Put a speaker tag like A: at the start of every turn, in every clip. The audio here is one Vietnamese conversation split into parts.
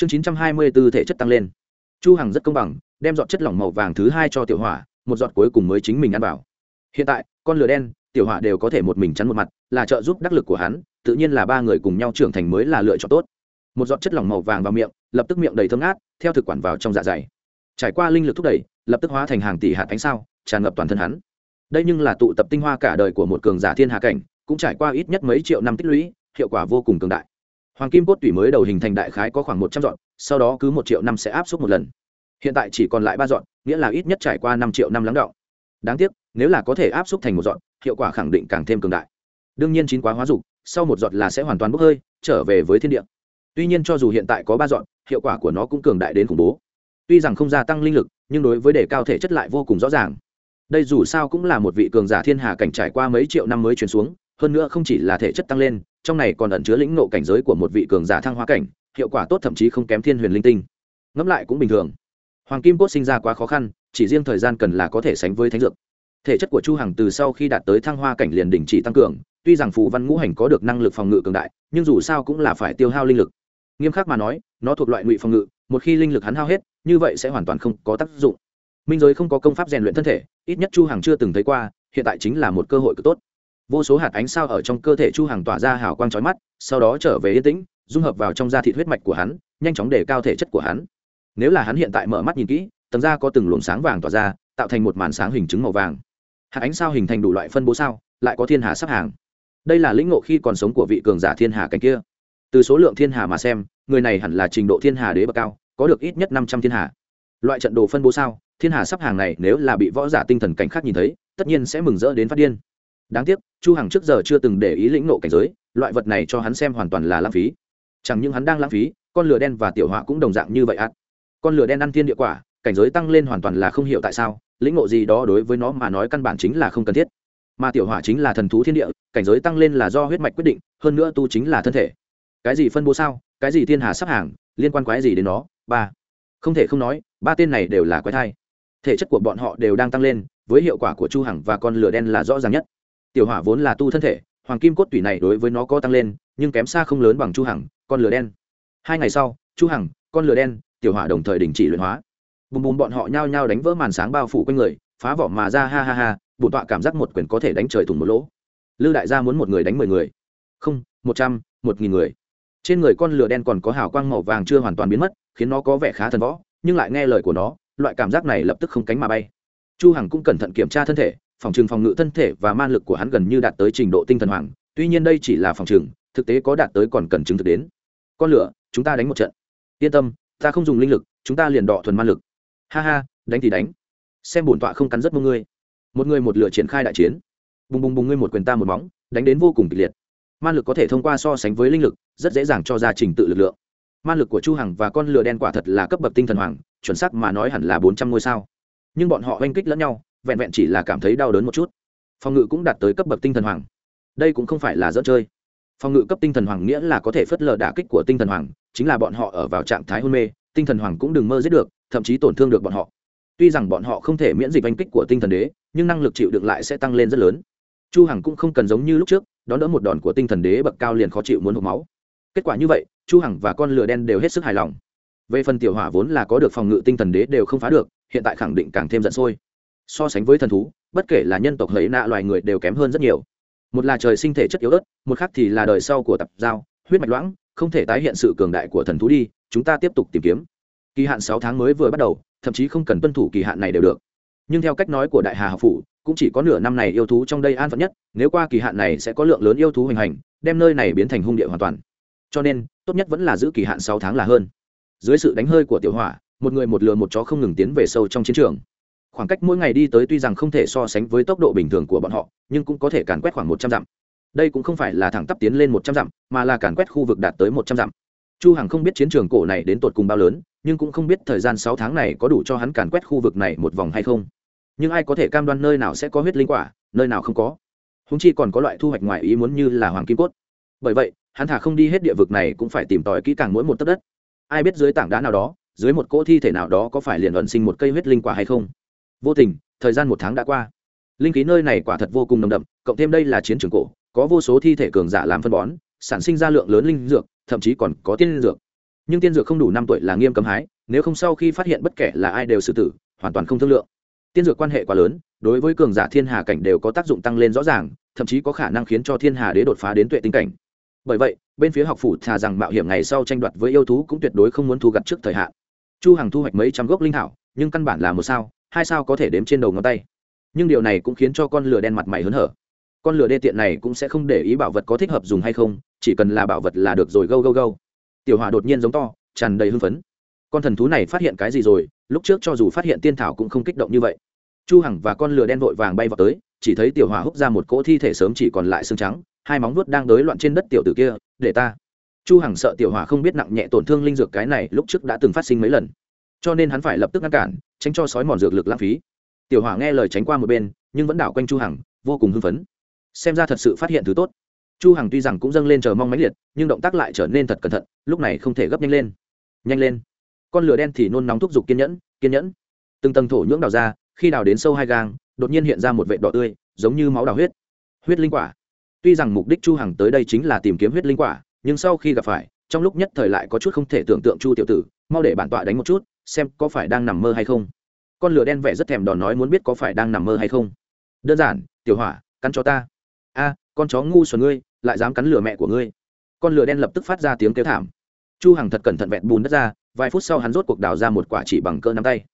A: chương chín trăm hai mươi b ố thể chất tăng lên. Chu hằng rất công bằng, đem dọn chất lỏng màu vàng thứ hai cho tiểu hỏa, một giọt cuối cùng mới chính mình ăn vào. Hiện tại, con lửa đen, tiểu hỏa đều có thể một mình chắn một mặt, là trợ giúp đắc lực của hắn, tự nhiên là ba người cùng nhau trưởng thành mới là lựa chọn tốt. Một giọt chất lỏng màu vàng vào miệng, lập tức miệng đầy thơm ngát, theo thực quản vào trong dạ dày. Trải qua linh lực thúc đẩy, lập tức hóa thành hàng tỷ hạt ánh sao, tràn ngập toàn thân hắn. Đây nhưng là tụ tập tinh hoa cả đời của một cường giả thiên hạ cảnh, cũng trải qua ít nhất mấy triệu năm tích lũy, hiệu quả vô cùng cường đại hoàng kim cốt tủy mới đầu hình thành đại khái có khoảng một trăm dọn, sau đó cứ một triệu năm sẽ áp suất một lần. Hiện tại chỉ còn lại ba dọn, nghĩa là ít nhất trải qua năm triệu năm lắng đọng đáng tiếc, nếu là có thể áp suất thành một dọn, hiệu quả khẳng định càng thêm cường đại. Đương nhiên chín quá hóa dục, sau một giọt là sẽ hoàn toàn bốc hơi, trở về với thiên địa. Tuy nhiên cho dù hiện tại có ba dọn, hiệu quả của nó cũng cường đại đến khủng bố. Tuy rằng không gia tăng linh lực, nhưng đối với đề cao thể chất lại vô cùng rõ ràng. Đây dù sao cũng là một vị cường giả thiên hà cảnh trải qua mấy triệu năm mới truyền xuống, hơn nữa không chỉ là thể chất tăng lên trong này còn ẩn chứa lĩnh nộ cảnh giới của một vị cường giả thăng hoa cảnh, hiệu quả tốt thậm chí không kém thiên huyền linh tinh. Ngẫm lại cũng bình thường. Hoàng kim cốt sinh ra quá khó khăn, chỉ riêng thời gian cần là có thể sánh với thánh dược. Thể chất của chu hằng từ sau khi đạt tới thăng hoa cảnh liền đình chỉ tăng cường, tuy rằng phù văn ngũ hành có được năng lực phòng ngự cường đại, nhưng dù sao cũng là phải tiêu hao linh lực. Nghiêm khắc mà nói, nó thuộc loại ngụy phòng ngự, một khi linh lực hắn hao hết, như vậy sẽ hoàn toàn không có tác dụng. Minh giới không có công pháp rèn luyện thân thể, ít nhất chu hằng chưa từng thấy qua, hiện tại chính là một cơ hội cực tốt vô số hạt ánh sao ở trong cơ thể chu hằng tỏa ra hào quang chói mắt, sau đó trở về yên tĩnh, dung hợp vào trong da thịt huyết mạch của hắn, nhanh chóng để cao thể chất của hắn. Nếu là hắn hiện tại mở mắt nhìn kỹ, tầng da có từng luồng sáng vàng tỏa ra, tạo thành một màn sáng hình chứng màu vàng. Hạt ánh sao hình thành đủ loại phân bố sao, lại có thiên hà sắp hàng. Đây là lĩnh ngộ khi còn sống của vị cường giả thiên hà cảnh kia. Từ số lượng thiên hà mà xem, người này hẳn là trình độ thiên hà đế bậc cao, có được ít nhất năm trăm thiên hà. Loại trận đồ phân bố sao, thiên hà sắp hàng này nếu là bị võ giả tinh thần cảnh khác nhìn thấy, tất nhiên sẽ mừng rỡ đến phát điên đáng tiếc, chu hằng trước giờ chưa từng để ý lĩnh nộ cảnh giới, loại vật này cho hắn xem hoàn toàn là lãng phí. Chẳng những hắn đang lãng phí, con lửa đen và tiểu họa cũng đồng dạng như vậy ạ. con lửa đen ăn thiên địa quả, cảnh giới tăng lên hoàn toàn là không hiểu tại sao, lĩnh ngộ gì đó đối với nó mà nói căn bản chính là không cần thiết. Mà tiểu hỏa chính là thần thú thiên địa, cảnh giới tăng lên là do huyết mạch quyết định, hơn nữa tu chính là thân thể. Cái gì phân bố sao, cái gì thiên hà sắp hàng, liên quan quái gì đến nó? Ba. Không thể không nói, ba tên này đều là quái thai. Thể chất của bọn họ đều đang tăng lên, với hiệu quả của chu hằng và con lửa đen là rõ ràng nhất tiểu hỏa vốn là tu thân thể, hoàng kim cốt tủy này đối với nó có tăng lên, nhưng kém xa không lớn bằng chu hằng, con lửa đen. Hai ngày sau, chu hằng, con lửa đen, tiểu hỏa đồng thời đình chỉ luyện hóa. Bùm bùm bọn họ nhao nhao đánh vỡ màn sáng bao phủ quanh người, phá vỏ mà ra, ha ha ha, bổn tọa cảm giác một quyền có thể đánh trời thủng một lỗ. Lư đại gia muốn một người đánh mười người. Không, một trăm, một nghìn người. Trên người con lửa đen còn có hào quang màu vàng chưa hoàn toàn biến mất, khiến nó có vẻ khá thần võ, nhưng lại nghe lời của nó, loại cảm giác này lập tức không cánh mà bay. Chu hằng cũng cẩn thận kiểm tra thân thể phòng trường phòng ngự thân thể và man lực của hắn gần như đạt tới trình độ tinh thần hoàng tuy nhiên đây chỉ là phòng trường, thực tế có đạt tới còn cần chứng thực đến. Con lửa chúng ta đánh một trận. Yên tâm ta không dùng linh lực chúng ta liền đọ thuần man lực. Ha ha đánh thì đánh. Xem bổn tọa không cắn rất mông ngươi. Một người một lửa triển khai đại chiến. Bùng bùng bùng ngươi một quyền ta một móng đánh đến vô cùng kịch liệt. Man lực có thể thông qua so sánh với linh lực rất dễ dàng cho ra trình tự lực lượng. Man lực của chu hằng và con lửa đen quả thật là cấp bậc tinh thần hoàng chuẩn xác mà nói hẳn là bốn trăm ngôi sao. Nhưng bọn họ oanh kích lẫn nhau vẹn vẹn chỉ là cảm thấy đau đớn một chút. Phòng ngự cũng đạt tới cấp bậc tinh thần hoàng. Đây cũng không phải là dỡ chơi. Phòng ngự cấp tinh thần hoàng nghĩa là có thể phớt lờ đả kích của tinh thần hoàng, chính là bọn họ ở vào trạng thái hôn mê, tinh thần hoàng cũng đừng mơ giết được, thậm chí tổn thương được bọn họ. Tuy rằng bọn họ không thể miễn dịch oanh kích của tinh thần đế, nhưng năng lực chịu đựng lại sẽ tăng lên rất lớn. Chu hằng cũng không cần giống như lúc trước, đón đỡ một đòn của tinh thần đế bậc cao liền khó chịu muốn hộp máu. Kết quả như vậy, chu hằng và con lừa đen đều hết sức hài lòng. Về phần tiểu hỏa vốn là có được phòng ngự tinh thần đế đều không phá được, hiện tại khẳng định càng thêm giận sôi so sánh với thần thú, bất kể là nhân tộc hấy nạ loài người đều kém hơn rất nhiều. Một là trời sinh thể chất yếu ớt, một khác thì là đời sau của tập giao, huyết mạch loãng, không thể tái hiện sự cường đại của thần thú đi, chúng ta tiếp tục tìm kiếm. Kỳ hạn sáu tháng mới vừa bắt đầu, thậm chí không cần tuân thủ kỳ hạn này đều được. Nhưng theo cách nói của đại hà học phủ, cũng chỉ có nửa năm này yêu thú trong đây an phận nhất, nếu qua kỳ hạn này sẽ có lượng lớn yêu thú hình hành, đem nơi này biến thành hung địa hoàn toàn. Cho nên, tốt nhất vẫn là giữ kỳ hạn sáu tháng là hơn. Dưới sự đánh hơi của tiểu hỏa, một người một lừa một chó không ngừng tiến về sâu trong chiến trường khoảng cách mỗi ngày đi tới tuy rằng không thể so sánh với tốc độ bình thường của bọn họ, nhưng cũng có thể càn quét khoảng một trăm dặm. Đây cũng không phải là thẳng tắp tiến lên một trăm dặm, mà là càn quét khu vực đạt tới một trăm dặm. Chu hằng không biết chiến trường cổ này đến tột cùng bao lớn, nhưng cũng không biết thời gian sáu tháng này có đủ cho hắn càn quét khu vực này một vòng hay không. Nhưng ai có thể cam đoan nơi nào sẽ có huyết linh quả, nơi nào không có? Húng chi còn có loại thu hoạch ngoài ý muốn như là hoàng kim cốt. Bởi vậy, hắn thả không đi hết địa vực này cũng phải tìm tòi kỹ càng mỗi một tấc đất. Ai biết dưới tảng đá nào đó, dưới một cỗ thi thể nào đó có phải liền ẩn sinh một cây huyết linh quả hay không? Vô tình, thời gian một tháng đã qua. Linh khí nơi này quả thật vô cùng nồng đậm, cộng thêm đây là chiến trường cổ, có vô số thi thể cường giả làm phân bón, sản sinh ra lượng lớn linh dược, thậm chí còn có tiên dược. Nhưng tiên dược không đủ năm tuổi là nghiêm cấm hái, nếu không sau khi phát hiện bất kể là ai đều xử tử, hoàn toàn không thương lượng. Tiên dược quan hệ quá lớn, đối với cường giả thiên hà cảnh đều có tác dụng tăng lên rõ ràng, thậm chí có khả năng khiến cho thiên hà đế đột phá đến tuệ tinh cảnh. Bởi vậy, bên phía học phủ thà rằng mạo hiểm ngày sau tranh đoạt với yêu thú cũng tuyệt đối không muốn thu gặt trước thời hạn. Chu hằng thu hoạch mấy trăm gốc linh thảo, nhưng căn bản là một sao hai sao có thể đếm trên đầu ngón tay. Nhưng điều này cũng khiến cho con lửa đen mặt mày hớn hở. Con lửa đê tiện này cũng sẽ không để ý bảo vật có thích hợp dùng hay không, chỉ cần là bảo vật là được rồi, gâu gâu gâu. Tiểu hỏa đột nhiên giống to, tràn đầy hưng phấn. Con thần thú này phát hiện cái gì rồi? Lúc trước cho dù phát hiện tiên thảo cũng không kích động như vậy. Chu hằng và con lửa đen vội vàng bay vào tới, chỉ thấy tiểu hỏa húc ra một cỗ thi thể sớm chỉ còn lại xương trắng, hai móng vuốt đang đới loạn trên đất tiểu tử kia, để ta. Chu hằng sợ tiểu hỏa không biết nặng nhẹ tổn thương linh dược cái này lúc trước đã từng phát sinh mấy lần, cho nên hắn phải lập tức ngăn cản tránh cho sói mòn dược lực lãng phí. Tiểu hỏa nghe lời tránh qua một bên, nhưng vẫn đảo quanh chu hằng, vô cùng hưng phấn. Xem ra thật sự phát hiện thứ tốt. Chu hằng tuy rằng cũng dâng lên chờ mong mãnh liệt, nhưng động tác lại trở nên thật cẩn thận, lúc này không thể gấp nhanh lên. Nhanh lên. Con lửa đen thì nôn nóng thúc giục kiên nhẫn kiên nhẫn. Từng tầng thổ nhưỡng đào ra, khi đào đến sâu hai gang, đột nhiên hiện ra một vệt đỏ tươi, giống như máu đào huyết. Huyết linh quả. Tuy rằng mục đích chu hằng tới đây chính là tìm kiếm huyết linh quả, nhưng sau khi gặp phải, trong lúc nhất thời lại có chút không thể tưởng tượng chu tiểu tử, mau để bản tọa đánh một chút xem có phải đang nằm mơ hay không. Con lửa đen vẻ rất thèm đòn nói muốn biết có phải đang nằm mơ hay không. Đơn giản, tiểu hỏa, cắn cho ta. A, con chó ngu xuẩn ngươi, lại dám cắn lửa mẹ của ngươi. Con lửa đen lập tức phát ra tiếng kêu thảm. Chu hằng thật cẩn thận vẹn bùn đất ra, vài phút sau hắn rốt cuộc đào ra một quả chỉ bằng cỡ nắm tay.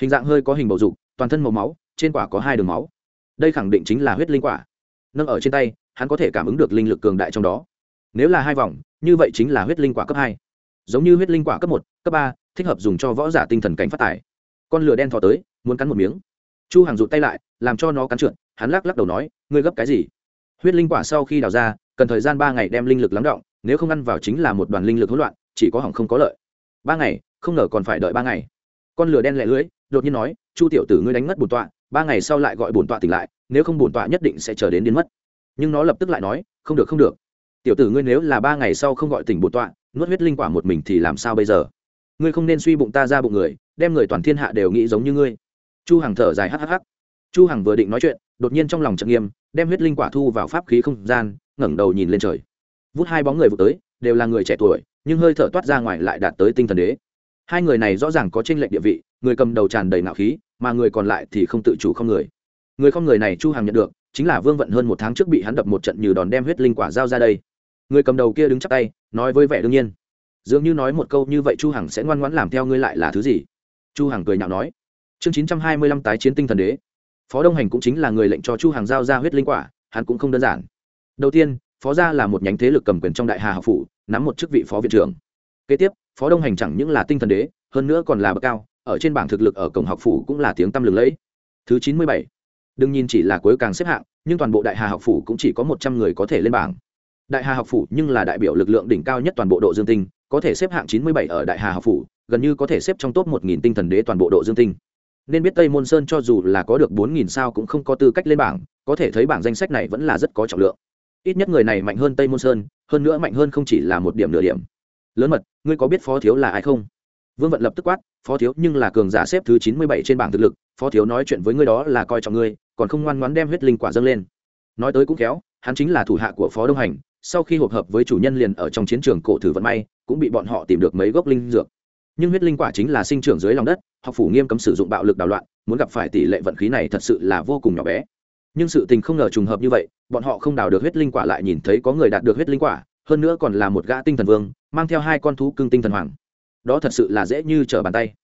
A: Hình dạng hơi có hình bầu dục, toàn thân màu máu, trên quả có hai đường máu. Đây khẳng định chính là huyết linh quả. Nâng ở trên tay, hắn có thể cảm ứng được linh lực cường đại trong đó. Nếu là hai vòng, như vậy chính là huyết linh quả cấp hai giống như huyết linh quả cấp một, cấp ba, thích hợp dùng cho võ giả tinh thần cảnh phát tài con lửa đen thò tới, muốn cắn một miếng. Chu hàng rụt tay lại, làm cho nó cắn trượt, hắn lắc lắc đầu nói, ngươi gấp cái gì? Huyết linh quả sau khi đào ra, cần thời gian ba ngày đem linh lực lắng động, nếu không ăn vào chính là một đoàn linh lực hỗn loạn, chỉ có hỏng không có lợi. Ba ngày, không ngờ còn phải đợi ba ngày. Con lửa đen lẹ lưới đột nhiên nói, chu tiểu tử ngươi đánh mất bổn tọa, ba ngày sau lại gọi bổn tọa tỉnh lại, nếu không bổn tọa nhất định sẽ chờ đến đến mất. Nhưng nó lập tức lại nói, không được không được tiểu tử ngươi nếu là ba ngày sau không gọi tỉnh bổn tọa, nuốt huyết linh quả một mình thì làm sao bây giờ? Ngươi không nên suy bụng ta ra bụng người, đem người toàn thiên hạ đều nghĩ giống như ngươi. Chu hằng thở dài hắc hắc chu hằng vừa định nói chuyện, đột nhiên trong lòng trầm nghiêm, đem huyết linh quả thu vào pháp khí không gian, ngẩng đầu nhìn lên trời. Vút hai bóng người vụt tới, đều là người trẻ tuổi, nhưng hơi thở toát ra ngoài lại đạt tới tinh thần đế. Hai người này rõ ràng có tranh lệch địa vị, người cầm đầu tràn đầy nạo khí, mà người còn lại thì không tự chủ không người. Người không người này chu hằng nhận được, chính là vương vận hơn một tháng trước bị hắn đập một trận như đòn đem huyết linh quả giao ra đây người cầm đầu kia đứng chắp tay, nói với vẻ đương nhiên. Dường như nói một câu như vậy chu hằng sẽ ngoan ngoãn làm theo ngươi lại là thứ gì? Chu hằng cười nhạo nói. Chương 925 tái chiến tinh thần đế. Phó đông hành cũng chính là người lệnh cho chu hằng giao ra huyết linh quả, hắn cũng không đơn giản. Đầu tiên, phó gia là một nhánh thế lực cầm quyền trong đại hà học phủ, nắm một chức vị phó viện trưởng. Kế tiếp, phó đông hành chẳng những là tinh thần đế, hơn nữa còn là bậc cao, ở trên bảng thực lực ở cổng học phủ cũng là tiếng tăm lừng lẫy. Thứ 97. đừng nhìn chỉ là cuối càng xếp hạng, nhưng toàn bộ đại hà học phủ cũng chỉ có một trăm người có thể lên bảng đại hà học phủ nhưng là đại biểu lực lượng đỉnh cao nhất toàn bộ độ dương tinh, có thể xếp hạng 97 ở đại hà học phủ, gần như có thể xếp trong top 1000 tinh thần đế toàn bộ độ dương tinh. Nên biết tây môn sơn cho dù là có được 4000 sao cũng không có tư cách lên bảng, có thể thấy bảng danh sách này vẫn là rất có trọng lượng. Ít nhất người này mạnh hơn tây môn sơn, hơn nữa mạnh hơn không chỉ là một điểm nửa điểm. Lớn mật, ngươi có biết phó thiếu là ai không? Vương vận lập tức quát, phó thiếu nhưng là cường giả xếp thứ 97 trên bảng thực lực, phó thiếu nói chuyện với ngươi đó là coi trọng ngươi, còn không ngoan ngoãn đem huyết linh quả dâng lên. Nói tới cũng khéo, hắn chính là thủ hạ của phó đông hành sau khi hộp hợp với chủ nhân liền ở trong chiến trường cổ thử vận may, cũng bị bọn họ tìm được mấy gốc linh dược. Nhưng huyết linh quả chính là sinh trưởng dưới lòng đất, học phủ nghiêm cấm sử dụng bạo lực đào loạn, muốn gặp phải tỷ lệ vận khí này thật sự là vô cùng nhỏ bé. Nhưng sự tình không ngờ trùng hợp như vậy, bọn họ không đào được huyết linh quả lại nhìn thấy có người đạt được huyết linh quả, hơn nữa còn là một gã tinh thần vương, mang theo hai con thú cưng tinh thần hoàng. Đó thật sự là dễ như trở bàn tay.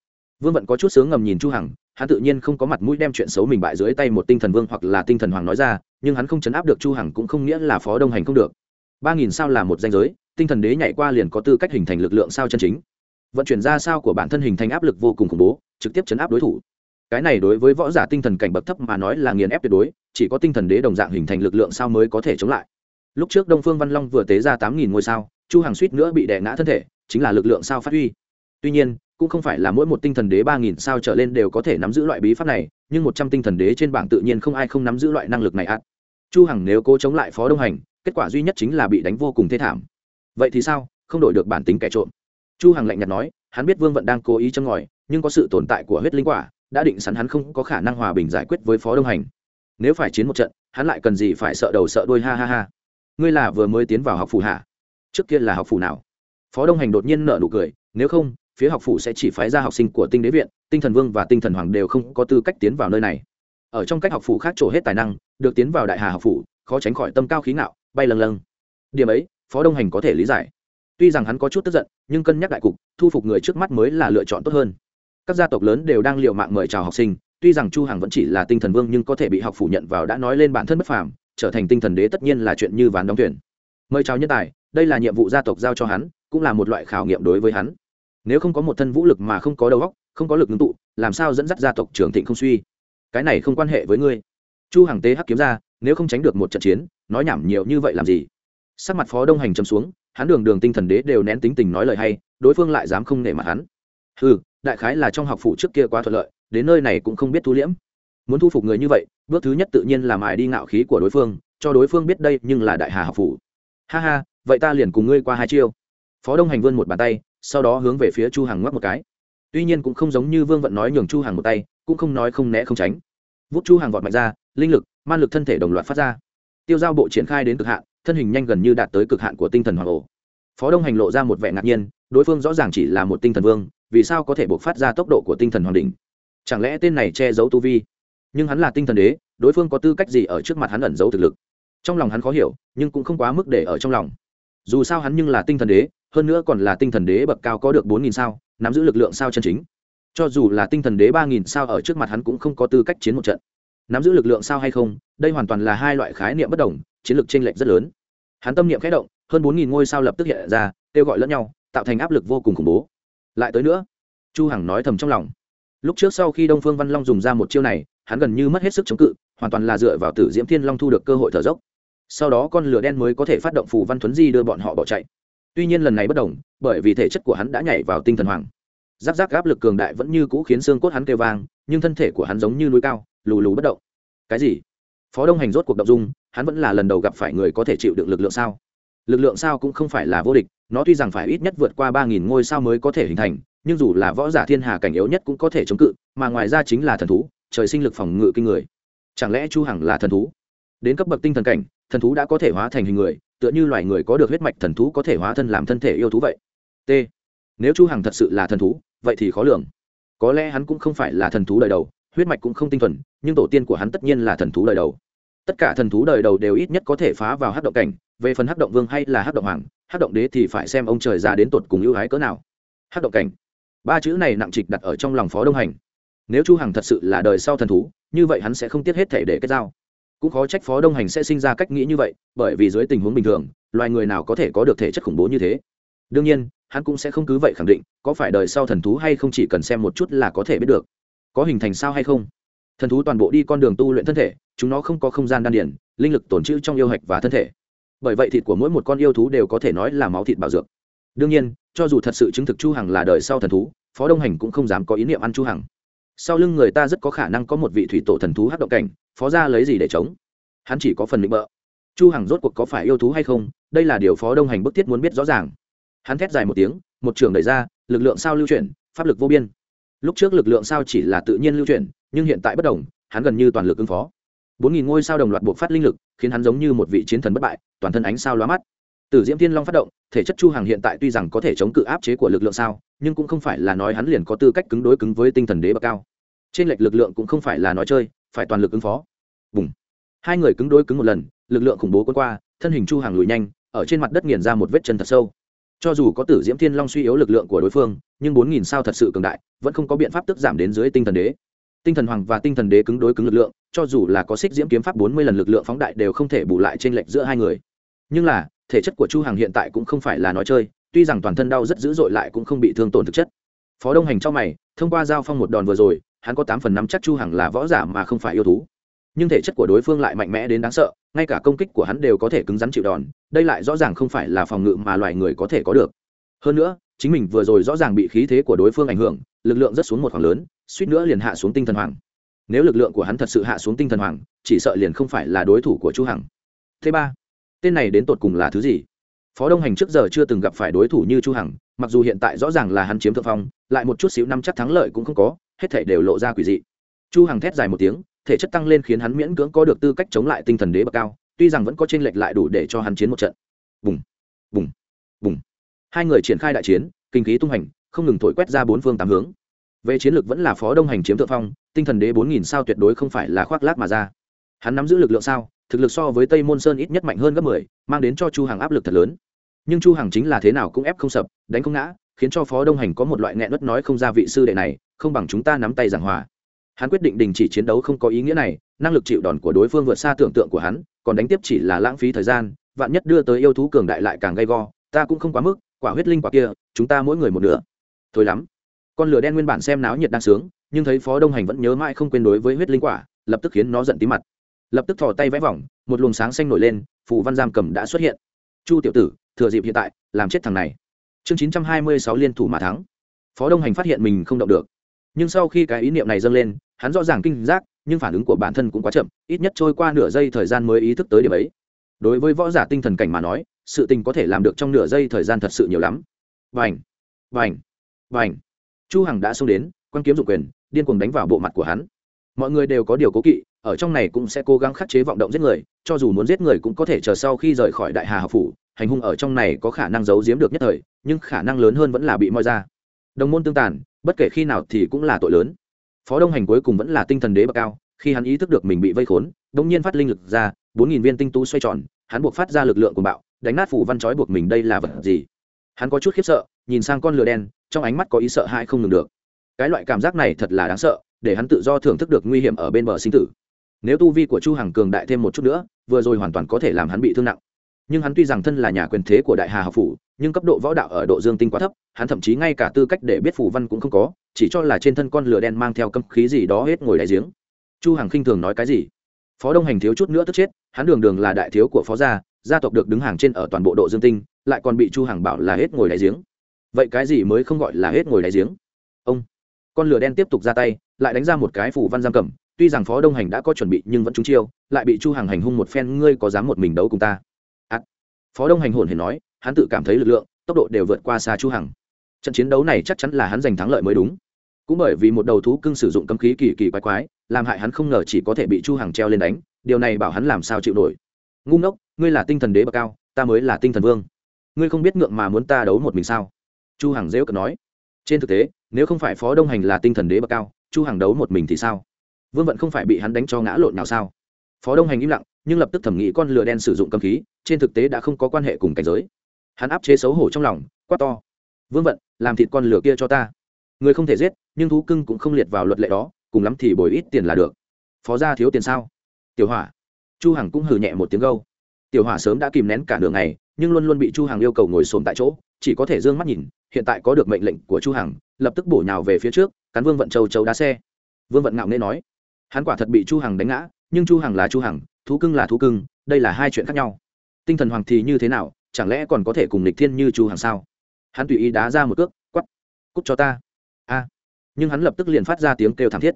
A: Vương vận có chút sướng ngầm nhìn chu hằng, hắn tự nhiên không có mặt mũi đem chuyện xấu mình bại dưới tay một tinh thần vương hoặc là tinh thần hoàng nói ra, nhưng hắn không chấn áp được chu hằng cũng không nghĩa là phó đông hành không được ba nghìn sao là một danh giới, tinh thần đế nhảy qua liền có tư cách hình thành lực lượng sao chân chính. Vận chuyển ra sao của bản thân hình thành áp lực vô cùng khủng bố, trực tiếp chấn áp đối thủ. Cái này đối với võ giả tinh thần cảnh bậc thấp mà nói là nghiền ép tuyệt đối, chỉ có tinh thần đế đồng dạng hình thành lực lượng sao mới có thể chống lại. Lúc trước đông phương văn long vừa tế ra tám nghìn ngôi sao, chu hàng suýt nữa bị đè ngã thân thể, chính là lực lượng sao phát huy. Tuy nhiên, cũng không phải là mỗi một tinh thần đế ba nghìn sao trở lên đều có thể nắm giữ loại bí pháp này, nhưng một trăm tinh thần đế trên bảng tự nhiên không ai không nắm giữ loại năng lực này ắt chu hằng nếu cố chống lại phó đông hành kết quả duy nhất chính là bị đánh vô cùng thê thảm. Vậy thì sao? Không đổi được bản tính kẻ trộm. Chu hằng lạnh nhạt nói, hắn biết vương vận đang cố ý châm ngòi, nhưng có sự tồn tại của huyết linh quả, đã định sẵn hắn không có khả năng hòa bình giải quyết với phó đông hành. Nếu phải chiến một trận, hắn lại cần gì phải sợ đầu sợ đuôi, ha ha ha. Ngươi là vừa mới tiến vào học phủ hả? trước kia là học phủ nào? Phó đông hành đột nhiên nở nụ cười, nếu không, phía học phủ sẽ chỉ phái ra học sinh của tinh đế viện, tinh thần vương và tinh thần hoàng đều không có tư cách tiến vào nơi này. Ở trong cách học phủ khác trổ hết tài năng, được tiến vào đại hà học phủ, khó tránh khỏi tâm cao khí ngạo bay lâng lâng. Điểm ấy, phó đông hành có thể lý giải. Tuy rằng hắn có chút tức giận, nhưng cân nhắc đại cục, thu phục người trước mắt mới là lựa chọn tốt hơn. Các gia tộc lớn đều đang l i ề u mạng mời chào học sinh, tuy rằng chu hằng vẫn chỉ là tinh thần vương nhưng có thể bị học phủ nhận vào đã nói lên bản thân bất phàm, trở thành tinh thần đế tất nhiên là chuyện như ván đóng tuyển mời chào nhân tài, đây là nhiệm vụ gia tộc giao cho hắn, cũng là một loại khảo nghiệm đối với hắn. Nếu không có một thân vũ lực mà không có đầu óc, không có lực ngưng tụ, làm sao dẫn dắt gia tộc trưởng thịnh không suy? Cái này không quan hệ với ngươi. Chu hằng tế hắc kiếm ra, nếu không tránh được một trận chiến nói nhảm nhiều như vậy làm gì? Sắc mặt phó đông hành châm xuống, hắn đường đường tinh thần đế đều nén tính tình nói lời hay, đối phương lại dám không nể mặt hắn. Ừ đại khái là trong học phủ trước kia quá thuận lợi, đến nơi này cũng không biết thu liễm. Muốn thu phục người như vậy, bước thứ nhất tự nhiên là mài đi ngạo khí của đối phương, cho đối phương biết đây nhưng là đại hà học phủ. Ha ha, vậy ta liền cùng ngươi qua hai chiêu. Phó đông hành vươn một bàn tay, sau đó hướng về phía chu hằng ngoắc một cái. Tuy nhiên cũng không giống như vương vận nói nhường chu hằng một tay, cũng không nói không né không tránh. Vút chu hằng vọt mạnh ra, linh lực, man lực thân thể đồng loạt phát ra tiêu giao bộ triển khai đến cực hạn, thân hình nhanh gần như đạt tới cực hạn của tinh thần hoàng ổ. Phó đông hành lộ ra một vẻ ngạc nhiên, đối phương rõ ràng chỉ là một tinh thần vương, vì sao có thể buộc phát ra tốc độ của tinh thần hoàng đỉnh? Chẳng lẽ tên này che giấu tu vi? Nhưng hắn là tinh thần đế, đối phương có tư cách gì ở trước mặt hắn ẩn giấu thực lực? Trong lòng hắn khó hiểu, nhưng cũng không quá mức để ở trong lòng. Dù sao hắn nhưng là tinh thần đế, hơn nữa còn là tinh thần đế bậc cao có được bốn nghìn sao, nắm giữ lực lượng sao chân chính. Cho dù là tinh thần đế ba nghìn sao ở trước mặt hắn cũng không có tư cách chiến một trận nắm giữ lực lượng sao hay không, đây hoàn toàn là hai loại khái niệm bất đồng, chiến lược chênh lệch rất lớn. Hắn tâm niệm khẽ động, hơn bốn nghìn ngôi sao lập tức hiện ra, kêu gọi lẫn nhau, tạo thành áp lực vô cùng khủng bố. Lại tới nữa, chu hằng nói thầm trong lòng. Lúc trước sau khi đông phương văn long dùng ra một chiêu này, hắn gần như mất hết sức chống cự, hoàn toàn là dựa vào tử diễm thiên long thu được cơ hội thở dốc. Sau đó con lửa đen mới có thể phát động phù văn thuấn di đưa bọn họ bỏ chạy. Tuy nhiên lần này bất đồng, bởi vì thể chất của hắn đã nhảy vào tinh thần hoàng. Giáp giáp áp lực cường đại vẫn như cũ khiến xương cốt hắn kêu vang, nhưng thân thể của hắn giống như núi cao lù lù bất động. Cái gì? Phó đông hành rốt cuộc động dung, hắn vẫn là lần đầu gặp phải người có thể chịu được lực lượng sao? Lực lượng sao cũng không phải là vô địch, nó tuy rằng phải ít nhất vượt qua ba nghìn ngôi sao mới có thể hình thành, nhưng dù là võ giả thiên hà cảnh yếu nhất cũng có thể chống cự, mà ngoài ra chính là thần thú, trời sinh lực phòng ngự kinh người. Chẳng lẽ chu hằng là thần thú? Đến cấp bậc tinh thần cảnh, thần thú đã có thể hóa thành hình người, tựa như loài người có được huyết mạch thần thú có thể hóa thân làm thân thể yêu thú vậy. T. Nếu chu hằng thật sự là thần thú, vậy thì khó lường. Có lẽ hắn cũng không phải là thần thú đời đầu huyết mạch cũng không tinh thuần, nhưng tổ tiên của hắn tất nhiên là thần thú đời đầu. Tất cả thần thú đời đầu đều ít nhất có thể phá vào hát động cảnh, về phần hát động vương hay là hát động hoàng hát động đế thì phải xem ông trời già đến tột cùng ưu hái cỡ nào. Hát động cảnh. Ba chữ này nặng trịch đặt ở trong lòng phó đông hành. Nếu chu hằng thật sự là đời sau thần thú, như vậy hắn sẽ không tiếc hết thể để kết giao. Cũng khó trách phó đông hành sẽ sinh ra cách nghĩ như vậy, bởi vì dưới tình huống bình thường, loài người nào có thể có được thể chất khủng bố như thế. Đương nhiên, hắn cũng sẽ không cứ vậy khẳng định, có phải đời sau thần thú hay không chỉ cần xem một chút là có thể biết được có hình thành sao hay không? Thần thú toàn bộ đi con đường tu luyện thân thể, chúng nó không có không gian đan điển linh lực tồn trữ trong yêu hạch và thân thể. Bởi vậy thịt của mỗi một con yêu thú đều có thể nói là máu thịt bảo dược. Đương nhiên, cho dù thật sự chứng thực chu hằng là đời sau thần thú, phó đông hành cũng không dám có ý niệm ăn chu hằng. Sau lưng người ta rất có khả năng có một vị thủy tổ thần thú hát động cảnh, phó ra lấy gì để chống? Hắn chỉ có phần định bợ. Chu hằng rốt cuộc có phải yêu thú hay không, đây là điều phó đông hành bức thiết muốn biết rõ ràng. Hắn thét dài một tiếng, một trường đẩy ra, lực lượng sao lưu chuyển, pháp lực vô biên lúc trước lực lượng sao chỉ là tự nhiên lưu chuyển, nhưng hiện tại bất đồng, hắn gần như toàn lực ứng phó. Bốn nghìn ngôi sao đồng loạt buộc phát linh lực, khiến hắn giống như một vị chiến thần bất bại, toàn thân ánh sao lóa mắt. Từ diễm thiên long phát động, thể chất chu hàng hiện tại tuy rằng có thể chống cự áp chế của lực lượng sao, nhưng cũng không phải là nói hắn liền có tư cách cứng đối cứng với tinh thần đế bậc cao. Trên lệch lực lượng cũng không phải là nói chơi, phải toàn lực ứng phó. Bùng. hai người cứng đối cứng một lần, lực lượng khủng bố quân qua, thân hình chu hàng lùi nhanh, ở trên mặt đất nghiền ra một vết chân thật sâu cho dù có tử diễm thiên long suy yếu lực lượng của đối phương, nhưng bốn nghìn sao thật sự cường đại, vẫn không có biện pháp tức giảm đến dưới tinh thần đế. Tinh thần hoàng và tinh thần đế cứng đối cứng lực lượng, cho dù là có xích diễm kiếm pháp bốn mươi lần lực lượng phóng đại đều không thể bù lại trên lệch giữa hai người. Nhưng là, thể chất của chu hàng hiện tại cũng không phải là nói chơi, tuy rằng toàn thân đau rất dữ dội lại cũng không bị thương tổn thực chất. Phó đông hành cho mày, thông qua giao phong một đòn vừa rồi, hắn có tám phần năm chắc chu hàng là võ giả mà không phải yêu thú nhưng thể chất của đối phương lại mạnh mẽ đến đáng sợ, ngay cả công kích của hắn đều có thể cứng rắn chịu đòn, đây lại rõ ràng không phải là phòng ngự mà loài người có thể có được. Hơn nữa, chính mình vừa rồi rõ ràng bị khí thế của đối phương ảnh hưởng, lực lượng rất xuống một khoảng lớn, suýt nữa liền hạ xuống tinh thần hoàng. Nếu lực lượng của hắn thật sự hạ xuống tinh thần hoàng, chỉ sợ liền không phải là đối thủ của chu hằng. Thứ ba, tên này đến tột cùng là thứ gì? Phó đông hành trước giờ chưa từng gặp phải đối thủ như chu hằng, mặc dù hiện tại rõ ràng là hắn chiếm thượng phong, lại một chút xíu năm chắc thắng lợi cũng không có, hết thảy đều lộ ra quỷ dị. Chu hằng thét dài một tiếng thể chất tăng lên khiến hắn miễn cưỡng có được tư cách chống lại tinh thần đế bậc cao, tuy rằng vẫn có trên lệch lại đủ để cho hắn chiến một trận. Bùng bùng bùng. Hai người triển khai đại chiến, kinh khí tung hành, không ngừng thổi quét ra bốn phương tám hướng. Về chiến lược vẫn là phó đông hành chiếm thượng phong, tinh thần đế bốn nghìn sao tuyệt đối không phải là khoác lác mà ra. Hắn nắm giữ lực lượng sao, thực lực so với tây môn sơn ít nhất mạnh hơn gấp mười, mang đến cho chu hằng áp lực thật lớn. Nhưng chu hằng chính là thế nào cũng ép không sập, đánh không ngã, khiến cho phó đông hành có một loại nghẹn đất nói không ra vị sư đệ này, không bằng chúng ta nắm tay giảng hòa hắn quyết định đình chỉ chiến đấu không có ý nghĩa này, năng lực chịu đòn của đối phương vượt xa tưởng tượng của hắn, còn đánh tiếp chỉ là lãng phí thời gian, vạn nhất đưa tới yêu thú cường đại lại càng gay go, ta cũng không quá mức, quả huyết linh quả kia, chúng ta mỗi người một nửa. Thôi lắm. Con lửa đen nguyên bản xem náo nhiệt đang sướng, nhưng thấy phó đông hành vẫn nhớ mãi không quên đối với huyết linh quả, lập tức khiến nó giận tí mặt. Lập tức thò tay vẽ vòng, một luồng sáng xanh nổi lên, phù văn giam cầm đã xuất hiện. Chu tiểu tử, thừa dịp hiện tại, làm chết thằng này. Chương chín trăm hai mươi sáu liên thủ mà thắng. Phó đông hành phát hiện mình không động được. Nhưng sau khi cái ý niệm này dâng lên hắn rõ ràng kinh giác, nhưng phản ứng của bản thân cũng quá chậm, ít nhất trôi qua nửa giây thời gian mới ý thức tới điểm ấy. Đối với võ giả tinh thần cảnh mà nói, sự tình có thể làm được trong nửa giây thời gian thật sự nhiều lắm. Vành vành vành. Chu hằng đã xông đến quan kiếm dụng quyền, điên cuồng đánh vào bộ mặt của hắn. Mọi người đều có điều cố kỵ, ở trong này cũng sẽ cố gắng khắc chế vọng động giết người, cho dù muốn giết người cũng có thể chờ sau khi rời khỏi đại hà học phủ, hành hung ở trong này có khả năng giấu giếm được nhất thời, nhưng khả năng lớn hơn vẫn là bị moi ra. Đồng môn tương tàn, bất kể khi nào thì cũng là tội lớn phó đông hành cuối cùng vẫn là tinh thần đế bậc cao, khi hắn ý thức được mình bị vây khốn đông nhiên phát linh lực ra, bốn nghìn viên tinh tú xoay tròn, hắn buộc phát ra lực lượng của bạo, đánh nát phủ văn trói buộc mình đây là vật gì? Hắn có chút khiếp sợ, nhìn sang con lửa đen, trong ánh mắt có ý sợ hãi không ngừng được. Cái loại cảm giác này thật là đáng sợ, để hắn tự do thưởng thức được nguy hiểm ở bên bờ sinh tử. Nếu tu vi của chu hằng cường đại thêm một chút nữa, vừa rồi hoàn toàn có thể làm hắn bị thương nặng. Nhưng hắn tuy rằng thân là nhà quyền thế của đại hà học phủ, nhưng cấp độ võ đạo ở độ dương tinh quá thấp hắn thậm chí ngay cả tư cách để biết phủ văn cũng không có chỉ cho là trên thân con lửa đen mang theo cấm khí gì đó hết ngồi đại giếng. Chu hằng khinh thường nói cái gì? Phó đông hành thiếu chút nữa tức chết hắn đường đường là đại thiếu của phó gia gia tộc được đứng hàng trên ở toàn bộ độ dương tinh lại còn bị chu hằng bảo là hết ngồi đại giếng. Vậy cái gì mới không gọi là hết ngồi đại giếng? Ông con lửa đen tiếp tục ra tay lại đánh ra một cái phủ văn giam cầm tuy rằng phó đông hành đã có chuẩn bị nhưng vẫn trúng chiêu lại bị chu hằng hành hung một phen ngươi có dám một mình đấu cùng ta? À, phó đông hành hồn hển nói hắn tự cảm thấy lực lượng tốc độ đều vượt qua xa chu hằng trận chiến đấu này chắc chắn là hắn giành thắng lợi mới đúng. Cũng bởi vì một đầu thú cưng sử dụng cấm khí kỳ kỳ quái quái, làm hại hắn không ngờ chỉ có thể bị chu hằng treo lên đánh, điều này bảo hắn làm sao chịu nổi. Ngu ngốc, ngươi là tinh thần đế bậc cao, ta mới là tinh thần vương. Ngươi không biết ngượng mà muốn ta đấu một mình sao? Chu hằng dễ cận nói. Trên thực tế, nếu không phải phó đông hành là tinh thần đế bậc cao, chu hằng đấu một mình thì sao? Vương vận không phải bị hắn đánh cho ngã lộn nào sao? Phó đông hành im lặng, nhưng lập tức thẩm nghĩ con lửa đen sử dụng cấm khí, trên thực tế đã không có quan hệ cùng cảnh giới. Hắn áp chế xấu hổ trong lòng, quát to vương vận làm thịt con lửa kia cho ta. Người không thể giết nhưng thú cưng cũng không liệt vào luật lệ đó cùng lắm thì bồi ít tiền là được. Phó gia thiếu tiền sao? Tiểu hỏa. Chu hằng cũng hừ nhẹ một tiếng gâu. Tiểu hỏa sớm đã kìm nén cả đường này, nhưng luôn luôn bị chu hằng yêu cầu ngồi xổm tại chỗ chỉ có thể dương mắt nhìn hiện tại có được mệnh lệnh của chu hằng lập tức bổ nhào về phía trước cắn vương vận châu châu đá xe. Vương vận ngạo nghễ nói hắn quả thật bị chu hằng đánh ngã nhưng chu hằng là chu hằng thú cưng là thú cưng đây là hai chuyện khác nhau. Tinh thần hoàng thì như thế nào chẳng lẽ còn có thể cùng lịch thiên như chu hằng sao? Hắn tùy ý đá ra một cước, quắp, cút cho ta. A. Nhưng hắn lập tức liền phát ra tiếng kêu thảm thiết.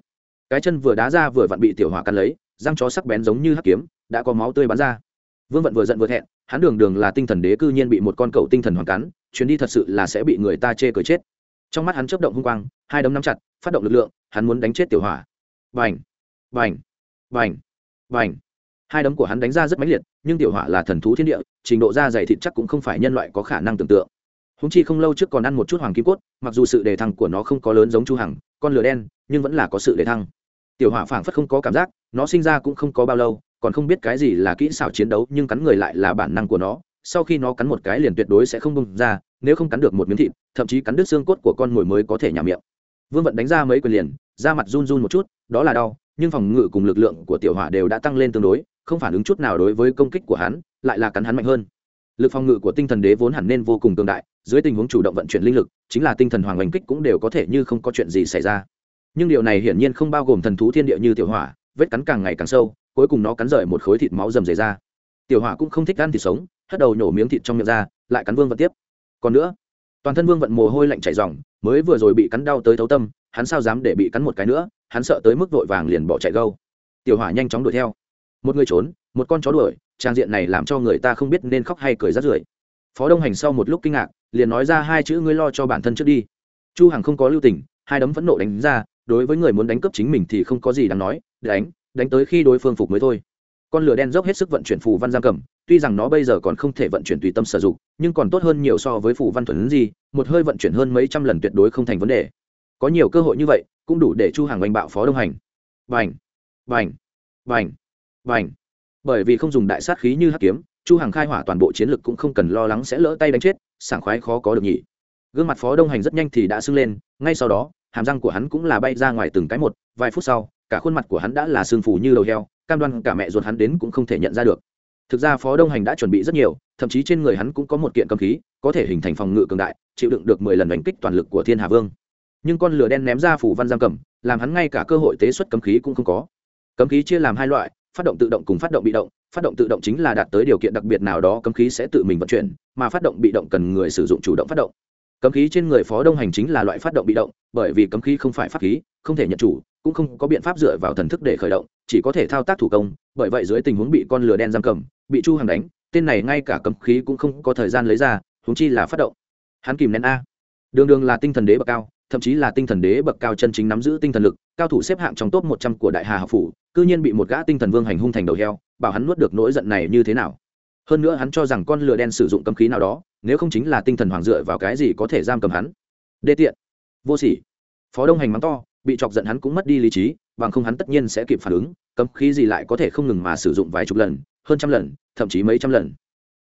A: Cái chân vừa đá ra vừa vặn bị tiểu hỏa cắn lấy, răng chó sắc bén giống như hắc kiếm, đã có máu tươi bắn ra. Vương vận vừa giận vừa thẹn, hắn đường đường là tinh thần đế cư nhiên bị một con cậu tinh thần hoàn cắn, chuyến đi thật sự là sẽ bị người ta chê cười chết. Trong mắt hắn chớp động hung quang, hai đấm nắm chặt, phát động lực lượng, hắn muốn đánh chết tiểu hỏa. Vành vành vành vành hai đấm của hắn đánh ra rất mãnh liệt, nhưng tiểu hỏa là thần thú thiên địa, trình độ da dày thịt chắc cũng không phải nhân loại có khả năng tưởng tượng húng chi không lâu trước còn ăn một chút hoàng kim cốt, mặc dù sự đề thăng của nó không có lớn giống chu hằng, con lửa đen, nhưng vẫn là có sự đề thăng. Tiểu hỏa phảng phất không có cảm giác, nó sinh ra cũng không có bao lâu, còn không biết cái gì là kỹ xảo chiến đấu, nhưng cắn người lại là bản năng của nó. Sau khi nó cắn một cái liền tuyệt đối sẽ không bung ra, nếu không cắn được một miếng thịt, thậm chí cắn đứt xương cốt của con mồi mới có thể nhả miệng. Vương vận đánh ra mấy quyền liền, da mặt run run một chút, đó là đau, nhưng phòng ngự cùng lực lượng của tiểu hỏa đều đã tăng lên tương đối, không phản ứng chút nào đối với công kích của hắn, lại là cắn hắn mạnh hơn. Lực phòng ngự của tinh thần đế vốn hẳn nên vô cùng tương đại dưới tình huống chủ động vận chuyển linh lực, chính là tinh thần hoàng oanh kích cũng đều có thể như không có chuyện gì xảy ra. Nhưng điều này hiển nhiên không bao gồm thần thú thiên địa như tiểu hỏa, vết cắn càng ngày càng sâu, cuối cùng nó cắn rời một khối thịt máu rầm rề ra. Tiểu hỏa cũng không thích ăn thịt sống, hất đầu nhổ miếng thịt trong miệng ra, lại cắn vương vận tiếp. Còn nữa, toàn thân vương vận mồ hôi lạnh chảy ròng, mới vừa rồi bị cắn đau tới thấu tâm, hắn sao dám để bị cắn một cái nữa, hắn sợ tới mức vội vàng liền bỏ chạy gâu. Tiểu hỏa nhanh chóng đuổi theo. Một người trốn, một con chó đuổi, trang diện này làm cho người ta không biết nên khóc hay cười rát rưởi. Phó đông hành sau một lúc kinh ngạc liền nói ra hai chữ ngươi lo cho bản thân trước đi. Chu hằng không có lưu tình, hai đấm phẫn nộ đánh ra, đối với người muốn đánh cướp chính mình thì không có gì đáng nói, đánh đánh tới khi đối phương phục mới thôi. Con lửa đen dốc hết sức vận chuyển phù văn giam cầm, tuy rằng nó bây giờ còn không thể vận chuyển tùy tâm sử dụng, nhưng còn tốt hơn nhiều so với phù văn thuần gì, một hơi vận chuyển hơn mấy trăm lần tuyệt đối không thành vấn đề. Có nhiều cơ hội như vậy, cũng đủ để chu hàng oanh bạo phó đông hành. Vành vành vành vành bởi vì không dùng đại sát khí như hắc kiếm, chu hàng khai hỏa toàn bộ chiến lực cũng không cần lo lắng sẽ lỡ tay đánh chết sảng khoái khó có được nhỉ. Gương mặt phó đông hành rất nhanh thì đã sưng lên, ngay sau đó, hàm răng của hắn cũng là bay ra ngoài từng cái một, vài phút sau, cả khuôn mặt của hắn đã là sương phù như đầu heo, cam đoan cả mẹ ruột hắn đến cũng không thể nhận ra được. Thực ra phó đông hành đã chuẩn bị rất nhiều, thậm chí trên người hắn cũng có một kiện cầm khí, có thể hình thành phòng ngự cường đại, chịu đựng được mười lần đánh kích toàn lực của thiên hà vương. Nhưng con lửa đen ném ra phủ văn giam cầm, làm hắn ngay cả cơ hội tế xuất cấm khí cũng không có. Cấm khí chia làm hai loại phát động tự động cùng phát động bị động, phát động tự động chính là đạt tới điều kiện đặc biệt nào đó cấm khí sẽ tự mình vận chuyển, mà phát động bị động cần người sử dụng chủ động phát động. Cấm khí trên người phó đông hành chính là loại phát động bị động, bởi vì cấm khí không phải pháp khí, không thể nhận chủ, cũng không có biện pháp dựa vào thần thức để khởi động, chỉ có thể thao tác thủ công, bởi vậy dưới tình huống bị con lửa đen giam cầm, bị chu hàng đánh, tên này ngay cả cấm khí cũng không có thời gian lấy ra húng chi là phát động. Hắn kìm nén a. Đường đường là tinh thần đế bậc cao thậm chí là tinh thần đế bậc cao chân chính nắm giữ tinh thần lực, cao thủ xếp hạng trong top một trăm của đại hà học phủ, cư nhiên bị một gã tinh thần vương hành hung thành đầu heo, bảo hắn nuốt được nỗi giận này như thế nào. Hơn nữa hắn cho rằng con lửa đen sử dụng cấm khí nào đó, nếu không chính là tinh thần hoàng dựa vào cái gì có thể giam cầm hắn. Đê tiện. Vô sỉ. Phó đông hành mắng to, bị chọc giận hắn cũng mất đi lý trí, bằng không hắn tất nhiên sẽ kịp phản ứng, cấm khí gì lại có thể không ngừng mà sử dụng vài chục lần, hơn trăm lần, thậm chí mấy trăm lần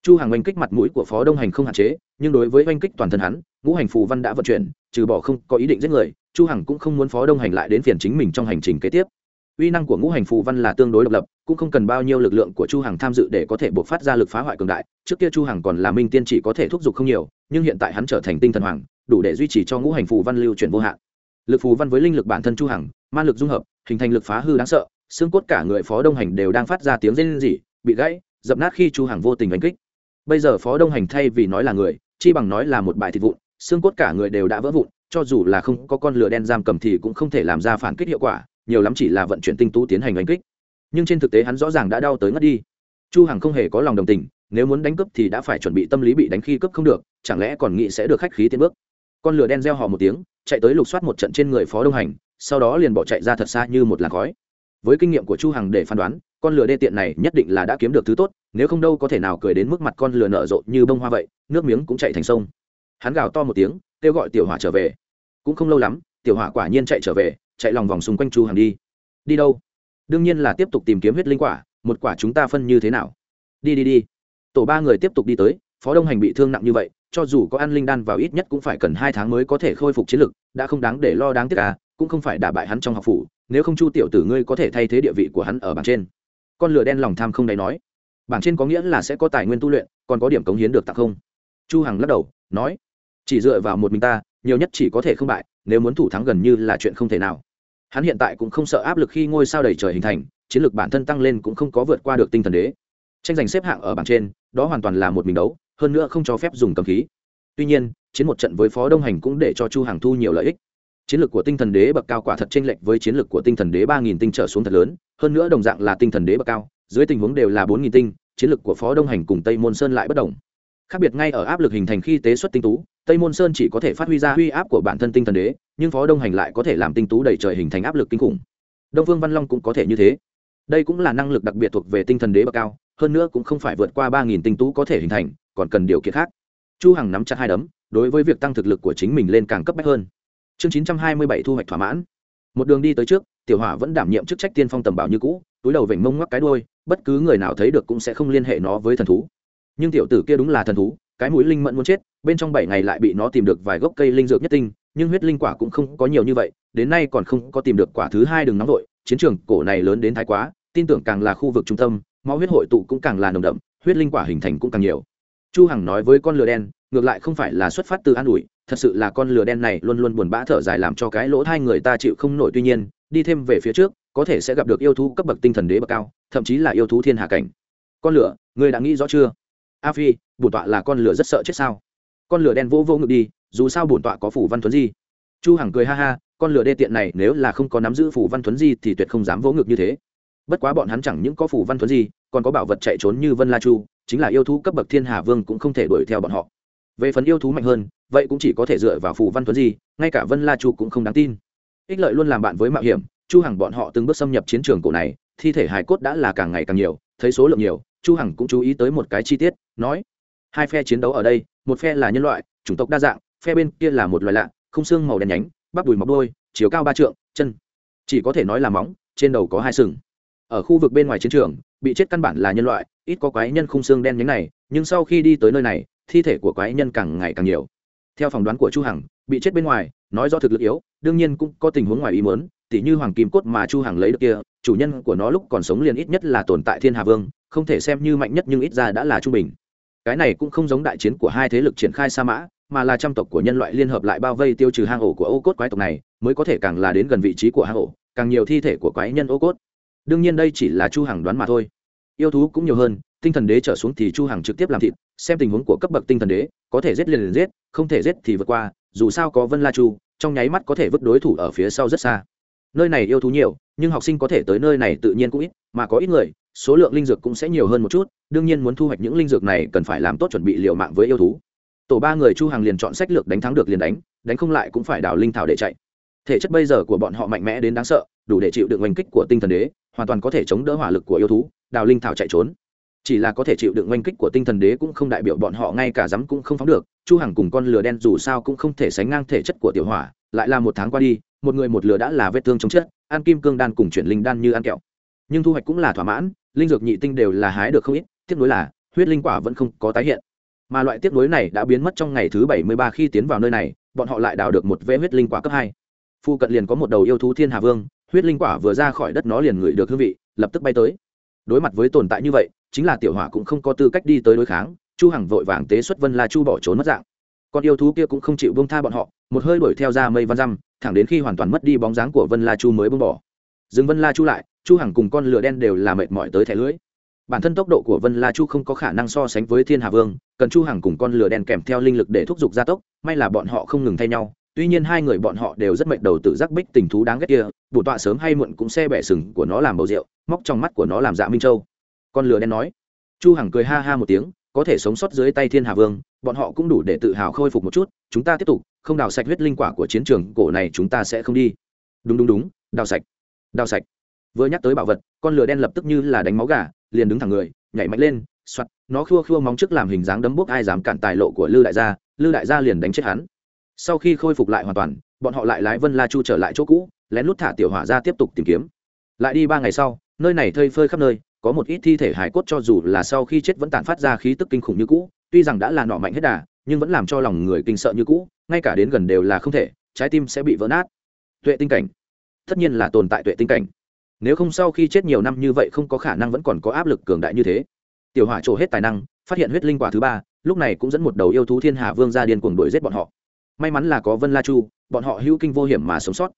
A: chu hàng oanh kích mặt mũi của phó đông hành không hạn chế, nhưng đối với oanh kích toàn thân hắn, ngũ hành phù văn đã vận chuyển, trừ bỏ không có ý định giết người, chu hằng cũng không muốn phó đông hành lại đến phiền chính mình trong hành trình kế tiếp. Uy năng của ngũ hành phù văn là tương đối độc lập, cũng không cần bao nhiêu lực lượng của chu hằng tham dự để có thể buộc phát ra lực phá hoại cường đại. Trước kia chu hằng còn là minh tiên chỉ có thể thúc giục không nhiều, nhưng hiện tại hắn trở thành tinh thần hoàng, đủ để duy trì cho ngũ hành phù văn lưu chuyển vô hạn. Lực phù văn với linh lực bản thân chu hằng, ma lực dung hợp, hình thành lực phá hư đáng sợ, xương cốt cả người phó đông hành đều đang phát ra tiếng rên rỉ, bị gãy, dập nát khi chu hằng vô tình đánh kích bây giờ phó đông hành thay vì nói là người, chi bằng nói là một bài thịt vụn, xương cốt cả người đều đã vỡ vụn, cho dù là không có con lửa đen giam cầm thì cũng không thể làm ra phản kích hiệu quả, nhiều lắm chỉ là vận chuyển tinh tú tiến hành đánh kích. Nhưng trên thực tế hắn rõ ràng đã đau tới ngất đi. Chu hằng không hề có lòng đồng tình, nếu muốn đánh cướp thì đã phải chuẩn bị tâm lý bị đánh khi cướp không được, chẳng lẽ còn nghĩ sẽ được khách khí tiến bước? Con lửa đen reo hò một tiếng, chạy tới lục soát một trận trên người phó đông hành, sau đó liền bỏ chạy ra thật xa như một làn khói với kinh nghiệm của chu hằng để phán đoán, con lừa đê tiện này nhất định là đã kiếm được thứ tốt, nếu không đâu có thể nào cười đến mức mặt con lừa nở rộ như bông hoa vậy, nước miếng cũng chạy thành sông. Hắn gào to một tiếng, kêu gọi tiểu hỏa trở về. Cũng không lâu lắm, tiểu hỏa quả nhiên chạy trở về, chạy lòng vòng xung quanh chu hằng đi. Đi đâu? Đương nhiên là tiếp tục tìm kiếm huyết linh quả, một quả chúng ta phân như thế nào? Đi đi đi. Tổ ba người tiếp tục đi tới, phó đông hành bị thương nặng như vậy, cho dù có ăn linh đan vào ít nhất cũng phải cần hai tháng mới có thể khôi phục chiến lực, đã không đáng để lo đáng tiếc à cũng không phải đả bại hắn trong học phủ nếu không chu tiểu tử ngươi có thể thay thế địa vị của hắn ở bảng trên. Con lửa đen lòng tham không đáy nói. Bảng trên có nghĩa là sẽ có tài nguyên tu luyện, còn có điểm cống hiến được tặng không? Chu hằng lắc đầu, nói. Chỉ dựa vào một mình ta, nhiều nhất chỉ có thể không bại, nếu muốn thủ thắng gần như là chuyện không thể nào. Hắn hiện tại cũng không sợ áp lực khi ngôi sao đầy trời hình thành, chiến lược bản thân tăng lên cũng không có vượt qua được tinh thần đế. Tranh giành xếp hạng ở bảng trên, đó hoàn toàn là một mình đấu, hơn nữa không cho phép dùng cầm khí. Tuy nhiên, chiến một trận với phó đông hành cũng để cho chu hàng thu nhiều lợi ích chiến lược của tinh thần đế bậc cao quả thật chênh lệch với chiến lược của tinh thần đế ba nghìn tinh trở xuống thật lớn, hơn nữa đồng dạng là tinh thần đế bậc cao, dưới tình huống đều là bốn nghìn tinh, chiến lược của phó đông hành cùng tây môn sơn lại bất đồng. Khác biệt ngay ở áp lực hình thành khi tế xuất tinh tú, tây môn sơn chỉ có thể phát huy ra uy áp của bản thân tinh thần đế, nhưng phó đông hành lại có thể làm tinh tú đầy trời hình thành áp lực kinh khủng. Đông vương văn long cũng có thể như thế. Đây cũng là năng lực đặc biệt thuộc về tinh thần đế bậc cao, hơn nữa cũng không phải vượt qua ba nghìn tinh tú có thể hình thành, còn cần điều kiện khác. Chu hằng nắm chặt hai đấm, đối với việc tăng thực lực của chính mình lên càng cấp bách hơn chương chín trăm hai mươi bảy thu hoạch thỏa mãn. Một đường đi tới trước tiểu hỏa vẫn đảm nhiệm chức trách tiên phong tầm bảo như cũ túi đầu vểnh mông ngoắc cái đuôi, bất cứ người nào thấy được cũng sẽ không liên hệ nó với thần thú. Nhưng tiểu tử kia đúng là thần thú cái mũi linh mẫn muốn chết bên trong bảy ngày lại bị nó tìm được vài gốc cây linh dược nhất tinh nhưng huyết linh quả cũng không có nhiều như vậy đến nay còn không có tìm được quả thứ hai đừng nóng vội chiến trường cổ này lớn đến thái quá tin tưởng càng là khu vực trung tâm máu huyết hội tụ cũng càng là nồng đậm huyết linh quả hình thành cũng càng nhiều chu hằng nói với con lừa đen, ngược lại không phải là xuất phát từ an ủi, thật sự là con lừa đen này luôn luôn buồn bã thở dài làm cho cái lỗ hai người ta chịu không nổi. Tuy nhiên, đi thêm về phía trước, có thể sẽ gặp được yêu thú cấp bậc tinh thần đế bậc cao, thậm chí là yêu thú thiên hạ cảnh. Con lửa người đã nghĩ rõ chưa? A phi, bổn tọa là con lửa rất sợ chết sao? Con lửa đen vô vô ngực đi, dù sao bổn tọa có phủ văn thuấn gì chu hằng cười ha ha, con lửa đê tiện này nếu là không có nắm giữ phủ văn thuấn gì thì tuyệt không dám vỗ ngực như thế. Bất quá bọn hắn chẳng những có phủ văn thuấn gì còn có bảo vật chạy trốn như vân la chu chính là yêu thú cấp bậc thiên hà vương cũng không thể đuổi theo bọn họ. Về phần yêu thú mạnh hơn, vậy cũng chỉ có thể dựa vào phù văn thuấn gì ngay cả vân la chu cũng không đáng tin. Ích lợi luôn làm bạn với mạo hiểm, chu hằng bọn họ từng bước xâm nhập chiến trường cổ này, thi thể hài cốt đã là càng ngày càng nhiều, thấy số lượng nhiều, chu hằng cũng chú ý tới một cái chi tiết, nói, hai phe chiến đấu ở đây, một phe là nhân loại, chủng tộc đa dạng, phe bên kia là một loài lạ, không xương màu đen nhánh, bắp đùi mọc đôi, chiều cao ba trượng, chân. Chỉ có thể nói là móng, trên đầu có hai sừng. Ở khu vực bên ngoài chiến trường, bị chết căn bản là nhân loại ít có quái nhân khung xương đen nhánh này, nhưng sau khi đi tới nơi này, thi thể của quái nhân càng ngày càng nhiều. Theo phỏng đoán của chu hằng, bị chết bên ngoài, nói do thực lực yếu, đương nhiên cũng có tình huống ngoài ý muốn, tỉ như hoàng kim cốt mà chu hằng lấy được kia, chủ nhân của nó lúc còn sống liền ít nhất là tồn tại thiên hà vương, không thể xem như mạnh nhất nhưng ít ra đã là trung bình. Cái này cũng không giống đại chiến của hai thế lực triển khai sa mã, mà là trăm tộc của nhân loại liên hợp lại bao vây tiêu trừ hang ổ của ô cốt quái tộc này, mới có thể càng là đến gần vị trí của hang ổ, càng nhiều thi thể của quái nhân ô cốt. Đương nhiên đây chỉ là chu hằng đoán mà thôi yêu thú cũng nhiều hơn, tinh thần đế trở xuống thì chu hằng trực tiếp làm thịt, xem tình huống của cấp bậc tinh thần đế, có thể giết liền liền giết, không thể giết thì vượt qua, dù sao có vân la chu, trong nháy mắt có thể vứt đối thủ ở phía sau rất xa. Nơi này yêu thú nhiều, nhưng học sinh có thể tới nơi này tự nhiên cũng ít, mà có ít người, số lượng linh dược cũng sẽ nhiều hơn một chút, đương nhiên muốn thu hoạch những linh dược này cần phải làm tốt chuẩn bị liệu mạng với yêu thú. Tổ ba người chu hàng liền chọn sách lược đánh thắng được liền đánh đánh không lại cũng phải đào linh thảo để chạy. Thể chất bây giờ của bọn họ mạnh mẽ đến đáng sợ, đủ để chịu được oanh kích của tinh thần đế, hoàn toàn có thể chống đỡ hỏa lực của yêu thú đào linh thảo chạy trốn. Chỉ là có thể chịu đựng oanh kích của tinh thần đế cũng không đại biểu bọn họ ngay cả dám cũng không phóng được. Chu hằng cùng con lửa đen dù sao cũng không thể sánh ngang thể chất của tiểu hỏa, lại là một tháng qua đi, một người một lửa đã là vết thương chống chết ăn kim cương đan cùng chuyển linh đan như ăn kẹo. Nhưng thu hoạch cũng là thỏa mãn, linh dược nhị tinh đều là hái được không ít, tiếc nối là, huyết linh quả vẫn không có tái hiện. Mà loại tiếc nối này đã biến mất trong ngày thứ bảy mươi ba khi tiến vào nơi này, bọn họ lại đào được một vế huyết linh quả cấp hai. Phu cận liền có một đầu yêu thú thiên hà vương, huyết linh quả vừa ra khỏi đất nó liền ngửi được hương vị, lập tức bay tới đối mặt với tồn tại như vậy, chính là tiểu hỏa cũng không có tư cách đi tới đối kháng, chu hằng vội vàng tế xuất vân la chu bỏ trốn mất dạng. Con yêu thú kia cũng không chịu buông tha bọn họ, một hơi đuổi theo ra mây văn răm, thẳng đến khi hoàn toàn mất đi bóng dáng của vân la chu mới buông bỏ. Dừng vân la chu lại, chu hằng cùng con lửa đen đều là mệt mỏi tới thẻ lưới bản thân tốc độ của vân la chu không có khả năng so sánh với thiên hà vương, cần chu hằng cùng con lửa đen kèm theo linh lực để thúc giục gia tốc, may là bọn họ không ngừng thay nhau tuy nhiên hai người bọn họ đều rất mệnh đầu tự giác bích tình thú đáng ghét kia bổ tọa sớm hay muộn cũng xe bẻ sừng của nó làm bầu rượu móc trong mắt của nó làm dạ minh châu. Con lừa đen nói. Chu hằng cười ha ha một tiếng có thể sống sót dưới tay thiên hà vương bọn họ cũng đủ để tự hào khôi phục một chút chúng ta tiếp tục không đào sạch huyết linh quả của chiến trường cổ này chúng ta sẽ không đi. Đúng đúng đúng đào sạch đào sạch. Vừa nhắc tới bảo vật con lửa đen lập tức như là đánh máu gà liền đứng thẳng người nhảy mạnh lên xoát, nó khua khua móng trước làm hình dáng đấm bốc ai dám cản tài lộ của lư đại gia lư đại gia liền đánh chết hắn sau khi khôi phục lại hoàn toàn, bọn họ lại lái vân la chu trở lại chỗ cũ, lén lút thả tiểu hỏa ra tiếp tục tìm kiếm. Lại đi ba ngày sau, nơi này thơi phơi khắp nơi, có một ít thi thể hải cốt cho dù là sau khi chết vẫn tàn phát ra khí tức kinh khủng như cũ, tuy rằng đã là nọ mạnh hết đà, nhưng vẫn làm cho lòng người kinh sợ như cũ, ngay cả đến gần đều là không thể, trái tim sẽ bị vỡ nát. Tuệ tinh cảnh. Tất nhiên là tồn tại tuệ tinh cảnh. Nếu không sau khi chết nhiều năm như vậy không có khả năng vẫn còn có áp lực cường đại như thế. Tiểu hỏa trổ hết tài năng, phát hiện huyết linh quả thứ ba, lúc này cũng dẫn một đầu yêu thú thiên hà vương ra điên cuồng đuổi giết bọn họ may mắn là có vân la chu, bọn họ hữu kinh vô hiểm mà sống sót.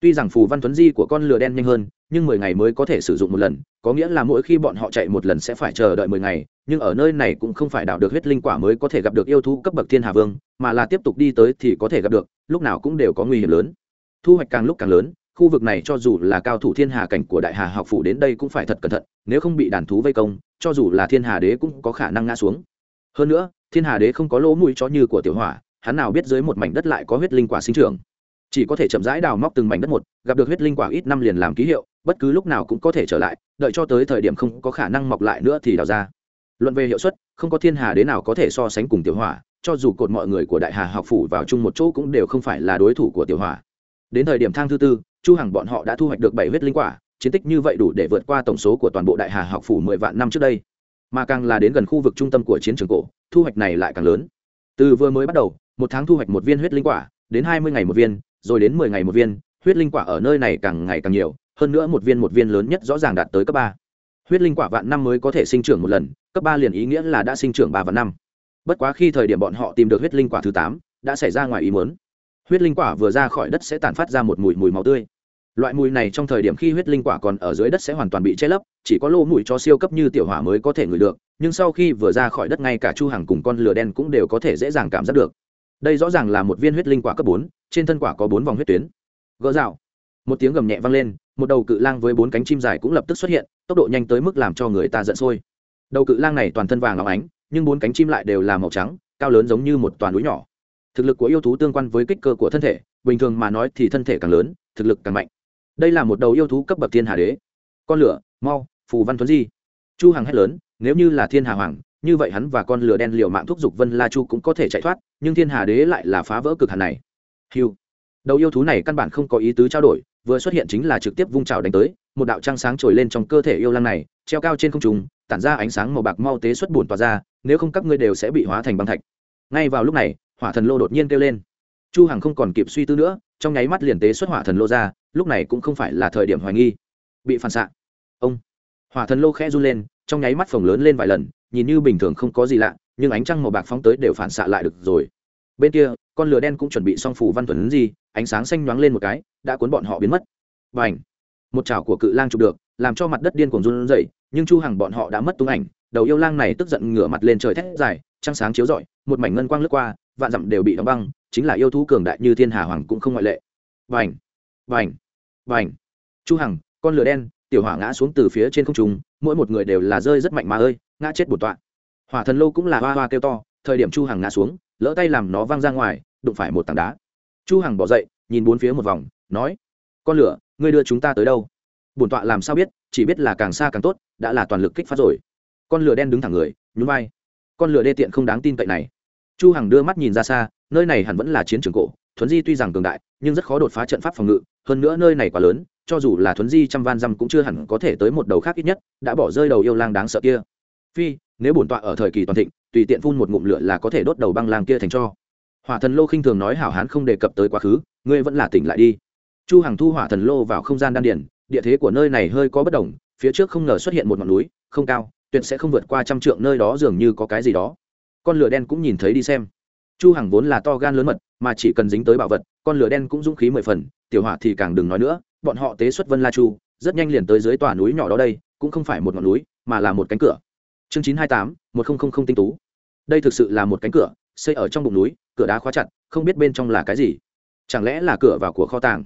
A: Tuy rằng phù văn tuấn di của con lừa đen nhanh hơn, nhưng mười ngày mới có thể sử dụng một lần, có nghĩa là mỗi khi bọn họ chạy một lần sẽ phải chờ đợi mười ngày, nhưng ở nơi này cũng không phải đào được huyết linh quả mới có thể gặp được yêu thú cấp bậc thiên hà vương, mà là tiếp tục đi tới thì có thể gặp được, lúc nào cũng đều có nguy hiểm lớn. Thu hoạch càng lúc càng lớn, khu vực này cho dù là cao thủ thiên hà cảnh của đại hà học phủ đến đây cũng phải thật cẩn thận, nếu không bị đàn thú vây công, cho dù là thiên hà đế cũng có khả năng ngã xuống. Hơn nữa, thiên hà đế không có lỗ mũi chó như của tiểu hỏa hắn nào biết dưới một mảnh đất lại có huyết linh quả sinh trưởng. Chỉ có thể chậm rãi đào móc từng mảnh đất một, gặp được huyết linh quả ít năm liền làm ký hiệu, bất cứ lúc nào cũng có thể trở lại, đợi cho tới thời điểm không có khả năng mọc lại nữa thì đào ra. Luận về hiệu suất, không có thiên hà đế nào có thể so sánh cùng tiểu hỏa, cho dù cột mọi người của đại hà học phủ vào chung một chỗ cũng đều không phải là đối thủ của tiểu hỏa. Đến thời điểm thang thứ tư, chu hằng bọn họ đã thu hoạch được bảy huyết linh quả, chiến tích như vậy đủ để vượt qua tổng số của toàn bộ đại hà học phủ mười vạn năm trước đây. Mà càng là đến gần khu vực trung tâm của chiến trường cổ, thu hoạch này lại càng lớn. Từ vừa mới bắt đầu một tháng thu hoạch một viên huyết linh quả, đến hai mươi ngày một viên, rồi đến mười ngày một viên, huyết linh quả ở nơi này càng ngày càng nhiều, hơn nữa một viên một viên lớn nhất rõ ràng đạt tới cấp ba. Huyết linh quả vạn năm mới có thể sinh trưởng một lần, cấp ba liền ý nghĩa là đã sinh trưởng ba vạn năm. Bất quá khi thời điểm bọn họ tìm được huyết linh quả thứ tám, đã xảy ra ngoài ý muốn. Huyết linh quả vừa ra khỏi đất sẽ tàn phát ra một mùi mùi máu tươi. Loại mùi này trong thời điểm khi huyết linh quả còn ở dưới đất sẽ hoàn toàn bị che lấp, chỉ có lô mùi cho siêu cấp như tiểu hỏa mới có thể ngửi được, nhưng sau khi vừa ra khỏi đất ngay cả chu hàng cùng con lửa đen cũng đều có thể dễ dàng cảm giác được đây rõ ràng là một viên huyết linh quả cấp bốn, trên thân quả có bốn vòng huyết tuyến. Gỡ rào. Một tiếng gầm nhẹ vang lên, một đầu cự lang với bốn cánh chim dài cũng lập tức xuất hiện, tốc độ nhanh tới mức làm cho người ta giận sôi. Đầu cự lang này toàn thân vàng óng ánh, nhưng bốn cánh chim lại đều là màu trắng, cao lớn giống như một toàn núi nhỏ. Thực lực của yêu thú tương quan với kích cơ của thân thể, bình thường mà nói thì thân thể càng lớn, thực lực càng mạnh. Đây là một đầu yêu thú cấp bậc thiên hà đế. Con lửa, mau, phù văn thuấn di. Chu hằng hét lớn, nếu như là thiên hà hoàng như vậy hắn và con lửa đen liều mạng thúc giục vân la chu cũng có thể chạy thoát, nhưng thiên hà đế lại là phá vỡ cực hạn này. Hiu đầu yêu thú này căn bản không có ý tứ trao đổi, vừa xuất hiện chính là trực tiếp vung trào đánh tới, một đạo trăng sáng trồi lên trong cơ thể yêu lang này, treo cao trên không trung, tản ra ánh sáng màu bạc mau tế xuất bùn tỏa ra, nếu không các ngươi đều sẽ bị hóa thành băng thạch. Ngay vào lúc này, hỏa thần lô đột nhiên kêu lên. Chu hằng không còn kịp suy tư nữa, trong nháy mắt liền tế xuất hỏa thần lô ra, lúc này cũng không phải là thời điểm hoài nghi. Bị phản xạ. Ông. Hỏa thần lô khẽ run lên, trong nháy mắt phồng lớn lên vài lần nhìn như bình thường không có gì lạ, nhưng ánh trăng màu bạc phóng tới đều phản xạ lại được rồi. Bên kia, con lửa đen cũng chuẩn bị xong phủ văn thuần gì ánh sáng xanh nhoáng lên một cái, đã cuốn bọn họ biến mất. Và ảnh một chảo của cự lang chụp được, làm cho mặt đất điên cuồng run rẩy, nhưng chu hằng bọn họ đã mất tung ảnh, đầu yêu lang này tức giận ngửa mặt lên trời thét dài, trăng sáng chiếu rọi, một mảnh ngân quang lướt qua, vạn dặm đều bị đóng băng, chính là yêu thú cường đại như thiên hà hoàng cũng không ngoại lệ. Vành vành vành chu hằng, con lửa đen, tiểu hỏa ngã xuống từ phía trên không trung, mỗi một người đều là rơi rất mạnh mà ơi ngã chết bổn tọa. Hỏa thần lô cũng là hoa hoa kêu to, thời điểm chu hằng ngã xuống, lỡ tay làm nó văng ra ngoài, đụng phải một tảng đá. Chu hằng bỏ dậy, nhìn bốn phía một vòng, nói, con lửa, ngươi đưa chúng ta tới đâu? Bổn tọa làm sao biết, chỉ biết là càng xa càng tốt, đã là toàn lực kích phát rồi. Con lửa đen đứng thẳng người, nhún vai. Con lửa đê tiện không đáng tin cậy này. Chu hằng đưa mắt nhìn ra xa, nơi này hẳn vẫn là chiến trường cổ, thuấn di tuy rằng cường đại, nhưng rất khó đột phá trận pháp phòng ngự, hơn nữa nơi này quá lớn, cho dù là thuấn di trăm van dăm cũng chưa hẳn có thể tới một đầu khác ít nhất, đã bỏ rơi đầu yêu lang đáng sợ kia phi, nếu bổn tọa ở thời kỳ toàn thịnh, tùy tiện phun một ngụm lửa là có thể đốt đầu băng lang kia thành cho. Hỏa thần lô khinh thường nói hảo hán không đề cập tới quá khứ, ngươi vẫn là tỉnh lại đi. Chu hằng thu hỏa thần lô vào không gian đan điển địa thế của nơi này hơi có bất đồng, phía trước không ngờ xuất hiện một ngọn núi, không cao, tuyệt sẽ không vượt qua trăm trượng nơi đó dường như có cái gì đó. Con lửa đen cũng nhìn thấy đi xem. Chu hằng vốn là to gan lớn mật, mà chỉ cần dính tới bảo vật, con lửa đen cũng dũng khí mười phần, tiểu hỏa thì càng đừng nói nữa, bọn họ tế xuất vân la chu, rất nhanh liền tới dưới tòa núi nhỏ đó đây, cũng không phải một ngọn núi, mà là một cánh cửa chương chín hai tám, một nghìn tinh tú. Đây thực sự là một cánh cửa, xây ở trong bụng núi, cửa đá khóa chặt, không biết bên trong là cái gì. Chẳng lẽ là cửa vào của kho tàng?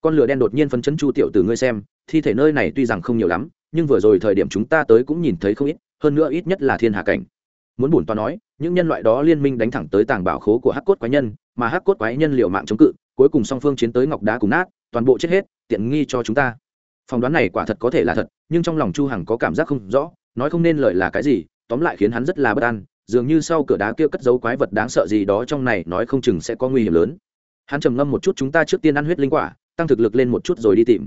A: Con lửa đen đột nhiên phấn chấn chu tiểu từ ngươi xem, thi thể nơi này tuy rằng không nhiều lắm, nhưng vừa rồi thời điểm chúng ta tới cũng nhìn thấy không ít, hơn nữa ít nhất là thiên hạ cảnh. Muốn bổn toa nói, những nhân loại đó liên minh đánh thẳng tới tàng bảo khố của hắc cốt quái nhân, mà hắc cốt quái nhân liều mạng chống cự, cuối cùng song phương chiến tới ngọc đá cùng nát, toàn bộ chết hết, tiện nghi cho chúng ta. Phỏng đoán này quả thật có thể là thật, nhưng trong lòng chu hằng có cảm giác không rõ nói không nên lời là cái gì, tóm lại khiến hắn rất là bất an, dường như sau cửa đá kia cất giấu quái vật đáng sợ gì đó trong này nói không chừng sẽ có nguy hiểm lớn. Hắn trầm ngâm một chút chúng ta trước tiên ăn huyết linh quả, tăng thực lực lên một chút rồi đi tìm.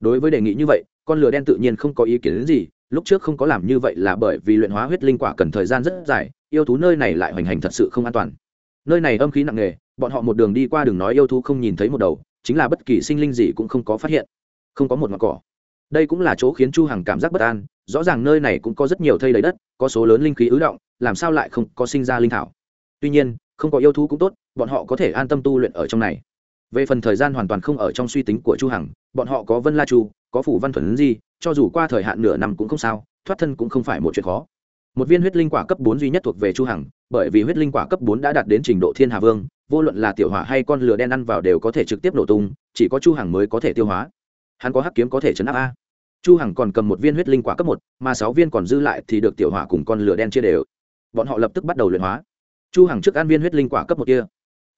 A: Đối với đề nghị như vậy, con lửa đen tự nhiên không có ý kiến đến gì, lúc trước không có làm như vậy là bởi vì luyện hóa huyết linh quả cần thời gian rất dài, yêu thú nơi này lại hoành hành thật sự không an toàn. Nơi này âm khí nặng nề, bọn họ một đường đi qua đường nói yêu thú không nhìn thấy một đầu, chính là bất kỳ sinh linh gì cũng không có phát hiện. Không có một ngọn cỏ. Đây cũng là chỗ khiến chu hằng cảm giác bất an rõ ràng nơi này cũng có rất nhiều thây đầy đất, có số lớn linh khí ứ động, làm sao lại không có sinh ra linh thảo? Tuy nhiên, không có yêu thú cũng tốt, bọn họ có thể an tâm tu luyện ở trong này. Về phần thời gian hoàn toàn không ở trong suy tính của chu hằng, bọn họ có vân la chu, có phủ văn thuần gì cho dù qua thời hạn nửa năm cũng không sao, thoát thân cũng không phải một chuyện khó. Một viên huyết linh quả cấp bốn duy nhất thuộc về chu hằng, bởi vì huyết linh quả cấp bốn đã đạt đến trình độ thiên hà vương, vô luận là tiểu hỏa hay con lửa đen ăn vào đều có thể trực tiếp nổ tung, chỉ có chu hằng mới có thể tiêu hóa. Hắn có hắc kiếm có thể chấn áp a chu hằng còn cầm một viên huyết linh quả cấp một, mà sáu viên còn dư lại thì được tiểu hỏa cùng con lửa đen chia đều. Bọn họ lập tức bắt đầu luyện hóa. Chu hằng trước ăn viên huyết linh quả cấp một kia.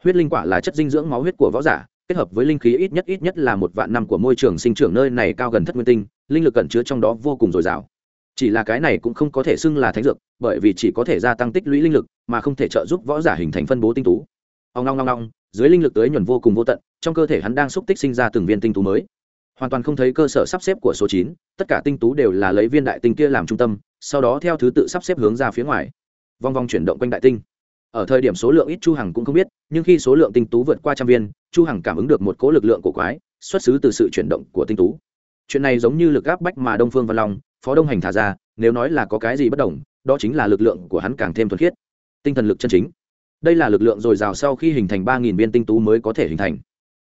A: Huyết linh quả là chất dinh dưỡng máu huyết của võ giả, kết hợp với linh khí ít nhất ít nhất là một vạn năm của môi trường sinh trưởng nơi này cao gần thất nguyên tinh, linh lực cẩn chứa trong đó vô cùng dồi dào. Chỉ là cái này cũng không có thể xưng là thánh dược, bởi vì chỉ có thể gia tăng tích lũy linh lực, mà không thể trợ giúp võ giả hình thành phân bố tinh tú. Ông long long long dưới linh lực tới nhuần vô cùng vô tận, trong cơ thể hắn đang xúc tích sinh ra từng viên tinh tú mới hoàn toàn không thấy cơ sở sắp xếp của số chín, tất cả tinh tú đều là lấy viên đại tinh kia làm trung tâm, sau đó theo thứ tự sắp xếp hướng ra phía ngoài. Vòng vòng chuyển động quanh đại tinh. Ở thời điểm số lượng ít chu hằng cũng không biết, nhưng khi số lượng tinh tú vượt qua trăm viên, chu hằng cảm ứng được một cỗ lực lượng của quái, xuất xứ từ sự chuyển động của tinh tú. Chuyện này giống như lực áp bách mà đông phương văn long, phó đông hành thả ra, nếu nói là có cái gì bất đồng, đó chính là lực lượng của hắn càng thêm thuần khiết. Tinh thần lực chân chính. Đây là lực lượng dồi dào sau khi hình thành ba nghìn viên tinh tú mới có thể hình thành.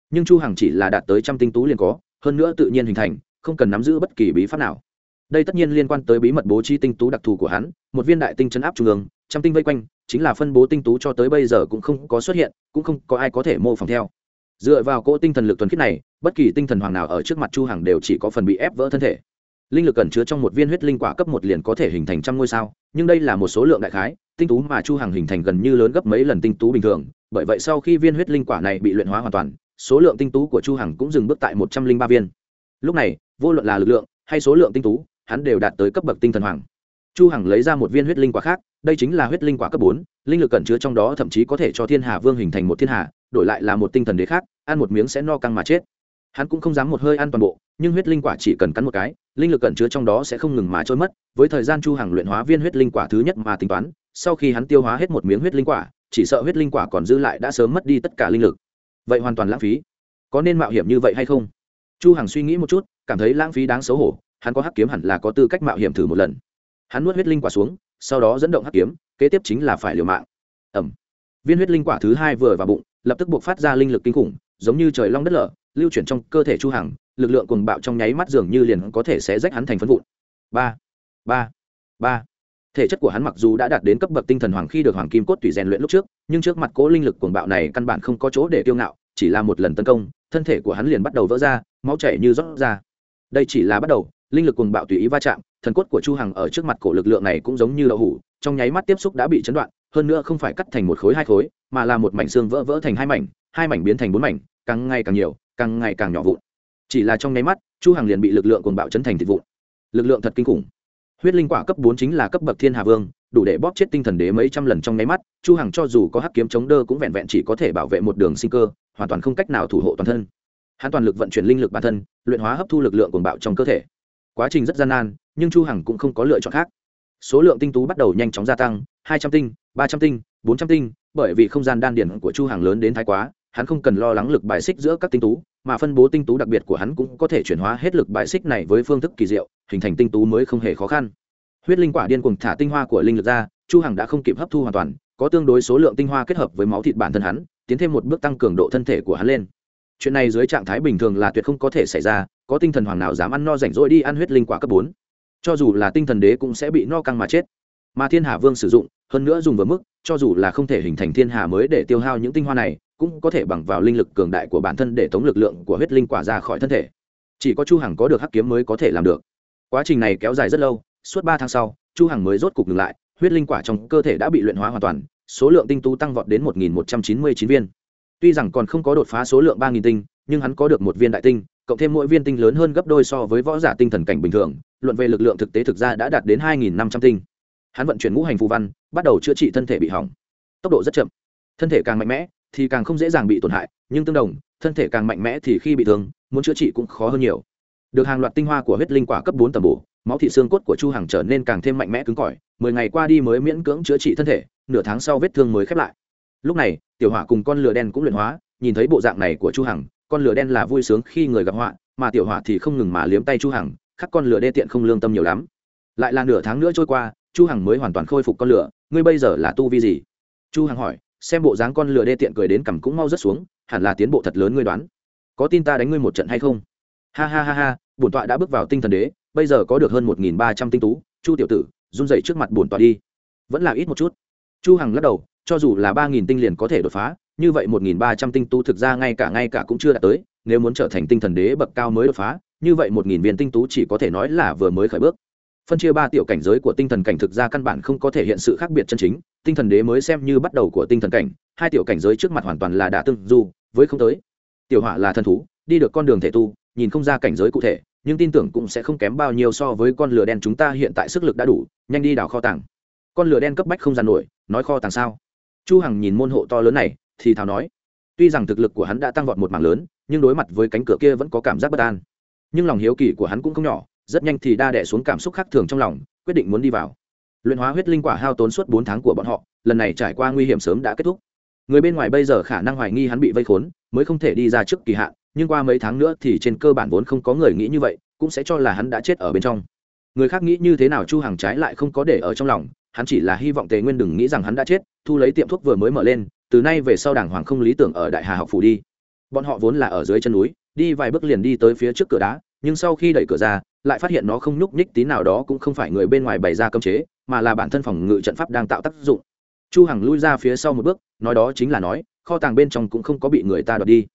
A: Nhưng chu hằng chỉ là đạt tới trăm tinh tú liền có hơn nữa tự nhiên hình thành, không cần nắm giữ bất kỳ bí pháp nào. Đây tất nhiên liên quan tới bí mật bố trí tinh tú đặc thù của hắn, một viên đại tinh chấn áp trung ương, trăm tinh vây quanh, chính là phân bố tinh tú cho tới bây giờ cũng không có xuất hiện, cũng không có ai có thể mô phỏng theo. Dựa vào cỗ tinh thần lực thuần khiết này, bất kỳ tinh thần hoàng nào ở trước mặt chu hằng đều chỉ có phần bị ép vỡ thân thể. Linh lực cẩn chứa trong một viên huyết linh quả cấp một liền có thể hình thành trăm ngôi sao, nhưng đây là một số lượng đại khái, tinh tú mà chu hằng hình thành gần như lớn gấp mấy lần tinh tú bình thường, bởi vậy sau khi viên huyết linh quả này bị luyện hóa hoàn toàn số lượng tinh tú của chu hằng cũng dừng bước tại một trăm linh ba viên. Lúc này, vô luận là lực lượng hay số lượng tinh tú, hắn đều đạt tới cấp bậc tinh thần hoàng. Chu hằng lấy ra một viên huyết linh quả khác, đây chính là huyết linh quả cấp bốn, linh lực cẩn chứa trong đó thậm chí có thể cho thiên hà vương hình thành một thiên hà, đổi lại là một tinh thần đế khác, ăn một miếng sẽ no căng mà chết. Hắn cũng không dám một hơi ăn toàn bộ, nhưng huyết linh quả chỉ cần cắn một cái, linh lực cẩn chứa trong đó sẽ không ngừng mà trôi mất. Với thời gian chu hằng luyện hóa viên huyết linh quả thứ nhất mà tính toán, sau khi hắn tiêu hóa hết một miếng huyết linh quả, chỉ sợ huyết linh quả còn dư lại đã sớm mất đi tất cả linh lực vậy hoàn toàn lãng phí. Có nên mạo hiểm như vậy hay không? Chu hằng suy nghĩ một chút, cảm thấy lãng phí đáng xấu hổ, hắn có hắc kiếm hẳn là có tư cách mạo hiểm thử một lần. Hắn nuốt huyết linh quả xuống, sau đó dẫn động hắc kiếm, kế tiếp chính là phải liều mạng. Ẩm viên huyết linh quả thứ hai vừa vào bụng, lập tức buộc phát ra linh lực kinh khủng, giống như trời long đất lở, lưu chuyển trong cơ thể chu hằng, lực lượng cuồng bạo trong nháy mắt dường như liền có thể sẽ rách hắn thành phân vụn. Ba. Ba. Ba thể chất của hắn mặc dù đã đạt đến cấp bậc tinh thần hoàng khi được hoàng kim cốt tùy rèn luyện lúc trước, nhưng trước mặt cố linh lực cuồng bạo này căn bản không có chỗ để kiêu ngạo, chỉ là một lần tấn công, thân thể của hắn liền bắt đầu vỡ ra, máu chảy như rót ra. Đây chỉ là bắt đầu, linh lực cuồng bạo tùy ý va chạm, thần cốt của chu hằng ở trước mặt cổ lực lượng này cũng giống như đậu hủ, trong nháy mắt tiếp xúc đã bị chấn đoạn, hơn nữa không phải cắt thành một khối hai khối, mà là một mảnh xương vỡ vỡ thành hai mảnh hai mảnh biến thành bốn mảnh, càng ngày càng nhiều, càng ngày càng nhỏ vụn. Chỉ là trong nháy mắt, chu hằng liền bị lực lượng cuồng bạo chấn thành thịt vụn. Lực lượng thật kinh khủng huyết linh quả cấp bốn chính là cấp bậc thiên hà vương, đủ để bóp chết tinh thần đế mấy trăm lần trong nháy mắt, chu hằng cho dù có hắc kiếm chống đỡ cũng vẹn vẹn chỉ có thể bảo vệ một đường sinh cơ, hoàn toàn không cách nào thủ hộ toàn thân. Hắn toàn lực vận chuyển linh lực bản thân, luyện hóa hấp thu lực lượng cuồng bạo trong cơ thể. Quá trình rất gian nan, nhưng chu hằng cũng không có lựa chọn khác. Số lượng tinh tú bắt đầu nhanh chóng gia tăng, hai trăm tinh, ba trăm tinh, bốn trăm tinh, bởi vì không gian đan điển của chu hằng lớn đến thái quá hắn không cần lo lắng lực bài xích giữa các tinh tú, mà phân bố tinh tú đặc biệt của hắn cũng có thể chuyển hóa hết lực bài xích này với phương thức kỳ diệu, hình thành tinh tú mới không hề khó khăn. Huyết linh quả điên cuồng thả tinh hoa của linh lực ra, chu hằng đã không kịp hấp thu hoàn toàn, có tương đối số lượng tinh hoa kết hợp với máu thịt bản thân hắn, tiến thêm một bước tăng cường độ thân thể của hắn lên. Chuyện này dưới trạng thái bình thường là tuyệt không có thể xảy ra, có tinh thần hoàng nào dám ăn no rảnh rỗi đi ăn huyết linh quả cấp bốn. Cho dù là tinh thần đế cũng sẽ bị no căng mà chết. Mà thiên hà vương sử dụng, hơn nữa dùng vừa mức, cho dù là không thể hình thành thiên hà mới để tiêu hao những tinh hoa này cũng có thể bằng vào linh lực cường đại của bản thân để tống lực lượng của huyết linh quả ra khỏi thân thể. Chỉ có chu hằng có được hắc kiếm mới có thể làm được. Quá trình này kéo dài rất lâu, suốt ba tháng sau, chu hằng mới rốt cục ngừng lại, huyết linh quả trong cơ thể đã bị luyện hóa hoàn toàn, số lượng tinh tú tăng vọt đến một nghìn một trăm chín mươi chín viên. Tuy rằng còn không có đột phá số lượng 3.000 tinh, nhưng hắn có được một viên đại tinh, cộng thêm mỗi viên tinh lớn hơn gấp đôi so với võ giả tinh thần cảnh bình thường, luận về lực lượng thực tế thực ra đã đạt đến hai nghìn năm trăm tinh. Hắn vận chuyển ngũ hành phù văn, bắt đầu chữa trị thân thể bị hỏng. Tốc độ rất chậm. Thân thể càng mạnh mẽ thì càng không dễ dàng bị tổn hại, nhưng tương đồng, thân thể càng mạnh mẽ thì khi bị thương, muốn chữa trị cũng khó hơn nhiều. Được hàng loạt tinh hoa của huyết linh quả cấp bốn tầm bổ, máu thị xương cốt của chu hằng trở nên càng thêm mạnh mẽ cứng cỏi, mười ngày qua đi mới miễn cưỡng chữa trị thân thể, nửa tháng sau vết thương mới khép lại. Lúc này, tiểu hỏa cùng con lửa đen cũng luyện hóa, nhìn thấy bộ dạng này của chu hằng, con lửa đen là vui sướng khi người gặp họa, mà tiểu hỏa thì không ngừng mà liếm tay chu hằng, khắc con lửa đê tiện không lương tâm nhiều lắm. Lại là nửa tháng nữa trôi qua, chu hằng mới hoàn toàn khôi phục con lửa, ngươi bây giờ là tu vi gì? Chu hằng hỏi xem bộ dáng con lừa đê tiện cười đến cằm cũng mau rất xuống, hẳn là tiến bộ thật lớn ngươi đoán. Có tin ta đánh ngươi một trận hay không? Ha ha ha ha, bổn tọa đã bước vào tinh thần đế, bây giờ có được hơn một nghìn ba trăm tinh tú, chu tiểu tử, run dậy trước mặt bổn tọa đi. Vẫn là ít một chút. Chu hằng lắc đầu, cho dù là ba nghìn tinh liền có thể đột phá, như vậy một nghìn ba trăm tinh tú thực ra ngay cả ngay cả cũng chưa đạt tới, nếu muốn trở thành tinh thần đế bậc cao mới đột phá, như vậy một nghìn viên tinh tú chỉ có thể nói là vừa mới khởi bước phân chia ba tiểu cảnh giới của tinh thần cảnh thực ra căn bản không có thể hiện sự khác biệt chân chính, tinh thần đế mới xem như bắt đầu của tinh thần cảnh, hai tiểu cảnh giới trước mặt hoàn toàn là đã tương du, với không tới. Tiểu hỏa là thần thú, đi được con đường thể tu, nhìn không ra cảnh giới cụ thể, nhưng tin tưởng cũng sẽ không kém bao nhiêu so với con lửa đen chúng ta hiện tại sức lực đã đủ, nhanh đi đào kho tàng. Con lửa đen cấp bách không gian nổi, nói kho tàng sao? Chu hằng nhìn môn hộ to lớn này, thì thào nói. Tuy rằng thực lực của hắn đã tăng vọt một mảng lớn, nhưng đối mặt với cánh cửa kia vẫn có cảm giác bất an. Nhưng lòng hiếu kỳ của hắn cũng không nhỏ rất nhanh thì đa đẻ xuống cảm xúc khác thường trong lòng, quyết định muốn đi vào. Luyện hóa huyết linh quả hao tốn suốt bốn tháng của bọn họ, lần này trải qua nguy hiểm sớm đã kết thúc. Người bên ngoài bây giờ khả năng hoài nghi hắn bị vây khốn, mới không thể đi ra trước kỳ hạn, nhưng qua mấy tháng nữa thì trên cơ bản vốn không có người nghĩ như vậy, cũng sẽ cho là hắn đã chết ở bên trong. Người khác nghĩ như thế nào chu hàng trái lại không có để ở trong lòng, hắn chỉ là hy vọng tề nguyên đừng nghĩ rằng hắn đã chết, thu lấy tiệm thuốc vừa mới mở lên, từ nay về sau đảng hoàng không lý tưởng ở đại hà học phủ đi. Bọn họ vốn là ở dưới chân núi, đi vài bước liền đi tới phía trước cửa đá, nhưng sau khi đẩy cửa ra lại phát hiện nó không nhúc nhích tí nào đó cũng không phải người bên ngoài bày ra cấm chế, mà là bản thân phòng ngự trận pháp đang tạo tác dụng. Chu hằng lui ra phía sau một bước, nói đó chính là nói, kho tàng bên trong cũng không có bị người ta đoạt đi.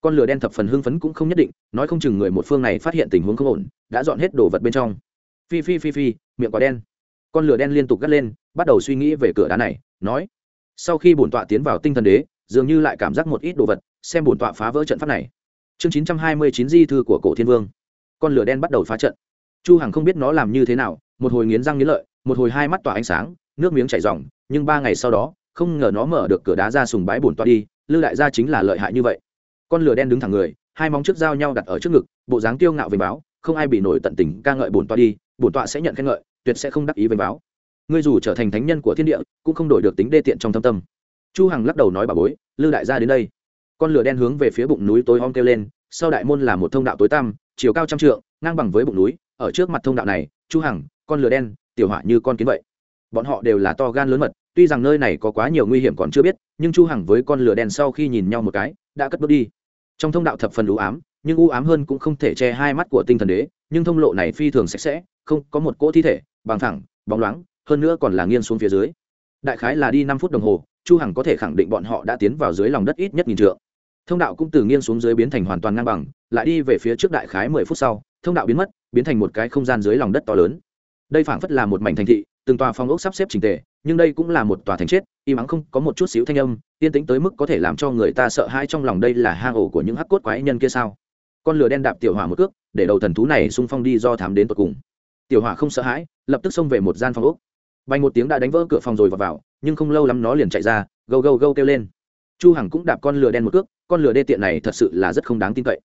A: Con lửa đen thập phần hưng phấn cũng không nhất định, nói không chừng người một phương này phát hiện tình huống không ổn, đã dọn hết đồ vật bên trong. Phi phi phi phi, miệng quả đen. Con lửa đen liên tục gắt lên, bắt đầu suy nghĩ về cửa đá này, nói. Sau khi bổn tọa tiến vào tinh thần đế, dường như lại cảm giác một ít đồ vật, xem bổn tọa phá vỡ trận pháp này. Chương chín trăm hai mươi chín di thư của cổ thiên vương con lửa đen bắt đầu phá trận. Chu hằng không biết nó làm như thế nào, một hồi nghiến răng nghiến lợi, một hồi hai mắt tỏa ánh sáng, nước miếng chảy ròng, nhưng ba ngày sau đó, không ngờ nó mở được cửa đá ra sùng bái bổn toa đi lư đại gia chính là lợi hại như vậy. Con lửa đen đứng thẳng người, hai móng trước dao nhau đặt ở trước ngực, bộ dáng tiêu ngạo về báo, không ai bị nổi tận tình ca ngợi bổn toa đi, bổn tọa sẽ nhận khen ngợi, tuyệt sẽ không đắc ý về báo. Ngươi dù trở thành thánh nhân của thiên địa, cũng không đổi được tính đê tiện trong thâm tâm. Chu hằng lắc đầu nói bà bối lư đại gia đến đây. Con lửa đen hướng về phía bụng núi tối om kêu lên, sau đại môn là một thông đạo tối tăm chiều cao trăm trượng, ngang bằng với bụng núi, ở trước mặt thông đạo này, chu hằng, con lửa đen, tiểu hỏa như con kiến vậy. Bọn họ đều là to gan lớn mật, tuy rằng nơi này có quá nhiều nguy hiểm còn chưa biết, nhưng chu hằng với con lửa đen sau khi nhìn nhau một cái, đã cất bước đi. Trong thông đạo thập phần u ám, nhưng u ám hơn cũng không thể che hai mắt của tinh thần đế, nhưng thông lộ này phi thường sạch sẽ, không có một cỗ thi thể, bằng thẳng bóng loáng, hơn nữa còn là nghiêng xuống phía dưới. Đại khái là đi năm phút đồng hồ, chu hằng có thể khẳng định bọn họ đã tiến vào dưới lòng đất ít nhất nghìn trượng thông đạo cũng từ nghiêng xuống dưới biến thành hoàn toàn ngang bằng lại đi về phía trước đại khái mười phút sau thông đạo biến mất biến thành một cái không gian dưới lòng đất to lớn. Đây phảng phất là một mảnh thành thị từng tòa phong ốc sắp xếp trình tề nhưng đây cũng là một tòa thành chết im ắng không có một chút xíu thanh âm yên tĩnh tới mức có thể làm cho người ta sợ hãi trong lòng đây là hang ổ của những hắc cốt quái nhân kia sao? Con lửa đen đạp tiểu hỏa một cước để đầu thần thú này xung phong đi do thám đến tột cùng. Tiểu hỏa không sợ hãi lập tức xông về một gian phòng ốc. Bay một tiếng đã đánh vỡ cửa phòng rồi vào, vào nhưng không lâu lắm nó liền chạy ra gâu gâu gâu kêu lên. Chu hằng cũng đạp con lửa đen một cước con lửa đê tiện này thật sự là rất không đáng tin cậy.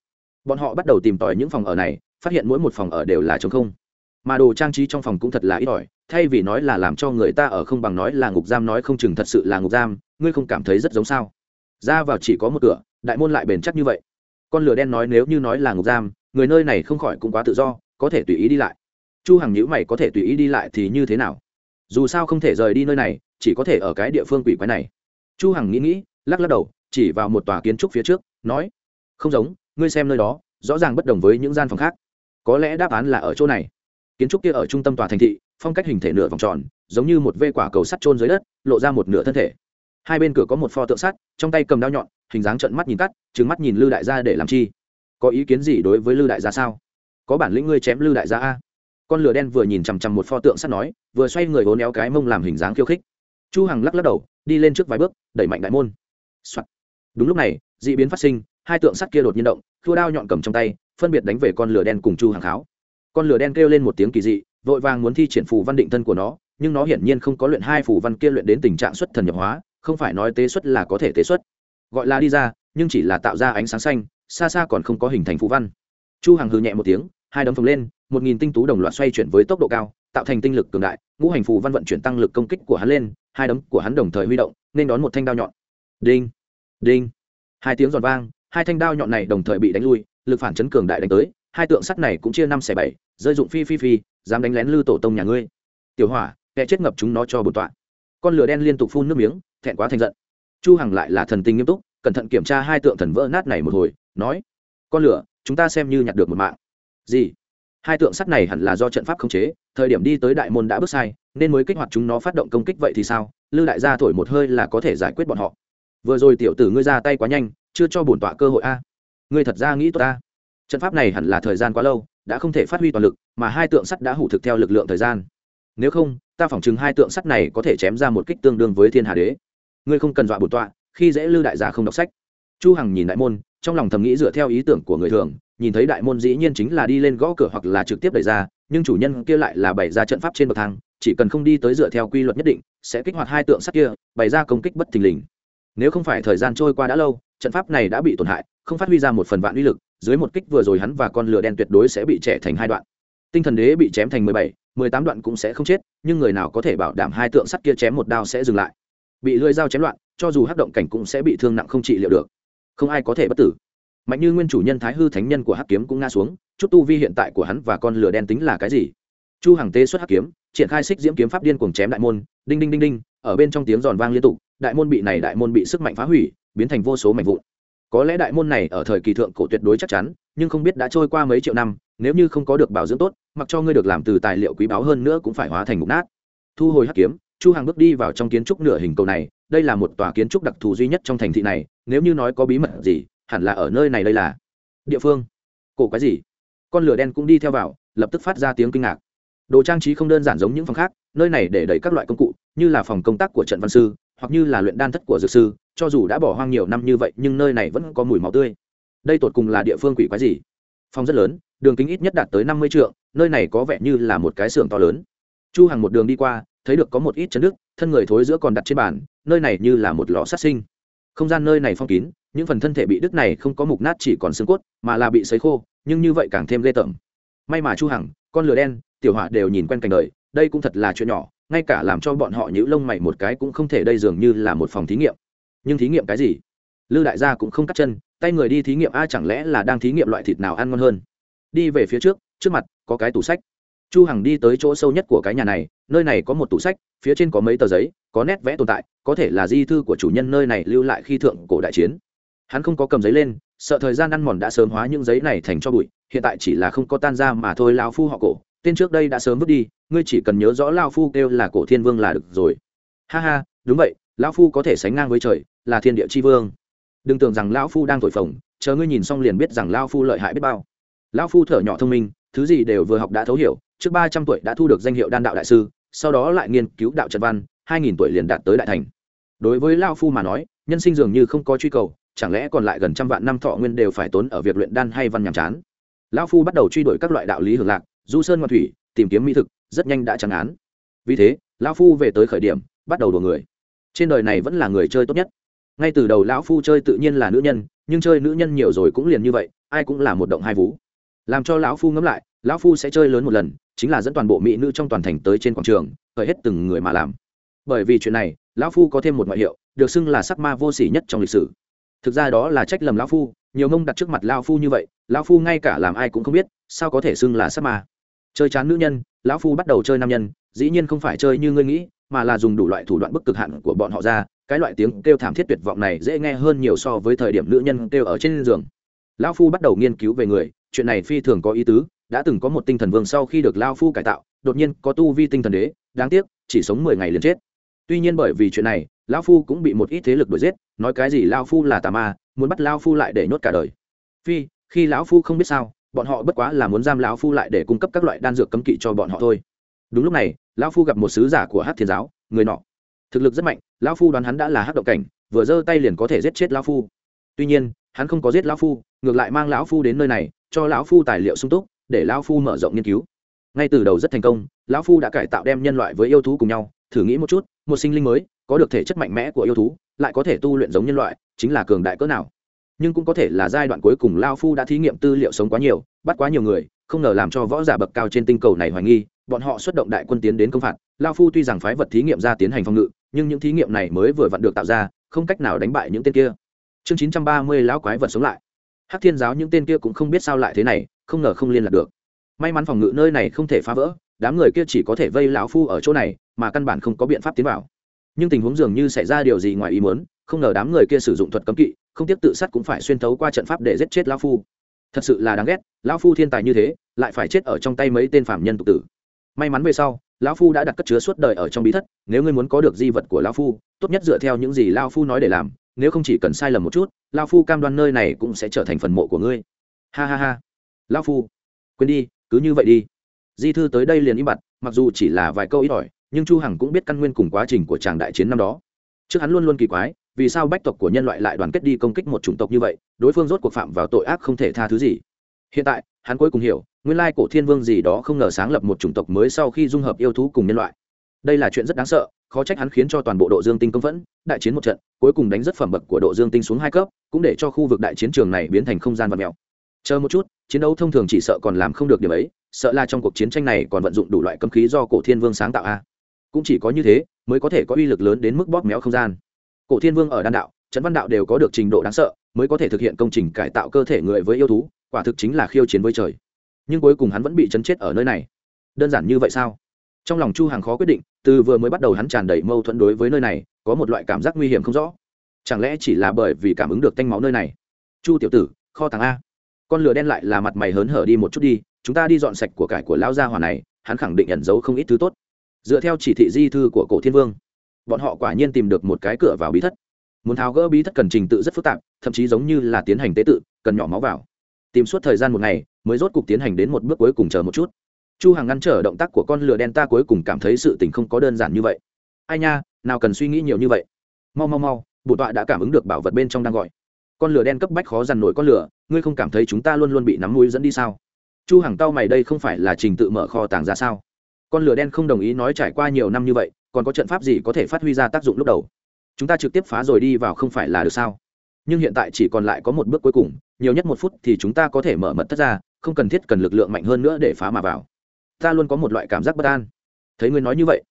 A: Bọn họ bắt đầu tìm tòi những phòng ở này, phát hiện mỗi một phòng ở đều là trống không. Mà đồ trang trí trong phòng cũng thật là ít ỏi, thay vì nói là làm cho người ta ở không bằng nói là ngục giam nói không chừng thật sự là ngục giam, ngươi không cảm thấy rất giống sao? Ra vào chỉ có một cửa, đại môn lại bền chắc như vậy. Con lửa đen nói nếu như nói là ngục giam, người nơi này không khỏi cũng quá tự do, có thể tùy ý đi lại. Chu hằng nhữ mày có thể tùy ý đi lại thì như thế nào? Dù sao không thể rời đi nơi này, chỉ có thể ở cái địa phương quỷ quái này. Chu hằng nghĩ nghĩ, lắc lắc đầu chỉ vào một tòa kiến trúc phía trước, nói, không giống, ngươi xem nơi đó, rõ ràng bất đồng với những gian phòng khác. Có lẽ đáp án là ở chỗ này. Kiến trúc kia ở trung tâm tòa thành thị, phong cách hình thể nửa vòng tròn, giống như một vê quả cầu sắt trôn dưới đất, lộ ra một nửa thân thể. Hai bên cửa có một pho tượng sắt, trong tay cầm đao nhọn, hình dáng trận mắt nhìn cắt trứng mắt nhìn lư đại gia để làm chi? Có ý kiến gì đối với lư đại gia sao? Có bản lĩnh ngươi chém lư đại gia a? Con lửa đen vừa nhìn chằm chằm một pho tượng sắt nói, vừa xoay người hố néo cái mông làm hình dáng khiêu khích. Chu hằng lắc lắc đầu, đi lên trước vài bước, đẩy mạnh đại môn、Soạn đúng lúc này, d ị biến phát sinh, hai tượng sắt kia đột nhiên động thua đao nhọn cầm trong tay, phân biệt đánh về con lửa đen cùng chu hàng kháo. Con lửa đen kêu lên một tiếng kỳ dị, vội vàng muốn thi triển phù văn định thân của nó, nhưng nó hiển nhiên không có luyện hai phù văn kia luyện đến tình trạng xuất thần nhập hóa, không phải nói tế xuất là có thể tế xuất. Gọi là đi ra, nhưng chỉ là tạo ra ánh sáng xanh, xa xa còn không có hình thành phù văn. Chu hàng hư nhẹ một tiếng, hai đấm phồng lên, một nghìn tinh tú đồng loạt xoay chuyển với tốc độ cao, tạo thành tinh lực cường đại, ngũ hành phù văn vận chuyển tăng lực công kích của hắn lên, hai đấm của hắn đồng thời huy động, nên đón một thanh đao nhọn. Đinh! Đinh. Hai tiếng giòn vang, hai thanh đao nhọn này đồng thời bị đánh lui, lực phản chấn cường đại đánh tới, hai tượng sắt này cũng chia năm xẻ bảy, rơi dụng phi phi phi, dám đánh lén lư tổ tông nhà ngươi. Tiểu hỏa, kẻ chết ngập chúng nó cho bột tọa. Con lửa đen liên tục phun nước miếng, thẹn quá thành giận. Chu hằng lại là thần tình nghiêm túc, cẩn thận kiểm tra hai tượng thần vỡ nát này một hồi, nói, con lửa, chúng ta xem như nhặt được một mạng. Gì? Hai tượng sắt này hẳn là do trận pháp khống chế, thời điểm đi tới đại môn đã bước sai, nên mới kích hoạt chúng nó phát động công kích vậy thì sao? Lư đại gia thổi một hơi là có thể giải quyết bọn họ vừa rồi tiểu tử ngươi ra tay quá nhanh, chưa cho bổn tọa cơ hội a. Ngươi thật ra nghĩ tốt ta. Trận pháp này hẳn là thời gian quá lâu, đã không thể phát huy toàn lực, mà hai tượng sắt đã hủ thực theo lực lượng thời gian. Nếu không, ta phỏng chừng hai tượng sắt này có thể chém ra một kích tương đương với thiên hà đế. Ngươi không cần dọa bổn tọa, khi dễ lư đại gia không đọc sách. Chu hằng nhìn đại môn, trong lòng thầm nghĩ dựa theo ý tưởng của người thường, nhìn thấy đại môn dĩ nhiên chính là đi lên gõ cửa hoặc là trực tiếp đẩy ra, nhưng chủ nhân kia lại là bày ra trận pháp trên bậc thang, chỉ cần không đi tới dựa theo quy luật nhất định, sẽ kích hoạt hai tượng sắt kia, bày ra công kích bất thình lình nếu không phải thời gian trôi qua đã lâu, trận pháp này đã bị tổn hại, không phát huy ra một phần vạn uy lực, dưới một kích vừa rồi hắn và con lửa đen tuyệt đối sẽ bị trẻ thành hai đoạn. Tinh thần đế bị chém thành mười bảy, mười tám đoạn cũng sẽ không chết, nhưng người nào có thể bảo đảm hai tượng sắt kia chém một đao sẽ dừng lại? Bị lưỡi dao chém loạn, cho dù hắc động cảnh cũng sẽ bị thương nặng không trị liệu được. Không ai có thể bất tử. Mạnh như nguyên chủ nhân thái hư thánh nhân của hắc kiếm cũng ngã xuống, chút tu vi hiện tại của hắn và con lửa đen tính là cái gì? Chu hằng tê xuất hắc kiếm, triển khai xích diễm kiếm pháp điên cuồng chém đại môn, đinh đinh đinh đinh, ở bên trong tiếng giòn vang liên tục đại môn bị này đại môn bị sức mạnh phá hủy, biến thành vô số mảnh vụn. Có lẽ đại môn này ở thời kỳ thượng cổ tuyệt đối chắc chắn, nhưng không biết đã trôi qua mấy triệu năm, nếu như không có được bảo dưỡng tốt, mặc cho ngươi được làm từ tài liệu quý báu hơn nữa cũng phải hóa thành mục nát. Thu hồi hắc kiếm, chu hằng bước đi vào trong kiến trúc nửa hình cầu này, đây là một tòa kiến trúc đặc thù duy nhất trong thành thị này, nếu như nói có bí mật gì, hẳn là ở nơi này đây là. Địa phương. Cổ cái gì? Con lửa đen cũng đi theo vào, lập tức phát ra tiếng kinh ngạc. Đồ trang trí không đơn giản giống những phòng khác, nơi này để đầy các loại công cụ, như là phòng công tác của trận văn sư hoặc như là luyện đan thất của dược sư, cho dù đã bỏ hoang nhiều năm như vậy nhưng nơi này vẫn có mùi máu tươi. Đây tột cùng là địa phương quỷ quái gì? Phòng rất lớn, đường kính ít nhất đạt tới năm mươi trượng, nơi này có vẻ như là một cái xưởng to lớn. Chu hằng một đường đi qua, thấy được có một ít chấn đức, thân người thối giữa còn đặt trên bàn, nơi này như là một lò sát sinh. Không gian nơi này phong kín, những phần thân thể bị đứt này không có mục nát chỉ còn xương cốt, mà là bị sấy khô, nhưng như vậy càng thêm ghê tởm. May mà chu hằng, con lửa đen, tiểu hỏa đều nhìn quen cảnh đời, đây cũng thật là chuyện nhỏ ngay cả làm cho bọn họ nhữ lông mày một cái cũng không thể đây dường như là một phòng thí nghiệm. Nhưng thí nghiệm cái gì? Lư đại gia cũng không cắt chân, tay người đi thí nghiệm a chẳng lẽ là đang thí nghiệm loại thịt nào ăn ngon hơn? Đi về phía trước trước mặt, có cái tủ sách. Chu hằng đi tới chỗ sâu nhất của cái nhà này, nơi này có một tủ sách, phía trên có mấy tờ giấy, có nét vẽ tồn tại, có thể là di thư của chủ nhân nơi này lưu lại khi thượng cổ đại chiến. Hắn không có cầm giấy lên, sợ thời gian ăn mòn đã sớm hóa những giấy này thành cho bụi, hiện tại chỉ là không có tan ra mà thôi lao phu họ cổ tên trước đây đã sớm vứt đi, ngươi chỉ cần nhớ rõ lao phu kêu là cổ thiên vương là được rồi. Ha ha, đúng vậy lão phu có thể sánh ngang với trời, là thiên địa chi vương. Đừng tưởng rằng lão phu đang thổi phồng, chờ ngươi nhìn xong liền biết rằng lao phu lợi hại biết bao. Lão phu thở nhỏ thông minh, thứ gì đều vừa học đã thấu hiểu, trước ba trăm tuổi đã thu được danh hiệu đan đạo đại sư, sau đó lại nghiên cứu đạo trần văn, hai nghìn tuổi liền đạt tới đại thành. Đối với lao phu mà nói, nhân sinh dường như không có truy cầu, chẳng lẽ còn lại gần trăm vạn năm thọ nguyên đều phải tốn ở việc luyện đan hay văn nhàm chán? Lão phu bắt đầu truy đuổi các loại đạo lý hưởng lạc du sơn ngoan thủy, tìm kiếm mỹ thực, rất nhanh đã chẳng án. Vì thế, lão phu về tới khởi điểm, bắt đầu đùa người. Trên đời này vẫn là người chơi tốt nhất. Ngay từ đầu lão phu chơi tự nhiên là nữ nhân, nhưng chơi nữ nhân nhiều rồi cũng liền như vậy, ai cũng là một động hai vú. Làm cho lão phu ngẫm lại, lão phu sẽ chơi lớn một lần, chính là dẫn toàn bộ mỹ nữ trong toàn thành tới trên quảng trường hời hết từng người mà làm. Bởi vì chuyện này, lão phu có thêm một ngoại hiệu, được xưng là sắc ma vô sỉ nhất trong lịch sử. Thực ra đó là trách lầm lão phu, nhiều mông đặt trước mặt lão phu như vậy, lão phu ngay cả làm ai cũng không biết, sao có thể xưng là sắc ma chơi chán nữ nhân, lão phu bắt đầu chơi nam nhân, dĩ nhiên không phải chơi như ngươi nghĩ, mà là dùng đủ loại thủ đoạn bức cực hạn của bọn họ ra, cái loại tiếng kêu thảm thiết tuyệt vọng này dễ nghe hơn nhiều so với thời điểm nữ nhân kêu ở trên giường. Lão phu bắt đầu nghiên cứu về người, chuyện này phi thường có ý tứ, đã từng có một tinh thần vương sau khi được lao phu cải tạo, đột nhiên có tu vi tinh thần đế, đáng tiếc, chỉ sống mười ngày liền chết. Tuy nhiên bởi vì chuyện này, lão phu cũng bị một ít thế lực đuổi giết, nói cái gì lao phu là tà ma, muốn bắt lao phu lại để nhốt cả đời. Phi, khi lão phu không biết sao bọn họ bất quá là muốn giam lão phu lại để cung cấp các loại đan dược cấm kỵ cho bọn họ thôi. Đúng lúc này, lão phu gặp một sứ giả của hát thiên giáo, người nọ. Thực lực rất mạnh, lão phu đoán hắn đã là hát động cảnh, vừa giơ tay liền có thể giết chết lão phu. Tuy nhiên, hắn không có giết lão phu, ngược lại mang lão phu đến nơi này, cho lão phu tài liệu sung túc, để lão phu mở rộng nghiên cứu. Ngay từ đầu rất thành công, lão phu đã cải tạo đem nhân loại với yêu thú cùng nhau, thử nghĩ một chút, một sinh linh mới, có được thể chất mạnh mẽ của yêu thú, lại có thể tu luyện giống nhân loại, chính là cường đại cỡ nào nhưng cũng có thể là giai đoạn cuối cùng lao phu đã thí nghiệm tư liệu sống quá nhiều, bắt quá nhiều người, không ngờ làm cho võ giả bậc cao trên tinh cầu này hoài nghi, bọn họ xuất động đại quân tiến đến công phạt. Lao phu tuy rằng phái vật thí nghiệm ra tiến hành phòng ngự, nhưng những thí nghiệm này mới vừa vặn được tạo ra, không cách nào đánh bại những tên kia. Chương chín trăm ba mươi, lão quái vật sống lại. Hắc thiên giáo những tên kia cũng không biết sao lại thế này, không ngờ không liên lạc được. May mắn phòng ngự nơi này không thể phá vỡ, đám người kia chỉ có thể vây lão phu ở chỗ này, mà căn bản không có biện pháp tiến vào. Nhưng tình huống dường như xảy ra điều gì ngoài ý muốn, không ngờ đám người kia sử dụng thuật cấm kỵ không tiếp tự sát cũng phải xuyên thấu qua trận pháp để giết chết lão phu. Thật sự là đáng ghét, lão phu thiên tài như thế, lại phải chết ở trong tay mấy tên phạm nhân tục tử. May mắn về sau, lão phu đã đặt cất chứa suốt đời ở trong bí thất, nếu ngươi muốn có được di vật của lão phu, tốt nhất dựa theo những gì lão phu nói để làm, nếu không chỉ cần sai lầm một chút, lão phu cam đoan nơi này cũng sẽ trở thành phần mộ của ngươi. Ha ha ha. Lão phu, quên đi, cứ như vậy đi. Di thư tới đây liền im bặt, mặc dù chỉ là vài câu ít ỏi, nhưng chu hằng cũng biết căn nguyên cùng quá trình của chàng đại chiến năm đó. Trước hắn luôn luôn kỳ quái vì sao bách tộc của nhân loại lại đoàn kết đi công kích một chủng tộc như vậy, đối phương rốt cuộc phạm vào tội ác không thể tha thứ gì. Hiện tại, hắn cuối cùng hiểu, nguyên lai cổ thiên vương gì đó không ngờ sáng lập một chủng tộc mới sau khi dung hợp yêu thú cùng nhân loại. Đây là chuyện rất đáng sợ, khó trách hắn khiến cho toàn bộ độ dương tinh công phẫn, đại chiến một trận, cuối cùng đánh rất phẩm bậc của độ dương tinh xuống hai cấp, cũng để cho khu vực đại chiến trường này biến thành không gian vật mèo. Chờ một chút, chiến đấu thông thường chỉ sợ còn làm không được điểm ấy, sợ là trong cuộc chiến tranh này còn vận dụng đủ loại cấm khí do cổ thiên vương sáng tạo a. Cũng chỉ có như thế, mới có thể có uy lực lớn đến mức bóp méo không gian cổ thiên vương ở đan đạo trấn văn đạo đều có được trình độ đáng sợ, mới có thể thực hiện công trình cải tạo cơ thể người với yêu thú, quả thực chính là khiêu chiến với trời. Nhưng cuối cùng hắn vẫn bị chấn chết ở nơi này. Đơn giản như vậy sao? Trong lòng chu hàng khó quyết định, từ vừa mới bắt đầu hắn tràn đầy mâu thuẫn đối với nơi này, có một loại cảm giác nguy hiểm không rõ. Chẳng lẽ chỉ là bởi vì cảm ứng được tanh máu nơi này? Chu tiểu tử, kho tàng a. Con lửa đen lại là mặt mày hớn hở đi một chút đi, chúng ta đi dọn sạch của cải của lão gia hỏa này, hắn khẳng định ẩn giấu không ít thứ tốt. Dựa theo chỉ thị di thư của cổ thiên vương bọn họ quả nhiên tìm được một cái cửa vào bí thất. Muốn tháo gỡ bí thất cần trình tự rất phức tạp, thậm chí giống như là tiến hành tế tự, cần nhỏ máu vào. Tìm suốt thời gian một ngày, mới rốt cục tiến hành đến một bước cuối cùng chờ một chút. Chu hằng ngăn trở động tác của con lửa đen ta cuối cùng cảm thấy sự tình không có đơn giản như vậy. Ai nha, nào cần suy nghĩ nhiều như vậy. Mau mau mau, bổ tọa đã cảm ứng được bảo vật bên trong đang gọi. Con lửa đen cấp bách khó dằn nổi con lửa, ngươi không cảm thấy chúng ta luôn luôn bị nắm mũi dẫn đi sao? Chu hằng tao mày đây không phải là trình tự mở kho tàng ra sao? Con lửa đen không đồng ý nói trải qua nhiều năm như vậy còn có trận pháp gì có thể phát huy ra tác dụng lúc đầu? Chúng ta trực tiếp phá rồi đi vào không phải là được sao? Nhưng hiện tại chỉ còn lại có một bước cuối cùng, nhiều nhất một phút thì chúng ta có thể mở mật thất ra, không cần thiết cần lực lượng mạnh hơn nữa để phá mà vào. Ta luôn có một loại cảm giác bất an. Thấy ngươi nói như vậy,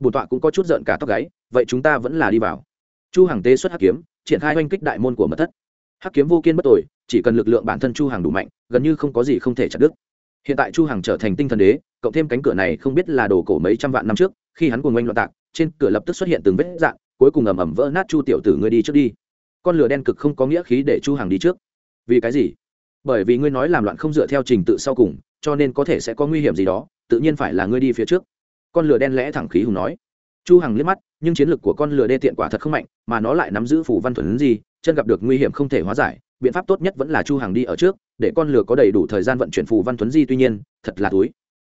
A: bổn tọa cũng có chút giận cả tóc gáy, vậy chúng ta vẫn là đi vào. Chu Hằng tế xuất hắc kiếm, triển khai oanh kích đại môn của mật thất. Hắc kiếm vô kiên bất tội, chỉ cần lực lượng bản thân chu Hằng đủ mạnh, gần như không có gì không thể chặt đứt. Hiện tại chu Hằng trở thành tinh thần đế, cộng thêm cánh cửa này không biết là đồ cổ mấy trăm vạn năm trước khi hắn cùng oanh loạn tạc, trên cửa lập tức xuất hiện từng vết dạng, cuối cùng ầm ầm vỡ nát chu tiểu tử ngươi đi trước đi. Con lửa đen cực không có nghĩa khí để chu hàng đi trước. Vì cái gì? Bởi vì ngươi nói làm loạn không dựa theo trình tự sau cùng, cho nên có thể sẽ có nguy hiểm gì đó, tự nhiên phải là ngươi đi phía trước. Con lửa đen lẽ thẳng khí hùng nói. Chu hằng liếc mắt, nhưng chiến lược của con lửa đê tiện quả thật không mạnh, mà nó lại nắm giữ phủ văn thuần gì, chân gặp được nguy hiểm không thể hóa giải, biện pháp tốt nhất vẫn là chu hằng đi ở trước, để con lửa có đầy đủ thời gian vận chuyển phù văn thuần di tuy nhiên, thật là túi.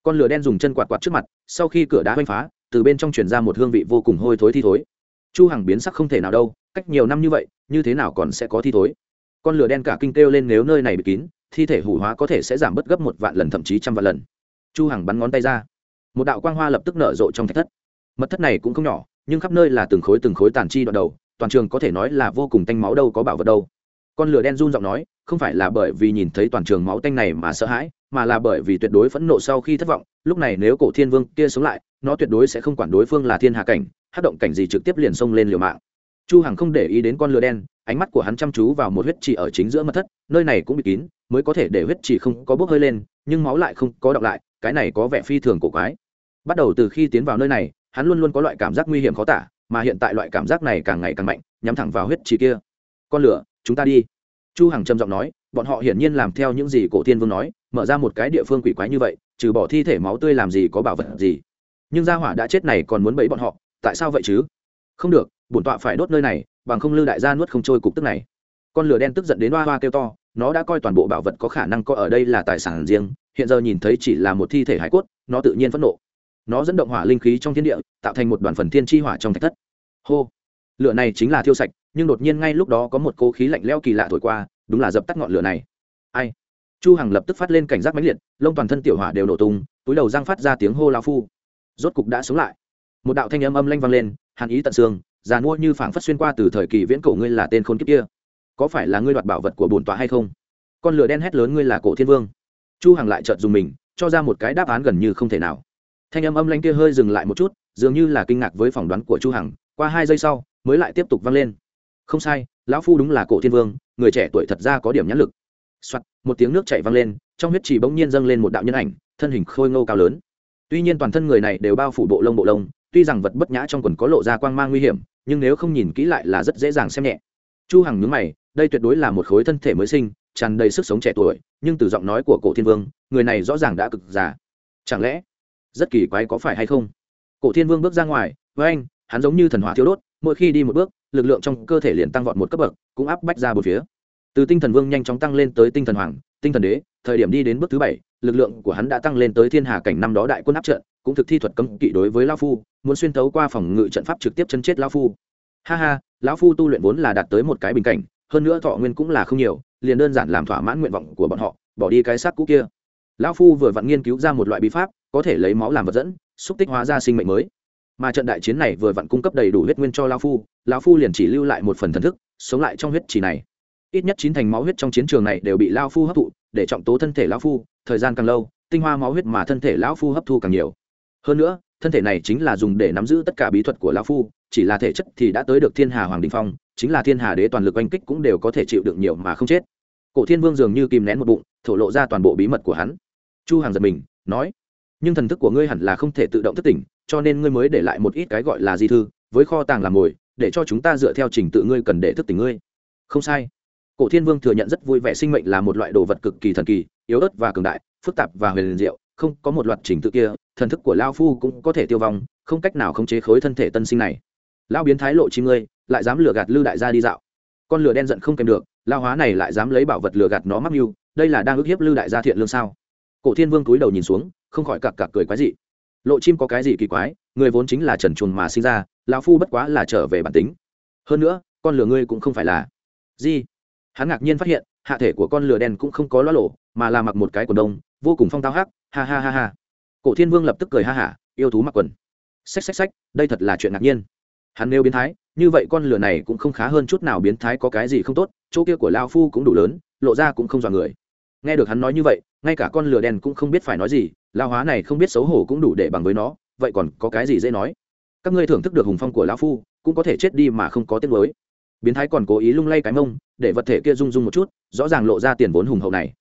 A: Con lửa đen dùng chân quạt quạt trước mặt, sau khi cửa đá hoanh phá từ bên trong truyền ra một hương vị vô cùng hôi thối thi thối. Chu hằng biến sắc không thể nào đâu, cách nhiều năm như vậy, như thế nào còn sẽ có thi thối? Con lửa đen cả kinh kêu lên nếu nơi này bị kín, thi thể hủ hóa có thể sẽ giảm bớt gấp một vạn lần thậm chí trăm vạn lần. Chu hằng bắn ngón tay ra. Một đạo quang hoa lập tức nở rộ trong thạch thất. Mật thất này cũng không nhỏ, nhưng khắp nơi là từng khối từng khối tàn chi đoạn đầu, toàn trường có thể nói là vô cùng tanh máu đâu có bảo vật đâu. Con lửa đen run giọng nói, không phải là bởi vì nhìn thấy toàn trường máu tanh này mà sợ hãi, mà là bởi vì tuyệt đối phẫn nộ sau khi thất vọng, lúc này nếu cổ thiên vương kia sống lại nó tuyệt đối sẽ không quản đối phương là thiên hạ cảnh, hát động cảnh gì trực tiếp liền xông lên liều mạng. Chu hằng không để ý đến con lừa đen, ánh mắt của hắn chăm chú vào một huyết trì ở chính giữa mật thất, nơi này cũng bị kín, mới có thể để huyết trì không có bốc hơi lên, nhưng máu lại không có đọng lại, cái này có vẻ phi thường cổ quái. Bắt đầu từ khi tiến vào nơi này, hắn luôn luôn có loại cảm giác nguy hiểm khó tả, mà hiện tại loại cảm giác này càng ngày càng mạnh, nhắm thẳng vào huyết trì kia. Con lửa chúng ta đi. Chu hằng trầm giọng nói, bọn họ hiển nhiên làm theo những gì cổ thiên vương nói, mở ra một cái địa phương quỷ quái như vậy, trừ bỏ thi thể máu tươi làm gì có bảo vật gì nhưng gia hỏa đã chết này còn muốn bẫy bọn họ, tại sao vậy chứ? Không được, bổn tọa phải đốt nơi này, bằng không lư đại gia nuốt không trôi cục tức này. Con lửa đen tức giận đến hoa hoa kêu to, nó đã coi toàn bộ bảo vật có khả năng có ở đây là tài sản riêng, hiện giờ nhìn thấy chỉ là một thi thể hải cốt, nó tự nhiên phẫn nộ. Nó dẫn động hỏa linh khí trong thiên địa, tạo thành một đoàn phần thiên chi hỏa trong thạch thất. Hô! Lửa này chính là thiêu sạch, nhưng đột nhiên ngay lúc đó có một cố khí lạnh leo kỳ lạ thổi qua, đúng là dập tắt ngọn lửa này. Ai? Chu hằng lập tức phát lên cảnh giác mãnh liệt, lông toàn thân tiểu hỏa đều nổ tung, túi đầu răng phát ra tiếng hô lao phu rốt cục đã sống lại. Một đạo thanh âm âm lanh vang lên hàn ý tận xương già mua như phảng phất xuyên qua từ thời kỳ viễn cổ ngươi là tên khôn kiếp kia. Có phải là ngươi đoạt bảo vật của bổn tọa hay không? Con lửa đen hét lớn ngươi là cổ thiên vương. Chu hằng lại chợt dùng mình cho ra một cái đáp án gần như không thể nào. Thanh âm âm lanh kia hơi dừng lại một chút dường như là kinh ngạc với phỏng đoán của chu hằng qua hai giây sau mới lại tiếp tục vang lên. Không sai lão phu đúng là cổ thiên vương người trẻ tuổi thật ra có điểm nhãn lực. Soạt, một tiếng nước chảy vang lên trong huyết trì bỗng nhiên dâng lên một đạo nhân ảnh thân hình khôi ngô cao lớn tuy nhiên toàn thân người này đều bao phủ bộ lông bộ lông, tuy rằng vật bất nhã trong quần có lộ ra quang mang nguy hiểm, nhưng nếu không nhìn kỹ lại là rất dễ dàng xem nhẹ. Chu hằng nhướng mày, đây tuyệt đối là một khối thân thể mới sinh, tràn đầy sức sống trẻ tuổi, nhưng từ giọng nói của cổ thiên vương, người này rõ ràng đã cực già. Chẳng lẽ rất kỳ quái có phải hay không? Cổ thiên vương bước ra ngoài, với anh, hắn giống như thần hỏa thiếu đốt, mỗi khi đi một bước, lực lượng trong cơ thể liền tăng vọt một cấp bậc, cũng áp bách ra bốn phía. Từ tinh thần vương nhanh chóng tăng lên tới tinh thần hoàng, tinh thần đế, thời điểm đi đến bước thứ bảy lực lượng của hắn đã tăng lên tới thiên hà cảnh năm đó đại quân áp trận, cũng thực thi thuật cấm kỵ đối với lao phu, muốn xuyên thấu qua phòng ngự trận pháp trực tiếp chân chết lao phu. Ha ha, lão phu tu luyện vốn là đạt tới một cái bình cảnh, hơn nữa thọ nguyên cũng là không nhiều, liền đơn giản làm thỏa mãn nguyện vọng của bọn họ, bỏ đi cái xác cũ kia. Lão phu vừa vặn nghiên cứu ra một loại bí pháp, có thể lấy máu làm vật dẫn, xúc tích hóa ra sinh mệnh mới. Mà trận đại chiến này vừa vặn cung cấp đầy đủ huyết nguyên cho lão phu lão phu liền chỉ lưu lại một phần thần thức, sống lại trong huyết chỉ này. Ít nhất chín thành máu huyết trong chiến trường này đều bị lão phu hấp thụ để trọng tố thân thể lão phu, thời gian càng lâu, tinh hoa máu huyết mà thân thể lão phu hấp thu càng nhiều. Hơn nữa, thân thể này chính là dùng để nắm giữ tất cả bí thuật của lão phu, chỉ là thể chất thì đã tới được thiên hà hoàng đình phong, chính là thiên hà đế toàn lực oanh kích cũng đều có thể chịu được nhiều mà không chết. Cổ thiên vương dường như kìm nén một bụng, thổ lộ ra toàn bộ bí mật của hắn. Chu hàng giật mình, nói, nhưng thần thức của ngươi hẳn là không thể tự động thức tỉnh, cho nên ngươi mới để lại một ít cái gọi là di thư, với kho tàng làm mồi, để cho chúng ta dựa theo trình tự ngươi cần để thức tỉnh ngươi. Không sai cổ thiên vương thừa nhận rất vui vẻ sinh mệnh là một loại đồ vật cực kỳ thần kỳ, yếu ớt và cường đại, phức tạp và huyền diệu, không có một loạt trình tự kia, thần thức của lao phu cũng có thể tiêu vong, không cách nào khống chế khối thân thể tân sinh này. Lao biến thái lộ Chim ngươi, lại dám lừa gạt lư đại gia đi dạo. Con lửa đen giận không kèm được lao hóa này lại dám lấy bảo vật lừa gạt nó mắc mưu, đây là đang ức hiếp lư đại gia thiện lương sao? Cổ thiên vương cúi đầu nhìn xuống, không khỏi cặc cặc cười quái dị. Lộ chim có cái gì kỳ quái, người vốn chính là trần chuồn mà sinh ra, lão phu bất quá là trở về bản tính. Hơn nữa, con lửa ngươi cũng không phải là gì? Hắn ngạc nhiên phát hiện, hạ thể của con lửa đen cũng không có loa lộ, mà là mặc một cái quần đông, vô cùng phong tao hắc, ha ha ha ha. Cổ thiên vương lập tức cười ha hả, yêu thú mặc quần. Xách xách xách, đây thật là chuyện ngạc nhiên. Hắn nêu biến thái, như vậy con lửa này cũng không khá hơn chút nào biến thái có cái gì không tốt, chỗ kia của lao phu cũng đủ lớn, lộ ra cũng không dọa người. Nghe được hắn nói như vậy, ngay cả con lửa đen cũng không biết phải nói gì lao hóa này không biết xấu hổ cũng đủ để bằng với nó, vậy còn có cái gì dễ nói? Các ngươi thưởng thức được hùng phong của lão phu, cũng có thể chết đi mà không có tiếng mới biến thái còn cố ý lung lay cái mông, để vật thể kia rung rung một chút, rõ ràng lộ ra tiền vốn hùng hậu này.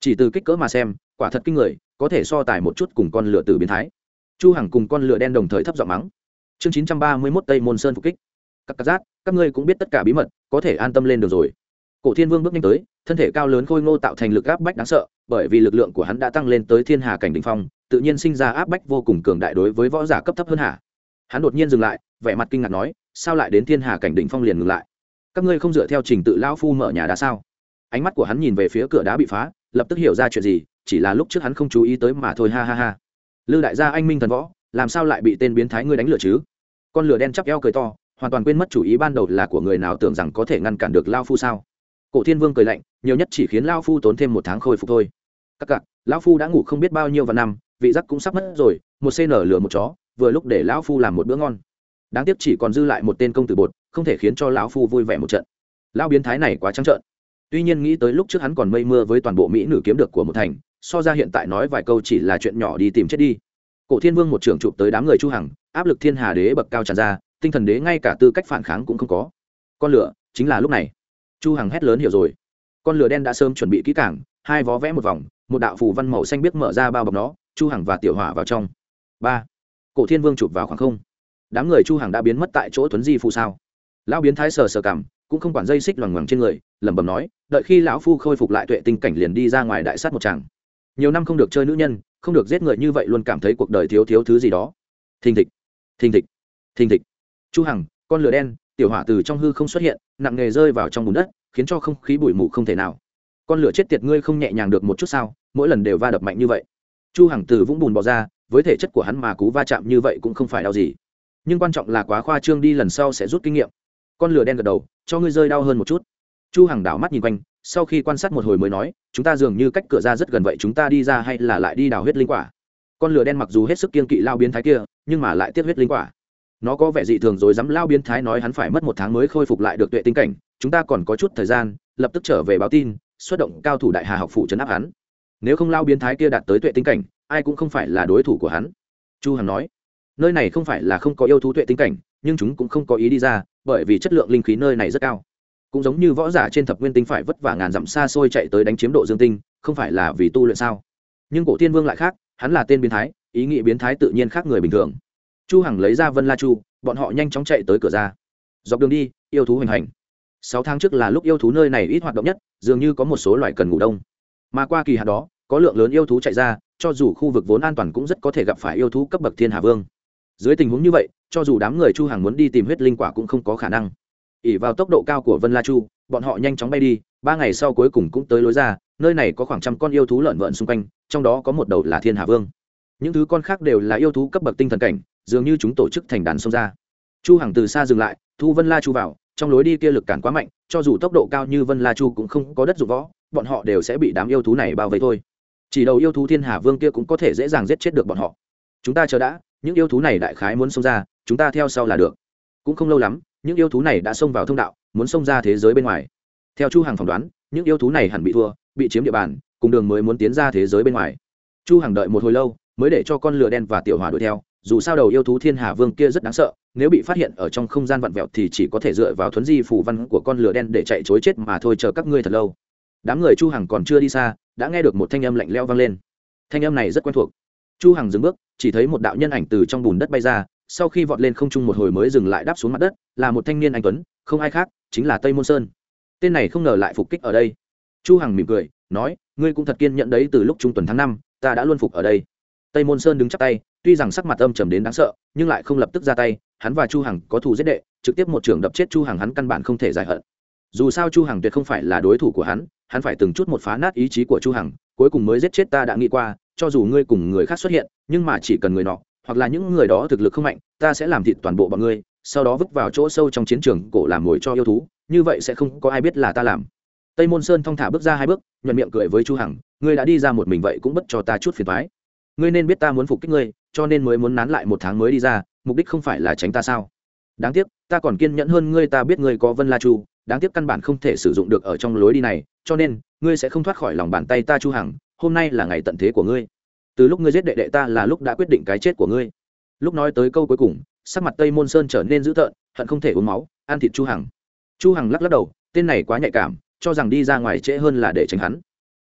A: Chỉ từ kích cỡ mà xem, quả thật kinh người, có thể so tài một chút cùng con lửa từ biến thái. Chu hằng cùng con lửa đen đồng thời thấp giọng mắng. Chương 931 tây môn sơn phục kích. Các cắt giác các ngươi cũng biết tất cả bí mật, có thể an tâm lên được rồi. Cổ thiên vương bước nhanh tới, thân thể cao lớn khôi ngô tạo thành lực áp bách đáng sợ, bởi vì lực lượng của hắn đã tăng lên tới thiên hà cảnh đỉnh phong, tự nhiên sinh ra áp bách vô cùng cường đại đối với võ giả cấp thấp hơn hà hắn đột nhiên dừng lại, vẻ mặt kinh ngạc nói, sao lại đến thiên hà cảnh đỉnh phong liền ngừng lại? Các ngươi không dựa theo trình tự lão phu mở nhà đá sao? Ánh mắt của hắn nhìn về phía cửa đá bị phá, lập tức hiểu ra chuyện gì, chỉ là lúc trước hắn không chú ý tới mà thôi, ha ha ha. Lư đại gia anh minh thần võ, làm sao lại bị tên biến thái ngươi đánh lửa chứ? Con lửa đen chắp eo cười to, hoàn toàn quên mất chủ ý ban đầu là của người nào, tưởng rằng có thể ngăn cản được lao phu sao? Cổ thiên vương cười lạnh, nhiều nhất chỉ khiến lao phu tốn thêm một tháng khôi phục thôi. Các cặc Lão phu đã ngủ không biết bao nhiêu và năm, vị giác cũng sắp mất rồi, một cn lửa một chó, vừa lúc để lão phu làm một bữa ngon. Đáng tiếc chỉ còn dư lại một tên công tử bột không thể khiến cho lão phu vui vẻ một trận. Lão biến thái này quá trắng trợn. Tuy nhiên nghĩ tới lúc trước hắn còn mây mưa với toàn bộ mỹ nữ kiếm được của một thành, so ra hiện tại nói vài câu chỉ là chuyện nhỏ đi tìm chết đi. Cổ thiên vương một trưởng chụp tới đám người chu hằng, áp lực thiên hà đế bậc cao tràn ra, tinh thần đế ngay cả tư cách phản kháng cũng không có. Con lửa, chính là lúc này. Chu hằng hét lớn hiểu rồi. Con lửa đen đã sớm chuẩn bị kỹ càng, hai vó vẽ một vòng, một đạo phù văn màu xanh biếc mở ra bao bọc nó, chu hằng và tiểu hỏa vào trong. Ba. Cổ thiên vương chụp vào khoảng không. Đám người chu hằng đã biến mất tại chỗ tuấn di phù sao? Lão biến thái sờ sờ cảm cũng không quản dây xích loằng ngoằng trên người, lẩm bẩm nói, đợi khi lão phu khôi phục lại tuệ tinh cảnh liền đi ra ngoài đại sát một tràng. Nhiều năm không được chơi nữ nhân, không được giết người như vậy luôn cảm thấy cuộc đời thiếu thiếu thứ gì đó. Thình thịch thình thịch thình thịch. Chu hằng, con lửa đen, tiểu hỏa từ trong hư không xuất hiện, nặng nghề rơi vào trong bùn đất, khiến cho không khí bụi mù không thể nào. Con lửa chết tiệt ngươi không nhẹ nhàng được một chút sao, mỗi lần đều va đập mạnh như vậy. Chu hằng từ vũng bùn bỏ ra, với thể chất của hắn mà cú va chạm như vậy cũng không phải đau gì. Nhưng quan trọng là quá khoa trương đi lần sau sẽ rút kinh nghiệm con lửa đen gật đầu, cho ngươi rơi đau hơn một chút. Chu hằng đảo mắt nhìn quanh, sau khi quan sát một hồi mới nói, chúng ta dường như cách cửa ra rất gần vậy, chúng ta đi ra hay là lại đi đào huyết linh quả? Con lửa đen mặc dù hết sức kiên kỵ lao biến thái kia, nhưng mà lại tiếc huyết linh quả. Nó có vẻ dị thường rồi dám lao biến thái nói hắn phải mất một tháng mới khôi phục lại được tuệ tinh cảnh, chúng ta còn có chút thời gian, lập tức trở về báo tin, xuất động cao thủ đại hà học phụ trấn áp hắn. Nếu không lao biến thái kia đạt tới tuệ tinh cảnh, ai cũng không phải là đối thủ của hắn. Chu hằng nói, nơi này không phải là không có yêu thú tuệ tinh cảnh nhưng chúng cũng không có ý đi ra, bởi vì chất lượng linh khí nơi này rất cao. Cũng giống như võ giả trên thập nguyên tinh phải vất vả ngàn dặm xa xôi chạy tới đánh chiếm độ dương tinh, không phải là vì tu luyện sao? Nhưng cổ thiên vương lại khác, hắn là tên biến thái, ý nghĩ biến thái tự nhiên khác người bình thường. Chu hằng lấy ra vân la chu, bọn họ nhanh chóng chạy tới cửa ra. Dọc đường đi, yêu thú hoành hành. Sáu tháng trước là lúc yêu thú nơi này ít hoạt động nhất, dường như có một số loài cần ngủ đông. Mà qua kỳ hạn đó, có lượng lớn yêu thú chạy ra, cho dù khu vực vốn an toàn cũng rất có thể gặp phải yêu thú cấp bậc thiên hà vương dưới tình huống như vậy, cho dù đám người chu hàng muốn đi tìm huyết linh quả cũng không có khả năng. Ỉ vào tốc độ cao của vân la chu, bọn họ nhanh chóng bay đi, ba ngày sau cuối cùng cũng tới lối ra, nơi này có khoảng trăm con yêu thú lợn vợn xung quanh, trong đó có một đầu là thiên hà vương. Những thứ con khác đều là yêu thú cấp bậc tinh thần cảnh, dường như chúng tổ chức thành đàn xông ra. Chu hằng từ xa dừng lại, thu vân la chu vào, trong lối đi kia lực cản quá mạnh, cho dù tốc độ cao như vân la chu cũng không có đất dụng võ, bọn họ đều sẽ bị đám yêu thú này bao vây thôi. Chỉ đầu yêu thú thiên hà vương kia cũng có thể dễ dàng giết chết được bọn họ. Chúng ta chờ đã những yêu thú này đại khái muốn xông ra, chúng ta theo sau là được. Cũng không lâu lắm, những yêu thú này đã xông vào thông đạo, muốn xông ra thế giới bên ngoài. Theo chu hằng phỏng đoán, những yêu thú này hẳn bị thua, bị chiếm địa bàn, cùng đường mới muốn tiến ra thế giới bên ngoài. Chu hằng đợi một hồi lâu, mới để cho con lừa đen và tiểu hỏa đuổi theo, dù sao đầu yêu thú thiên hà vương kia rất đáng sợ, nếu bị phát hiện ở trong không gian vặn vẹo thì chỉ có thể dựa vào thuấn di phủ văn của con lửa đen để chạy chối chết mà thôi, chờ các ngươi thật lâu. Đám người chu hằng còn chưa đi xa, đã nghe được một thanh âm lạnh lẽo vang lên. Thanh âm này rất quen thuộc chu hằng dừng bước, chỉ thấy một đạo nhân ảnh từ trong bùn đất bay ra, sau khi vọt lên không trung một hồi mới dừng lại đáp xuống mặt đất, là một thanh niên anh tuấn, không ai khác, chính là tây môn sơn. Tên này không ngờ lại phục kích ở đây. Chu hằng mỉm cười, nói, ngươi cũng thật kiên nhẫn đấy, từ lúc trung tuần tháng năm, ta đã luôn phục ở đây. Tây môn sơn đứng chắp tay, tuy rằng sắc mặt âm trầm đến đáng sợ, nhưng lại không lập tức ra tay, hắn và chu hằng có thù giết đệ, trực tiếp một trường đập chết chu hằng hắn căn bản không thể giải hận. Dù sao chu hằng tuyệt không phải là đối thủ của hắn hắn phải từng chút một phá nát ý chí của chu hằng, cuối cùng mới giết chết ta đã nghĩ qua cho dù ngươi cùng người khác xuất hiện, nhưng mà chỉ cần người nọ, hoặc là những người đó thực lực không mạnh, ta sẽ làm thịt toàn bộ bọn ngươi, sau đó vứt vào chỗ sâu trong chiến trường cổ làm mồi cho yêu thú, như vậy sẽ không có ai biết là ta làm. Tây môn sơn thong thả bước ra hai bước, nhuận miệng cười với chu hằng, ngươi đã đi ra một mình vậy cũng bất cho ta chút phiền toái. Ngươi nên biết ta muốn phục kích ngươi, cho nên mới muốn nán lại một tháng mới đi ra, mục đích không phải là tránh ta sao? Đáng tiếc, ta còn kiên nhẫn hơn ngươi, ta biết ngươi có vân la chu, đáng tiếc căn bản không thể sử dụng được ở trong lối đi này, cho nên, ngươi sẽ không thoát khỏi lòng bàn tay ta chu hằng hôm nay là ngày tận thế của ngươi. Từ lúc ngươi giết đệ đệ ta là lúc đã quyết định cái chết của ngươi. Lúc nói tới câu cuối cùng, sắc mặt tây môn sơn trở nên dữ tợn, hận không thể uống máu, ăn thịt chu hằng. Chu hằng lắc lắc đầu, tên này quá nhạy cảm, cho rằng đi ra ngoài trễ hơn là để tránh hắn.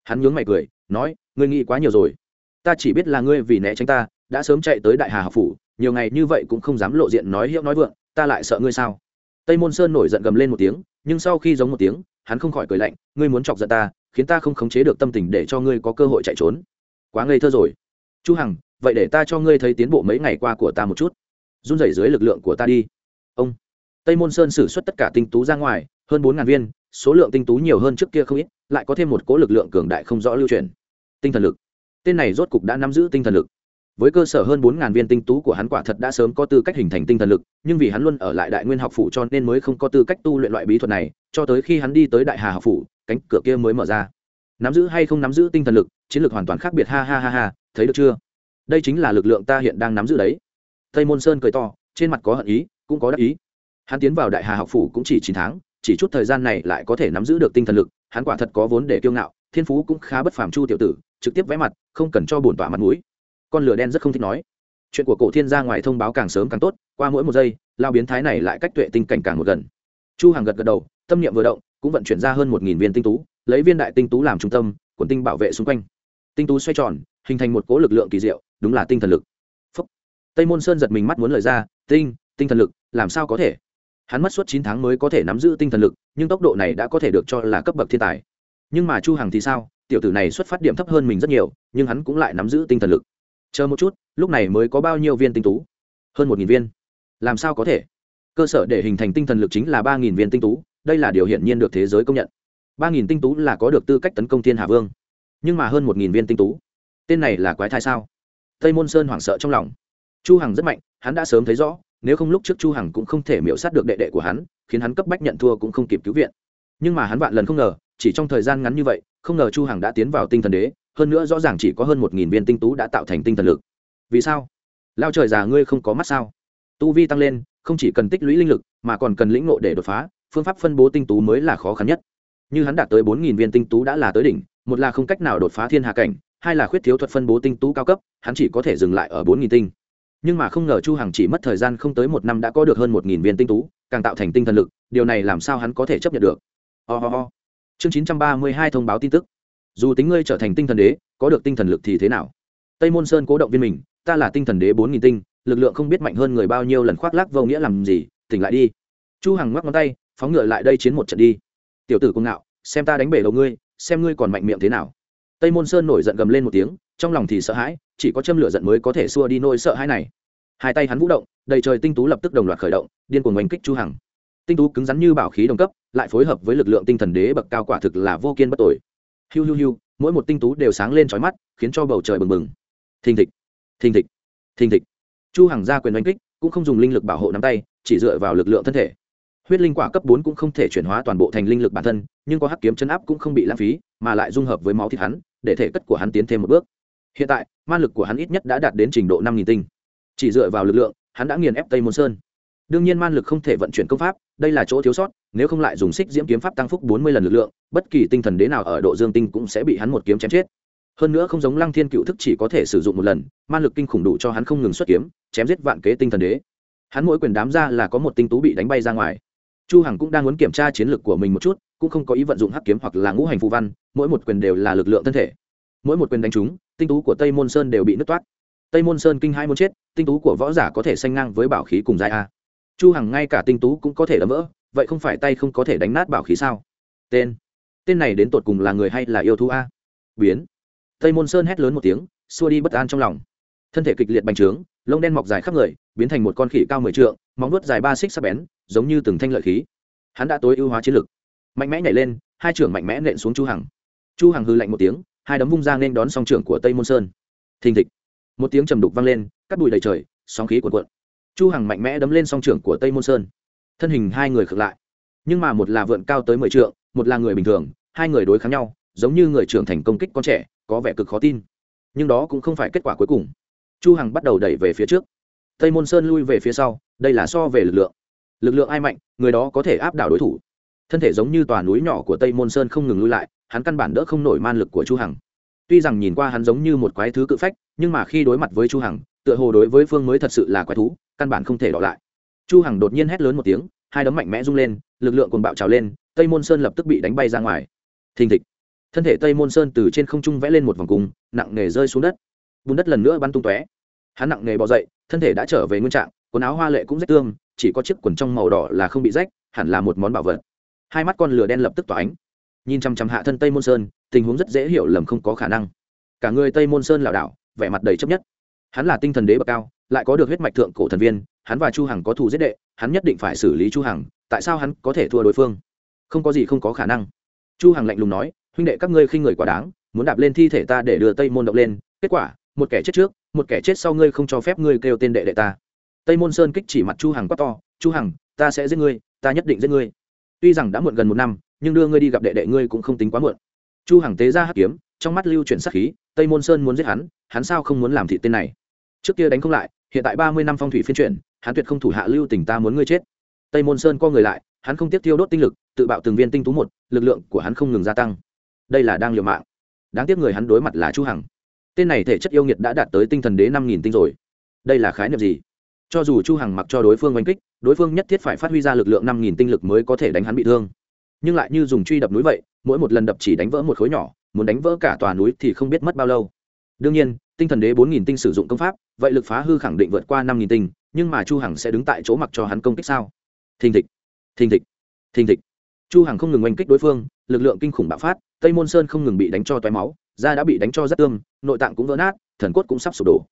A: Hắn nhướng mày cười, nói, ngươi nghĩ quá nhiều rồi. Ta chỉ biết là ngươi vì né tránh ta, đã sớm chạy tới đại hà học phủ, nhiều ngày như vậy cũng không dám lộ diện nói hiệu nói vượng, ta lại sợ ngươi sao? Tây môn sơn nổi giận gầm lên một tiếng, nhưng sau khi giống một tiếng, hắn không khỏi cười lạnh, ngươi muốn chọc giận ta khiến ta không khống chế được tâm tình để cho ngươi có cơ hội chạy trốn. Quá ngây thơ rồi. Chu hằng, vậy để ta cho ngươi thấy tiến bộ mấy ngày qua của ta một chút. Run rẩy dưới lực lượng của ta đi. Ông. Tây môn sơn sử xuất tất cả tinh tú ra ngoài, hơn bốn ngàn viên, số lượng tinh tú nhiều hơn trước kia không ít, lại có thêm một cố lực lượng cường đại không rõ lưu truyền. Tinh thần lực. Tên này rốt cục đã nắm giữ tinh thần lực. Với cơ sở hơn bốn ngàn viên tinh tú của hắn quả thật đã sớm có tư cách hình thành tinh thần lực, nhưng vì hắn luôn ở lại đại nguyên học phủ cho nên mới không có tư cách tu luyện loại bí thuật này, cho tới khi hắn đi tới đại hà học phủ cánh cửa kia mới mở ra. Nắm giữ hay không nắm giữ tinh thần lực, chiến lược hoàn toàn khác biệt, ha ha ha ha, thấy được chưa? Đây chính là lực lượng ta hiện đang nắm giữ đấy. Tây môn sơn cười to, trên mặt có hận ý, cũng có đắc ý. Hắn tiến vào đại hà học phủ cũng chỉ chín tháng, chỉ chút thời gian này lại có thể nắm giữ được tinh thần lực, hắn quả thật có vốn để kiêu ngạo, thiên phú cũng khá bất phàm chu tiểu tử, trực tiếp vẽ mặt, không cần cho bổn tỏa mặt mũi. Con lửa đen rất không thích nói. Chuyện của cổ thiên ra ngoài thông báo càng sớm càng tốt, qua mỗi một giây, lao biến thái này lại cách tuệ tinh cảnh càng một gần. Chu hàng gật gật đầu, tâm niệm vừa động cũng vận chuyển ra hơn một viên tinh tú, lấy viên đại tinh tú làm trung tâm, quần tinh bảo vệ xung quanh. Tinh tú xoay tròn, hình thành một cỗ lực lượng kỳ diệu, đúng là tinh thần lực. Phúc. tây môn sơn giật mình mắt muốn lời ra, tinh tinh thần lực, làm sao có thể? Hắn mất suốt chín tháng mới có thể nắm giữ tinh thần lực, nhưng tốc độ này đã có thể được cho là cấp bậc thiên tài. Nhưng mà chu hằng thì sao? Tiểu tử này xuất phát điểm thấp hơn mình rất nhiều, nhưng hắn cũng lại nắm giữ tinh thần lực. Chờ một chút, lúc này mới có bao nhiêu viên tinh tú? Hơn một nghìn viên. Làm sao có thể? Cơ sở để hình thành tinh thần lực chính là ba nghìn viên tinh tú đây là điều hiển nhiên được thế giới công nhận. Ba nghìn tinh tú là có được tư cách tấn công thiên hà vương, nhưng mà hơn một nghìn viên tinh tú. Tên này là quái thai sao? Tây môn sơn hoảng sợ trong lòng. Chu hằng rất mạnh, hắn đã sớm thấy rõ, nếu không lúc trước chu hằng cũng không thể miễu sát được đệ đệ của hắn, khiến hắn cấp bách nhận thua cũng không kịp cứu viện. Nhưng mà hắn vạn lần không ngờ, chỉ trong thời gian ngắn như vậy, không ngờ chu hằng đã tiến vào tinh thần đế, hơn nữa rõ ràng chỉ có hơn một nghìn viên tinh tú đã tạo thành tinh thần lực. Vì sao? Lao trời già ngươi không có mắt sao? Tu vi tăng lên, không chỉ cần tích lũy linh lực, mà còn cần lĩnh ngộ để đột phá phương pháp phân bố tinh tú mới là khó khăn nhất. Như hắn đạt tới bốn nghìn viên tinh tú đã là tới đỉnh một là không cách nào đột phá thiên hạ cảnh hai là khuyết thiếu thuật phân bố tinh tú cao cấp hắn chỉ có thể dừng lại ở bốn nghìn tinh. Nhưng mà không ngờ chu hằng chỉ mất thời gian không tới một năm đã có được hơn một nghìn viên tinh tú càng tạo thành tinh thần lực điều này làm sao hắn có thể chấp nhận được? Oh, oh, oh. chương chín trăm ba mươi hai thông báo tin tức. Dù tính ngươi trở thành tinh thần đế có được tinh thần lực thì thế nào? Tây môn sơn cố động viên mình ta là tinh thần đế bốn nghìn tinh lực lượng không biết mạnh hơn người bao nhiêu lần khoác lác vô nghĩa làm gì tỉnh lại đi. Chu hằng ngoắc ngón tay phóng ngựa lại đây chiến một trận đi. Tiểu tử công ngạo, xem ta đánh bể đầu ngươi, xem ngươi còn mạnh miệng thế nào. Tây môn sơn nổi giận gầm lên một tiếng, trong lòng thì sợ hãi, chỉ có châm lửa giận mới có thể xua đi nỗi sợ hãi này. Hai tay hắn vũ động, đầy trời tinh tú lập tức đồng loạt khởi động, điên cuồng oanh kích chu hằng. Tinh tú cứng rắn như bảo khí đồng cấp, lại phối hợp với lực lượng tinh thần đế bậc cao quả thực là vô kiên bất tội hiu hiu hiu, mỗi một tinh tú đều sáng lên chói mắt, khiến cho bầu trời bừng bừng. Thình thịch thình thịch thình thịch. Chu hằng ra quyền đánh kích, cũng không dùng linh lực bảo hộ nắm tay, chỉ dựa vào lực lượng thân thể huyết linh quả cấp bốn cũng không thể chuyển hóa toàn bộ thành linh lực bản thân, nhưng có hắc kiếm chân áp cũng không bị lãng phí, mà lại dung hợp với máu thịt hắn, để thể cất của hắn tiến thêm một bước. Hiện tại, ma lực của hắn ít nhất đã đạt đến trình độ năm nghìn tinh. Chỉ dựa vào lực lượng, hắn đã nghiền ép tây môn sơn. Đương nhiên man lực không thể vận chuyển công pháp, đây là chỗ thiếu sót, nếu không lại dùng xích diễm kiếm pháp tăng phúc bốn mươi lần lực lượng, bất kỳ tinh thần đế nào ở độ dương tinh cũng sẽ bị hắn một kiếm chém chết. Hơn nữa không giống lăng thiên cựu thức chỉ có thể sử dụng một lần man lực kinh khủng đủ cho hắn không ngừng xuất kiếm, chém giết vạn kế tinh thần đế. Hắn mỗi quyền đám ra là có một tinh tú bị đánh bay ra ngoài chu hằng cũng đang muốn kiểm tra chiến lược của mình một chút, cũng không có ý vận dụng hắc kiếm hoặc là ngũ hành phù văn, mỗi một quyền đều là lực lượng thân thể. Mỗi một quyền đánh trúng, tinh tú của tây môn sơn đều bị nứt toát. Tây môn sơn kinh hai muốn chết, tinh tú của võ giả có thể sanh ngang với bảo khí cùng giai a. Chu hằng ngay cả tinh tú cũng có thể đấm vỡ, vậy không phải tay không có thể đánh nát bảo khí sao? Tên tên này đến tột cùng là người hay là yêu thú a? Biến. Tây môn sơn hét lớn một tiếng, xua đi bất an trong lòng. Thân thể kịch liệt bành trướng, lông đen mọc dài khắp người, biến thành một con khỉ cao mười trượng móng vuốt dài ba xích sắc bén, giống như từng thanh lợi khí. Hắn đã tối ưu hóa chiến lực. Mạnh mẽ nhảy lên, hai trưởng mạnh mẽ nện xuống chu hằng. Chu hằng hư lạnh một tiếng, hai đấm vung ra nên đón song trưởng của tây môn sơn. Thình thịch. Một tiếng trầm đục vang lên cắt bụi đầy trời, sóng khí cuộn cuộn. Chu hằng mạnh mẽ đấm lên song trưởng của tây môn sơn. Thân hình hai người khựng lại. Nhưng mà một là vượn cao tới mười trượng, một là người bình thường, hai người đối kháng nhau, giống như người trưởng thành công kích con trẻ, có vẻ cực khó tin. Nhưng đó cũng không phải kết quả cuối cùng. Chu hằng bắt đầu đẩy về phía trước. Tây môn sơn lui về phía sau đây là so về lực lượng. Lực lượng ai mạnh, người đó có thể áp đảo đối thủ. Thân thể giống như tòa núi nhỏ của tây môn sơn không ngừng lui lại, hắn căn bản đỡ không nổi man lực của chu hằng. Tuy rằng nhìn qua hắn giống như một quái thứ cự phách, nhưng mà khi đối mặt với chu hằng, tựa hồ đối với phương mới thật sự là quái thú, căn bản không thể đọ lại. Chu hằng đột nhiên hét lớn một tiếng, hai đấm mạnh mẽ rung lên, lực lượng cuồng bạo trào lên, tây môn sơn lập tức bị đánh bay ra ngoài. Thình thịch. Thân thể tây môn sơn từ trên không trung vẽ lên một vòng cung, nặng nề rơi xuống đất. Bùn đất lần nữa bắn tung tóe. Hắn nặng nề bò dậy, thân thể đã trở về nguyên trạng quần áo hoa lệ cũng rách tương, chỉ có chiếc quần trong màu đỏ là không bị rách, hẳn là một món bảo vật. Hai mắt con lửa đen lập tức tỏa ánh. Nhìn chăm chăm hạ thân tây môn sơn, tình huống rất dễ hiểu lầm không có khả năng. Cả người tây môn sơn lảo đảo, vẻ mặt đầy chấp nhất. Hắn là tinh thần đế bậc cao, lại có được huyết mạch thượng cổ thần viên, hắn và chu hằng có thù giết đệ, hắn nhất định phải xử lý chu hằng, tại sao hắn có thể thua đối phương? Không có gì không có khả năng. Chu hằng lạnh lùng nói, huynh đệ, các ngươi khinh người quá đáng, muốn đạp lên thi thể ta để đưa tây môn động lên, kết quả, một kẻ chết trước, một kẻ chết sau ngươi không cho phép ngươi kêu tên đệ đệ ta tây môn sơn kích chỉ mặt chu hằng quá to, chu hằng, ta sẽ giết ngươi, ta nhất định giết ngươi. Tuy rằng đã muộn gần một năm, nhưng đưa ngươi đi gặp đệ đệ ngươi cũng không tính quá muộn. Chu hằng tế ra hắc kiếm, trong mắt lưu chuyển sát khí, tây môn sơn muốn giết hắn hắn sao không muốn làm thị tên này? Trước kia đánh không lại, hiện tại ba mươi năm phong thủy phiên chuyển, hắn tuyệt không thủ hạ lưu tình ta muốn ngươi chết. Tây môn sơn co người lại, hắn không tiếp tiêu đốt tinh lực, tự bạo từng viên tinh tú một, lực lượng của hắn không ngừng gia tăng. Đây là đang liều mạng. Đáng tiếc người hắn đối mặt là chu hằng. Tên này thể chất yêu nghiệt đã đạt tới tinh thần đế năm nghìn tinh rồi. Đây là khái niệm gì? Cho dù chu hằng mặc cho đối phương oanh kích, đối phương nhất thiết phải phát huy ra lực lượng năm nghìn tinh lực mới có thể đánh hắn bị thương. Nhưng lại như dùng truy đập núi vậy, mỗi một lần đập chỉ đánh vỡ một khối nhỏ, muốn đánh vỡ cả tòa núi thì không biết mất bao lâu. Đương nhiên, tinh thần đế bốn nghìn tinh sử dụng công pháp, vậy lực phá hư khẳng định vượt qua năm nghìn tinh, nhưng mà chu hằng sẽ đứng tại chỗ mặc cho hắn công kích sao? Thình thịch thình thịch thình thịch. Chu hằng không ngừng oanh kích đối phương, lực lượng kinh khủng bạo phát, tây môn sơn không ngừng bị đánh cho toái máu, da đã bị đánh cho rất tương, nội tạng cũng vỡ nát, thần cốt cũng sắp sụp đổ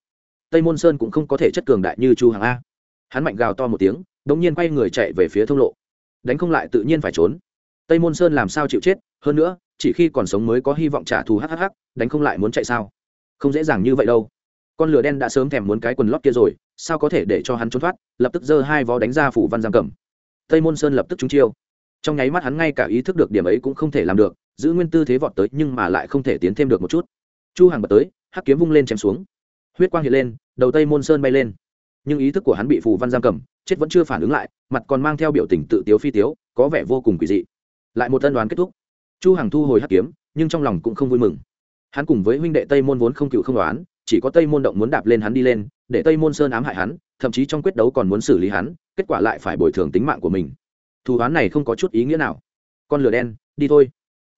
A: tây môn sơn cũng không có thể chất cường đại như chu Hàng a. Hắn mạnh gào to một tiếng, đống nhiên quay người chạy về phía thông lộ. Đánh không lại tự nhiên phải trốn. Tây môn sơn làm sao chịu chết, hơn nữa, chỉ khi còn sống mới có hy vọng trả thù hhh đánh không lại muốn chạy sao? Không dễ dàng như vậy đâu. Con lửa đen đã sớm thèm muốn cái quần lót kia rồi, sao có thể để cho hắn trốn thoát, lập tức giơ hai vó đánh ra phủ văn giam cầm. Tây môn sơn lập tức trúng chiêu. Trong nháy mắt hắn ngay cả ý thức được điểm ấy cũng không thể làm được, giữ nguyên tư thế vọt tới nhưng mà lại không thể tiến thêm được một chút. Chu hàng bật tới, hắc kiếm vung lên chém xuống huyết quang hiện lên, đầu tây môn sơn bay lên. Nhưng ý thức của hắn bị phù văn giam cầm, chết vẫn chưa phản ứng lại, mặt còn mang theo biểu tình tự tiếu phi tiếu, có vẻ vô cùng quỷ dị. Lại một tân đoán kết thúc. Chu hằng thu hồi hắc kiếm, nhưng trong lòng cũng không vui mừng. Hắn cùng với huynh đệ tây môn vốn không cựu không đoán, chỉ có tây môn động muốn đạp lên hắn đi lên, để tây môn sơn ám hại hắn, thậm chí trong quyết đấu còn muốn xử lý hắn, kết quả lại phải bồi thường tính mạng của mình. Thù đoán này không có chút ý nghĩa nào. Con lửa đen, đi thôi.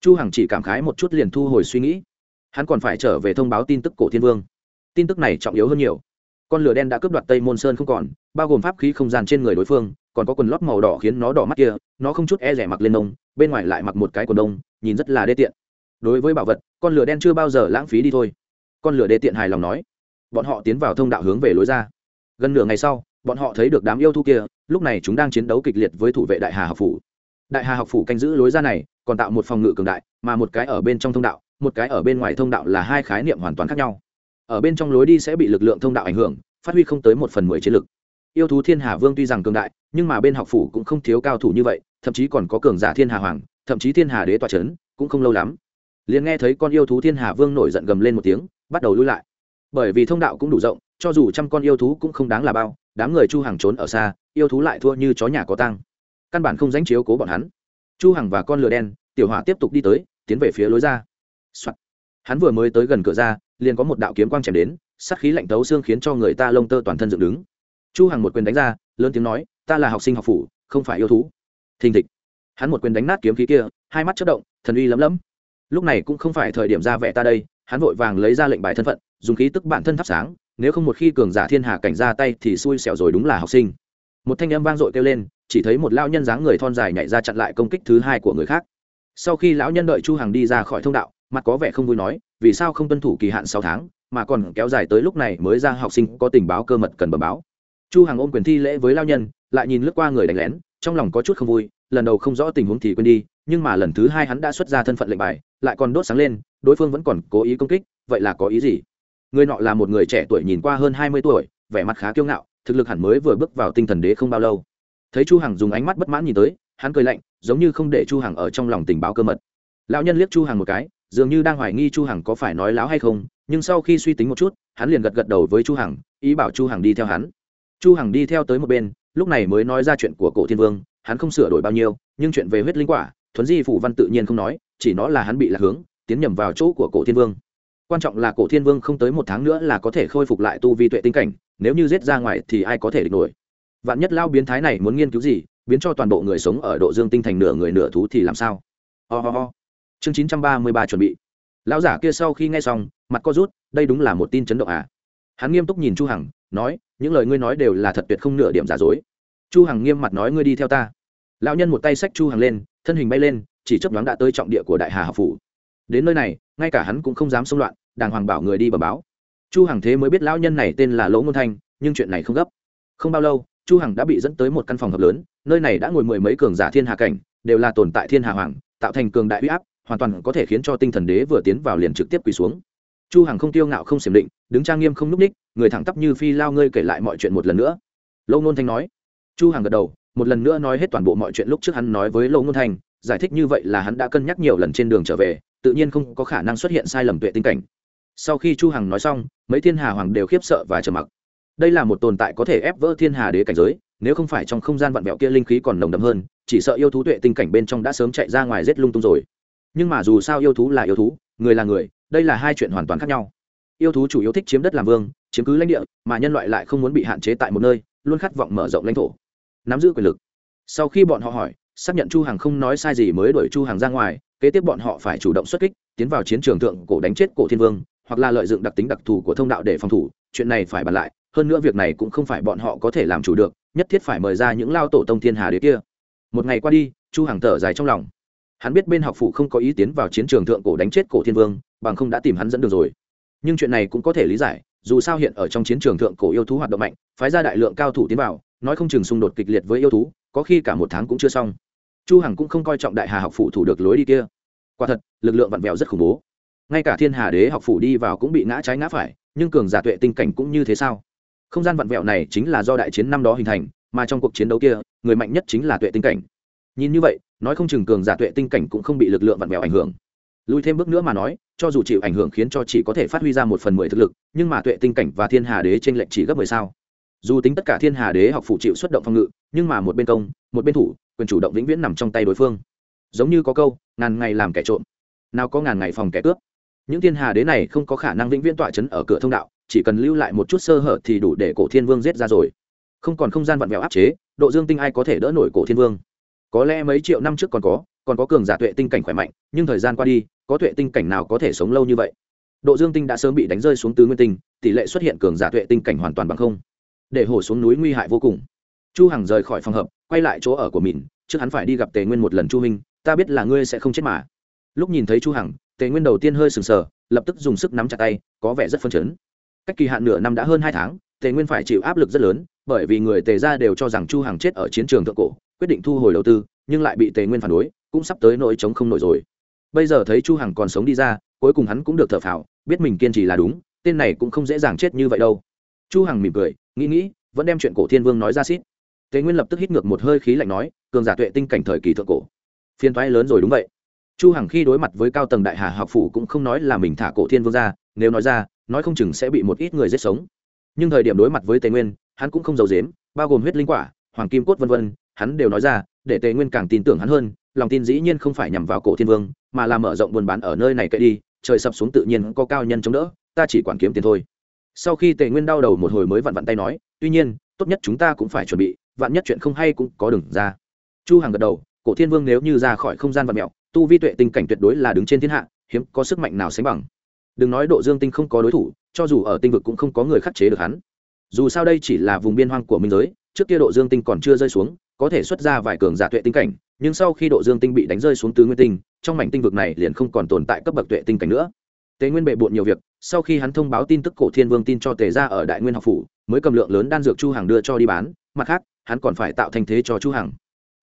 A: Chu hằng chỉ cảm khái một chút liền thu hồi suy nghĩ. Hắn còn phải trở về thông báo tin tức cổ thiên vương tin tức này trọng yếu hơn nhiều. Con lửa đen đã cướp đoạt tây môn sơn không còn, bao gồm pháp khí không gian trên người đối phương, còn có quần lót màu đỏ khiến nó đỏ mắt kia, nó không chút e rẻ mặc lên nông bên ngoài lại mặc một cái quần đông, nhìn rất là đê tiện. Đối với bảo vật, con lửa đen chưa bao giờ lãng phí đi thôi. Con lửa đê tiện hài lòng nói. Bọn họ tiến vào thông đạo hướng về lối ra. Gần nửa ngày sau, bọn họ thấy được đám yêu thú kia, lúc này chúng đang chiến đấu kịch liệt với thủ vệ đại hà học phủ. Đại hà học phủ canh giữ lối ra này, còn tạo một phòng ngự cường đại, mà một cái ở bên trong thông đạo, một cái ở bên ngoài thông đạo là hai khái niệm hoàn toàn khác nhau ở bên trong lối đi sẽ bị lực lượng thông đạo ảnh hưởng, phát huy không tới một phần mười chiến lực. Yêu thú thiên hà vương tuy rằng cường đại, nhưng mà bên học phủ cũng không thiếu cao thủ như vậy, thậm chí còn có cường giả thiên hà hoàng, thậm chí thiên hà đế toa c h ấ n cũng không lâu lắm. Liền nghe thấy con yêu thú thiên hà vương nổi giận gầm lên một tiếng, bắt đầu lui lại. Bởi vì thông đạo cũng đủ rộng, cho dù trăm con yêu thú cũng không đáng là bao, đám người chu hàng trốn ở xa, yêu thú lại thua như chó nhà có tăng căn bản không dánh chiếu cố bọn hắn. Chu hằng và con lửa đen, tiểu hỏa tiếp tục đi tới, tiến về phía lối ra、Soạn. hắn vừa mới tới gần cửa ra liền có một đạo kiếm quang chém đến, sát khí lạnh tấu xương khiến cho người ta lông tơ toàn thân dựng đứng. Chu hằng một quyền đánh ra, lớn tiếng nói, ta là học sinh học phủ, không phải yêu thú. Thình thịch. Hắn một quyền đánh nát kiếm khí kia, hai mắt chớp động, thần uy lấm lấm. Lúc này cũng không phải thời điểm ra vẻ ta đây, hắn vội vàng lấy ra lệnh bài thân phận, dùng khí tức bản thân thắp sáng, nếu không một khi cường giả thiên hà cảnh ra tay thì xui xẻo rồi đúng là học sinh. Một thanh âm vang dội kêu lên, chỉ thấy một lão nhân dáng người thon dài nhảy ra chặn lại công kích thứ hai của người khác. Sau khi lão nhân đợi chu hằng đi ra khỏi thông đạo, mặt có vẻ không vui nói vì sao không tuân thủ kỳ hạn sáu tháng, mà còn kéo dài tới lúc này mới ra học sinh có tình báo cơ mật cần bẩm báo. Chu hằng ôm quyền thi lễ với lao nhân, lại nhìn lướt qua người đánh lén, trong lòng có chút không vui, lần đầu không rõ tình huống thì quên đi, nhưng mà lần thứ hai hắn đã xuất ra thân phận lệnh bài, lại còn đốt sáng lên, đối phương vẫn còn cố ý công kích, vậy là có ý gì? Người nọ là một người trẻ tuổi nhìn qua hơn hai mươi tuổi, vẻ mặt khá kiêu ngạo, thực lực hẳn mới vừa bước vào tinh thần đế không bao lâu. Thấy chu hằng dùng ánh mắt bất mãn nhìn tới, hắn cười lạnh, giống như không để chu hằng ở trong lòng tình báo cơ mật. Lão nhân liếc chu hằng một cái dường như đang hoài nghi chu hằng có phải nói láo hay không, nhưng sau khi suy tính một chút, hắn liền gật gật đầu với chu hằng, ý bảo chu hằng đi theo hắn. Chu hằng đi theo tới một bên, lúc này mới nói ra chuyện của cổ thiên vương, hắn không sửa đổi bao nhiêu, nhưng chuyện về huyết linh quả, thuấn di phủ văn tự nhiên không nói, chỉ nó là hắn bị lạc hướng, tiến nhầm vào chỗ của cổ thiên vương. Quan trọng là cổ thiên vương không tới một tháng nữa là có thể khôi phục lại tu vi tuệ tinh cảnh, nếu như giết ra ngoài thì ai có thể địch nổi. Vạn nhất lao biến thái này muốn nghiên cứu gì, biến cho toàn bộ người sống ở độ dương tinh thành nửa người nửa thú thì làm sao? Ho、oh oh chương chín trăm ba mươi ba chuẩn bị. Lão giả kia sau khi nghe xong, mặt co rút, đây đúng là một tin chấn động à? Hắn nghiêm túc nhìn chu hằng, nói, những lời ngươi nói đều là thật tuyệt không nửa điểm giả dối. Chu hằng nghiêm mặt nói ngươi đi theo ta. Lão nhân một tay xách chu hằng lên, thân hình bay lên, chỉ chấp đoán đã tới trọng địa của đại hà học phủ. Đến nơi này, ngay cả hắn cũng không dám xông loạn, đàng hoàng bảo người đi bẩm báo. Chu hằng thế mới biết lão nhân này tên là lỗ ngôn thanh, nhưng chuyện này không gấp. Không bao lâu, chu hằng đã bị dẫn tới một căn phòng hợp lớn, nơi này đã ngồi mười mấy cường giả thiên hà cảnh, đều là tồn tại thiên hà hoàng, tạo thành cường đại uy áp hoàn toàn có thể khiến cho tinh thần đế vừa tiến vào liền trực tiếp quỳ xuống. Chu hằng không tiêu ngạo không xiểm định, đứng trang nghiêm không núp ních, người thẳng tắp như phi lao ngươi kể lại mọi chuyện một lần nữa. Lâu ngôn thanh nói. Chu hằng gật đầu, một lần nữa nói hết toàn bộ mọi chuyện lúc trước hắn nói với lâu ngôn thanh, giải thích như vậy là hắn đã cân nhắc nhiều lần trên đường trở về, tự nhiên không có khả năng xuất hiện sai lầm tuệ tinh cảnh. Sau khi chu hằng nói xong, mấy thiên hà hoàng đều khiếp sợ và trầm mặc. Đây là một tồn tại có thể ép vỡ thiên hà đế cảnh giới, nếu không phải trong không gian vặn vẹo kia linh khí còn nồng đậm hơn, chỉ sợ yêu thú tuệ tinh cảnh bên trong đã sớm chạy ra ngoài rết lung tung rồi nhưng mà dù sao yêu thú là yêu thú, người là người, đây là hai chuyện hoàn toàn khác nhau. Yêu thú chủ yếu thích chiếm đất làm vương, chiếm cứ lãnh địa, mà nhân loại lại không muốn bị hạn chế tại một nơi, luôn khát vọng mở rộng lãnh thổ. Nắm giữ quyền lực. Sau khi bọn họ hỏi, xác nhận chu hằng không nói sai gì mới đuổi chu hằng ra ngoài, kế tiếp bọn họ phải chủ động xuất kích, tiến vào chiến trường thượng cổ đánh chết cổ thiên vương, hoặc là lợi dụng đặc tính đặc thù của thông đạo để phòng thủ, chuyện này phải bàn lại, hơn nữa việc này cũng không phải bọn họ có thể làm chủ được, nhất thiết phải mời ra những lao tổ tông thiên hà đế kia. Một ngày qua đi, chu hằng thở dài trong lòng hắn biết bên học phụ không có ý tiến vào chiến trường thượng cổ đánh chết cổ thiên vương, bằng không đã tìm hắn dẫn đường rồi. Nhưng chuyện này cũng có thể lý giải, dù sao hiện ở trong chiến trường thượng cổ yêu thú hoạt động mạnh, phái ra đại lượng cao thủ tiến vào, nói không chừng xung đột kịch liệt với yêu thú, có khi cả một tháng cũng chưa xong. Chu hằng cũng không coi trọng đại hà học phụ thủ được lối đi kia. Quả thật, lực lượng vặn vẹo rất khủng bố. Ngay cả thiên hà đế học phủ đi vào cũng bị ngã trái ngã phải, nhưng cường giả tuệ tinh cảnh cũng như thế sao? Không gian vặn vẹo này chính là do đại chiến năm đó hình thành, mà trong cuộc chiến đấu kia, người mạnh nhất chính là tuệ tinh cảnh. Nhìn như vậy nói không chừng cường giả tuệ tinh cảnh cũng không bị lực lượng vặn vẹo ảnh hưởng. Lui thêm bước nữa mà nói, cho dù chịu ảnh hưởng khiến cho chỉ có thể phát huy ra một phần mười thực lực, nhưng mà tuệ tinh cảnh và thiên hà đế t r ê n lệch chỉ gấp mười sao. Dù tính tất cả thiên hà đế học phụ chịu xuất động phòng ngự, nhưng mà một bên công, một bên thủ, quyền chủ động vĩnh viễn nằm trong tay đối phương. Giống như có câu, ngàn ngày làm kẻ trộm. Nào có ngàn ngày phòng kẻ cướp. Những thiên hà đế này không có khả năng vĩnh viễn tọa chấn ở cửa thông đạo, chỉ cần lưu lại một chút sơ hở thì đủ để cổ thiên vương giết ra rồi. Không còn không gian vặn vẹo áp chế, độ dương tinh ai có thể đỡ nổi cổ thiên vương có lẽ mấy triệu năm trước còn có còn có cường giả tuệ tinh cảnh khỏe mạnh, nhưng thời gian qua đi, có tuệ tinh cảnh nào có thể sống lâu như vậy? Độ dương tinh đã sớm bị đánh rơi xuống tứ nguyên tinh, tỷ lệ xuất hiện cường giả tuệ tinh cảnh hoàn toàn bằng không. Để hổ xuống núi nguy hại vô cùng. Chu hằng rời khỏi phòng hợp, quay lại chỗ ở của mình, trước hắn phải đi gặp tề nguyên một lần chu minh, ta biết là ngươi sẽ không chết mà. Lúc nhìn thấy chu hằng, tề nguyên đầu tiên hơi sừng sờ, lập tức dùng sức nắm chặt tay, có vẻ rất phân chấn. Cách kỳ hạn nửa năm đã hơn hai tháng, tề nguyên phải chịu áp lực rất lớn, bởi vì người tề ra đều cho rằng chu hằng chết ở chiến trường thượng cổ quyết định thu hồi đầu tư, nhưng lại bị tề nguyên phản đối, cũng sắp tới nỗi chống không nổi rồi. Bây giờ thấy chu hằng còn sống đi ra, cuối cùng hắn cũng được thở phào, biết mình kiên trì là đúng, tên này cũng không dễ dàng chết như vậy đâu. Chu hằng mỉm cười, nghĩ nghĩ, vẫn đem chuyện cổ thiên vương nói ra xít. Tề nguyên lập tức hít ngược một hơi khí lạnh nói, cường giả tuệ tinh cảnh thời kỳ thượng cổ. Phiên toái lớn rồi đúng vậy. Chu hằng khi đối mặt với cao tầng đại hà học phủ cũng không nói là mình thả cổ thiên vương ra, nếu nói ra, nói không chừng sẽ bị một ít người giết sống. Nhưng thời điểm đối mặt với tề nguyên, hắn cũng không giàu dếm bao gồm huyết linh quả, hoàng kim cốt vân vân hắn đều nói ra, để tề nguyên càng tin tưởng hắn hơn, lòng tin dĩ nhiên không phải nhằm vào cổ thiên vương, mà là mở rộng buôn bán ở nơi này cậy đi, trời sập xuống tự nhiên có cao nhân chống đỡ, ta chỉ quản kiếm tiền thôi. Sau khi tề nguyên đau đầu một hồi mới vặn vặn tay nói, tuy nhiên, tốt nhất chúng ta cũng phải chuẩn bị, vạn nhất chuyện không hay cũng có đừng ra. Chu hàng gật đầu, cổ thiên vương nếu như ra khỏi không gian vật mẹo, tu vi tuệ tình cảnh tuyệt đối là đứng trên thiên hạ, hiếm có sức mạnh nào sánh bằng. Đừng nói độ dương tinh không có đối thủ, cho dù ở tinh vực cũng không có người khắc chế được hắn. Dù sao đây chỉ là vùng biên hoang của minh giới, trước kia độ dương tinh còn chưa rơi xuống có thể xuất ra vài cường giả tuệ tinh cảnh, nhưng sau khi độ dương tinh bị đánh rơi xuống tứ nguyên tinh, trong mảnh tinh vực này liền không còn tồn tại cấp bậc tuệ tinh cảnh nữa. Tề nguyên bệ bộn nhiều việc, sau khi hắn thông báo tin tức cổ thiên vương tin cho tề ra ở đại nguyên học phủ, mới cầm lượng lớn đan dược chu hằng đưa cho đi bán, mặt khác, hắn còn phải tạo thành thế cho chu hằng.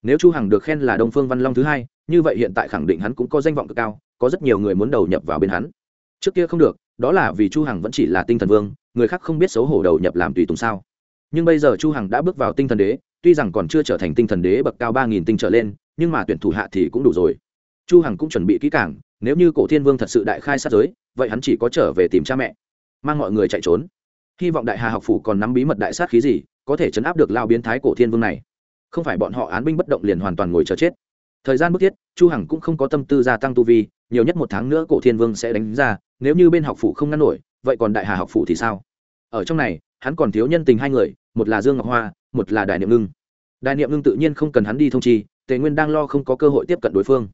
A: Nếu chu hằng được khen là đông phương văn long thứ hai, như vậy hiện tại khẳng định hắn cũng có danh vọng cực cao, có rất nhiều người muốn đầu nhập vào bên hắn. Trước kia không được, đó là vì chu hằng vẫn chỉ là tinh thần vương, người khác không biết xấu hổ đầu nhập làm tùy tùng sao. Nhưng bây giờ chu hằng đã bước vào tinh thần đế tuy rằng còn chưa trở thành tinh thần đế bậc cao ba nghìn tinh trở lên, nhưng mà tuyển thủ hạ thì cũng đủ rồi. Chu hằng cũng chuẩn bị kỹ càng, nếu như cổ thiên vương thật sự đại khai sát giới, vậy hắn chỉ có trở về tìm cha mẹ, mang mọi người chạy trốn. Hy vọng đại hà học phủ còn nắm bí mật đại sát khí gì, có thể chấn áp được lao biến thái cổ thiên vương này. Không phải bọn họ án binh bất động liền hoàn toàn ngồi chờ chết. Thời gian bức thiết, chu hằng cũng không có tâm tư gia tăng tu vi, nhiều nhất một tháng nữa cổ thiên vương sẽ đánh ra, nếu như bên học phủ không ngăn nổi, vậy còn đại hà học phủ thì sao? Ở trong này, hắn còn thiếu nhân tình hai người, một là dương ngọc hoa một là đại niệm ngưng. Đại niệm ngưng tự nhiên không cần hắn đi thông chi, tề nguyên đang lo không có cơ hội tiếp cận đối phương.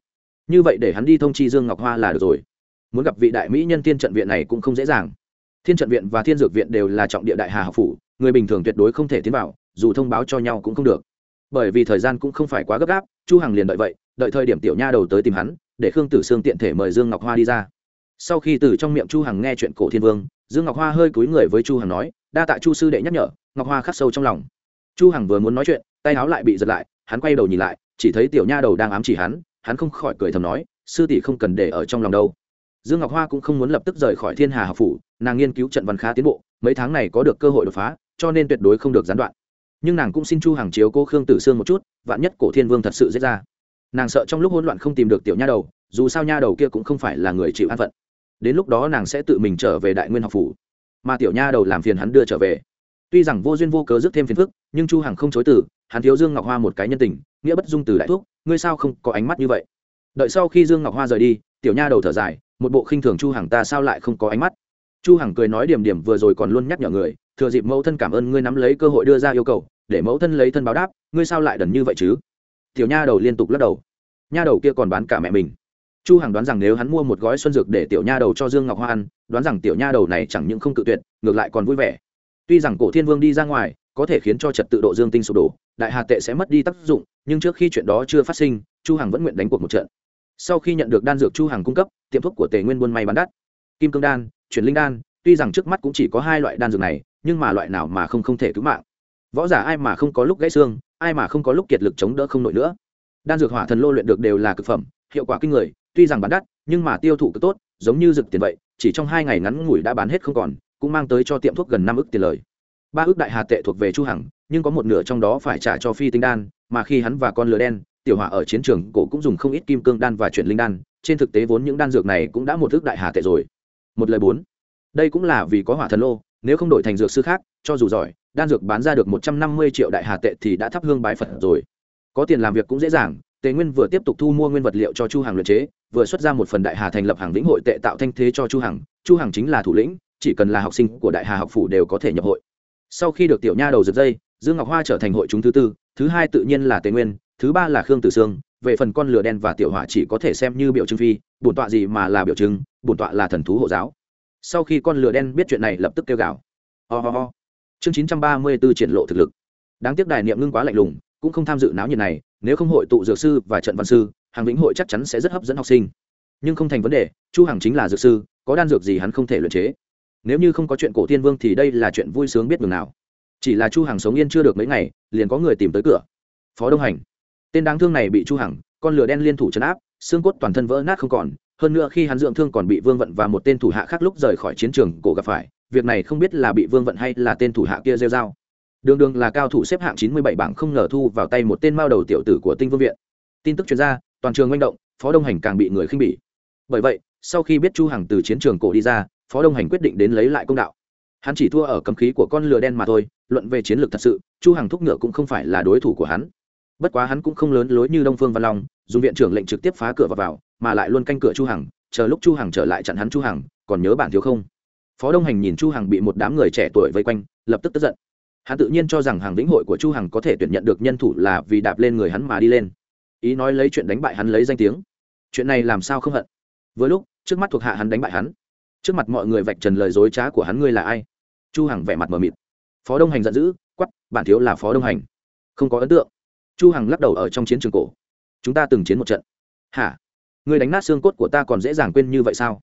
A: Như vậy để hắn đi thông chi dương ngọc hoa là được rồi. Muốn gặp vị đại mỹ nhân thiên trận viện này cũng không dễ dàng. Thiên trận viện và thiên dược viện đều là trọng địa đại hà học phủ, người bình thường tuyệt đối không thể tiến vào, dù thông báo cho nhau cũng không được. Bởi vì thời gian cũng không phải quá gấp gáp, chu hằng liền đợi vậy, đợi thời điểm tiểu nha đầu tới tìm hắn, để khương tử sương tiện thể mời dương ngọc hoa đi ra. Sau khi từ trong miệng chu hằng nghe chuyện cổ thiên vương, dương ngọc hoa hơi cúi người với chu hằng nói, đa tạ chu sư đệ nhắc nhở, ngọc hoa khắc sâu trong lòng chu hằng vừa muốn nói chuyện, tay áo lại bị giật lại, hắn quay đầu nhìn lại, chỉ thấy tiểu nha đầu đang ám chỉ hắn hắn không khỏi cười thầm nói, sư tỷ không cần để ở trong lòng đâu. Dương ngọc hoa cũng không muốn lập tức rời khỏi thiên hà học phủ, nàng nghiên cứu trận văn khá tiến bộ, mấy tháng này có được cơ hội đột phá, cho nên tuyệt đối không được gián đoạn. Nhưng nàng cũng xin chu hàng chiếu cô khương tử sương một chút, vạn nhất cổ thiên vương thật sự giết ra. Nàng sợ trong lúc hỗn loạn không tìm được tiểu nha đầu, dù sao nha đầu kia cũng không phải là người chịu an phận. Đến lúc đó nàng sẽ tự mình trở về đại nguyên học phủ. Mà tiểu nha đầu làm phiền hắn đưa trở về tuy rằng vô duyên vô cớ rước thêm phiền phức, nhưng chu hằng không chối từ, hắn thiếu dương ngọc hoa một cái nhân tình, nghĩa bất dung từ đại thuốc ngươi sao không có ánh mắt như vậy? Đợi sau khi dương ngọc hoa rời đi, tiểu nha đầu thở dài, một bộ khinh thường chu hằng ta sao lại không có ánh mắt? Chu hằng cười nói điểm điểm vừa rồi còn luôn nhắc nhở người, thừa dịp mẫu thân cảm ơn ngươi nắm lấy cơ hội đưa ra yêu cầu, để mẫu thân lấy thân báo đáp, ngươi sao lại đần như vậy chứ? Tiểu nha đầu liên tục lắc đầu. Nha đầu kia còn bán cả mẹ mình. Chu hằng đoán rằng nếu hắn mua một gói xuân dược để tiểu nha đầu cho dương ngọc hoa ăn, đoán rằng tiểu nha đầu này chẳng những không cự tuyệt, ngược lại còn vui vẻ tuy rằng cổ thiên vương đi ra ngoài, có thể khiến cho trật tự độ dương tinh sụp đổ, đại hà tệ sẽ mất đi tác dụng, nhưng trước khi chuyện đó chưa phát sinh, chu hằng vẫn nguyện đánh cuộc một trận. Sau khi nhận được đan dược chu hằng cung cấp, tiệm thuốc của tề nguyên buôn may bán đắt. Kim cương đan, chuyển linh đan, tuy rằng trước mắt cũng chỉ có hai loại đan dược này, nhưng mà loại nào mà không không thể cứu mạng. Võ giả ai mà không có lúc gãy xương, ai mà không có lúc kiệt lực chống đỡ không nổi nữa. Đan dược hỏa thần lô luyện được đều là cực phẩm, hiệu quả kinh người, tuy rằng bán đắt, nhưng mà tiêu thụ cực tốt, giống như dược tiền vậy, chỉ trong hai ngày ngắn ngủi đã bán hết không còn cũng mang tới cho tiệm thuốc gần năm ức tiền lời. Ba ước đại hà tệ thuộc về chu hằng, nhưng có một nửa trong đó phải trả cho phi tinh đan, mà khi hắn và con lừa đen, tiểu hỏa ở chiến trường cổ cũng dùng không ít kim cương đan và chuyển linh đan, trên thực tế vốn những đan dược này cũng đã một ước đại hà tệ rồi. Một lời bốn. Đây cũng là vì có hỏa thần lô, nếu không đổi thành dược sư khác, cho dù giỏi, đan dược bán ra được một trăm năm mươi triệu đại hà tệ thì đã thắp hương bái phật rồi. Có tiền làm việc cũng dễ dàng, tề nguyên vừa tiếp tục thu mua nguyên vật liệu cho chu hằng luyện chế, vừa xuất ra một phần đại hà thành lập hàng lĩnh hội tệ tạo thanh thế cho chu hằng. Chu hằng chính là thủ lĩnh chỉ cần là học sinh của đại hà học phủ đều có thể nhập hội. Sau khi được tiểu nha đầu giật dây, dương ngọc hoa trở thành hội chúng thứ tư, thứ hai tự nhiên là tề nguyên, thứ ba là khương tử sương, về phần con lửa đen và tiểu hỏa chỉ có thể xem như biểu trưng phi, bổn tọa gì mà là biểu trưng, bổn tọa là thần thú hộ giáo. Sau khi con lửa đen biết chuyện này lập tức kêu gào. Ho、oh ho. Chương chín trăm ba mươi b ố triển lộ thực lực. Đáng tiếc đài niệm ngưng quá lạnh lùng, cũng không tham dự náo nhiệt này, nếu không hội tụ dược sư và trận văn sư, hàng lĩnh hội chắc chắn sẽ rất hấp dẫn học sinh. Nhưng không thành vấn đề, chu hằng chính là dược sư, có đan dược gì hắn không thể luyện chế nếu như không có chuyện cổ tiên vương thì đây là chuyện vui sướng biết mừng nào. Chỉ là chu hằng sống yên chưa được mấy ngày, liền có người tìm tới cửa. Phó đông hành. Tên đáng thương này bị chu hằng, con lửa đen liên thủ chấn áp, xương cốt toàn thân vỡ nát không còn, hơn nữa khi hắn dưỡng thương còn bị vương vận và một tên thủ hạ khác lúc rời khỏi chiến trường cổ gặp phải, việc này không biết là bị vương vận hay là tên thủ hạ kia rêu dao đường đường là cao thủ xếp hạng chín mươi bảy bảng không ngờ thu vào tay một tên mao đầu tiểu tử của tinh vương viện. Tin tức truyền ra, toàn trường manh động, phó đông hành càng bị người khinh bỉ. Bởi vậy, sau khi biết chu hằng từ chiến trường cổ đi ra phó đông hành quyết định đến lấy lại công đạo. Hắn chỉ thua ở cầm khí của con lừa đen mà thôi luận về chiến lược thật sự chu hằng thúc ngựa cũng không phải là đối thủ của hắn. Bất quá hắn cũng không lớn lối như đông phương văn long dùng viện trưởng lệnh trực tiếp phá cửa vào, vào mà lại luôn canh cửa chu hằng chờ lúc chu hằng trở lại chặn hắn chu hằng còn nhớ bản thiếu không? Phó đông hành nhìn chu hằng bị một đám người trẻ tuổi vây quanh lập tức tức giận. Hắn tự nhiên cho rằng hàng lĩnh hội của chu hằng có thể tuyển nhận được nhân thủ là vì đạp lên người hắn mà đi lên. Ý nói lấy chuyện đánh bại hắn lấy danh tiếng. Chuyện này làm sao không hận? Vừa lúc trước mắt thuộc hạ hắn đánh bại hắn trước mặt mọi người vạch trần lời dối trá của hắn ngươi là ai? Chu hằng vẻ mặt mờ mịt. Phó đông hành giận dữ quắp bản thiếu là phó đông hành. Không có ấn tượng. Chu hằng lắc đầu ở trong chiến trường cổ. Chúng ta từng chiến một trận. Hả? Ngươi đánh nát xương cốt của ta còn dễ dàng quên như vậy sao?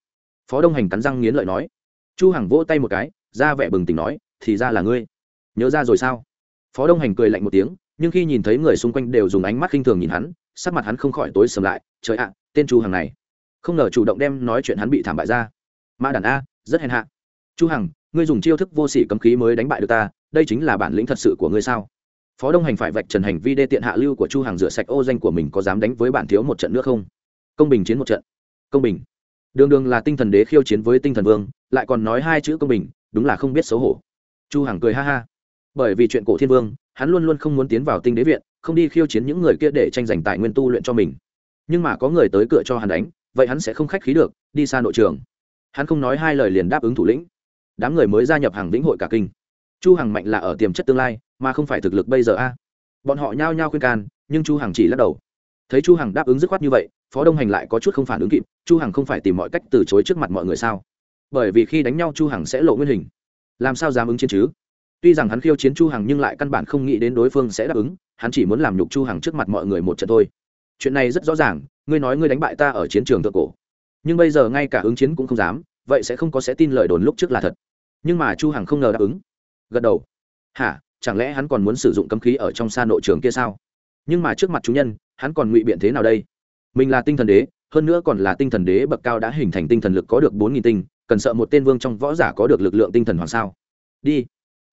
A: Phó đông hành cắn răng nghiến lợi nói. Chu hằng vỗ tay một cái, ra vẻ bừng tỉnh nói, thì ra là ngươi. Nhớ ra rồi sao? Phó đông hành cười lạnh một tiếng, nhưng khi nhìn thấy người xung quanh đều dùng ánh mắt khinh thường nhìn hắn, sắc mặt hắn không khỏi tối sầm lại. Trời ạ, tên chu hằng này. Không ngờ chủ động đem nói chuyện hắn bị thảm bại ra mã đàn a, rất hèn hạ. Chu hằng, ngươi dùng chiêu thức vô sỉ cấm khí mới đánh bại được ta, đây chính là bản lĩnh thật sự của ngươi sao? Phó đông hành phải vạch trần hành vi đê tiện hạ lưu của chu hằng rửa sạch ô danh của mình có dám đánh với bản thiếu một trận nữa không? Công bình chiến một trận. Công bình. Đường đường là tinh thần đế khiêu chiến với tinh thần vương, lại còn nói hai chữ công bình, đúng là không biết xấu hổ. Chu hằng cười ha ha. Bởi vì chuyện cổ thiên vương, hắn luôn luôn không muốn tiến vào tinh đế viện, không đi khiêu chiến những người kia để tranh giành tài nguyên tu luyện cho mình. Nhưng mà có người tới cửa cho hắn đánh, vậy hắn sẽ không khách khí được, đi xa nội trường hắn không nói hai lời liền đáp ứng thủ lĩnh. Đám người mới gia nhập hàng vĩnh hội cả kinh. Chu hằng mạnh là ở tiềm chất tương lai, mà không phải thực lực bây giờ a. Bọn họ nhao nhao khuyên can, nhưng chu hằng chỉ lắc đầu. Thấy chu hằng đáp ứng dứt khoát như vậy, phó đông hành lại có chút không phản ứng kịp, chu hằng không phải tìm mọi cách từ chối trước mặt mọi người sao? Bởi vì khi đánh nhau chu hằng sẽ lộ nguyên hình. Làm sao dám ứng chiến chứ? Tuy rằng hắn khiêu chiến chu hằng nhưng lại căn bản không nghĩ đến đối phương sẽ đáp ứng, hắn chỉ muốn làm nhục chu hằng trước mặt mọi người một trận thôi. Chuyện này rất rõ ràng, ngươi nói ngươi đánh bại ta ở chiến trường thượng cổ nhưng bây giờ ngay cả ứng chiến cũng không dám, vậy sẽ không có sẽ tin lời đồn lúc trước là thật. Nhưng mà chu hằng không ngờ đáp ứng. Gật đầu. Hả, chẳng lẽ hắn còn muốn sử dụng cấm khí ở trong xa nội trường kia sao? Nhưng mà trước mặt chúng nhân, hắn còn ngụy biện thế nào đây? Mình là tinh thần đế, hơn nữa còn là tinh thần đế bậc cao đã hình thành tinh thần lực có được bốn nghìn tinh, cần sợ một tên vương trong võ giả có được lực lượng tinh thần hoàng sao? Đi.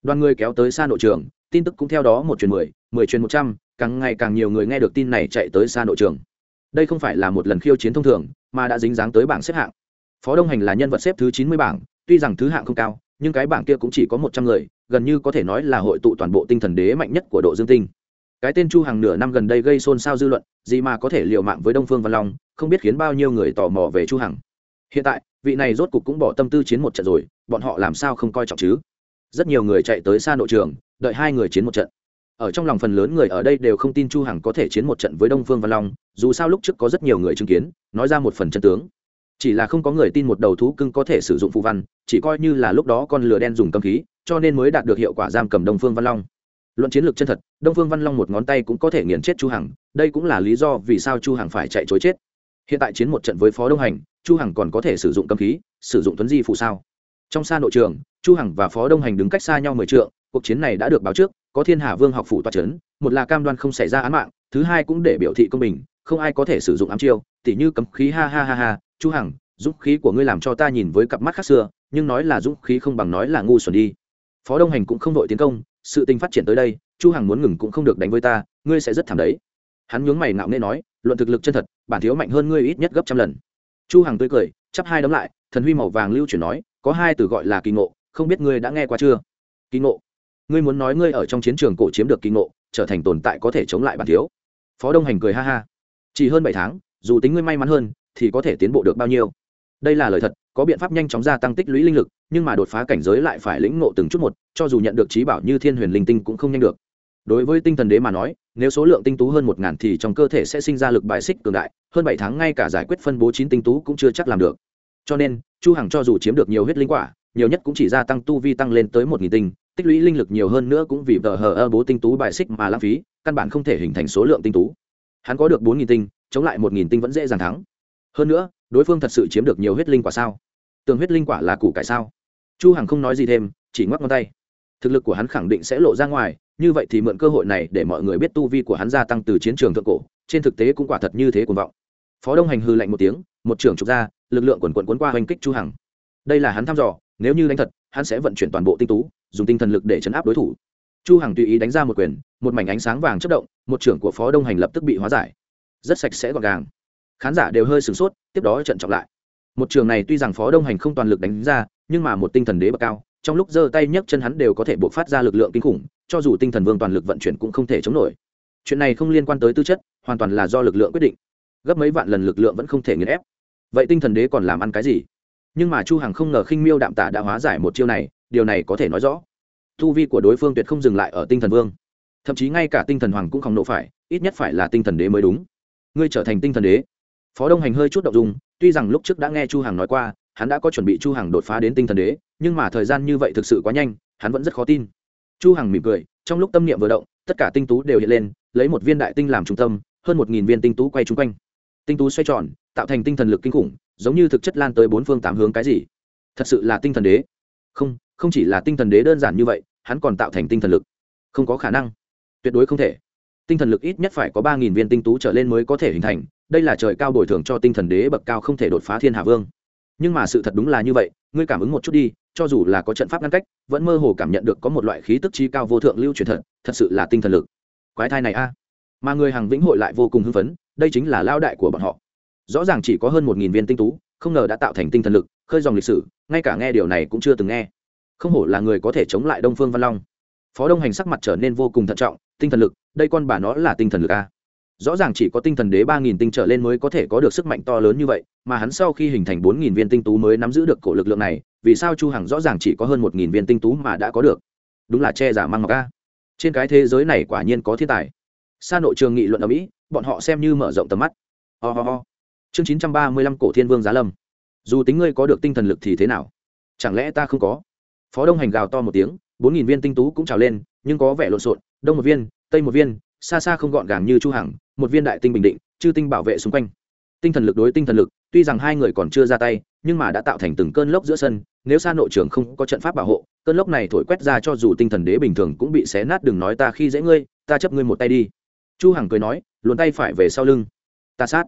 A: Đoàn người kéo tới xa nội trường, tin tức cũng theo đó một truyền mười mười truyền một trăm, càng ngày càng nhiều người nghe được tin này chạy tới xa nội trường đây không phải là một lần khiêu chiến thông thường, mà đã dính dáng tới bảng xếp hạng. Phó đông hành là nhân vật xếp thứ chín mươi bảng, tuy rằng thứ hạng không cao, nhưng cái bảng kia cũng chỉ có một trăm người, gần như có thể nói là hội tụ toàn bộ tinh thần đế mạnh nhất của độ dương tinh. Cái tên chu hàng nửa năm gần đây gây xôn xao dư luận, gì mà có thể liều mạng với đông phương văn long, không biết khiến bao nhiêu người tò mò về chu hằng. Hiện tại, vị này rốt cục cũng bỏ tâm tư chiến một trận rồi, bọn họ làm sao không coi trọng chứ? Rất nhiều người chạy tới xa nội trường, đợi hai người chiến một trận ở trong lòng phần lớn người ở đây đều không tin chu hằng có thể chiến một trận với đông phương văn long, dù sao lúc trước có rất nhiều người chứng kiến, nói ra một phần chân tướng. Chỉ là không có người tin một đầu thú cưng có thể sử dụng phù văn, chỉ coi như là lúc đó con lửa đen dùng cầm khí, cho nên mới đạt được hiệu quả giam cầm đông phương văn long. Luận chiến lược chân thật, đông phương văn long một ngón tay cũng có thể nghiền chết chu hằng, đây cũng là lý do vì sao chu hằng phải chạy chối chết. Hiện tại chiến một trận với phó đông hành, chu hằng còn có thể sử dụng cầm khí, sử dụng tuấn di phù sao? Trong xa nội trường, chu hằng và phó đông hành đứng cách xa nhau mười trượng, cuộc chiến này đã được báo trước có thiên hà vương học phủ toa chấn một là cam đoan không xảy ra án mạng, thứ hai cũng để biểu thị công bình, không ai có thể sử dụng ám chiêu, tỉ như cấm khí, ha ha ha ha, chu hằng, dũng khí của ngươi làm cho ta nhìn với cặp mắt khác xưa, nhưng nói là dũng khí không bằng nói là ngu xuẩn đi. Phó đông hành cũng không đội tiến công, sự tình phát triển tới đây, chu hằng muốn ngừng cũng không được đánh với ta, ngươi sẽ rất thảm đấy. Hắn nhướng mày ngạo nghễ nói, luận thực lực chân thật, bản thiếu mạnh hơn ngươi ít nhất gấp trăm lần. Chu hằng tươi cười, chắp hai đấm lại, thần huy màu vàng lưu chuyển nói, có hai từ gọi là kỳ ngộ, không biết ngươi đã nghe qua chưa? Kỳ ngộ ngươi muốn nói ngươi ở trong chiến trường cổ chiếm được kinh ngộ, trở thành tồn tại có thể chống lại bản thiếu. Phó đông hành cười ha ha. Chỉ hơn bảy tháng, dù tính ngươi may mắn hơn, thì có thể tiến bộ được bao nhiêu? Đây là lời thật, có biện pháp nhanh chóng gia tăng tích lũy linh lực, nhưng mà đột phá cảnh giới lại phải lĩnh ngộ từng chút một, cho dù nhận được trí bảo như thiên huyền linh tinh cũng không nhanh được. Đối với tinh thần đế mà nói, nếu số lượng tinh tú hơn một ngàn thì trong cơ thể sẽ sinh ra lực bài xích cường đại, hơn bảy tháng ngay cả giải quyết phân bố chín tinh tú cũng chưa chắc làm được. Cho nên, chu hằng cho dù chiếm được nhiều huyết linh quả, nhiều nhất cũng chỉ gia tăng tu vi tăng lên tới một nghìn tinh tích lũy linh lực nhiều hơn nữa cũng vì tờ hờ ơ bố tinh tú bài xích mà lãng phí, căn bản không thể hình thành số lượng tinh tú. Hắn có được bốn nghìn tinh, chống lại một nghìn tinh vẫn dễ dàng thắng. Hơn nữa, đối phương thật sự chiếm được nhiều huyết linh quả sao? Tường huyết linh quả là củ cải sao? Chu hằng không nói gì thêm, chỉ ngoắc ngón tay. Thực lực của hắn khẳng định sẽ lộ ra ngoài, như vậy thì mượn cơ hội này để mọi người biết tu vi của hắn gia tăng từ chiến trường thượng cổ, trên thực tế cũng quả thật như thế cuồng vọng. Phó đông hành hư lạnh một tiếng, một trưởng trục ra, lực lượng quần quần quấn qua hoành kích chu hằng. Đây là hắn thăm dò, nếu như đánh thật hắn sẽ vận chuyển toàn bộ tinh tú, dùng tinh thần lực để chấn áp đối thủ. Chu hằng tùy ý đánh ra một quyền, một mảnh ánh sáng vàng chất động, một trưởng của phó đông hành lập tức bị hóa giải. Rất sạch sẽ gọn gàng. Khán giả đều hơi sửng sốt, tiếp đó trận trọng lại. Một trường này tuy rằng phó đông hành không toàn lực đánh ra, nhưng mà một tinh thần đế bậc cao, trong lúc giơ tay nhấc chân hắn đều có thể buộc phát ra lực lượng kinh khủng, cho dù tinh thần vương toàn lực vận chuyển cũng không thể chống nổi. Chuyện này không liên quan tới tư chất, hoàn toàn là do lực lượng quyết định. Gấp mấy vạn lần lực lượng vẫn không thể nghiền ép. Vậy tinh thần đế còn làm ăn cái gì? Nhưng mà chu hằng không ngờ khinh miêu đạm tả đã hóa giải một chiêu này, điều này có thể nói rõ. Tu vi của đối phương tuyệt không dừng lại ở tinh thần vương. Thậm chí ngay cả tinh thần hoàng cũng không nộ phải, ít nhất phải là tinh thần đế mới đúng. Ngươi trở thành tinh thần đế. Phó đông hành hơi chút động dung, tuy rằng lúc trước đã nghe chu hằng nói qua, hắn đã có chuẩn bị chu hằng đột phá đến tinh thần đế, nhưng mà thời gian như vậy thực sự quá nhanh, hắn vẫn rất khó tin. Chu hằng mỉm cười, trong lúc tâm niệm vừa động, tất cả tinh tú đều hiện lên, lấy một viên đại tinh làm trung tâm, hơn một nghìn viên tinh tú quay chung quanh. Tinh tú xoay tròn, tạo thành tinh thần lực kinh khủng giống như thực chất lan tới bốn phương tám hướng cái gì? Thật sự là tinh thần đế? Không không chỉ là tinh thần đế đơn giản như vậy, hắn còn tạo thành tinh thần lực. Không có khả năng. Tuyệt đối không thể. Tinh thần lực ít nhất phải có ba nghìn viên tinh tú trở lên mới có thể hình thành, đây là trời cao bồi thường cho tinh thần đế bậc cao không thể đột phá thiên hạ vương. Nhưng mà sự thật đúng là như vậy, ngươi cảm ứng một chút đi, cho dù là có trận pháp ngăn cách, vẫn mơ hồ cảm nhận được có một loại khí tức chi cao vô thượng lưu truyền thật thật sự là tinh thần lực. Quái thai này a. Mà người hàng vĩnh hội lại vô cùng hưng phấn, đây chính là lao đại của bọn họ rõ ràng chỉ có hơn một nghìn viên tinh tú, không ngờ đã tạo thành tinh thần lực, khơi dòng lịch sử, ngay cả nghe điều này cũng chưa từng nghe. Không hổ là người có thể chống lại đông phương văn long. Phó đông hành sắc mặt trở nên vô cùng thận trọng, tinh thần lực, đây con bà nó là tinh thần lực a rõ ràng chỉ có tinh thần đế ba nghìn tinh trở lên mới có thể có được sức mạnh to lớn như vậy, mà hắn sau khi hình thành bốn nghìn viên tinh tú mới nắm giữ được cổ lực lượng này, vì sao chu hằng rõ ràng chỉ có hơn một nghìn viên tinh tú mà đã có được? Đúng là che giả mang ngọc a. Trên cái thế giới này quả nhiên có thiên tài. Sa nội trường nghị luận ở mỹ, bọn họ xem như mở rộng tầm mắt. Ho、oh ho ho chương chín trăm ba mươi lăm cổ thiên vương giá lâm. Dù tính ngươi có được tinh thần lực thì thế nào? Chẳng lẽ ta không có? Phó đông hành gào to một tiếng, bốn nghìn viên tinh tú cũng trào lên, nhưng có vẻ lộn xộn, đông một viên, tây một viên, xa xa không gọn gàng như chu hằng, một viên đại tinh bình định, chư tinh bảo vệ xung quanh. Tinh thần lực đối tinh thần lực, tuy rằng hai người còn chưa ra tay, nhưng mà đã tạo thành từng cơn lốc giữa sân, nếu xa nội trường không có trận pháp bảo hộ, cơn lốc này thổi quét ra cho dù tinh thần đế bình thường cũng bị xé nát, đừng nói ta khi dễ ngươi, ta chấp ngươi một tay đi. Chu hằng cười nói, luồn tay phải về sau lưng. Ta sát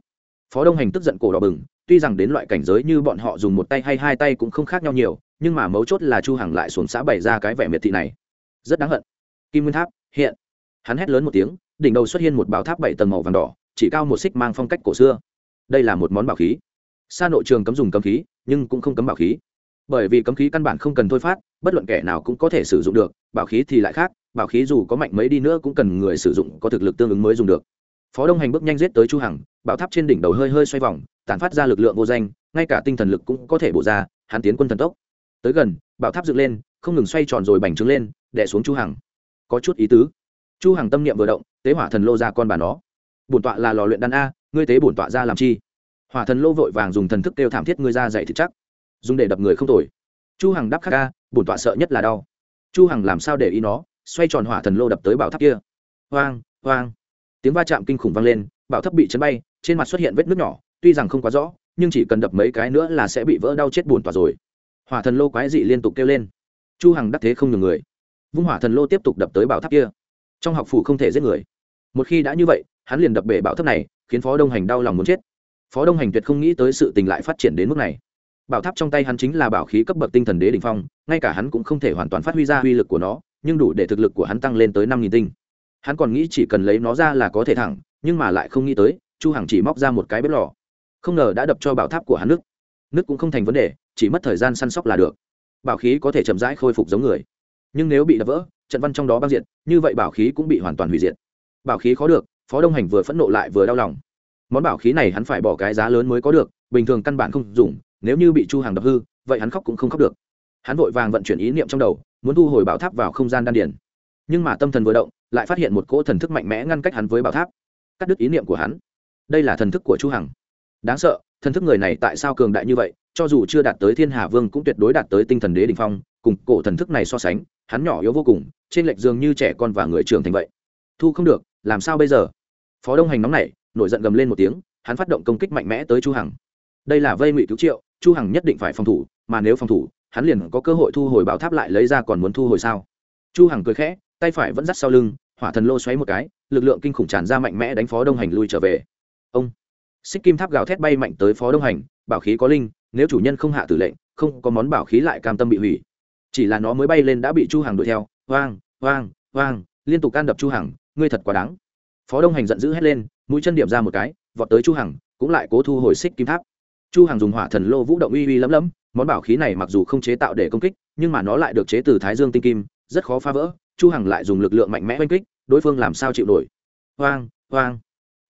A: phó đông hành tức giận cổ đỏ bừng, tuy rằng đến loại cảnh giới như bọn họ dùng một tay hay hai tay cũng không khác nhau nhiều, nhưng mà mấu chốt là chu hằng lại xuống xã bày ra cái vẻ miệt thị này. Rất đáng hận. Kim nguyên tháp, hiện. Hắn hét lớn một tiếng, đỉnh đầu xuất hiện một bảo tháp bảy tầng màu vàng đỏ, chỉ cao một xích mang phong cách cổ xưa. Đây là một món bảo khí. Xa nội trường cấm dùng cấm khí, nhưng cũng không cấm bảo khí. Bởi vì cấm khí căn bản không cần thôi phát, bất luận kẻ nào cũng có thể sử dụng được, bảo khí thì lại khác, bảo khí dù có mạnh mấy đi nữa cũng cần người sử dụng, có thực lực tương ứng mới dùng được phó đông hành bước nhanh giết tới chu hằng bảo tháp trên đỉnh đầu hơi hơi xoay vòng, tản phát ra lực lượng vô danh, ngay cả tinh thần lực cũng có thể bổ ra, hắn tiến quân thần tốc. Tới gần bảo tháp dựng lên, không ngừng xoay tròn rồi bành trướng lên, đè xuống chu hằng. Có chút ý tứ. Chu hằng tâm niệm vừa động, tế hỏa thần lô ra con bà nó. Bổn tọa là lò luyện đan a, ngươi tế bổn tọa ra làm chi? Hỏa thần lô vội vàng dùng thần thức kêu thảm thiết ngươi ra dạy thì chắc. Dùng để đập người không tồi. Chu hằng đáp khắc a, bổn tọa sợ nhất là đau. Chu hằng làm sao để ý nó, xoay tròn hỏa thần lô đập tới bảo tháp kia. Hoang hoang tiếng va chạm kinh khủng vang lên bảo tháp bị chấn bay, trên mặt xuất hiện vết nước nhỏ, tuy rằng không quá rõ, nhưng chỉ cần đập mấy cái nữa là sẽ bị vỡ đau chết buồn tỏa rồi. Hỏa thần lô quái dị liên tục kêu lên. Chu hằng đắc thế không nhường người. Vung hỏa thần lô tiếp tục đập tới bảo tháp kia. Trong học phủ không thể giết người. Một khi đã như vậy, hắn liền đập bể bảo tháp này, khiến phó đông hành đau lòng muốn chết. Phó đông hành tuyệt không nghĩ tới sự tình lại phát triển đến mức này. Bảo tháp trong tay hắn chính là bảo khí cấp bậc tinh thần đế đ ỉ n h phong, ngay cả hắn cũng không thể hoàn toàn phát huy ra uy lực của nó, nhưng đủ để thực lực của hắn tăng lên tới năm nghìn tinh hắn còn nghĩ chỉ cần lấy nó ra là có thể thẳng, nhưng mà lại không nghĩ tới, chu hằng chỉ móc ra một cái bếp lò. Không ngờ đã đập cho bảo tháp của hắn nước. Nước cũng không thành vấn đề, chỉ mất thời gian săn sóc là được. Bảo khí có thể chậm rãi khôi phục giống người. Nhưng nếu bị đập vỡ, trận văn trong đó băng diện như vậy bảo khí cũng bị hoàn toàn hủy diệt. Bảo khí khó được, phó đông hành vừa phẫn nộ lại vừa đau lòng. Món bảo khí này hắn phải bỏ cái giá lớn mới có được, bình thường căn bản không dùng, nếu như bị chu hàng đập hư, vậy hắn khóc cũng không khóc được. Hắn vội vàng vận chuyển ý niệm trong đầu, muốn thu hồi bảo tháp vào không gian đan điển nhưng mà tâm thần vừa động lại phát hiện một cỗ thần thức mạnh mẽ ngăn cách hắn với bảo tháp, cắt đứt ý niệm của hắn. Đây là thần thức của chu hằng. Đáng sợ, thần thức người này tại sao cường đại như vậy? Cho dù chưa đạt tới thiên hà vương cũng tuyệt đối đạt tới tinh thần đế đình phong, cùng cổ thần thức này so sánh, hắn nhỏ yếu vô cùng, trên lệch dường như trẻ con và người trưởng thành vậy. Thu không được, làm sao bây giờ? Phó đông hành nóng nảy, nổi giận gầm lên một tiếng, hắn phát động công kích mạnh mẽ tới chu hằng. Đây là vây ngụy cứu triệu, chu hằng nhất định phải phòng thủ, mà nếu phòng thủ, hắn liền có cơ hội thu hồi bảo tháp lại lấy ra còn muốn thu hồi sao? Chu hằng cười khẽ tay phải vẫn dắt sau lưng, hỏa thần lô xoáy một cái, lực lượng kinh khủng tràn ra mạnh mẽ đánh phó đông hành lui trở về. Ông, xích kim tháp gào thét bay mạnh tới phó đông hành, bảo khí có linh, nếu chủ nhân không hạ tử lệnh, không có món bảo khí lại cam tâm bị hủy. Chỉ là nó mới bay lên đã bị chu hằng đuổi theo. Hoang hoang hoang liên tục can đập chu hằng, ngươi thật quá đáng. Phó đông hành giận dữ hét lên, mũi chân điểm ra một cái, vọt tới chu hằng, cũng lại cố thu hồi xích kim tháp. Chu hằng dùng hỏa thần lô vũ động uy uy lấm lấm, món bảo khí này mặc dù không chế tạo để công kích, nhưng mà nó lại được chế từ thái dương tinh kim, rất khó phá vỡ chu hằng lại dùng lực lượng mạnh mẽ oanh kích đối phương làm sao chịu nổi? Hoang hoang.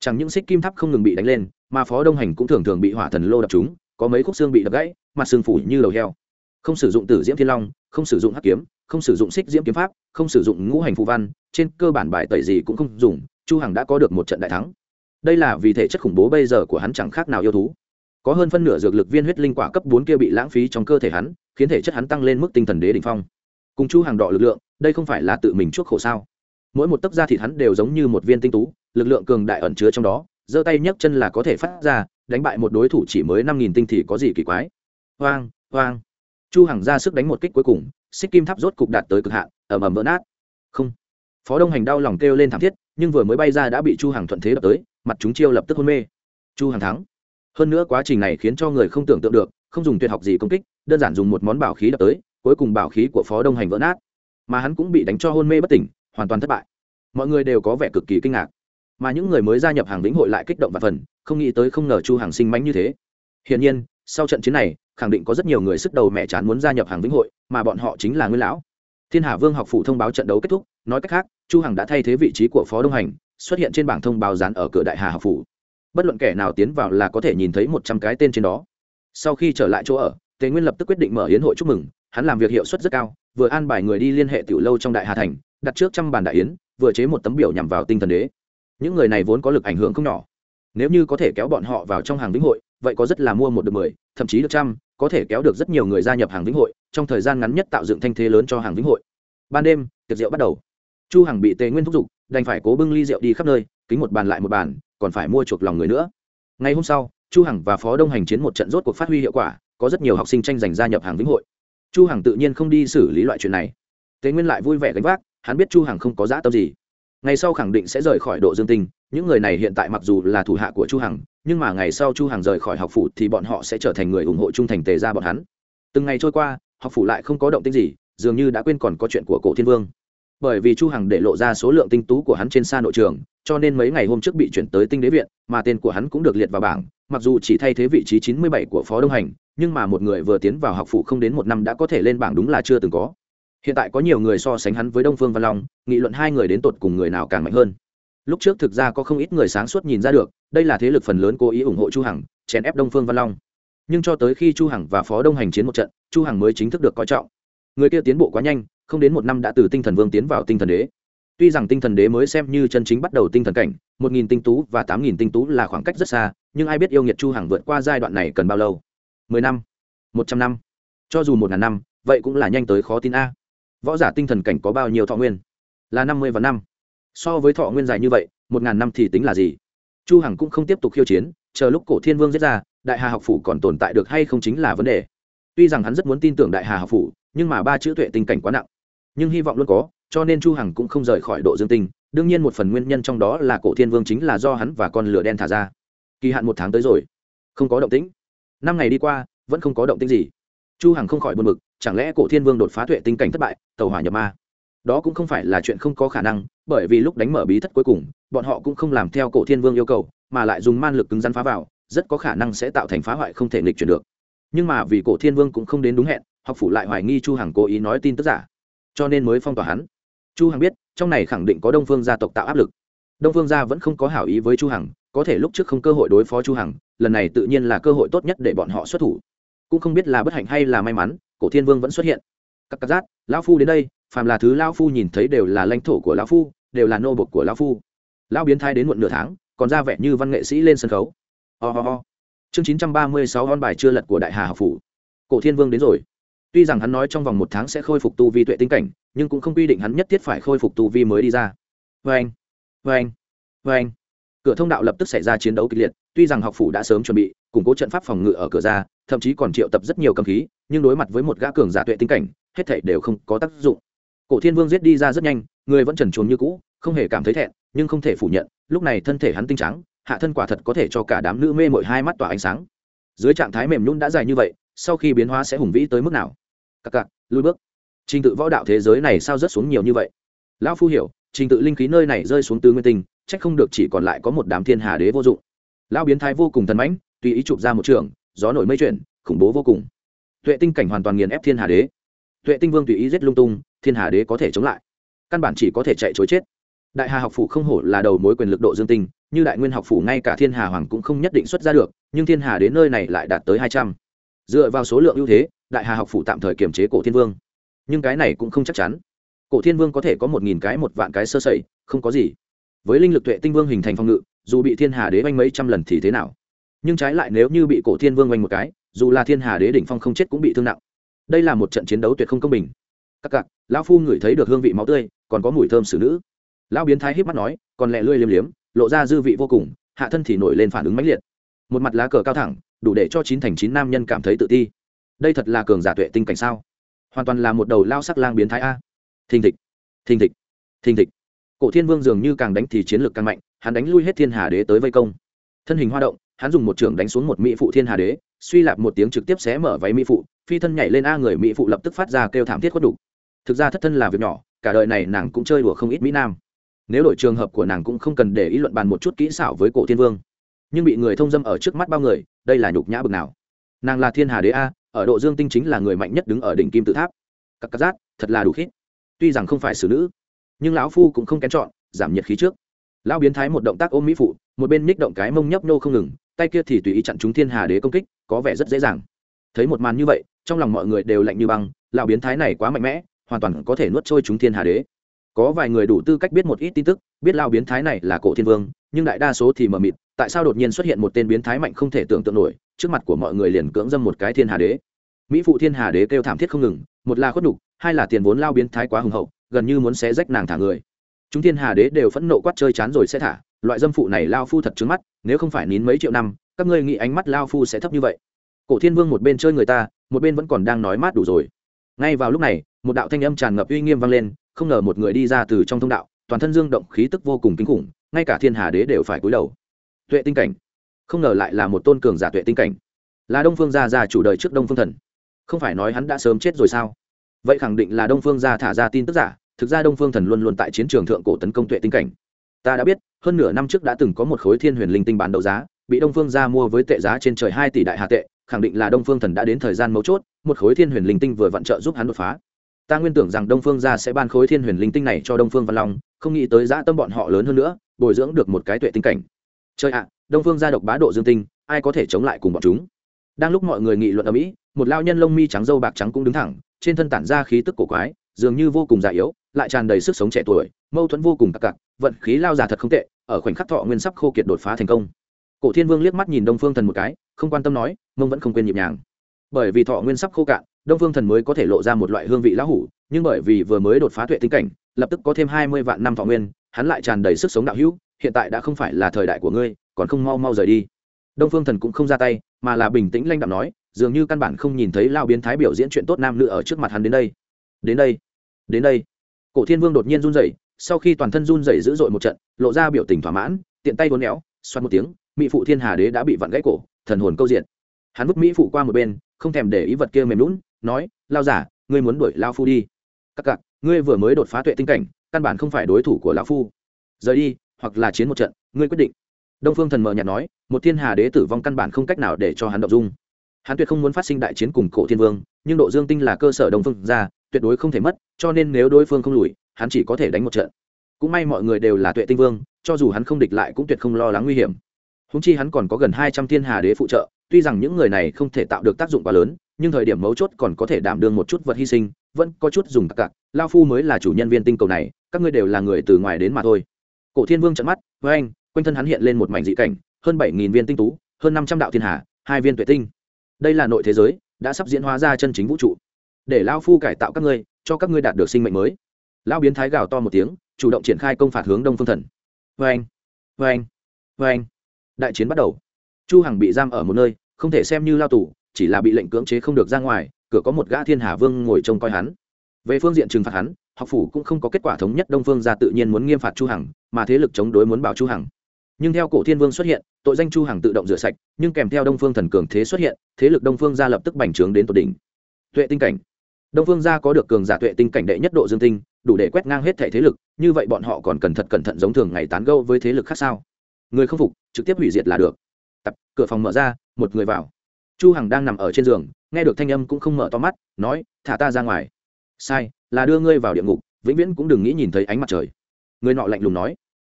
A: Chẳng những xích kim tháp không ngừng bị đánh lên mà phó đông hành cũng thường thường bị hỏa thần lô đập chúng, có mấy khúc xương bị đập gãy mặt xương phủ như đầu heo. Không sử dụng tử diễm thiên long không sử dụng hắc kiếm không sử dụng xích diễm kiếm pháp không sử dụng ngũ hành phù văn trên cơ bản bài tẩy gì cũng không dùng chu hằng đã có được một trận đại thắng. Đây là vì thể chất khủng bố bây giờ của hắn chẳng khác nào yêu thú. Có hơn phân nửa dược lực viên huyết linh quả cấp bốn kia bị lãng phí trong cơ thể hắn khiến thể chất hắn tăng lên mức tinh thần đế đỉnh phong cùng chu hàng đỏ lực lượng, đây không phải là tự mình chuốc khổ sao? Mỗi một tấc da thịt hắn đều giống như một viên tinh tú, lực lượng cường đại ẩn chứa trong đó, giơ tay nhấc chân là có thể phát ra, đánh bại một đối thủ chỉ mới năm nghìn tinh thì có gì kỳ quái? Hoang hoang chu hằng ra sức đánh một kích cuối cùng, xích kim tháp rốt cục đạt tới cực hạn, ầm ầm vỡ nát. Không. Phó đông hành đau lòng kêu lên thảm thiết, nhưng vừa mới bay ra đã bị chu hằng thuận thế đập tới, mặt chúng chiêu lập tức hôn mê. Chu hằng thắng. Hơn nữa quá trình này khiến cho người không tưởng tượng được, không dùng tuyệt học gì công kích, đơn giản dùng một món bảo khí đập tới cuối cùng bảo khí của phó đông hành vỡ nát. Mà hắn cũng bị đánh cho hôn mê bất tỉnh, hoàn toàn thất bại. Mọi người đều có vẻ cực kỳ kinh ngạc. Mà những người mới gia nhập hàng lĩnh hội lại kích động và phần, không nghĩ tới không ngờ chu hàng sinh mánh như thế. Hiển nhiên, sau trận chiến này, khẳng định có rất nhiều người sức đầu mẹ chán muốn gia nhập hàng vĩnh hội, mà bọn họ chính là nguyên lão. Thiên hà vương học phủ thông báo trận đấu kết thúc, nói cách khác, chu hằng đã thay thế vị trí của phó đông hành, xuất hiện trên bảng thông báo dán ở cửa đại hà học phủ. Bất luận kẻ nào tiến vào là có thể nhìn thấy một trăm cái tên trên đó. Sau khi trở lại chỗ ở, tề nguyên lập tức quyết định mở hiến hội chúc mừng hắn làm việc hiệu suất rất cao, vừa an bài người đi liên hệ tiểu lâu trong đại hà thành, đặt trước trăm bàn đại yến, vừa chế một tấm biểu nhằm vào tinh thần đế. Những người này vốn có lực ảnh hưởng không nhỏ. Nếu như có thể kéo bọn họ vào trong hàng vĩnh hội, vậy có rất là mua một được mười, thậm chí được trăm, có thể kéo được rất nhiều người gia nhập hàng vĩnh hội, trong thời gian ngắn nhất tạo dựng thanh thế lớn cho hàng vĩnh hội. Ban đêm, tiệc rượu bắt đầu. Chu hằng bị tề nguyên thúc giục, đành phải cố bưng ly rượu đi khắp nơi, kính một bàn lại một bàn, còn phải mua chuộc lòng người nữa. Ngày hôm sau, chu hằng và phó đông hành chiến một trận rốt cuộc phát huy hiệu quả, có rất nhiều học sinh tranh giành gia nhập hàng vĩnh hội chu hằng tự nhiên không đi xử lý loại chuyện này. Tề nguyên lại vui vẻ gánh vác, hắn biết chu hằng không có dã tâm gì. Ngày sau khẳng định sẽ rời khỏi độ dương tinh, những người này hiện tại mặc dù là thủ hạ của chu hằng, nhưng mà ngày sau chu hằng rời khỏi học phủ thì bọn họ sẽ trở thành người ủng hộ trung thành tề ra bọn hắn. Từng ngày trôi qua, học phủ lại không có động tĩnh gì, dường như đã quên còn có chuyện của cổ thiên vương. Bởi vì chu hằng để lộ ra số lượng tinh tú của hắn trên xa nội trường, cho nên mấy ngày hôm trước bị chuyển tới tinh đế viện, mà tên của hắn cũng được liệt vào bảng, mặc dù chỉ thay thế vị trí 97 của phó đông hành nhưng mà một người vừa tiến vào học phủ không đến một năm đã có thể lên bảng đúng là chưa từng có. Hiện tại có nhiều người so sánh hắn với đông phương văn long, nghị luận hai người đến tột cùng người nào càng mạnh hơn. Lúc trước thực ra có không ít người sáng suốt nhìn ra được, đây là thế lực phần lớn cố ý ủng hộ chu hằng, chèn ép đông phương văn long. Nhưng cho tới khi chu hằng và phó đông hành chiến một trận, chu hằng mới chính thức được coi trọng. Người kia tiến bộ quá nhanh, không đến một năm đã từ tinh thần vương tiến vào tinh thần đế. Tuy rằng tinh thần đế mới xem như chân chính bắt đầu tinh thần cảnh, một nghìn tinh tú và tám nghìn tinh tú là khoảng cách rất xa, nhưng ai biết yêu nghiệt chu hằng vượt qua giai đoạn này cần bao lâu mười năm, một trăm năm, cho dù một ngàn năm, vậy cũng là nhanh tới khó tin a. Võ giả tinh thần cảnh có bao nhiêu thọ nguyên? Là năm mươi và năm. So với thọ nguyên dài như vậy, một ngàn năm thì tính là gì? Chu hằng cũng không tiếp tục khiêu chiến, chờ lúc cổ thiên vương giết ra, đại hà học phủ còn tồn tại được hay không chính là vấn đề. Tuy rằng hắn rất muốn tin tưởng đại hà học phủ, nhưng mà ba chữ tuệ tinh cảnh quá nặng. Nhưng hy vọng luôn có, cho nên chu hằng cũng không rời khỏi độ dương tinh, đương nhiên một phần nguyên nhân trong đó là cổ thiên vương chính là do hắn và con lửa đen thả ra. Kỳ hạn một tháng tới rồi, không có động tĩnh năm ngày đi qua, vẫn không có động tĩnh gì. Chu hằng không khỏi buồn bực, chẳng lẽ cổ thiên vương đột phá tuệ tinh cảnh thất bại, tàu hỏa nhập ma? Đó cũng không phải là chuyện không có khả năng, bởi vì lúc đánh mở bí thất cuối cùng, bọn họ cũng không làm theo cổ thiên vương yêu cầu, mà lại dùng man lực cứng rắn phá vào, rất có khả năng sẽ tạo thành phá hoại không thể nghịch chuyển được. Nhưng mà vì cổ thiên vương cũng không đến đúng hẹn, học phủ lại hoài nghi chu hằng cố ý nói tin tức giả, cho nên mới phong tỏa hắn. Chu hằng biết, trong này khẳng định có đông phương gia tộc tạo áp lực. Đông phương gia vẫn không có hảo ý với chu hằng có thể lúc trước không cơ hội đối phó chu hằng, lần này tự nhiên là cơ hội tốt nhất để bọn họ xuất thủ. Cũng không biết là bất hạnh hay là may mắn, cổ thiên vương vẫn xuất hiện. Các cắt giác lão phu đến đây, phàm là thứ lão phu nhìn thấy đều là lãnh thổ của lão phu, đều là nô bộc của lão phu. Lão biến thái đến muộn nửa tháng, còn ra vẻ như văn nghệ sĩ lên sân khấu. Ho、oh oh oh. chương chín trăm ba mươi sáu on bài chưa lật của đại hà học phủ. Cổ thiên vương đến rồi. Tuy rằng hắn nói trong vòng một tháng sẽ khôi phục tu vi tuệ tinh cảnh, nhưng cũng không quy định hắn nhất thiết phải khôi phục tu vi mới đi ra. Vê anh vê anh vê anh cửa thông đạo lập tức xảy ra chiến đấu kịch liệt, tuy rằng học phủ đã sớm chuẩn bị, củng cố trận pháp phòng ngự ở cửa ra, thậm chí còn triệu tập rất nhiều cầm khí, nhưng đối mặt với một gã cường giả tuệ tinh cảnh, hết thảy đều không có tác dụng. Cổ thiên vương giết đi ra rất nhanh, người vẫn trần trốn như cũ, không hề cảm thấy thẹn, nhưng không thể phủ nhận, lúc này thân thể hắn tinh trắng, hạ thân quả thật có thể cho cả đám nữ mê mội hai mắt tỏa ánh sáng. Dưới trạng thái mềm nhún đã dài như vậy, sau khi biến hóa sẽ hùng vĩ tới mức nào? Cặc cặc, lùi bước. Trình tự võ đạo thế giới này sao rất xuống nhiều như vậy? Lão phu hiểu, trình tự linh khí nơi này rơi xuống tứ nguyên tinh trách không được chỉ còn lại có một đám thiên hà đế vô dụng. Lão biến thái vô cùng thần mãnh, tùy ý chụp ra một trường, gió nổi mây chuyển, khủng bố vô cùng. Tuệ tinh cảnh hoàn toàn nghiền ép thiên hà đế. Tuệ tinh vương tùy ý giết lung tung, thiên hà đế có thể chống lại. Căn bản chỉ có thể chạy chối chết. Đại hà học phủ không hổ là đầu mối quyền lực độ dương tinh, như đại nguyên học phủ ngay cả thiên hà hoàng cũng không nhất định xuất ra được, nhưng thiên hà đến nơi này lại đạt tới hai trăm. Dựa vào số lượng ưu thế, đại hà học phủ tạm thời kiềm chế cổ thiên vương. Nhưng cái này cũng không chắc chắn. Cổ thiên vương có thể có một nghìn cái, một vạn cái sơ sẩy, không có gì với linh lực tuệ tinh vương hình thành phòng ngự, dù bị thiên hà đế oanh mấy trăm lần thì thế nào? Nhưng trái lại nếu như bị cổ thiên vương oanh một cái, dù là thiên hà đế đỉnh phong không chết cũng bị thương nặng. Đây là một trận chiến đấu tuyệt không công bình. Các cặc lão phu ngửi thấy được hương vị máu tươi, còn có mùi thơm xử nữ. Lão biến thái híp mắt nói, còn lẹ lươi liếm liếm, lộ ra dư vị vô cùng, hạ thân thì nổi lên phản ứng mãnh liệt. Một mặt lá cờ cao thẳng, đủ để cho chín thành chín nam nhân cảm thấy tự ti. Đây thật là cường giả tuệ tinh cảnh sao? Hoàn toàn là một đầu lao sắc lang biến thái a. Thình thịch thình thịch thình thịch cổ thiên vương dường như càng đánh thì chiến lược càng mạnh, hắn đánh lui hết thiên hà đế tới vây công. Thân hình hoa động, hắn dùng một trường đánh xuống một mỹ phụ thiên hà đế, suy lạp một tiếng trực tiếp xé mở váy mỹ phụ, phi thân nhảy lên a người mỹ phụ lập tức phát ra kêu thảm thiết khuất đủ. thực ra thất thân là việc nhỏ, cả đời này nàng cũng chơi đùa không ít mỹ nam. Nếu đổi trường hợp của nàng cũng không cần để ý luận bàn một chút kỹ xảo với cổ thiên vương. Nhưng bị người thông dâm ở trước mắt bao người, đây là nhục nhã bực nào. Nàng là thiên hà đế a, ở độ dương tinh chính là người mạnh nhất đứng ở đỉnh kim tự tháp. Các cắt giác, thật là đủ khít. Tuy rằng không phải xử nữ nhưng lão phu cũng không kén chọn giảm nhiệt khí trước. Lão biến thái một động tác ôm mỹ phụ một bên ních động cái mông nhấp nô không ngừng tay kia thì tùy ý chặn chúng thiên hà đế công kích có vẻ rất dễ dàng. Thấy một màn như vậy trong lòng mọi người đều lạnh như băng lão biến thái này quá mạnh mẽ hoàn toàn có thể nuốt trôi chúng thiên hà đế. Có vài người đủ tư cách biết một ít tin tức biết lão biến thái này là cổ thiên vương nhưng đại đa số thì mờ mịt tại sao đột nhiên xuất hiện một tên biến thái mạnh không thể tưởng tượng nổi trước mặt của mọi người liền cưỡng dâm một cái thiên hà đế. Mỹ phụ thiên hà đế kêu thảm thiết không ngừng một là khuất đủ, hai là tiền vốn lao biến thái quá hùng hậu gần như muốn xé rách nàng thả người. Chúng thiên hà đế đều phẫn nộ quát chơi chán rồi sẽ thả, loại dâm phụ này lao phu thật trứng mắt, nếu không phải nín mấy triệu năm, các ngươi nghĩ ánh mắt lao phu sẽ thấp như vậy. Cổ thiên vương một bên chơi người ta, một bên vẫn còn đang nói mát đủ rồi. Ngay vào lúc này, một đạo thanh âm tràn ngập uy nghiêm vang lên, không ngờ một người đi ra từ trong thông đạo, toàn thân dương động, khí tức vô cùng kinh khủng, ngay cả thiên hà đế đều phải cúi đầu. Tuệ tinh cảnh. Không ngờ lại là một tôn cường giả tuệ tinh cảnh. Là đông phương gia gia chủ đời trước đông phương thần. Không phải nói hắn đã sớm chết rồi sao? Vậy khẳng định là đông phương gia thả ra tin tức giả thực ra đông phương thần luôn luôn tại chiến trường thượng cổ tấn công tuệ tinh cảnh. Ta đã biết, hơn nửa năm trước đã từng có một khối thiên huyền linh tinh bán đấu giá, bị đông phương gia mua với tệ giá trên trời hai tỷ đại hạ tệ, khẳng định là đông phương thần đã đến thời gian mấu chốt, một khối thiên huyền linh tinh vừa vặn trợ giúp hắn đột phá. Ta nguyên tưởng rằng đông phương gia sẽ ban khối thiên huyền linh tinh này cho đông phương văn long, không nghĩ tới giã tâm bọn họ lớn hơn nữa, bồi dưỡng được một cái tuệ tinh cảnh. Chơi ạ, đông phương gia độc bá độ dương tinh, ai có thể chống lại cùng bọn chúng? Đang lúc mọi người nghị luận ở mỹ, một lao nhân lông mi trắng dâu bạc trắng cũng đứng thẳng, trên thân tản ra khí tức cổ quái, dường như vô cùng già yếu lại tràn đầy sức sống trẻ tuổi, mâu thuẫn vô cùng tắc cặc, vận khí lao già thật không tệ, ở khoảnh khắc thọ nguyên sắp khô kiệt đột phá thành công. Cổ thiên vương liếc mắt nhìn đông phương thần một cái, không quan tâm nói, mông vẫn không quên nhịp nhàng. Bởi vì thọ nguyên sắp khô cạn, đông phương thần mới có thể lộ ra một loại hương vị lão hủ, nhưng bởi vì vừa mới đột phá tuệ tinh cảnh, lập tức có thêm hai mươi vạn năm thọ nguyên, hắn lại tràn đầy sức sống đạo hữu, hiện tại đã không phải là thời đại của ngươi, còn không mau mau rời đi. Đông phương thần cũng không ra tay, mà là bình tĩnh lanh đạm nói, dường như căn bản không nhìn thấy lao biến thái biểu diễn chuyện tốt nam nữ ở trước mặt hắn đến đây. Đến đây đến đây cổ thiên vương đột nhiên run rẩy, sau khi toàn thân run rẩy dữ dội một trận, lộ ra biểu tình thỏa mãn, tiện tay vốn éo, xoắn một tiếng, mỹ phụ thiên hà đế đã bị vặn gãy cổ, thần hồn câu diện. Hắn vứt mỹ phụ qua một bên, không thèm để ý vật kia mềm lún nói, lao giả, ngươi muốn đuổi lao phu đi. Các cặc, ngươi vừa mới đột phá tuệ tinh cảnh, căn bản không phải đối thủ của lão phu. Rời đi, hoặc là chiến một trận, ngươi quyết định. Đông phương thần mờ nhạt nói, một thiên hà đế tử vong căn bản không cách nào để cho hắn động dung. Hắn tuyệt không muốn phát sinh đại chiến cùng cổ thiên vương, nhưng độ dương tinh là cơ sở đông phương ra tuyệt đối không thể mất, cho nên nếu đối phương không lùi, hắn chỉ có thể đánh một trận. Cũng may mọi người đều là tuệ tinh vương, cho dù hắn không địch lại cũng tuyệt không lo lắng nguy hiểm. Húng chi hắn còn có gần hai trăm thiên hà đế phụ trợ, tuy rằng những người này không thể tạo được tác dụng quá lớn, nhưng thời điểm mấu chốt còn có thể đảm đương một chút vật hy sinh, vẫn có chút dùng tặc cặc lao phu mới là chủ nhân viên tinh cầu này, các ngươi đều là người từ ngoài đến mà thôi. Cổ thiên vương trận mắt với anh quanh thân hắn hiện lên một mảnh dị cảnh, hơn bảy nghìn viên tinh tú, hơn năm trăm đạo thiên hà, hai viên tuệ tinh. Đây là nội thế giới, đã sắp diễn hóa ra chân chính vũ trụ để lao phu cải tạo các ngươi, cho các ngươi đạt được sinh mệnh mới. Lao biến thái gào to một tiếng, chủ động triển khai công phạt hướng đông phương thần. Vê anh vê anh vê anh đại chiến bắt đầu. Chu hằng bị giam ở một nơi, không thể xem như lao tù, chỉ là bị lệnh cưỡng chế không được ra ngoài, cửa có một gã thiên hà vương ngồi trông coi hắn. Về phương diện trừng phạt hắn, học phủ cũng không có kết quả thống nhất đông phương ra tự nhiên muốn nghiêm phạt chu hằng, mà thế lực chống đối muốn bảo chu hằng. Nhưng theo cổ thiên vương xuất hiện, tội danh chu hằng tự động rửa sạch, nhưng kèm theo đông phương thần cường thế xuất hiện, thế lực đông phương gia lập tức bành trướng đến tột đỉnh. Tuệ tinh cảnh đông phương gia có được cường giả tuệ tinh cảnh đệ nhất độ dương tinh, đủ để quét ngang hết thể thế lực, như vậy bọn họ còn cần thật cẩn thận giống thường ngày tán gẫu với thế lực khác sao? Người không phục, trực tiếp hủy diệt là được. Tập, cửa phòng mở ra, một người vào. Chu hằng đang nằm ở trên giường, nghe được thanh âm cũng không mở to mắt, nói, thả ta ra ngoài. Sai, là đưa ngươi vào địa ngục. Vĩnh viễn cũng đừng nghĩ nhìn thấy ánh mặt trời. Người nọ lạnh lùng nói.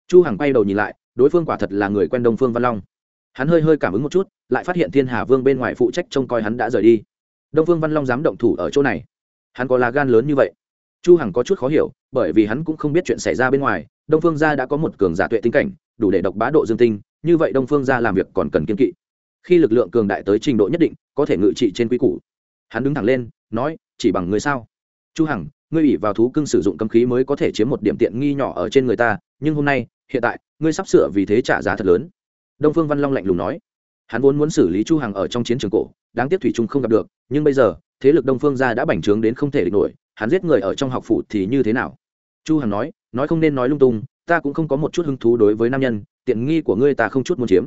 A: Chu hằng quay đầu nhìn lại, đối phương quả thật là người quen đông phương văn long. Hắn hơi hơi cảm ứng một chút, lại phát hiện thiên hà vương bên ngoài phụ trách trông coi hắn đã rời đi. Đông phương văn long dám động thủ ở chỗ này hắn có lá gan lớn như vậy. Chu hằng có chút khó hiểu, bởi vì hắn cũng không biết chuyện xảy ra bên ngoài, đông phương gia đã có một cường giả tuệ tinh cảnh, đủ để độc bá độ dương tinh, như vậy đông phương gia làm việc còn cần kiên kỵ. Khi lực lượng cường đại tới trình độ nhất định, có thể ngự trị trên quy củ. Hắn đứng thẳng lên, nói, chỉ bằng người sao? Chu hằng, ngươi ủy vào thú cưng sử dụng cấm khí mới có thể chiếm một điểm tiện nghi nhỏ ở trên người ta, nhưng hôm nay, hiện tại, ngươi sắp sửa vì thế trả giá thật lớn. Đông phương văn long lạnh lùng nói. Hắn vốn muốn xử lý chu hằng ở trong chiến trường cổ, đáng tiếc thủy trung không gặp được, nhưng bây giờ thế lực đông phương gia đã bành trướng đến không thể địch nổi, hắn giết người ở trong học phủ thì như thế nào? Chu hằng nói nói không nên nói lung tung, ta cũng không có một chút hứng thú đối với nam nhân, tiện nghi của ngươi ta không chút muốn chiếm.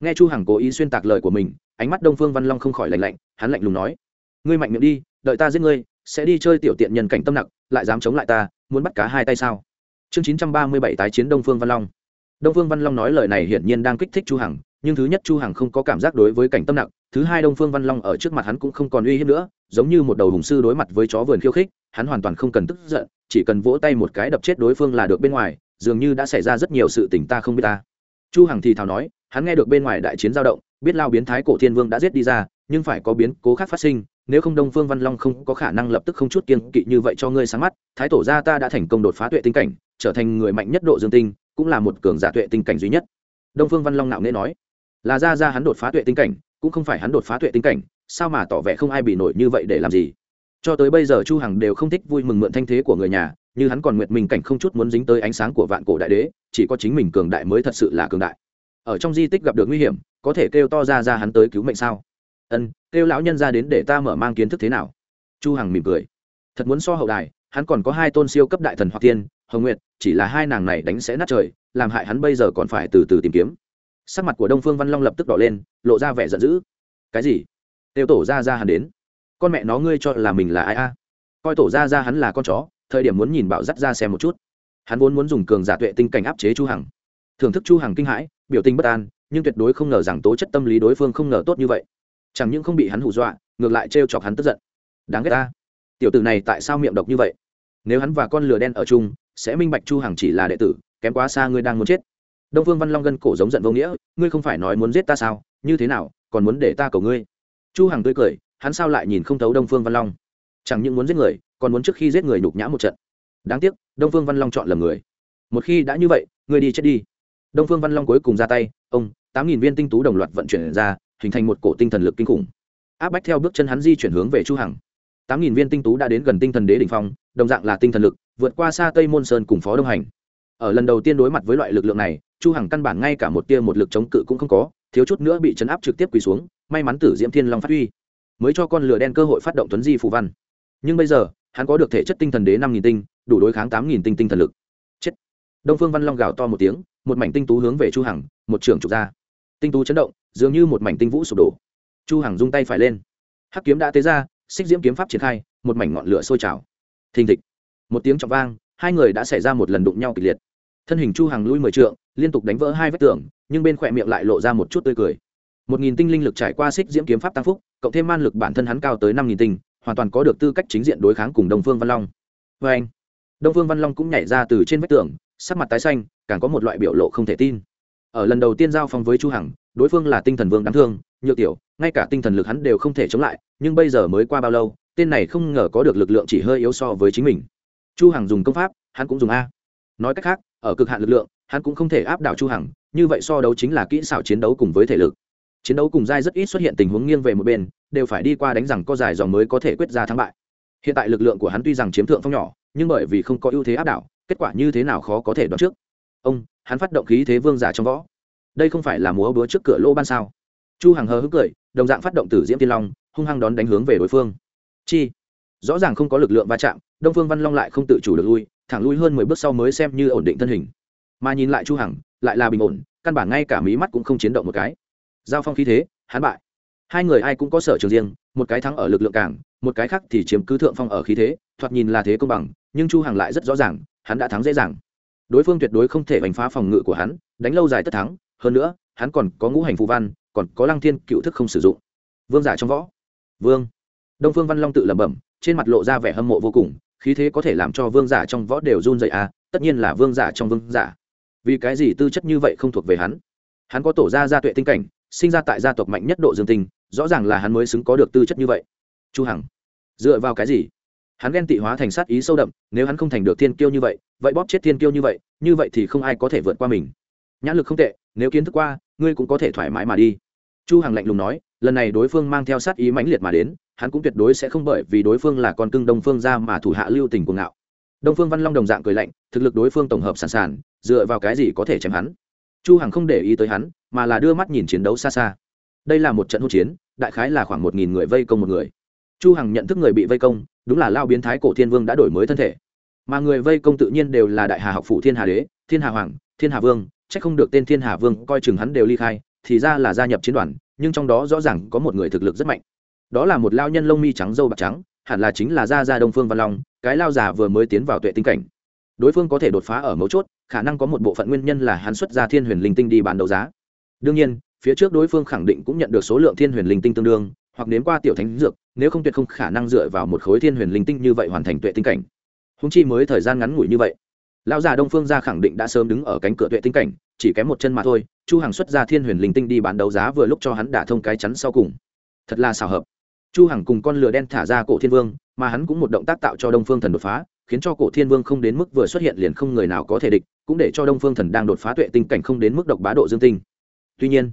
A: Nghe chu hằng cố ý xuyên tạc lời của mình, ánh mắt đông phương văn long không khỏi lạnh lạnh, hắn lạnh lùng nói, ngươi mạnh miệng đi, đợi ta giết ngươi, sẽ đi chơi tiểu tiện nhân cảnh tâm nặng lại dám chống lại ta, muốn bắt cá hai tay sao? Chương 937 tái chiến đông phương văn long. Đông phương văn long nói lời này hiển nhiên đang kích thích chu hằng, nhưng thứ nhất chu hằng không có cảm giác đối với cảnh tâm nặng thứ hai đông phương văn long ở trước mặt hắn cũng không còn uy hiếp nữa, giống như một đầu hùng sư đối mặt với chó vườn khiêu khích, hắn hoàn toàn không cần tức giận, chỉ cần vỗ tay một cái đập chết đối phương là được bên ngoài, dường như đã xảy ra rất nhiều sự tình ta không biết ta. Chu hằng thì thào nói, hắn nghe được bên ngoài đại chiến giao động, biết lao biến thái cổ thiên vương đã giết đi ra, nhưng phải có biến cố khác phát sinh, nếu không đông phương văn long không có khả năng lập tức không chút kiên kỵ như vậy cho ngươi sáng mắt, thái tổ gia ta đã thành công đột phá tuệ tinh cảnh, trở thành người mạnh nhất độ dương tinh, cũng là một cường giả tuệ tinh cảnh duy nhất. Đông phương văn long nạo nễ nói, là ra ra hắn đột phá tuệ tinh cảnh cũng không phải hắn đột phá tuệ tinh cảnh, sao mà tỏ vẻ không ai bị nổi như vậy để làm gì? Cho tới bây giờ chu hằng đều không thích vui mừng mượn thanh thế của người nhà, như hắn còn nguyệt mình cảnh không chút muốn dính tới ánh sáng của vạn cổ đại đế, chỉ có chính mình cường đại mới thật sự là cường đại. Ở trong di tích gặp được nguy hiểm, có thể kêu to ra ra hắn tới cứu mệnh sao? Ân, kêu lão nhân ra đến để ta mở mang kiến thức thế nào? Chu hằng mỉm cười. Thật muốn so hậu đài, hắn còn có hai tôn siêu cấp đại thần hoặc tiên hồng nguyệt, chỉ là hai nàng này đánh sẽ nát trời, làm hại hắn bây giờ còn phải từ từ tìm kiếm sắc mặt của đông phương văn long lập tức đỏ lên, lộ ra vẻ giận dữ. Cái gì? Kêu tổ ra ra hắn đến. Con mẹ nó ngươi cho là mình là ai a? Coi tổ ra ra hắn là con chó, thời điểm muốn nhìn bạo dắt ra xem một chút. Hắn vốn muốn dùng cường giả tuệ tinh cảnh áp chế chu hằng. Thưởng thức chu hằng kinh hãi, biểu tình bất an, nhưng tuyệt đối không ngờ rằng tố chất tâm lý đối phương không ngờ tốt như vậy. Chẳng những không bị hắn hù dọa, ngược lại trêu chọc hắn tức giận. Đáng ghét ta tiểu tử này tại sao miệng độc như vậy? Nếu hắn và con lừa đen ở chung, sẽ minh bạch chu hằng chỉ là đệ tử, kém quá xa ngươi đang muốn chết đông phương văn long gân cổ giống giận vô nghĩa, ngươi không phải nói muốn giết ta sao? Như thế nào, còn muốn để ta cầu ngươi? Chu hằng tươi cười, hắn sao lại nhìn không thấu đông phương văn long? Chẳng những muốn giết người, còn muốn trước khi giết người nhục nhã một trận. Đáng tiếc, đông phương văn long chọn lầm người. Một khi đã như vậy, ngươi đi chết đi. Đông phương văn long cuối cùng ra tay, ông, tám nghìn viên tinh tú đồng loạt vận chuyển ra, hình thành một cổ tinh thần lực kinh khủng. Áp bách theo bước chân hắn di chuyển hướng về chu hằng. Tám nghìn viên tinh tú đã đến gần tinh thần đế đỉnh phong, đồng dạng là tinh thần lực, vượt qua xa tây môn sơn cùng phó đông hành. Ở lần đầu tiên đối mặt với loại lực lượng này chu hằng căn bản ngay cả một tia một lực chống cự cũng không có, thiếu chút nữa bị chấn áp trực tiếp quỳ xuống, may mắn tử diễm thiên long phát huy, mới cho con lửa đen cơ hội phát động tuấn di phù văn. Nhưng bây giờ, hắn có được thể chất tinh thần đế năm nghìn tinh, đủ đối kháng tám nghìn tinh tinh thần lực. Chết. Đông phương văn long gào to một tiếng, một mảnh tinh tú hướng về chu hằng, một trường trục ra. Tinh tú chấn động, dường như một mảnh tinh vũ sụp đổ. Chu hằng rung tay phải lên. Hắc kiếm đã tế ra, xích diễm kiếm pháp triển khai, một mảnh ngọn lửa sôi trào. Thình thịch. Một tiếng trọng vang, hai người đã xảy ra một lần đụng nhau kịch liệt. Thân hình chu hằng lui mười trượng liên tục đánh vỡ hai vết tường, nhưng bên khỏe miệng lại lộ ra một chút tươi cười. Một nghìn tinh linh lực trải qua xích diễm kiếm pháp tăng phúc, cộng thêm man lực bản thân hắn cao tới năm nghìn tinh, hoàn toàn có được tư cách chính diện đối kháng cùng đông phương văn long. Vê anh, đông phương văn long cũng nhảy ra từ trên vách tường, sắc mặt tái xanh, càng có một loại biểu lộ không thể tin. Ở lần đầu tiên giao phong với chu hằng, đối phương là tinh thần vương đáng thương, nhược tiểu, ngay cả tinh thần lực hắn đều không thể chống lại, nhưng bây giờ mới qua bao lâu, tên này không ngờ có được lực lượng chỉ hơi yếu so với chính mình. Chu hằng dùng công pháp, hắn cũng dùng a. Nói cách khác, ở cực hạn lực lượng hắn cũng không thể áp đảo chu hằng, như vậy so đấu chính là kỹ xảo chiến đấu cùng với thể lực. Chiến đấu cùng giai rất ít xuất hiện tình huống nghiêng về một bên, đều phải đi qua đánh rằng có dài dòng mới có thể quyết ra thắng bại. Hiện tại lực lượng của hắn tuy rằng chiếm thượng phong nhỏ, nhưng bởi vì không có ưu thế áp đảo, kết quả như thế nào khó có thể đoán trước. Ông, hắn phát động khí thế vương giả trong võ. Đây không phải là múa búa trước cửa lô ban sao? Chu hằng hờ hững cười, đồng dạng phát động tử diễm tiên long, hung hăng đón đánh hướng về đối phương. Chi? Rõ ràng không có lực lượng va chạm, đông phương văn long lại không tự chủ được lui, thẳng lui hơn mười bước sau mới xem như ổn định thân hình mà nhìn lại chu hằng, lại là bình ổn, căn bản ngay cả mí mắt cũng không chiến động một cái. Giao phong khí thế, hắn bại. Hai người ai cũng có sở trường riêng, một cái thắng ở lực lượng càng, một cái khác thì chiếm cứ thượng phong ở khí thế, thoạt nhìn là thế công bằng, nhưng chu hằng lại rất rõ ràng, hắn đã thắng dễ dàng. Đối phương tuyệt đối không thể đánh phá phòng ngự của hắn, đánh lâu dài tất thắng, hơn nữa, hắn còn có ngũ hành phù văn, còn có lăng thiên cựu thức không sử dụng. Vương giả trong võ. Vương. Đông phương văn long tự lẩm bẩm, trên mặt lộ ra vẻ hâm mộ vô cùng, khí thế có thể làm cho vương giả trong võ đều run dậy à tất nhiên là vương giả trong vương giả vì cái gì tư chất như vậy không thuộc về hắn? Hắn có tổ gia gia tuệ tinh cảnh, sinh ra tại gia tộc mạnh nhất độ dương tinh, rõ ràng là hắn mới xứng có được tư chất như vậy. Chu hằng, dựa vào cái gì? Hắn ghen tị hóa thành sát ý sâu đậm, nếu hắn không thành được thiên kiêu như vậy vậy bóp chết thiên kiêu như vậy như vậy thì không ai có thể vượt qua mình. Nhãn lực không tệ, nếu kiến thức qua, ngươi cũng có thể thoải mái mà đi. Chu hằng lạnh lùng nói, lần này đối phương mang theo sát ý mãnh liệt mà đến, hắn cũng tuyệt đối sẽ không bởi vì đối phương là con cưng đông phương ra mà thủ hạ lưu tình cuồng ngạo đông phương văn long đồng dạng cười lạnh, thực lực đối phương tổng hợp sẵn sàng, dựa vào cái gì có thể chém hắn? Chu hằng không để ý tới hắn, mà là đưa mắt nhìn chiến đấu xa xa. Đây là một trận hỗn chiến, đại khái là khoảng một nghìn người vây công một người. Chu hằng nhận thức người bị vây công, đúng là lao biến thái cổ thiên vương đã đổi mới thân thể. Mà người vây công tự nhiên đều là đại hà học phủ thiên hà đế, thiên hà hoàng, thiên hà vương, chắc không được tên thiên hà vương coi chừng hắn đều ly khai, thì ra là gia nhập chiến đoàn, nhưng trong đó rõ ràng có một người thực lực rất mạnh. Đó là một lao nhân lông mi trắng dâu bạc trắng, hẳn là chính là gia gia đông phương văn long cái lao già vừa mới tiến vào tuệ tinh cảnh. Đối phương có thể đột phá ở mấu chốt, khả năng có một bộ phận nguyên nhân là hắn xuất ra thiên huyền linh tinh đi bán đấu giá. Đương nhiên, phía trước đối phương khẳng định cũng nhận được số lượng thiên huyền linh tinh tương đương, hoặc nếm qua tiểu thánh dược, nếu không tuyệt không khả năng dựa vào một khối thiên huyền linh tinh như vậy hoàn thành tuệ tinh cảnh. Húng chi mới thời gian ngắn ngủi như vậy, lão già đông phương gia khẳng định đã sớm đứng ở cánh cửa tuệ tinh cảnh, chỉ kém một chân mà thôi, chu hằng xuất ra thiên huyền linh tinh đi bán đấu giá vừa lúc cho hắn đả thông cái chắn sau cùng. Thật là xảo hợp chu hằng cùng con lửa đen thả ra cổ thiên vương, mà hắn cũng một động tác tạo cho đông phương thần đột phá, khiến cho cổ thiên vương không đến mức vừa xuất hiện liền không người nào có thể địch, cũng để cho đông phương thần đang đột phá tuệ tinh cảnh không đến mức độc bá độ dương tinh. Tuy nhiên,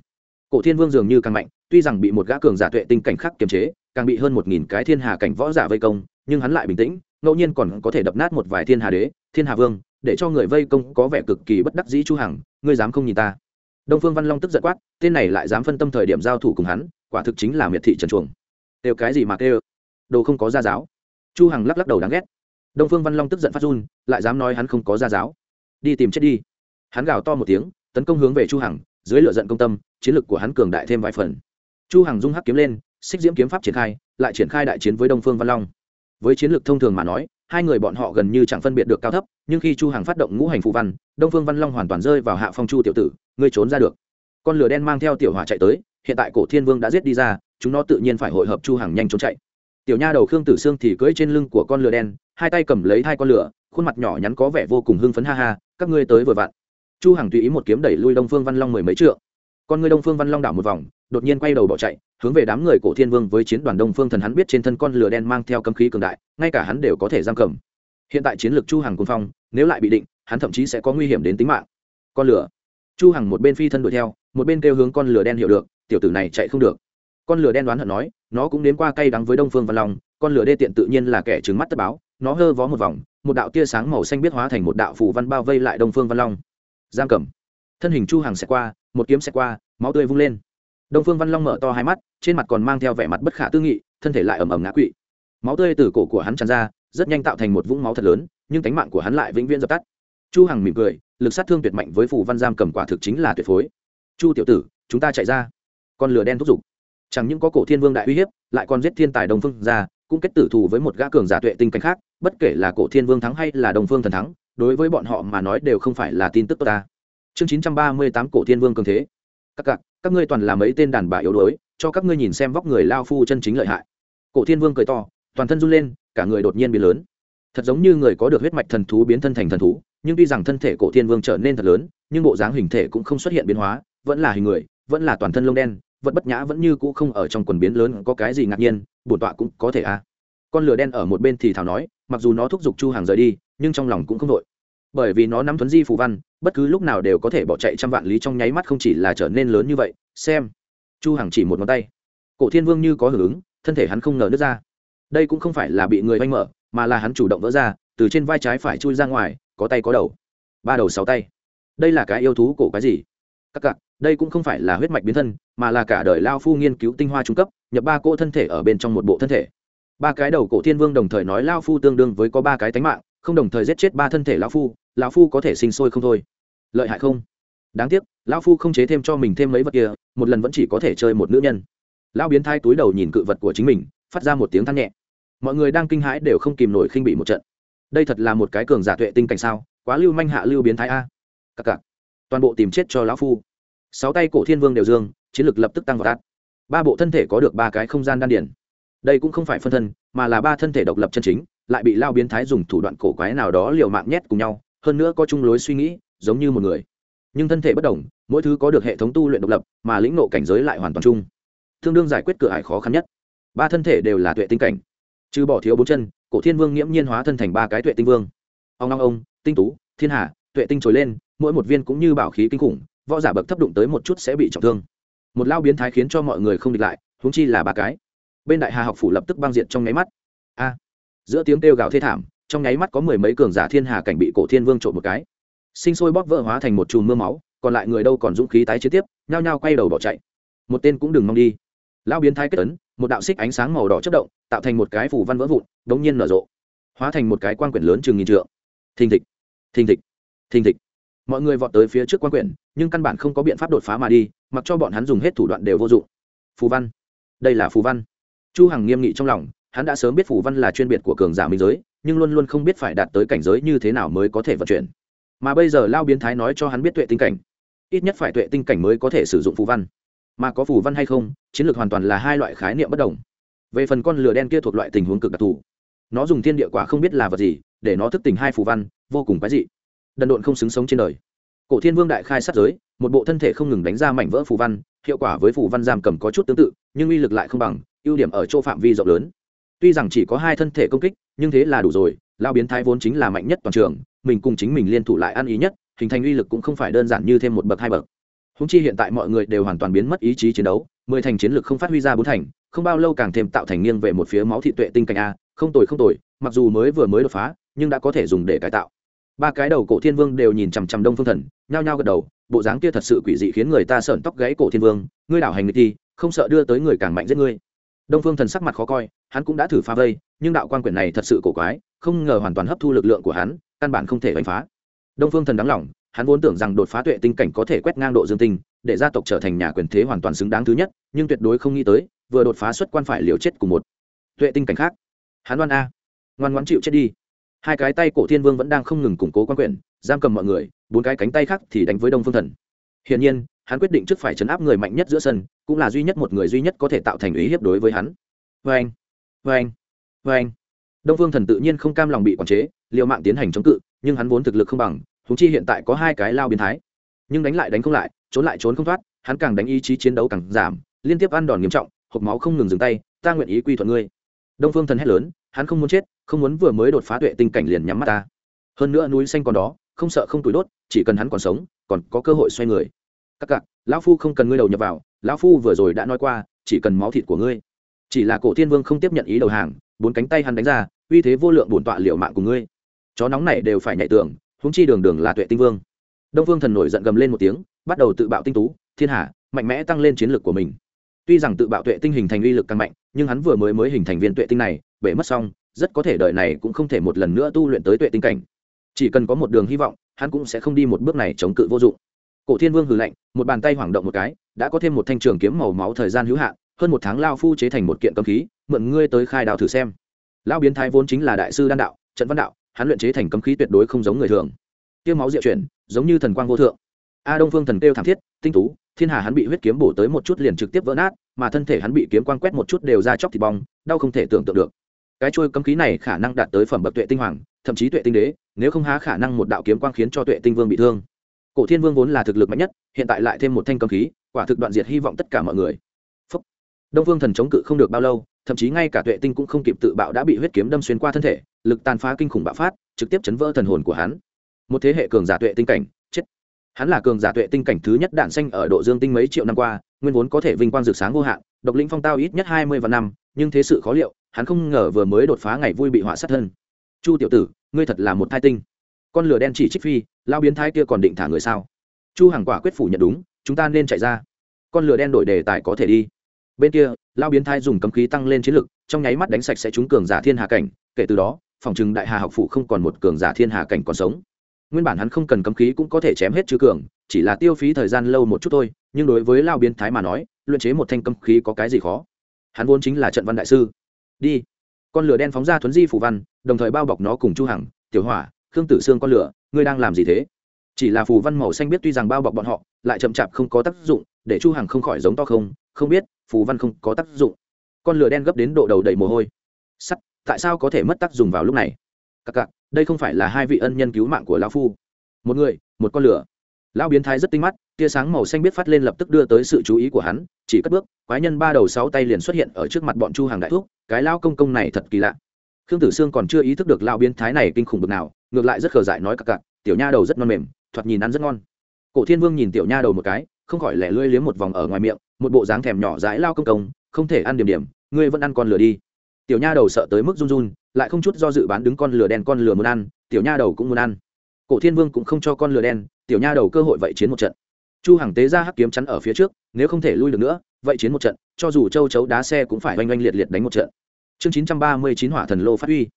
A: cổ thiên vương dường như càng mạnh, tuy rằng bị một gã cường giả tuệ tinh cảnh khác kiềm chế, càng bị hơn một nghìn cái thiên hà cảnh võ giả vây công, nhưng hắn lại bình tĩnh, ngẫu nhiên còn có thể đập nát một vài thiên hà đế, thiên hà vương, để cho người vây công có vẻ cực kỳ bất đắc dĩ chu hằng, ngươi dám không nhìn ta? Đông phương văn long tức giận quát, tên này lại dám phân tâm thời điểm giao thủ cùng hắn, quả thực chính là miệt thị trần chuồng đều cái gì mà kêu. Đồ không có gia giáo. Chu hằng lắc lắc đầu đáng ghét. Đông phương văn long tức giận phát run, lại dám nói hắn không có gia giáo. Đi tìm chết đi. Hắn gào to một tiếng, tấn công hướng về chu hằng, dưới lửa giận công tâm, chiến lực của hắn cường đại thêm vài phần. Chu hằng dung hắc kiếm lên, xích diễm kiếm pháp triển khai, lại triển khai đại chiến với đông phương văn long. Với chiến lược thông thường mà nói, hai người bọn họ gần như chẳng phân biệt được cao thấp, nhưng khi chu hằng phát động ngũ hành phụ văn, đông phương văn long hoàn toàn rơi vào hạ phong chu tiểu tử, ngươi trốn ra được. Con lửa đen mang theo tiểu hỏa chạy tới, hiện tại cổ thiên vương đã giết đi ra chúng nó tự nhiên phải hội hợp chu hằng nhanh trốn chạy. Tiểu nha đầu khương tử sương thì cưỡi trên lưng của con lửa đen, hai tay cầm lấy hai con lửa, khuôn mặt nhỏ nhắn có vẻ vô cùng hưng phấn ha ha, các ngươi tới vừa vặn. Chu hằng tùy ý một kiếm đẩy lui đông phương văn long mười mấy trượng. Con ngươi đông phương văn long đảo một vòng, đột nhiên quay đầu bỏ chạy, hướng về đám người cổ thiên vương với chiến đoàn đông phương thần hắn biết trên thân con lửa đen mang theo cấm khí cường đại, ngay cả hắn đều có thể giam cầm. Hiện tại chiến lược chu hằng quân phong, nếu lại bị định, hắn thậm chí sẽ có nguy hiểm đến tính mạng. Con lửa. Chu hằng một bên phi thân đuổi theo, một bên kêu hướng con lửa đen hiểu được, tiểu tử này chạy không được con lửa đen đoán hận nói, nó cũng đến qua cay đắng với đông phương văn long, con lửa đê tiện tự nhiên là kẻ trứng mắt tất báo, nó hơ vó một vòng, một đạo tia sáng màu xanh biết hóa thành một đạo phù văn bao vây lại đông phương văn long. Giam cầm thân hình chu hằng xẹt qua, một kiếm xẹt qua, máu tươi vung lên. Đông phương văn long mở to hai mắt, trên mặt còn mang theo vẻ mặt bất khả tư nghị, thân thể lại ẩm ẩm ngã quỵ. Máu tươi từ cổ của hắn tràn ra, rất nhanh tạo thành một vũng máu thật lớn, nhưng tánh mạng của hắn lại vĩnh viễn dập tắt. Chu hằng mỉm cười, lực sát thương tuyệt mạnh với phù văn giam cầm quả thực chính là tuyệt phối. Chu tiểu tử, chúng ta chạy ra. Con lửa đen thúc giục chẳng những có cổ thiên vương đại uy hiếp, lại còn giết thiên tài đồng phương ra cũng kết tử thù với một gã cường giả tuệ tinh cảnh khác, bất kể là cổ thiên vương thắng hay là đồng phương thần thắng, đối với bọn họ mà nói đều không phải là tin tức tốt ta. Chương 938 cổ thiên vương cường thế. Các cặc, các ngươi toàn là mấy tên đàn bà yếu đuối, cho các ngươi nhìn xem vóc người lao phu chân chính lợi hại. Cổ thiên vương cười to, toàn thân run lên, cả người đột nhiên biến lớn. Thật giống như người có được huyết mạch thần thú biến thân thành thần thú, nhưng tuy rằng thân thể cổ thiên vương trở nên thật lớn, nhưng bộ dáng hình thể cũng không xuất hiện biến hóa, vẫn là hình người, vẫn là toàn thân lông đen vật bất nhã vẫn như cũ không ở trong quần biến lớn, có cái gì ngạc nhiên, bổn tọa cũng có thể a à. con lửa đen ở một bên thì thảo nói, mặc dù nó thúc giục chu hàng rời đi, nhưng trong lòng cũng không đội bởi vì nó nắm thuấn di phù văn, bất cứ lúc nào đều có thể bỏ chạy trăm vạn lý trong nháy mắt không chỉ là trở nên lớn như vậy. Xem. Chu hàng chỉ một ngón tay. Cổ thiên vương như có hưởng ứng, thân thể hắn không ngờ nước ra. Đây cũng không phải là bị người oanh mở, mà là hắn chủ động vỡ ra, từ trên vai trái phải chui ra ngoài, có tay có đầu. Ba đầu sáu tay. Đây là cái yêu thú cổ cái gì? Các cặc đây cũng không phải là huyết mạch biến thân, mà là cả đời lao phu nghiên cứu tinh hoa trung cấp, nhập ba cỗ thân thể ở bên trong một bộ thân thể. Ba cái đầu cổ thiên vương đồng thời nói lao phu tương đương với có ba cái tánh mạng, không đồng thời giết chết ba thân thể lao phu lao phu có thể sinh sôi không thôi. Lợi hại không? Đáng tiếc lão phu không chế thêm cho mình thêm mấy vật kia, một lần vẫn chỉ có thể chơi một nữ nhân. Lão biến thai túi đầu nhìn cự vật của chính mình, phát ra một tiếng than nhẹ. Mọi người đang kinh hãi đều không kìm nổi khinh bị một trận. Đây thật là một cái cường giả tuệ tinh cảnh sao? Quá lưu manh hạ lưu biến thái a. Cặc cặc toàn bộ tìm chết cho lão phu. Sáu tay cổ thiên vương đều dương, chiến lược lập tức tăng vào tát ba bộ thân thể có được ba cái không gian đan điển đây cũng không phải phân thân, mà là ba thân thể độc lập chân chính, lại bị lao biến thái dùng thủ đoạn cổ quái nào đó liều mạng nhét cùng nhau, hơn nữa có chung lối suy nghĩ, giống như một người. Nhưng thân thể bất đồng, mỗi thứ có được hệ thống tu luyện độc lập, mà lĩnh nộ cảnh giới lại hoàn toàn chung. Tương đương giải quyết cửa ải khó khăn nhất. Ba thân thể đều là tuệ tinh cảnh. Trừ bỏ thiếu bốn chân, cổ thiên vương nghiễm nhiên hóa thân thành ba cái tuệ tinh vương. Ông long ông, tinh tú, thiên hạ, tuệ tinh trồi lên mỗi một viên cũng như bảo khí kinh khủng, võ giả bậc thấp đụng tới một chút sẽ bị trọng thương. Một lao biến thái khiến cho mọi người không địch lại húng chi là ba cái. Bên đại hà học phủ lập tức băng diện trong nháy mắt. A! Giữa tiếng kêu gào thê thảm, trong nháy mắt có mười mấy cường giả thiên hà cảnh bị cổ thiên vương trộn một cái. Sinh sôi bóp vỡ hóa thành một chùm mưa máu, còn lại người đâu còn dũng khí tái chiến tiếp, nhao nhao quay đầu bỏ chạy. Một tên cũng đừng mong đi. Lao biến thái kết ấn, một đạo xích ánh sáng màu đỏ chất động, tạo thành một cái phủ văn vỡ vụn, đống nhiên nở rộ. Hóa thành một cái quan quyển lớn chừng nghìn trượng. Thình thịch thình thịch thình thịch mọi người vọt tới phía trước quan quyển, nhưng căn bản không có biện pháp đột phá mà đi, mặc cho bọn hắn dùng hết thủ đoạn đều vô dụng. Phù văn. Đây là phù văn. Chu hằng nghiêm nghị trong lòng, hắn đã sớm biết phù văn là chuyên biệt của cường giả minh giới, nhưng luôn luôn không biết phải đạt tới cảnh giới như thế nào mới có thể vận chuyển. Mà bây giờ lao biến thái nói cho hắn biết tuệ tinh cảnh. Ít nhất phải tuệ tinh cảnh mới có thể sử dụng phù văn. Mà có phù văn hay không, chiến lược hoàn toàn là hai loại khái niệm bất đồng. Về phần con lửa đen kia thuộc loại tình huống cực đặc thù, nó dùng thiên địa quả không biết là vật gì, để nó thức tỉnh hai phù văn, vô cùng quái dị đần độn không xứng sống trên đời. Cổ thiên vương đại khai sát giới, một bộ thân thể không ngừng đánh ra mảnh vỡ phù văn, hiệu quả với phù văn giam cầm có chút tương tự, nhưng uy lực lại không bằng, ưu điểm ở chỗ phạm vi rộng lớn. Tuy rằng chỉ có hai thân thể công kích, nhưng thế là đủ rồi lao biến thái vốn chính là mạnh nhất toàn trường, mình cùng chính mình liên thủ lại ăn ý nhất, hình thành uy lực cũng không phải đơn giản như thêm một bậc hai bậc. Húng chi hiện tại mọi người đều hoàn toàn biến mất ý chí chiến đấu, mười thành chiến lực không phát huy ra bốn thành, không bao lâu càng thêm tạo thành nghiêng về một phía máu thị tuệ tinh cảnh a, không tồi không tồi, mặc dù mới vừa mới đột phá, nhưng đã có thể dùng để cải tạo ba cái đầu cổ thiên vương đều nhìn chằm chằm đông phương thần, nhao nhao gật đầu, bộ dáng kia thật sự quỷ dị khiến người ta sởn tóc gáy cổ thiên vương, ngươi đảo hành người thi không sợ đưa tới người càng mạnh giết ngươi. Đông phương thần sắc mặt khó coi, hắn cũng đã thử phá vây, nhưng đạo quan quyển này thật sự cổ quái, không ngờ hoàn toàn hấp thu lực lượng của hắn, căn bản không thể đánh phá. Đông phương thần đáng lòng, hắn vốn tưởng rằng đột phá tuệ tinh cảnh có thể quét ngang độ dương tinh, để gia tộc trở thành nhà quyền thế hoàn toàn xứng đáng thứ nhất, nhưng tuyệt đối không nghĩ tới, vừa đột phá xuất quan phải liều chết cùng một tuệ tinh cảnh khác. Hắn đoan a. Ngoan ngoãn chịu chết đi hai cái tay cổ thiên vương vẫn đang không ngừng củng cố quan quyền, giam cầm mọi người bốn cái cánh tay khác thì đánh với đông phương thần. Hiển nhiên hắn quyết định trước phải chấn áp người mạnh nhất giữa sân cũng là duy nhất một người duy nhất có thể tạo thành ý hiếp đối với hắn. Vê anh vê anh vê anh đông phương thần tự nhiên không cam lòng bị quản chế liều mạng tiến hành chống cự nhưng hắn vốn thực lực không bằng thúng chi hiện tại có hai cái lao biến thái. Nhưng đánh lại đánh không lại trốn lại trốn không thoát hắn càng đánh ý chí chiến đấu càng giảm liên tiếp ăn đòn nghiêm trọng hộp máu không ngừng dừng tay ta nguyện ý quy thuận ngươi. Đông phương thần hét lớn hắn không muốn chết không muốn vừa mới đột phá tuệ tinh cảnh liền nhắm mắt ta. Hơn nữa núi xanh còn đó, không sợ không tuổi đốt, chỉ cần hắn còn sống, còn có cơ hội xoay người. Các cặp lão phu không cần ngươi đầu nhập vào, lão phu vừa rồi đã nói qua, chỉ cần máu thịt của ngươi. Chỉ là cổ thiên vương không tiếp nhận ý đầu hàng, bốn cánh tay hắn đánh ra, uy thế vô lượng bổn tọa liệu mạng của ngươi. Chó nóng này đều phải nhảy tường húng chi đường đường là tuệ tinh vương. Đông vương thần nổi giận gầm lên một tiếng, bắt đầu tự bạo tinh tú, thiên hạ, mạnh mẽ tăng lên chiến lược của mình. Tuy rằng tự bạo tuệ tinh hình thành uy lực càng mạnh, nhưng hắn vừa mới mới hình thành viên tuệ tinh này, bể mất xong rất có thể đời này cũng không thể một lần nữa tu luyện tới tuệ tinh cảnh. Chỉ cần có một đường hy vọng, hắn cũng sẽ không đi một bước này chống cự vô dụng. Cổ thiên vương hừ lạnh, một bàn tay hoảng động một cái, đã có thêm một thanh trường kiếm màu máu thời gian hữu hạn, hơn một tháng lao phu chế thành một kiện cấm khí, mượn ngươi tới khai đào thử xem. Lão biến thái vốn chính là đại sư đan đạo, trận văn đạo, hắn luyện chế thành cấm khí tuyệt đối không giống người thường. Tiêu máu diệu chuyển, giống như thần quang vô thượng. A đông phương thần kêu thảm thiết, tinh tú, thiên hà hắn bị huyết kiếm bổ tới một chút liền trực tiếp vỡ nát, mà thân thể hắn bị kiếm quang quét một chút đều ra chóc thịt bong, đau không thể tưởng tượng được cái trôi cấm khí này khả năng đạt tới phẩm bậc tuệ tinh hoàng, thậm chí tuệ tinh đế, nếu không há khả năng một đạo kiếm quang khiến cho tuệ tinh vương bị thương. Cổ thiên vương vốn là thực lực mạnh nhất, hiện tại lại thêm một thanh cấm khí, quả thực đoạn diệt hy vọng tất cả mọi người. Phúc. đông vương thần chống cự không được bao lâu, thậm chí ngay cả tuệ tinh cũng không kịp tự bạo đã bị huyết kiếm đâm xuyên qua thân thể, lực tàn phá kinh khủng bạo phát, trực tiếp chấn vỡ thần hồn của hắn. Một thế hệ cường giả tuệ tinh cảnh, chết. Hắn là cường giả tuệ tinh cảnh thứ nhất đạn xanh ở độ dương tinh mấy triệu năm qua, nguyên vốn có thể vinh quang rực sáng vô hạn, độc lĩnh phong tao ít nhất hai mươi vạn năm nhưng thế sự khó liệu, hắn không ngờ vừa mới đột phá ngày vui bị họa sát thân. Chu tiểu tử, ngươi thật là một thai tinh. Con lửa đen chỉ trích phi lao biến thái kia còn định thả người sao? Chu hàng quả quyết phủ nhận đúng, chúng ta nên chạy ra. Con lửa đen đổi đề tài có thể đi. Bên kia lao biến thái dùng cấm khí tăng lên chiến lực, trong nháy mắt đánh sạch sẽ chúng cường giả thiên hà cảnh, kể từ đó, phòng trừng đại hà học phụ không còn một cường giả thiên hà cảnh còn sống. Nguyên bản hắn không cần cấm khí cũng có thể chém hết chữ cường, chỉ là tiêu phí thời gian lâu một chút thôi, nhưng đối với lao biến thái mà nói, luyện chế một thanh cấm khí có cái gì khó? Hắn vốn chính là trận văn đại sư. Đi. Con lửa đen phóng ra thuấn di phủ văn, đồng thời bao bọc nó cùng chu hằng, tiểu hỏa, khương tử xương con lửa, ngươi đang làm gì thế? Chỉ là phù văn màu xanh biết tuy rằng bao bọc bọn họ, lại chậm chạp không có tác dụng, để chu hằng không khỏi giống to không không biết, phù văn không có tác dụng. Con lửa đen gấp đến độ đầu đầy mồ hôi. Sắt, tại sao có thể mất tác dụng vào lúc này? Các cặc, đây không phải là hai vị ân nhân cứu mạng của lão phu. Một người, một con lửa lão biến thái rất tinh mắt, tia sáng màu xanh biết phát lên lập tức đưa tới sự chú ý của hắn, chỉ cất bước, quái nhân ba đầu sáu tay liền xuất hiện ở trước mặt bọn chu hàng đại thuốc cái lao công công này thật kỳ lạ. Khương tử sương còn chưa ý thức được lao biến thái này kinh khủng bực nào, ngược lại rất khờ dại nói cặc cặc, tiểu nha đầu rất non mềm, thoạt nhìn ăn rất ngon. Cổ thiên vương nhìn tiểu nha đầu một cái, không khỏi lẻ lưỡi liếm một vòng ở ngoài miệng, một bộ dáng thèm nhỏ dãi lao công công, không thể ăn điểm điểm, ngươi vẫn ăn con lửa đi. Tiểu nha đầu sợ tới mức run run, lại không chút do dự bán đứng con lửa đen con lửa muốn ăn, tiểu nha đầu cũng muốn ăn. Cổ thiên vương cũng không cho con lửa đen tiểu nha đầu cơ hội vậy chiến một trận. Chu hằng tế ra hắc kiếm chắn ở phía trước, nếu không thể lui được nữa, vậy chiến một trận, cho dù châu chấu đá xe cũng phải oanh oanh liệt liệt đánh một trận. Chương 939 hỏa thần lô phát huy.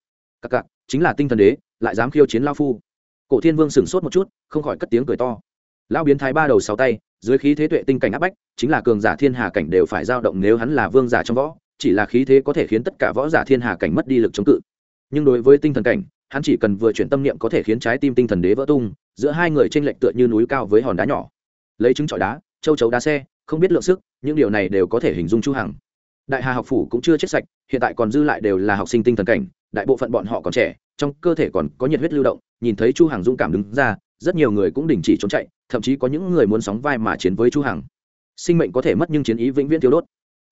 A: Cặc cặc, chính là tinh thần đế, lại dám khiêu chiến lao phu. Cổ thiên vương sửng sốt một chút, không khỏi cất tiếng cười to. Lao biến thái ba đầu sáu tay, dưới khí thế tuệ tinh cảnh áp bách, chính là cường giả thiên hà cảnh đều phải dao động nếu hắn là vương giả trong võ, chỉ là khí thế có thể khiến tất cả võ giả thiên hà cảnh mất đi lực chống cự. Nhưng đối với tinh thần cảnh, hắn chỉ cần vừa chuyển tâm niệm có thể khiến trái tim tinh thần đế vỡ tung giữa hai người trên lệch tựa như núi cao với hòn đá nhỏ. Lấy trứng trọi đá, châu chấu đá xe, không biết lượng sức, những điều này đều có thể hình dung chu hằng. Đại hà học phủ cũng chưa chết sạch, hiện tại còn dư lại đều là học sinh tinh thần cảnh, đại bộ phận bọn họ còn trẻ, trong cơ thể còn có nhiệt huyết lưu động, nhìn thấy chu hằng dũng cảm đứng ra, rất nhiều người cũng đình chỉ trốn chạy, thậm chí có những người muốn sóng vai mà chiến với chu hằng. Sinh mệnh có thể mất nhưng chiến ý vĩnh viễn thiếu đốt.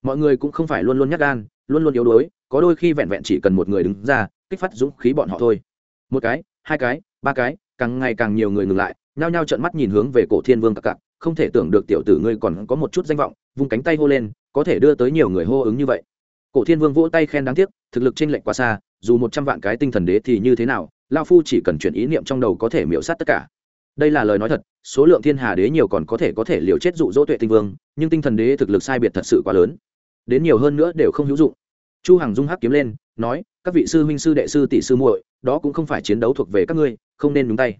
A: Mọi người cũng không phải luôn luôn nhát gan, luôn luôn yếu đuối, có đôi khi vẹn vẹn chỉ cần một người đứng ra, kích phát dũng khí bọn họ thôi. Một cái, hai cái, ba cái càng ngày càng nhiều người ngừng lại, nhao nhao trợn mắt nhìn hướng về cổ thiên vương cặc cặc không thể tưởng được tiểu tử ngươi còn có một chút danh vọng, vung cánh tay hô lên, có thể đưa tới nhiều người hô ứng như vậy. Cổ thiên vương vỗ tay khen đáng tiếc, thực lực trên lệnh quá xa, dù một trăm vạn cái tinh thần đế thì như thế nào lao phu chỉ cần chuyển ý niệm trong đầu có thể miễu sát tất cả. Đây là lời nói thật, số lượng thiên hà đế nhiều còn có thể có thể liều chết dụ dỗ tuệ tinh vương, nhưng tinh thần đế thực lực sai biệt thật sự quá lớn. Đến nhiều hơn nữa đều không hữu dụng. Chu hằng dung hắc kiếm lên, nói các vị sư huynh sư đệ sư tỷ sư muội, đó cũng không phải chiến đấu thuộc về các ngươi, không nên nhúng tay.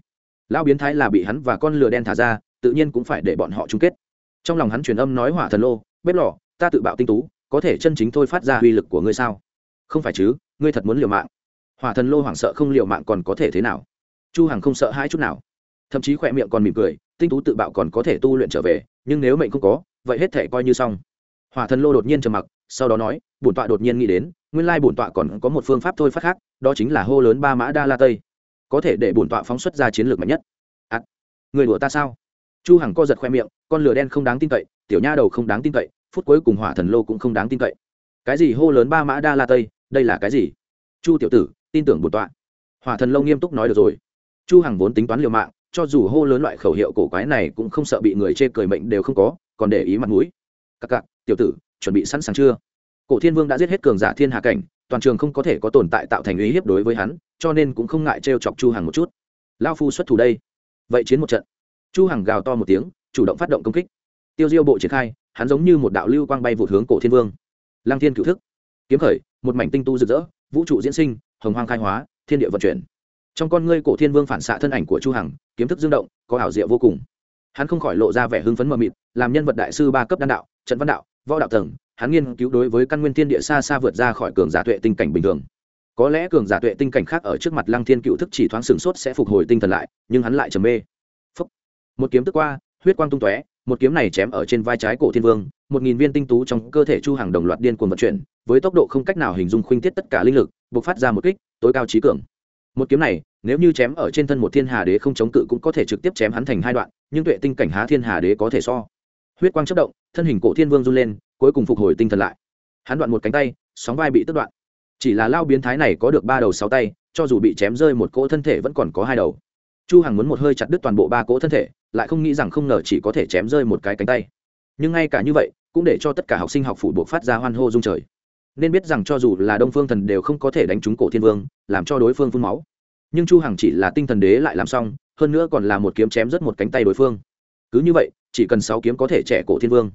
A: Lão biến thái là bị hắn và con lừa đen thả ra, tự nhiên cũng phải để bọn họ chung kết. Trong lòng hắn truyền âm nói hỏa thần lô, bếp lò, ta tự bạo tinh tú, có thể chân chính thôi phát ra uy lực của ngươi sao? Không phải chứ, ngươi thật muốn liều mạng. Hỏa thần lô hoảng sợ không liều mạng còn có thể thế nào? Chu hằng không sợ hãi chút nào. Thậm chí khỏe miệng còn mỉm cười, tinh tú tự bạo còn có thể tu luyện trở về, nhưng nếu mệnh không có, vậy hết thể coi như xong. Hỏa thần lô đột nhiên trầm mặc, sau đó nói, bổn tọa đột nhiên nghĩ đến nguyên lai bổn tọa còn có một phương pháp thôi phát khác đó chính là hô lớn ba mã đa la tây. Có thể để bổn tọa phóng xuất ra chiến lược mạnh nhất. À, người đùa ta sao? Chu hằng co giật khoe miệng con lửa đen không đáng tin cậy tiểu nha đầu không đáng tin cậy phút cuối cùng hỏa thần lô cũng không đáng tin cậy. Cái gì hô lớn ba mã đa la tây đây là cái gì? Chu tiểu tử tin tưởng bổn tọa. Hỏa thần lâu nghiêm túc nói được rồi. Chu hằng vốn tính toán liều mạng cho dù hô lớn loại khẩu hiệu cổ quái này cũng không sợ bị người chê cười mệnh đều không có còn để ý mặt mũi. Các cặc tiểu tử chuẩn bị sẵn sàng chưa? Cổ thiên vương đã giết hết cường giả thiên hạ cảnh, toàn trường không có thể có tồn tại tạo thành ý hiếp đối với hắn, cho nên cũng không ngại trêu chọc chu hằng một chút. Lao phu xuất thủ đây. Vậy chiến một trận. Chu hằng gào to một tiếng, chủ động phát động công kích. Tiêu diêu bộ triển khai, hắn giống như một đạo lưu quang bay vụt hướng cổ thiên vương. Lang thiên cửu thức. Kiếm khởi, một mảnh tinh tu rực rỡ, vũ trụ diễn sinh, hồng hoang khai hóa, thiên địa vận chuyển. Trong con ngươi cổ thiên vương phản xạ thân ảnh của chu hằng, kiếm thức dương động, có ảo diệu vô cùng. Hắn không khỏi lộ ra vẻ hưng phấn mờ mịt, làm nhân vật đại sư ba cấp đan đạo, trận văn đạo, võ đạo tầng hắn nghiên cứu đối với căn nguyên thiên địa xa xa vượt ra khỏi cường giả tuệ tinh cảnh bình thường. Có lẽ cường giả tuệ tinh cảnh khác ở trước mặt lăng thiên cựu thức chỉ thoáng sửng sốt sẽ phục hồi tinh thần lại, nhưng hắn lại trầm mê. Phúc. một kiếm tức qua, huyết quang tung tóe, một kiếm này chém ở trên vai trái cổ thiên vương, một nghìn viên tinh tú trong cơ thể chu hàng đồng loạt điên cuồng vận chuyển, với tốc độ không cách nào hình dung khuynh tiết tất cả linh lực buộc phát ra một kích, tối cao trí cường. Một kiếm này, nếu như chém ở trên thân một thiên hà đế không chống cự cũng có thể trực tiếp chém hắn thành hai đoạn, nhưng tuệ tinh cảnh há thiên hà đế có thể so huyết quang chất động, thân hình cổ thiên vương run lên, cuối cùng phục hồi tinh thần lại. Hắn đoạn một cánh tay, sóng vai bị tất đoạn. Chỉ là lao biến thái này có được ba đầu sáu tay, cho dù bị chém rơi một cỗ thân thể vẫn còn có hai đầu. Chu hằng muốn một hơi chặt đứt toàn bộ ba cỗ thân thể, lại không nghĩ rằng không ngờ chỉ có thể chém rơi một cái cánh tay. Nhưng ngay cả như vậy, cũng để cho tất cả học sinh học phủ buộc phát ra hoan hô dung trời. Nên biết rằng cho dù là đông phương thần đều không có thể đánh trúng cổ thiên vương, làm cho đối phương phun máu. Nhưng chu hằng chỉ là tinh thần đế lại làm xong, hơn nữa còn là một kiếm chém rất một cánh tay đối phương. Cứ như vậy chỉ cần sáu kiếm có thể trẻ cổ thiên vương.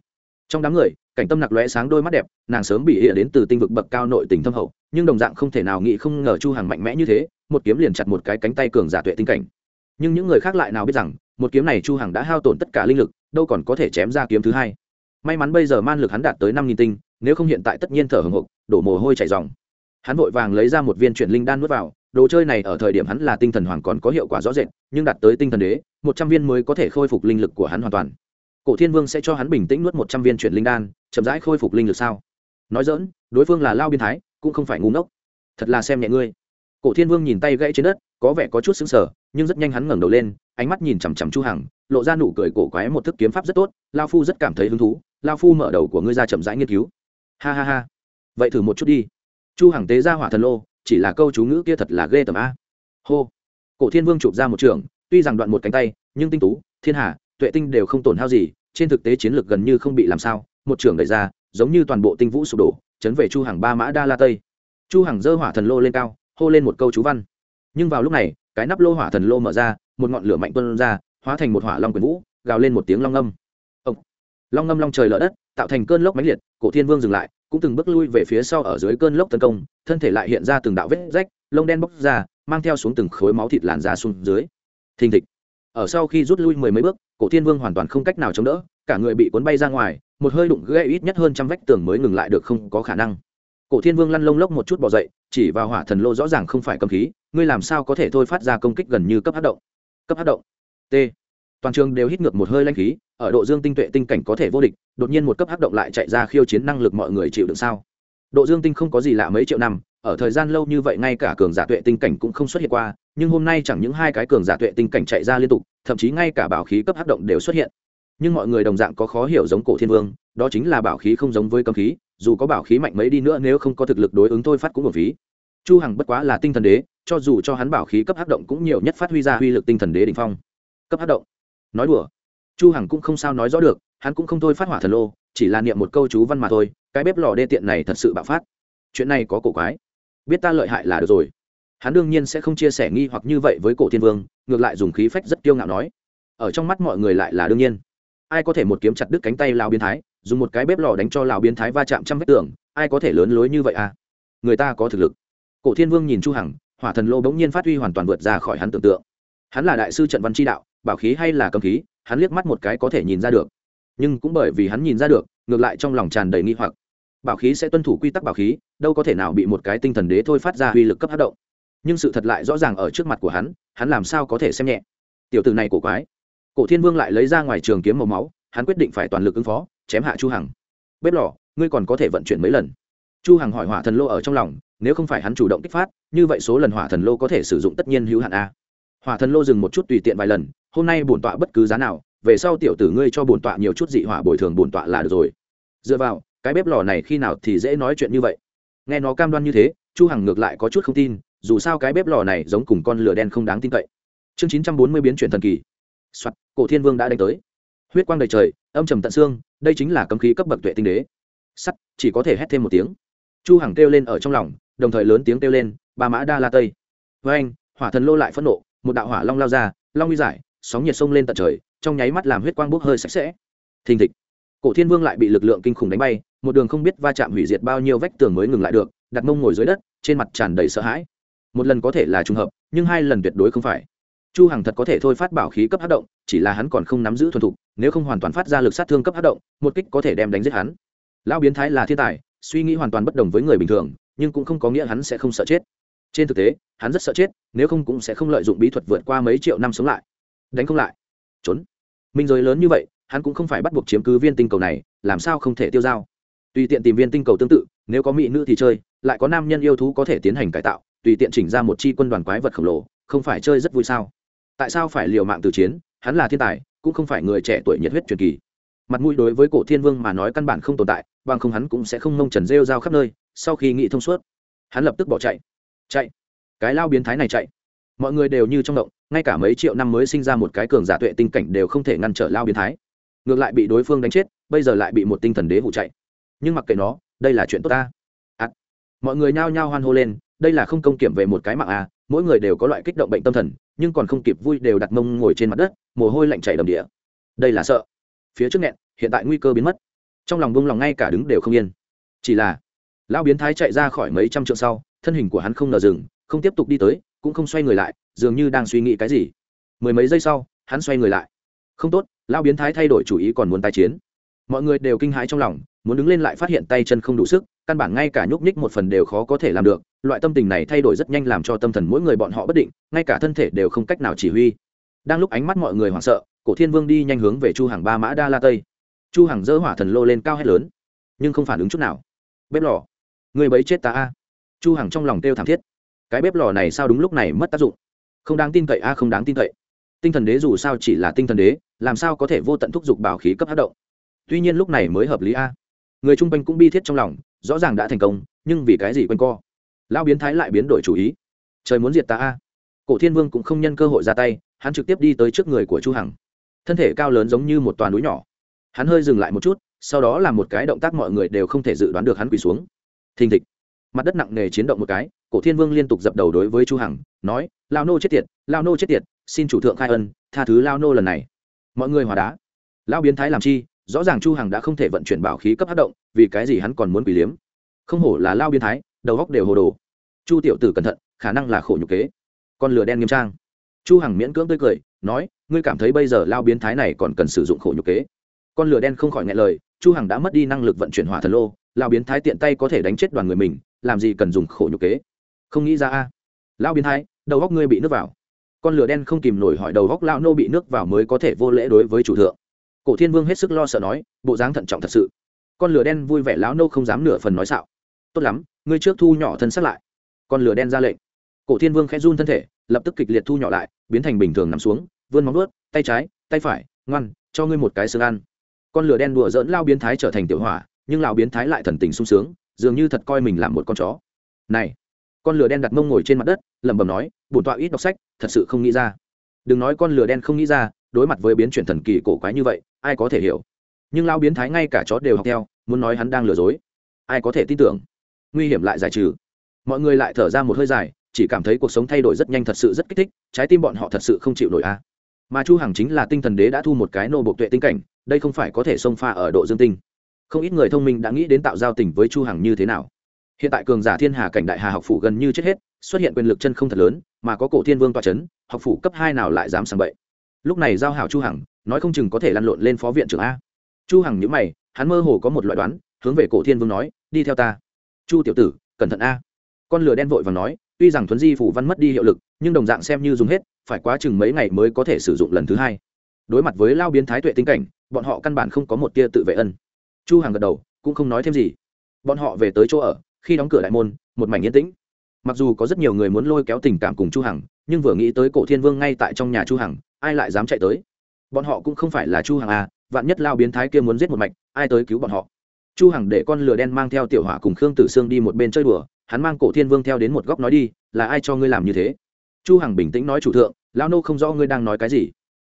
A: Trong đám người, cảnh tâm nặc lóe sáng đôi mắt đẹp, nàng sớm bị hiện đến từ tinh vực bậc cao nội tình thâm hậu, nhưng đồng dạng không thể nào nghĩ không ngờ chu hằng mạnh mẽ như thế, một kiếm liền chặt một cái cánh tay cường giả tuệ tinh cảnh. Nhưng những người khác lại nào biết rằng, một kiếm này chu hằng đã hao tổn tất cả linh lực, đâu còn có thể chém ra kiếm thứ hai. May mắn bây giờ man lực hắn đạt tới năm nghìn tinh, nếu không hiện tại tất nhiên thở hồng hộc, đổ mồ hôi chảy ròng. Hắn vội vàng lấy ra một viên chuyển linh đan nuốt vào, đồ chơi này ở thời điểm hắn là tinh thần hoàng còn có hiệu quả rõ rệt, nhưng đạt tới tinh thần đế, một trăm viên mới có thể khôi phục linh lực của hắn hoàn toàn cổ thiên vương sẽ cho hắn bình tĩnh nuốt một trăm viên chuyển linh đan, chậm rãi khôi phục linh lực sao? Nói dỡn đối phương là lao biên thái, cũng không phải ngu ngốc. Thật là xem nhẹ ngươi. Cổ thiên vương nhìn tay gãy trên đất, có vẻ có chút xứng sở nhưng rất nhanh hắn ngẩng đầu lên, ánh mắt nhìn chằm chằm chu hằng, lộ ra nụ cười cổ quái một thức kiếm pháp rất tốt, lao phu rất cảm thấy hứng thú. Lao phu mở đầu của ngươi ra chậm rãi nghiên cứu. Ha ha ha. Vậy thử một chút đi. Chu hằng tế ra hỏa thần lô, chỉ là câu chú ngữ kia thật là ghê tởm a. Hô. Cổ thiên vương chụp ra một trường, tuy rằng đoạn một cánh tay, nhưng tinh tú, thiên hà tuệ tinh đều không tổn hao gì, trên thực tế chiến lược gần như không bị làm sao, một trường đẩy ra, giống như toàn bộ tinh vũ sụp đổ, chấn về chu hàng ba mã đa la tây. Chu hàng dơ hỏa thần lô lên cao, hô lên một câu chú văn. Nhưng vào lúc này, cái nắp lô hỏa thần lô mở ra, một ngọn lửa mạnh tuân ra, hóa thành một hỏa long quyền vũ, gào lên một tiếng long âm. Ông. Long âm long trời lở đất, tạo thành cơn lốc mãnh liệt, cổ thiên vương dừng lại, cũng từng bước lui về phía sau ở dưới cơn lốc tấn công, thân thể lại hiện ra từng đạo vết rách, lông đen bốc ra, mang theo xuống từng khối máu thịt làn ra xuống dưới. Thình thịch ở sau khi rút lui mười mấy bước, cổ thiên vương hoàn toàn không cách nào chống đỡ, cả người bị cuốn bay ra ngoài, một hơi đụng gãy ít nhất hơn trăm vách tường mới ngừng lại được không có khả năng. Cổ thiên vương lăn lông lốc một chút bỏ dậy, chỉ vào hỏa thần lô rõ ràng không phải cầm khí, ngươi làm sao có thể thôi phát ra công kích gần như cấp hát động? Cấp hát động? T. Toàn trường đều hít ngược một hơi lanh khí, ở độ dương tinh tuệ tinh cảnh có thể vô địch, đột nhiên một cấp hắc động lại chạy ra khiêu chiến năng lực mọi người chịu đựng sao? Độ dương tinh không có gì lạ mấy triệu năm, ở thời gian lâu như vậy ngay cả cường giả tuệ tinh cảnh cũng không xuất hiện qua nhưng hôm nay chẳng những hai cái cường giả tuệ tinh cảnh chạy ra liên tục, thậm chí ngay cả bảo khí cấp hắc động đều xuất hiện. Nhưng mọi người đồng dạng có khó hiểu giống cổ thiên vương, đó chính là bảo khí không giống với cấm khí, dù có bảo khí mạnh mấy đi nữa nếu không có thực lực đối ứng thôi phát cũng một phí chu hằng bất quá là tinh thần đế, cho dù cho hắn bảo khí cấp hắc động cũng nhiều nhất phát huy ra huy lực tinh thần đế đỉnh phong. Cấp hắc động. Nói đùa. Chu hằng cũng không sao nói rõ được, hắn cũng không thôi phát hỏa thần lô, chỉ là niệm một câu chú văn mà thôi, cái bếp lò đê tiện này thật sự bạo phát. Chuyện này có cổ quái. Biết ta lợi hại là được rồi hắn đương nhiên sẽ không chia sẻ nghi hoặc như vậy với cổ thiên vương, ngược lại dùng khí phách rất kiêu ngạo nói. Ở trong mắt mọi người lại là đương nhiên. Ai có thể một kiếm chặt đứt cánh tay lào biến thái, dùng một cái bếp lò đánh cho lào biến thái va chạm trăm vết tường, ai có thể lớn lối như vậy à? Người ta có thực lực. Cổ thiên vương nhìn chu hằng, hỏa thần lô bỗng nhiên phát huy hoàn toàn vượt ra khỏi hắn tưởng tượng. Hắn là đại sư trận văn chi đạo, bảo khí hay là cầm khí, hắn liếc mắt một cái có thể nhìn ra được. Nhưng cũng bởi vì hắn nhìn ra được, ngược lại trong lòng tràn đầy nghi hoặc. Bảo khí sẽ tuân thủ quy tắc bảo khí, đâu có thể nào bị một cái tinh thần đế thôi phát ra uy lực cấp hát động nhưng sự thật lại rõ ràng ở trước mặt của hắn hắn làm sao có thể xem nhẹ? Tiểu tử này cổ quái. Cổ thiên vương lại lấy ra ngoài trường kiếm màu máu, hắn quyết định phải toàn lực ứng phó, chém hạ chu hằng. Bếp lò, ngươi còn có thể vận chuyển mấy lần? Chu hằng hỏi hỏa thần lô ở trong lòng, nếu không phải hắn chủ động kích phát, như vậy số lần hỏa thần lô có thể sử dụng tất nhiên hữu hạn a. Hỏa thần lô dừng một chút tùy tiện vài lần, hôm nay bổn tọa bất cứ giá nào, về sau tiểu tử ngươi cho bổn tọa nhiều chút dị hỏa bồi thường bổn tọa là được rồi. Dựa vào, cái bếp lò này khi nào thì dễ nói chuyện như vậy? Nghe nó cam đoan như thế, chu hằng ngược lại có chút không tin dù sao cái bếp lò này giống cùng con lửa đen không đáng tin cậy. Chương 940 biến chuyển thần kỳ. Soạt, cổ thiên vương đã đánh tới. Huyết quang đầy trời âm trầm tận xương đây chính là cấm khí cấp bậc tuệ tinh đế. Sắt chỉ có thể hét thêm một tiếng. Chu hằng kêu lên ở trong lòng đồng thời lớn tiếng kêu lên ba mã đa la tây. Với anh hỏa thần lô lại phẫn nộ một đạo hỏa long lao ra long uy giải sóng nhiệt sông lên tận trời trong nháy mắt làm huyết quang bốc hơi sạch sẽ. Thình thịch. Cổ thiên vương lại bị lực lượng kinh khủng đánh bay một đường không biết va chạm hủy diệt bao nhiêu vách tường mới ngừng lại được đặt mông ngồi dưới đất trên mặt tràn đầy sợ hãi một lần có thể là trùng hợp, nhưng hai lần tuyệt đối không phải. Chu hằng thật có thể thôi phát bảo khí cấp hát động, chỉ là hắn còn không nắm giữ thuần thục, nếu không hoàn toàn phát ra lực sát thương cấp hát động, một kích có thể đem đánh giết hắn. Lão biến thái là thiên tài, suy nghĩ hoàn toàn bất đồng với người bình thường, nhưng cũng không có nghĩa hắn sẽ không sợ chết. Trên thực tế, hắn rất sợ chết, nếu không cũng sẽ không lợi dụng bí thuật vượt qua mấy triệu năm sống lại. Đánh không lại. Trốn. Minh giới lớn như vậy, hắn cũng không phải bắt buộc chiếm cứ viên tinh cầu này, làm sao không thể tiêu dao? Tùy tiện tìm viên tinh cầu tương tự, nếu có mỹ nữ thì chơi, lại có nam nhân yêu thú có thể tiến hành cải tạo tùy tiện chỉnh ra một chi quân đoàn quái vật khổng lồ không phải chơi rất vui sao? Tại sao phải liều mạng từ chiến? Hắn là thiên tài cũng không phải người trẻ tuổi nhiệt huyết truyền kỳ. Mặt mũi đối với cổ thiên vương mà nói căn bản không tồn tại bằng không hắn cũng sẽ không mông trần rêu rao khắp nơi sau khi nghĩ thông suốt hắn lập tức bỏ chạy. Chạy. Cái lao biến thái này chạy. Mọi người đều như trong động ngay cả mấy triệu năm mới sinh ra một cái cường giả tuệ tinh cảnh đều không thể ngăn trở lao biến thái. Ngược lại bị đối phương đánh chết bây giờ lại bị một tinh thần đế vụ chạy. Nhưng mặc kệ nó đây là chuyện tốt ta. À, mọi người nhao nhao hoan hô lên đây là không công kiểm về một cái mạng à mỗi người đều có loại kích động bệnh tâm thần, nhưng còn không kịp vui đều đặt mông ngồi trên mặt đất, mồ hôi lạnh chảy đầm địa đây là sợ. Phía trước nghẹn, hiện tại nguy cơ biến mất. Trong lòng bông lòng ngay cả đứng đều không yên. Chỉ là, lão biến thái chạy ra khỏi mấy trăm trượng sau, thân hình của hắn không nở dừng, không tiếp tục đi tới, cũng không xoay người lại, dường như đang suy nghĩ cái gì. Mười mấy giây sau, hắn xoay người lại. Không tốt, lão biến thái thay đổi chủ ý còn muốn tái chiến. Mọi người đều kinh hãi trong lòng muốn đứng lên lại phát hiện tay chân không đủ sức, căn bản ngay cả nhúc nhích một phần đều khó có thể làm được, loại tâm tình này thay đổi rất nhanh làm cho tâm thần mỗi người bọn họ bất định, ngay cả thân thể đều không cách nào chỉ huy. Đang lúc ánh mắt mọi người hoảng sợ, cổ thiên vương đi nhanh hướng về chu hàng ba mã đa la tây. Chu hàng dỡ hỏa thần lô lên cao hét lớn, nhưng không phản ứng chút nào. Bếp lò, người bấy chết ta a. Chu hàng trong lòng kêu thảm thiết. Cái bếp lò này sao đúng lúc này mất tác dụng? Không đáng tin cậy a, không đáng tin cậy. Tinh thần đế dù sao chỉ là tinh thần đế, làm sao có thể vô tận thúc giục bảo khí cấp hát động? Tuy nhiên lúc này mới hợp lý a người chung quanh cũng bi thiết trong lòng, rõ ràng đã thành công, nhưng vì cái gì quanh co? Lão biến thái lại biến đổi chủ ý. Trời muốn diệt ta a. Cổ thiên vương cũng không nhân cơ hội ra tay, hắn trực tiếp đi tới trước người của chu hằng. Thân thể cao lớn giống như một toàn núi nhỏ. Hắn hơi dừng lại một chút, sau đó làm một cái động tác mọi người đều không thể dự đoán được hắn quỳ xuống. Thình thịch. Mặt đất nặng nề chiến động một cái, cổ thiên vương liên tục dập đầu đối với chu hằng, nói lao nô chết tiệt lao nô chết tiệt, xin chủ thượng khai ân, tha thứ lao nô lần này. Mọi người hòa đá. Lão biến thái làm chi rõ ràng chu hằng đã không thể vận chuyển bảo khí cấp hát động, vì cái gì hắn còn muốn quỷ liếm? Không hổ là lao biến thái, đầu góc đều hồ đồ. Chu tiểu tử cẩn thận, khả năng là khổ nhục kế. Con lửa đen nghiêm trang. Chu hằng miễn cưỡng tươi cười, nói, ngươi cảm thấy bây giờ lao biến thái này còn cần sử dụng khổ nhục kế. Con lửa đen không khỏi nghe lời, chu hằng đã mất đi năng lực vận chuyển hỏa thần lô, lao biến thái tiện tay có thể đánh chết đoàn người mình, làm gì cần dùng khổ nhục kế? Không nghĩ ra a. Lao biến thái, đầu góc ngươi bị nước vào. Con lửa đen không kìm nổi hỏi đầu góc lao nô bị nước vào mới có thể vô lễ đối với chủ thượng cổ thiên vương hết sức lo sợ nói, bộ dáng thận trọng thật sự. Con lửa đen vui vẻ láo nô không dám nửa phần nói xạo. Tốt lắm, ngươi trước thu nhỏ thân xác lại. Con lửa đen ra lệnh. Cổ thiên vương khẽ run thân thể, lập tức kịch liệt thu nhỏ lại, biến thành bình thường nằm xuống, vươn móng ướt tay trái, tay phải, ngoan, cho ngươi một cái xương ăn. Con lửa đen đùa dỡn lao biến thái trở thành tiểu hỏa, nhưng lao biến thái lại thần tình sung sướng, dường như thật coi mình làm một con chó. Này, con lửa đen đặt mông ngồi trên mặt đất, lẩm bẩm nói, bổn tọa ít đọc sách, thật sự không nghĩ ra. Đừng nói con lửa đen không nghĩ ra, đối mặt với biến chuyển thần kỳ cổ quái như vậy ai có thể hiểu. Nhưng lao biến thái ngay cả chó đều học theo, muốn nói hắn đang lừa dối. Ai có thể tin tưởng? Nguy hiểm lại giải trừ. Mọi người lại thở ra một hơi dài, chỉ cảm thấy cuộc sống thay đổi rất nhanh thật sự rất kích thích, trái tim bọn họ thật sự không chịu nổi a. Mà chu hằng chính là tinh thần đế đã thu một cái nô bộc tuệ tinh cảnh, đây không phải có thể xông pha ở độ dương tinh. Không ít người thông minh đã nghĩ đến tạo giao tình với chu hằng như thế nào. Hiện tại cường giả thiên hà cảnh đại hà học phủ gần như chết hết, xuất hiện quyền lực chân không thật lớn, mà có cổ thiên vương tọa chấn, học phủ cấp hai nào lại dám sang bậy? Lúc này giao hảo chu hằng, nói không chừng có thể lăn lộn lên phó viện trưởng a. Chu hằng nhíu mày, hắn mơ hồ có một loại đoán, hướng về cổ thiên vương nói, đi theo ta. Chu tiểu tử, cẩn thận a. Con lửa đen vội vàng nói, tuy rằng thuấn di phủ văn mất đi hiệu lực, nhưng đồng dạng xem như dùng hết, phải quá chừng mấy ngày mới có thể sử dụng lần thứ hai. Đối mặt với lao biến thái tuệ tinh cảnh, bọn họ căn bản không có một tia tự vệ ân. Chu hằng gật đầu, cũng không nói thêm gì. Bọn họ về tới chỗ ở, khi đóng cửa đại môn, một mảnh yên tĩnh. Mặc dù có rất nhiều người muốn lôi kéo tình cảm cùng chu hằng, nhưng vừa nghĩ tới cổ thiên vương ngay tại trong nhà chu hằng ai lại dám chạy tới? Bọn họ cũng không phải là chu hằng à vạn nhất lao biến thái kia muốn giết một mạch, ai tới cứu bọn họ? Chu hằng để con lừa đen mang theo tiểu hỏa cùng khương tử sương đi một bên chơi đùa, hắn mang cổ thiên vương theo đến một góc nói đi, là ai cho ngươi làm như thế? Chu hằng bình tĩnh nói chủ thượng, lão nô không rõ ngươi đang nói cái gì.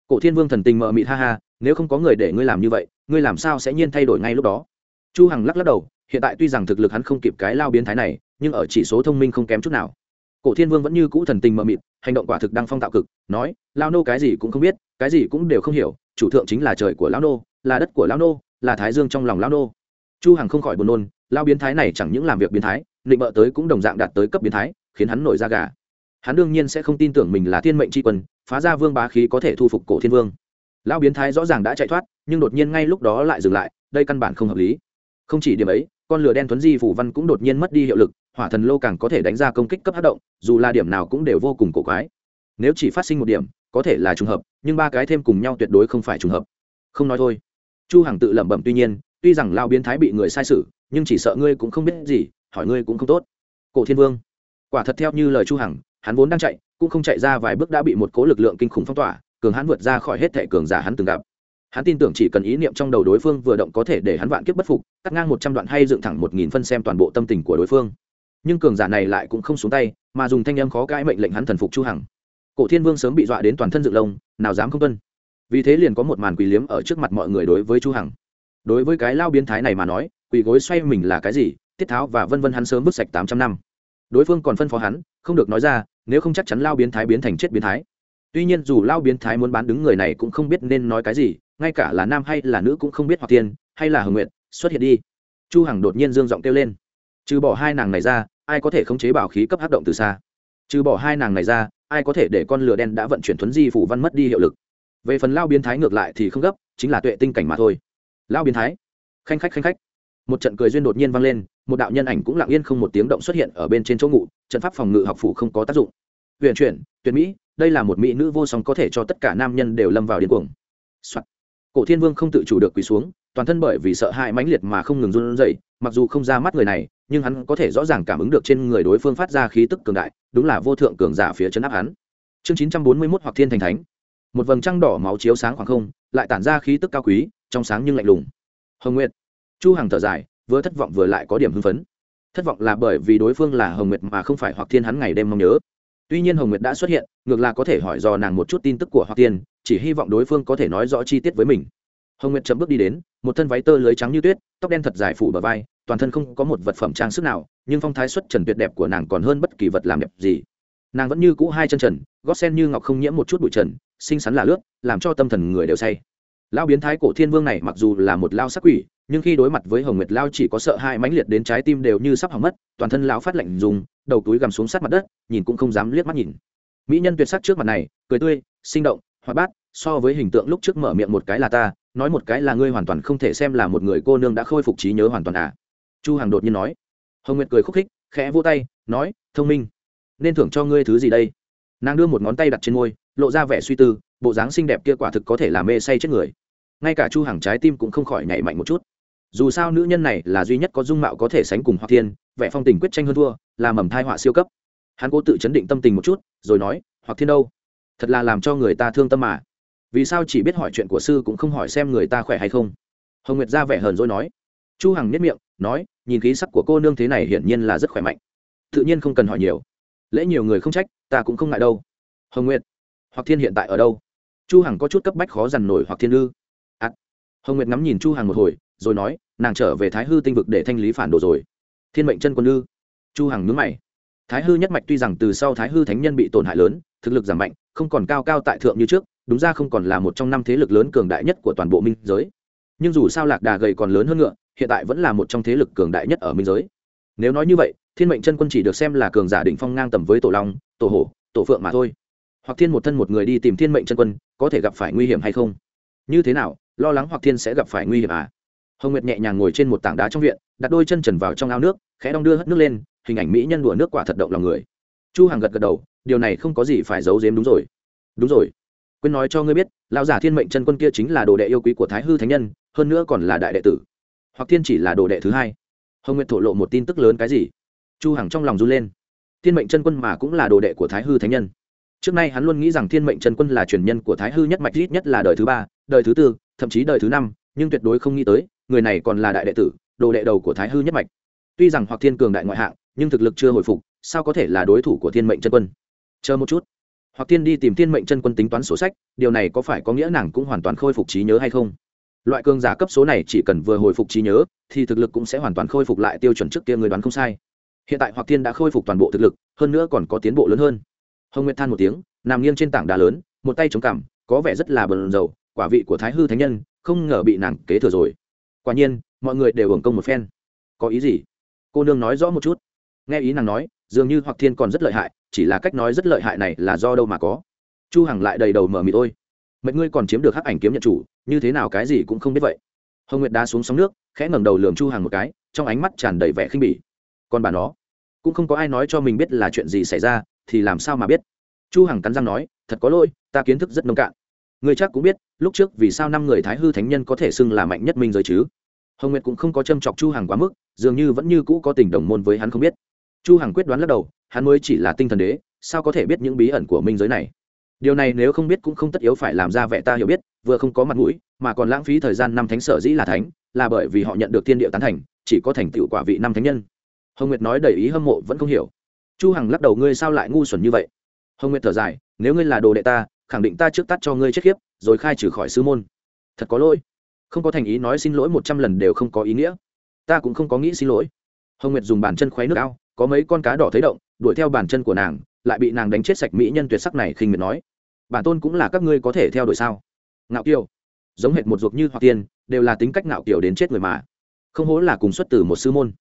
A: Cổ thiên vương thần tình mờ mịt ha ha, nếu không có người để ngươi làm như vậy, ngươi làm sao sẽ nhiên thay đổi ngay lúc đó? Chu hằng lắc lắc đầu, hiện tại tuy rằng thực lực hắn không kịp cái lao biến thái này, nhưng ở chỉ số thông minh không kém chút nào cổ thiên vương vẫn như cũ thần tình mờ mịt, hành động quả thực đang phong tạo cực, nói lao nô cái gì cũng không biết, cái gì cũng đều không hiểu, chủ thượng chính là trời của lão nô, là đất của lão nô, là thái dương trong lòng lão nô. Chu hằng không khỏi buồn nôn lao biến thái này chẳng những làm việc biến thái, định bợ tới cũng đồng dạng đạt tới cấp biến thái, khiến hắn nổi da gà. Hắn đương nhiên sẽ không tin tưởng mình là thiên mệnh tri quân, phá ra vương bá khí có thể thu phục cổ thiên vương. Lão biến thái rõ ràng đã chạy thoát, nhưng đột nhiên ngay lúc đó lại dừng lại, đây căn bản không hợp lý. Không chỉ điểm ấy, con lửa đen tuấn di phủ văn cũng đột nhiên mất đi hiệu lực hỏa thần lô càng có thể đánh ra công kích cấp hát động, dù là điểm nào cũng đều vô cùng cổ quái. Nếu chỉ phát sinh một điểm, có thể là trùng hợp, nhưng ba cái thêm cùng nhau tuyệt đối không phải trùng hợp. Không nói thôi. Chu hằng tự lẩm bẩm, tuy nhiên, tuy rằng lao biến thái bị người sai sử nhưng chỉ sợ ngươi cũng không biết gì, hỏi ngươi cũng không tốt. Cổ thiên vương. Quả thật theo như lời chu hằng, hắn vốn đang chạy, cũng không chạy ra vài bước đã bị một cố lực lượng kinh khủng phong tỏa, cường hắn vượt ra khỏi hết thệ cường giả hắn từng gặp. Hắn tin tưởng chỉ cần ý niệm trong đầu đối phương vừa động có thể để hắn vạn kiếp bất phục, cắt ngang một trăm đoạn hay dựng thẳng một nghìn phân xem toàn bộ tâm tình của đối phương nhưng cường giả này lại cũng không xuống tay, mà dùng thanh âm khó cãi mệnh lệnh hắn thần phục chu hằng. Cổ thiên vương sớm bị dọa đến toàn thân dựng lông, nào dám không tuân. Vì thế liền có một màn quỳ liếm ở trước mặt mọi người đối với chu hằng. Đối với cái lao biến thái này mà nói, quỳ gối xoay mình là cái gì, tiết tháo và vân vân hắn sớm vứt sạch tám trăm năm. Đối phương còn phân phó hắn, không được nói ra, nếu không chắc chắn lao biến thái biến thành chết biến thái. Tuy nhiên dù lao biến thái muốn bán đứng người này cũng không biết nên nói cái gì, ngay cả là nam hay là nữ cũng không biết hoặc tiên, hay là hồng nguyện xuất hiện đi. Chu hằng đột nhiên dương giọng kêu lên trừ bỏ hai nàng này ra, ai có thể khống chế bảo khí cấp hát động từ xa? Trừ bỏ hai nàng này ra, ai có thể để con lửa đen đã vận chuyển thuấn di phủ văn mất đi hiệu lực? Về phần lao biến thái ngược lại thì không gấp, chính là tuệ tinh cảnh mà thôi. Lao biến thái. Khanh khách khanh khách. Một trận cười duyên đột nhiên vang lên, một đạo nhân ảnh cũng lặng yên không một tiếng động xuất hiện ở bên trên chỗ ngụ trận pháp phòng ngự học phủ không có tác dụng. Huyền chuyển, tuyệt mỹ, đây là một mỹ nữ vô song có thể cho tất cả nam nhân đều lâm vào điên cuồng、Soạn. cổ thiên vương không tự chủ được quỳ xuống, toàn thân bởi vì sợ hãi mãnh liệt mà không ngừng run rẩy, mặc dù không ra mắt người này nhưng hắn có thể rõ ràng cảm ứng được trên người đối phương phát ra khí tức cường đại, đúng là vô thượng cường giả phía chân áp hắn. Chương chín trăm bốn mươi mốt hoặc thiên thành thánh. Một vầng trăng đỏ máu chiếu sáng khoảng không, lại tản ra khí tức cao quý, trong sáng nhưng lạnh lùng. Hồng nguyệt. Chu hằng thở dài, vừa thất vọng vừa lại có điểm hưng phấn. Thất vọng là bởi vì đối phương là hồng nguyệt mà không phải hoặc thiên hắn ngày đêm mong nhớ. Tuy nhiên hồng nguyệt đã xuất hiện, ngược là có thể hỏi dò nàng một chút tin tức của hoặc tiên chỉ hy vọng đối phương có thể nói rõ chi tiết với mình. Hồng nguyệt chậm bước đi đến, một thân váy tơ lưới trắng như tuyết tóc đen thật dài phủ bờ vai, toàn thân không có một vật phẩm trang sức nào, nhưng phong thái xuất trần tuyệt đẹp của nàng còn hơn bất kỳ vật làm đẹp gì. Nàng vẫn như cũ hai chân trần, gót sen như ngọc không nhiễm một chút bụi trần, xinh xắn là lướt, làm cho tâm thần người đều say. Lao biến thái cổ thiên vương này mặc dù là một lao sắc quỷ, nhưng khi đối mặt với hồng nguyệt lao chỉ có sợ hai mãnh liệt đến trái tim đều như sắp hỏng mất, toàn thân lão phát lạnh dùng đầu túi gằm xuống sát mặt đất, nhìn cũng không dám liếc mắt nhìn. Mỹ nhân tuyệt sắc trước mặt này, cười tươi, sinh động, hoạt bát, so với hình tượng lúc trước mở miệng một cái là ta nói một cái là ngươi hoàn toàn không thể xem là một người cô nương đã khôi phục trí nhớ hoàn toàn à. Chu hằng đột nhiên nói. Hồng nguyệt cười khúc khích, khẽ vỗ tay, nói, thông minh. Nên thưởng cho ngươi thứ gì đây? Nàng đưa một ngón tay đặt trên môi, lộ ra vẻ suy tư, bộ dáng xinh đẹp kia quả thực có thể làm mê say chết người. Ngay cả chu hằng trái tim cũng không khỏi nhảy mạnh một chút. Dù sao nữ nhân này là duy nhất có dung mạo có thể sánh cùng hoa thiên, vẻ phong tình quyết tranh hơn thua, là mầm thai họa siêu cấp. Hắn cố tự chấn định tâm tình một chút, rồi nói hoặc thiên đâu? Thật là làm cho người ta thương tâm mà vì sao chỉ biết hỏi chuyện của sư cũng không hỏi xem người ta khỏe hay không? Hồng nguyệt ra vẻ hờn dỗi nói. Chu hằng nhất miệng, nói, nhìn khí sắc của cô nương thế này hiển nhiên là rất khỏe mạnh. Tự nhiên không cần hỏi nhiều. Lẽ nhiều người không trách, ta cũng không ngại đâu. Hồng nguyệt, hoặc thiên hiện tại ở đâu? Chu hằng có chút cấp bách khó dằn nổi hoặc thiên ư. À. hồng nguyệt ngắm nhìn chu hằng một hồi, rồi nói, nàng trở về thái hư tinh vực để thanh lý phản đồ rồi. Thiên mệnh chân quân ư. Chu hằng nhướng mày. Thái hư nhất mạch tuy rằng từ sau thái hư thánh nhân bị tổn hại lớn, thực lực giảm mạnh, không còn cao cao tại thượng như trước đúng ra không còn là một trong năm thế lực lớn cường đại nhất của toàn bộ minh giới. Nhưng dù sao lạc đà gầy còn lớn hơn ngựa, hiện tại vẫn là một trong thế lực cường đại nhất ở minh giới. Nếu nói như vậy, thiên mệnh chân quân chỉ được xem là cường giả định phong ngang tầm với tổ long, tổ hổ, tổ phượng mà thôi. Hoặc thiên một thân một người đi tìm thiên mệnh chân quân, có thể gặp phải nguy hiểm hay không? Như thế nào, lo lắng hoặc thiên sẽ gặp phải nguy hiểm à? Hồng nguyệt nhẹ nhàng ngồi trên một tảng đá trong viện, đặt đôi chân trần vào trong ao nước, khẽ đong đưa hất nước lên, hình ảnh mỹ nhân đùa nước quả thật động lòng người. Chu hằng gật gật đầu, điều này không có gì phải giấu giếm, đúng rồi. Đúng rồi quên nói cho ngươi biết, lão giả thiên mệnh chân quân kia chính là đồ đệ yêu quý của thái hư thánh nhân, hơn nữa còn là đại đệ tử. Hoặc thiên chỉ là đồ đệ thứ hai. Hồng nguyệt thổ lộ một tin tức lớn cái gì? Chu hằng trong lòng run lên. Thiên mệnh chân quân mà cũng là đồ đệ của thái hư thánh nhân. Trước nay hắn luôn nghĩ rằng thiên mệnh chân quân là truyền nhân của thái hư nhất mạch ít nhất là đời thứ ba, đời thứ tư, thậm chí đời thứ năm, nhưng tuyệt đối không nghĩ tới, người này còn là đại đệ tử, đồ đệ đầu của thái hư nhất mạch. Tuy rằng hoặc thiên cường đại ngoại hạng, nhưng thực lực chưa hồi phục, sao có thể là đối thủ của thiên mệnh chân quân? Chờ một chút hoặc thiên đi tìm thiên mệnh chân quân tính toán sổ sách, điều này có phải có nghĩa nàng cũng hoàn toàn khôi phục trí nhớ hay không? Loại cường giả cấp số này chỉ cần vừa hồi phục trí nhớ, thì thực lực cũng sẽ hoàn toàn khôi phục lại tiêu chuẩn trước kia người đoán không sai. Hiện tại hoặc thiên đã khôi phục toàn bộ thực lực, hơn nữa còn có tiến bộ lớn hơn. Hồng nguyệt than một tiếng, nằm nghiêng trên tảng đá lớn, một tay chống cằm, có vẻ rất là bần dầu quả vị của thái hư thánh nhân, không ngờ bị nàng kế thừa rồi. Quả nhiên, mọi người đều hưởng công một phen. Có ý gì? Cô nương nói rõ một chút. Nghe ý nàng nói, dường như hoặc thiên còn rất lợi hại chỉ là cách nói rất lợi hại này là do đâu mà có. Chu hằng lại đầy đầu mở mịt, ôi mệt ngươi còn chiếm được hắc ảnh kiếm nhận chủ, như thế nào cái gì cũng không biết vậy. Hồng nguyệt đá xuống sóng nước, khẽ ngẩng đầu lườm chu hằng một cái, trong ánh mắt tràn đầy vẻ khinh bỉ. Còn bà nó, cũng không có ai nói cho mình biết là chuyện gì xảy ra, thì làm sao mà biết? Chu hằng cắn răng nói, thật có lỗi, ta kiến thức rất nông cạn. Người chắc cũng biết, lúc trước vì sao năm người thái hư thánh nhân có thể xưng là mạnh nhất minh giới chứ? Hồng nguyệt cũng không có châm chọc chu hằng quá mức, dường như vẫn như cũ có tình đồng môn với hắn không biết. Chu hằng quyết đoán lắc đầu hắn mới chỉ là tinh thần đế, sao có thể biết những bí ẩn của minh giới này? Điều này nếu không biết cũng không tất yếu phải làm ra vẻ ta hiểu biết, vừa không có mặt mũi, mà còn lãng phí thời gian năm thánh sở dĩ là thánh, là bởi vì họ nhận được thiên địa tán thành, chỉ có thành tựu quả vị năm thánh nhân. Hồng nguyệt nói đầy ý hâm mộ vẫn không hiểu. Chu hằng lắc đầu, ngươi sao lại ngu xuẩn như vậy? Hồng nguyệt thở dài, nếu ngươi là đồ đệ ta, khẳng định ta trước tắt cho ngươi chết khiếp, rồi khai trừ khỏi sư môn. Thật có lỗi. Không có thành ý nói xin lỗi một trăm lần đều không có ý nghĩa. Ta cũng không có nghĩ xin lỗi. Hồng nguyệt dùng bàn chân khoáy nước ao, có mấy con cá đỏ thấy động đuổi theo bàn chân của nàng, lại bị nàng đánh chết sạch mỹ nhân tuyệt sắc này khinh miệt nói. Bản tôn cũng là các ngươi có thể theo đuổi sao? Ngạo kiều. Giống hệt một ruột như hoặc tiên, đều là tính cách ngạo kiều đến chết người mà. Không hố là cùng xuất từ một sư môn.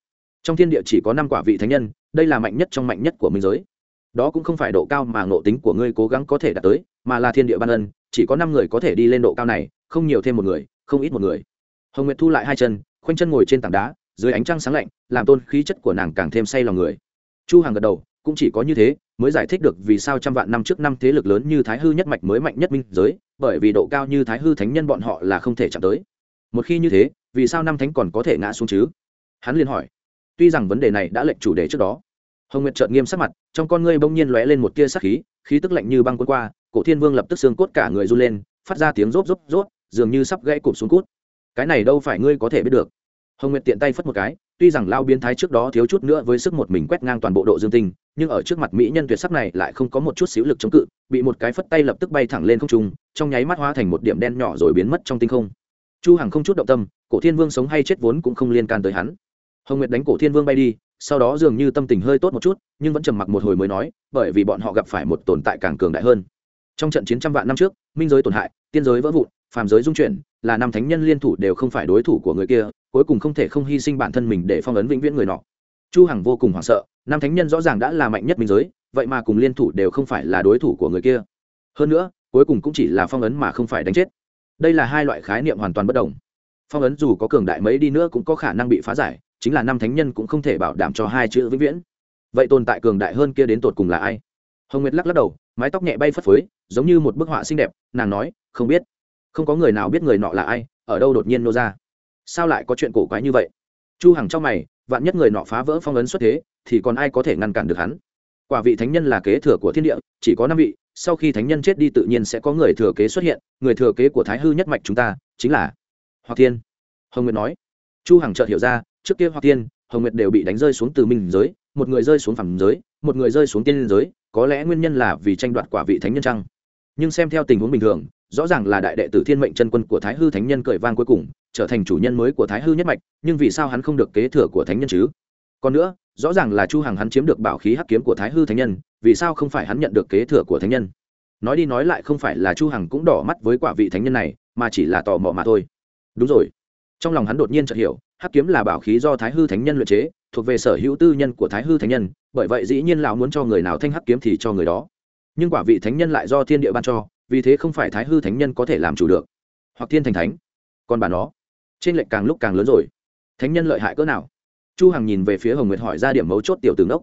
A: Trong thiên địa chỉ có năm quả vị thánh nhân, đây là mạnh nhất trong mạnh nhất của minh giới. Đó cũng không phải độ cao mà ngộ tính của ngươi cố gắng có thể đạt tới, mà là thiên địa ban ân, chỉ có năm người có thể đi lên độ cao này, không nhiều thêm một người, không ít một người. Hồng nguyệt thu lại hai chân, khoanh chân ngồi trên tảng đá, dưới ánh trăng sáng lạnh, làm tôn khí chất của nàng càng thêm say lòng người chu hàng gật đầu, cũng chỉ có như thế, mới giải thích được vì sao trăm vạn năm trước năm thế lực lớn như thái hư nhất mạch mới mạnh nhất minh giới, bởi vì độ cao như thái hư thánh nhân bọn họ là không thể chạm tới. Một khi như thế, vì sao năm thánh còn có thể ngã xuống chứ? Hắn liền hỏi. Tuy rằng vấn đề này đã lệnh chủ đề trước đó. Hồng nguyệt trợn nghiêm sắc mặt, trong con ngươi bỗng nhiên lóe lên một tia sắc khí khí tức lạnh như băng quân qua, cổ thiên vương lập tức xương cốt cả người run lên, phát ra tiếng rốp rốp rốt, dường như sắp gãy cụp xuống cút. Cái này đâu phải ngươi có thể biết được. Hồng nguyệt tiện tay phất một cái tuy rằng lao biến thái trước đó thiếu chút nữa với sức một mình quét ngang toàn bộ độ dương tinh, nhưng ở trước mặt mỹ nhân tuyệt sắc này lại không có một chút xíu lực chống cự, bị một cái phất tay lập tức bay thẳng lên không trung, trong nháy mắt hóa thành một điểm đen nhỏ rồi biến mất trong tinh không. Chu hằng không chút động tâm, cổ thiên vương sống hay chết vốn cũng không liên can tới hắn. Hồng nguyệt đánh cổ thiên vương bay đi, sau đó dường như tâm tình hơi tốt một chút, nhưng vẫn trầm mặc một hồi mới nói, bởi vì bọn họ gặp phải một tồn tại càng cường đại hơn. Trong trận chiến trăm vạn năm trước, minh giới tổn hại, tiên giới vỡ vụn, phàm giới dung chuyển, là năm thánh nhân liên thủ đều không phải đối thủ của người kia cuối cùng không thể không hy sinh bản thân mình để phong ấn vĩnh viễn người nọ. Chu hằng vô cùng hoảng sợ năm thánh nhân rõ ràng đã là mạnh nhất minh giới, vậy mà cùng liên thủ đều không phải là đối thủ của người kia. Hơn nữa, cuối cùng cũng chỉ là phong ấn mà không phải đánh chết. Đây là hai loại khái niệm hoàn toàn bất đồng. Phong ấn dù có cường đại mấy đi nữa cũng có khả năng bị phá giải, chính là năm thánh nhân cũng không thể bảo đảm cho hai chữ vĩnh viễn. Vậy tồn tại cường đại hơn kia đến tột cùng là ai? Hồng nguyệt lắc lắc đầu, mái tóc nhẹ bay phất phới, giống như một bức họa xinh đẹp, nàng nói, không biết. Không có người nào biết người nọ là ai, ở đâu đột nhiên nô ra sao lại có chuyện cổ quái như vậy? Chu hằng trong mày, vạn nhất người nọ phá vỡ phong ấn xuất thế, thì còn ai có thể ngăn cản được hắn? Quả vị thánh nhân là kế thừa của thiên địa, chỉ có năm vị, sau khi thánh nhân chết đi tự nhiên sẽ có người thừa kế xuất hiện, người thừa kế của thái hư nhất mạch chúng ta chính là hoặc thiên. Hồng nguyệt nói. Chu hằng chợt hiểu ra, trước kia hoặc thiên, hồng nguyệt đều bị đánh rơi xuống từ minh giới, một người rơi xuống phẳng giới, một người rơi xuống tiên giới, có lẽ nguyên nhân là vì tranh đoạt quả vị thánh nhân chăng? nhưng xem theo tình huống bình thường rõ ràng là đại đệ tử thiên mệnh chân quân của thái hư thánh nhân cởi vang cuối cùng, trở thành chủ nhân mới của thái hư nhất mạch, nhưng vì sao hắn không được kế thừa của thánh nhân chứ? Còn nữa, rõ ràng là chu hằng hắn chiếm được bảo khí hắc kiếm của thái hư thánh nhân, vì sao không phải hắn nhận được kế thừa của thánh nhân? Nói đi nói lại không phải là chu hằng cũng đỏ mắt với quả vị thánh nhân này, mà chỉ là tò mò mà thôi. Đúng rồi. Trong lòng hắn đột nhiên chợt hiểu, hắc kiếm là bảo khí do thái hư thánh nhân luyện chế, thuộc về sở hữu tư nhân của thái hư thánh nhân, bởi vậy dĩ nhiên lão muốn cho người nào thanh hắc kiếm thì cho người đó. Nhưng quả vị thánh nhân lại do thiên địa ban cho vì thế không phải thái hư thánh nhân có thể làm chủ được. Hoặc thiên thành thánh. Còn bà nó, trên lệnh càng lúc càng lớn rồi. Thánh nhân lợi hại cỡ nào? Chu hằng nhìn về phía hồng nguyệt hỏi ra điểm mấu chốt tiểu tướng đốc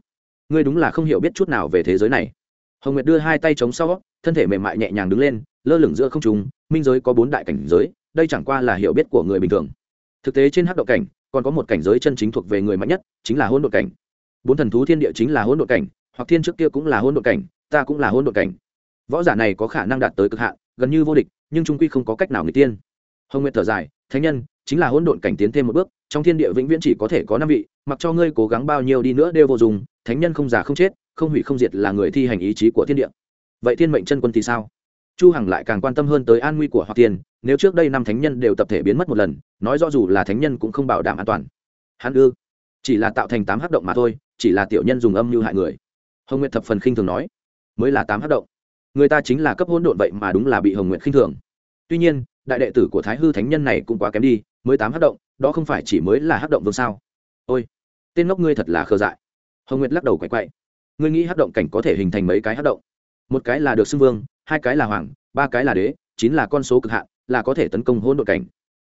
A: ngươi đúng là không hiểu biết chút nào về thế giới này. Hồng nguyệt đưa hai tay chống sau, thân thể mềm mại nhẹ nhàng đứng lên, lơ lửng giữa không trung, minh giới có bốn đại cảnh giới, đây chẳng qua là hiểu biết của người bình thường. Thực tế trên hắc độ cảnh, còn có một cảnh giới chân chính thuộc về người mạnh nhất, chính là hôn độ cảnh. Bốn thần thú thiên địa chính là hôn độ cảnh, hoặc thiên trước kia cũng là hôn độ cảnh, ta cũng là hôn độ cảnh võ giả này có khả năng đạt tới cực hạn, gần như vô địch, nhưng trung quy không có cách nào người tiên. Hồng nguyệt thở dài, thánh nhân, chính là hỗn độn cảnh tiến thêm một bước, trong thiên địa vĩnh viễn chỉ có thể có năm vị, mặc cho ngươi cố gắng bao nhiêu đi nữa đều vô dụng, thánh nhân không già không chết, không hủy không diệt là người thi hành ý chí của thiên địa. Vậy thiên mệnh chân quân thì sao? Chu hằng lại càng quan tâm hơn tới an nguy của hoặc tiền nếu trước đây năm thánh nhân đều tập thể biến mất một lần, nói rõ dù là thánh nhân cũng không bảo đảm an toàn. Hắn ư? Chỉ là tạo thành tám hắc động mà thôi, chỉ là tiểu nhân dùng âm mưu hại người. Hồng nguyệt thập phần khinh thường nói. Mới là tám hắc động người ta chính là cấp hỗn độn vậy mà đúng là bị hồng nguyệt khinh thường. Tuy nhiên, đại đệ tử của thái hư thánh nhân này cũng quá kém đi, mới tám hát động, đó không phải chỉ mới là hát động vương sao? Ôi, tên ngốc ngươi thật là khờ dại. Hồng nguyệt lắc đầu quay quay ngươi nghĩ hát động cảnh có thể hình thành mấy cái hát động? Một cái là được xưng vương, hai cái là hoàng, ba cái là đế, chín là con số cực hạn, là có thể tấn công hỗn độn cảnh.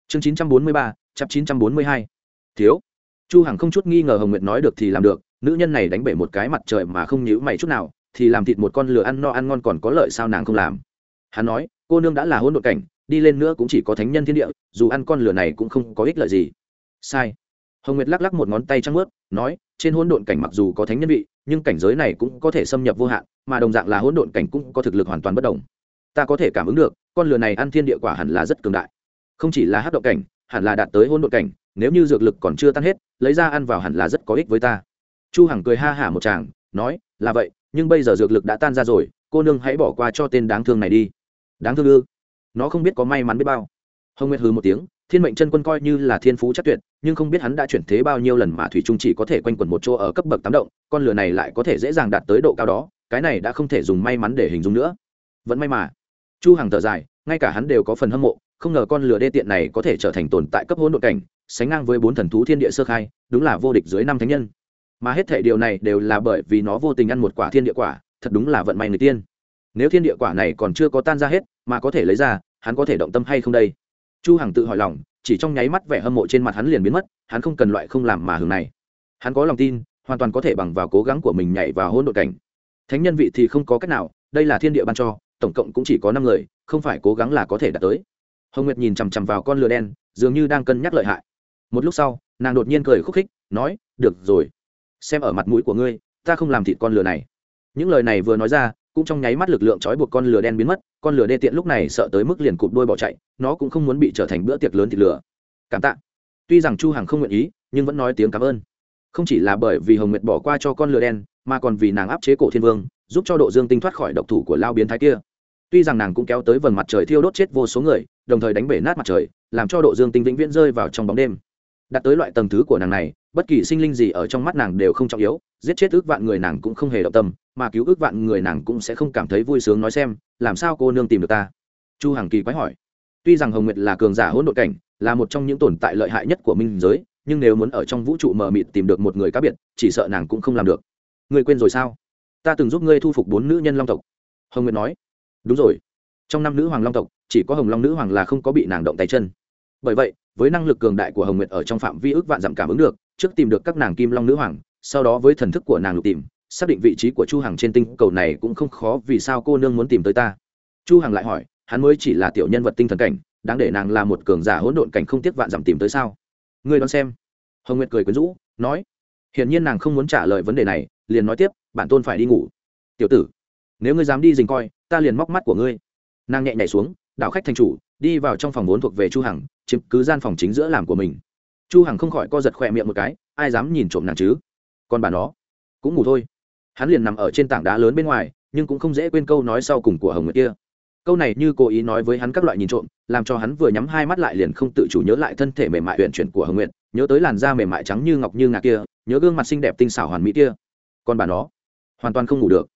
A: Chương chín trăm bốn mươi ba, chắp chín trăm bốn mươi hai. Thiếu. Chu hằng không chút nghi ngờ hồng nguyệt nói được thì làm được, nữ nhân này đánh bể một cái mặt trời mà không nhíu mày chút nào thì làm thịt một con lừa ăn no ăn ngon còn có lợi sao nàng không làm. Hắn nói, cô nương đã là hôn độn cảnh, đi lên nữa cũng chỉ có thánh nhân thiên địa, dù ăn con lửa này cũng không có ích lợi gì. Sai. Hồng nguyệt lắc lắc một ngón tay trăng ướt nói, trên hôn độn cảnh mặc dù có thánh nhân vị, nhưng cảnh giới này cũng có thể xâm nhập vô hạn, mà đồng dạng là hôn độn cảnh cũng có thực lực hoàn toàn bất đồng. Ta có thể cảm ứng được, con lửa này ăn thiên địa quả hẳn là rất cường đại. Không chỉ là hát động cảnh, hẳn là đạt tới hôn độn cảnh, nếu như dược lực còn chưa tan hết, lấy ra ăn vào hẳn là rất có ích với ta. Chu hằng cười ha hả một chàng nói, là vậy nhưng bây giờ dược lực đã tan ra rồi, cô nương hãy bỏ qua cho tên đáng thương này đi. Đáng thương ư? Nó không biết có may mắn biết bao. Hồng nguyệt hừ một tiếng, thiên mệnh chân quân coi như là thiên phú chắc tuyệt, nhưng không biết hắn đã chuyển thế bao nhiêu lần mà thủy trung chỉ có thể quanh quẩn một chỗ ở cấp bậc tám động, con lửa này lại có thể dễ dàng đạt tới độ cao đó, cái này đã không thể dùng may mắn để hình dung nữa. Vẫn may mà. Chu hằng thở dài, ngay cả hắn đều có phần hâm mộ, không ngờ con lửa đê tiện này có thể trở thành tồn tại cấp hỗn độn cảnh, sánh ngang với bốn thần thú thiên địa sơ khai, đúng là vô địch dưới năm thánh nhân mà hết thể điều này đều là bởi vì nó vô tình ăn một quả thiên địa quả, thật đúng là vận may người tiên. Nếu thiên địa quả này còn chưa có tan ra hết, mà có thể lấy ra, hắn có thể động tâm hay không đây? Chu hằng tự hỏi lòng, chỉ trong nháy mắt vẻ hâm mộ trên mặt hắn liền biến mất, hắn không cần loại không làm mà hưởng này. Hắn có lòng tin, hoàn toàn có thể bằng vào cố gắng của mình nhảy vào hôn đội cảnh. Thánh nhân vị thì không có cách nào, đây là thiên địa ban cho, tổng cộng cũng chỉ có năm người, không phải cố gắng là có thể đạt tới. Hồng nguyệt nhìn chằm chằm vào con lừa đen, dường như đang cân nhắc lợi hại. Một lúc sau, nàng đột nhiên cười khúc khích, nói, được rồi xem ở mặt mũi của ngươi, ta không làm thịt con lừa này. Những lời này vừa nói ra, cũng trong nháy mắt lực lượng trói buộc con lừa đen biến mất, con lừa đê tiện lúc này sợ tới mức liền cụp đôi bỏ chạy, nó cũng không muốn bị trở thành bữa tiệc lớn thịt lừa. cảm tạ. Tuy rằng chu hằng không nguyện ý, nhưng vẫn nói tiếng cảm ơn. Không chỉ là bởi vì hồng nguyệt bỏ qua cho con lừa đen, mà còn vì nàng áp chế cổ thiên vương, giúp cho độ dương tinh thoát khỏi độc thủ của lao biến thái kia. Tuy rằng nàng cũng kéo tới vầng mặt trời thiêu đốt chết vô số người, đồng thời đánh bể nát mặt trời, làm cho độ dương tinh vĩnh viễn rơi vào trong bóng đêm đặt tới loại tầng thứ của nàng này, bất kỳ sinh linh gì ở trong mắt nàng đều không trọng yếu, giết chết ước vạn người nàng cũng không hề động tâm, mà cứu ước vạn người nàng cũng sẽ không cảm thấy vui sướng nói xem, làm sao cô nương tìm được ta? Chu hằng kỳ quái hỏi. Tuy rằng hồng nguyệt là cường giả hỗn độn cảnh, là một trong những tồn tại lợi hại nhất của minh giới, nhưng nếu muốn ở trong vũ trụ mờ mịt tìm được một người cá biệt, chỉ sợ nàng cũng không làm được. Ngươi quên rồi sao? Ta từng giúp ngươi thu phục bốn nữ nhân long tộc. Hồng nguyệt nói. Đúng rồi. Trong năm nữ hoàng long tộc, chỉ có hồng long nữ hoàng là không có bị nàng động tay chân. Bởi vậy với năng lực cường đại của hồng nguyệt ở trong phạm vi ước vạn dặm cảm ứng được, trước tìm được các nàng kim long nữ hoàng, sau đó với thần thức của nàng lục tìm, xác định vị trí của chu hằng trên tinh cầu này cũng không khó, vì sao cô nương muốn tìm tới ta? Chu hằng lại hỏi, hắn mới chỉ là tiểu nhân vật tinh thần cảnh, đáng để nàng là một cường giả hỗn độn cảnh không tiếc vạn dặm tìm tới sao? Ngươi đoán xem. Hồng nguyệt cười quyến rũ, nói, hiển nhiên nàng không muốn trả lời vấn đề này, liền nói tiếp, bản tôn phải đi ngủ. Tiểu tử, nếu ngươi dám đi dình coi, ta liền móc mắt của ngươi. Nàng nhẹ nhảy xuống đạo khách thành chủ, đi vào trong phòng vốn thuộc về chu hằng, chiếm cứ gian phòng chính giữa làm của mình. Chu hằng không khỏi co giật khỏe miệng một cái, ai dám nhìn trộm nàng chứ? Còn bà nó, cũng ngủ thôi. Hắn liền nằm ở trên tảng đá lớn bên ngoài, nhưng cũng không dễ quên câu nói sau cùng của hồng nguyệt kia. Câu này như cố ý nói với hắn các loại nhìn trộm, làm cho hắn vừa nhắm hai mắt lại liền không tự chủ nhớ lại thân thể mềm mại huyện chuyển của hồng nguyệt, nhớ tới làn da mềm mại trắng như ngọc như ngà kia, nhớ gương mặt xinh đẹp tinh xảo hoàn mỹ kia. Còn bà nó, hoàn toàn không ngủ được.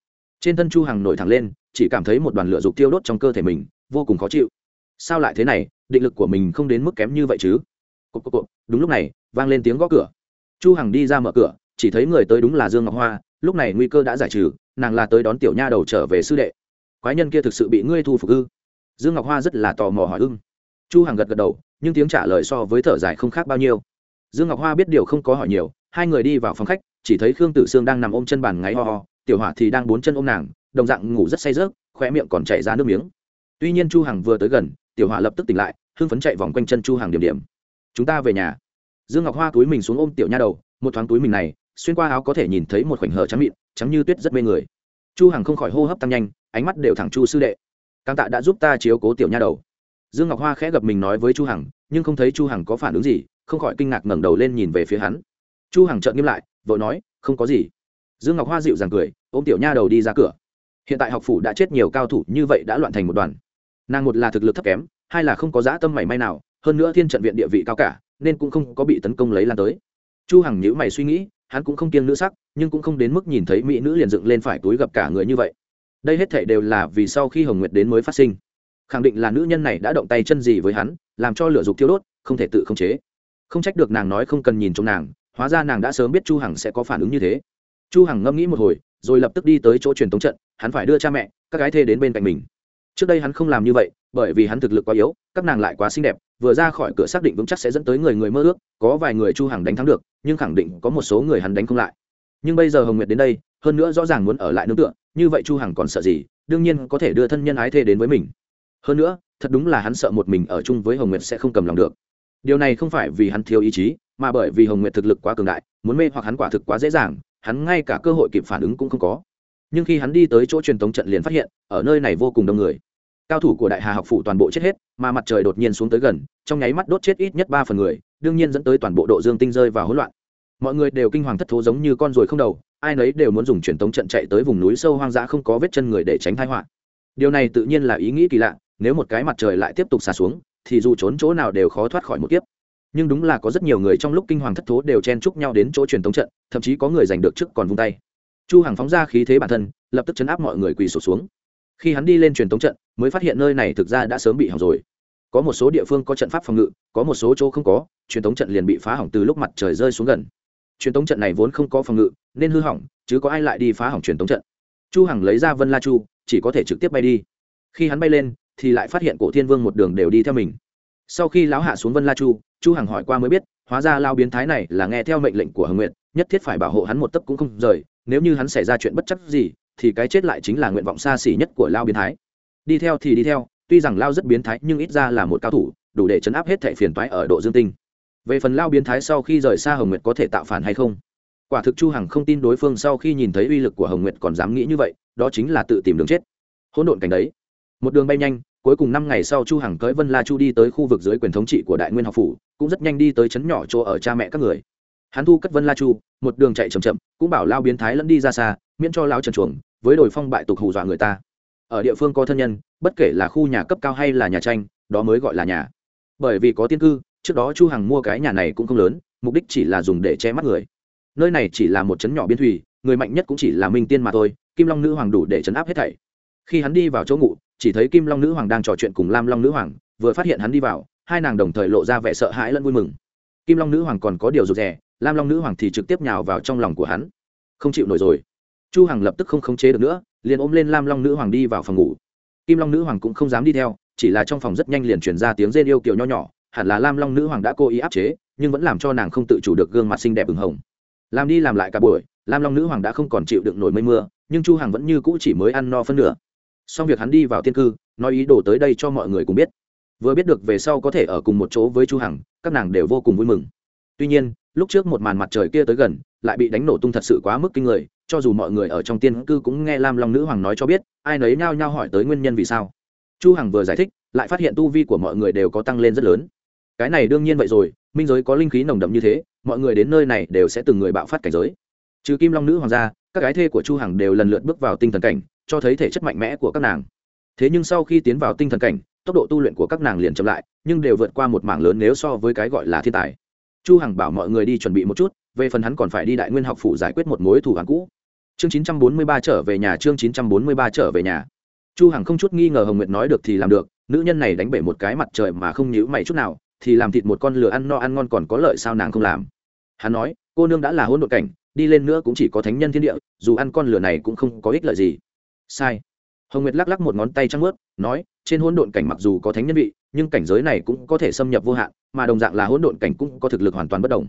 A: Trên thân chu hằng nổi thẳng lên, chỉ cảm thấy một đoàn lửa dục tiêu đốt trong cơ thể mình vô cùng khó chịu. Sao lại thế này, định lực của mình không đến mức kém như vậy chứ? Cộp cộp cộp, đúng lúc này, vang lên tiếng gõ cửa. Chu hằng đi ra mở cửa, chỉ thấy người tới đúng là dương ngọc hoa, lúc này nguy cơ đã giải trừ, nàng là tới đón tiểu nha đầu trở về sư đệ. Quái nhân kia thực sự bị ngươi thu phục ư? Dương ngọc hoa rất là tò mò hỏi ưng. Chu hằng gật gật đầu, nhưng tiếng trả lời so với thở dài không khác bao nhiêu. Dương ngọc hoa biết điều không có hỏi nhiều, hai người đi vào phòng khách, chỉ thấy khương tử sương đang nằm ôm chân bàn ngáy ho ho, tiểu hỏa thì đang bốn chân ôm nàng, đồng dạng ngủ rất say rớt khoe miệng còn chảy ra nước miếng tuy nhiên chu hằng vừa tới gần, tiểu hỏa lập tức tỉnh lại, hưng phấn chạy vòng quanh chân chu hằng điểm điểm. Chúng ta về nhà. Dương ngọc hoa túi mình xuống ôm tiểu nha đầu, một thoáng túi mình này, xuyên qua áo có thể nhìn thấy một khoảnh hở trắng mịn, trắng như tuyết rất mê người. Chu hằng không khỏi hô hấp tăng nhanh, ánh mắt đều thẳng chu sư đệ. Cảm tạ đã giúp ta chiếu cố tiểu nha đầu. Dương ngọc hoa khẽ gặp mình nói với chu hằng, nhưng không thấy chu hằng có phản ứng gì, không khỏi kinh ngạc ngẩng đầu lên nhìn về phía hắn. Chu hằng trợn nghiêm lại, vội nói, không có gì. Dương ngọc hoa dịu dàng cười, ôm tiểu nha đầu đi ra cửa. Hiện tại học phủ đã chết nhiều cao thủ như vậy đã loạn thành một đoàn nàng một là thực lực thấp kém, hai là không có dã tâm mảy may nào, hơn nữa thiên trận viện địa vị cao cả, nên cũng không có bị tấn công lấy lan tới. Chu hằng nhữ mày suy nghĩ, hắn cũng không kiêng nữ sắc, nhưng cũng không đến mức nhìn thấy mỹ nữ liền dựng lên phải túi gặp cả người như vậy. Đây hết thảy đều là vì sau khi hồng nguyệt đến mới phát sinh. Khẳng định là nữ nhân này đã động tay chân gì với hắn, làm cho lửa dục thiêu đốt, không thể tự khống chế. Không trách được nàng nói không cần nhìn trong nàng, hóa ra nàng đã sớm biết chu hằng sẽ có phản ứng như thế. Chu hằng ngâm nghĩ một hồi, rồi lập tức đi tới chỗ truyền tống trận, hắn phải đưa cha mẹ, các gái thê đến bên cạnh mình trước đây hắn không làm như vậy, bởi vì hắn thực lực quá yếu, các nàng lại quá xinh đẹp, vừa ra khỏi cửa xác định vững chắc sẽ dẫn tới người người mơ ước, có vài người chu hằng đánh thắng được, nhưng khẳng định có một số người hắn đánh không lại. Nhưng bây giờ hồng nguyệt đến đây, hơn nữa rõ ràng muốn ở lại nương tựa, như vậy chu hằng còn sợ gì, đương nhiên có thể đưa thân nhân ái thê đến với mình. Hơn nữa, thật đúng là hắn sợ một mình ở chung với hồng nguyệt sẽ không cầm lòng được. Điều này không phải vì hắn thiếu ý chí, mà bởi vì hồng nguyệt thực lực quá cường đại, muốn mê hoặc hắn quả thực quá dễ dàng, hắn ngay cả cơ hội kịp phản ứng cũng không có. Nhưng khi hắn đi tới chỗ truyền tống trận liền phát hiện, ở nơi này vô cùng đông người cao thủ của đại hà học phủ toàn bộ chết hết, mà mặt trời đột nhiên xuống tới gần, trong nháy mắt đốt chết ít nhất ba phần người, đương nhiên dẫn tới toàn bộ độ dương tinh rơi vào hỗn loạn. Mọi người đều kinh hoàng thất thố giống như con ruồi không đầu, ai nấy đều muốn dùng truyền tống trận chạy tới vùng núi sâu hoang dã không có vết chân người để tránh tai họa. Điều này tự nhiên là ý nghĩ kỳ lạ, nếu một cái mặt trời lại tiếp tục xả xuống, thì dù trốn chỗ nào đều khó thoát khỏi một kiếp. Nhưng đúng là có rất nhiều người trong lúc kinh hoàng thất thố đều chen chúc nhau đến chỗ truyền tống trận, thậm chí có người giành được trước còn vung tay. Chu hằng phóng ra khí thế bản thân, lập tức chấn áp mọi người quỳ sụp xuống khi hắn đi lên truyền tống trận, mới phát hiện nơi này thực ra đã sớm bị hỏng rồi. Có một số địa phương có trận pháp phòng ngự, có một số chỗ không có, truyền tống trận liền bị phá hỏng từ lúc mặt trời rơi xuống gần. Truyền tống trận này vốn không có phòng ngự, nên hư hỏng, chứ có ai lại đi phá hỏng truyền tống trận. Chu hằng lấy ra vân la chu, chỉ có thể trực tiếp bay đi. Khi hắn bay lên, thì lại phát hiện cổ thiên vương một đường đều đi theo mình. Sau khi lão hạ xuống vân la chu chu hằng hỏi qua mới biết, hóa ra lao biến thái này là nghe theo mệnh lệnh của hồng nguyệt, nhất thiết phải bảo hộ hắn một tấc cũng không rời, nếu như hắn xảy ra chuyện bất chấp gì thì cái chết lại chính là nguyện vọng xa xỉ nhất của lao biến thái. Đi theo thì đi theo, tuy rằng lao rất biến thái nhưng ít ra là một cao thủ, đủ để chấn áp hết thẻ phiền toái ở độ dương tinh. Về phần lao biến thái sau khi rời xa hồng nguyệt có thể tạo phản hay không? Quả thực chu hằng không tin đối phương sau khi nhìn thấy uy lực của hồng nguyệt còn dám nghĩ như vậy, đó chính là tự tìm đường chết. Hỗn độn cảnh đấy. Một đường bay nhanh, cuối cùng năm ngày sau chu hằng cưỡi vân la chu đi tới khu vực dưới quyền thống trị của đại nguyên học phủ, cũng rất nhanh đi tới trấn nhỏ chỗ ở cha mẹ các người. Hắn thu cất vân la chu, một đường chạy chậm chậm, cũng bảo lao biến thái lẫn đi ra xa, miễn cho lao trần chuồng với đồi phong bại tục hù dọa người ta. Ở địa phương có thân nhân, bất kể là khu nhà cấp cao hay là nhà tranh, đó mới gọi là nhà. Bởi vì có tiên cư, trước đó chu hằng mua cái nhà này cũng không lớn, mục đích chỉ là dùng để che mắt người. Nơi này chỉ là một trấn nhỏ biên thủy, người mạnh nhất cũng chỉ là minh tiên mà thôi, kim long nữ hoàng đủ để chấn áp hết thảy. Khi hắn đi vào chỗ ngủ chỉ thấy kim long nữ hoàng đang trò chuyện cùng lam long nữ hoàng, vừa phát hiện hắn đi vào, hai nàng đồng thời lộ ra vẻ sợ hãi lẫn vui mừng. Kim long nữ hoàng còn có điều rụt rè, lam long nữ hoàng thì trực tiếp nhào vào trong lòng của hắn. Không chịu nổi rồi chu hằng lập tức không khống chế được nữa, liền ôm lên lam long nữ hoàng đi vào phòng ngủ. Kim long nữ hoàng cũng không dám đi theo, chỉ là trong phòng rất nhanh liền truyền ra tiếng rên yêu kiều nho nhỏ, hẳn là lam long nữ hoàng đã cố ý áp chế, nhưng vẫn làm cho nàng không tự chủ được gương mặt xinh đẹp ửng hồng. Làm đi làm lại cả buổi, lam long nữ hoàng đã không còn chịu đựng nổi mây mưa, nhưng chu hằng vẫn như cũ chỉ mới ăn no phân nửa. Xong việc hắn đi vào tiên cư, nói ý đồ tới đây cho mọi người cùng biết. Vừa biết được về sau có thể ở cùng một chỗ với chu hằng, các nàng đều vô cùng vui mừng. Tuy nhiên, lúc trước một màn mặt trời kia tới gần, lại bị đánh nổ tung thật sự quá mức kinh người cho dù mọi người ở trong tiên cư cũng nghe lam long nữ hoàng nói cho biết, ai nấy nhao nhao hỏi tới nguyên nhân vì sao. Chu hằng vừa giải thích, lại phát hiện tu vi của mọi người đều có tăng lên rất lớn. Cái này đương nhiên vậy rồi, minh giới có linh khí nồng đậm như thế, mọi người đến nơi này đều sẽ từng người bạo phát cảnh giới. Trừ kim long nữ hoàng gia các gái thê của chu hằng đều lần lượt bước vào tinh thần cảnh, cho thấy thể chất mạnh mẽ của các nàng. Thế nhưng sau khi tiến vào tinh thần cảnh, tốc độ tu luyện của các nàng liền chậm lại, nhưng đều vượt qua một mảng lớn nếu so với cái gọi là thiên tài. Chu hằng bảo mọi người đi chuẩn bị một chút về phần hắn còn phải đi đại nguyên học phủ giải quyết một mối thủ án cũ. Chương 943 trở về nhà, chương 943 trở về nhà. Chu hằng không chút nghi ngờ hồng nguyệt nói được thì làm được, nữ nhân này đánh bể một cái mặt trời mà không nhíu mày chút nào, thì làm thịt một con lừa ăn no ăn ngon còn có lợi sao nàng không làm. Hắn nói, cô nương đã là hôn độn cảnh, đi lên nữa cũng chỉ có thánh nhân thiên địa, dù ăn con lừa này cũng không có ích lợi gì. Sai. Hồng nguyệt lắc lắc một ngón tay trăng ướt nói, trên hôn độn cảnh mặc dù có thánh nhân vị, nhưng cảnh giới này cũng có thể xâm nhập vô hạn, mà đồng dạng là hôn độn cảnh cũng có thực lực hoàn toàn bất đồng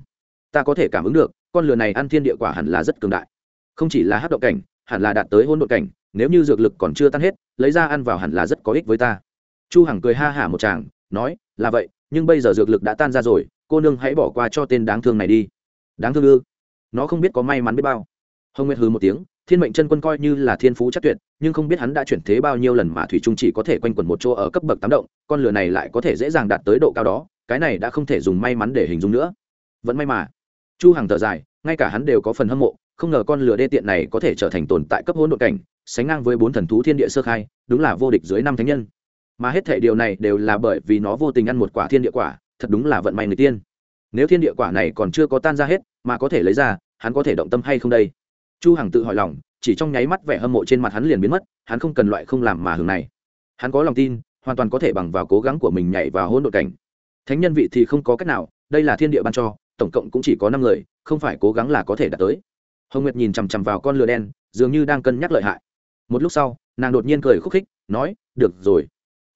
A: ta có thể cảm ứng được, con lừa này ăn thiên địa quả hẳn là rất cường đại. Không chỉ là hát động cảnh, hẳn là đạt tới hôn đội cảnh, nếu như dược lực còn chưa tan hết, lấy ra ăn vào hẳn là rất có ích với ta. Chu hằng cười ha hả một chàng nói, là vậy, nhưng bây giờ dược lực đã tan ra rồi, cô nương hãy bỏ qua cho tên đáng thương này đi. Đáng thương ư? Nó không biết có may mắn biết bao. Hồng nguyệt hừ một tiếng, thiên mệnh chân quân coi như là thiên phú chắc tuyệt, nhưng không biết hắn đã chuyển thế bao nhiêu lần mà thủy trung chỉ có thể quanh quẩn một chỗ ở cấp bậc tám động, con lửa này lại có thể dễ dàng đạt tới độ cao đó, cái này đã không thể dùng may mắn để hình dung nữa. Vẫn may mà chu hằng thở dài, ngay cả hắn đều có phần hâm mộ, không ngờ con lửa đê tiện này có thể trở thành tồn tại cấp hỗn độn cảnh, sánh ngang với bốn thần thú thiên địa sơ khai, đúng là vô địch dưới năm thánh nhân. Mà hết thể điều này đều là bởi vì nó vô tình ăn một quả thiên địa quả, thật đúng là vận may người tiên. Nếu thiên địa quả này còn chưa có tan ra hết, mà có thể lấy ra, hắn có thể động tâm hay không đây? Chu hằng tự hỏi lòng, chỉ trong nháy mắt vẻ hâm mộ trên mặt hắn liền biến mất, hắn không cần loại không làm mà hưởng này. Hắn có lòng tin, hoàn toàn có thể bằng vào cố gắng của mình nhảy vào hỗn độn cảnh. Thánh nhân vị thì không có cách nào, đây là thiên địa ban cho tổng cộng cũng chỉ có năm người, không phải cố gắng là có thể đạt tới. Hồng nguyệt nhìn chằm chằm vào con lừa đen, dường như đang cân nhắc lợi hại. Một lúc sau, nàng đột nhiên cười khúc khích, nói, được rồi,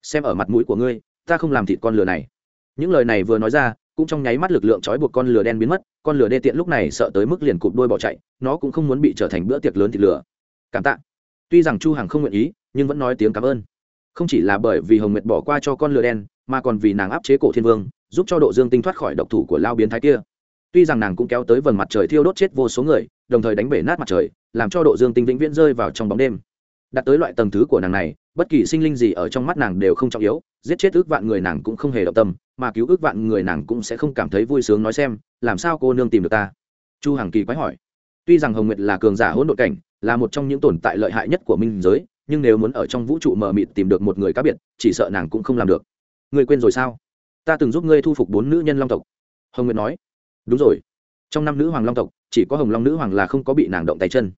A: xem ở mặt mũi của ngươi, ta không làm thịt con lừa này. Những lời này vừa nói ra, cũng trong nháy mắt lực lượng trói buộc con lừa đen biến mất, con lừa đê tiện lúc này sợ tới mức liền cụp đôi bỏ chạy, nó cũng không muốn bị trở thành bữa tiệc lớn thịt lừa. Cảm tạ. Tuy rằng chu hằng không nguyện ý, nhưng vẫn nói tiếng cảm ơn. Không chỉ là bởi vì hồng nguyệt bỏ qua cho con lừa đen, mà còn vì nàng áp chế cổ thiên vương, giúp cho độ dương tinh thoát khỏi độc thủ của lao biến thái kia tuy rằng nàng cũng kéo tới vầng mặt trời thiêu đốt chết vô số người, đồng thời đánh bể nát mặt trời, làm cho độ dương tinh vĩnh viễn rơi vào trong bóng đêm. Đặt tới loại tầng thứ của nàng này, bất kỳ sinh linh gì ở trong mắt nàng đều không trọng yếu, giết chết ước vạn người nàng cũng không hề động tâm, mà cứu ước vạn người nàng cũng sẽ không cảm thấy vui sướng nói xem, làm sao cô nương tìm được ta? Chu hằng kỳ quái hỏi. Tuy rằng hồng nguyệt là cường giả hỗn độn cảnh, là một trong những tồn tại lợi hại nhất của minh giới, nhưng nếu muốn ở trong vũ trụ mờ mịt tìm được một người cá biệt, chỉ sợ nàng cũng không làm được. Người quên rồi sao? Ta từng giúp ngươi thu phục bốn nữ nhân long tộc. Hồng nguyệt nói đúng rồi. Trong năm nữ hoàng long tộc, chỉ có hồng long nữ hoàng là không có bị nàng động tay chân.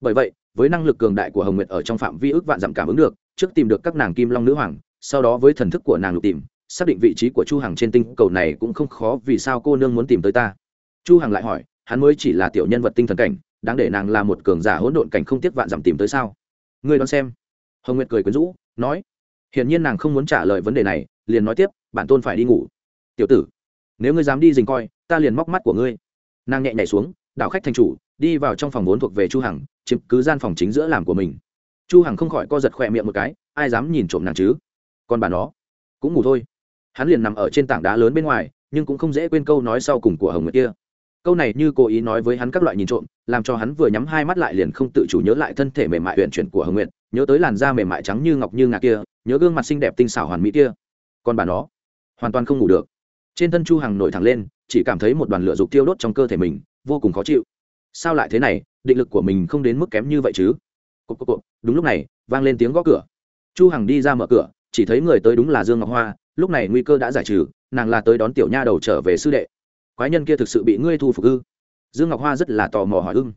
A: Bởi vậy, với năng lực cường đại của hồng nguyệt ở trong phạm vi ước vạn dặm cảm ứng được, trước tìm được các nàng kim long nữ hoàng, sau đó với thần thức của nàng lục tìm, xác định vị trí của chu hằng trên tinh cầu này cũng không khó vì sao cô nương muốn tìm tới ta. Chu hằng lại hỏi, hắn mới chỉ là tiểu nhân vật tinh thần cảnh, đáng để nàng là một cường giả hỗn độn cảnh không tiếc vạn dặm tìm tới sao? Ngươi đoán xem. Hồng nguyệt cười quyến rũ, nói, hiển nhiên nàng không muốn trả lời vấn đề này, liền nói tiếp, bản tôn phải đi ngủ. Tiểu tử, nếu ngươi dám đi dình coi ta liền móc mắt của ngươi. Nàng nhẹ nhảy xuống, đảo khách thành chủ, đi vào trong phòng vốn thuộc về chu hằng, chiếm cứ gian phòng chính giữa làm của mình. Chu hằng không khỏi co giật khỏe miệng một cái, ai dám nhìn trộm nàng chứ? Còn bà nó, cũng ngủ thôi. Hắn liền nằm ở trên tảng đá lớn bên ngoài, nhưng cũng không dễ quên câu nói sau cùng của hồng nguyệt kia. Câu này như cố ý nói với hắn các loại nhìn trộm, làm cho hắn vừa nhắm hai mắt lại liền không tự chủ nhớ lại thân thể mềm mại huyện chuyển của hồng nguyệt, nhớ tới làn da mềm mại trắng như ngọc như ngà kia, nhớ gương mặt xinh đẹp tinh xảo hoàn mỹ kia. Còn bà nó, hoàn toàn không ngủ được. Trên thân chu hằng nổi thẳng lên chỉ cảm thấy một đoàn lửa dục tiêu đốt trong cơ thể mình, vô cùng khó chịu. Sao lại thế này? Định lực của mình không đến mức kém như vậy chứ? Cộp cộp cộp đúng lúc này, vang lên tiếng gõ cửa. Chu hằng đi ra mở cửa, chỉ thấy người tới đúng là dương ngọc hoa, lúc này nguy cơ đã giải trừ, nàng là tới đón tiểu nha đầu trở về sư đệ. Quái nhân kia thực sự bị ngươi thu phục ư? Dương ngọc hoa rất là tò mò hỏi ưng.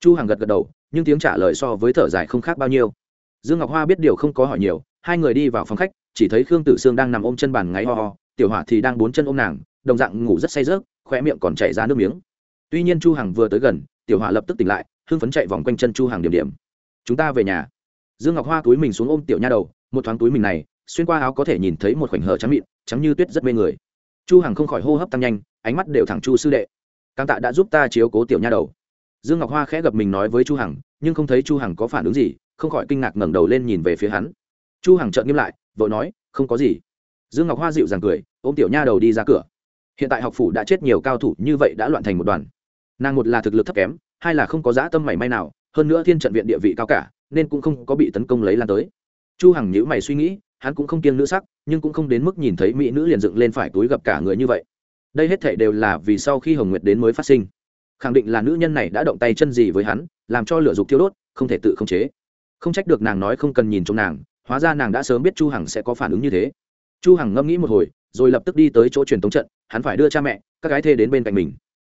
A: Chu hằng gật gật đầu, nhưng tiếng trả lời so với thở dài không khác bao nhiêu. Dương ngọc hoa biết điều không có hỏi nhiều, hai người đi vào phòng khách, chỉ thấy khương tử sương đang nằm ôm chân bàn ngáy ho ho, tiểu hỏa thì đang bốn chân ôm nàng đồng dạng ngủ rất say rớt khoe miệng còn chảy ra nước miếng. Tuy nhiên chu hằng vừa tới gần, tiểu hỏa lập tức tỉnh lại, hưng phấn chạy vòng quanh chân chu hằng điểm điểm. Chúng ta về nhà. Dương ngọc hoa túi mình xuống ôm tiểu nha đầu, một thoáng túi mình này, xuyên qua áo có thể nhìn thấy một khoảnh hở trắng mịn, trắng như tuyết rất mê người. Chu hằng không khỏi hô hấp tăng nhanh, ánh mắt đều thẳng chu sư đệ. Cảm tạ đã giúp ta chiếu cố tiểu nha đầu. Dương ngọc hoa khẽ gặp mình nói với chu hằng, nhưng không thấy chu hằng có phản ứng gì, không khỏi kinh ngạc ngẩng đầu lên nhìn về phía hắn. Chu hằng trợn nghiêm lại, vội nói, không có gì. Dương ngọc hoa dịu dàng cười, ôm tiểu nha đầu đi ra cửa hiện tại học phủ đã chết nhiều cao thủ như vậy đã loạn thành một đoàn. Nàng một là thực lực thấp kém, hai là không có dã tâm mảy may nào, hơn nữa thiên trận viện địa vị cao cả, nên cũng không có bị tấn công lấy lan tới. Chu hằng nhữ mày suy nghĩ, hắn cũng không kiêng nữ sắc, nhưng cũng không đến mức nhìn thấy mỹ nữ liền dựng lên phải túi gặp cả người như vậy. Đây hết thảy đều là vì sau khi hồng nguyệt đến mới phát sinh. Khẳng định là nữ nhân này đã động tay chân gì với hắn, làm cho lửa dục thiêu đốt, không thể tự khống chế. Không trách được nàng nói không cần nhìn trong nàng, hóa ra nàng đã sớm biết chu hằng sẽ có phản ứng như thế. Chu hằng ngâm nghĩ một hồi rồi lập tức đi tới chỗ truyền tống trận, hắn phải đưa cha mẹ, các gái thê đến bên cạnh mình.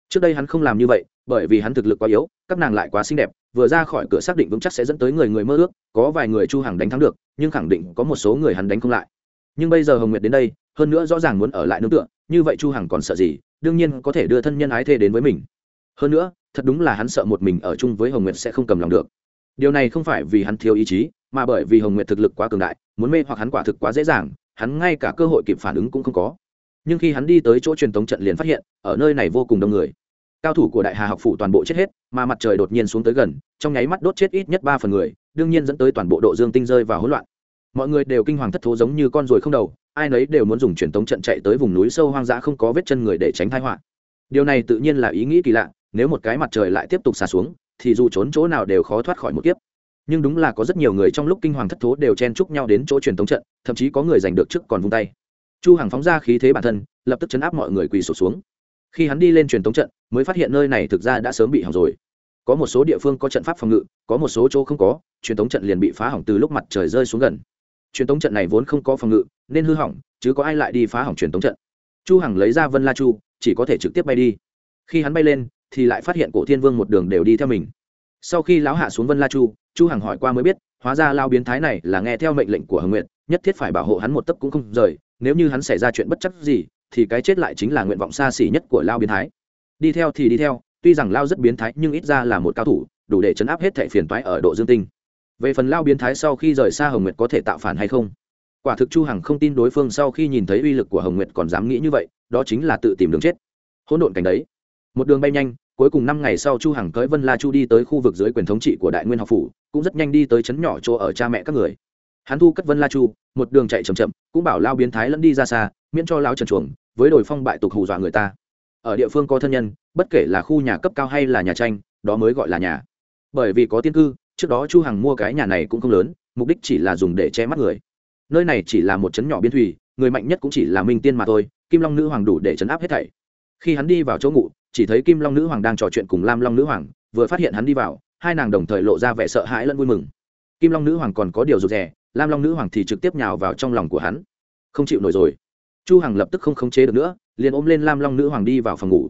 A: Trước đây hắn không làm như vậy, bởi vì hắn thực lực quá yếu, các nàng lại quá xinh đẹp, vừa ra khỏi cửa xác định vững chắc sẽ dẫn tới người người mơ ước, có vài người chu hằng đánh thắng được, nhưng khẳng định có một số người hắn đánh không lại. Nhưng bây giờ hồng nguyệt đến đây, hơn nữa rõ ràng muốn ở lại nương tựa, như vậy chu hằng còn sợ gì, đương nhiên có thể đưa thân nhân ái thê đến với mình. Hơn nữa, thật đúng là hắn sợ một mình ở chung với hồng nguyệt sẽ không cầm lòng được. Điều này không phải vì hắn thiếu ý chí, mà bởi vì hồng nguyệt thực lực quá cường đại, muốn mê hoặc hắn quả thực quá dễ dàng hắn ngay cả cơ hội kịp phản ứng cũng không có. Nhưng khi hắn đi tới chỗ truyền thống trận liền phát hiện, ở nơi này vô cùng đông người. Cao thủ của đại hà học phủ toàn bộ chết hết, mà mặt trời đột nhiên xuống tới gần, trong nháy mắt đốt chết ít nhất ba phần người, đương nhiên dẫn tới toàn bộ độ dương tinh rơi vào hỗn loạn. Mọi người đều kinh hoàng thất thố giống như con ruồi không đầu, ai nấy đều muốn dùng truyền tống trận chạy tới vùng núi sâu hoang dã không có vết chân người để tránh tai họa. Điều này tự nhiên là ý nghĩ kỳ lạ, nếu một cái mặt trời lại tiếp tục xả xuống, thì dù trốn chỗ nào đều khó thoát khỏi một kiếp nhưng đúng là có rất nhiều người trong lúc kinh hoàng thất thố đều chen chúc nhau đến chỗ truyền thống trận, thậm chí có người giành được trước còn vung tay. Chu hằng phóng ra khí thế bản thân, lập tức chấn áp mọi người quỳ sụp xuống. Khi hắn đi lên truyền thống trận, mới phát hiện nơi này thực ra đã sớm bị hỏng rồi. Có một số địa phương có trận pháp phòng ngự, có một số chỗ không có, truyền thống trận liền bị phá hỏng từ lúc mặt trời rơi xuống gần. Truyền thống trận này vốn không có phòng ngự, nên hư hỏng, chứ có ai lại đi phá hỏng truyền thống trận. Chu hằng lấy ra vân la chu, chỉ có thể trực tiếp bay đi. Khi hắn bay lên, thì lại phát hiện cổ thiên vương một đường đều đi theo mình. Sau khi lão hạ xuống vân la chu chu hằng hỏi qua mới biết, hóa ra lao biến thái này là nghe theo mệnh lệnh của hồng nguyện nhất thiết phải bảo hộ hắn một tấc cũng không rời, nếu như hắn xảy ra chuyện bất chấp gì, thì cái chết lại chính là nguyện vọng xa xỉ nhất của lao biến thái. Đi theo thì đi theo, tuy rằng lao rất biến thái nhưng ít ra là một cao thủ, đủ để chấn áp hết thẻ phiền toái ở độ dương tinh. Về phần lao biến thái sau khi rời xa hồng nguyệt có thể tạo phản hay không? Quả thực chu hằng không tin đối phương sau khi nhìn thấy uy lực của hồng nguyệt còn dám nghĩ như vậy, đó chính là tự tìm đường chết. Hỗn độn cảnh đấy. Một đường bay nhanh cuối cùng năm ngày sau chu hằng cưỡi vân la chu đi tới khu vực dưới quyền thống trị của đại nguyên học phủ, cũng rất nhanh đi tới trấn nhỏ chỗ ở cha mẹ các người. Hắn thu cất vân la chu, một đường chạy chậm chậm, cũng bảo lao biến thái lẫn đi ra xa, miễn cho lao trần chuồng, với đồi phong bại tục hù dọa người ta. Ở địa phương có thân nhân, bất kể là khu nhà cấp cao hay là nhà tranh, đó mới gọi là nhà. Bởi vì có tiên cư, trước đó chu hằng mua cái nhà này cũng không lớn, mục đích chỉ là dùng để che mắt người. Nơi này chỉ là một trấn nhỏ biên thủy, người mạnh nhất cũng chỉ là minh tiên mà thôi, kim long nữ hoàng đủ để chấn áp hết thảy. Khi hắn đi vào chỗ ngụ chỉ thấy kim long nữ hoàng đang trò chuyện cùng lam long nữ hoàng, vừa phát hiện hắn đi vào, hai nàng đồng thời lộ ra vẻ sợ hãi lẫn vui mừng. Kim long nữ hoàng còn có điều rụt rè, lam long nữ hoàng thì trực tiếp nhào vào trong lòng của hắn. Không chịu nổi rồi. Chu hằng lập tức không khống chế được nữa, liền ôm lên lam long nữ hoàng đi vào phòng ngủ.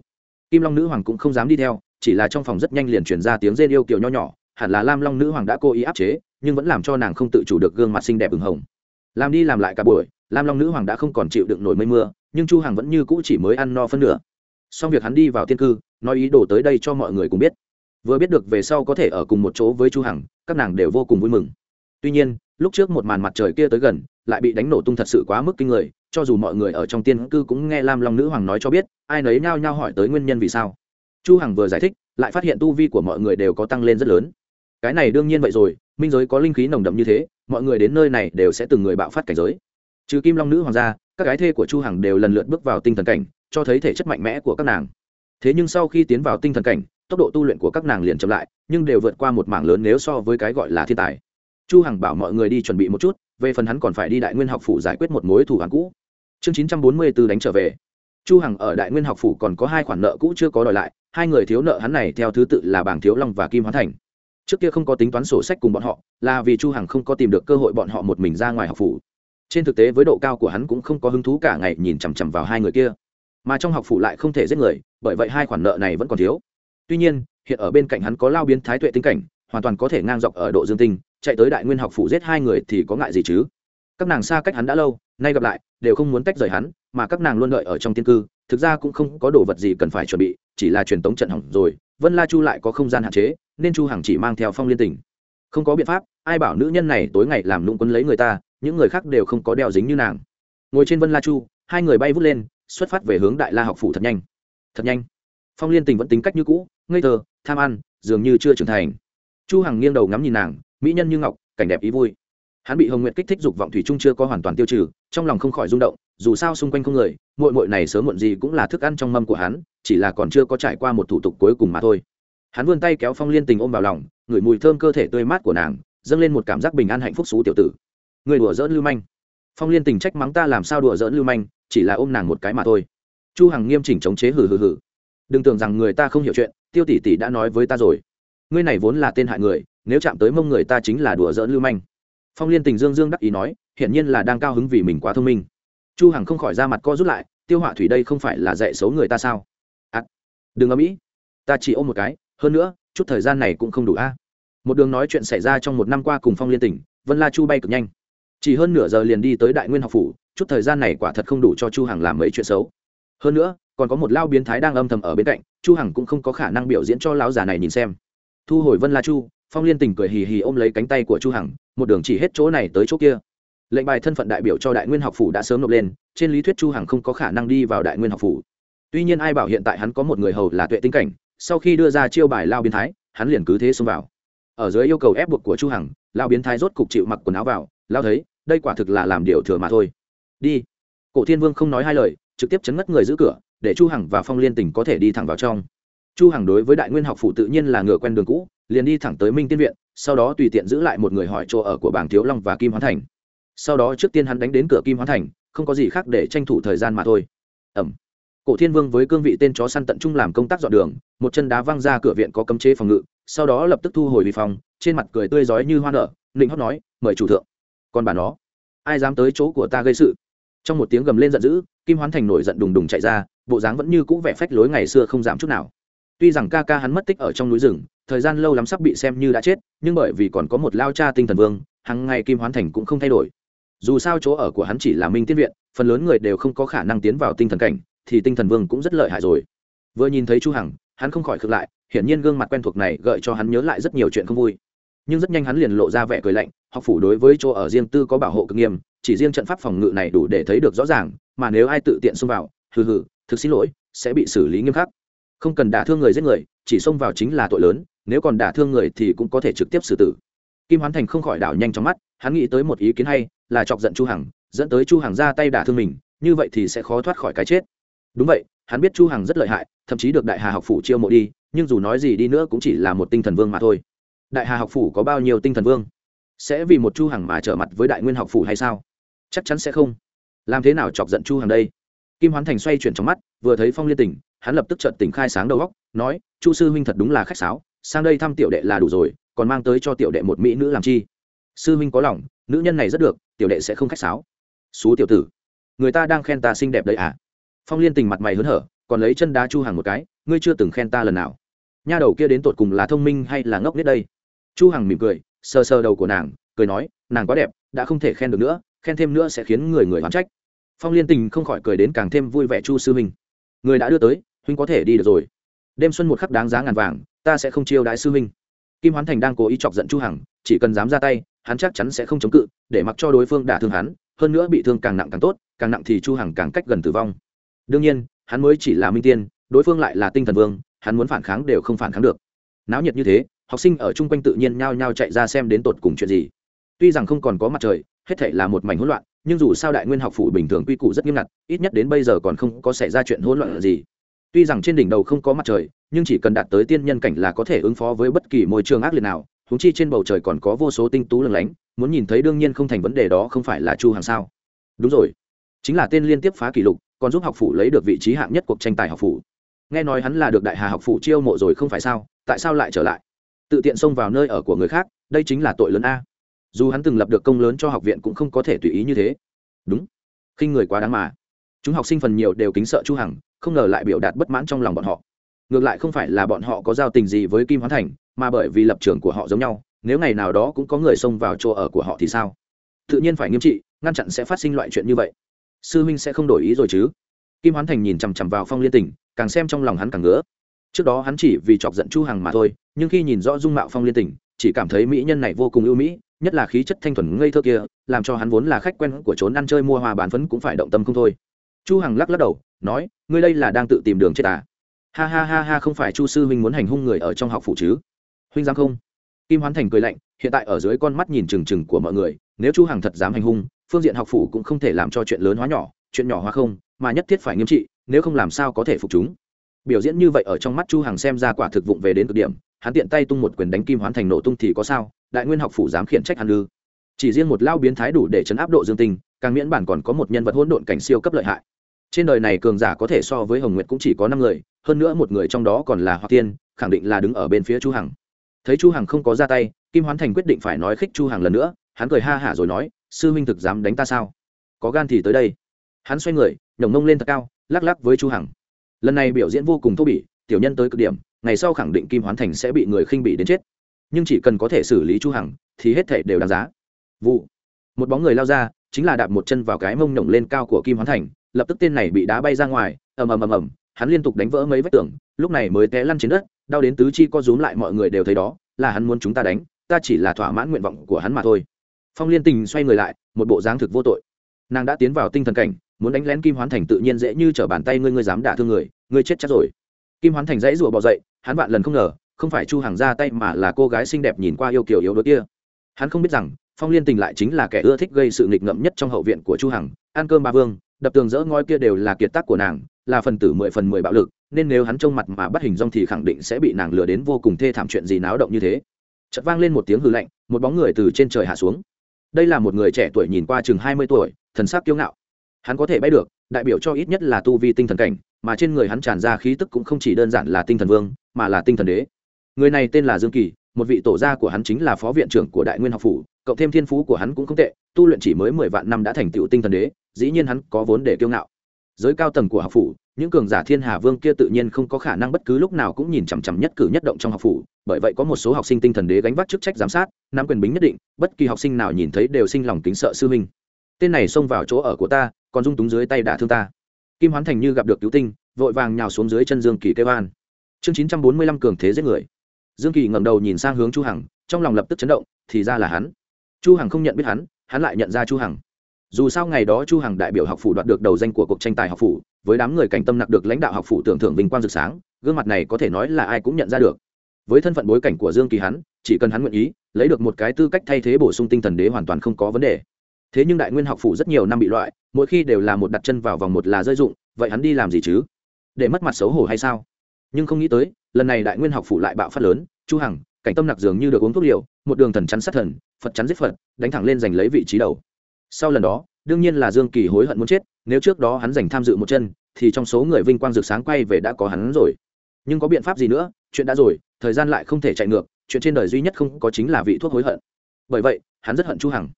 A: Kim long nữ hoàng cũng không dám đi theo, chỉ là trong phòng rất nhanh liền truyền ra tiếng rên yêu kiều nho nhỏ, hẳn là lam long nữ hoàng đã cố ý áp chế, nhưng vẫn làm cho nàng không tự chủ được gương mặt xinh đẹp ửng hồng. Làm đi làm lại cả buổi, lam long nữ hoàng đã không còn chịu đựng nổi mây mưa, nhưng chu hằng vẫn như cũ chỉ mới ăn no phân nửa xong việc hắn đi vào tiên cư, nói ý đồ tới đây cho mọi người cùng biết. Vừa biết được về sau có thể ở cùng một chỗ với chu hằng, các nàng đều vô cùng vui mừng. Tuy nhiên, lúc trước một màn mặt trời kia tới gần, lại bị đánh nổ tung thật sự quá mức kinh người, cho dù mọi người ở trong tiên cư cũng nghe lam long nữ hoàng nói cho biết, ai nấy nhao nhao hỏi tới nguyên nhân vì sao. Chu hằng vừa giải thích, lại phát hiện tu vi của mọi người đều có tăng lên rất lớn. Cái này đương nhiên vậy rồi, minh giới có linh khí nồng đậm như thế, mọi người đến nơi này đều sẽ từng người bạo phát cảnh giới. Trừ kim long nữ hoàng gia các gái thê của chu hằng đều lần lượt bước vào tinh thần cảnh cho thấy thể chất mạnh mẽ của các nàng. Thế nhưng sau khi tiến vào tinh thần cảnh, tốc độ tu luyện của các nàng liền chậm lại, nhưng đều vượt qua một mảng lớn nếu so với cái gọi là thiên tài. Chu hằng bảo mọi người đi chuẩn bị một chút, về phần hắn còn phải đi đại nguyên học phủ giải quyết một mối thủ án cũ. Chương 944 đánh trở về. Chu hằng ở đại nguyên học phủ còn có hai khoản nợ cũ chưa có đòi lại, hai người thiếu nợ hắn này theo thứ tự là bảng thiếu long và kim hoán thành. Trước kia không có tính toán sổ sách cùng bọn họ, là vì chu hằng không có tìm được cơ hội bọn họ một mình ra ngoài học phủ. Trên thực tế với độ cao của hắn cũng không có hứng thú cả ngày nhìn chằm chằm vào hai người kia mà trong học phủ lại không thể giết người, bởi vậy hai khoản nợ này vẫn còn thiếu. Tuy nhiên, hiện ở bên cạnh hắn có lao biến thái tuệ tinh cảnh, hoàn toàn có thể ngang dọc ở độ dương tinh, chạy tới đại nguyên học phủ giết hai người thì có ngại gì chứ? Các nàng xa cách hắn đã lâu, nay gặp lại, đều không muốn tách rời hắn, mà các nàng luôn đợi ở trong tiên cư, thực ra cũng không có đồ vật gì cần phải chuẩn bị, chỉ là truyền tống trận hỏng rồi, vân la chu lại có không gian hạn chế, nên chu hằng chỉ mang theo phong liên tình. Không có biện pháp, ai bảo nữ nhân này tối ngày làm lũng quấn lấy người ta, những người khác đều không có đeo dính như nàng. Ngồi trên vân la chu, hai người bay vút lên xuất phát về hướng đại la học phủ thật nhanh. Thật nhanh. Phong liên tình vẫn tính cách như cũ, ngây thơ, tham ăn, dường như chưa trưởng thành. Chu hằng nghiêng đầu ngắm nhìn nàng, mỹ nhân như ngọc, cảnh đẹp ý vui. Hắn bị hồng nguyệt kích thích dục vọng thủy chung chưa có hoàn toàn tiêu trừ, trong lòng không khỏi rung động, dù sao xung quanh không người, muội muội này sớm muộn gì cũng là thức ăn trong mâm của hắn, chỉ là còn chưa có trải qua một thủ tục cuối cùng mà thôi. Hắn vươn tay kéo phong liên tình ôm vào lòng, ngửi mùi thơm cơ thể tươi mát của nàng, dâng lên một cảm giác bình an hạnh phúc xú tiểu tử. Người đùa dỡn lưu manh. Phong liên tình trách mắng ta làm sao đùa dỡn lưu manh chỉ là ôm nàng một cái mà thôi. Chu hằng nghiêm chỉnh chống chế hừ hừ hừ. Đừng tưởng rằng người ta không hiểu chuyện tiêu tỷ tỷ đã nói với ta rồi. Ngươi này vốn là tên hại người nếu chạm tới mông người ta chính là đùa giỡn lưu manh. Phong liên tình dương dương đắc ý nói hiển nhiên là đang cao hứng vì mình quá thông minh. Chu hằng không khỏi ra mặt co rút lại tiêu họa thủy đây không phải là dạy xấu người ta sao? À, đừng ở mỹ ta chỉ ôm một cái hơn nữa chút thời gian này cũng không đủ a. Một đường nói chuyện xảy ra trong một năm qua cùng phong liên tỉnh vân la chu bay cực nhanh. Chỉ hơn nửa giờ liền đi tới đại nguyên học phủ chút thời gian này quả thật không đủ cho chu hằng làm mấy chuyện xấu. Hơn nữa, còn có một lao biến thái đang âm thầm ở bên cạnh, chu hằng cũng không có khả năng biểu diễn cho lão già này nhìn xem. Thu hồi vân la chu, phong liên tình cười hì hì ôm lấy cánh tay của chu hằng, một đường chỉ hết chỗ này tới chỗ kia. Lệnh bài thân phận đại biểu cho đại nguyên học phủ đã sớm nộp lên, trên lý thuyết chu hằng không có khả năng đi vào đại nguyên học phủ. Tuy nhiên ai bảo hiện tại hắn có một người hầu là tuệ tinh cảnh, sau khi đưa ra chiêu bài lao biến thái, hắn liền cứ thế xông vào. Ở dưới yêu cầu ép buộc của chu hằng, lao biến thái rốt cục chịu mặc quần áo vào, lao thấy, đây quả thực là làm điều thừa mà thôi đi. Cổ thiên vương không nói hai lời, trực tiếp chấn ngất người giữ cửa, để chu hằng và phong liên tỉnh có thể đi thẳng vào trong. Chu hằng đối với đại nguyên học phủ tự nhiên là ngựa quen đường cũ, liền đi thẳng tới minh tiên viện, sau đó tùy tiện giữ lại một người hỏi chỗ ở của bảng thiếu long và kim hoán thành. Sau đó trước tiên hắn đánh đến cửa kim hoán thành, không có gì khác để tranh thủ thời gian mà thôi. Ẩm. Cổ thiên vương với cương vị tên chó săn tận trung làm công tác dọn đường, một chân đá văng ra cửa viện có cấm chế phòng ngự, sau đó lập tức thu hồi vi phòng trên mặt cười tươi rói như hoa nở, nịnh hót nói, mời chủ thượng. Còn bà nó, ai dám tới chỗ của ta gây sự? Trong một tiếng gầm lên giận dữ, kim hoán thành nổi giận đùng đùng chạy ra, bộ dáng vẫn như cũ vẻ phách lối ngày xưa không giảm chút nào. Tuy rằng ca ca hắn mất tích ở trong núi rừng, thời gian lâu lắm sắp bị xem như đã chết, nhưng bởi vì còn có một lao cha tinh thần vương hàng ngày kim hoán thành cũng không thay đổi. Dù sao chỗ ở của hắn chỉ là minh tiên viện, phần lớn người đều không có khả năng tiến vào tinh thần cảnh, thì tinh thần vương cũng rất lợi hại rồi. Vừa nhìn thấy chu hằng, hắn không khỏi khựng lại, hiển nhiên gương mặt quen thuộc này gợi cho hắn nhớ lại rất nhiều chuyện không vui. Nhưng rất nhanh hắn liền lộ ra vẻ cười lạnh, học phủ đối với chỗ ở riêng tư có bảo hộ cực nghiêm chỉ riêng trận pháp phòng ngự này đủ để thấy được rõ ràng, mà nếu ai tự tiện xông vào, hừ hừ, thực xin lỗi, sẽ bị xử lý nghiêm khắc. Không cần đả thương người giết người, chỉ xông vào chính là tội lớn, nếu còn đả thương người thì cũng có thể trực tiếp xử tử. Kim hoán thành không khỏi đảo nhanh trong mắt, hắn nghĩ tới một ý kiến hay, là chọc giận chu hằng, dẫn tới chu hằng ra tay đả thương mình, như vậy thì sẽ khó thoát khỏi cái chết. Đúng vậy, hắn biết chu hằng rất lợi hại, thậm chí được đại hà học phủ chiêu mộ đi, nhưng dù nói gì đi nữa cũng chỉ là một tinh thần vương mà thôi. Đại hà học phủ có bao nhiêu tinh thần vương? Sẽ vì một chu hằng mà trở mặt với đại nguyên học phủ hay sao? Chắc chắn sẽ không. Làm thế nào chọc giận chu hằng đây? Kim hoán thành xoay chuyển trong mắt, vừa thấy phong liên tỉnh, hắn lập tức chợt tỉnh khai sáng đầu óc, nói, chu sư huynh thật đúng là khách sáo, sang đây thăm tiểu đệ là đủ rồi, còn mang tới cho tiểu đệ một mỹ nữ làm chi? Sư huynh có lòng, nữ nhân này rất được, tiểu đệ sẽ không khách sáo. Xú tiểu tử, người ta đang khen ta xinh đẹp đấy à? Phong liên tình mặt mày hớn hở, còn lấy chân đá chu hằng một cái, ngươi chưa từng khen ta lần nào. Nha đầu kia đến tột cùng là thông minh hay là ngốc nhất đây? Chu hằng mỉm cười sờ sờ đầu của nàng, cười nói, nàng quá đẹp, đã không thể khen được nữa, khen thêm nữa sẽ khiến người người oán trách. Phong liên tình không khỏi cười đến càng thêm vui vẻ chu sư huynh người đã đưa tới, huynh có thể đi được rồi. Đêm xuân một khắc đáng giá ngàn vàng, ta sẽ không chiêu đãi sư huynh kim hoán thành đang cố ý chọc giận chu hằng, chỉ cần dám ra tay, hắn chắc chắn sẽ không chống cự, để mặc cho đối phương đả thương hắn, hơn nữa bị thương càng nặng càng tốt, càng nặng thì chu hằng càng cách gần tử vong. Đương nhiên, hắn mới chỉ là minh tiên, đối phương lại là tinh thần vương, hắn muốn phản kháng đều không phản kháng được. Náo nhiệt như thế học sinh ở chung quanh tự nhiên nhao nhao chạy ra xem đến tột cùng chuyện gì. Tuy rằng không còn có mặt trời, hết thảy là một mảnh hỗn loạn, nhưng dù sao đại nguyên học phủ bình thường quy củ rất nghiêm ngặt, ít nhất đến bây giờ còn không có xảy ra chuyện hỗn loạn gì. Tuy rằng trên đỉnh đầu không có mặt trời, nhưng chỉ cần đạt tới tiên nhân cảnh là có thể ứng phó với bất kỳ môi trường ác liệt nào húng chi trên bầu trời còn có vô số tinh tú lừng lánh, muốn nhìn thấy đương nhiên không thành vấn đề đó không phải là chu hàng sao? Đúng rồi, chính là tên liên tiếp phá kỷ lục, còn giúp học phủ lấy được vị trí hạng nhất cuộc tranh tài học phủ. Nghe nói hắn là được đại hà học phủ chiêu mộ rồi không phải sao? Tại sao lại trở lại? Tự tiện xông vào nơi ở của người khác, đây chính là tội lớn a. Dù hắn từng lập được công lớn cho học viện cũng không có thể tùy ý như thế. Đúng. Khi người quá đáng mà. Chúng học sinh phần nhiều đều kính sợ chu hằng, không ngờ lại biểu đạt bất mãn trong lòng bọn họ. Ngược lại không phải là bọn họ có giao tình gì với kim hoán thành, mà bởi vì lập trường của họ giống nhau, nếu ngày nào đó cũng có người xông vào chỗ ở của họ thì sao? Tự nhiên phải nghiêm trị, ngăn chặn sẽ phát sinh loại chuyện như vậy. Sư huynh sẽ không đổi ý rồi chứ? Kim hoán thành nhìn chằm chằm vào phong liên tình càng xem trong lòng hắn càng ngứa trước đó hắn chỉ vì chọc giận chu hằng mà thôi, nhưng khi nhìn rõ dung mạo phong liên tình chỉ cảm thấy mỹ nhân này vô cùng ưu mỹ, nhất là khí chất thanh thuần ngây thơ kia, làm cho hắn vốn là khách quen của trốn ăn chơi mua hoa bán phấn cũng phải động tâm không thôi. Chu hằng lắc lắc đầu, nói, ngươi đây là đang tự tìm đường chết à? Ha ha ha ha, không phải chu sư huynh muốn hành hung người ở trong học phủ chứ? Huynh dám không? Kim hoán thành cười lạnh, hiện tại ở dưới con mắt nhìn trừng trừng của mọi người, nếu chu hằng thật dám hành hung, phương diện học phủ cũng không thể làm cho chuyện lớn hóa nhỏ, chuyện nhỏ hóa không, mà nhất thiết phải nghiêm trị, nếu không làm sao có thể phục chúng biểu diễn như vậy ở trong mắt chu hằng xem ra quả thực vụng về đến cực điểm, hắn tiện tay tung một quyền đánh kim hoán thành nổ tung thì có sao, đại nguyên học phủ dám khiển trách hắn ư? Chỉ riêng một lao biến thái đủ để chấn áp độ dương tình càng miễn bản còn có một nhân vật hỗn độn cảnh siêu cấp lợi hại. Trên đời này cường giả có thể so với hồng nguyệt cũng chỉ có năm người, hơn nữa một người trong đó còn là hoa tiên, khẳng định là đứng ở bên phía chu hằng. Thấy chu hằng không có ra tay, kim hoán thành quyết định phải nói khích chu hằng lần nữa, hắn cười ha hả rồi nói, sư huynh thực dám đánh ta sao? Có gan thì tới đây. Hắn xoay người, nhổng mông lên thật cao, lắc lắc với chu hằng lần này biểu diễn vô cùng thô bỉ, tiểu nhân tới cực điểm, ngày sau khẳng định kim hoán thành sẽ bị người khinh bị đến chết. Nhưng chỉ cần có thể xử lý chu hằng, thì hết thảy đều đáng giá. Vụ. Một bóng người lao ra, chính là đạp một chân vào cái mông nhổng lên cao của kim hoán thành, lập tức tên này bị đá bay ra ngoài, ầm ầm ầm ầm, hắn liên tục đánh vỡ mấy vách tường, lúc này mới té lăn trên đất, đau đến tứ chi co rúm lại mọi người đều thấy đó, là hắn muốn chúng ta đánh, ta chỉ là thỏa mãn nguyện vọng của hắn mà thôi. Phong liên tình xoay người lại, một bộ dáng thực vô tội. Nàng đã tiến vào tinh thần cảnh muốn đánh lén kim hoán thành tự nhiên dễ như t r ở bàn tay ngươi ngươi dám đả thương người, ngươi chết chắc rồi. Kim hoán thành dãy rủa bỏ dậy, hắn vạn lần không ngờ, không phải chu hàng ra tay mà là cô gái xinh đẹp nhìn qua yêu kiểu yếu đuối kia. Hắn không biết rằng, phong liên tình lại chính là kẻ ưa thích gây sự nghịch ngợm nhất trong hậu viện của chu hằng. Ăn cơm ba vương, đập tường dỡ ngói kia đều là kiệt tác của nàng, là phần tử mười phần mười bạo lực, nên nếu hắn trông mặt mà bắt hình dong thì khẳng định sẽ bị nàng lừa đến vô cùng thê thảm chuyện gì náo động như thế. Chợt vang lên một tiếng hư lạnh, một bóng người từ trên trời hạ xuống. Đây là một người trẻ tuổi nhìn qua chừng hai mươi tuổi, thần sắc kiêu ngạo hắn có thể bay được, đại biểu cho ít nhất là tu vi tinh thần cảnh, mà trên người hắn tràn ra khí tức cũng không chỉ đơn giản là tinh thần vương, mà là tinh thần đế. Người này tên là dương kỳ, một vị tổ gia của hắn chính là phó viện trưởng của đại nguyên học phủ, cộng thêm thiên phú của hắn cũng không tệ, tu luyện chỉ mới mười vạn năm đã thành tựu tinh thần đế, dĩ nhiên hắn có vốn để kiêu ngạo. Giới cao tầng của học phủ, những cường giả thiên hà vương kia tự nhiên không có khả năng bất cứ lúc nào cũng nhìn chằm chằm nhất cử nhất động trong học phủ, bởi vậy có một số học sinh tinh thần đế gánh vác chức trách giám sát, nắm quyền bính nhất định, bất kỳ học sinh nào nhìn thấy đều sinh lòng kính sợ sư minh tên này xông vào chỗ ở của ta còn dung túng dưới tay đả thương ta. Kim hoán thành như gặp được cứu tinh, vội vàng nhào xuống dưới chân dương kỳ kêu an. Chương chín trăm bốn mươi lăm cường thế giết người. Dương kỳ ngẩng đầu nhìn sang hướng chu hằng, trong lòng lập tức chấn động, thì ra là hắn. Chu hằng không nhận biết hắn hắn lại nhận ra chu hằng. Dù sao ngày đó chu hằng đại biểu học phủ đoạt được đầu danh của cuộc tranh tài học phủ, với đám người cảnh tâm nặc được lãnh đạo học phủ tưởng thưởng vinh quang rực sáng, gương mặt này có thể nói là ai cũng nhận ra được. Với thân phận bối cảnh của dương kỳ hắn, chỉ cần hắn nguyện ý, lấy được một cái tư cách thay thế bổ sung tinh thần đế hoàn toàn không có vấn đề thế nhưng đại nguyên học phủ rất nhiều năm bị loại, mỗi khi đều là một đặt chân vào vòng một là rơi dụng, vậy hắn đi làm gì chứ? Để mất mặt xấu hổ hay sao? Nhưng không nghĩ tới, lần này đại nguyên học phủ lại bạo phát lớn, chu hằng, cảnh tâm nặc dường như được uống thuốc liều, một đường thần chắn sát thần, phật chắn giết phật, đánh thẳng lên giành lấy vị trí đầu. Sau lần đó, đương nhiên là dương kỳ hối hận muốn chết, nếu trước đó hắn giành tham dự một chân, thì trong số người vinh quang rực sáng quay về đã có hắn rồi. Nhưng có biện pháp gì nữa? Chuyện đã rồi, thời gian lại không thể chạy ngược, chuyện trên đời duy nhất không có chính là vị thuốc hối hận. Bởi vậy, hắn rất hận chu hằng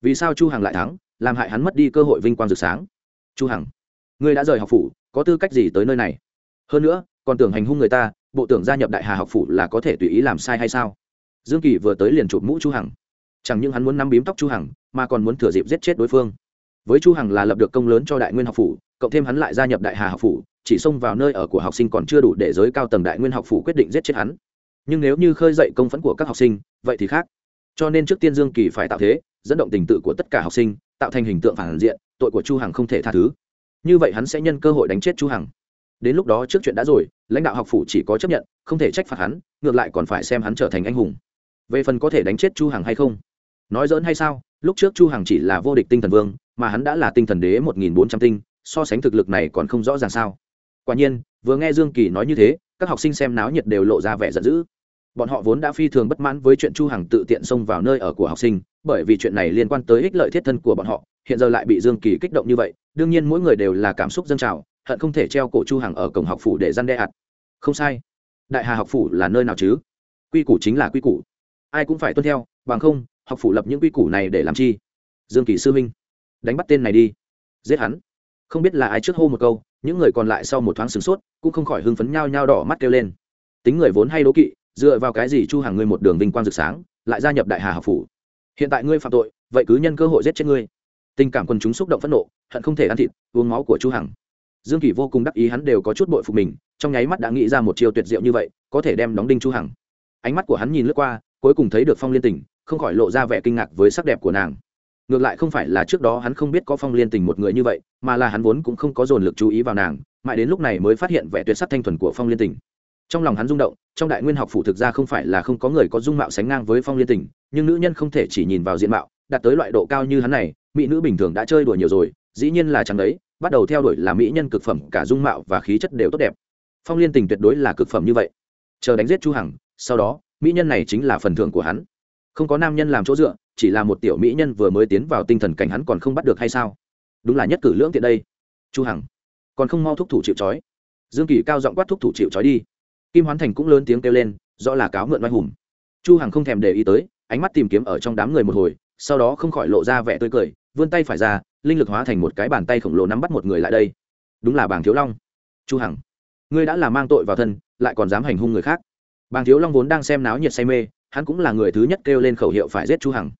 A: vì sao chu hằng lại thắng, làm hại hắn mất đi cơ hội vinh quang rực sáng? Chu hằng, ngươi đã rời học phủ, có tư cách gì tới nơi này? Hơn nữa, còn tưởng hành hung người ta, bộ tưởng gia nhập đại hà học phủ là có thể tùy ý làm sai hay sao? Dương kỳ vừa tới liền chụp mũ chu hằng. Chẳng những hắn muốn nắm bím tóc chu hằng, mà còn muốn thừa dịp giết chết đối phương. Với chu hằng là lập được công lớn cho đại nguyên học phủ, cộng thêm hắn lại gia nhập đại hà học phủ, chỉ xông vào nơi ở của học sinh còn chưa đủ để giới cao tầng đại nguyên học phủ quyết định giết chết hắn. Nhưng nếu như khơi dậy công phẫn của các học sinh, vậy thì khác. Cho nên trước tiên dương kỳ phải tạo thế dẫn động tình tự của tất cả học sinh, tạo thành hình tượng phản diện, tội của chu hằng không thể tha thứ. Như vậy hắn sẽ nhân cơ hội đánh chết chu hằng. Đến lúc đó trước chuyện đã rồi, lãnh đạo học phủ chỉ có chấp nhận, không thể trách phạt hắn, ngược lại còn phải xem hắn trở thành anh hùng. Về phần có thể đánh chết chu hằng hay không? Nói dỡn hay sao, lúc trước chu hằng chỉ là vô địch tinh thần vương, mà hắn đã là tinh thần đế một nghìn bốn trăm tinh, so sánh thực lực này còn không rõ ràng sao. Quả nhiên, vừa nghe dương kỳ nói như thế, các học sinh xem náo nhiệt đều lộ ra vẻ giận dữ bọn họ vốn đã phi thường bất mãn với chuyện chu hằng tự tiện xông vào nơi ở của học sinh, bởi vì chuyện này liên quan tới ích lợi thiết thân của bọn họ, hiện giờ lại bị dương kỳ kích động như vậy, đương nhiên mỗi người đều là cảm xúc dâng trào, hận không thể treo cổ chu hằng ở cổng học phủ để gian đe ạt. Không sai. Đại hà học phủ là nơi nào chứ? Quy củ chính là quy củ. Ai cũng phải tuân theo, bằng không, học phủ lập những quy củ này để làm chi? Dương kỳ sư minh đánh bắt tên này đi. Giết hắn. Không biết là ai trước hô một câu, những người còn lại sau một thoáng sửng sốt, cũng không khỏi hưng phấn nhao nhao đỏ mắt kêu lên. Tính người vốn hay đố kỵ dựa vào cái gì chu hàng ngươi một đường vinh quang rực sáng, lại gia nhập đại hà học phủ? Hiện tại ngươi phạm tội, vậy cứ nhân cơ hội giết chết ngươi. Tình cảm quần chúng xúc động phẫn nộ, hận không thể ăn thịt, uống máu của chu hằng. Dương kỳ vô cùng đắc ý hắn đều có chút bội phục mình, trong nháy mắt đã nghĩ ra một chiêu tuyệt diệu như vậy, có thể đem đóng đinh chu hằng. Ánh mắt của hắn nhìn lướt qua, cuối cùng thấy được phong liên tình, không khỏi lộ ra vẻ kinh ngạc với sắc đẹp của nàng. Ngược lại không phải là trước đó hắn không biết có phong liên tình một người như vậy, mà là hắn vốn cũng không có dồn lực chú ý vào nàng, mãi đến lúc này mới phát hiện vẻ tuyệt sắc thanh thuần của phong liên tình trong lòng hắn rung động, trong đại nguyên học phủ thực ra không phải là không có người có dung mạo sánh ngang với phong liên tình, nhưng nữ nhân không thể chỉ nhìn vào diện mạo, đạt tới loại độ cao như hắn này, mỹ nữ bình thường đã chơi đùa nhiều rồi, dĩ nhiên là chẳng đấy, bắt đầu theo đuổi là mỹ nhân cực phẩm, cả dung mạo và khí chất đều tốt đẹp. Phong liên tình tuyệt đối là cực phẩm như vậy. Chờ đánh giết chu hằng, sau đó, mỹ nhân này chính là phần thưởng của hắn. Không có nam nhân làm chỗ dựa, chỉ là một tiểu mỹ nhân vừa mới tiến vào tinh thần cảnh hắn còn không bắt được hay sao? Đúng là nhất cử lưỡng tiện đây. Chu hằng, còn không mau thúc thủ chịu trói. Dương kỳ cao giọng quát thúc thủ chịu trói đi kim hoán thành cũng lớn tiếng kêu lên, rõ là cáo mượn oai hùng. Chu hằng không thèm để ý tới, ánh mắt tìm kiếm ở trong đám người một hồi, sau đó không khỏi lộ ra vẻ tươi cười, vươn tay phải ra, linh lực hóa thành một cái bàn tay khổng lồ nắm bắt một người lại đây. Đúng là bàng thiếu long. Chu hằng, ngươi đã là mang tội vào thân, lại còn dám hành hung người khác. Bàng thiếu long vốn đang xem náo nhiệt say mê, hắn cũng là người thứ nhất kêu lên khẩu hiệu phải giết chu hằng.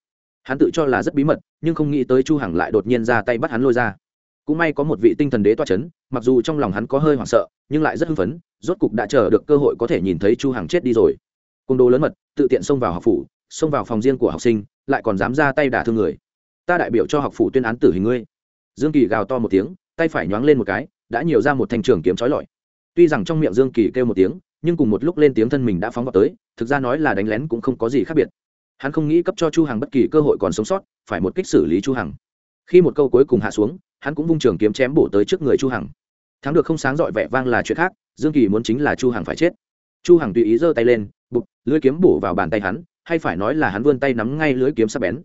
A: Hắn tự cho là rất bí mật, nhưng không nghĩ tới chu hằng lại đột nhiên ra tay bắt hắn lôi ra cũng may có một vị tinh thần đế toa chấn, mặc dù trong lòng hắn có hơi hoảng sợ, nhưng lại rất hưng phấn, rốt cục đã chờ được cơ hội có thể nhìn thấy chu hằng chết đi rồi. Côn đồ lớn mật, tự tiện xông vào học phủ, xông vào phòng riêng của học sinh, lại còn dám ra tay đả thương người. Ta đại biểu cho học phủ tuyên án tử hình ngươi. Dương kỳ gào to một tiếng, tay phải nhoáng lên một cái, đã nhiều ra một thanh trường kiếm chói lọi. Tuy rằng trong miệng dương kỳ kêu một tiếng, nhưng cùng một lúc lên tiếng thân mình đã phóng vào tới, thực ra nói là đánh lén cũng không có gì khác biệt. Hắn không nghĩ cấp cho chu hằng bất kỳ cơ hội còn sống sót, phải một kích xử lý chu hằng khi một câu cuối cùng hạ xuống, hắn cũng vung trường kiếm chém bổ tới trước người chu hằng. Thắng được không sáng dọi vẻ vang là chuyện khác, dương kỳ muốn chính là chu hằng phải chết. Chu hằng tùy ý giơ tay lên, bụp, lưỡi kiếm bổ vào bàn tay hắn, hay phải nói là hắn vươn tay nắm ngay lưỡi kiếm sắc bén.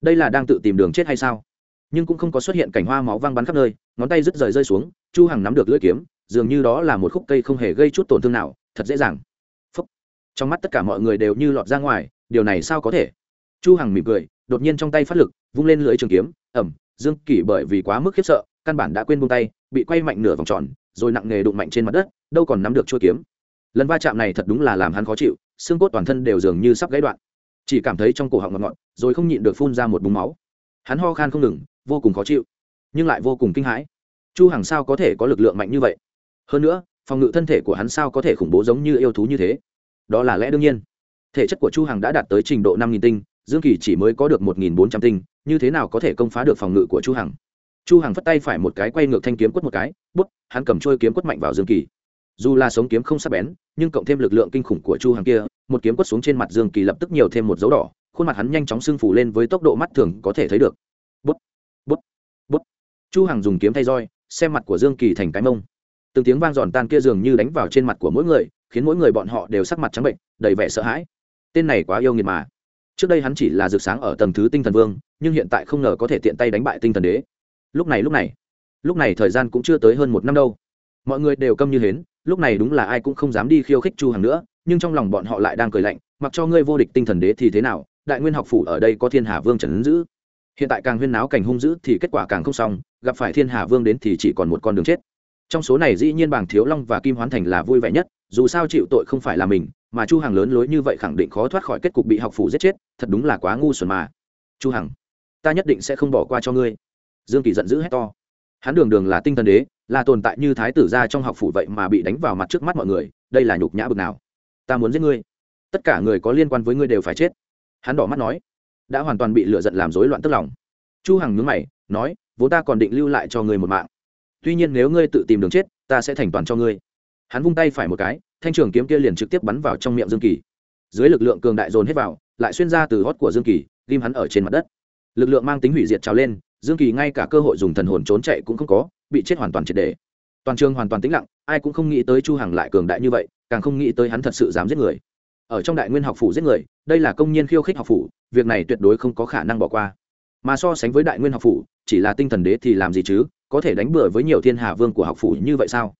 A: Đây là đang tự tìm đường chết hay sao? Nhưng cũng không có xuất hiện cảnh hoa máu văng bắn khắp nơi, ngón tay rứt rời rơi xuống, chu hằng nắm được lưỡi kiếm, dường như đó là một khúc cây không hề gây chút tổn thương nào, thật dễ dàng. Phúc. trong mắt tất cả mọi người đều như lọt ra ngoài, điều này sao có thể? Chu hằng mỉm cười, đột nhiên trong tay phát lực, vung lên lưỡi trường kiếm ẩm dương kỷ bởi vì quá mức khiếp sợ, căn bản đã quên buông tay, bị quay mạnh nửa vòng tròn, rồi nặng nghề đụng mạnh trên mặt đất, đâu còn nắm được chua kiếm. Lần va chạm này thật đúng là làm hắn khó chịu, xương cốt toàn thân đều dường như sắp gãy đoạn. Chỉ cảm thấy trong cổ họng ngọt ngọt, rồi không nhịn được phun ra một búng máu. Hắn ho khan không ngừng, vô cùng khó chịu, nhưng lại vô cùng kinh hãi. Chu hằng sao có thể có lực lượng mạnh như vậy? Hơn nữa, phòng ngự thân thể của hắn sao có thể khủng bố giống như yêu thú như thế? Đó là lẽ đương nhiên. Thể chất của chu hằng đã đạt tới trình độ năm nghìn tinh dương kỳ chỉ mới có được một nghìn bốn trăm tinh, như thế nào có thể công phá được phòng ngự của chu hằng? Chu hằng phất tay phải một cái quay ngược thanh kiếm quất một cái, bút, hắn cầm trôi kiếm quất mạnh vào dương kỳ. Dù là sống kiếm không sắc bén, nhưng cộng thêm lực lượng kinh khủng của chu hằng kia, một kiếm quất xuống trên mặt dương kỳ lập tức nhiều thêm một dấu đỏ, khuôn mặt hắn nhanh chóng sưng phủ lên với tốc độ mắt thường có thể thấy được. Bút bút bút. Chu hằng dùng kiếm thay roi, xem mặt của dương kỳ thành cái mông. Từng tiếng vang giòn tan kia dường như đánh vào trên mặt của mỗi người, khiến mỗi người bọn họ đều sắc mặt trắng bệnh, đầy vẻ sợ hãi. Tên này quá yêu nghiệt mà trước đây hắn chỉ là rực sáng ở tầng thứ tinh thần vương, nhưng hiện tại không ngờ có thể tiện tay đánh bại tinh thần đế. Lúc này lúc này. Lúc này thời gian cũng chưa tới hơn một năm đâu. Mọi người đều câm như hến, lúc này đúng là ai cũng không dám đi khiêu khích chu hằng nữa, nhưng trong lòng bọn họ lại đang cười lạnh, mặc cho ngươi vô địch tinh thần đế thì thế nào, đại nguyên học phủ ở đây có thiên hà vương trần giữ. hiện tại càng huyên náo cảnh hung dữ thì kết quả càng không xong, gặp phải thiên hà vương đến thì chỉ còn một con đường chết. Trong số này dĩ nhiên bảng thiếu long và kim hoán thành là vui vẻ nhất dù sao chịu tội không phải là mình, mà chu hằng lớn lối như vậy khẳng định khó thoát khỏi kết cục bị học phủ giết chết, thật đúng là quá ngu xuẩn mà. Chu hằng, ta nhất định sẽ không bỏ qua cho ngươi. Dương kỳ giận dữ hét to. Hắn đường đường là tinh thần đế, là tồn tại như thái tử gia trong học phủ vậy mà bị đánh vào mặt trước mắt mọi người, đây là nhục nhã bực nào. Ta muốn giết ngươi. Tất cả người có liên quan với ngươi đều phải chết. Hắn đỏ mắt nói. Đã hoàn toàn bị lửa giận làm rối loạn tức lòng. Chu hằng nhướng mày, nói, vốn ta còn định lưu lại cho ngươi một mạng. Tuy nhiên nếu ngươi tự tìm đường chết, ta sẽ thành toàn cho ngươi hắn vung tay phải một cái, thanh trường kiếm kia liền trực tiếp bắn vào trong miệng dương kỳ. Dưới lực lượng cường đại dồn hết vào, lại xuyên ra từ hót của dương kỳ, ghim hắn ở trên mặt đất. Lực lượng mang tính hủy diệt trào lên, dương kỳ ngay cả cơ hội dùng thần hồn trốn chạy cũng không có, bị chết hoàn toàn triệt đề toàn trường hoàn toàn tĩnh lặng, ai cũng không nghĩ tới chu hằng lại cường đại như vậy, càng không nghĩ tới hắn thật sự dám giết người. Ở trong đại nguyên học phủ giết người, đây là công nhân khiêu khích học phủ, việc này tuyệt đối không có khả năng bỏ qua. Mà so sánh với đại nguyên học phủ, chỉ là tinh thần đế thì làm gì chứ, có thể đánh bừa với nhiều thiên hà vương của học phủ như vậy sao?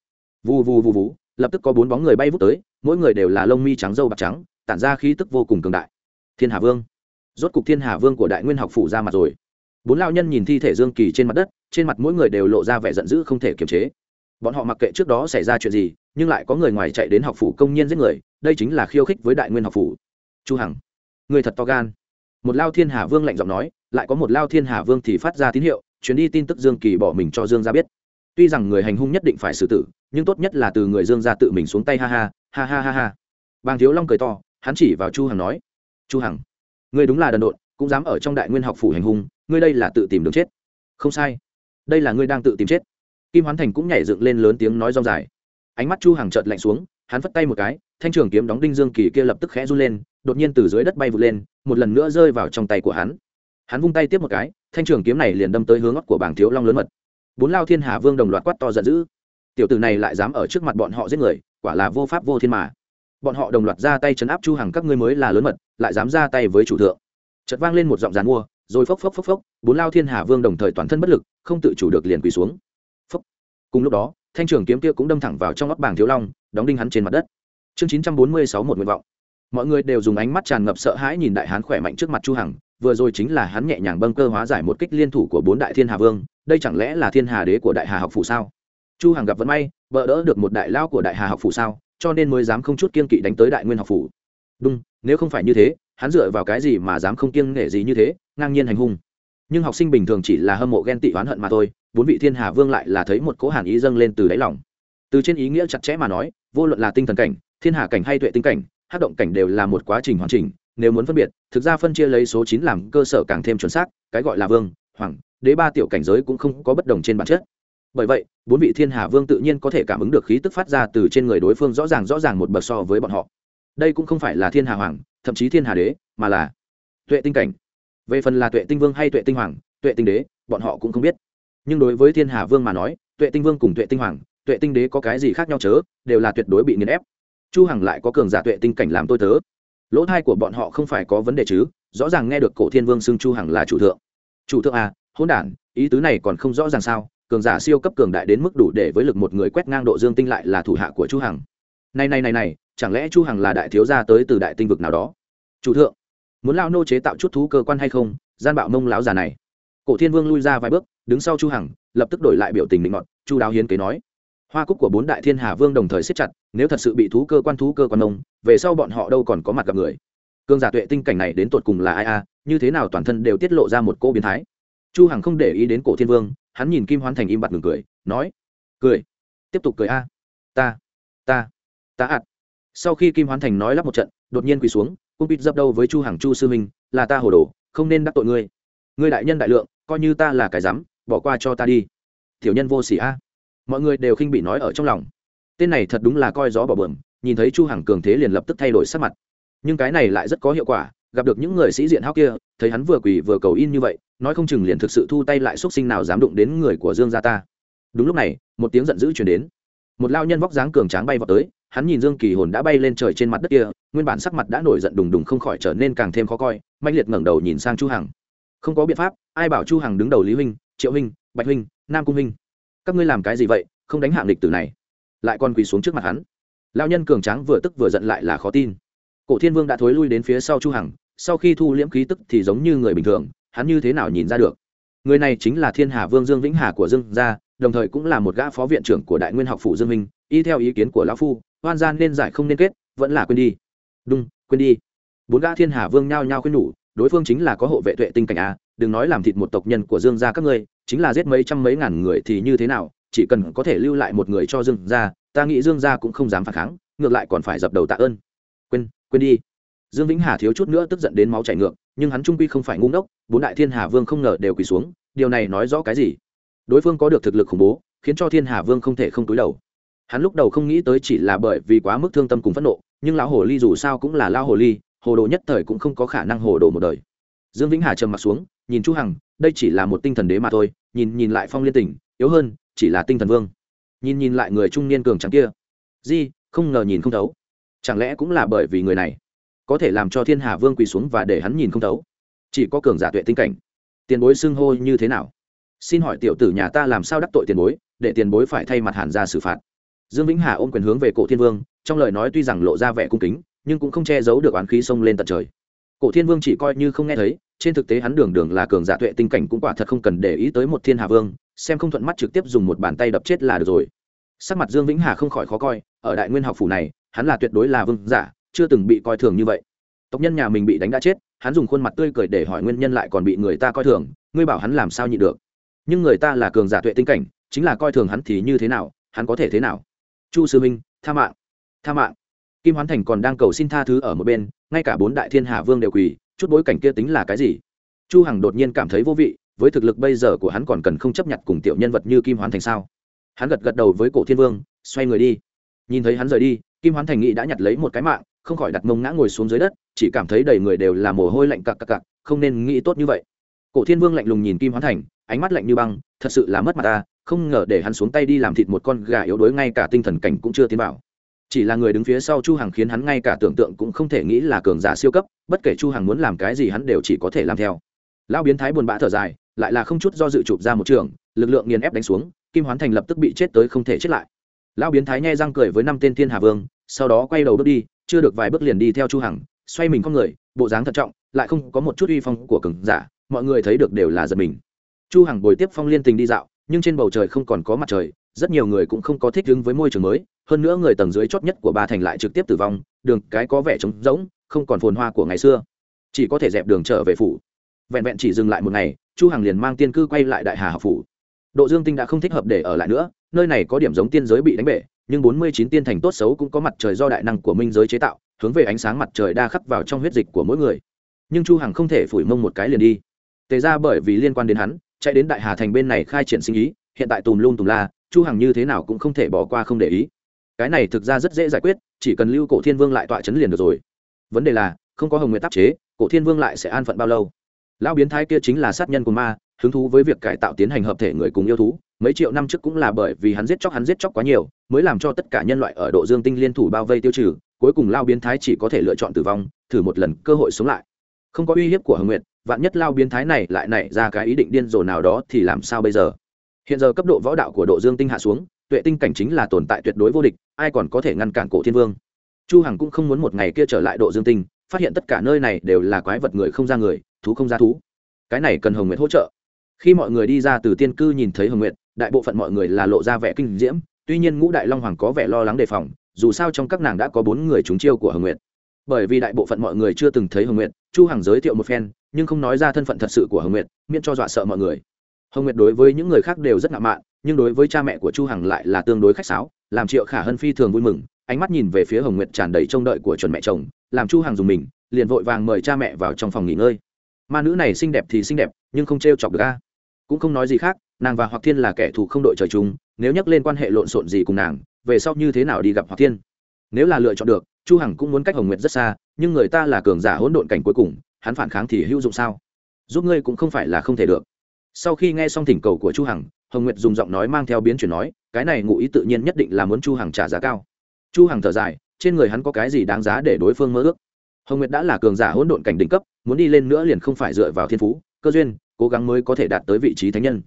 A: Vù vù vù vù, lập tức có bốn bóng người bay vút tới, mỗi người đều là lông mi trắng dâu bạc trắng, tản ra khí tức vô cùng cường đại. Thiên hà vương. Rốt cục thiên hà vương của đại nguyên học phủ ra mặt rồi. Bốn lao nhân nhìn thi thể dương kỳ trên mặt đất, trên mặt mỗi người đều lộ ra vẻ giận dữ không thể kiềm chế. Bọn họ mặc kệ trước đó xảy ra chuyện gì, nhưng lại có người ngoài chạy đến học phủ công nhân giết người, đây chính là khiêu khích với đại nguyên học phủ. Chu hằng. Người thật to gan. Một lao thiên hà vương lạnh giọng nói, lại có một lao thiên hà vương thì phát ra tín hiệu chuyến đi tin tức dương kỳ bỏ mình cho dương ra biết. Tuy rằng người hành hung nhất định phải xử tử nhưng tốt nhất là từ người dương ra tự mình xuống tay, ha ha ha ha ha ha. Bàng thiếu long cười to, hắn chỉ vào chu hằng nói, chu hằng, ngươi đúng là đần độn, cũng dám ở trong đại nguyên học phủ hành hung, ngươi đây là tự tìm đường chết. Không sai, đây là ngươi đang tự tìm chết. Kim hoán thành cũng nhảy dựng lên lớn tiếng nói rong dài. Ánh mắt chu hằng chợt lạnh xuống, hắn phất tay một cái, thanh trường kiếm đóng đinh dương kỳ kia lập tức khẽ run lên, đột nhiên từ dưới đất bay vụt lên, một lần nữa rơi vào trong tay của hắn. Hắn vung tay tiếp một cái, thanh trường kiếm này liền đâm tới hướng óc của bảng thiếu long lớn mật. Bốn lao thiên hà vương đồng loạt quát to giận dữ tiểu tử này lại dám ở trước mặt bọn họ giết người, quả là vô pháp vô thiên mà. Bọn họ đồng loạt ra tay chấn áp chu hằng, các ngươi mới là lớn mật, lại dám ra tay với chủ thượng. Chợt vang lên một giọng giàn mua, rồi phốc phốc phốc phốc, bốn lao thiên hà vương đồng thời toàn thân bất lực, không tự chủ được liền quỳ xuống. Phốc. Cùng lúc đó, thanh trường kiếm kia cũng đâm thẳng vào trong óc bảng thiếu long, đóng đinh hắn trên mặt đất. Chương 946 một nguyện vọng. Mọi người đều dùng ánh mắt tràn ngập sợ hãi nhìn đại hán khỏe mạnh trước mặt chu hằng, vừa rồi chính là hắn nhẹ nhàng bâng cơ hóa giải một kích liên thủ của bốn đại thiên hà vương, đây chẳng lẽ là thiên hà đế của đại hà học phủ sao? Chu hằng gặp vận may vợ đỡ được một đại lao của đại hà học phủ sao, cho nên mới dám không chút kiên kỵ đánh tới đại nguyên học phủ. Đúng, nếu không phải như thế, hắn dựa vào cái gì mà dám không kiêng nể gì như thế, ngang nhiên hành hung. Nhưng học sinh bình thường chỉ là hâm mộ ghen tị oán hận mà thôi, bốn vị thiên hà vương lại là thấy một cố hàn ý dâng lên từ đáy lòng. Từ trên ý nghĩa chặt chẽ mà nói, vô luận là tinh thần cảnh, thiên hà cảnh hay tuệ tinh cảnh, hát động cảnh đều là một quá trình hoàn chỉnh, nếu muốn phân biệt, thực ra phân chia lấy số chín làm cơ sở càng thêm chuẩn xác, cái gọi là vương, hoàng, đế ba tiểu cảnh giới cũng không có bất đồng trên bản chất bởi vậy, bốn vị thiên hà vương tự nhiên có thể cảm ứng được khí tức phát ra từ trên người đối phương rõ ràng rõ ràng một bậc so với bọn họ. Đây cũng không phải là thiên hà hoàng, thậm chí thiên hà đế, mà là tuệ tinh cảnh. Về phần là tuệ tinh vương hay tuệ tinh hoàng, tuệ tinh đế, bọn họ cũng không biết. Nhưng đối với thiên hà vương mà nói, tuệ tinh vương cùng tuệ tinh hoàng, tuệ tinh đế có cái gì khác nhau chớ, đều là tuyệt đối bị nghiền ép. Chu hằng lại có cường giả tuệ tinh cảnh làm tôi tớ. Lỗ thai của bọn họ không phải có vấn đề chứ rõ ràng nghe được cổ thiên vương xưng chu hằng là chủ thượng. Chủ thượng à hỗn đản, ý tứ này còn không rõ ràng sao? Cường giả siêu cấp cường đại đến mức đủ để với lực một người quét ngang độ dương tinh lại là thủ hạ của chu hằng. Này này này này, chẳng lẽ chu hằng là đại thiếu gia tới từ đại tinh vực nào đó? Chủ thượng, muốn lao nô chế tạo chút thú cơ quan hay không? Gian bạo mông lão già này. Cổ thiên vương lui ra vài bước, đứng sau chu hằng, lập tức đổi lại biểu tình định ngọn chu đáo hiến kế nói. Hoa cúc của bốn đại thiên hà vương đồng thời siết chặt, nếu thật sự bị thú cơ quan thú cơ quan nông về sau bọn họ đâu còn có mặt gặp người. Cương giả tuệ tinh cảnh này đến tột cùng là ai a? Như thế nào toàn thân đều tiết lộ ra một cô biến thái? Chu hằng không để ý đến cổ thiên vương hắn nhìn kim hoán thành im bặt ngừng cười, nói, cười, tiếp tục cười a, ta ta ta ạt sau khi kim hoán thành nói lắp một trận, đột nhiên quỳ xuống, cung pít dập đâu với chu hàng chu sư minh là ta hồ đồ, không nên đắc tội ngươi. Ngươi đại nhân đại lượng, coi như ta là cái dám bỏ qua cho ta đi. Tiểu nhân vô sỉ a. Mọi người đều khinh bị nói ở trong lòng. Tên này thật đúng là coi gió bỏ bờm nhìn thấy chu hằng cường thế liền lập tức thay đổi sắc mặt. Nhưng cái này lại rất có hiệu quả, gặp được những người sĩ diện hao kia, thấy hắn vừa quỳ vừa cầu in như vậy nói không chừng liền thực sự thu tay lại xuất sinh nào dám đụng đến người của dương gia ta. Đúng lúc này, một tiếng giận dữ chuyển đến. Một lao nhân vóc dáng cường tráng bay vào tới, hắn nhìn dương kỳ hồn đã bay lên trời trên mặt đất kia, nguyên bản sắc mặt đã nổi giận đùng đùng không khỏi trở nên càng thêm khó coi mạnh liệt ngẩng đầu nhìn sang chu hằng. Không có biện pháp, ai bảo chu hằng đứng đầu lý huynh, triệu huynh, bạch huynh, nam cung huynh? Các ngươi làm cái gì vậy, không đánh hạng lịch tử này? Lại còn quỳ xuống trước mặt hắn. Lao nhân cường tráng vừa tức vừa giận lại là khó tin. Cổ thiên vương đã thối lui đến phía sau chu hằng, sau khi thu liễm khí tức thì giống như người bình thường hắn như thế nào nhìn ra được? Người này chính là thiên hà vương dương vĩnh hà của dương gia, đồng thời cũng là một gã phó viện trưởng của đại nguyên học phủ dương minh. Y theo ý kiến của lão phu hoan gian nên giải không nên kết, vẫn là quên đi. Đúng, quên đi. Bốn gã thiên hà vương nhao nhao khuyên nhủ, đối phương chính là có hộ vệ tuệ tinh cảnh a, đừng nói làm thịt một tộc nhân của dương gia các ngươi, chính là giết mấy trăm mấy ngàn người thì như thế nào, chỉ cần có thể lưu lại một người cho dương gia, ta nghĩ dương gia cũng không dám phản kháng, ngược lại còn phải dập đầu tạ ơn. Quên quên đi. Dương vĩnh hà thiếu chút nữa tức giận đến máu chảy ngược nhưng hắn trung quy không phải ngu ngốc, bốn đại thiên hà vương không ngờ đều quỳ xuống, điều này nói rõ cái gì? Đối phương có được thực lực khủng bố, khiến cho thiên hà vương không thể không túi đầu. Hắn lúc đầu không nghĩ tới chỉ là bởi vì quá mức thương tâm cùng phẫn nộ, nhưng lão hồ ly dù sao cũng là lao hồ ly, hồ đồ nhất thời cũng không có khả năng hồ đồ một đời. Dương vĩnh hà trầm mặt xuống, nhìn chu hằng, đây chỉ là một tinh thần đế mà thôi, nhìn nhìn lại phong liên tình, yếu hơn, chỉ là tinh thần vương. Nhìn nhìn lại người trung niên cường trắng kia. Di, không ngờ nhìn không thấu. Chẳng lẽ cũng là bởi vì người này? Có thể làm cho thiên hà vương quỳ xuống và để hắn nhìn không thấu. Chỉ có cường giả tuệ tinh cảnh. Tiền bối xưng hô như thế nào? Xin hỏi tiểu tử nhà ta làm sao đắc tội tiền bối, để tiền bối phải thay mặt hàn ra xử phạt? Dương vĩnh hà ôm quyền hướng về cổ thiên vương, trong lời nói tuy rằng lộ ra vẻ cung kính, nhưng cũng không che giấu được oán khí xông lên tận trời. Cổ thiên vương chỉ coi như không nghe thấy, trên thực tế hắn đường đường là cường giả tuệ tinh cảnh cũng quả thật không cần để ý tới một thiên hà vương, xem không thuận mắt trực tiếp dùng một bàn tay đập chết là được rồi. Sắc mặt dương vĩnh hà không khỏi khó coi, ở đại nguyên học phủ này, hắn là tuyệt đối là vương giả chưa từng bị coi thường như vậy. Tộc nhân nhà mình bị đánh đã chết, hắn dùng khuôn mặt tươi cười để hỏi nguyên nhân lại còn bị người ta coi thường, ngươi bảo hắn làm sao nhịn được. Nhưng người ta là cường giả tuệ tinh cảnh, chính là coi thường hắn thì như thế nào, hắn có thể thế nào? Chu sư minh tha mạng tha mạng. Kim hoán thành còn đang cầu xin tha thứ ở một bên, ngay cả bốn đại thiên hà vương đều quỳ, chút bối cảnh kia tính là cái gì? Chu hằng đột nhiên cảm thấy vô vị, với thực lực bây giờ của hắn còn cần không chấp nhận cùng tiểu nhân vật như kim hoán thành sao? Hắn gật gật đầu với cổ thiên vương, xoay người đi. Nhìn thấy hắn rời đi, kim hoán thành nghị đã nhặt lấy một cái mạng không khỏi đặt mông ngã ngồi xuống dưới đất, chỉ cảm thấy đầy người đều là mồ hôi lạnh cặc cặc cặc, không nên nghĩ tốt như vậy. Cổ thiên vương lạnh lùng nhìn kim hoán thành, ánh mắt lạnh như băng, thật sự là mất mặt ta, không ngờ để hắn xuống tay đi làm thịt một con gà yếu đuối ngay cả tinh thần cảnh cũng chưa tiến vào. Chỉ là người đứng phía sau chu hằng khiến hắn ngay cả tưởng tượng cũng không thể nghĩ là cường giả siêu cấp, bất kể chu hằng muốn làm cái gì hắn đều chỉ có thể làm theo. Lão biến thái buồn bã thở dài, lại là không chút do dự chụp ra một trường, lực lượng nghiền ép đánh xuống, kim hoán thành lập tức bị chết tới không thể chết lại. Lão biến thái nhe răng cười với năm tên thiên hà vương, sau đó quay đầu bước đi chưa được vài bước liền đi theo chu hằng, xoay mình con người, bộ dáng thận trọng, lại không có một chút uy phong của cường giả, mọi người thấy được đều là giật mình. Chu hằng bồi tiếp phong liên tình đi dạo, nhưng trên bầu trời không còn có mặt trời, rất nhiều người cũng không có thích ứng với môi trường mới, hơn nữa người tầng dưới chót nhất của ba thành lại trực tiếp tử vong, đường cái có vẻ trống rỗng, không còn phồn hoa của ngày xưa. Chỉ có thể dẹp đường trở về phủ. Vẹn vẹn chỉ dừng lại một ngày, chu hằng liền mang tiên cư quay lại đại hà học phủ. Độ dương tinh đã không thích hợp để ở lại nữa, nơi này có điểm giống tiên giới bị đánh bể nhưng 49 tiên thành tốt xấu cũng có mặt trời do đại năng của minh giới chế tạo, hướng về ánh sáng mặt trời đa khắc vào trong huyết dịch của mỗi người. Nhưng chu hằng không thể phủi mông một cái liền đi. Tề ra bởi vì liên quan đến hắn, chạy đến đại hà thành bên này khai triển sinh ý, hiện tại tùm lum tùm la, chu hằng như thế nào cũng không thể bỏ qua không để ý. Cái này thực ra rất dễ giải quyết, chỉ cần lưu cổ thiên vương lại tọa chấn liền được rồi. Vấn đề là, không có hồng nguyện tác chế, cổ thiên vương lại sẽ an phận bao lâu? Lão biến thái kia chính là sát nhân của ma, hứng thú với việc cải tạo tiến hành hợp thể người cùng yêu thú mấy triệu năm trước cũng là bởi vì hắn giết chóc hắn giết chóc quá nhiều, mới làm cho tất cả nhân loại ở độ dương tinh liên thủ bao vây tiêu trừ, cuối cùng lao biến thái chỉ có thể lựa chọn tử vong, thử một lần cơ hội sống lại. Không có uy hiếp của hồng nguyệt, vạn nhất lao biến thái này lại nảy ra cái ý định điên rồ nào đó thì làm sao bây giờ? Hiện giờ cấp độ võ đạo của độ dương tinh hạ xuống, tuệ tinh cảnh chính là tồn tại tuyệt đối vô địch, ai còn có thể ngăn cản cổ thiên vương? Chu hằng cũng không muốn một ngày kia trở lại độ dương tinh, phát hiện tất cả nơi này đều là quái vật người không ra người, thú không ra thú. Cái này cần hồng nguyệt hỗ trợ. Khi mọi người đi ra từ tiên cư nhìn thấy hồng nguyệt đại bộ phận mọi người là lộ ra vẻ kinh diễm, tuy nhiên ngũ đại long hoàng có vẻ lo lắng đề phòng, dù sao trong các nàng đã có bốn người trúng chiêu của hồng nguyệt. Bởi vì đại bộ phận mọi người chưa từng thấy hồng nguyệt, chu hằng giới thiệu một phen, nhưng không nói ra thân phận thật sự của hồng nguyệt, miễn cho dọa sợ mọi người. Hồng nguyệt đối với những người khác đều rất ngạo mạn, nhưng đối với cha mẹ của chu hằng lại là tương đối khách sáo, làm triệu khả hân phi thường vui mừng, ánh mắt nhìn về phía hồng nguyệt tràn đầy trông đợi của chuẩn mẹ chồng, làm chu hằng dùng mình, liền vội vàng mời cha mẹ vào trong phòng nghỉ ngơi. Ma nữ này xinh đẹp thì xinh đẹp, nhưng không trêu chọc được a cũng không nói gì khác, nàng và hoặc thiên là kẻ thù không đội trời chung, nếu nhắc lên quan hệ lộn xộn gì cùng nàng, về sau như thế nào đi gặp hoặc thiên? Nếu là lựa chọn được, chu hằng cũng muốn cách hồng nguyệt rất xa, nhưng người ta là cường giả hỗn độn cảnh cuối cùng, hắn phản kháng thì hữu dụng sao? Giúp ngươi cũng không phải là không thể được. Sau khi nghe xong thỉnh cầu của chu hằng, hồng nguyệt dùng giọng nói mang theo biến chuyển nói, cái này ngụ ý tự nhiên nhất định là muốn chu hằng trả giá cao. Chu hằng thở dài, trên người hắn có cái gì đáng giá để đối phương mơ ước? Hồng nguyệt đã là cường giả hỗn độn cảnh đỉnh cấp, muốn đi lên nữa liền không phải dựa vào thiên phú, cơ duyên cố gắng mới có thể đạt tới vị trí thánh nhân.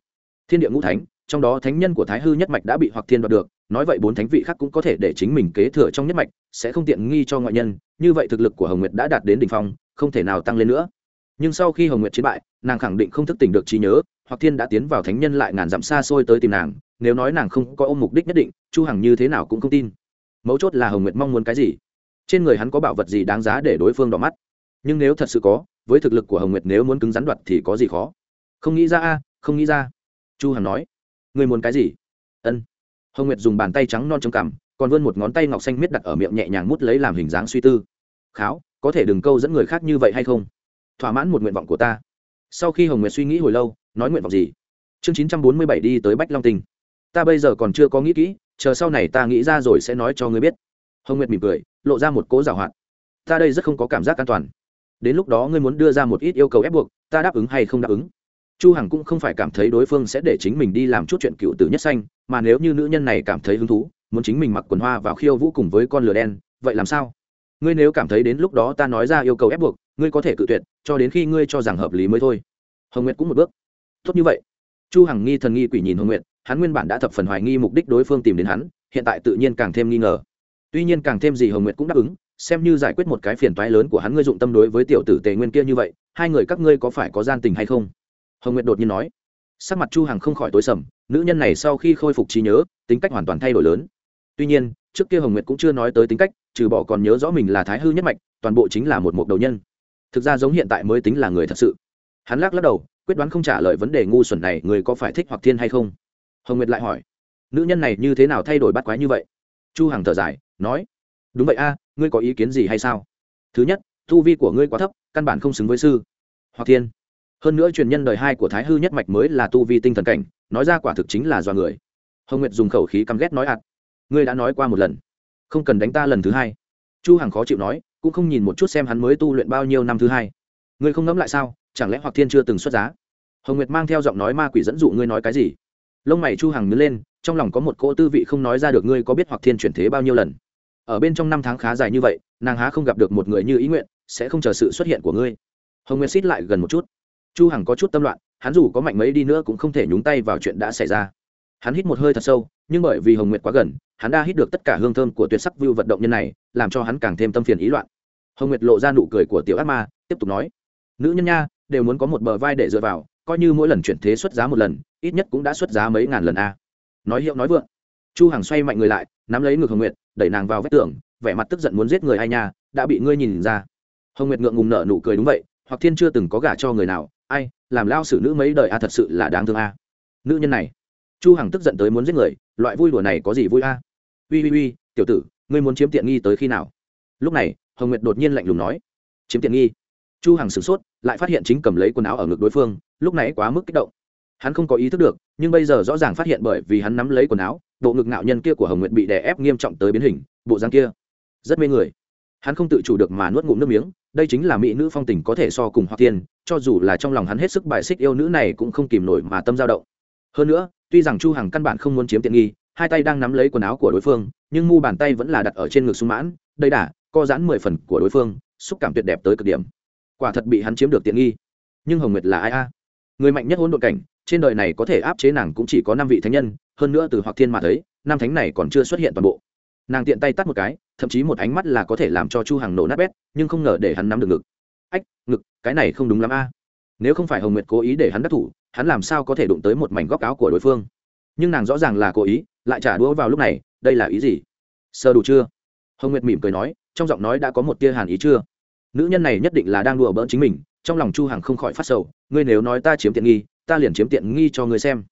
A: Thiên địa ngũ thánh, trong đó thánh nhân của thái hư nhất mạch đã bị hoặc thiên đoạt được, nói vậy bốn thánh vị khác cũng có thể để chính mình kế thừa trong nhất mạch, sẽ không tiện nghi cho ngoại nhân, như vậy thực lực của hồng nguyệt đã đạt đến đỉnh phong, không thể nào tăng lên nữa. Nhưng sau khi hồng nguyệt chiến bại, nàng khẳng định không thức tỉnh được trí nhớ, hoặc thiên đã tiến vào thánh nhân lại ngàn dặm xa xôi tới tìm nàng, nếu nói nàng không có ôm mục đích nhất định, chu hằng như thế nào cũng không tin. Mấu chốt là hồng nguyệt mong muốn cái gì? Trên người hắn có bảo vật gì đáng giá để đối phương đỏ mắt? Nhưng nếu thật sự có với thực lực của hồng nguyệt nếu muốn cứng rắn đoạt thì có gì khó? Không nghĩ ra a, không nghĩ ra. Chu hằng nói. Người muốn cái gì? Ân. Hồng nguyệt dùng bàn tay trắng non trong cằm, còn vươn một ngón tay ngọc xanh miết đặt ở miệng nhẹ nhàng mút lấy làm hình dáng suy tư. Kháo, có thể đừng câu dẫn người khác như vậy hay không? Thỏa mãn một nguyện vọng của ta. Sau khi hồng nguyệt suy nghĩ hồi lâu, nói nguyện vọng gì? Chương chín trăm bốn mươi bảy đi tới bách long tinh. Ta bây giờ còn chưa có nghĩ kỹ, chờ sau này ta nghĩ ra rồi sẽ nói cho ngươi biết. Hồng nguyệt mỉm cười, lộ ra một cố giảo hoạt. Ta đây rất không có cảm giác an toàn đến lúc đó ngươi muốn đưa ra một ít yêu cầu ép buộc, ta đáp ứng hay không đáp ứng. Chu hằng cũng không phải cảm thấy đối phương sẽ để chính mình đi làm chút chuyện cựu tử nhất xanh mà nếu như nữ nhân này cảm thấy hứng thú, muốn chính mình mặc quần hoa vào khiêu vũ cùng với con lửa đen, vậy làm sao? Ngươi nếu cảm thấy đến lúc đó ta nói ra yêu cầu ép buộc, ngươi có thể cự tuyệt, cho đến khi ngươi cho rằng hợp lý mới thôi. Hồng nguyệt cũng một bước. Tốt như vậy. Chu hằng nghi thần nghi quỷ nhìn hồng nguyệt, hắn nguyên bản đã thập phần hoài nghi mục đích đối phương tìm đến hắn, hiện tại tự nhiên càng thêm nghi ngờ. Tuy nhiên càng thêm gì hồng nguyệt cũng đáp ứng xem như giải quyết một cái phiền toái lớn của hắn, ngươi dụng tâm đối với tiểu tử tề nguyên kia như vậy, hai người các ngươi có phải có gian tình hay không? Hồng nguyệt đột nhiên nói. Sắc mặt chu hằng không khỏi tối sầm, nữ nhân này sau khi khôi phục trí nhớ, tính cách hoàn toàn thay đổi lớn. Tuy nhiên, trước kia hồng nguyệt cũng chưa nói tới tính cách, trừ bỏ còn nhớ rõ mình là thái hư nhất mạch, toàn bộ chính là một mục đầu nhân. Thực ra giống hiện tại mới tính là người thật sự. Hắn lắc lắc đầu, quyết đoán không trả lời vấn đề ngu xuẩn này, người có phải thích hoặc thiên hay không? Hồng nguyệt lại hỏi. Nữ nhân này như thế nào thay đổi bắt quái như vậy? Chu hằng thở dài, nói đúng vậy a, ngươi có ý kiến gì hay sao? Thứ nhất thu vi của ngươi quá thấp, căn bản không xứng với sư. Hoặc thiên. Hơn nữa truyền nhân đời hai của thái hư nhất mạch mới là tu vi tinh thần cảnh, nói ra quả thực chính là do người. Hồng nguyệt dùng khẩu khí căm ghét nói ạt. Ngươi đã nói qua một lần. Không cần đánh ta lần thứ hai. Chu hằng khó chịu nói, cũng không nhìn một chút xem hắn mới tu luyện bao nhiêu năm thứ hai. Ngươi không ngẫm lại sao? Chẳng lẽ hoặc thiên chưa từng xuất giá? Hồng nguyệt mang theo giọng nói ma quỷ dẫn dụ ngươi nói cái gì? Lông mày chu hằng nhướng lên, trong lòng có một cỗ tư vị không nói ra được ngươi có biết hoặc thiên chuyển thế bao nhiêu lần ở bên trong năm tháng khá dài như vậy, nàng há không gặp được một người như ý nguyện, sẽ không chờ sự xuất hiện của ngươi. Hồng nguyệt xít lại gần một chút. Chu hằng có chút tâm loạn, hắn dù có mạnh mấy đi nữa cũng không thể nhúng tay vào chuyện đã xảy ra. Hắn hít một hơi thật sâu, nhưng bởi vì hồng nguyệt quá gần, hắn đã hít được tất cả hương thơm của tuyệt sắc view vận động nhân này, làm cho hắn càng thêm tâm phiền ý loạn. Hồng nguyệt lộ ra nụ cười của tiểu ác ma, tiếp tục nói, nữ nhân nha, đều muốn có một bờ vai để dựa vào, coi như mỗi lần chuyển thế xuất giá một lần, ít nhất cũng đã xuất giá mấy ngàn lần a. Nói hiệu nói vượng, chu hằng xoay mạnh người lại, nắm lấy ngực hồng nguyệt đẩy nàng vào vách tường, vẻ mặt tức giận muốn giết người ai nha, đã bị ngươi nhìn ra. Hồng nguyệt ngượng ngùng nở nụ cười đúng vậy, hoặc thiên chưa từng có gả cho người nào, ai, làm lao xử nữ mấy đời a à thật sự là đáng thương a. Nữ nhân này, chu hằng tức giận tới muốn giết người, loại vui đùa này có gì vui a? Uy uy uy, tiểu tử, ngươi muốn chiếm tiện nghi tới khi nào? Lúc này, hồng nguyệt đột nhiên lạnh lùng nói, chiếm tiện nghi. Chu hằng sửng sốt, lại phát hiện chính cầm lấy quần áo ở ngực đối phương, lúc nãy quá mức kích động. Hắn không có ý thức được, nhưng bây giờ rõ ràng phát hiện bởi vì hắn nắm lấy quần áo bộ ngực ngạo nhân kia của hồng nguyệt bị đè ép nghiêm trọng tới biến hình, bộ răng kia rất mê người. Hắn không tự chủ được mà nuốt ngụm nước miếng, đây chính là mỹ nữ phong tình có thể so cùng hoặc tiên, cho dù là trong lòng hắn hết sức bài xích yêu nữ này cũng không kìm nổi mà tâm dao động. Hơn nữa, tuy rằng chu hằng căn bản không muốn chiếm tiện nghi, hai tay đang nắm lấy quần áo của đối phương, nhưng mu bàn tay vẫn là đặt ở trên ngực sung mãn, đây đả co giãn mười phần của đối phương, xúc cảm tuyệt đẹp tới cực điểm. Quả thật bị hắn chiếm được tiện nghi. Nhưng hồng nguyệt là ai a? Người mạnh nhất hôn độn cảnh trên đời này có thể áp chế nàng cũng chỉ có năm vị thánh nhân, hơn nữa từ hoặc thiên mà thấy, năm thánh này còn chưa xuất hiện toàn bộ. Nàng tiện tay tắt một cái, thậm chí một ánh mắt là có thể làm cho chu hằng nổ nát bét, nhưng không ngờ để hắn nắm được ngực. Ách, ngực, cái này không đúng lắm a. Nếu không phải hồng nguyệt cố ý để hắn đắc thủ, hắn làm sao có thể đụng tới một mảnh góc áo của đối phương? Nhưng nàng rõ ràng là cố ý, lại trả đũa vào lúc này, đây là ý gì? Sơ đủ chưa? Hồng nguyệt mỉm cười nói, trong giọng nói đã có một tia hàn ý chưa? Nữ nhân này nhất định là đang đùa bỡn chính mình, trong lòng chu hằng không khỏi phát sầu, ngươi nếu nói ta chiếm tiện nghi ta liền chiếm tiện nghi cho ngươi xem.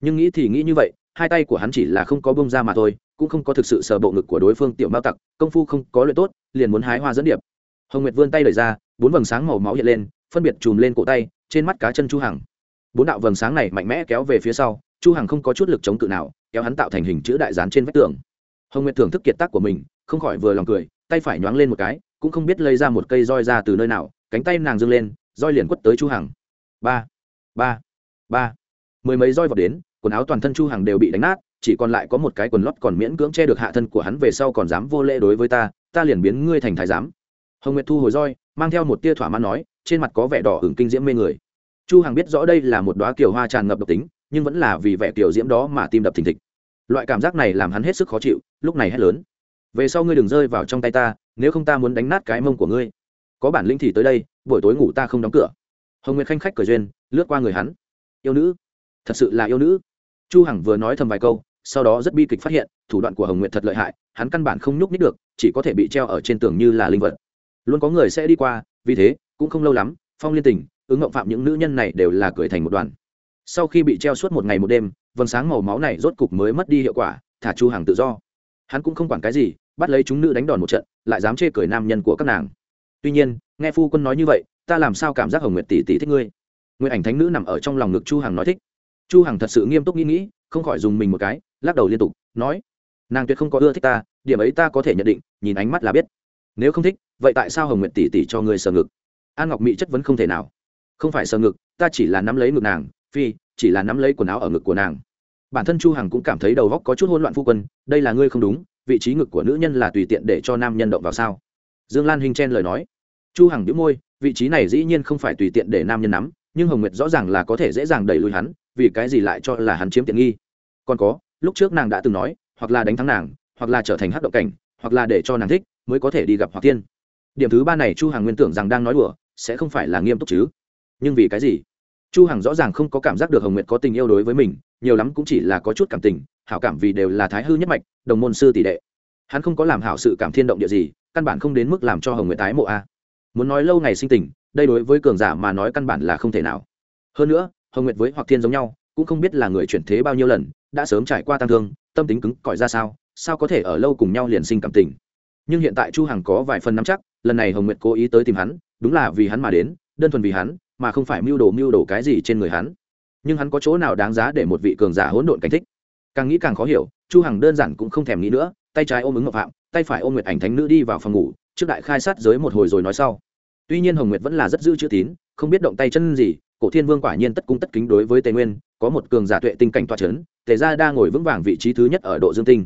A: Nhưng nghĩ thì nghĩ như vậy, hai tay của hắn chỉ là không có bông ra mà thôi, cũng không có thực sự sờ bộ ngực của đối phương tiểu mao tặc, công phu không có luyện tốt, liền muốn hái hoa dẫn điệp. Hồng nguyệt vươn tay đẩy ra, bốn vầng sáng màu máu hiện lên, phân biệt chùm lên cổ tay, trên mắt cá chân chu hằng. Bốn đạo vầng sáng này mạnh mẽ kéo về phía sau, chu hằng không có chút lực chống cự nào, kéo hắn tạo thành hình chữ đại dán trên vách tường. Hồng nguyệt thưởng thức kiệt tác của mình, không khỏi vừa lòng cười, tay phải nhoáng lên một cái, cũng không biết lấy ra một cây roi ra từ nơi nào, cánh tay nàng dâng lên, roi liền quất tới chu hằng. Ba ba ba mười mấy roi vào đến, quần áo toàn thân chu hằng đều bị đánh nát, chỉ còn lại có một cái quần lót còn miễn cưỡng che được hạ thân của hắn về sau còn dám vô lễ đối với ta ta liền biến ngươi thành thái giám. Hồng nguyệt thu hồi roi, mang theo một tia thỏa mãn nói, trên mặt có vẻ đỏ hửng kinh diễm mê người. Chu hằng biết rõ đây là một đóa kiều hoa tràn ngập độc tính, nhưng vẫn là vì vẻ kiều diễm đó mà tim đập thình thịch. Loại cảm giác này làm hắn hết sức khó chịu, lúc này hét lớn. Về sau ngươi đừng rơi vào trong tay ta, nếu không ta muốn đánh nát cái mông của ngươi. Có bản lĩnh thì tới đây, buổi tối ngủ ta không đóng cửa. Hồng nguyệt khanh khách cười duyên, lướt qua người hắn yêu nữ. Thật sự là yêu nữ. Chu hằng vừa nói thầm vài câu, sau đó rất bi kịch phát hiện, thủ đoạn của hồng nguyệt thật lợi hại, hắn căn bản không nhúc nhích được, chỉ có thể bị treo ở trên tường như là linh vật. Luôn có người sẽ đi qua, vì thế, cũng không lâu lắm, phong liên tình, ứng ngộng phạm những nữ nhân này đều là cười thành một đoàn. Sau khi bị treo suốt một ngày một đêm, vầng sáng màu máu này rốt cục mới mất đi hiệu quả, thả chu hàng tự do. Hắn cũng không quản cái gì, bắt lấy chúng nữ đánh đòn một trận, lại dám chê cười nam nhân của các nàng. Tuy nhiên, nghe phu quân nói như vậy, ta làm sao cảm giác hồng nguyệt tỷ tỷ thích ngươi? Nguyện ảnh thánh nữ nằm ở trong lòng ngực chu hằng nói thích. Chu hằng thật sự nghiêm túc nghĩ nghĩ, không khỏi dùng mình một cái, lắc đầu liên tục, nói, nàng tuyệt không có ưa thích ta, điểm ấy ta có thể nhận định, nhìn ánh mắt là biết. Nếu không thích, vậy tại sao hồng nguyện tỷ tỷ cho ngươi sờ ngực? An ngọc mỹ chất vấn không thể nào. Không phải sờ ngực, ta chỉ là nắm lấy ngực nàng, phi, chỉ là nắm lấy quần áo ở ngực của nàng. Bản thân chu hằng cũng cảm thấy đầu óc có chút hỗn loạn phu quân, đây là ngươi không đúng, vị trí ngực của nữ nhân là tùy tiện để cho nam nhân động vào sao? Dương lan hinh chen lời nói. Chu hằng nhíu môi, vị trí này dĩ nhiên không phải tùy tiện để nam nhân nắm nhưng hồng nguyệt rõ ràng là có thể dễ dàng đẩy lùi hắn, vì cái gì lại cho là hắn chiếm tiện nghi? Còn có, lúc trước nàng đã từng nói, hoặc là đánh thắng nàng, hoặc là trở thành hắc động cảnh, hoặc là để cho nàng thích, mới có thể đi gặp hoặc tiên điểm thứ ba này chu hằng nguyên tưởng rằng đang nói đùa, sẽ không phải là nghiêm túc chứ. Nhưng vì cái gì? Chu hằng rõ ràng không có cảm giác được hồng nguyệt có tình yêu đối với mình, nhiều lắm cũng chỉ là có chút cảm tình, hảo cảm vì đều là thái hư nhất mạch, đồng môn sư tỷ đệ. Hắn không có làm hảo sự cảm thiên động địa gì, căn bản không đến mức làm cho hồng nguyệt tái mộ a. Muốn nói lâu ngày sinh tình đây đối với cường giả mà nói căn bản là không thể nào. Hơn nữa, hồng nguyệt với hoặc thiên giống nhau, cũng không biết là người chuyển thế bao nhiêu lần, đã sớm trải qua tăng thương, tâm tính cứng cỏi ra sao sao có thể ở lâu cùng nhau liền sinh cảm tình. Nhưng hiện tại chu hằng có vài phần nắm chắc, lần này hồng nguyệt cố ý tới tìm hắn, đúng là vì hắn mà đến, đơn thuần vì hắn, mà không phải mưu đồ mưu đồ cái gì trên người hắn. Nhưng hắn có chỗ nào đáng giá để một vị cường giả hỗn độn cảnh thích? Càng nghĩ càng khó hiểu, chu hằng đơn giản cũng không thèm nghĩ nữa, tay trái ôm ứng ngọc phạm, tay phải ôm nguyệt ảnh thánh nữ đi vào phòng ngủ, trước đại khai sát giới một hồi rồi nói sau tuy nhiên hồng nguyệt vẫn là rất giữ chữ tín, không biết động tay chân gì, cổ thiên vương quả nhiên tất cung tất kính đối với tề nguyên, có một cường giả tuệ tinh cảnh toa c h ấ n tề gia đang ngồi vững vàng vị trí thứ nhất ở độ dương tinh.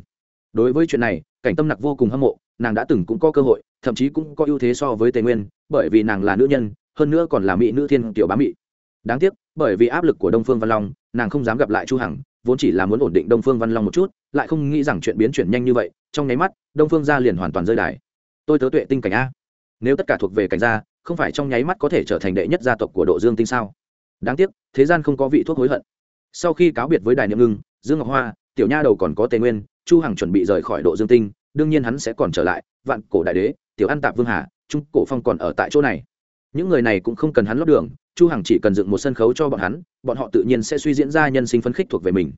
A: Đối với chuyện này, cảnh tâm nặc vô cùng hâm mộ, nàng đã từng cũng có cơ hội, thậm chí cũng có ưu thế so với tề nguyên, bởi vì nàng là nữ nhân, hơn nữa còn là mỹ nữ thiên tiểu bá mỹ đáng tiếc, bởi vì áp lực của đông phương văn long, nàng không dám gặp lại chu hằng, vốn chỉ là muốn ổn định đông phương văn long một chút, lại không nghĩ rằng chuyện biến chuyển nhanh như vậy, trong nháy mắt, đông phương gia liền hoàn toàn rơi đài. Tôi tớ tuệ tinh cảnh a. Nếu tất cả thuộc về cảnh gia không phải trong nháy mắt có thể trở thành đệ nhất gia tộc của độ dương tinh sao? Đáng tiếc, thế gian không có vị thuốc hối hận. Sau khi cáo biệt với đài niệm ngưng, dương ngọc hoa, tiểu nha đầu còn có tề nguyên, chu hằng chuẩn bị rời khỏi độ dương tinh, đương nhiên hắn sẽ còn trở lại, vạn cổ đại đế, tiểu an tạp vương hà, trung cổ phong còn ở tại chỗ này. Những người này cũng không cần hắn lót đường, chu hằng chỉ cần dựng một sân khấu cho bọn hắn, bọn họ tự nhiên sẽ suy diễn ra nhân sinh phấn khích thuộc về mình.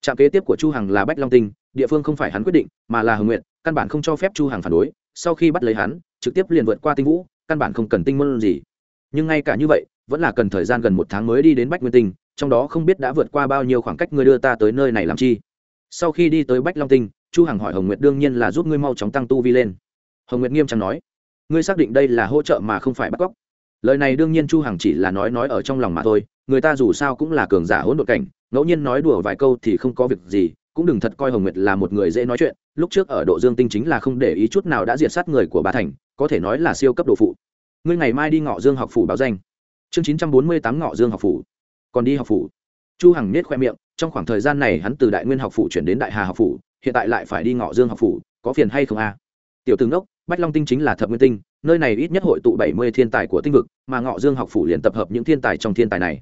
A: Trạm kế tiếp của chu hằng là bách long tinh, địa phương không phải hắn quyết định, mà là hồng nguyện căn bản không cho phép chu hằng phản đối. Sau khi bắt lấy hắn, trực tiếp liền vượt qua tinh vũ căn bản không cần tinh môn gì. Nhưng ngay cả như vậy, vẫn là cần thời gian gần một tháng mới đi đến bách nguyên tinh, trong đó không biết đã vượt qua bao nhiêu khoảng cách ngươi đưa ta tới nơi này làm chi. Sau khi đi tới bách long tinh, chu hằng hỏi hồng nguyệt đương nhiên là giúp ngươi mau chóng tăng tu vi lên. Hồng nguyệt nghiêm trang nói, ngươi xác định đây là hỗ trợ mà không phải bắt cóc. Lời này đương nhiên chu hằng chỉ là nói nói ở trong lòng mà thôi, người ta dù sao cũng là cường giả hỗn độn cảnh, ngẫu nhiên nói đùa vài câu thì không có việc gì, cũng đừng thật coi hồng nguyệt là một người dễ nói chuyện, lúc trước ở độ dương tinh chính là không để ý chút nào đã diệt sát người của bà thành có thể nói là siêu cấp đồ phụ. Ngươi ngày mai đi ngọ dương học phủ báo danh. Chương chín trăm bốn mươi tám ngọ dương học phủ. Còn đi học phủ. Chu hằng nết khoe miệng, trong khoảng thời gian này hắn từ đại nguyên học phủ chuyển đến đại hà học phủ, hiện tại lại phải đi ngọ dương học phủ, có phiền hay không a? Tiểu tướng đốc bách long tinh chính là thập nguyên tinh, nơi này ít nhất hội tụ bảy mươi thiên tài của tinh vực, mà ngọ dương học phủ liền tập hợp những thiên tài trong thiên tài này.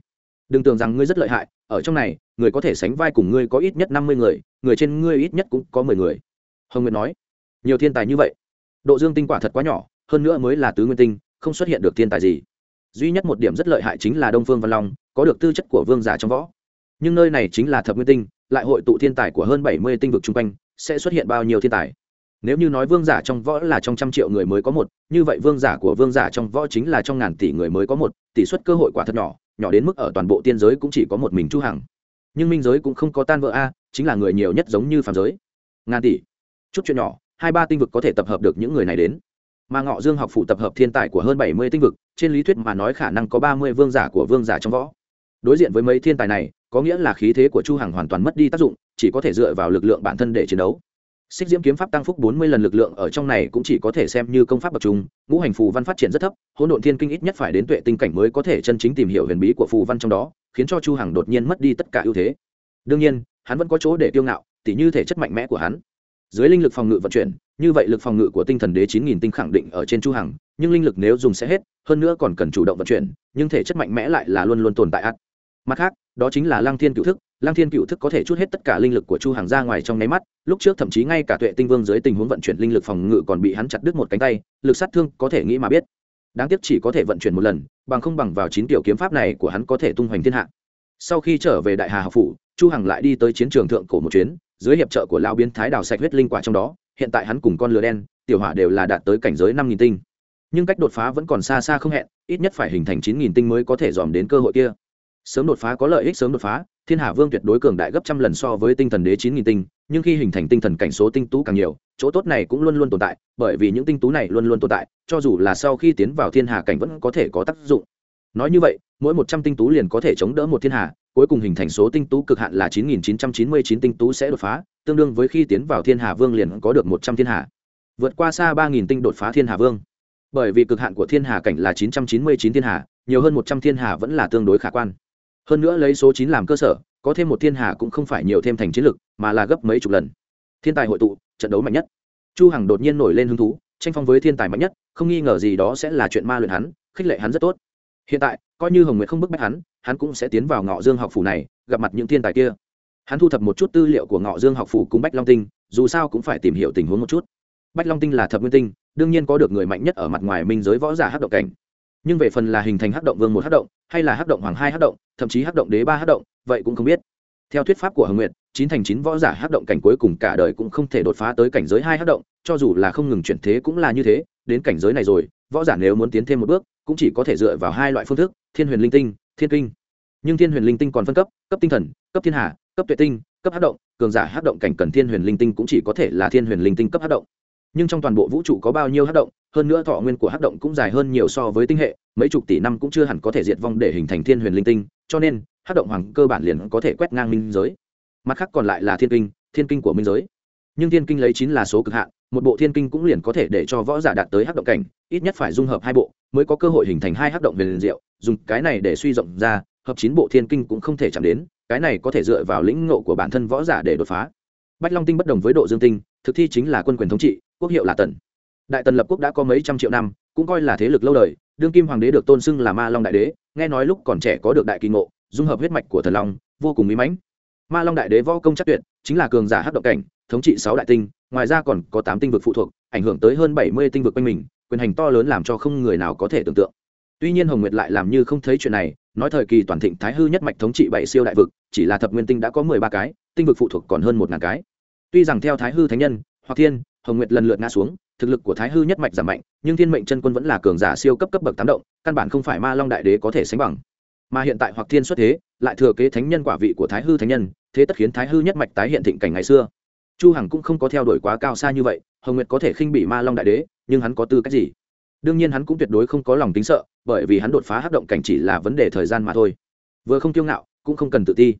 A: Đừng tưởng rằng ngươi rất lợi hại, ở trong này, người có thể sánh vai cùng ngươi có ít nhất năm mươi người người trên ngươi ít nhất cũng có mười người. Hồng nguyệt nói, nhiều thiên tài như vậy độ dương tinh quả thật quá nhỏ, hơn nữa mới là tứ nguyên tinh, không xuất hiện được thiên tài gì. Duy nhất một điểm rất lợi hại chính là đông phương văn long, có được tư chất của vương giả trong võ. Nhưng nơi này chính là thập nguyên tinh, lại hội tụ thiên tài của hơn bảy mươi tinh vực chung quanh, sẽ xuất hiện bao nhiêu thiên tài? Nếu như nói vương giả trong võ là trong trăm triệu người mới có một, như vậy vương giả của vương giả trong võ chính là trong ngàn tỷ người mới có một, tỷ suất cơ hội quả thật nhỏ nhỏ đến mức ở toàn bộ tiên giới cũng chỉ có một mình chu hằng. Nhưng minh giới cũng không có tan vỡ a, chính là người nhiều nhất giống như phàm giới. Ngàn tỷ. Chút chuyện nhỏ hai ba tinh vực có thể tập hợp được những người này đến. Mà ngọ dương học phủ tập hợp thiên tài của hơn bảy mươi tinh vực, trên lý thuyết mà nói khả năng có ba mươi vương giả của vương giả trong võ. Đối diện với mấy thiên tài này, có nghĩa là khí thế của chu hằng hoàn toàn mất đi tác dụng, chỉ có thể dựa vào lực lượng bản thân để chiến đấu. Xích diễm kiếm pháp tăng phúc bốn mươi lần lực lượng ở trong này cũng chỉ có thể xem như công pháp bậc trung, ngũ hành phù văn phát triển rất thấp, hỗn độn thiên kinh ít nhất phải đến tuệ tinh cảnh mới có thể chân chính tìm hiểu huyền bí của phù văn trong đó, khiến cho chu hằng đột nhiên mất đi tất cả ưu thế. Đương nhiên, hắn vẫn có chỗ để kiêu ngạo, tỉ như thể chất mạnh mẽ của hắn dưới linh lực phòng ngự vận chuyển, như vậy lực phòng ngự của tinh thần đế chín nghìn tinh khẳng định ở trên chu hằng, nhưng linh lực nếu dùng sẽ hết, hơn nữa còn cần chủ động vận chuyển, nhưng thể chất mạnh mẽ lại là luôn luôn tồn tại ắt mặt khác, đó chính là lang thiên cựu thức lang thiên cựu thức có thể chút hết tất cả linh lực của chu hằng ra ngoài trong nháy mắt, lúc trước thậm chí ngay cả tuệ tinh vương dưới tình huống vận chuyển linh lực phòng ngự còn bị hắn chặt đứt một cánh tay, lực sát thương có thể nghĩ mà biết. Đáng tiếc chỉ có thể vận chuyển một lần, bằng không bằng vào chín tiểu kiếm pháp này của hắn có thể tung hoành thiên hạ. Sau khi trở về đại hà học phủ chu hằng lại đi tới chiến trường thượng cổ một chuyến, dưới hiệp trợ của lão biến thái đào sạch huyết linh quả trong đó, hiện tại hắn cùng con lừa đen, tiểu hỏa đều là đạt tới cảnh giới năm nghìn tinh. Nhưng cách đột phá vẫn còn xa xa không hẹn, ít nhất phải hình thành chín nghìn tinh mới có thể dòm đến cơ hội kia. Sớm đột phá có lợi ích sớm đột phá, thiên hà vương tuyệt đối cường đại gấp trăm lần so với tinh thần đế chín nghìn tinh, nhưng khi hình thành tinh thần cảnh số tinh tú càng nhiều, chỗ tốt này cũng luôn luôn tồn tại, bởi vì những tinh tú này luôn luôn tồn tại, cho dù là sau khi tiến vào thiên hà cảnh vẫn có thể có tác dụng. Nói như vậy, mỗi một trăm tinh tú liền có thể chống đỡ một thiên hà cuối cùng hình thành số tinh tú cực hạn là chín nghìn chín trăm chín mươi chín tinh tú sẽ đột phá, tương đương với khi tiến vào thiên hà vương liền có được một trăm thiên hà. Vượt qua xa 3000 tinh đột phá thiên hà vương. Bởi vì cực hạn của thiên hà cảnh là chín trăm chín mươi chín thiên hà, nhiều hơn một trăm thiên hà vẫn là tương đối khả quan. Hơn nữa lấy số 9 làm cơ sở, có thêm một thiên hà cũng không phải nhiều thêm thành chiến lực, mà là gấp mấy chục lần. Thiên tài hội tụ, trận đấu mạnh nhất. Chu hằng đột nhiên nổi lên hứng thú, tranh phong với thiên tài mạnh nhất, không nghi ngờ gì đó sẽ là chuyện ma luyện hắn, khích lệ hắn rất tốt. Hiện tại coi như hồng nguyệt không bức bách hắn hắn cũng sẽ tiến vào ngọ dương học phủ này, gặp mặt những thiên tài kia. Hắn thu thập một chút tư liệu của ngọ dương học phủ cùng bách long tinh, dù sao cũng phải tìm hiểu tình huống một chút. Bách long tinh là thập nguyên tinh, đương nhiên có được người mạnh nhất ở mặt ngoài minh giới võ giả hắc động cảnh. Nhưng về phần là hình thành hắc động vương một hắc động, hay là hắc động hoàng hai hắc động, thậm chí hắc động đế ba hắc động, vậy cũng không biết. Theo thuyết pháp của hồng nguyệt, chín thành chín võ giả hắc động cảnh cuối cùng cả đời cũng không thể đột phá tới cảnh giới hai hắc động, cho dù là không ngừng chuyển thế cũng là như thế, đến cảnh giới này rồi, võ giả nếu muốn tiến thêm một bước cũng chỉ có thể dựa vào hai loại phương thức, thiên huyền linh tinh, thiên kinh. Nhưng thiên huyền linh tinh còn phân cấp cấp tinh thần, cấp thiên hà, cấp tuệ tinh, cấp hát động, cường giả hát động cảnh cần thiên huyền linh tinh cũng chỉ có thể là thiên huyền linh tinh cấp hát động. Nhưng trong toàn bộ vũ trụ có bao nhiêu hát động, hơn nữa thọ nguyên của hát động cũng dài hơn nhiều so với tinh hệ, mấy chục tỷ năm cũng chưa hẳn có thể diệt vong để hình thành thiên huyền linh tinh, cho nên hát động hoàng cơ bản liền có thể quét ngang minh giới. Mặt khác còn lại là thiên kinh thiên kinh của minh giới. Nhưng thiên kinh lấy chín là số cực hạn một bộ thiên kinh cũng liền có thể để cho võ giả đạt tới hắc động cảnh, ít nhất phải dung hợp hai bộ, mới có cơ hội hình thành hai hắc động về liền diệu, dùng cái này để suy rộng ra, hợp chín bộ thiên kinh cũng không thể chạm đến, cái này có thể dựa vào lĩnh ngộ của bản thân võ giả để đột phá. Bách long tinh bất đồng với độ dương tinh, thực thi chính là quân quyền thống trị, quốc hiệu là tần. Đại tần lập quốc đã có mấy trăm triệu năm, cũng coi là thế lực lâu đời, đương kim hoàng đế được tôn xưng là ma long đại đế, nghe nói lúc còn trẻ có được đại kỳ ngộ, dung hợp huyết mạch của thần long, vô cùng mỹ mãnh. Ma long đại đế võ công chắc tuyệt, chính là cường giả hắc động cảnh thống trị sáu đại tinh, ngoài ra còn có tám tinh vực phụ thuộc, ảnh hưởng tới hơn bảy mươi tinh vực quanh mình, quyền hành to lớn làm cho không người nào có thể tưởng tượng. Tuy nhiên hồng nguyệt lại làm như không thấy chuyện này, nói thời kỳ toàn thịnh thái hư nhất mạch thống trị bảy siêu đại vực, chỉ là thập nguyên tinh đã có mười ba cái, tinh vực phụ thuộc còn hơn một ngàn cái. Tuy rằng theo thái hư thánh nhân hoặc thiên, hồng nguyệt lần lượt ngã xuống, thực lực của thái hư nhất mạch giảm mạnh, nhưng thiên mệnh chân quân vẫn là cường giả siêu cấp cấp bậc tám động, căn bản không phải ma long đại đế có thể sánh bằng. Mà hiện tại hoặc thiên xuất thế, lại thừa kế thánh nhân quả vị của thái hư thánh nhân, thế tất khiến thái hư nhất mạch tái hiện thịnh cảnh ngày xưa chu hằng cũng không có theo đuổi quá cao xa như vậy, hồng nguyệt có thể khinh bị ma long đại đế, nhưng hắn có tư cách gì? Đương nhiên hắn cũng tuyệt đối không có lòng tính sợ, bởi vì hắn đột phá hấp động cảnh chỉ là vấn đề thời gian mà thôi. Vừa không kiêu ngạo, cũng không cần tự ti.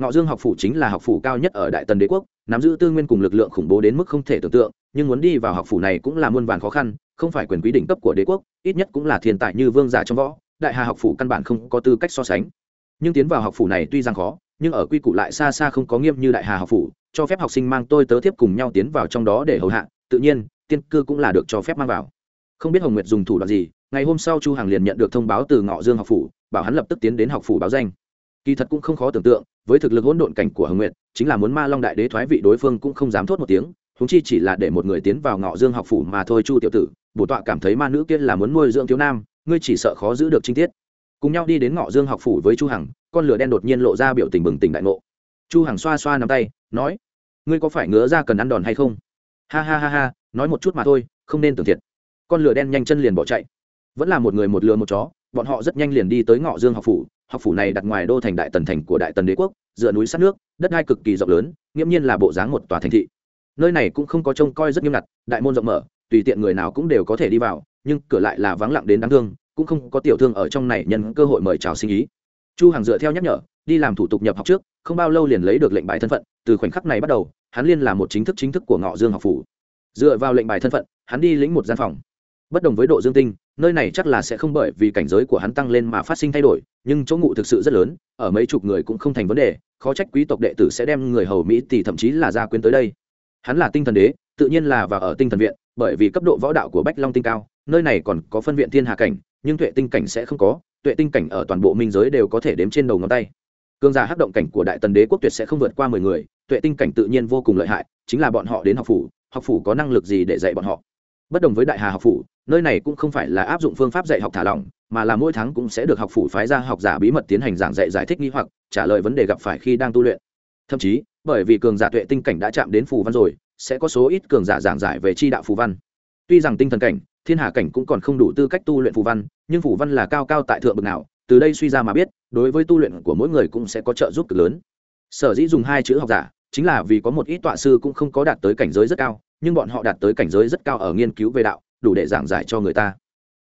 A: Ngọ dương học phủ chính là học phủ cao nhất ở đại tần đế quốc, nắm giữ tư nguyên cùng lực lượng khủng bố đến mức không thể tưởng tượng, nhưng muốn đi vào học phủ này cũng là muôn vàn khó khăn, không phải quyền quý đỉnh cấp của đế quốc, ít nhất cũng là thiên tài như vương giả trong võ, đại hà học phủ căn bản không có tư cách so sánh. Nhưng tiến vào học phủ này tuy rằng khó, nhưng ở quy củ lại xa xa không có nghiêm như đại hà học phủ cho phép học sinh mang tôi tớ tiếp cùng nhau tiến vào trong đó để hầu hạ, tự nhiên, tiên cư cũng là được cho phép mang vào. Không biết hồng nguyệt dùng thủ đoạn gì, ngày hôm sau chu hằng liền nhận được thông báo từ ngọ dương học phủ, bảo hắn lập tức tiến đến học phủ báo danh. Kỳ thật cũng không khó tưởng tượng, với thực lực hỗn độn cảnh của hồng nguyệt, chính là muốn ma long đại đế thoái vị đối phương cũng không dám thốt một tiếng chúng chi chỉ là để một người tiến vào ngọ dương học phủ mà thôi chu tiểu tử, bổ tọa cảm thấy ma nữ kia là muốn nuôi dưỡng thiếu nam, ngươi chỉ sợ khó giữ được trinh tiết. Cùng nhau đi đến ngọ dương học phủ với chu hằng, con lửa đen đột nhiên lộ ra biểu tình bừng tỉnh đại ngộ chu hằng xoa xoa nắm tay, nói, ngươi có phải ngứa ra cần ăn đòn hay không? Ha ha ha ha, nói một chút mà thôi, không nên tưởng thiệt. Con lửa đen nhanh chân liền bỏ chạy. Vẫn là một người một lừa một chó, bọn họ rất nhanh liền đi tới ngọ dương học phủ. Học phủ này đặt ngoài đô thành đại tần thành của đại tần đế quốc, dựa núi sát nước, đất đai cực kỳ rộng lớn, nghiễm nhiên là bộ dáng một tòa thành thị. Nơi này cũng không có trông coi rất nghiêm ngặt, đại môn rộng mở, tùy tiện người nào cũng đều có thể đi vào, nhưng cửa lại là vắng lặng đến đáng thương, cũng không có tiểu thương ở trong này nhân cơ hội mời chào sinh ý. Chu hàng dựa theo nhắc nhở đi làm thủ tục nhập học trước, không bao lâu liền lấy được lệnh bài thân phận, từ khoảnh khắc này bắt đầu, hắn liên là một chính thức chính thức của ngọ dương học phủ. Dựa vào lệnh bài thân phận, hắn đi lĩnh một gian phòng. Bất đồng với độ dương tinh, nơi này chắc là sẽ không bởi vì cảnh giới của hắn tăng lên mà phát sinh thay đổi, nhưng chỗ ngụ thực sự rất lớn, ở mấy chục người cũng không thành vấn đề, khó trách quý tộc đệ tử sẽ đem người hầu mỹ tỷ thậm chí là gia quyến tới đây. Hắn là tinh thần đế, tự nhiên là và ở tinh thần viện, bởi vì cấp độ võ đạo của bách long tinh cao, nơi này còn có phân viện thiên hà cảnh, nhưng tuệ tinh cảnh sẽ không có, tuệ tinh cảnh ở toàn bộ minh giới đều có thể đếm trên đầu ngón tay cương giả hắc động cảnh của đại tần đế quốc tuyệt sẽ không vượt qua mười người, tuệ tinh cảnh tự nhiên vô cùng lợi hại, chính là bọn họ đến học phủ học phủ có năng lực gì để dạy bọn họ? Bất đồng với đại hà học phủ, nơi này cũng không phải là áp dụng phương pháp dạy học thả lỏng, mà là mỗi tháng cũng sẽ được học phủ phái ra học giả bí mật tiến hành giảng dạy giải thích nghi hoặc, trả lời vấn đề gặp phải khi đang tu luyện. Thậm chí, bởi vì cường giả tuệ tinh cảnh đã chạm đến phù văn rồi, sẽ có số ít cường giả giảng giải về chi đạo phù văn. Tuy rằng tinh thần cảnh, thiên hà cảnh cũng còn không đủ tư cách tu luyện phù văn, nhưng phù văn là cao cao tại thượng bậc nào từ đây suy ra mà biết, đối với tu luyện của mỗi người cũng sẽ có trợ giúp cực lớn. Sở dĩ dùng hai chữ học giả, chính là vì có một ít tọa sư cũng không có đạt tới cảnh giới rất cao, nhưng bọn họ đạt tới cảnh giới rất cao ở nghiên cứu về đạo, đủ để giảng giải cho người ta.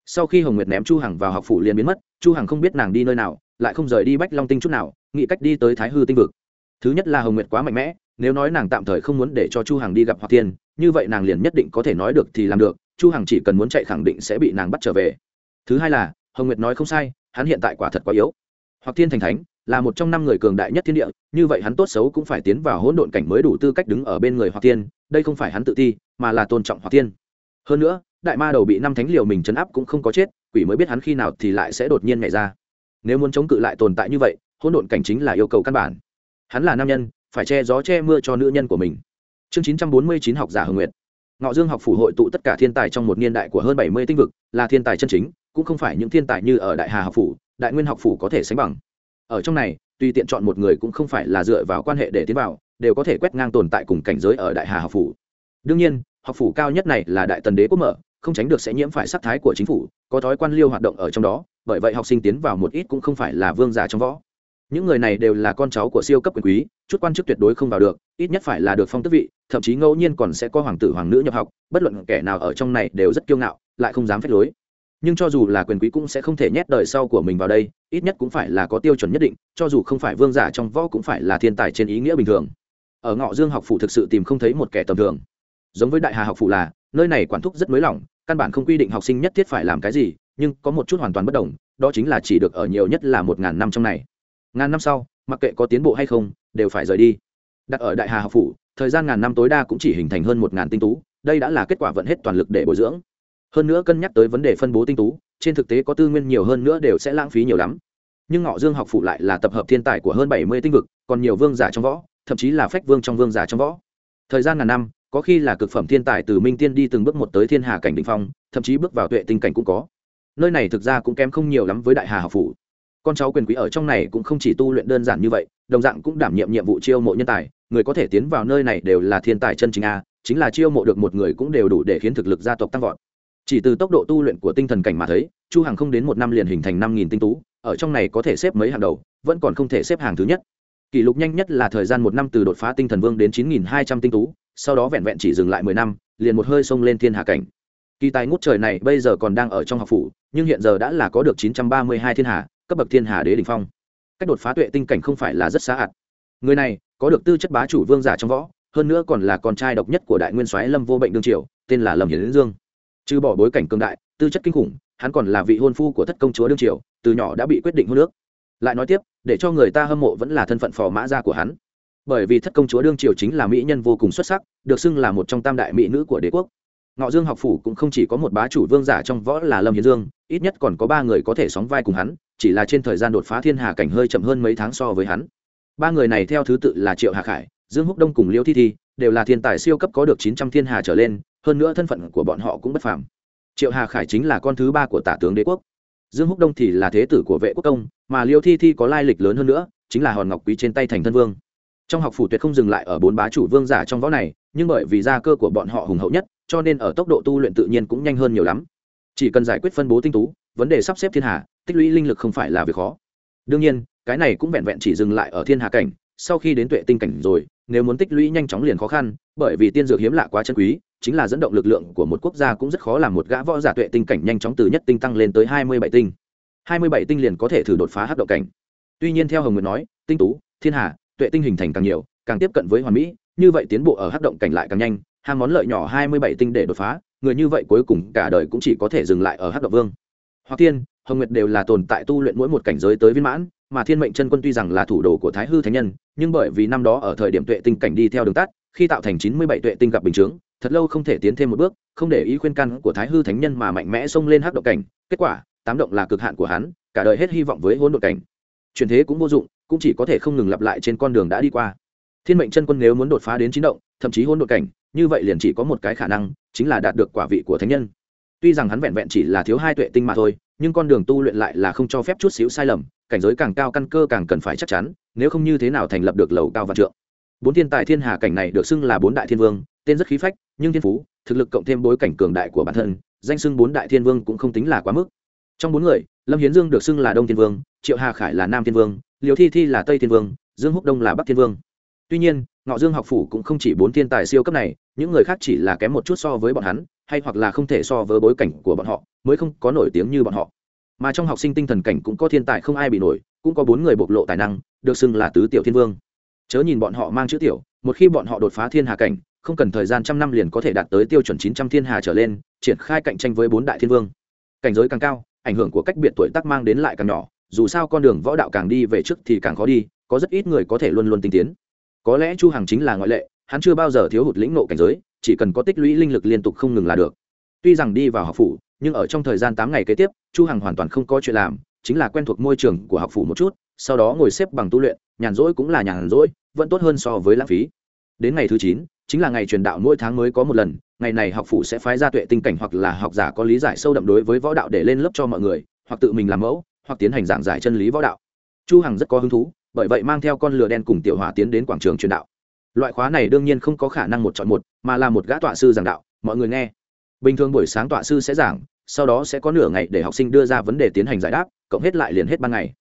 A: Sau khi hồng nguyệt ném chu hằng vào học phủ liền biến mất, chu hằng không biết nàng đi nơi nào, lại không rời đi bách long tinh chút nào, nghĩ cách đi tới thái hư tinh vực. Thứ nhất là hồng nguyệt quá mạnh mẽ, nếu nói nàng tạm thời không muốn để cho chu hằng đi gặp hoặc tiên, như vậy nàng liền nhất định có thể nói được thì làm được, chu hằng chỉ cần muốn chạy khẳng định sẽ bị nàng bắt trở về. Thứ hai là, hồng nguyệt nói không sai hắn hiện tại quả thật quá yếu. Hoặc thiên thành thánh, là một trong năm người cường đại nhất thiên địa, như vậy hắn tốt xấu cũng phải tiến vào hỗn độn cảnh mới đủ tư cách đứng ở bên người hoặc tiên đây không phải hắn tự ti, mà là tôn trọng hoặc tiên hơn nữa, đại ma đầu bị năm thánh liều mình chấn áp cũng không có chết, quỷ mới biết hắn khi nào thì lại sẽ đột nhiên nhảy ra. Nếu muốn chống cự lại tồn tại như vậy, hỗn độn cảnh chính là yêu cầu căn bản. Hắn là nam nhân, phải che gió che mưa cho nữ nhân của mình. Chương chín trăm bốn mươi chín học giả hồng nguyệt. Ngọ dương học phủ hội tụ tất cả thiên tài trong một niên đại của hơn bảy mươi tinh vực, là thiên tài chân chính cũng không phải những thiên tài như ở đại hà học phủ, đại nguyên học phủ có thể sánh bằng. Ở trong này tuy tiện chọn một người cũng không phải là dựa vào quan hệ để tiến vào, đều có thể quét ngang tồn tại cùng cảnh giới ở đại hà học phủ. Đương nhiên, học phủ cao nhất này là đại tần đế quốc mở, không tránh được sẽ nhiễm phải sắc thái của chính phủ, có thói quan liêu hoạt động ở trong đó, bởi vậy học sinh tiến vào một ít cũng không phải là vương giả trong võ. Những người này đều là con cháu của siêu cấp quyền quý, chút quan chức tuyệt đối không vào được, ít nhất phải là được phong tước vị, thậm chí ngẫu nhiên còn sẽ có hoàng tử, hoàng nữ nhập học, bất luận kẻ nào ở trong này đều rất kiêu ngạo, lại không dám phép lối nhưng cho dù là quyền quý cũng sẽ không thể nhét đời sau của mình vào đây, ít nhất cũng phải là có tiêu chuẩn nhất định, cho dù không phải vương giả trong võ cũng phải là thiên tài trên ý nghĩa bình thường. Ở ngọ dương học phủ thực sự tìm không thấy một kẻ tầm thường. Giống với đại hà học phủ là, nơi này quản thúc rất mới lỏng, căn bản không quy định học sinh nhất thiết phải làm cái gì, nhưng có một chút hoàn toàn bất đồng, đó chính là chỉ được ở nhiều nhất là một ngàn năm trong này. Ngàn năm sau, mặc kệ có tiến bộ hay không, đều phải rời đi. Đặt ở đại hà học phủ, thời gian ngàn năm tối đa cũng chỉ hình thành hơn một ngàn tinh tú, đây đã là kết quả vận hết toàn lực để bồi dưỡng hơn nữa cân nhắc tới vấn đề phân bố tinh tú, trên thực tế có tư nguyên nhiều hơn nữa đều sẽ lãng phí nhiều lắm. Nhưng ngọ dương học phụ lại là tập hợp thiên tài của hơn bảy mươi tinh vực, còn nhiều vương giả trong võ, thậm chí là phách vương trong vương giả trong võ. Thời gian ngàn năm, có khi là cực phẩm thiên tài từ minh tiên đi từng bước một tới thiên hà cảnh đ ỉ n h phong, thậm chí bước vào tuệ tinh cảnh cũng có. Nơi này thực ra cũng kém không nhiều lắm với đại hà học phủ. Con cháu quyền quý ở trong này cũng không chỉ tu luyện đơn giản như vậy, đồng dạng cũng đảm nhiệm nhiệm vụ chiêu mộ nhân tài, người có thể tiến vào nơi này đều là thiên tài chân chính a, chính là chiêu mộ được một người cũng đều đủ để khiến thực lực gia tộc tăng vọt chỉ từ tốc độ tu luyện của tinh thần cảnh mà thấy, chu hằng không đến một năm liền hình thành năm nghìn tinh tú, ở trong này có thể xếp mấy hàng đầu, vẫn còn không thể xếp hàng thứ nhất. Kỷ lục nhanh nhất là thời gian một năm từ đột phá tinh thần vương đến chín nghìn hai trăm tinh tú, sau đó vẹn vẹn chỉ dừng lại mười năm, liền một hơi xông lên thiên hạ cảnh. Kỳ tài ngút trời này bây giờ còn đang ở trong học phủ, nhưng hiện giờ đã là có được chín trăm ba mươi hai thiên hạ, cấp bậc thiên hà đế đỉnh phong. Cách đột phá tuệ tinh cảnh không phải là rất xa hạt người này, có được tư chất bá chủ vương giả trong võ, hơn nữa còn là con trai độc nhất của đại nguyên soái lâm vô bệnh đương triều, tên là lâm hiển dương trừ bỏ bối cảnh cường đại, tư chất kinh khủng, hắn còn là vị hôn phu của thất công chúa đương triều, từ nhỏ đã bị quyết định hôn nước lại nói tiếp, để cho người ta hâm mộ vẫn là thân phận phò mã gia của hắn. Bởi vì thất công chúa đương triều chính là mỹ nhân vô cùng xuất sắc, được xưng là một trong tam đại mỹ nữ của đế quốc. Ngọ dương học phủ cũng không chỉ có một bá chủ vương giả trong võ là lâm hiến dương, ít nhất còn có ba người có thể sóng vai cùng hắn, chỉ là trên thời gian đột phá thiên hà cảnh hơi chậm hơn mấy tháng so với hắn. Ba người này theo thứ tự là triệu hà khải, dương húc đông cùng liêu thi thi, đều là thiên tài siêu cấp có được chín trăm thiên hà trở lên hơn nữa thân phận của bọn họ cũng bất phàm. Triệu hà khải chính là con thứ ba của tả tướng đế quốc. Dương húc đông thì là thế tử của vệ quốc công, mà liêu thi thi có lai lịch lớn hơn nữa, chính là hòn ngọc quý trên tay thành thân vương. Trong học phủ tuyệt không dừng lại ở bốn bá chủ vương giả trong võ này, nhưng bởi vì gia cơ của bọn họ hùng hậu nhất, cho nên ở tốc độ tu luyện tự nhiên cũng nhanh hơn nhiều lắm. Chỉ cần giải quyết phân bố tinh tú, vấn đề sắp xếp thiên hà tích lũy linh lực không phải là việc khó. Đương nhiên, cái này cũng vẹn vẹn chỉ dừng lại ở thiên hà cảnh, sau khi đến tuệ tinh cảnh rồi, nếu muốn tích lũy nhanh chóng liền khó khăn, bởi vì tiên dược hiếm lạ quá chân quý chính là dẫn động lực lượng của một quốc gia cũng rất khó làm một gã võ giả tuệ tinh cảnh nhanh chóng từ nhất tinh tăng lên tới hai mươi bảy tinh. hai mươi bảy tinh liền có thể thử đột phá hấp động cảnh. Tuy nhiên theo hồng nguyệt nói, tinh tú, thiên hà, tuệ tinh hình thành càng nhiều, càng tiếp cận với hoàn mỹ, như vậy tiến bộ ở hấp động cảnh lại càng nhanh hàng món lợi nhỏ hai mươi bảy tinh để đột phá, người như vậy cuối cùng cả đời cũng chỉ có thể dừng lại ở hấp động vương. Hoặc tiên, hồng nguyệt đều là tồn tại tu luyện mỗi một cảnh giới tới viên mãn, mà thiên mệnh chân quân tuy rằng là thủ đồ của thái hư thánh nhân, nhưng bởi vì năm đó ở thời điểm tuệ tinh cảnh đi theo đường tắt khi tạo thành chín mươi bảy tuệ tinh gặp bình chướng, thật lâu không thể tiến thêm một bước, không để ý khuyên căn của thái hư thánh nhân mà mạnh mẽ xông lên hắc động cảnh, kết quả, tám động là cực hạn của hắn, cả đời hết hy vọng với hỗn độn cảnh. Truyền thế cũng vô dụng, cũng chỉ có thể không ngừng lặp lại trên con đường đã đi qua. Thiên mệnh chân quân nếu muốn đột phá đến chín động, thậm chí hỗn độn cảnh, như vậy liền chỉ có một cái khả năng, chính là đạt được quả vị của thánh nhân. Tuy rằng hắn vẹn vẹn chỉ là thiếu hai tuệ tinh mà thôi, nhưng con đường tu luyện lại là không cho phép chút xíu sai lầm, cảnh giới càng cao căn cơ càng cần phải chắc chắn, nếu không như thế nào thành lập được lầu cao và trượng bốn thiên tài thiên hà cảnh này được xưng là bốn đại thiên vương, tên rất khí phách, nhưng thiên phú, thực lực cộng thêm bối cảnh cường đại của bản thân, danh xưng bốn đại thiên vương cũng không tính là quá mức. Trong bốn người, lâm hiến dương được xưng là đông thiên vương, triệu hà khải là nam thiên vương liều thi thi là tây thiên vương, dương húc đông là bắc thiên vương. Tuy nhiên, ngọ dương học phủ cũng không chỉ bốn thiên tài siêu cấp này, những người khác chỉ là kém một chút so với bọn hắn, hay hoặc là không thể so với bối cảnh của bọn họ, mới không có nổi tiếng như bọn họ. Mà trong học sinh tinh thần cảnh cũng có thiên tài không ai bị nổi, cũng có bốn người bộc lộ tài năng, được xưng là tứ tiểu thiên vương chớ nhìn bọn họ mang chữ tiểu, một khi bọn họ đột phá thiên hà cảnh, không cần thời gian trăm năm liền có thể đạt tới tiêu chuẩn chín trăm thiên hà trở lên, triển khai cạnh tranh với bốn đại thiên vương. Cảnh giới càng cao, ảnh hưởng của cách biệt tuổi tác mang đến lại càng nhỏ, dù sao con đường võ đạo càng đi về trước thì càng khó đi, có rất ít người có thể luôn luôn tinh tiến. Có lẽ chu hằng chính là ngoại lệ, hắn chưa bao giờ thiếu hụt lĩnh nộ cảnh giới, chỉ cần có tích lũy linh lực liên tục không ngừng là được. Tuy rằng đi vào học phủ, nhưng ở trong thời gian tám ngày kế tiếp, chu hằng hoàn toàn không có chuyện làm, chính là quen thuộc môi trường của học phủ một chút, sau đó ngồi xếp bằng tu luyện, nhàn rỗi cũng là nhàn rỗi vẫn tốt hơn so với lãng phí. Đến ngày thứ chín, chính là ngày truyền đạo mỗi tháng mới có một lần, ngày này học phụ sẽ phái ra tuệ tinh cảnh hoặc là học giả có lý giải sâu đậm đối với võ đạo để lên lớp cho mọi người, hoặc tự mình làm mẫu, hoặc tiến hành giảng giải chân lý võ đạo. Chu hằng rất có hứng thú, bởi vậy mang theo con lừa đen cùng tiểu hỏa tiến đến quảng trường truyền đạo. Loại khóa này đương nhiên không có khả năng một chọn một, mà là một gã tọa sư giảng đạo, mọi người nghe. Bình thường buổi sáng tọa sư sẽ giảng, sau đó sẽ có nửa ngày để học sinh đưa ra vấn đề tiến hành giải đáp, cộng hết lại liền hết ban ngày.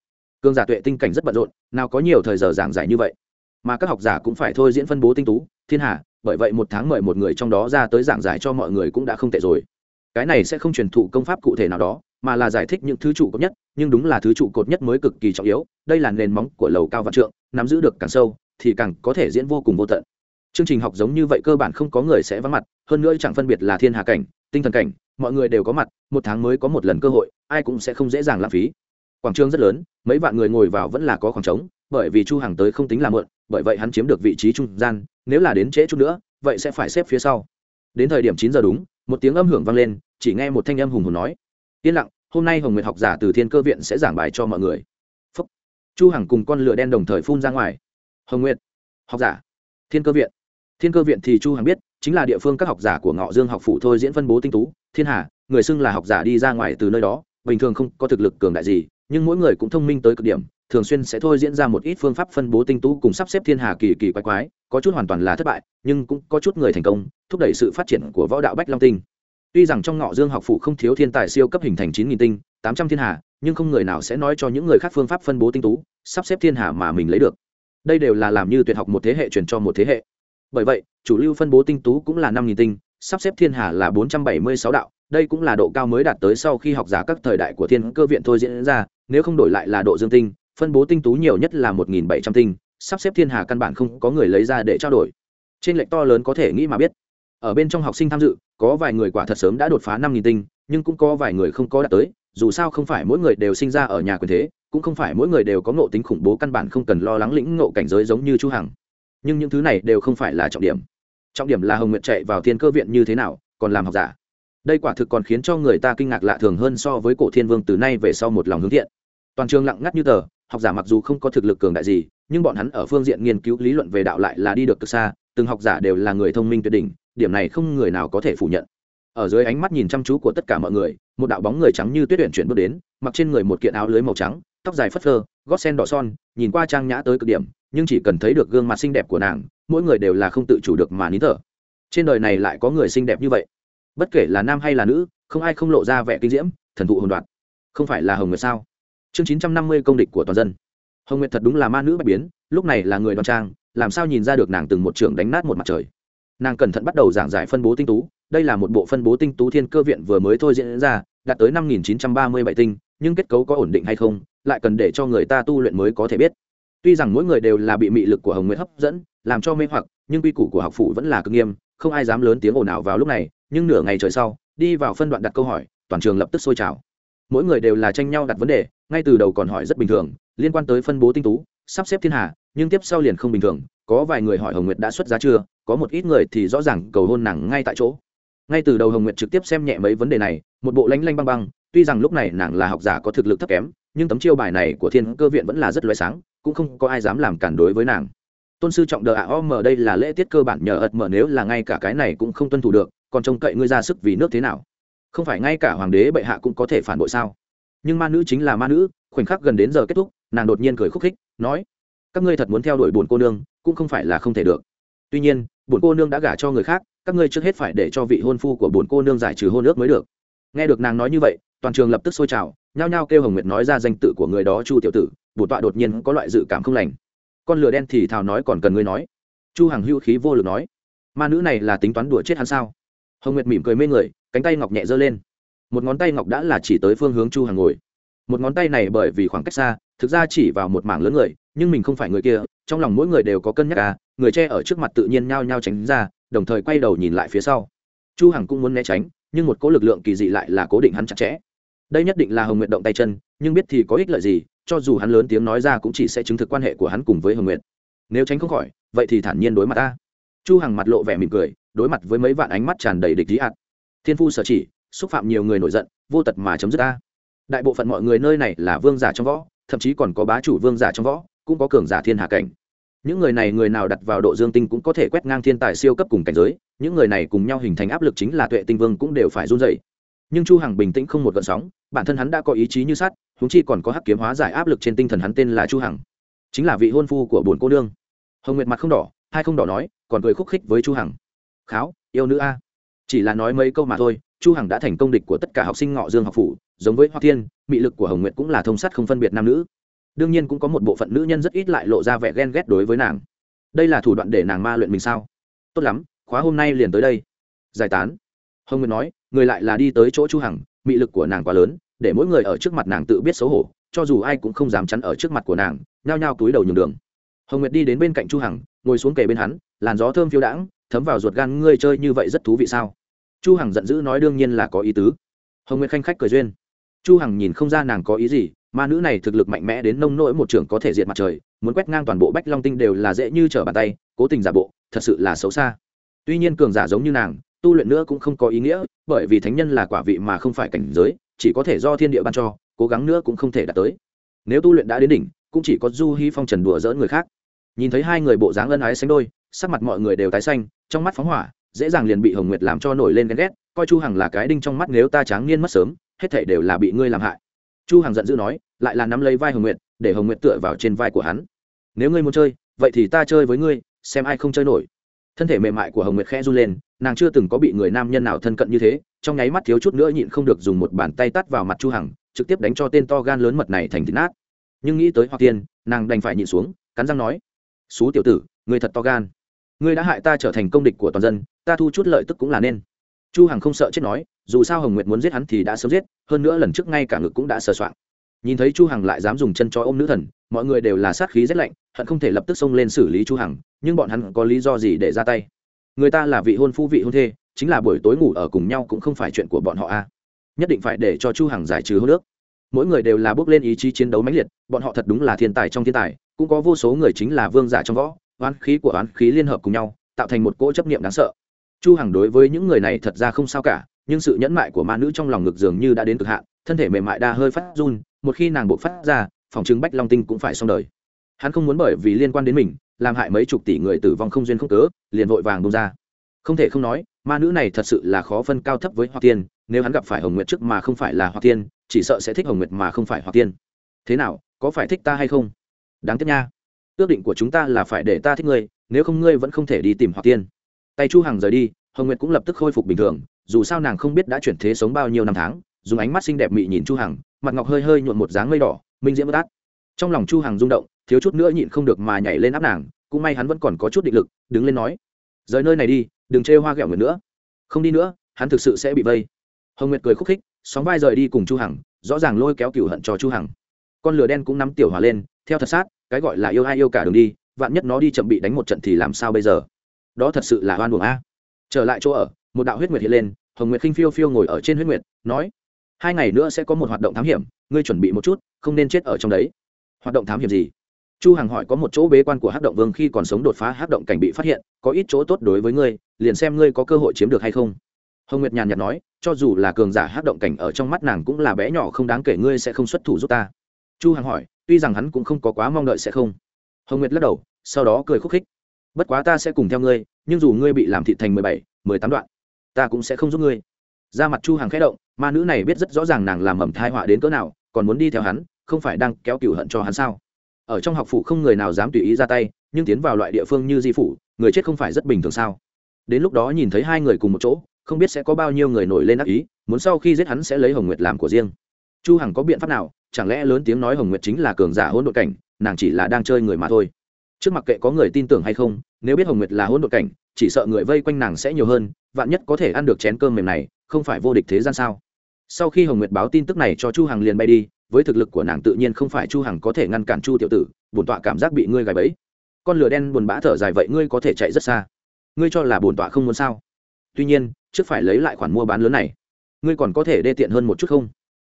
A: Cương giả tuệ tinh cảnh rất bận rộn, nào có nhiều thời giờ giảng giải như vậy mà các học giả cũng phải thôi diễn phân bố tinh tú thiên hạ, bởi vậy một tháng mời một người trong đó ra tới giảng giải cho mọi người cũng đã không tệ rồi. Cái này sẽ không truyền thụ công pháp cụ thể nào đó mà là giải thích những thứ trụ cột nhất nhưng đúng là thứ trụ cột nhất mới cực kỳ trọng yếu đây là nền móng của lầu cao vạn trượng nắm giữ được càng sâu thì càng có thể diễn vô cùng vô tận. Chương trình học giống như vậy cơ bản không có người sẽ vắng mặt hơn nữa chẳng phân biệt là thiên hạ cảnh tinh thần cảnh mọi người đều có mặt một tháng mới có một lần cơ hội ai cũng sẽ không dễ dàng lãng phí. Quảng trường rất lớn mấy vạn người ngồi vào vẫn là có khoảng trống bởi vì chu hàng tới không tính là mượn bởi vậy hắn chiếm được vị trí trung gian, nếu là đến trễ chút nữa, vậy sẽ phải xếp phía sau. Đến thời điểm chín giờ đúng, một tiếng âm hưởng vang lên, chỉ nghe một thanh âm hùng hồn nói, yên lặng, hôm nay hồng nguyệt học giả từ thiên cơ viện sẽ giảng bài cho mọi người. Phúc. chu hằng cùng con lửa đen đồng thời phun ra ngoài. Hồng nguyệt, học giả, thiên cơ viện. Thiên cơ viện thì chu hằng biết, chính là địa phương các học giả của ngọ dương học phủ thôi diễn phân bố tinh tú, thiên hà, người xưng là học giả đi ra ngoài từ nơi đó, bình thường không có thực lực cường đại gì, nhưng mỗi người cũng thông minh tới cực điểm thường xuyên sẽ thôi diễn ra một ít phương pháp phân bố tinh tú cùng sắp xếp thiên hà kỳ kỳ quái quái, có chút hoàn toàn là thất bại, nhưng cũng có chút người thành công, thúc đẩy sự phát triển của võ đạo bách long tinh. Tuy rằng trong ngọ dương học phủ không thiếu thiên tài siêu cấp hình thành chín nghìn tinh, tám trăm thiên hà, nhưng không người nào sẽ nói cho những người khác phương pháp phân bố tinh tú, sắp xếp thiên hà mà mình lấy được. Đây đều là làm như tuyệt học một thế hệ truyền cho một thế hệ. Bởi vậy, chủ lưu phân bố tinh tú cũng là năm nghìn tinh, sắp xếp thiên hà là bốn trăm bảy mươi sáu đạo, đây cũng là độ cao mới đạt tới sau khi học giả các thời đại của thiên cơ viện thôi diễn ra, nếu không đổi lại là độ dương tinh phân bố tinh tú nhiều nhất là một nghìn bảy trăm tinh, sắp xếp thiên hà căn bản không có người lấy ra để trao đổi. Trên lệnh to lớn có thể nghĩ mà biết. Ở bên trong học sinh tham dự, có vài người quả thật sớm đã đột phá năm nghìn tinh, nhưng cũng có vài người không có đạt tới, dù sao không phải mỗi người đều sinh ra ở nhà quyền thế, cũng không phải mỗi người đều có ngộ tính khủng bố căn bản không cần lo lắng lĩnh ngộ cảnh giới giống như chu hằng. Nhưng những thứ này đều không phải là trọng điểm. Trọng điểm là hồng nguyệt chạy vào thiên cơ viện như thế nào, còn làm học giả. Đây quả thực còn khiến cho người ta kinh ngạc lạ thường hơn so với cổ thiên vương từ nay về sau một lòng hướng thiện. Toàn trường lặng ngắt như tờ học giả mặc dù không có thực lực cường đại gì nhưng bọn hắn ở phương diện nghiên cứu lý luận về đạo lại là đi được cực xa từng học giả đều là người thông minh tuyệt đỉnh điểm này không người nào có thể phủ nhận. Ở dưới ánh mắt nhìn chăm chú của tất cả mọi người một đạo bóng người trắng như tuyết tuyển chuyển bước đến mặc trên người một kiện áo lưới màu trắng tóc dài phất phơ gót sen đỏ son nhìn qua trang nhã tới cực điểm nhưng chỉ cần thấy được gương mặt xinh đẹp của nàng mỗi người đều là không tự chủ được mà nín thở. Trên đời này lại có người xinh đẹp như vậy? Bất kể là nam hay là nữ không ai không lộ ra vẻ kinh diễm thần thụ hồn đoạn, không phải là hồng người sao? Chương chín trăm năm mươi công địch của toàn dân. Hồng nguyệt thật đúng là ma nữ bạch biến, lúc này là người đoan trang, làm sao nhìn ra được nàng từng một trường đánh nát một mặt trời. Nàng cẩn thận bắt đầu giảng giải phân bố tinh tú, đây là một bộ phân bố tinh tú thiên cơ viện vừa mới thôi diễn ra, đạt tới năm nghìn chín trăm ba mươi bảy tinh, nhưng kết cấu có ổn định hay không, lại cần để cho người ta tu luyện mới có thể biết. Tuy rằng mỗi người đều là bị mị lực của hồng nguyệt hấp dẫn, làm cho mê hoặc, nhưng quy củ của học phủ vẫn là cực nghiêm, không ai dám lớn tiếng ồn ào vào lúc này, nhưng nửa ngày trời sau, đi vào phân đoạn đặt câu hỏi, toàn trường lập tức sôi trào mỗi người đều là tranh nhau đặt vấn đề, ngay từ đầu còn hỏi rất bình thường, liên quan tới phân bố tinh tú, sắp xếp thiên hà, nhưng tiếp sau liền không bình thường, có vài người hỏi hồng nguyệt đã xuất giá chưa, có một ít người thì rõ ràng cầu hôn nàng ngay tại chỗ. Ngay từ đầu hồng nguyệt trực tiếp xem nhẹ mấy vấn đề này, một bộ lanh lanh băng băng, tuy rằng lúc này nàng là học giả có thực lực thấp kém, nhưng tấm chiêu bài này của thiên cơ viện vẫn là rất loay sáng, cũng không có ai dám làm cản đối với nàng. Tôn sư trọng đờ ạ om đây là lễ tiết cơ bản nhờ ật mở nếu là ngay cả cái này cũng không tuân thủ được, còn trông cậy ngươi ra sức vì nước thế nào? Không phải ngay cả hoàng đế bệ hạ cũng có thể phản bội sao? Nhưng ma nữ chính là ma nữ, khoảnh khắc gần đến giờ kết thúc, nàng đột nhiên cười khúc khích, nói, các ngươi thật muốn theo đuổi bổn cô nương, cũng không phải là không thể được. Tuy nhiên, bổn cô nương đã gả cho người khác, các ngươi trước hết phải để cho vị hôn phu của bổn cô nương giải trừ hôn ước mới được. Nghe được nàng nói như vậy, toàn trường lập tức sôi trào, nhao nhao kêu hồng nguyệt nói ra danh tự của người đó chu tiểu tử, bổn tọa đột nhiên có loại dự cảm không lành. Con lửa đen thì thào nói còn cần ngươi nói. Chu hằng hưu khí vô lực nói, ma nữ này là tính toán đùa chết hắn sao? Hồng nguyệt mỉm cười mê người cánh tay ngọc nhẹ giơ lên. Một ngón tay ngọc đã là chỉ tới phương hướng chu hằng ngồi. Một ngón tay này bởi vì khoảng cách xa, thực ra chỉ vào một mảng lớn người, nhưng mình không phải người kia, trong lòng mỗi người đều có cân nhắc à người che ở trước mặt tự nhiên nhao nhao tránh ra, đồng thời quay đầu nhìn lại phía sau. Chu hằng cũng muốn né tránh, nhưng một cỗ lực lượng kỳ dị lại là cố định hắn chặt chẽ. Đây nhất định là hồng nguyệt động tay chân, nhưng biết thì có ích lợi gì, cho dù hắn lớn tiếng nói ra cũng chỉ sẽ chứng thực quan hệ của hắn cùng với hồng nguyệt. Nếu tránh không khỏi, vậy thì thản nhiên đối mặt ta. Chu hằng mặt lộ vẻ mỉm cười, đối mặt với mấy vạn ánh mắt tràn đầy địch ý hạt thiên phu sở chỉ, xúc phạm nhiều người nổi giận, vô tật mà chấm dứt ta. Đại bộ phận mọi người nơi này là vương giả trong võ, thậm chí còn có bá chủ vương giả trong võ, cũng có cường giả thiên hạ cảnh. Những người này người nào đặt vào độ dương tinh cũng có thể quét ngang thiên tài siêu cấp cùng cảnh giới, những người này cùng nhau hình thành áp lực chính là tuệ tinh vương cũng đều phải run dậy nhưng chu hằng bình tĩnh không một gợn sóng, bản thân hắn đã có ý chí như sắt húng chi còn có hắc kiếm hóa giải áp lực trên tinh thần hắn tên là chu hằng. Chính là vị hôn phu của bổn cô nương. Hồng nguyệt mặt không đỏ, hai không đỏ nói, còn cười khúc khích với chu hằng. Kháo, yêu nữ a chỉ là nói mấy câu mà thôi, chu hằng đã thành công địch của tất cả học sinh ngọ dương học phủ, giống với hoa thiên, mị lực của hồng nguyệt cũng là thông sát không phân biệt nam nữ. Đương nhiên cũng có một bộ phận nữ nhân rất ít lại lộ ra vẻ ghen ghét đối với nàng. Đây là thủ đoạn để nàng ma luyện mình sao? Tốt lắm, khóa hôm nay liền tới đây. Giải tán. Hồng nguyệt nói, người lại là đi tới chỗ chu hằng, mị lực của nàng quá lớn, để mỗi người ở trước mặt nàng tự biết xấu hổ, cho dù ai cũng không dám chắn ở trước mặt của nàng, nhao nhao túi đầu nhường đường. Hồng nguyệt đi đến bên cạnh chu hằng, ngồi xuống kề bên hắn, làn gió thơm phiêu đãng, thấm vào ruột gan, ngươi chơi như vậy rất thú vị sao? Chu hằng giận dữ nói đương nhiên là có ý tứ. Hồng nguyệt khanh khách cười duyên. Chu hằng nhìn không ra nàng có ý gì, ma nữ này thực lực mạnh mẽ đến nông nỗi một trưởng có thể diệt mặt trời, muốn quét ngang toàn bộ bách long tinh đều là dễ như trở bàn tay, cố tình giả bộ, thật sự là xấu xa. Tuy nhiên cường giả giống như nàng, tu luyện nữa cũng không có ý nghĩa, bởi vì thánh nhân là quả vị mà không phải cảnh giới, chỉ có thể do thiên địa ban cho, cố gắng nữa cũng không thể đạt tới. Nếu tu luyện đã đến đỉnh, cũng chỉ có du hy phong trần đùa dỡ người khác. Nhìn thấy hai người bộ dáng ân ái sánh đôi, sắc mặt mọi người đều tái xanh, trong mắt phóng hỏa dễ dàng liền bị hồng nguyệt làm cho nổi lên ghen ghét, coi chu hằng là cái đinh trong mắt nếu ta tráng niên mất sớm, hết thảy đều là bị ngươi làm hại. Chu hằng giận dữ nói, lại là nắm lấy vai hồng nguyệt, để hồng nguyệt tựa vào trên vai của hắn. Nếu ngươi muốn chơi, vậy thì ta chơi với ngươi, xem ai không chơi nổi. Thân thể mềm mại của hồng nguyệt khẽ run lên, nàng chưa từng có bị người nam nhân nào thân cận như thế, trong nháy mắt thiếu chút nữa nhịn không được dùng một bàn tay tắt vào mặt chu hằng, trực tiếp đánh cho tên to gan lớn mật này thành thịt nát. Nhưng nghĩ tới hoặc tiên, nàng đành phải nhịn xuống, cắn răng nói, xú tiểu tử, ngươi thật to gan. Ngươi đã hại ta trở thành công địch của toàn dân ta thu chút lợi tức cũng là nên. Chu hằng không sợ chết nói, dù sao hồng nguyệt muốn giết hắn thì đã sớm giết, hơn nữa lần trước ngay cả ngực cũng đã sờ soạng. Nhìn thấy chu hằng lại dám dùng chân cho ôm nữ thần, mọi người đều là sát khí rất lạnh, hận không thể lập tức xông lên xử lý chu hằng, nhưng bọn hắn có lý do gì để ra tay? Người ta là vị hôn phu vị hôn thê, chính là buổi tối ngủ ở cùng nhau cũng không phải chuyện của bọn họ a. Nhất định phải để cho chu hằng giải trừ hôn nước mỗi người đều là bước lên ý chí chiến đấu mãnh liệt, bọn họ thật đúng là thiên tài trong thiên tài, cũng có vô số người chính là vương giả trong võ, oán khí của oán khí liên hợp cùng nhau, tạo thành một cỗ chấp niệm đáng sợ chu hằng đối với những người này thật ra không sao cả, nhưng sự nhẫn mại của ma nữ trong lòng ngực dường như đã đến cực hạn, thân thể mềm mại đa hơi phát run, một khi nàng bộ phát ra, phòng chứng bách long tinh cũng phải xong đời. Hắn không muốn bởi vì liên quan đến mình, làm hại mấy chục tỷ người tử vong không duyên không cớ, liền vội vàng bông ra. Không thể không nói, ma nữ này thật sự là khó phân cao thấp với hoa tiên, nếu hắn gặp phải hồng nguyệt trước mà không phải là hoa tiên, chỉ sợ sẽ thích hồng nguyệt mà không phải hoa tiên. Thế nào, có phải thích ta hay không? Đáng tiếc nha. Ước định của chúng ta là phải để ta thích ngươi, nếu không ngươi vẫn không thể đi tìm hoa tiên tay chu hằng rời đi, hồng nguyệt cũng lập tức khôi phục bình thường, dù sao nàng không biết đã chuyển thế sống bao nhiêu năm tháng, dùng ánh mắt xinh đẹp mị nhìn chu hằng, mặt ngọc hơi hơi nhuộn một dáng mây đỏ, minh diễm bất át. Trong lòng chu hằng rung động, thiếu chút nữa nhịn không được mà nhảy lên áp nàng, cũng may hắn vẫn còn có chút định lực, đứng lên nói, rời nơi này đi, đừng chê hoa ghẹo người nữa. Không đi nữa, hắn thực sự sẽ bị vây. Hồng nguyệt cười khúc khích, sóng vai rời đi cùng chu hằng, rõ ràng lôi kéo cửu hận cho chu hằng. Con lửa đen cũng nắm tiểu hòa lên, theo thật sát, cái gọi là yêu ai yêu cả đường đi, vạn nhất nó đi chậm bị đánh một trận thì làm sao bây giờ? Đó thật sự là oan uổng a. Trở lại chỗ ở, một đạo huyết nguyệt hiện lên, hồng nguyệt khinh phiêu phiêu ngồi ở trên huyết nguyệt, nói, hai ngày nữa sẽ có một hoạt động thám hiểm, ngươi chuẩn bị một chút, không nên chết ở trong đấy. Hoạt động thám hiểm gì? Chu hằng hỏi có một chỗ bế quan của hắc động vương khi còn sống đột phá hắc động cảnh bị phát hiện, có ít chỗ tốt đối với ngươi, liền xem ngươi có cơ hội chiếm được hay không. Hồng nguyệt nhàn nhạt nói, cho dù là cường giả hắc động cảnh ở trong mắt nàng cũng là bé nhỏ không đáng kể, ngươi sẽ không xuất thủ giúp ta. Chu hằng hỏi, tuy rằng hắn cũng không có quá mong đợi sẽ không. Hồng nguyệt lắc đầu, sau đó cười khúc khích, bất quá ta sẽ cùng theo ngươi nhưng dù ngươi bị làm thịt thành mười bảy, mười tám đoạn, ta cũng sẽ không giúp ngươi. Ra mặt chu hàng khẽ động, ma nữ này biết rất rõ ràng nàng làm mầm thai họa đến cỡ nào, còn muốn đi theo hắn, không phải đang kéo cửu hận cho hắn sao? Ở trong học phủ không người nào dám tùy ý ra tay, nhưng tiến vào loại địa phương như di phủ, người chết không phải rất bình thường sao? Đến lúc đó nhìn thấy hai người cùng một chỗ, không biết sẽ có bao nhiêu người nổi lên ác ý, muốn sau khi giết hắn sẽ lấy hồng nguyệt làm của riêng. Chu hằng có biện pháp nào? Chẳng lẽ lớn tiếng nói hồng nguyệt chính là cường giả hỗn độn cảnh, nàng chỉ là đang chơi người mà thôi? Trước mặt kệ có người tin tưởng hay không nếu biết hồng nguyệt là hỗn độn cảnh, chỉ sợ người vây quanh nàng sẽ nhiều hơn, vạn nhất có thể ăn được chén cơm mềm này, không phải vô địch thế gian sao? Sau khi hồng nguyệt báo tin tức này cho chu hằng liền bay đi, với thực lực của nàng tự nhiên không phải chu hằng có thể ngăn cản chu tiểu tử, bổn tọa cảm giác bị ngươi gài bẫy. Con lửa đen buồn bã thở dài, vậy ngươi có thể chạy rất xa. Ngươi cho là bổn tọa không muốn sao? Tuy nhiên, trước phải lấy lại khoản mua bán lớn này. Ngươi còn có thể đê tiện hơn một chút không?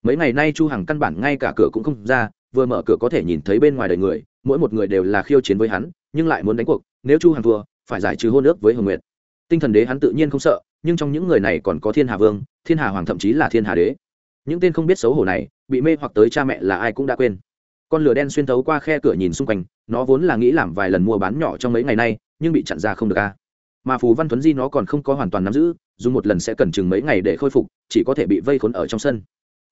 A: Mấy ngày nay chu hằng căn bản ngay cả cửa cũng không ra, vừa mở cửa có thể nhìn thấy bên ngoài đầy người, mỗi một người đều là khiêu chiến với hắn, nhưng lại muốn đánh cuộc nếu chu hằng thua, phải giải trừ hôn ước với hồng nguyệt. Tinh thần đế hắn tự nhiên không sợ, nhưng trong những người này còn có thiên hà vương, thiên hà hoàng thậm chí là thiên hà đế. Những tên không biết xấu hổ này, bị mê hoặc tới cha mẹ là ai cũng đã quên. Con lửa đen xuyên thấu qua khe cửa nhìn xung quanh, nó vốn là nghĩ làm vài lần mua bán nhỏ trong mấy ngày nay, nhưng bị chặn ra không được a. Mà phù văn Thuấn di nó còn không có hoàn toàn nắm giữ, dùng một lần sẽ cần chừng mấy ngày để khôi phục, chỉ có thể bị vây khốn ở trong sân.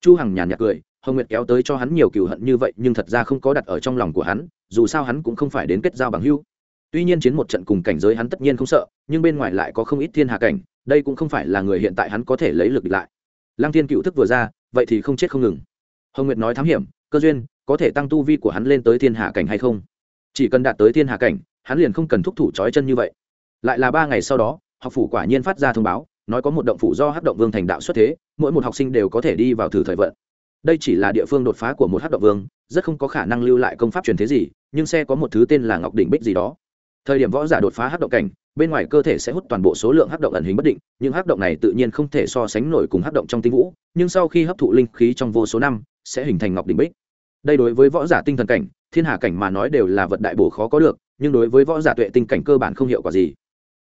A: Chu hằng nhàn nhạt cười, hồng nguyệt kéo tới cho hắn nhiều cừu hận như vậy, nhưng thật ra không có đặt ở trong lòng của hắn, dù sao hắn cũng không phải đến kết giao bằng hữu tuy nhiên chiến một trận cùng cảnh giới hắn tất nhiên không sợ, nhưng bên ngoài lại có không ít thiên hạ cảnh, đây cũng không phải là người hiện tại hắn có thể lấy lực lại. Lăng thiên cựu thức vừa ra, vậy thì không chết không ngừng. Hồng nguyệt nói thám hiểm, cơ duyên, có thể tăng tu vi của hắn lên tới thiên hạ cảnh hay không? Chỉ cần đạt tới thiên hạ cảnh, hắn liền không cần thúc thủ trói chân như vậy. Lại là ba ngày sau đó, học phủ quả nhiên phát ra thông báo, nói có một động phủ do hát động vương thành đạo xuất thế, mỗi một học sinh đều có thể đi vào thử thời vận. Đây chỉ là địa phương đột phá của một hát động vương, rất không có khả năng lưu lại công pháp truyền thế gì, nhưng sẽ có một thứ tên là ngọc đỉnh bích gì đó thời điểm võ giả đột phá hắc động cảnh, bên ngoài cơ thể sẽ hút toàn bộ số lượng hắc động ẩn hình bất định Những hắc động này tự nhiên không thể so sánh nổi cùng hắc động trong tinh vũ, nhưng sau khi hấp thụ linh khí trong vô số năm, sẽ hình thành ngọc đỉnh bích. Đây đối với võ giả tinh thần cảnh, thiên hà cảnh mà nói đều là vật đại bổ khó có được, nhưng đối với võ giả tuệ tinh cảnh cơ bản không hiệu quả gì.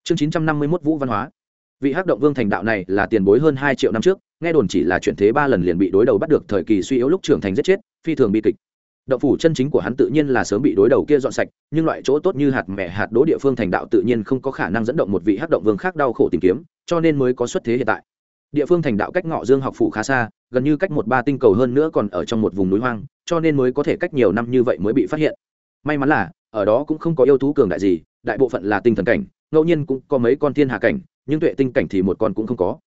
A: Chương chín trăm năm mươi mốt vũ văn hóa. Vị hắc động vương thành đạo này là tiền bối hơn hai triệu năm trước, nghe đồn chỉ là chuyển thế ba lần liền bị đối đầu bắt được thời kỳ suy yếu lúc trưởng thành giết chết, phi thường bi kịch động phủ chân chính của hắn tự nhiên là sớm bị đối đầu kia dọn sạch, nhưng loại chỗ tốt như hạt mẹ hạt đỗ địa phương thành đạo tự nhiên không có khả năng dẫn động một vị hắc động vương khác đau khổ tìm kiếm, cho nên mới có xuất thế hiện tại. Địa phương thành đạo cách ngọ dương học phủ khá xa, gần như cách một ba tinh cầu hơn nữa còn ở trong một vùng núi hoang, cho nên mới có thể cách nhiều năm như vậy mới bị phát hiện. May mắn là, ở đó cũng không có yêu thú cường đại gì, đại bộ phận là tinh thần cảnh, ngẫu nhiên cũng có mấy con thiên hạ cảnh, nhưng tuệ tinh cảnh thì một con cũng không có.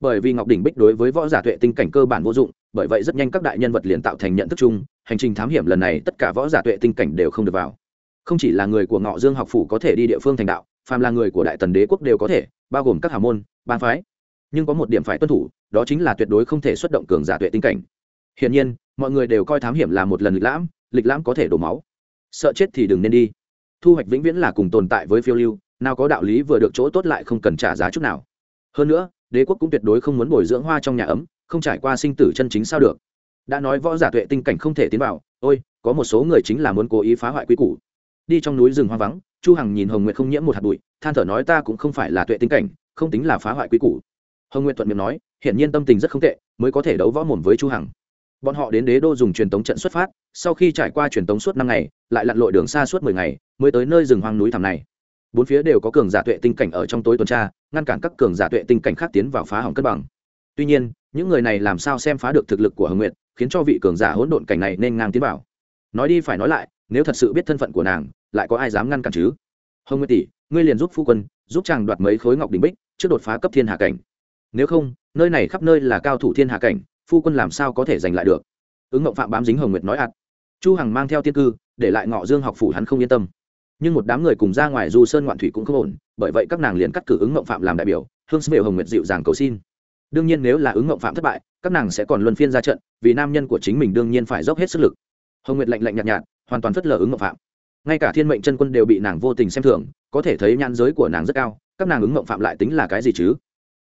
A: Bởi vì ngọc đỉnh bích đối với võ giả tuệ tinh cảnh cơ bản vô dụng, bởi vậy rất nhanh các đại nhân vật liền tạo thành nhận thức chung hành trình thám hiểm lần này tất cả võ giả tuệ tinh cảnh đều không được vào. Không chỉ là người của ngọ dương học phủ có thể đi địa phương thành đạo, phàm là người của đại tần đế quốc đều có thể, bao gồm các hào môn ban phái. Nhưng có một điểm phải tuân thủ, đó chính là tuyệt đối không thể xuất động cường giả tuệ tinh cảnh. Hiển nhiên, mọi người đều coi thám hiểm là một lần lịch lãm lịch lãm có thể đổ máu. Sợ chết thì đừng nên đi. Thu hoạch vĩnh viễn là cùng tồn tại với phiêu lưu, nào có đạo lý vừa được chỗ tốt lại không cần trả giá chút nào. Hơn nữa, đế quốc cũng tuyệt đối không muốn bồi dưỡng hoa trong nhà ấm, không trải qua sinh tử chân chính sao được đã nói võ giả tuệ tinh cảnh không thể tiến vào, ôi, có một số người chính là muốn cố ý phá hoại quy củ. Đi trong núi rừng hoang vắng, chu hằng nhìn hồng nguyệt không nhiễm một hạt bụi, than thở nói ta cũng không phải là tuệ tinh cảnh, không tính là phá hoại quy củ. Hồng nguyệt thuận miệng nói hiện nhiên tâm tình rất không tệ, mới có thể đấu võ mồm với chu hằng. Bọn họ đến đế đô dùng truyền tống trận xuất phát, sau khi trải qua truyền tống suốt năm ngày, lại lặn lội đường xa suốt mười ngày, mới tới nơi rừng hoang núi thẳm này. Bốn phía đều có cường giả tuệ tinh cảnh ở trong tối tuần tra, ngăn cản các cường giả tuệ tinh cảnh khác tiến vào phá hỏng cân bằng. Tuy nhiên, những người này làm sao xem phá được thực lực của hồng nguyệt khiến cho vị cường giả hỗn độn cảnh này nên ngang tiến vào. Nói đi phải nói lại, nếu thật sự biết thân phận của nàng, lại có ai dám ngăn cản chứ? Hồng nguyệt tỷ, ngươi liền giúp phu quân, giúp chàng đoạt mấy khối ngọc đình bích, trước đột phá cấp thiên hạ cảnh. Nếu không, nơi này khắp nơi là cao thủ thiên hạ cảnh, phu quân làm sao có thể giành lại được? Ứng ngộng phạm bám dính hồng nguyệt nói ạt. Chu hằng mang theo tiên cư, để lại ngọ dương học phủ hắn không yên tâm. Nhưng một đám người cùng ra ngoài du sơn ngoạn thủy cũng không ổn, bởi vậy các nàng liền cắt cử ứng ngộng phạm làm đại biểu hương sơ hồng nguyệt dịu dàng cầu xin đương nhiên nếu là ứng ngộng phạm thất bại, các nàng sẽ còn luân phiên ra trận, vì nam nhân của chính mình đương nhiên phải dốc hết sức lực. Hồng nguyệt lạnh lạnh nhạt nhạt, hoàn toàn phất lờ ứng ngộng phạm. Ngay cả thiên mệnh chân quân đều bị nàng vô tình xem thường, có thể thấy nhãn giới của nàng rất cao, các nàng ứng ngộng phạm lại tính là cái gì chứ?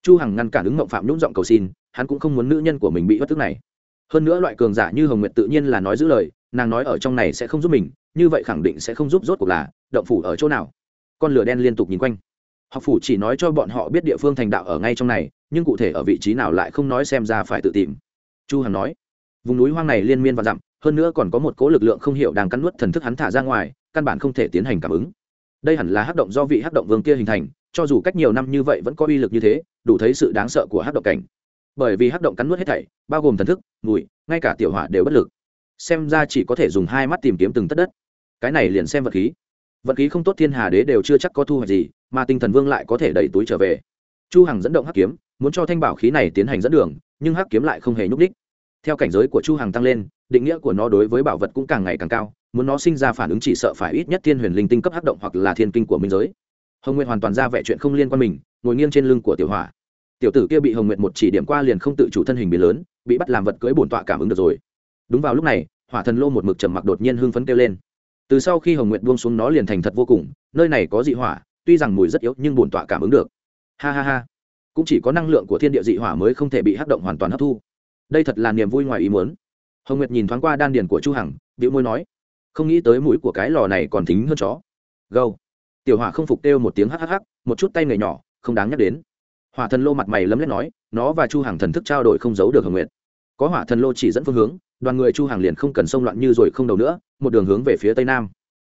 A: Chu hằng ngăn cản ứng ngộng phạm nhũng giọng cầu xin, hắn cũng không muốn nữ nhân của mình bị bất tức này. Hơn nữa loại cường giả như hồng nguyệt tự nhiên là nói giữ lời, nàng nói ở trong này sẽ không giúp mình, như vậy khẳng định sẽ không giúp rốt cuộc là, động phủ ở chỗ nào? Con lửa đen liên tục nhìn quanh. Học phủ chỉ nói cho bọn họ biết địa phương thành đạo ở ngay trong này nhưng cụ thể ở vị trí nào lại không nói xem ra phải tự tìm. Chu hằng nói, vùng núi hoang này liên miên và dặm, hơn nữa còn có một cỗ lực lượng không hiểu đang cắn nuốt thần thức hắn thả ra ngoài, căn bản không thể tiến hành cảm ứng. Đây hẳn là hắc động do vị hắc động vương kia hình thành, cho dù cách nhiều năm như vậy vẫn có uy lực như thế, đủ thấy sự đáng sợ của hắc động cảnh. Bởi vì hắc động cắn nuốt hết thảy, bao gồm thần thức, mùi, ngay cả tiểu hỏa đều bất lực. Xem ra chỉ có thể dùng hai mắt tìm kiếm từng tất đất. Cái này liền xem vật khí. Vật khí không tốt thiên hà đế đều chưa chắc có thu hoạch gì, mà tinh thần vương lại có thể đẩy túi trở về. Chu hằng dẫn động hắc kiếm muốn cho thanh bảo khí này tiến hành dẫn đường, nhưng hắc kiếm lại không hề nhúc đích theo cảnh giới của chu hằng tăng lên, định nghĩa của nó đối với bảo vật cũng càng ngày càng cao, muốn nó sinh ra phản ứng chỉ sợ phải ít nhất thiên huyền linh tinh cấp hắc động hoặc là thiên kinh của minh giới. Hồng nguyệt hoàn toàn ra vẻ chuyện không liên quan mình, ngồi nghiêng trên lưng của tiểu hỏa. Tiểu tử kia bị hồng nguyệt một chỉ điểm qua liền không tự chủ thân hình biến lớn, bị bắt làm vật cưỡi bổn tọa cảm ứng được rồi. Đúng vào lúc này, hỏa thần lô một mực trầm mặc đột nhiên hưng phấn kêu lên. Từ sau khi hồng nguyệt buông xuống nó liền thành thật vô cùng, nơi này có dị hỏa, tuy rằng mùi rất yếu nhưng bổn tọa cảm ứng được. Ha ha ha cũng chỉ có năng lượng của thiên địa dị hỏa mới không thể bị hắc động hoàn toàn hấp thu. Đây thật là niềm vui ngoài ý muốn. Hồng nguyệt nhìn thoáng qua đan điền của chu hằng, bĩu môi nói, không nghĩ tới mũi của cái lò này còn thính hơn chó. Gâu. Tiểu hỏa không phục kêu một tiếng hắc hắc hắc, một chút tay người nhỏ, không đáng nhắc đến. Hỏa thần lô mặt mày lấm lét nói, nó và chu hằng thần thức trao đổi không giấu được hồng nguyệt. Có hỏa thần lô chỉ dẫn phương hướng, đoàn người chu hàng liền không cần xông loạn như rồi không đầu nữa, một đường hướng về phía tây nam.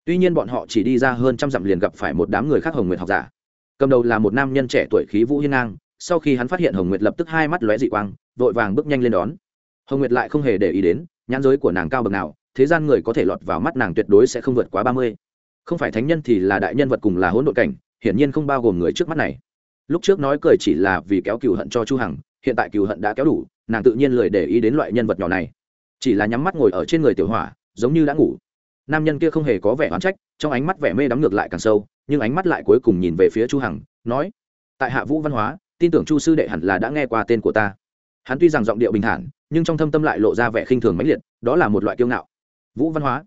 A: Tuy nhiên bọn họ chỉ đi ra hơn trăm dặm liền gặp phải một đám người khác hồng nguyệt học giả. Cầm đầu là một nam nhân trẻ tuổi khí vũ hiên ngang sau khi hắn phát hiện hồng nguyệt lập tức hai mắt lóe dị quang, vội vàng bước nhanh lên đón. Hồng nguyệt lại không hề để ý đến, nhãn giới của nàng cao bậc nào, thế gian người có thể lọt vào mắt nàng tuyệt đối sẽ không vượt quá ba mươi. Không phải thánh nhân thì là đại nhân vật cùng là hỗn độn cảnh, hiển nhiên không bao gồm người trước mắt này. Lúc trước nói cười chỉ là vì kéo cừu hận cho chu hằng, hiện tại cừu hận đã kéo đủ, nàng tự nhiên lười để ý đến loại nhân vật nhỏ này. Chỉ là nhắm mắt ngồi ở trên người tiểu hỏa, giống như đã ngủ. Nam nhân kia không hề có vẻ oán trách, trong ánh mắt vẻ mê đắm ngược lại càng sâu, nhưng ánh mắt lại cuối cùng nhìn về phía chu hằng, nói, tại hạ vũ văn hóa tin tưởng chu sư đệ hẳn là đã nghe qua tên của ta. Hắn tuy rằng giọng điệu bình thản, nhưng trong thâm tâm lại lộ ra vẻ khinh thường mãnh liệt, đó là một loại kiêu ngạo. Vũ văn hóa.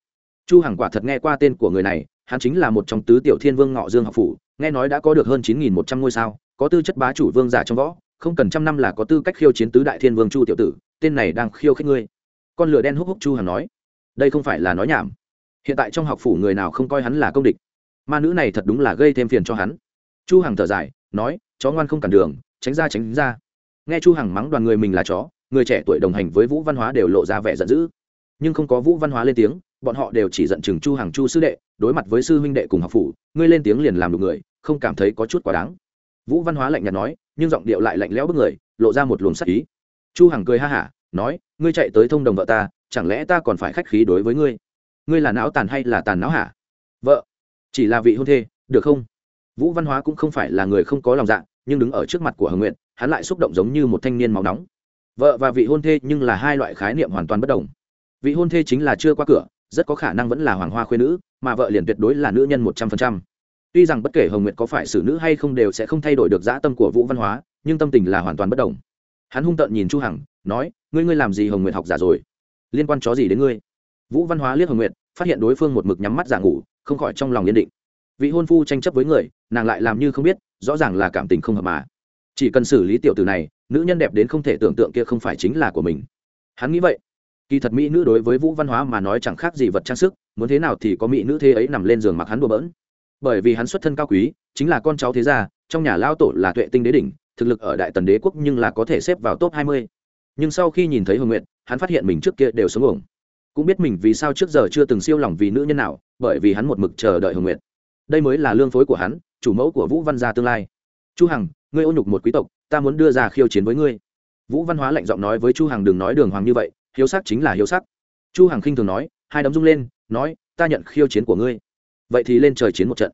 A: Chu hằng quả thật nghe qua tên của người này, hắn chính là một trong tứ tiểu thiên vương ngọ dương học phủ, nghe nói đã có được hơn chín nghìn một trăm ngôi sao, có tư chất bá chủ vương giả trong võ, không cần trăm năm là có tư cách khiêu chiến tứ đại thiên vương chu tiểu tử, tên này đang khiêu khích ngươi. Con lửa đen húc húc chu hằng nói. Đây không phải là nói nhảm. Hiện tại trong học phủ người nào không coi hắn là công địch? Ma nữ này thật đúng là gây thêm phiền cho hắn. Chu hằng thở dài, nói, chó ngoan không cản đường tránh ra tránh ra. Nghe chu hằng mắng đoàn người mình là chó, người trẻ tuổi đồng hành với vũ văn hóa đều lộ ra vẻ giận dữ. Nhưng không có vũ văn hóa lên tiếng, bọn họ đều chỉ giận chừng chu hằng chu sư đệ, đối mặt với sư huynh đệ cùng học phủ, ngươi lên tiếng liền làm được người, không cảm thấy có chút quá đáng. Vũ văn hóa lạnh nhạt nói, nhưng giọng điệu lại lạnh lẽo bức người, lộ ra một luồng sắc ý. Chu hằng cười ha hả, nói, ngươi chạy tới thông đồng vợ ta, chẳng lẽ ta còn phải khách khí đối với ngươi? Ngươi là não tàn hay là tàn não hả? Vợ, chỉ là vị hôn thê, được không? Vũ văn hóa cũng không phải là người không có lòng dạ nhưng đứng ở trước mặt của hồng nguyện hắn lại xúc động giống như một thanh niên máu nóng. Vợ và vị hôn thê nhưng là hai loại khái niệm hoàn toàn bất đồng. Vị hôn thê chính là chưa qua cửa, rất có khả năng vẫn là hoàng hoa khuyên nữ, mà vợ liền tuyệt đối là nữ nhân một trăm phần trăm. Tuy rằng bất kể hồng nguyệt có phải xử nữ hay không đều sẽ không thay đổi được dã tâm của vũ văn hóa, nhưng tâm tình là hoàn toàn bất đồng. Hắn hung tợn nhìn chu hằng, nói, ngươi ngươi làm gì hồng nguyệt học giả rồi? Liên quan chó gì đến ngươi? Vũ văn hóa liếc hồng nguyệt, phát hiện đối phương một mực nhắm mắt giả ngủ, không khỏi trong lòng yên định vị hôn phu tranh chấp với người, nàng lại làm như không biết, rõ ràng là cảm tình không hợp mà. Chỉ cần xử lý tiểu tử này, nữ nhân đẹp đến không thể tưởng tượng kia không phải chính là của mình. Hắn nghĩ vậy. Kỳ thật mỹ nữ đối với vũ văn hóa mà nói chẳng khác gì vật trang sức, muốn thế nào thì có mỹ nữ thế ấy nằm lên giường mặc hắn đùa bỡn. Bởi vì hắn xuất thân cao quý, chính là con cháu thế gia, trong nhà lao tổ là tuệ tinh đế đỉnh, thực lực ở đại tần đế quốc nhưng là có thể xếp vào top hai mươi. Nhưng sau khi nhìn thấy hồng nguyện hắn phát hiện mình trước kia đều sống ổng cũng biết mình vì sao trước giờ chưa từng siêu lòng vì nữ nhân nào, bởi vì hắn một mực chờ đợi hồng nguyện đây mới là lương phối của hắn, chủ mẫu của vũ văn gia tương lai. Chu hằng, ngươi ô nhục một quý tộc, ta muốn đưa ra khiêu chiến với ngươi. Vũ văn hóa lạnh giọng nói với chu hằng đừng nói đường hoàng như vậy, hiếu sắc chính là hiếu sắc. Chu hằng khinh thường nói, hai đấm rung lên, nói, ta nhận khiêu chiến của ngươi. Vậy thì lên trời chiến một trận.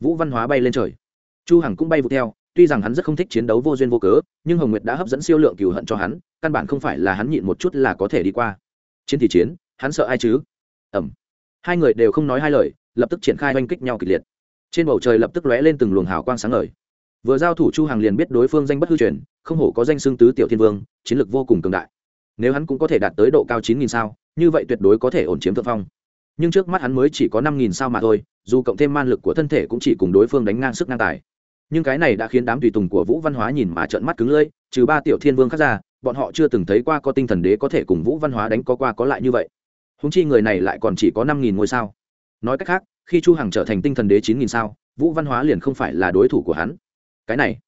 A: Vũ văn hóa bay lên trời. Chu hằng cũng bay vụ theo, tuy rằng hắn rất không thích chiến đấu vô duyên vô cớ, nhưng hồng nguyệt đã hấp dẫn siêu lượng cừu hận cho hắn, căn bản không phải là hắn nhịn một chút là có thể đi qua. Chiến thì chiến, hắn sợ ai chứ? Ẩm. Hai người đều không nói hai lời, lập tức triển khai oanh kích nhau kịch liệt trên bầu trời lập tức lóe lên từng luồng hào quang sáng ngời. Vừa giao thủ chu hằng liền biết đối phương danh bất hư truyền, không hổ có danh xưng tứ tiểu thiên vương, chiến lược vô cùng cường đại. Nếu hắn cũng có thể đạt tới độ cao chín nghìn sao, như vậy tuyệt đối có thể ổn chiếm thượng phong. Nhưng trước mắt hắn mới chỉ có năm nghìn sao mà thôi, dù cộng thêm man lực của thân thể cũng chỉ cùng đối phương đánh ngang sức ngang tài. Nhưng cái này đã khiến đám tùy tùng của vũ văn hóa nhìn mà trợn mắt cứng lưỡi, trừ ba tiểu thiên vương khác ra, bọn họ chưa từng thấy qua có tinh thần đế có thể cùng vũ văn hóa đánh có qua có lại như vậy. Húng chi người này lại còn chỉ có năm nghìn ngôi sao nói cách khác, khi chu hằng trở thành tinh thần đế chín nghìn sao, vũ văn hóa liền không phải là đối thủ của hắn. Cái này,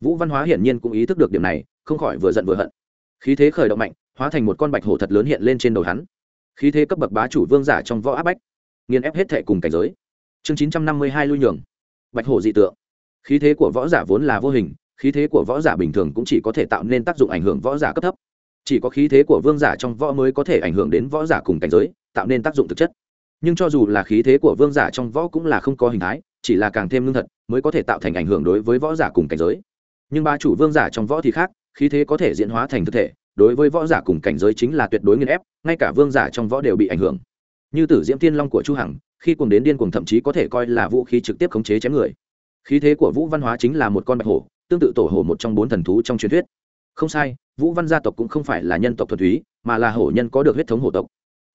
A: vũ văn hóa hiển nhiên cũng ý thức được điểm này, không khỏi vừa giận vừa hận. Khí thế khởi động mạnh, hóa thành một con bạch hổ thật lớn hiện lên trên đầu hắn. Khí thế cấp bậc bá chủ vương giả trong võ áp bách, nghiền ép hết thệ cùng cảnh giới. Chương chín trăm năm mươi hai lui nhường. Bạch hổ dị tượng. Khí thế của võ giả vốn là vô hình, khí thế của võ giả bình thường cũng chỉ có thể tạo nên tác dụng ảnh hưởng võ giả cấp thấp. Chỉ có khí thế của vương giả trong võ mới có thể ảnh hưởng đến võ giả cùng cảnh giới, tạo nên tác dụng thực chất nhưng cho dù là khí thế của vương giả trong võ cũng là không có hình thái, chỉ là càng thêm ngưng thật mới có thể tạo thành ảnh hưởng đối với võ giả cùng cảnh giới. Nhưng ba chủ vương giả trong võ thì khác, khí thế có thể diễn hóa thành thực thể, đối với võ giả cùng cảnh giới chính là tuyệt đối nghiên ép, ngay cả vương giả trong võ đều bị ảnh hưởng. Như tử diễm thiên long của chu hằng, khi cùng đến điên cuồng thậm chí có thể coi là vũ khí trực tiếp khống chế chém người. Khí thế của vũ văn hóa chính là một con bạch hổ, tương tự tổ hổ một trong bốn thần thú trong truyền thuyết. Không sai, vũ văn gia tộc cũng không phải là nhân tộc thuần túy, mà là hổ nhân có được huyết thống hổ tộc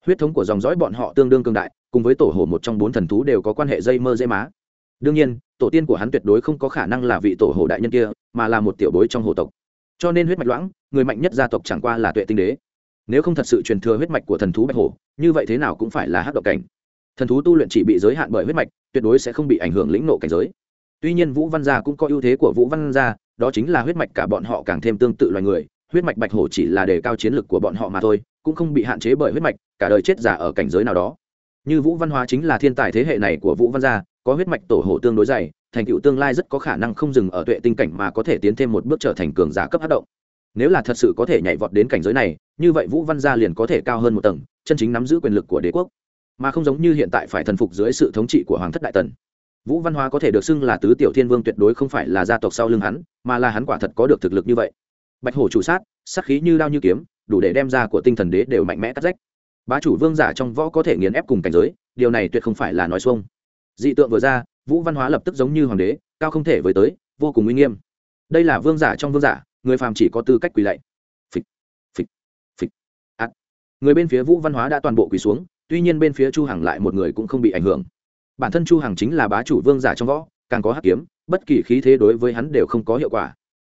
A: huyết thống của dòng dõi bọn họ tương đương cương đại, cùng với tổ hổ một trong bốn thần thú đều có quan hệ dây mơ dây má. Đương nhiên, tổ tiên của hắn tuyệt đối không có khả năng là vị tổ hổ đại nhân kia, mà là một tiểu bối trong hồ tộc. Cho nên huyết mạch loãng, người mạnh nhất gia tộc chẳng qua là tuệ tinh đế. Nếu không thật sự truyền thừa huyết mạch của thần thú bạch hổ, như vậy thế nào cũng phải là hát độc cảnh. Thần thú tu luyện chỉ bị giới hạn bởi huyết mạch, tuyệt đối sẽ không bị ảnh hưởng lĩnh nộ cảnh giới. Tuy nhiên vũ văn gia cũng có ưu thế của vũ văn gia, đó chính là huyết mạch cả bọn họ càng thêm tương tự loài người. Huyết mạch bạch hổ chỉ là đề cao chiến lực của bọn họ mà thôi cũng không bị hạn chế bởi huyết mạch, cả đời chết giả ở cảnh giới nào đó. Như vũ văn hóa chính là thiên tài thế hệ này của vũ văn gia, có huyết mạch tổ hổ tương đối dày, thành tựu tương lai rất có khả năng không dừng ở tuệ tinh cảnh mà có thể tiến thêm một bước trở thành cường giả cấp hát động. Nếu là thật sự có thể nhảy vọt đến cảnh giới này, như vậy vũ văn gia liền có thể cao hơn một tầng, chân chính nắm giữ quyền lực của đế quốc. Mà không giống như hiện tại phải thần phục dưới sự thống trị của hoàng thất đại tần. Vũ văn hóa có thể được xưng là tứ tiểu thiên vương tuyệt đối không phải là gia tộc sau lưng hắn, mà là hắn quả thật có được thực lực như vậy. Bạch hổ chủ sát sát khí như đao như kiếm đủ để đem ra của tinh thần đế đều mạnh mẽ cắt rách. Bá chủ vương giả trong võ có thể nghiền ép cùng cảnh giới, điều này tuyệt không phải là nói xuông. Dị tượng vừa ra, vũ văn hóa lập tức giống như hoàng đế, cao không thể với tới, vô cùng uy nghiêm. Đây là vương giả trong vương giả, người phàm chỉ có tư cách quỳ lạy. Phịch phịch phịch ắt người bên phía vũ văn hóa đã toàn bộ quỳ xuống, tuy nhiên bên phía chu hằng lại một người cũng không bị ảnh hưởng. Bản thân chu hằng chính là bá chủ vương giả trong võ, càng có hắc kiếm, bất kỳ khí thế đối với hắn đều không có hiệu quả.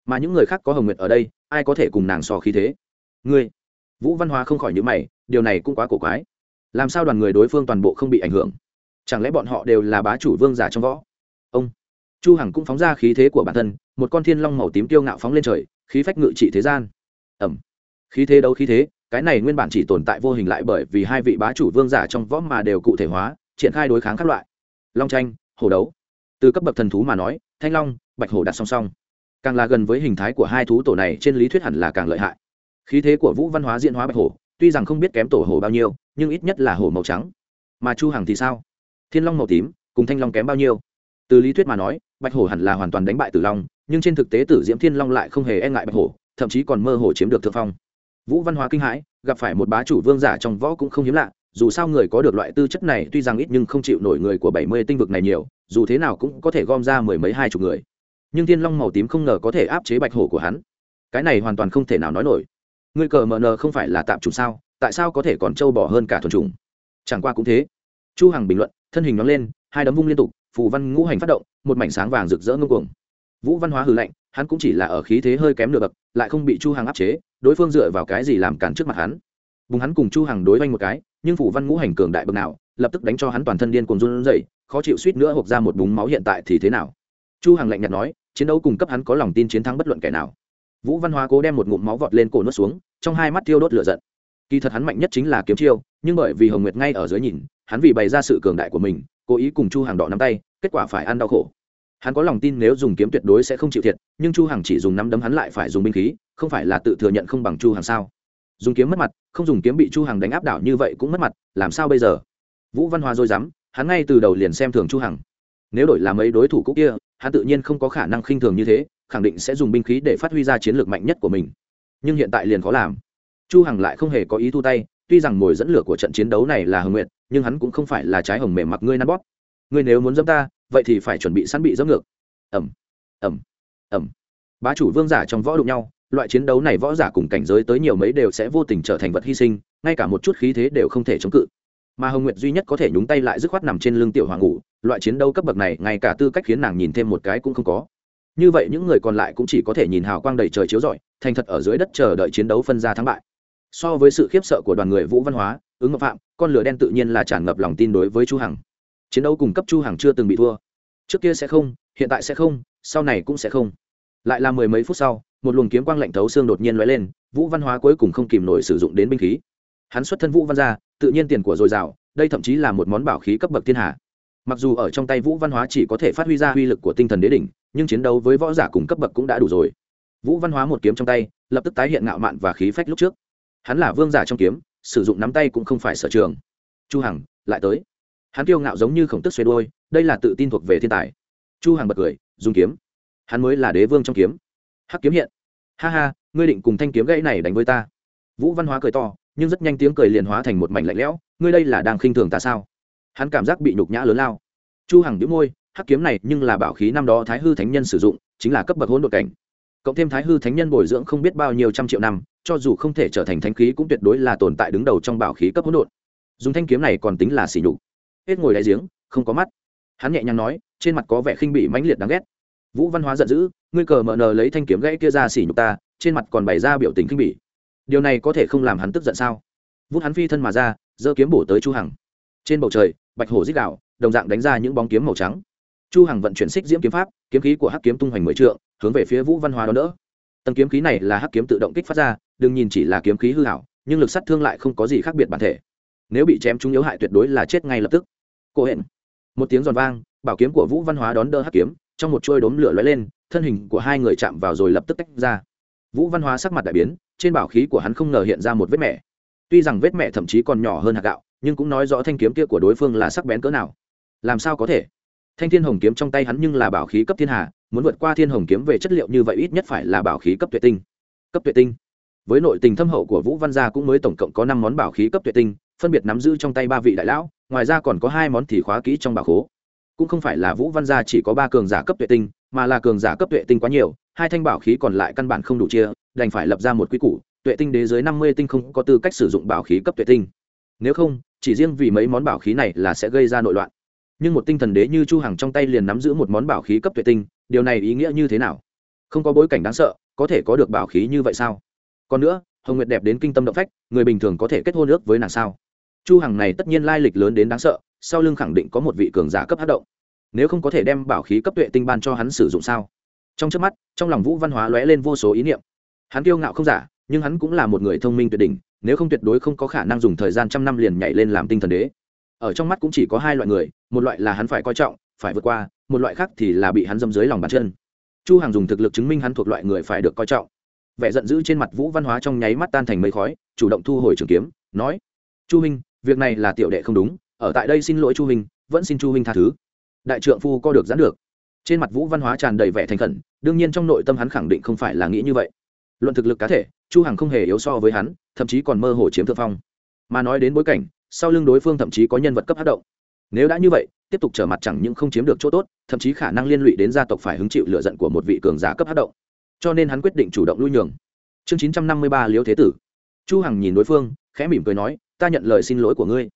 A: Mà những người khác có hồng nguyệt ở đây, ai có thể cùng nàng so khí thế? Ngươi, vũ văn hóa không khỏi nhíu mày, điều này cũng quá cổ quái. Làm sao đoàn người đối phương toàn bộ không bị ảnh hưởng? Chẳng lẽ bọn họ đều là bá chủ vương giả trong võ? Ông chu hằng cũng phóng ra khí thế của bản thân, một con thiên long màu tím tiêu ngạo phóng lên trời, khí phách ngự trị thế gian. Ẩm. Khí thế đấu khí thế, cái này nguyên bản chỉ tồn tại vô hình lại bởi vì hai vị bá chủ vương giả trong võ mà đều cụ thể hóa, triển khai đối kháng các loại. Long tranh, hổ đấu. Từ cấp bậc thần thú mà nói, thanh long, bạch hổ đặt song song. Càng là gần với hình thái của hai thú tổ này, trên lý thuyết hẳn là càng lợi hại khí thế của vũ văn hóa diện hóa bạch hổ, tuy rằng không biết kém tổ hổ bao nhiêu, nhưng ít nhất là hổ màu trắng. Mà chu hằng thì sao? Thiên long màu tím, cùng thanh long kém bao nhiêu? Từ lý thuyết mà nói, bạch hổ hẳn là hoàn toàn đánh bại tử long, nhưng trên thực tế tử diễm thiên long lại không hề e ngại bạch hổ, thậm chí còn mơ hồ chiếm được thượng phong. Vũ văn hóa kinh hãi, gặp phải một bá chủ vương giả trong võ cũng không hiếm lạ, dù sao người có được loại tư chất này tuy rằng ít nhưng không chịu nổi người của bảy mươi tinh vực này nhiều, dù thế nào cũng có thể gom ra mười mấy hai chục người. Nhưng thiên long màu tím không ngờ có thể áp chế bạch hổ của hắn. Cái này hoàn toàn không thể nào nói nổi. Ngươi cờ mờ nờ không phải là tạm trùng sao? Tại sao có thể còn trâu bỏ hơn cả thuần trùng? Chẳng qua cũng thế. Chu hằng bình luận, thân hình nóng lên, hai đấm vung liên tục, phù văn ngũ hành phát động, một mảnh sáng vàng rực rỡ ngông cuồng. Vũ văn hóa hư lạnh, hắn cũng chỉ là ở khí thế hơi kém nửa bậc, lại không bị chu hằng áp chế, đối phương dựa vào cái gì làm cản trước mặt hắn? Bùng hắn cùng chu hằng đối vanh một cái, nhưng phù văn ngũ hành cường đại bậc nào, lập tức đánh cho hắn toàn thân điên cuồng run rẩy, khó chịu suýt nữa hộc ra một búng máu hiện tại thì thế nào? Chu hằng lạnh nhạt nói, chiến đấu cùng cấp hắn có lòng tin chiến thắng bất luận kẻ nào vũ văn hóa cố đem một ngụm máu vọt lên cổ nuốt xuống, trong hai mắt tiêu đốt lửa giận. Kỳ thật hắn mạnh nhất chính là kiếm chiêu, nhưng bởi vì hồng nguyệt ngay ở dưới nhìn, hắn vì bày ra sự cường đại của mình, cố ý cùng chu hàng đỏ nắm tay, kết quả phải ăn đau khổ. Hắn có lòng tin nếu dùng kiếm tuyệt đối sẽ không chịu thiệt, nhưng chu hằng chỉ dùng nắm đấm hắn lại phải dùng binh khí, không phải là tự thừa nhận không bằng chu hằng sao? Dùng kiếm mất mặt, không dùng kiếm bị chu hằng đánh áp đảo như vậy cũng mất mặt, làm sao bây giờ? Vũ văn hoa dối dám hắn ngay từ đầu liền xem thường chu hằng. Nếu đổi làm mấy đối thủ cũ kia, hắn tự nhiên không có khả năng khinh thường như thế khẳng định sẽ dùng binh khí để phát huy ra chiến lược mạnh nhất của mình. Nhưng hiện tại liền khó làm. Chu hằng lại không hề có ý thu tay, tuy rằng mồi dẫn lửa của trận chiến đấu này là hồng nguyện nhưng hắn cũng không phải là trái hồng mềm mặc ngươi nắn bóp. Ngươi nếu muốn dẫm ta, vậy thì phải chuẩn bị sẵn bị dẫm ngược. Ẩm ẩm ẩm bá chủ vương giả trong võ đụng nhau, loại chiến đấu này võ giả cùng cảnh giới tới nhiều mấy đều sẽ vô tình trở thành vật hy sinh, ngay cả một chút khí thế đều không thể chống cự. Mà hồng nguyệt duy nhất có thể nhúng tay lại dứt khoát nằm trên lưng tiểu hoàng ngủ loại chiến đấu cấp bậc này ngay cả tư cách khiến nàng nhìn thêm một cái cũng không có như vậy những người còn lại cũng chỉ có thể nhìn hào quang đầy trời chiếu rọi, thành thật ở dưới đất chờ đợi chiến đấu phân ra thắng bại. So với sự khiếp sợ của đoàn người vũ văn hóa, ứng ngọc phạm, con lửa đen tự nhiên là tràn ngập lòng tin đối với chu hằng. Chiến đấu cùng cấp chu hằng chưa từng bị thua. Trước kia sẽ không, hiện tại sẽ không, sau này cũng sẽ không. Lại là mười mấy phút sau, một luồng kiếm quang lạnh thấu xương đột nhiên lóe lên, vũ văn hóa cuối cùng không kìm nổi sử dụng đến binh khí. Hắn xuất thân vũ văn gia, tự nhiên tiền của dồi dào, đây thậm chí là một món bảo khí cấp bậc thiên hạ mặc dù ở trong tay vũ văn hóa chỉ có thể phát huy ra uy lực của tinh thần đế đỉnh, nhưng chiến đấu với võ giả cùng cấp bậc cũng đã đủ rồi. Vũ văn hóa một kiếm trong tay, lập tức tái hiện ngạo mạn và khí phách lúc trước. Hắn là vương giả trong kiếm, sử dụng nắm tay cũng không phải sở trường. Chu hằng, lại tới. Hắn kiêu ngạo giống như khổng tức xoay đôi đây là tự tin thuộc về thiên tài. Chu hằng bật cười, dùng kiếm. Hắn mới là đế vương trong kiếm. Hắc kiếm hiện. Ha ha, ngươi định cùng thanh kiếm gãy này đánh với ta. Vũ văn hóa cười to, nhưng rất nhanh tiếng cười liền hóa thành một mảnh lạnh lẽo. Ngươi đây là đang khinh thường ta sao? Hắn cảm giác bị nhục nhã lớn lao. Chu hằng đĩu môi, hắc kiếm này nhưng là bảo khí năm đó thái hư thánh nhân sử dụng, chính là cấp bậc hỗn độn cảnh. Cộng thêm thái hư thánh nhân bồi dưỡng không biết bao nhiêu trăm triệu năm, cho dù không thể trở thành thánh khí cũng tuyệt đối là tồn tại đứng đầu trong bảo khí cấp hỗn độn. Dùng thanh kiếm này còn tính là xỉ nhục. Hết ngồi đáy giếng, không có mắt. Hắn nhẹ nhàng nói, trên mặt có vẻ khinh bỉ mãnh liệt đáng ghét. Vũ văn hóa giận dữ, ngươi cờ mờ nờ lấy thanh kiếm gãy kia ra xỉ nhục ta, trên mặt còn bày ra biểu tình khinh bỉ. Điều này có thể không làm hắn tức giận sao? Vút hắn phi thân mà ra, giơ kiếm bổ tới chu hằng trên bầu trời bạch hổ dích đạo đồng dạng đánh ra những bóng kiếm màu trắng. Chu hằng vận chuyển xích diễm kiếm pháp kiếm khí của hắc kiếm tung hoành mười trượng hướng về phía vũ văn hóa đó nữa. tầng kiếm khí này là hắc kiếm tự động kích phát ra đừng nhìn chỉ là kiếm khí hư hảo nhưng lực sát thương lại không có gì khác biệt bản thể. Nếu bị chém trúng yếu hại tuyệt đối là chết ngay lập tức. Cô hẹn. Một tiếng giòn vang bảo kiếm của vũ văn hóa đón đỡ hắc kiếm trong một chuôi đốm lửa lóe lên thân hình của hai người chạm vào rồi lập tức tách ra. Vũ văn hóa sắc mặt đại biến trên bảo khí của hắn không ngờ hiện ra một vết mẻ, tuy rằng vết mẻ thậm chí còn nhỏ hơn hạt gạo nhưng cũng nói rõ thanh kiếm kia của đối phương là sắc bén cỡ nào. Làm sao có thể? Thanh thiên hồng kiếm trong tay hắn nhưng là bảo khí cấp thiên hà, muốn vượt qua thiên hồng kiếm về chất liệu như vậy ít nhất phải là bảo khí cấp tuệ tinh. Cấp tuệ tinh? Với nội tình thâm hậu của vũ văn gia cũng mới tổng cộng có năm món bảo khí cấp tuệ tinh, phân biệt nắm giữ trong tay ba vị đại lão, ngoài ra còn có hai món thì khóa kỹ trong bảo khố. Cũng không phải là vũ văn gia chỉ có ba cường giả cấp tuệ tinh, mà là cường giả cấp tuệ tinh quá nhiều, hai thanh bảo khí còn lại căn bản không đủ chia, đành phải lập ra một quy củ, tuệ tinh đế dưới năm mươi tinh không có tư cách sử dụng bảo khí cấp tuệ tinh. Nếu không chỉ riêng vì mấy món bảo khí này là sẽ gây ra nội loạn. Nhưng một tinh thần đế như chu hằng trong tay liền nắm giữ một món bảo khí cấp tuệ tinh, điều này ý nghĩa như thế nào? Không có bối cảnh đáng sợ, có thể có được bảo khí như vậy sao? Còn nữa, hồng nguyệt đẹp đến kinh tâm động phách, người bình thường có thể kết hôn ước với nàng sao? Chu hằng này tất nhiên lai lịch lớn đến đáng sợ, sau lưng khẳng định có một vị cường giả cấp hát động. Nếu không có thể đem bảo khí cấp tuệ tinh ban cho hắn sử dụng sao? Trong trước mắt, trong lòng vũ văn hóa lóe lên vô số ý niệm. Hắn kiêu ngạo không giả, nhưng hắn cũng là một người thông minh tuyệt đỉnh nếu không tuyệt đối không có khả năng dùng thời gian trăm năm liền nhảy lên làm tinh thần đế. Ở trong mắt cũng chỉ có hai loại người, một loại là hắn phải coi trọng, phải vượt qua, một loại khác thì là bị hắn dâm dưới lòng bàn chân. Chu hàng dùng thực lực chứng minh hắn thuộc loại người phải được coi trọng. Vẻ giận dữ trên mặt vũ văn hóa trong nháy mắt tan thành mây khói, chủ động thu hồi trường kiếm, nói, chu minh việc này là tiểu đệ không đúng, ở tại đây xin lỗi chu minh vẫn xin chu minh tha thứ. Đại trượng phu co được giãn được. Trên mặt vũ văn hóa tràn đầy vẻ thành khẩn, đương nhiên trong nội tâm hắn khẳng định không phải là nghĩ như vậy. Luận thực lực cá thể chu hằng không hề yếu so với hắn, thậm chí còn mơ hồ chiếm thượng phong. Mà nói đến bối cảnh, sau lưng đối phương thậm chí có nhân vật cấp hát động. Nếu đã như vậy, tiếp tục trở mặt chẳng những không chiếm được chỗ tốt, thậm chí khả năng liên lụy đến gia tộc phải hứng chịu lựa giận của một vị cường giả cấp hát động. Cho nên hắn quyết định chủ động lui nhường. Chương chín trăm năm mươi ba liễu thế tử. Chu hằng nhìn đối phương, khẽ mỉm cười nói, ta nhận lời xin lỗi của ngươi.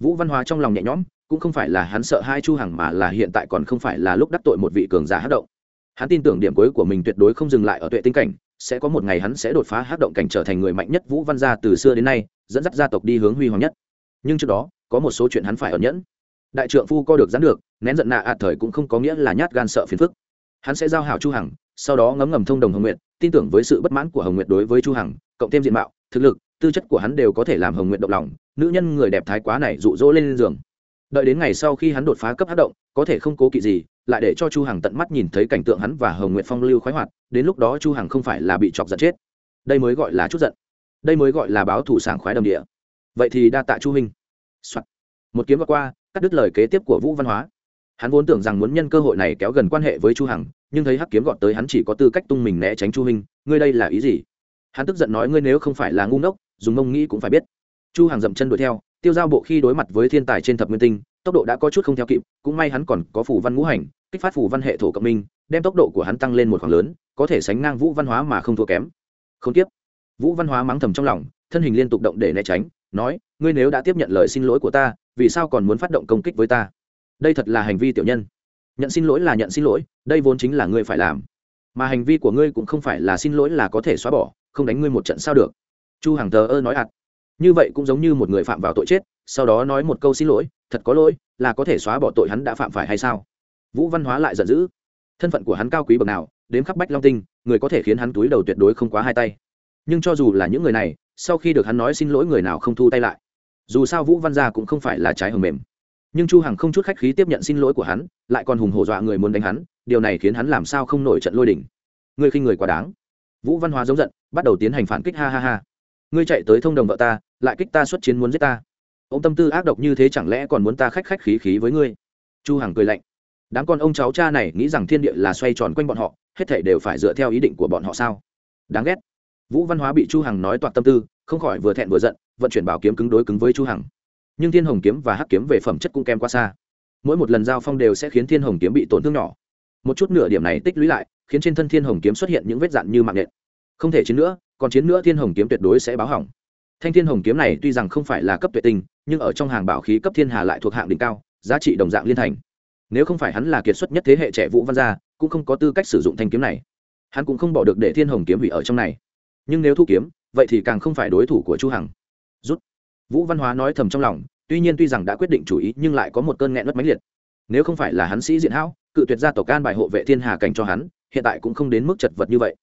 A: Vũ văn hóa trong lòng nhẹ nhõm, cũng không phải là hắn sợ hai chu hằng mà là hiện tại còn không phải là lúc đắc tội một vị cường giả hát động. Hắn tin tưởng điểm cuối của mình tuyệt đối không dừng lại ở tuệ tinh cảnh sẽ có một ngày hắn sẽ đột phá hắc động cảnh trở thành người mạnh nhất vũ văn gia từ xưa đến nay, dẫn dắt gia tộc đi hướng huy hoàng nhất. Nhưng trước đó, có một số chuyện hắn phải ẩn nhẫn. Đại trượng phu co được dán được, nén giận nạ ạt thời cũng không có nghĩa là nhát gan sợ phiền phức. Hắn sẽ giao hảo chu hằng, sau đó ngấm ngầm thông đồng hồng nguyệt, tin tưởng với sự bất mãn của hồng nguyệt đối với chu hằng, cộng thêm diện mạo, thực lực, tư chất của hắn đều có thể làm hồng nguyệt động lòng, nữ nhân người đẹp thái quá này dụ dỗ lên giường. Đợi đến ngày sau khi hắn đột phá cấp hát động, có thể không cố kỵ gì lại để cho chu hằng tận mắt nhìn thấy cảnh tượng hắn và hồng nguyệt phong lưu khoái hoạt, đến lúc đó chu hằng không phải là bị chọc giận chết. Đây mới gọi là chút giận. Đây mới gọi là báo thủ sảng khoái đồng địa. Vậy thì đa tạ chu huynh. Soạn. một kiếm vào qua, cắt đứt lời kế tiếp của vũ văn hóa. Hắn vốn tưởng rằng muốn nhân cơ hội này kéo gần quan hệ với chu hằng, nhưng thấy hắc kiếm gọt tới hắn chỉ có tư cách tung mình né tránh chu huynh, ngươi đây là ý gì? Hắn tức giận nói ngươi nếu không phải là ngu ngốc, dùng mông nghĩ cũng phải biết. Chu hằng dậm chân đuổi theo, tiêu giao bộ khi đối mặt với thiên tài trên thập nguyên tinh tốc độ đã có chút không theo kịp, cũng may hắn còn có phủ văn ngũ hành, kích phát phủ văn hệ thổ cộng minh, đem tốc độ của hắn tăng lên một khoảng lớn, có thể sánh ngang vũ văn hóa mà không thua kém. Không tiếp. Vũ văn hóa mắng thầm trong lòng, thân hình liên tục động để né tránh, nói, ngươi nếu đã tiếp nhận lời xin lỗi của ta, vì sao còn muốn phát động công kích với ta? Đây thật là hành vi tiểu nhân. Nhận xin lỗi là nhận xin lỗi, đây vốn chính là ngươi phải làm. Mà hành vi của ngươi cũng không phải là xin lỗi là có thể xóa bỏ, không đánh ngươi một trận sao được. Chu hàng thờ ơ nói ạt. Như vậy cũng giống như một người phạm vào tội chết, sau đó nói một câu xin lỗi thật có lỗi, là có thể xóa bỏ tội hắn đã phạm phải hay sao? Vũ văn hóa lại giận dữ. Thân phận của hắn cao quý bậc nào, đếm khắp bách long tinh, người có thể khiến hắn túi đầu tuyệt đối không quá hai tay. Nhưng cho dù là những người này, sau khi được hắn nói xin lỗi người nào không thu tay lại. Dù sao vũ văn gia cũng không phải là trái hầm mềm. Nhưng chu hằng không chút khách khí tiếp nhận xin lỗi của hắn, lại còn hùng hổ dọa người muốn đánh hắn, điều này khiến hắn làm sao không nổi trận lôi đỉnh ngươi khi người quá đáng. Vũ văn hóa giống giận, bắt đầu tiến hành phản kích, ha ha ha. Ngươi chạy tới thông đồng vợ ta, lại kích ta xuất chiến muốn giết ta ông tâm tư ác độc như thế chẳng lẽ còn muốn ta khách khách khí khí với ngươi? Chu hằng cười lạnh. Đám con ông cháu cha này nghĩ rằng thiên địa là xoay tròn quanh bọn họ, hết thảy đều phải dựa theo ý định của bọn họ sao? Đáng ghét. Vũ văn hóa bị chu hằng nói toạc tâm tư, không khỏi vừa thẹn vừa giận, vận chuyển bảo kiếm cứng đối cứng với chu hằng. Nhưng thiên hồng kiếm và hắc kiếm về phẩm chất cũng kém quá xa. Mỗi một lần giao phong đều sẽ khiến thiên hồng kiếm bị tổn thương nhỏ. Một chút nửa điểm này tích lũy lại, khiến trên thân thiên hồng kiếm xuất hiện những vết dạn như mạng nện. không thể chiến nữa, còn chiến nữa thiên hồng kiếm tuyệt đối sẽ báo hỏng. Thanh thiên hồng kiếm này tuy rằng không phải là cấp tuệ tinh nhưng ở trong hàng bảo khí cấp thiên hà lại thuộc hạng đỉnh cao, giá trị đồng dạng liên thành. Nếu không phải hắn là kiệt xuất nhất thế hệ trẻ vũ văn gia, cũng không có tư cách sử dụng thanh kiếm này. Hắn cũng không bỏ được để thiên hồng kiếm hủy ở trong này. Nhưng nếu thu kiếm, vậy thì càng không phải đối thủ của chu hằng. Rút. Vũ văn hóa nói thầm trong lòng, tuy nhiên tuy rằng đã quyết định chủ ý, nhưng lại có một cơn nghẹn mất mãnh liệt. Nếu không phải là hắn sĩ diện hão, cự tuyệt ra tổ can bài hộ vệ thiên hà cảnh cho hắn, hiện tại cũng không đến mức chật vật như vậy.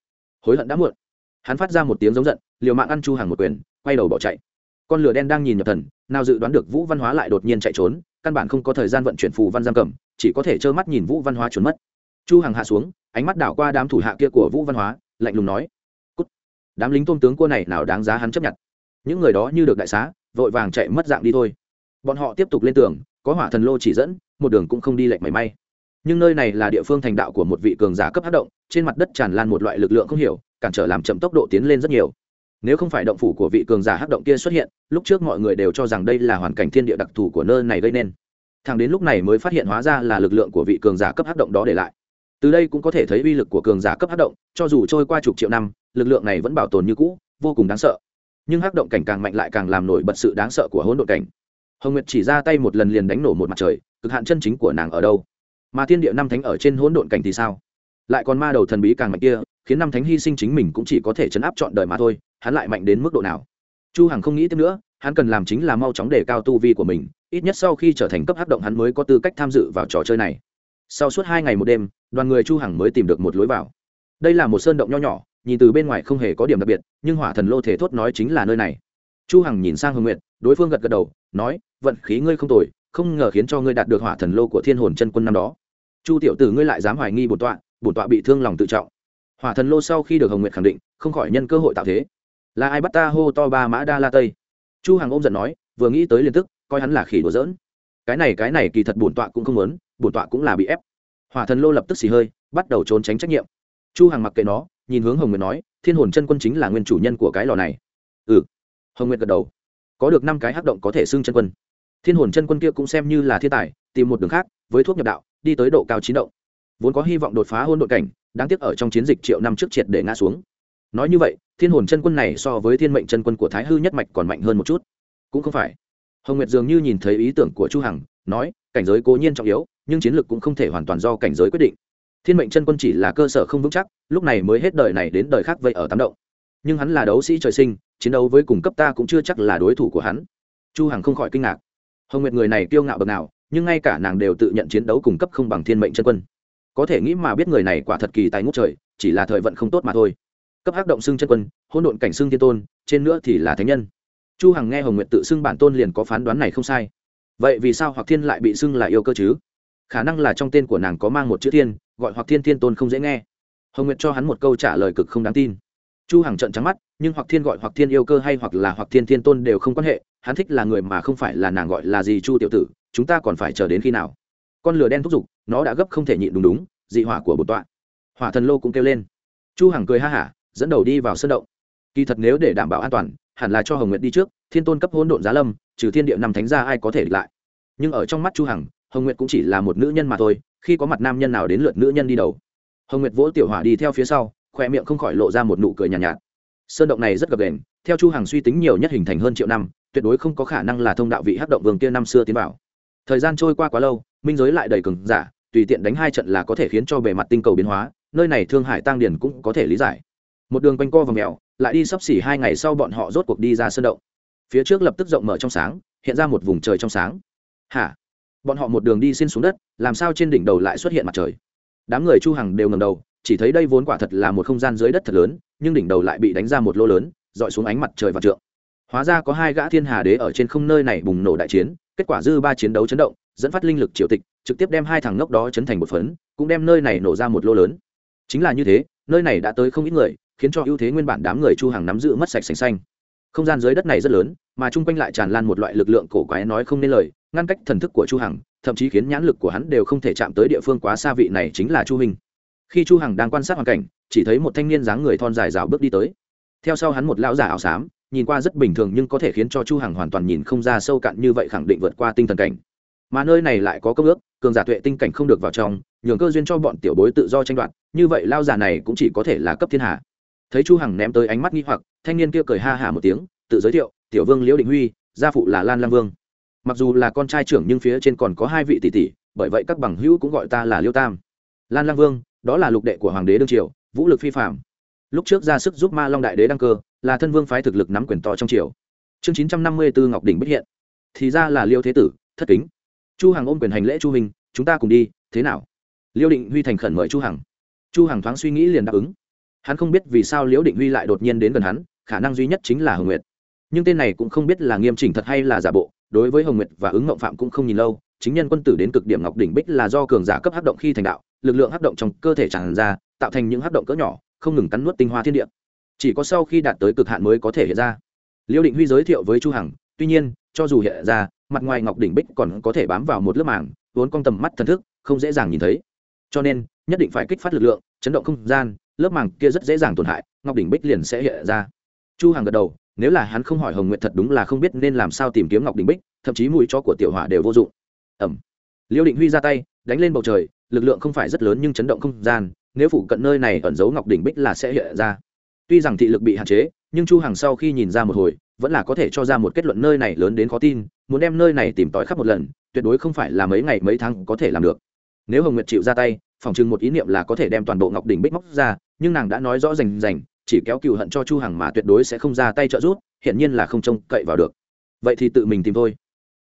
A: Hối hận đã muộn. Hắn phát ra một tiếng giống giận, liều mạng ăn chu hàng một quyền, quay đầu bỏ chạy con lửa đen đang nhìn nhập thần, nào dự đoán được vũ văn hóa lại đột nhiên chạy trốn, căn bản không có thời gian vận chuyển phù văn giam cầm, chỉ có thể trơ mắt nhìn vũ văn hóa trốn mất. Chu Hằng hạ xuống, ánh mắt đảo qua đám thủ hạ kia của vũ văn hóa, lạnh lùng nói, Cút. đám lính tôn tướng cua này nào đáng giá hắn chấp nhận. Những người đó như được đại xá, vội vàng chạy mất dạng đi thôi. Bọn họ tiếp tục lên tường, có hỏa thần lô chỉ dẫn, một đường cũng không đi lệch mảy may. Nhưng nơi này là địa phương thành đạo của một vị cường giả cấp hất động, trên mặt đất tràn lan một loại lực lượng không hiểu, cản trở làm chậm tốc độ tiến lên rất nhiều nếu không phải động phủ của vị cường giả hắc động kia xuất hiện, lúc trước mọi người đều cho rằng đây là hoàn cảnh thiên địa đặc thù của nơi này gây nên. Thằng đến lúc này mới phát hiện hóa ra là lực lượng của vị cường giả cấp hắc động đó để lại. Từ đây cũng có thể thấy uy lực của cường giả cấp hắc động, cho dù trôi qua chục triệu năm, lực lượng này vẫn bảo tồn như cũ, vô cùng đáng sợ. Nhưng hắc động cảnh càng mạnh lại càng làm nổi bật sự đáng sợ của hỗn độn cảnh. Hồng nguyệt chỉ ra tay một lần liền đánh nổ một mặt trời, cực hạn chân chính của nàng ở đâu? Mà thiên địa năm thánh ở trên hỗn độn cảnh thì sao? Lại còn ma đầu thần bí càng mạnh kia, khiến năm thánh hy sinh chính mình cũng chỉ có thể chấn áp trọn đời mà thôi, hắn lại mạnh đến mức độ nào? Chu hằng không nghĩ tiếp nữa, hắn cần làm chính là mau chóng đề cao tu vi của mình, ít nhất sau khi trở thành cấp hắc động hắn mới có tư cách tham dự vào trò chơi này. Sau suốt hai ngày một đêm, đoàn người chu hằng mới tìm được một lối vào. Đây là một sơn động nho nhỏ, nhìn từ bên ngoài không hề có điểm đặc biệt, nhưng hỏa thần lô thể thốt nói chính là nơi này. Chu hằng nhìn sang hồng nguyệt, đối phương gật gật đầu, nói, vận khí ngươi không tồi, không ngờ khiến cho ngươi đạt được hỏa thần lô của thiên hồn chân quân năm đó. Chu tiểu tử, ngươi lại dám hoài nghi bổn tọa bổn tọa bị thương lòng tự trọng. Hỏa thần lô sau khi được hồng nguyệt khẳng định, không khỏi nhân cơ hội tạo thế. Là ai bắt ta hô to ba mã đa la tây? Chu hằng ôm giận nói, vừa nghĩ tới liền tức, coi hắn là khỉ đùa giỡn. Cái này cái này kỳ thật bổn tọa cũng không muốn, bổn tọa cũng là bị ép. Hỏa thần lô lập tức xì hơi, bắt đầu trốn tránh trách nhiệm. Chu hằng mặc kệ nó, nhìn hướng hồng nguyệt nói, thiên hồn chân quân chính là nguyên chủ nhân của cái lò này. Ừ. Hồng nguyệt gật đầu. Có được năm cái hắc động có thể xưng chân quân. Thiên hồn chân quân kia cũng xem như là thiên tài, tìm một đường khác, với thuốc nhập đạo, đi tới độ cao chín động vốn có hy vọng đột phá hôn đội cảnh, đáng tiếc ở trong chiến dịch triệu năm trước triệt để ngã xuống. Nói như vậy, thiên hồn chân quân này so với thiên mệnh chân quân của thái hư nhất mạch còn mạnh hơn một chút. Cũng không phải. Hồng nguyệt dường như nhìn thấy ý tưởng của chu hằng, nói, cảnh giới cố nhiên trọng yếu, nhưng chiến lược cũng không thể hoàn toàn do cảnh giới quyết định. Thiên mệnh chân quân chỉ là cơ sở không vững chắc, lúc này mới hết đời này đến đời khác vậy ở tám động. Nhưng hắn là đấu sĩ trời sinh, chiến đấu với cùng cấp ta cũng chưa chắc là đối thủ của hắn. Chu hằng không khỏi kinh ngạc. Hồng nguyệt người này kiêu ngạo bậc nào, nhưng ngay cả nàng đều tự nhận chiến đấu cùng cấp không bằng thiên mệnh chân quân có thể nghĩ mà biết người này quả thật kỳ tài ngút trời, chỉ là thời vận không tốt mà thôi. Cấp hắc động xưng chân quân, hỗn độn cảnh xưng thiên tôn, trên nữa thì là thánh nhân. Chu hằng nghe hồng nguyệt tự xưng bản tôn liền có phán đoán này không sai. Vậy vì sao hoặc thiên lại bị xưng là yêu cơ chứ? Khả năng là trong tên của nàng có mang một chữ thiên, gọi hoặc thiên thiên tôn không dễ nghe. Hồng nguyệt cho hắn một câu trả lời cực không đáng tin. Chu hằng trợn trắng mắt, nhưng hoặc thiên gọi hoặc thiên yêu cơ hay hoặc là hoặc thiên thiên tôn đều không quan hệ, hắn thích là người mà không phải là nàng gọi là gì chu tiểu tử, chúng ta còn phải chờ đến khi nào? Con lửa đen thúc giục nó đã gấp không thể nhịn đúng đúng dị hỏa của bột tọa. Hỏa thần lô cũng kêu lên. Chu hằng cười ha hả dẫn đầu đi vào sân động. Kỳ thật nếu để đảm bảo an toàn hẳn là cho hồng nguyệt đi trước thiên tôn cấp hỗn độn giá lâm trừ thiên địa năm thánh gia ai có thể địch lại. Nhưng ở trong mắt chu hằng hồng nguyệt cũng chỉ là một nữ nhân mà thôi khi có mặt nam nhân nào đến lượt nữ nhân đi đầu. Hồng nguyệt vỗ tiểu hỏa đi theo phía sau khoe miệng không khỏi lộ ra một nụ cười nhàn nhạt, nhạt. Sơn động này rất gập ghềnh theo chu hằng suy tính nhiều nhất hình thành hơn triệu năm tuyệt đối không có khả năng là thông đạo vị hắc động vương kia năm xưa tiến vào. Thời gian trôi qua quá lâu minh giới lại đầy cường giả, tùy tiện đánh hai trận là có thể khiến cho bề mặt tinh cầu biến hóa, nơi này thương hải tăng Điền cũng có thể lý giải. Một đường quanh co và mèo, lại đi sắp xỉ hai ngày sau bọn họ rốt cuộc đi ra sơn động. Phía trước lập tức rộng mở trong sáng, hiện ra một vùng trời trong sáng. Hả? Bọn họ một đường đi xin xuống đất, làm sao trên đỉnh đầu lại xuất hiện mặt trời? Đám người chu hằng đều ngầm đầu, chỉ thấy đây vốn quả thật là một không gian dưới đất thật lớn, nhưng đỉnh đầu lại bị đánh ra một lô lớn, dọi xuống ánh mặt trời và trượng. Hóa ra có hai gã thiên hà đế ở trên không nơi này bùng nổ đại chiến, kết quả dư ba chiến đấu chấn động dẫn phát linh lực triều tịch, trực tiếp đem hai thằng ngốc đó chấn thành một phấn, cũng đem nơi này nổ ra một lô lớn. Chính là như thế, nơi này đã tới không ít người, khiến cho ưu thế nguyên bản đám người chu hàng nắm giữ mất sạch sành xanh. Không gian dưới đất này rất lớn, mà chung quanh lại tràn lan một loại lực lượng cổ quái nói không nên lời, ngăn cách thần thức của chu hằng, thậm chí khiến nhãn lực của hắn đều không thể chạm tới địa phương quá xa vị này chính là chu hình khi chu hằng đang quan sát hoàn cảnh, chỉ thấy một thanh niên dáng người thon dài rào bước đi tới. Theo sau hắn một lão giả áo xám, nhìn qua rất bình thường nhưng có thể khiến cho chu hằng hoàn toàn nhìn không ra sâu cạn như vậy khẳng định vượt qua tinh thần cảnh mà nơi này lại có công ước, cường giả tuệ tinh cảnh không được vào trong, nhường cơ duyên cho bọn tiểu bối tự do tranh đoạt, như vậy lao giả này cũng chỉ có thể là cấp thiên hạ. Thấy chu hằng ném tới ánh mắt nghi hoặc, thanh niên kia cười ha hả một tiếng, tự giới thiệu, tiểu vương liễu định huy, gia phụ là lan lam vương. Mặc dù là con trai trưởng nhưng phía trên còn có hai vị tỷ tỷ, bởi vậy các bằng hữu cũng gọi ta là liêu tam. Lan lam vương, đó là lục đệ của hoàng đế đương triều, vũ lực phi phạm lúc trước ra sức giúp ma long đại đế đăng cơ, là thân vương phái thực lực nắm quyền to trong triều. Chương chín trăm năm mươi bốn ngọc đỉnh bích hiện. Thì ra là liêu thế tử, thất kính chu hằng ôm quyền hành lễ chu hình chúng ta cùng đi, thế nào? Liêu định huy thành khẩn mời chu hằng. Chu hằng thoáng suy nghĩ liền đáp ứng. Hắn không biết vì sao liễu định huy lại đột nhiên đến gần hắn, khả năng duy nhất chính là hồng nguyệt. Nhưng tên này cũng không biết là nghiêm chỉnh thật hay là giả bộ, đối với hồng nguyệt và ứng ngộng phạm cũng không nhìn lâu, chính nhân quân tử đến cực điểm ngọc đỉnh bích là do cường giả cấp hấp động khi thành đạo, lực lượng hấp động trong cơ thể tràn ra, tạo thành những hấp động cỡ nhỏ, không ngừng cắn nuốt tinh hoa thiên địa. Chỉ có sau khi đạt tới cực hạn mới có thể hiện ra. Liêu định huy giới thiệu với chu hằng, tuy nhiên, cho dù hiện ra mặt ngoài ngọc đỉnh bích còn có thể bám vào một lớp màng vốn con tầm mắt thần thức, không dễ dàng nhìn thấy. Cho nên, nhất định phải kích phát lực lượng, chấn động không gian, lớp màng kia rất dễ dàng tổn hại, ngọc đỉnh bích liền sẽ hiện ra. Chu hằng gật đầu, nếu là hắn không hỏi hồng nguyệt thật đúng là không biết nên làm sao tìm kiếm ngọc đỉnh bích, thậm chí mũi chó của tiểu hỏa đều vô dụng. Ẩm. Liêu định huy ra tay, đánh lên bầu trời, lực lượng không phải rất lớn nhưng chấn động không gian, nếu phủ cận nơi này ẩn giấu ngọc đỉnh bích là sẽ hiện ra tuy rằng thị lực bị hạn chế, nhưng chu hằng sau khi nhìn ra một hồi, vẫn là có thể cho ra một kết luận nơi này lớn đến khó tin, muốn đem nơi này tìm tòi khắp một lần, tuyệt đối không phải là mấy ngày mấy tháng có thể làm được. Nếu hồng nguyệt chịu ra tay, phòng chừng một ý niệm là có thể đem toàn bộ ngọc đỉnh bích móc ra, nhưng nàng đã nói rõ rành rành, chỉ kéo cựu hận cho chu hằng mà tuyệt đối sẽ không ra tay trợ giúp hiện nhiên là không trông cậy vào được. Vậy thì tự mình tìm thôi.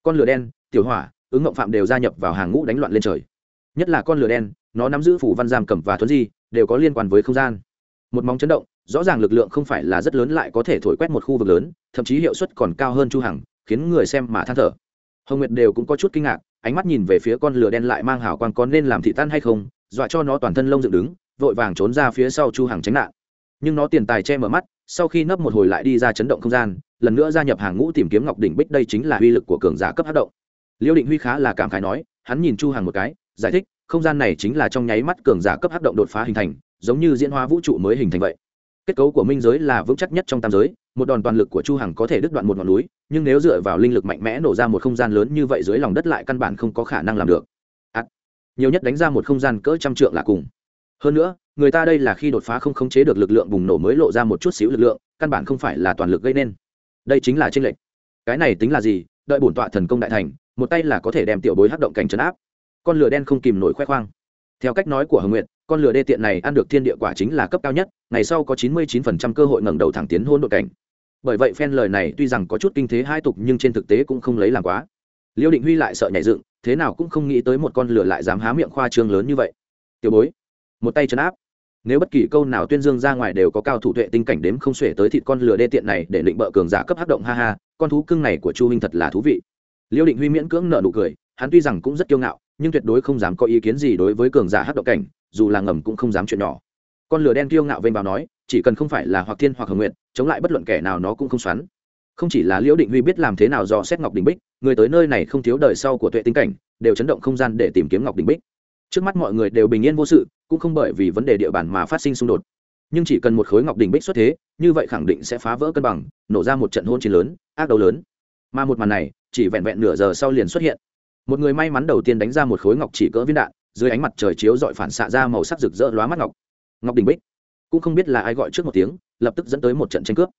A: Con lửa đen, tiểu hỏa, ứng ngộng phạm đều gia nhập vào hàng ngũ đánh loạn lên trời. Nhất là con lửa đen, nó nắm giữ phủ văn giam cầm và thuấn di, đều có liên quan với không gian. Một móng chấn động rõ ràng lực lượng không phải là rất lớn lại có thể thổi quét một khu vực lớn, thậm chí hiệu suất còn cao hơn chu hằng, khiến người xem mà than thở. Hồng nguyệt đều cũng có chút kinh ngạc, ánh mắt nhìn về phía con lửa đen lại mang hào quang có nên làm thị tan hay không, dọa cho nó toàn thân lông dựng đứng, vội vàng trốn ra phía sau chu hằng tránh nạn. Nhưng nó tiền tài che mở mắt, sau khi nấp một hồi lại đi ra chấn động không gian, lần nữa gia nhập hàng ngũ tìm kiếm ngọc đỉnh bích đây chính là uy lực của cường giả cấp hấp động. Liêu định huy khá là cảm khái nói, hắn nhìn chu hằng một cái, giải thích, không gian này chính là trong nháy mắt cường giả cấp hấp động đột phá hình thành, giống như diễn hóa vũ trụ mới hình thành vậy kết cấu của minh giới là vững chắc nhất trong tam giới một đòn toàn lực của chu hằng có thể đứt đoạn một ngọn núi nhưng nếu dựa vào linh lực mạnh mẽ nổ ra một không gian lớn như vậy dưới lòng đất lại căn bản không có khả năng làm được. À, nhiều nhất đánh ra một không gian cỡ trăm trượng là cùng. Hơn nữa người ta đây là khi đột phá không khống chế được lực lượng bùng nổ mới lộ ra một chút xíu lực lượng căn bản không phải là toàn lực gây nên. Đây chính là tranh lệch. Cái này tính là gì? Đợi bổn tọa thần công đại thành một tay là có thể đem tiểu bối hắc động cảnh trấn áp. Con lửa đen không kìm nổi khoe khoang. Theo cách nói của hồng nguyệt con lửa đê tiện này ăn được thiên địa quả chính là cấp cao nhất, ngày sau có chín mươi 99% cơ hội ngẩng đầu thẳng tiến hôn đội cảnh. Bởi vậy phen lời này tuy rằng có chút kinh thế hai tục nhưng trên thực tế cũng không lấy làm quá. Liêu định huy lại sợ nhảy dựng, thế nào cũng không nghĩ tới một con lửa lại dám há miệng khoa trương lớn như vậy. Tiểu bối, một tay chấn áp. Nếu bất kỳ câu nào tuyên dương ra ngoài đều có cao thủ tuệ tinh cảnh đếm không xuể tới thịt con lừa đê tiện này để định bợ cường giả cấp hắc động, ha ha, con thú cưng này của chu huynh thật là thú vị. Liêu định huy miễn cưỡng nợ nụ cười, hắn tuy rằng cũng rất kiêu ngạo nhưng tuyệt đối không dám có ý kiến gì đối với cường giả hắc động cảnh, dù là ngầm cũng không dám chuyện nhỏ. Con lửa đen kiêu ngạo vênh vào nói, chỉ cần không phải là hoặc thiên hoặc hồng nguyện chống lại bất luận kẻ nào nó cũng không xoắn. Không chỉ là liễu định huy biết làm thế nào do xét ngọc đình bích, người tới nơi này không thiếu đời sau của tuệ tinh cảnh, đều chấn động không gian để tìm kiếm ngọc đình bích. Trước mắt mọi người đều bình yên vô sự, cũng không bởi vì vấn đề địa bàn mà phát sinh xung đột. Nhưng chỉ cần một khối ngọc đỉnh bích xuất thế, như vậy khẳng định sẽ phá vỡ cân bằng, nổ ra một trận hôn chiến lớn, ác đấu lớn. Mà một màn này, chỉ vẹn vẹn nửa giờ sau liền xuất hiện một người may mắn đầu tiên đánh ra một khối ngọc chỉ cỡ viên đạn, dưới ánh mặt trời chiếu dọi phản xạ ra màu sắc rực rỡ lóa mắt ngọc. Ngọc đình bích. Cũng không biết là ai gọi trước một tiếng, lập tức dẫn tới một trận tranh cướp.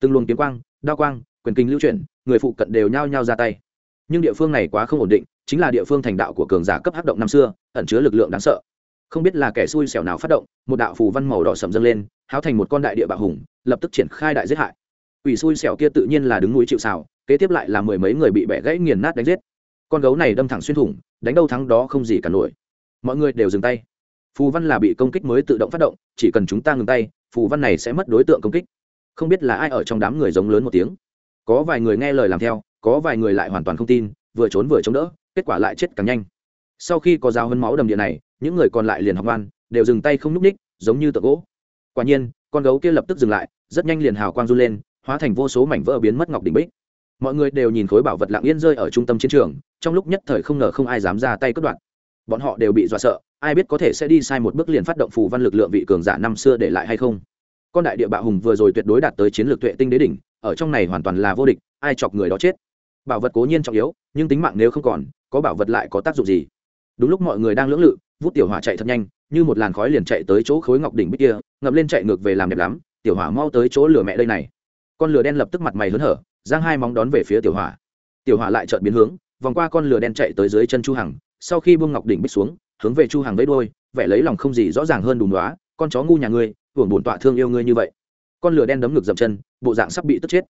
A: Từng luồng kiếm quang, đao quang, quyền kinh lưu chuyển, người phụ cận đều nhao nhao ra tay. Nhưng địa phương này quá không ổn định, chính là địa phương thành đạo của cường giả cấp hắc động năm xưa, ẩn chứa lực lượng đáng sợ. Không biết là kẻ xui xẻo nào phát động, một đạo phù văn màu đỏ sầm dâng lên, háo thành một con đại địa bạo hùng, lập tức triển khai đại giết hại. Ủy xui xẻo kia tự nhiên là đứng núi chịu xào kế tiếp lại là mười mấy người bị bẻ gãy nghiền nát đánh giết con gấu này đâm thẳng xuyên thủng, đánh đâu thắng đó không gì cả nổi. Mọi người đều dừng tay. Phù văn là bị công kích mới tự động phát động, chỉ cần chúng ta ngừng tay, phù văn này sẽ mất đối tượng công kích. Không biết là ai ở trong đám người giống lớn một tiếng. Có vài người nghe lời làm theo, có vài người lại hoàn toàn không tin, vừa trốn vừa chống đỡ, kết quả lại chết càng nhanh. Sau khi có dao hơn máu đầm địa này, những người còn lại liền học ngoan, đều dừng tay không n ú c ních giống như tượng gỗ. Quả nhiên, con gấu kia lập tức dừng lại, rất nhanh liền hào quang run lên, hóa thành vô số mảnh vỡ biến mất ngọc đỉnh bích. Mọi người đều nhìn khối bảo vật lặng yên rơi ở trung tâm chiến trường trong lúc nhất thời không ngờ không ai dám ra tay cất đoạn bọn họ đều bị dọa sợ, ai biết có thể sẽ đi sai một bước liền phát động phù văn lực lượng vị cường giả năm xưa để lại hay không. Con đại địa bạo hùng vừa rồi tuyệt đối đạt tới chiến lược tuệ tinh đế đỉnh, ở trong này hoàn toàn là vô địch, ai chọc người đó chết. Bảo vật cố nhiên trọng yếu, nhưng tính mạng nếu không còn, có bảo vật lại có tác dụng gì? Đúng lúc mọi người đang lưỡng lự, vút tiểu hỏa chạy thật nhanh, như một làn khói liền chạy tới chỗ khối ngọc đỉnh bích kia, ngập lên chạy ngược về làm đẹp lắm, tiểu hỏa mau tới chỗ lửa mẹ đây này. Con lửa đen lập tức mặt mày hớn hở, giang hai móng đón về phía tiểu hỏa. Tiểu hỏa lại chợt biến hướng vòng qua con lửa đen chạy tới dưới chân chu hằng sau khi buông ngọc đỉnh bích xuống hướng về chu hằng vẫy đuôi, vẻ lấy lòng không gì rõ ràng hơn đùm đoá con chó ngu nhà ngươi hưởng bổn tọa thương yêu ngươi như vậy. Con lửa đen đấm ngực dậm chân bộ dạng sắp bị tức chết.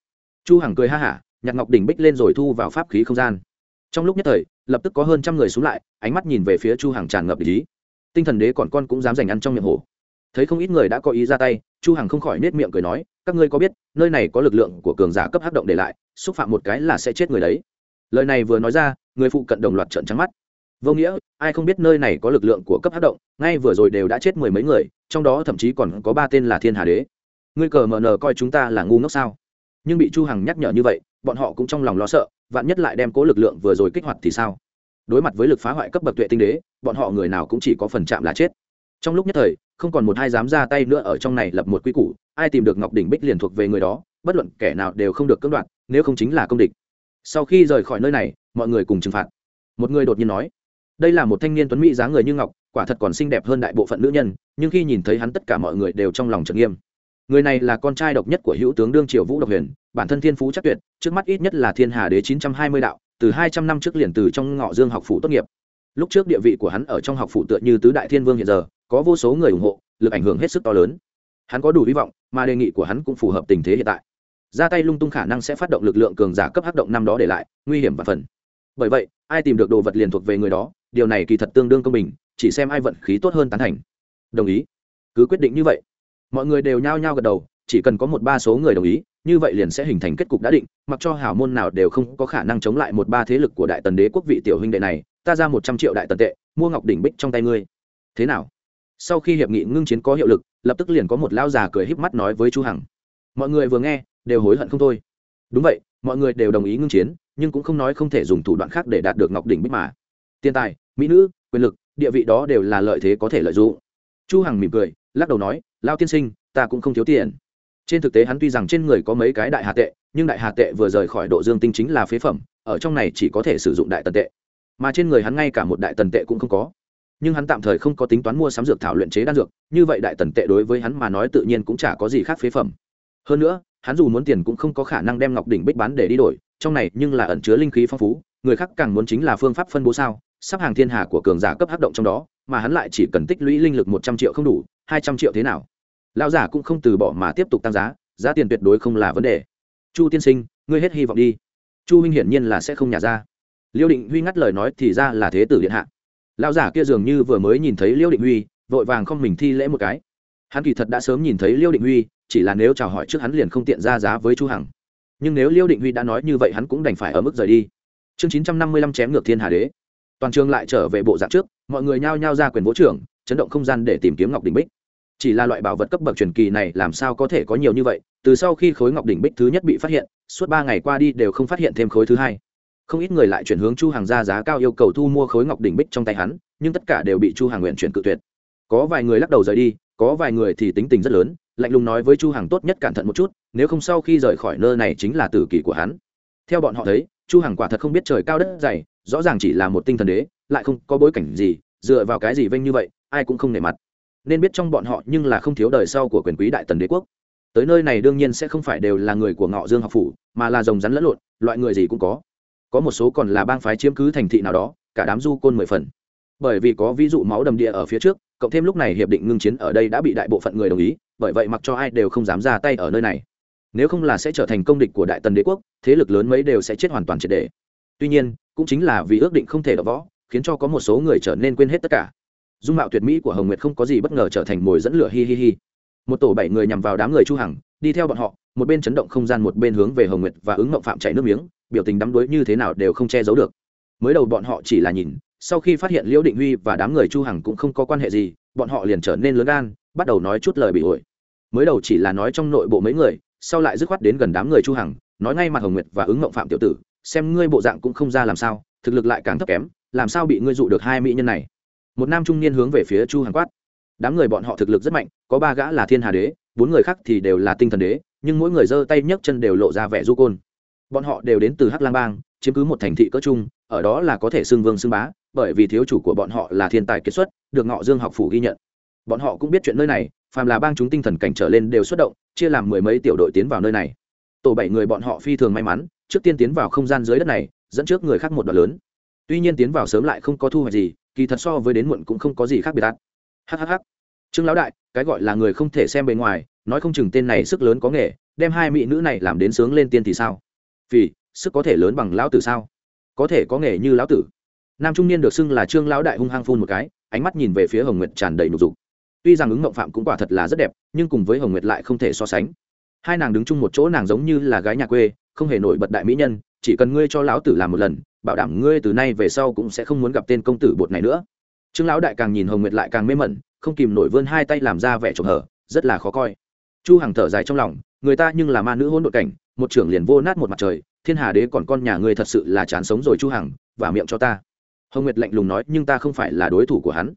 A: Chu hằng cười ha hả nhặt ngọc đỉnh bích lên rồi thu vào pháp khí không gian. Trong lúc nhất thời lập tức có hơn trăm người xuống lại ánh mắt nhìn về phía chu hằng tràn ngập ý. Tinh thần đế còn con cũng dám giành ăn trong miệng hổ. Thấy không ít người đã có ý ra tay chu hằng không khỏi nết miệng cười nói các ngươi có biết nơi này có lực lượng của cường giả cấp hấp động để lại xúc phạm một cái là sẽ chết người đấy lời này vừa nói ra, người phụ cận đồng loạt trợn trắng mắt. Vô nghĩa, ai không biết nơi này có lực lượng của cấp hắc động, ngay vừa rồi đều đã chết mười mấy người, trong đó thậm chí còn có ba tên là thiên hà đế. Ngươi cờ mờ nờ coi chúng ta là ngu ngốc sao? Nhưng bị chu hằng nhắc nhở như vậy, bọn họ cũng trong lòng lo sợ, vạn nhất lại đem cố lực lượng vừa rồi kích hoạt thì sao? Đối mặt với lực phá hoại cấp bậc tuệ tinh đế, bọn họ người nào cũng chỉ có phần chạm là chết. Trong lúc nhất thời, không còn một hai dám ra tay nữa ở trong này lập một quy củ, ai tìm được ngọc đỉnh bích liền thuộc về người đó, bất luận kẻ nào đều không được cưỡng đoạt, nếu không chính là công địch sau khi rời khỏi nơi này, mọi người cùng trừng phạt. Một người đột nhiên nói, đây là một thanh niên tuấn mỹ dáng người như ngọc, quả thật còn xinh đẹp hơn đại bộ phận nữ nhân, nhưng khi nhìn thấy hắn tất cả mọi người đều trong lòng trật nghiêm. Người này là con trai độc nhất của hữu tướng đương triều vũ độc huyền, bản thân thiên phú chắc tuyệt, trước mắt ít nhất là thiên hà đế chín trăm hai mươi đạo, từ hai trăm năm trước liền từ trong ngọ dương học phủ tốt nghiệp. Lúc trước địa vị của hắn ở trong học phủ tựa như tứ đại thiên vương hiện giờ, có vô số người ủng hộ, lực ảnh hưởng hết sức to lớn. Hắn có đủ hy vọng, mà đề nghị của hắn cũng phù hợp tình thế hiện tại ra tay lung tung khả năng sẽ phát động lực lượng cường giả cấp hắc động năm đó để lại, nguy hiểm và phần. Bởi vậy, ai tìm được đồ vật liền thuộc về người đó, điều này kỳ thật tương đương công bình, chỉ xem ai vận khí tốt hơn tán thành. Đồng ý. Cứ quyết định như vậy. Mọi người đều nhao nhao gật đầu, chỉ cần có một ba số người đồng ý, như vậy liền sẽ hình thành kết cục đã định, mặc cho hào môn nào đều không có khả năng chống lại một ba thế lực của đại tần đế quốc vị tiểu huynh đệ này, ta ra một trăm triệu đại tần tệ, mua ngọc đỉnh bích trong tay ngươi. Thế nào? Sau khi hiệp nghị ngưng chiến có hiệu lực, lập tức liền có một lao già cười híp mắt nói với chu hằng. Mọi người vừa nghe đều hối hận không thôi. Đúng vậy, mọi người đều đồng ý ngưng chiến, nhưng cũng không nói không thể dùng thủ đoạn khác để đạt được ngọc đỉnh bích mà. Tiền tài, mỹ nữ, quyền lực, địa vị đó đều là lợi thế có thể lợi dụng. Chu hằng mỉm cười, lắc đầu nói, lao tiên sinh, ta cũng không thiếu tiền. Trên thực tế hắn tuy rằng trên người có mấy cái đại hà tệ, nhưng đại hà tệ vừa rời khỏi độ dương tinh chính là phế phẩm, ở trong này chỉ có thể sử dụng đại tần tệ. Mà trên người hắn ngay cả một đại tần tệ cũng không có. Nhưng hắn tạm thời không có tính toán mua sắm dược thảo luyện chế đan dược, như vậy đại tần tệ đối với hắn mà nói tự nhiên cũng chả có gì khác phế phẩm. Hơn nữa hắn dù muốn tiền cũng không có khả năng đem ngọc đỉnh bích bán để đi đổi, trong này nhưng là ẩn chứa linh khí phong phú, người khác càng muốn chính là phương pháp phân bố sao? Sắp hàng thiên hà của cường giả cấp hắc động trong đó, mà hắn lại chỉ cần tích lũy linh lực một trăm triệu không đủ, hai trăm triệu thế nào? Lão giả cũng không từ bỏ mà tiếp tục tăng giá giá tiền tuyệt đối không là vấn đề. Chu tiên sinh, ngươi hết hy vọng đi. Chu huynh hiển nhiên là sẽ không nhả ra. Liêu định huy ngắt lời nói thì ra là thế tử điện hạ. Lão giả kia dường như vừa mới nhìn thấy liêu định huy, vội vàng không mình thi lễ một cái. Hắn kỳ thật đã sớm nhìn thấy liêu định huy chỉ là nếu chào hỏi trước hắn liền không tiện ra giá với chu hằng. Nhưng nếu liêu định huy đã nói như vậy hắn cũng đành phải ở mức rời đi. Chương chín trăm năm mươi lăm chém ngược thiên hà đế. Toàn trường lại trở về bộ dạng trước, mọi người nhao nhao ra quyền vỗ trưởng, chấn động không gian để tìm kiếm ngọc đỉnh bích. Chỉ là loại bảo vật cấp bậc truyền kỳ này làm sao có thể có nhiều như vậy, từ sau khi khối ngọc đỉnh bích thứ nhất bị phát hiện, suốt ba ngày qua đi đều không phát hiện thêm khối thứ hai. Không ít người lại chuyển hướng chu hàng ra giá cao yêu cầu thu mua khối ngọc đỉnh bích trong tay hắn, nhưng tất cả đều bị chu hàng nguyện chuyển cự tuyệt. Có vài người lắc đầu rời đi, có vài người thì tính tình rất lớn lạnh lùng nói với chu Hằng tốt nhất cẩn thận một chút, nếu không sau khi rời khỏi nơi này chính là tử kỳ của hắn. Theo bọn họ thấy, chu Hằng quả thật không biết trời cao đất dày, rõ ràng chỉ là một tinh thần đế, lại không có bối cảnh gì, dựa vào cái gì vênh như vậy, ai cũng không nể mặt. Nên biết trong bọn họ nhưng là không thiếu đời sau của quyền quý đại tần đế quốc. Tới nơi này đương nhiên sẽ không phải đều là người của ngọ dương học phủ, mà là rồng rắn lẫn lộn, loại người gì cũng có. Có một số còn là bang phái chiếm cứ thành thị nào đó, cả đám du côn mười phần. Bởi vì có ví dụ máu đầm địa ở phía trước, cộng thêm lúc này hiệp định ngưng chiến ở đây đã bị đại bộ phận người đồng ý bởi vậy mặc cho ai đều không dám ra tay ở nơi này. Nếu không là sẽ trở thành công địch của đại tần đế quốc, thế lực lớn mấy đều sẽ chết hoàn toàn triệt đề tuy nhiên, cũng chính là vì ước định không thể đọ võ khiến cho có một số người trở nên quên hết tất cả. Dung mạo tuyệt mỹ của hồng nguyệt không có gì bất ngờ trở thành mồi dẫn lửa hi hi hi. Một tổ bảy người nhằm vào đám người chu hằng, đi theo bọn họ, một bên chấn động không gian một bên hướng về hồng nguyệt và ứng mộng phạm chảy nước miếng, biểu tình đắm đuối như thế nào đều không che giấu được. Mới đầu bọn họ chỉ là nhìn, sau khi phát hiện liễu định huy và đám người chu hằng cũng không có quan hệ gì, bọn họ liền trở nên lớn gan, bắt đầu nói chút lời bị ổi mới đầu chỉ là nói trong nội bộ mấy người, sau lại dứt khoát đến gần đám người chu hằng, nói ngay mặt hồng nguyệt và ứng ngộng phạm tiểu tử, xem ngươi bộ dạng cũng không ra làm sao, thực lực lại càng thấp kém, làm sao bị ngươi dụ được hai mỹ nhân này. Một nam trung niên hướng về phía chu hằng quát. Đám người bọn họ thực lực rất mạnh, có ba gã là thiên hà đế, bốn người khác thì đều là tinh thần đế, nhưng mỗi người giơ tay nhấc chân đều lộ ra vẻ du côn. Bọn họ đều đến từ hắc lang bang, chiếm cứ một thành thị cỡ chung ở đó là có thể xưng vương xưng bá, bởi vì thiếu chủ của bọn họ là thiên tài kiệt xuất, được ngọ dương học phủ ghi nhận bọn họ cũng biết chuyện nơi này, phàm là bang chúng tinh thần cảnh trở lên đều xuất động, chia làm mười mấy tiểu đội tiến vào nơi này. Tổ bảy người bọn họ phi thường may mắn, trước tiên tiến vào không gian dưới đất này, dẫn trước người khác một đoạn lớn. Tuy nhiên tiến vào sớm lại không có thu hoạch gì, kỳ thật so với đến muộn cũng không có gì khác biệt ắt hhh trương lão đại, cái gọi là người không thể xem bề ngoài, nói không chừng tên này sức lớn có nghề, đem hai mỹ nữ này làm đến sướng lên tiên thì sao? Vì sức có thể lớn bằng lão tử sao? Có thể có nghề như lão tử. Nam trung niên được xưng là trương lão đại hung hăng phun một cái, ánh mắt nhìn về phía hồng nguyệt tràn đầy nụ dục tuy rằng ứng mộng phạm cũng quả thật là rất đẹp, nhưng cùng với hồng nguyệt lại không thể so sánh. Hai nàng đứng chung một chỗ nàng giống như là gái nhà quê, không hề nổi bật đại mỹ nhân, chỉ cần ngươi cho lão tử làm một lần, bảo đảm ngươi từ nay về sau cũng sẽ không muốn gặp tên công tử bột này nữa. Trương lão đại càng nhìn hồng nguyệt lại càng mê mẩn, không kìm nổi vươn hai tay làm ra vẻ trộm hở, rất là khó coi. Chu hằng thở dài trong lòng, người ta nhưng là ma nữ hôn đội cảnh, một trưởng liền vô nát một mặt trời, thiên hà đế còn con nhà ngươi thật sự là chán sống rồi chu hằng, và miệng cho ta. Hồng nguyệt lạnh lùng nói, nhưng ta không phải là đối thủ của hắn.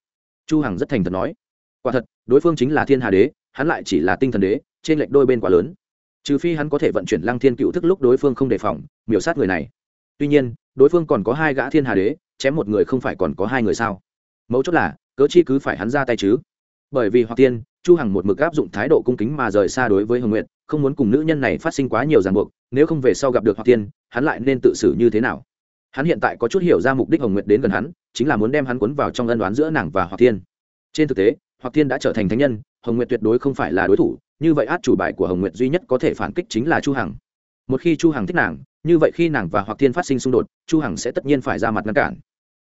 A: Chu hằng rất thành thật nói quả thật, đối phương chính là thiên hà đế, hắn lại chỉ là tinh thần đế, trên lệnh đôi bên quá lớn. Trừ phi hắn có thể vận chuyển lăng thiên cựu thức lúc đối phương không đề phòng, miểu sát người này. Tuy nhiên, đối phương còn có hai gã thiên hà đế, chém một người không phải còn có hai người sao? Mấu chốt là, cớ chi cứ phải hắn ra tay chứ? Bởi vì hoặc tiên, chu hằng một mực áp dụng thái độ cung kính mà rời xa đối với hồng nguyện không muốn cùng nữ nhân này phát sinh quá nhiều ràng buộc, nếu không về sau gặp được hoặc tiên, hắn lại nên tự xử như thế nào? Hắn hiện tại có chút hiểu ra mục đích hồng nguyệt đến gần hắn, chính là muốn đem hắn cuốn vào trong ân đoán giữa nàng và hoặc tiên. Trên thực tế hoặc Thiên đã trở thành thánh nhân hồng nguyệt tuyệt đối không phải là đối thủ như vậy át chủ bài của hồng nguyệt duy nhất có thể phản kích chính là chu hằng. Một khi chu hằng thích nàng như vậy khi nàng và hoặc Thiên phát sinh xung đột chu hằng sẽ tất nhiên phải ra mặt ngăn cản.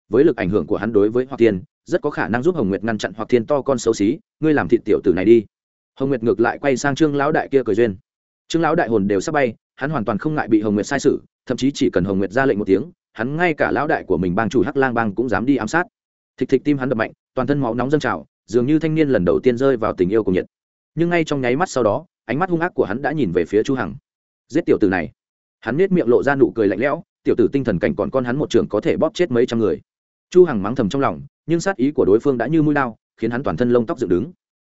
A: Với lực ảnh hưởng của hắn đối với hoặc Thiên, rất có khả năng giúp hồng nguyệt ngăn chặn hoặc Thiên to con xấu xí ngươi làm thịt tiểu tử này đi. Hồng nguyệt ngược lại quay sang trương lão đại kia cười duyên. Trương lão đại hồn đều sắp bay hắn hoàn toàn không ngại bị hồng nguyệt sai sử thậm chí chỉ cần hồng nguyệt ra lệnh một tiếng hắn ngay cả lão đại của mình bang chủ hắc lang bang cũng dám đi ám sát. Thịch thịch tim hắn đập mạnh toàn thân máu nóng dâng trào dường như thanh niên lần đầu tiên rơi vào tình yêu cùng nhiệt. Nhưng ngay trong nháy mắt sau đó, ánh mắt hung ác của hắn đã nhìn về phía chu hằng. Giết tiểu tử này. Hắn nết miệng lộ ra nụ cười lạnh lẽo, tiểu tử tinh thần cảnh còn con hắn một trường có thể bóp chết mấy trăm người. Chu hằng mắng thầm trong lòng, nhưng sát ý của đối phương đã như mũi lao, khiến hắn toàn thân lông tóc dựng đứng.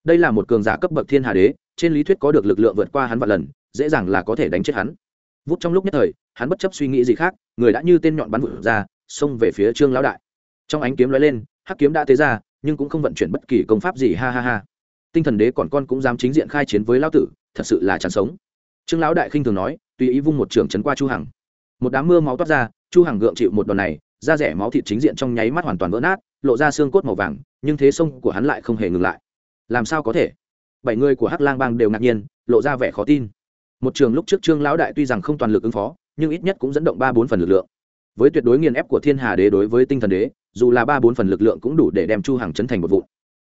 A: Đây là một cường giả cấp bậc thiên hà đế, trên lý thuyết có được lực lượng vượt qua hắn vạn lần, dễ dàng là có thể đánh chết hắn. Vút trong lúc nhất thời, hắn bất chấp suy nghĩ gì khác, người đã như tên nhọn bắn vụt ra, xông về phía trương lão đại. Trong ánh kiếm lóe lên, hắc kiếm đã tế ra nhưng cũng không vận chuyển bất kỳ công pháp gì, ha ha ha. Tinh thần đế còn con cũng dám chính diện khai chiến với lão tử, thật sự là chán sống. Trương lão đại khinh thường nói, tùy ý vung một trường chấn qua chu hằng. Một đám mưa máu toát ra, chu hằng gượng chịu một đòn này, da rẻ máu thịt chính diện trong nháy mắt hoàn toàn vỡ nát, lộ ra xương cốt màu vàng, nhưng thế sông của hắn lại không hề ngừng lại. Làm sao có thể? Bảy người của hắc lang bang đều ngạc nhiên, lộ ra vẻ khó tin. Một trường lúc trước trương lão đại tuy rằng không toàn lực ứng phó, nhưng ít nhất cũng dẫn động ba bốn phần lực lượng với tuyệt đối nghiền ép của thiên hà đế đối với tinh thần đế, dù là ba bốn phần lực lượng cũng đủ để đem chu hằng chấn thành một vụ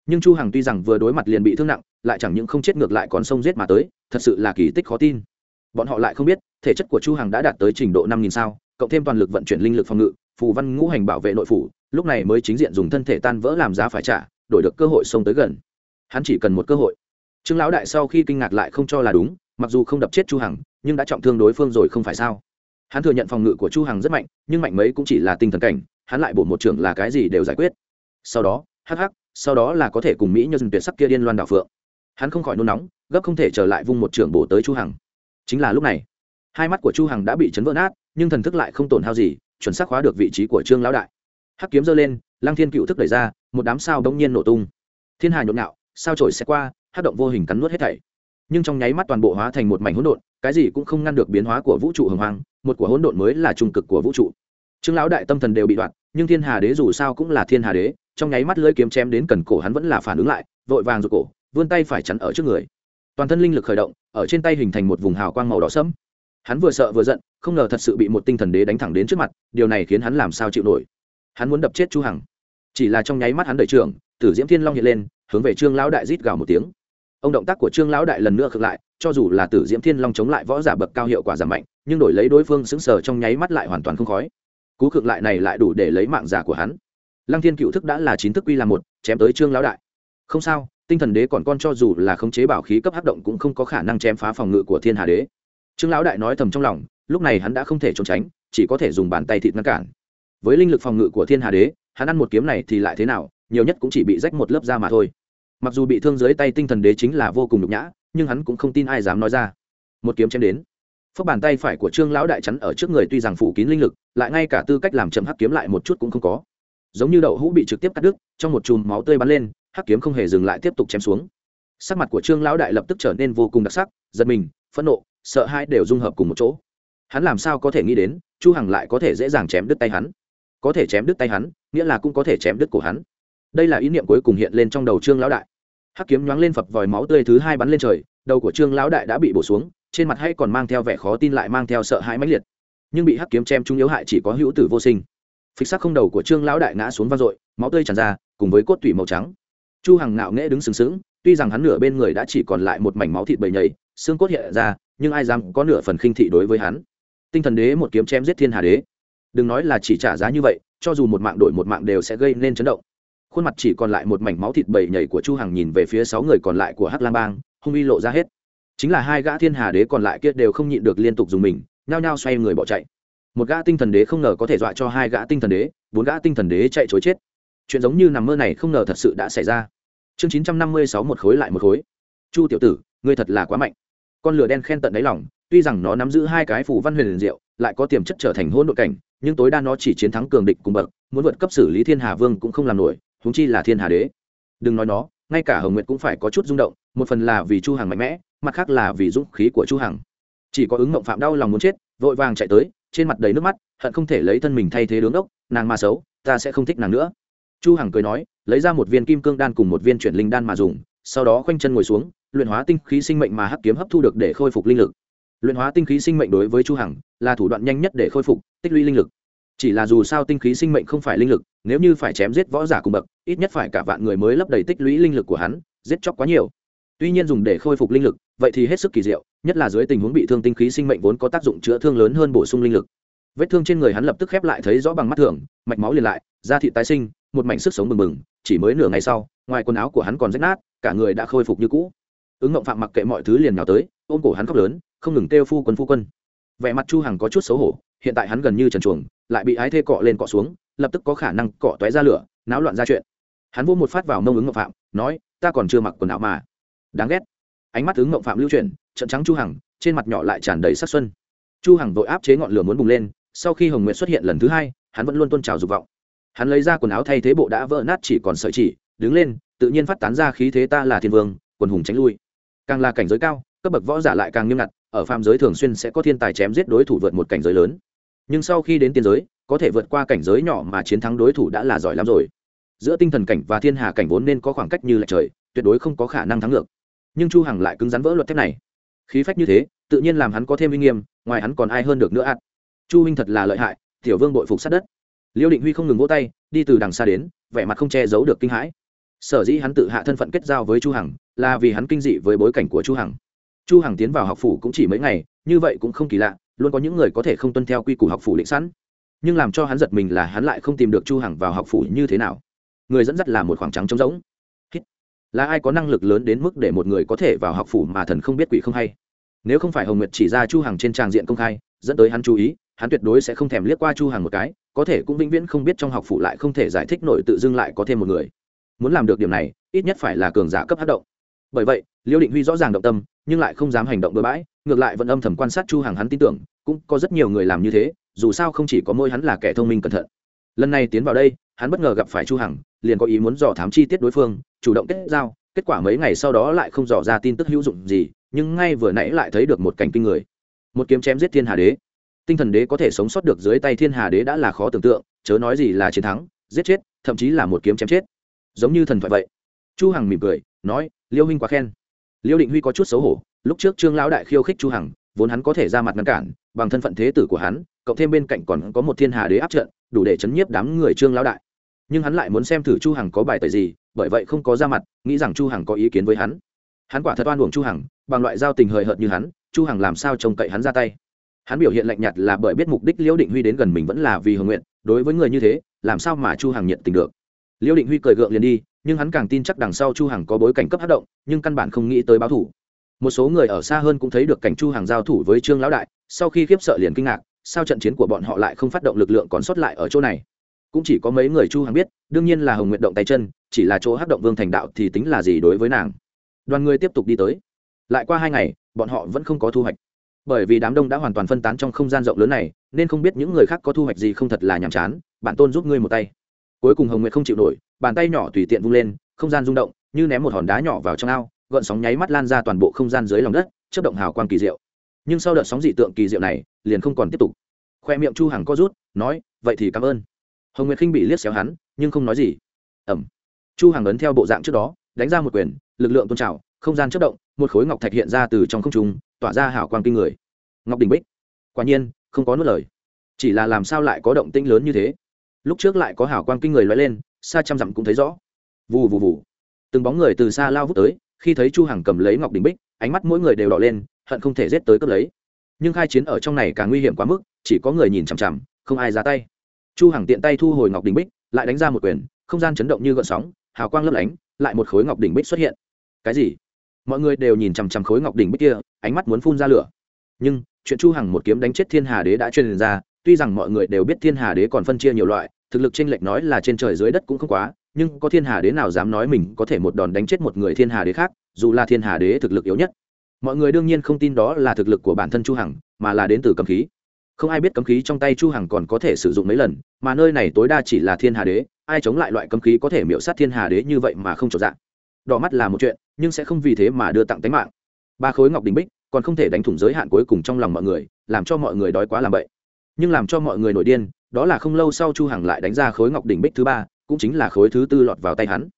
A: nhưng chu hằng tuy rằng vừa đối mặt liền bị thương nặng, lại chẳng những không chết ngược lại còn sông giết mà tới, thật sự là kỳ tích khó tin. Bọn họ lại không biết, thể chất của chu hằng đã đạt tới trình độ năm nghìn sao, cộng thêm toàn lực vận chuyển linh lực phòng ngự, phù văn ngũ hành bảo vệ nội phủ, lúc này mới chính diện dùng thân thể tan vỡ làm giá phải trả, đổi được cơ hội xông tới gần. Hắn chỉ cần một cơ hội. Trương lão đại sau khi kinh ngạc lại không cho là đúng, mặc dù không đập chết chu hằng, nhưng đã trọng thương đối phương rồi không phải sao? Hắn thừa nhận phòng ngự của chu hằng rất mạnh, nhưng mạnh mấy cũng chỉ là tinh thần cảnh, hắn lại bổ một trưởng là cái gì đều giải quyết. Sau đó, hắc hắc, sau đó là có thể cùng mỹ nhân tuyệt sắc kia điên loan đảo phượng. Hắn không khỏi nôn nóng, gấp không thể trở lại vung một trưởng bổ tới chu hằng. Chính là lúc này, hai mắt của chu hằng đã bị chấn vỡ nát, nhưng thần thức lại không tổn hao gì, chuẩn xác hóa được vị trí của trương lão đại. Hắc kiếm giơ lên, lăng thiên cựu thức đẩy ra, một đám sao đống nhiên nổ tung. Thiên hà nhộn nhạo, sao trổi sẽ qua, hắc động vô hình cắn nuốt hết thảy. Nhưng trong nháy mắt toàn bộ hóa thành một mảnh hỗn độn cái gì cũng không ngăn được biến hóa của vũ trụ hồng hoang, một của hỗn độn mới là trung cực của vũ trụ. Trương lão đại tâm thần đều bị đoạn, nhưng thiên hà đế dù sao cũng là thiên hà đế, trong nháy mắt lưỡi kiếm chém đến cần cổ hắn vẫn là phản ứng lại, vội vàng rụt cổ, vươn tay phải chắn ở trước người. Toàn thân linh lực khởi động, ở trên tay hình thành một vùng hào quang màu đỏ sẫm. Hắn vừa sợ vừa giận, không ngờ thật sự bị một tinh thần đế đánh thẳng đến trước mặt, điều này khiến hắn làm sao chịu nổi. Hắn muốn đập chết chu hằng. Chỉ là trong nháy mắt hắn đợi trưởng tử diễm thiên long hiện lên, hướng về trương lão đại rít gào một tiếng ông động tác của trương lão đại lần nữa khựng lại, cho dù là tử diễm thiên long chống lại võ giả bậc cao hiệu quả giảm mạnh, nhưng đổi lấy đối phương xứng sờ trong nháy mắt lại hoàn toàn không khói. Cú khựng lại này lại đủ để lấy mạng giả của hắn. Lăng thiên cựu thức đã là chín thức quy là một, chém tới trương lão đại. Không sao, tinh thần đế còn con cho dù là khống chế bảo khí cấp hấp động cũng không có khả năng chém phá phòng ngự của thiên hà đế. Trương lão đại nói thầm trong lòng, lúc này hắn đã không thể trốn tránh, chỉ có thể dùng bàn tay thịt ngăn cản. Với linh lực phòng ngự của thiên hà đế, hắn ăn một kiếm này thì lại thế nào, nhiều nhất cũng chỉ bị rách một lớp da mà thôi mặc dù bị thương dưới tay tinh thần đế chính là vô cùng nhục nhã, nhưng hắn cũng không tin ai dám nói ra. Một kiếm chém đến. Phước bàn tay phải của trương lão đại chắn ở trước người tuy rằng phủ kín linh lực, lại ngay cả tư cách làm chậm hắc kiếm lại một chút cũng không có. Giống như đậu hũ bị trực tiếp cắt đứt, trong một chùm máu tươi bắn lên, hắc kiếm không hề dừng lại tiếp tục chém xuống. Sắc mặt của trương lão đại lập tức trở nên vô cùng đặc sắc, giật mình, phẫn nộ, sợ hãi đều dung hợp cùng một chỗ. Hắn làm sao có thể nghĩ đến, chu hằng lại có thể dễ dàng chém đứt tay hắn? Có thể chém đứt tay hắn, nghĩa là cũng có thể chém đứt cổ hắn. Đây là ý niệm cuối cùng hiện lên trong đầu trương lão đại hắc kiếm nhoáng lên phập vòi máu tươi thứ hai bắn lên trời, đầu của trương lão đại đã bị bổ xuống, trên mặt hay còn mang theo vẻ khó tin lại mang theo sợ hãi mãnh liệt. Nhưng bị hắc kiếm chém trúng yếu hại chỉ có hữu tử vô sinh. Phịch sắc không đầu của trương lão đại ngã xuống vang dội, máu tươi tràn ra, cùng với cốt tủy màu trắng. Chu hằng ngạo nghễ đứng sừng sững, tuy rằng hắn nửa bên người đã chỉ còn lại một mảnh máu thịt bầy nhầy, xương cốt hiện ra, nhưng ai dám có nửa phần khinh thị đối với hắn. Tinh thần đế một kiếm chém giết thiên hà đế. Đừng nói là chỉ trả giá như vậy, cho dù một mạng đổi một mạng đều sẽ gây nên chấn động khuôn mặt chỉ còn lại một mảnh máu thịt bầy nhảy của chu hằng nhìn về phía sáu người còn lại của hắc lang bang, hung uy lộ ra hết. Chính là hai gã thiên hà đế còn lại kia đều không nhịn được liên tục dùng mình, nhao nhao xoay người bỏ chạy. Một gã tinh thần đế không ngờ có thể dọa cho hai gã tinh thần đế, bốn gã tinh thần đế chạy chối chết. Chuyện giống như nằm mơ này không ngờ thật sự đã xảy ra. Chương chín trăm năm mươi sáu một khối lại một khối. Chu tiểu tử, ngươi thật là quá mạnh. Con lửa đen khen tận đáy lòng, tuy rằng nó nắm giữ hai cái phù văn huyền liền diệu, lại có tiềm chất trở thành hỗn độn cảnh, nhưng tối đa nó chỉ chiến thắng cường địch cùng bậc, muốn vượt cấp xử lý thiên hà vương cũng không làm nổi huống chi là thiên hà đế. Đừng nói nó ngay cả hồng nguyệt cũng phải có chút rung động một phần là vì chu hằng mạnh mẽ mặt khác là vì dũng khí của chu hằng. Chỉ có ứng mộng phạm đau lòng muốn chết vội vàng chạy tới trên mặt đầy nước mắt hận không thể lấy thân mình thay thế đứng đốc, nàng mà xấu ta sẽ không thích nàng nữa. Chu hằng cười nói lấy ra một viên kim cương đan cùng một viên chuyển linh đan mà dùng sau đó khoanh chân ngồi xuống luyện hóa tinh khí sinh mệnh mà hắc kiếm hấp thu được để khôi phục linh lực. Luyện hóa tinh khí sinh mệnh đối với chu hằng là thủ đoạn nhanh nhất để khôi phục tích lũy linh lực chỉ là dù sao tinh khí sinh mệnh không phải linh lực, nếu như phải chém giết võ giả cùng bậc, ít nhất phải cả vạn người mới lấp đầy tích lũy linh lực của hắn, giết chóc quá nhiều. Tuy nhiên dùng để khôi phục linh lực, vậy thì hết sức kỳ diệu, nhất là dưới tình huống bị thương tinh khí sinh mệnh vốn có tác dụng chữa thương lớn hơn bổ sung linh lực. Vết thương trên người hắn lập tức khép lại thấy rõ bằng mắt thường, mạch máu liền lại, da thịt tái sinh, một mảnh sức sống bừng bừng, chỉ mới nửa ngày sau, ngoài quần áo của hắn còn rách nát, cả người đã khôi phục như cũ. Ứng ngộng phạm mặc kệ mọi thứ liền nào tới, ôm cổ hắn khóc lớn, không ngừng kêu phu quân phu quân. Vẻ mặt chu hằng có chút xấu hổ hiện tại hắn gần như trần chuồng, lại bị ái thê cọ lên cọ xuống, lập tức có khả năng cọ tóe ra lửa, náo loạn ra chuyện. Hắn vô một phát vào mông ứng ngọc phạm, nói, ta còn chưa mặc quần áo mà. Đáng ghét. Ánh mắt ứng ngọc phạm lưu chuyển, trận trắng chu hằng, trên mặt nhỏ lại tràn đầy sắc xuân. Chu hằng vội áp chế ngọn lửa muốn bùng lên, sau khi hồng nguyệt xuất hiện lần thứ hai, hắn vẫn luôn tôn trào dục vọng. Hắn lấy ra quần áo thay thế bộ đã vỡ nát chỉ còn sợi chỉ, đứng lên, tự nhiên phát tán ra khí thế ta là thiên vương, quần hùng tránh lui. Càng là cảnh giới cao, cấp bậc võ giả lại càng nghiêm ngặt, ở phạm giới thường xuyên sẽ có thiên tài chém giết đối thủ vượt một cảnh giới lớn nhưng sau khi đến tiên giới, có thể vượt qua cảnh giới nhỏ mà chiến thắng đối thủ đã là giỏi lắm rồi. Giữa tinh thần cảnh và thiên hà cảnh vốn nên có khoảng cách như lệch trời, tuyệt đối không có khả năng thắng ngược. Nhưng chu hằng lại cứng rắn vỡ luật thép này. Khí phách như thế, tự nhiên làm hắn có thêm uy nghiêm, ngoài hắn còn ai hơn được nữa ạt chu huynh thật là lợi hại, tiểu vương bội phục sát đất. Liêu định huy không ngừng vỗ tay, đi từ đằng xa đến, vẻ mặt không che giấu được kinh hãi. Sở dĩ hắn tự hạ thân phận kết giao với chu hằng, là vì hắn kinh dị với bối cảnh của chu hằng. Chu hằng tiến vào học phủ cũng chỉ mấy ngày, như vậy cũng không kỳ lạ luôn có những người có thể không tuân theo quy củ học phủ định sẵn. Nhưng làm cho hắn giật mình là hắn lại không tìm được chu hằng vào học phủ như thế nào. Người dẫn dắt là một khoảng trắng trống rỗng. Là ai có năng lực lớn đến mức để một người có thể vào học phủ mà thần không biết quỷ không hay? Nếu không phải hồng nguyệt chỉ ra chu hằng trên trang diện công khai, dẫn tới hắn chú ý, hắn tuyệt đối sẽ không thèm liếc qua chu hằng một cái, có thể cũng vĩnh viễn không biết trong học phủ lại không thể giải thích nổi tự dưng lại có thêm một người. Muốn làm được điểm này, ít nhất phải là cường giả cấp hát động. Bởi vậy, liêu định huy rõ ràng động tâm nhưng lại không dám hành động bừa bãi, ngược lại vẫn âm thầm quan sát chu hằng, hắn tin tưởng, cũng có rất nhiều người làm như thế, dù sao không chỉ có môi hắn là kẻ thông minh cẩn thận. Lần này tiến vào đây, hắn bất ngờ gặp phải chu hằng, liền có ý muốn dò thám chi tiết đối phương, chủ động kết giao, kết quả mấy ngày sau đó lại không dò ra tin tức hữu dụng gì, nhưng ngay vừa nãy lại thấy được một cảnh kinh người. Một kiếm chém giết thiên hà đế. Tinh thần đế có thể sống sót được dưới tay thiên hà đế đã là khó tưởng tượng, chớ nói gì là chiến thắng, giết chết, thậm chí là một kiếm chém chết. Giống như thần thoại vậy. Chu hằng mỉm cười, nói, liêu huynh quá khen liêu định huy có chút xấu hổ, lúc trước trương lão đại khiêu khích chu hằng, vốn hắn có thể ra mặt ngăn cản, bằng thân phận thế tử của hắn, cộng thêm bên cạnh còn có một thiên hà đế áp trận, đủ để chấn nhiếp đám người trương lão đại. Nhưng hắn lại muốn xem thử chu hằng có bài tẩy gì, bởi vậy không có ra mặt, nghĩ rằng chu hằng có ý kiến với hắn. Hắn quả thật oan uổng chu hằng, bằng loại giao tình hời hợt như hắn, chu hằng làm sao trông cậy hắn ra tay. Hắn biểu hiện lạnh nhạt là bởi biết mục đích liễu định huy đến gần mình vẫn là vì hưởng nguyện, đối với người như thế, làm sao mà chu hằng nhận tình được? Liễu định huy cười gượng liền đi nhưng hắn càng tin chắc đằng sau chu hằng có bối cảnh cấp hát động, nhưng căn bản không nghĩ tới báo thủ. Một số người ở xa hơn cũng thấy được cảnh chu hằng giao thủ với trương lão đại, sau khi khiếp sợ liền kinh ngạc, sao trận chiến của bọn họ lại không phát động lực lượng còn sót lại ở chỗ này? Cũng chỉ có mấy người chu hằng biết, đương nhiên là hồng nguyện động tay chân, chỉ là chỗ hát động vương thành đạo thì tính là gì đối với nàng? Đoàn người tiếp tục đi tới. Lại qua hai ngày, bọn họ vẫn không có thu hoạch. Bởi vì đám đông đã hoàn toàn phân tán trong không gian rộng lớn này, nên không biết những người khác có thu hoạch gì không thật là nhàm chán bản tôn giúp ngươi một tay cuối cùng hồng nguyệt không chịu nổi, bàn tay nhỏ tùy tiện vung lên, không gian rung động, như ném một hòn đá nhỏ vào trong ao, gợn sóng nháy mắt lan ra toàn bộ không gian dưới lòng đất chất động hào quang kỳ diệu. Nhưng sau đợt sóng dị tượng kỳ diệu này, liền không còn tiếp tục. Khoe miệng chu hằng co rút, nói, vậy thì cảm ơn. Hồng nguyệt khinh bị liếc xéo hắn, nhưng không nói gì. Ẩm chu hằng ấn theo bộ dạng trước đó, đánh ra một quyền, lực lượng tôn trào, không gian chất động, một khối ngọc thạch hiện ra từ trong không trung, tỏa ra hào quang kinh người. Ngọc Đỉnh bích. Quả nhiên, không có nuốt lời. Chỉ là làm sao lại có động tĩnh lớn như thế? Lúc trước lại có hào quang kinh người lóe lên xa trăm dặm cũng thấy rõ. Vù vù vù. Từng bóng người từ xa lao vút tới, khi thấy chu hằng cầm lấy ngọc đình bích, ánh mắt mỗi người đều đỏ lên, hận không thể giết tới cướp lấy. Nhưng khai chiến ở trong này càng nguy hiểm quá mức, chỉ có người nhìn chằm chằm, không ai ra tay. Chu hằng tiện tay thu hồi ngọc đình bích, lại đánh ra một quyền, không gian chấn động như gợn sóng, hào quang lấp lánh, lại một khối ngọc đỉnh bích xuất hiện. Cái gì? Mọi người đều nhìn chằm chằm khối ngọc đỉnh bích kia, ánh mắt muốn phun ra lửa. Nhưng, chuyện chu hằng một kiếm đánh chết thiên hà đế đã truyền ra tuy rằng mọi người đều biết thiên hà đế còn phân chia nhiều loại, thực lực trên lệch nói là trên trời dưới đất cũng không quá, nhưng có thiên hà đế nào dám nói mình có thể một đòn đánh chết một người thiên hà đế khác, dù là thiên hà đế thực lực yếu nhất. Mọi người đương nhiên không tin đó là thực lực của bản thân chu hằng, mà là đến từ cấm khí. Không ai biết cấm khí trong tay chu hằng còn có thể sử dụng mấy lần, mà nơi này tối đa chỉ là thiên hà đế, ai chống lại loại cấm khí có thể miễu sát thiên hà đế như vậy mà không trọn dạng. Đỏ mắt là một chuyện, nhưng sẽ không vì thế mà đưa tặng tính mạng. Ba khối ngọc đình bích, còn không thể đánh thủng giới hạn cuối cùng trong lòng mọi người, làm cho mọi người đói quá làm vậy nhưng làm cho mọi người nổi điên, đó là không lâu sau chu hằng lại đánh ra khối ngọc đỉnh bích thứ ba, cũng chính là khối thứ tư lọt vào tay hắn.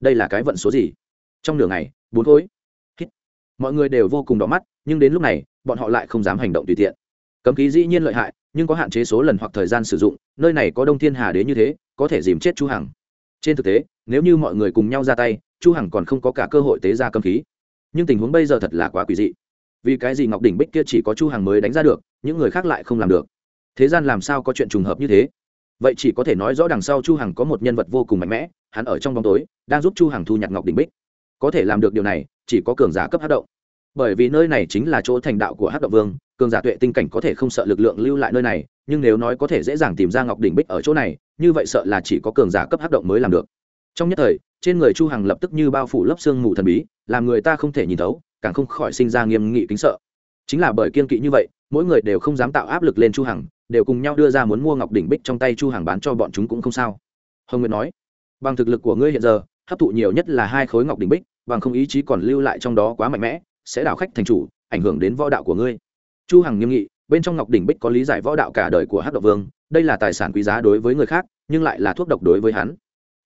A: Đây là cái vận số gì? Trong nửa ngày, bốn khối. Hít. mọi người đều vô cùng đỏ mắt, nhưng đến lúc này, bọn họ lại không dám hành động tùy tiện. Cấm khí dĩ nhiên lợi hại, nhưng có hạn chế số lần hoặc thời gian sử dụng, nơi này có đông thiên hà đế như thế, có thể dìm chết chu hằng. Trên thực tế, nếu như mọi người cùng nhau ra tay, chu hằng còn không có cả cơ hội tế ra cấm khí nhưng tình huống bây giờ thật là quá quỷ dị. Vì cái gì ngọc đỉnh bích kia chỉ có chu hằng mới đánh ra được, những người khác lại không làm được? Thế gian làm sao có chuyện trùng hợp như thế? Vậy chỉ có thể nói rõ đằng sau chu hằng có một nhân vật vô cùng mạnh mẽ, hắn ở trong bóng tối, đang giúp chu hằng thu nhặt ngọc đỉnh bích. Có thể làm được điều này, chỉ có cường giả cấp hát động. Bởi vì nơi này chính là chỗ thành đạo của hát động vương, cường giả tuệ tinh cảnh có thể không sợ lực lượng lưu lại nơi này, nhưng nếu nói có thể dễ dàng tìm ra ngọc đỉnh bích ở chỗ này, như vậy sợ là chỉ có cường giả cấp hát động mới làm được. Trong nhất thời, trên người chu hằng lập tức như bao phủ lớp xương mù thần bí, làm người ta không thể nhìn thấu, càng không khỏi sinh ra nghiêm nghị kính sợ. Chính là bởi kiên kỵ như vậy, mỗi người đều không dám tạo áp lực lên chu hằng đều cùng nhau đưa ra muốn mua ngọc đỉnh bích trong tay chu hằng bán cho bọn chúng cũng không sao. Hồng nguyệt nói, bằng thực lực của ngươi hiện giờ, hấp thụ nhiều nhất là hai khối ngọc đỉnh bích, bằng không ý chí còn lưu lại trong đó quá mạnh mẽ, sẽ đảo khách thành chủ, ảnh hưởng đến võ đạo của ngươi. Chu hằng nghiêm nghị, bên trong ngọc đỉnh bích có lý giải võ đạo cả đời của hắc độc vương, đây là tài sản quý giá đối với người khác, nhưng lại là thuốc độc đối với hắn.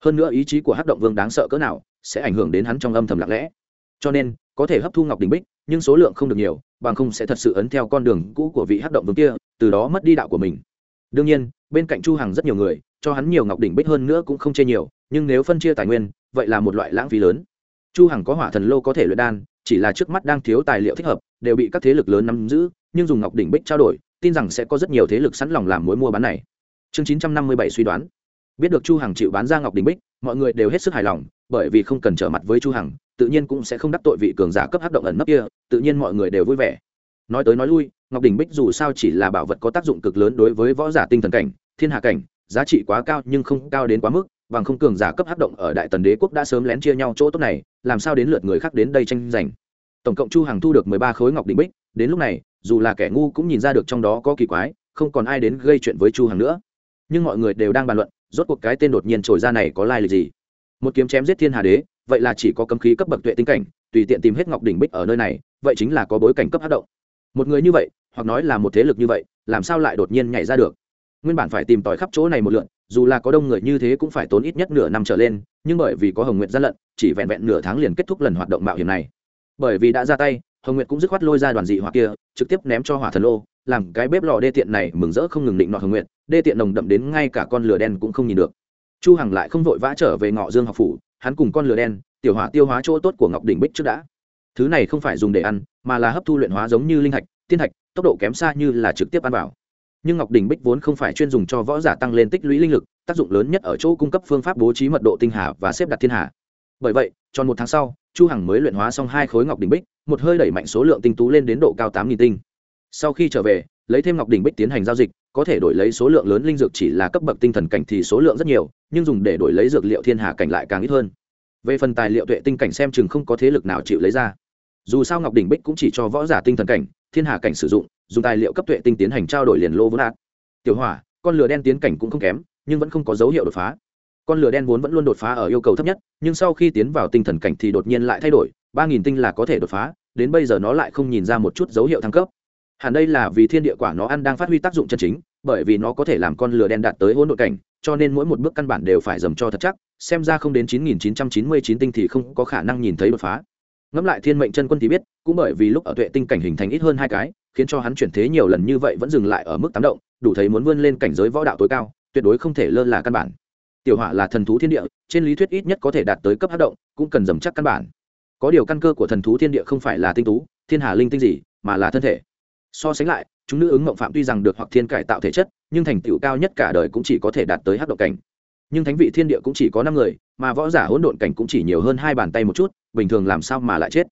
A: Hơn nữa ý chí của hắc động vương đáng sợ cỡ nào, sẽ ảnh hưởng đến hắn trong âm thầm lặng lẽ. Cho nên có thể hấp thu ngọc đỉnh bích, nhưng số lượng không được nhiều, bằng không sẽ thật sự ấn theo con đường cũ của vị hát động vương kia, từ đó mất đi đạo của mình. Đương nhiên, bên cạnh chu hằng rất nhiều người, cho hắn nhiều ngọc đỉnh bích hơn nữa cũng không chê nhiều, nhưng nếu phân chia tài nguyên, vậy là một loại lãng phí lớn. Chu hằng có hỏa thần lô có thể luyện đan, chỉ là trước mắt đang thiếu tài liệu thích hợp, đều bị các thế lực lớn nắm giữ, nhưng dùng ngọc đỉnh bích trao đổi, tin rằng sẽ có rất nhiều thế lực sẵn lòng làm mối mua bán này. Chương 957 suy đoán. Biết được chu hằng chịu bán ra ngọc đỉnh bích, mọi người đều hết sức hài lòng bởi vì không cần trở mặt với chu hằng, tự nhiên cũng sẽ không đắc tội vị cường giả cấp hấp động ẩn nấp kia, tự nhiên mọi người đều vui vẻ. Nói tới nói lui, ngọc đỉnh bích dù sao chỉ là bảo vật có tác dụng cực lớn đối với võ giả tinh thần cảnh, thiên hạ cảnh, giá trị quá cao nhưng không cao đến quá mức, bằng không cường giả cấp hấp động ở đại tần đế quốc đã sớm lén chia nhau chỗ tốt này, làm sao đến lượt người khác đến đây tranh giành. Tổng cộng chu hằng thu được 13 khối ngọc đỉnh bích, đến lúc này, dù là kẻ ngu cũng nhìn ra được trong đó có kỳ quái, không còn ai đến gây chuyện với chu hằng nữa. Nhưng mọi người đều đang bàn luận, rốt cuộc cái tên đột nhiên trồi ra này có lai lịch gì? Một kiếm chém giết thiên hà đế, vậy là chỉ có cấm khí cấp bậc tuệ tinh cảnh, tùy tiện tìm hết ngọc đỉnh bích ở nơi này, vậy chính là có bối cảnh cấp hát động. Một người như vậy, hoặc nói là một thế lực như vậy, làm sao lại đột nhiên nhảy ra được? Nguyên bản phải tìm tòi khắp chỗ này một lượn, dù là có đông người như thế cũng phải tốn ít nhất nửa năm trở lên, nhưng bởi vì có hồng nguyện gian lận, chỉ vẹn vẹn nửa tháng liền kết thúc lần hoạt động mạo hiểm này. Bởi vì đã ra tay, hồng nguyện cũng dứt khoát lôi ra đoàn dị hỏa kia, trực tiếp ném cho hỏa thần lô, làm cái bếp lò đê tiện này mừng rỡ không ngừng định nọ hồng nguyện đê tiện nồng đậm đến ngay cả con lửa đen cũng không nhìn được chu hằng lại không vội vã trở về ngọ dương học phủ, hắn cùng con lửa đen, tiểu hỏa tiêu hóa chỗ tốt của ngọc đỉnh bích trước đã. Thứ này không phải dùng để ăn, mà là hấp thu luyện hóa giống như linh hạch, tiên hạch, tốc độ kém xa như là trực tiếp ăn vào. Nhưng ngọc đỉnh bích vốn không phải chuyên dùng cho võ giả tăng lên tích lũy linh lực, tác dụng lớn nhất ở chỗ cung cấp phương pháp bố trí mật độ tinh hà và xếp đặt thiên hà. Bởi vậy, tròn một tháng sau, chu hằng mới luyện hóa xong hai khối ngọc đỉnh bích, một hơi đẩy mạnh số lượng tinh tú lên đến độ cao tám nghìn tinh. Sau khi trở về, lấy thêm ngọc đỉnh bích tiến hành giao dịch có thể đổi lấy số lượng lớn linh dược chỉ là cấp bậc tinh thần cảnh thì số lượng rất nhiều, nhưng dùng để đổi lấy dược liệu thiên hà cảnh lại càng ít hơn. Về phần tài liệu tuệ tinh cảnh xem chừng không có thế lực nào chịu lấy ra. Dù sao ngọc đỉnh bích cũng chỉ cho võ giả tinh thần cảnh, thiên hà cảnh sử dụng, dùng tài liệu cấp tuệ tinh tiến hành trao đổi liền lô vốn ạt tiểu hỏa, con lửa đen tiến cảnh cũng không kém, nhưng vẫn không có dấu hiệu đột phá. Con lửa đen vốn vẫn luôn đột phá ở yêu cầu thấp nhất, nhưng sau khi tiến vào tinh thần cảnh thì đột nhiên lại thay đổi, ba nghìn tinh là có thể đột phá, đến bây giờ nó lại không nhìn ra một chút dấu hiệu thăng cấp. Hẳn đây là vì thiên địa quả nó ăn đang phát huy tác dụng chân chính bởi vì nó có thể làm con lửa đen đạt tới hỗn độn cảnh, cho nên mỗi một bước căn bản đều phải dầm cho thật chắc, xem ra không đến chín nghìn chín trăm chín mươi chín tinh thì không có khả năng nhìn thấy đột phá. Ngẫm lại thiên mệnh chân quân thì biết, cũng bởi vì lúc ở tuệ tinh cảnh hình thành ít hơn hai cái, khiến cho hắn chuyển thế nhiều lần như vậy vẫn dừng lại ở mức tám động, đủ thấy muốn vươn lên cảnh giới võ đạo tối cao, tuyệt đối không thể lơ là căn bản. Tiểu hỏa là thần thú thiên địa, trên lý thuyết ít nhất có thể đạt tới cấp hắc động, cũng cần dầm chắc căn bản. Có điều căn cơ của thần thú thiên địa không phải là tinh tú, thiên hà linh tinh gì, mà là thân thể. So sánh lại chúng nữ ứng mộng phạm tuy rằng được hoặc thiên cải tạo thể chất, nhưng thành tựu cao nhất cả đời cũng chỉ có thể đạt tới hát động cảnh. Nhưng thánh vị thiên địa cũng chỉ có năm người, mà võ giả hỗn độn cảnh cũng chỉ nhiều hơn hai bàn tay một chút, bình thường làm sao mà lại chết?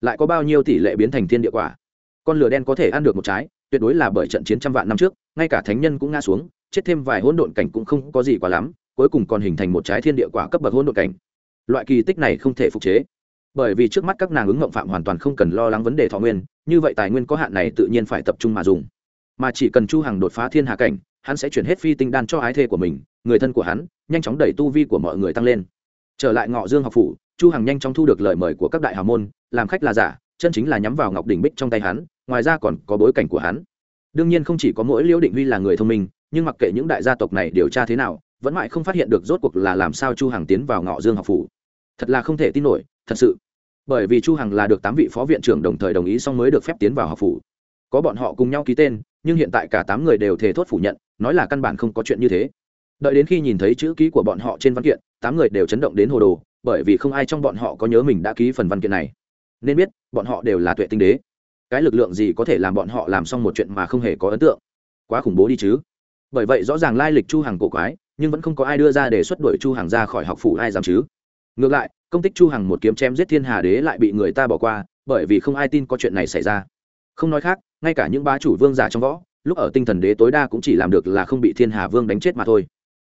A: Lại có bao nhiêu tỷ lệ biến thành thiên địa quả? Con lửa đen có thể ăn được một trái, tuyệt đối là bởi trận chiến trăm vạn năm trước, ngay cả thánh nhân cũng ngã xuống, chết thêm vài hỗn độn cảnh cũng không có gì quá lắm, cuối cùng còn hình thành một trái thiên địa quả cấp bậc hôn độn cảnh. Loại kỳ tích này không thể phục chế bởi vì trước mắt các nàng ứng ngộng phạm hoàn toàn không cần lo lắng vấn đề thọ nguyên, như vậy tài nguyên có hạn này tự nhiên phải tập trung mà dùng. Mà chỉ cần chu hằng đột phá thiên hạ cảnh, hắn sẽ chuyển hết phi tinh đan cho ái thê của mình, người thân của hắn, nhanh chóng đẩy tu vi của mọi người tăng lên. Trở lại ngọ dương học phủ, chu hằng nhanh chóng thu được lời mời của các đại hào môn, làm khách là giả, chân chính là nhắm vào ngọc đỉnh bích trong tay hắn, ngoài ra còn có bối cảnh của hắn. Đương nhiên không chỉ có mỗi liễu định huy là người thông minh, nhưng mặc kệ những đại gia tộc này điều tra thế nào, vẫn mãi không phát hiện được rốt cuộc là làm sao chu hằng tiến vào ngọ dương học phủ. Thật là không thể tin nổi thật sự. Bởi vì chu hằng là được tám vị phó viện trưởng đồng thời đồng ý xong mới được phép tiến vào học phủ. Có bọn họ cùng nhau ký tên, nhưng hiện tại cả tám người đều thề thốt phủ nhận, nói là căn bản không có chuyện như thế. Đợi đến khi nhìn thấy chữ ký của bọn họ trên văn kiện, tám người đều chấn động đến hồ đồ, bởi vì không ai trong bọn họ có nhớ mình đã ký phần văn kiện này. Nên biết, bọn họ đều là tuệ tinh đế. Cái lực lượng gì có thể làm bọn họ làm xong một chuyện mà không hề có ấn tượng? Quá khủng bố đi chứ. Bởi vậy rõ ràng lai lịch chu Hằng cổ quái, nhưng vẫn không có ai đưa ra đề xuất đuổi chu Hằng ra khỏi học phủ ai dám chứ ngược lại, công tích chu hằng một kiếm chém giết thiên hà đế lại bị người ta bỏ qua, bởi vì không ai tin có chuyện này xảy ra. Không nói khác, ngay cả những bá chủ vương giả trong võ, lúc ở tinh thần đế tối đa cũng chỉ làm được là không bị thiên hà vương đánh chết mà thôi.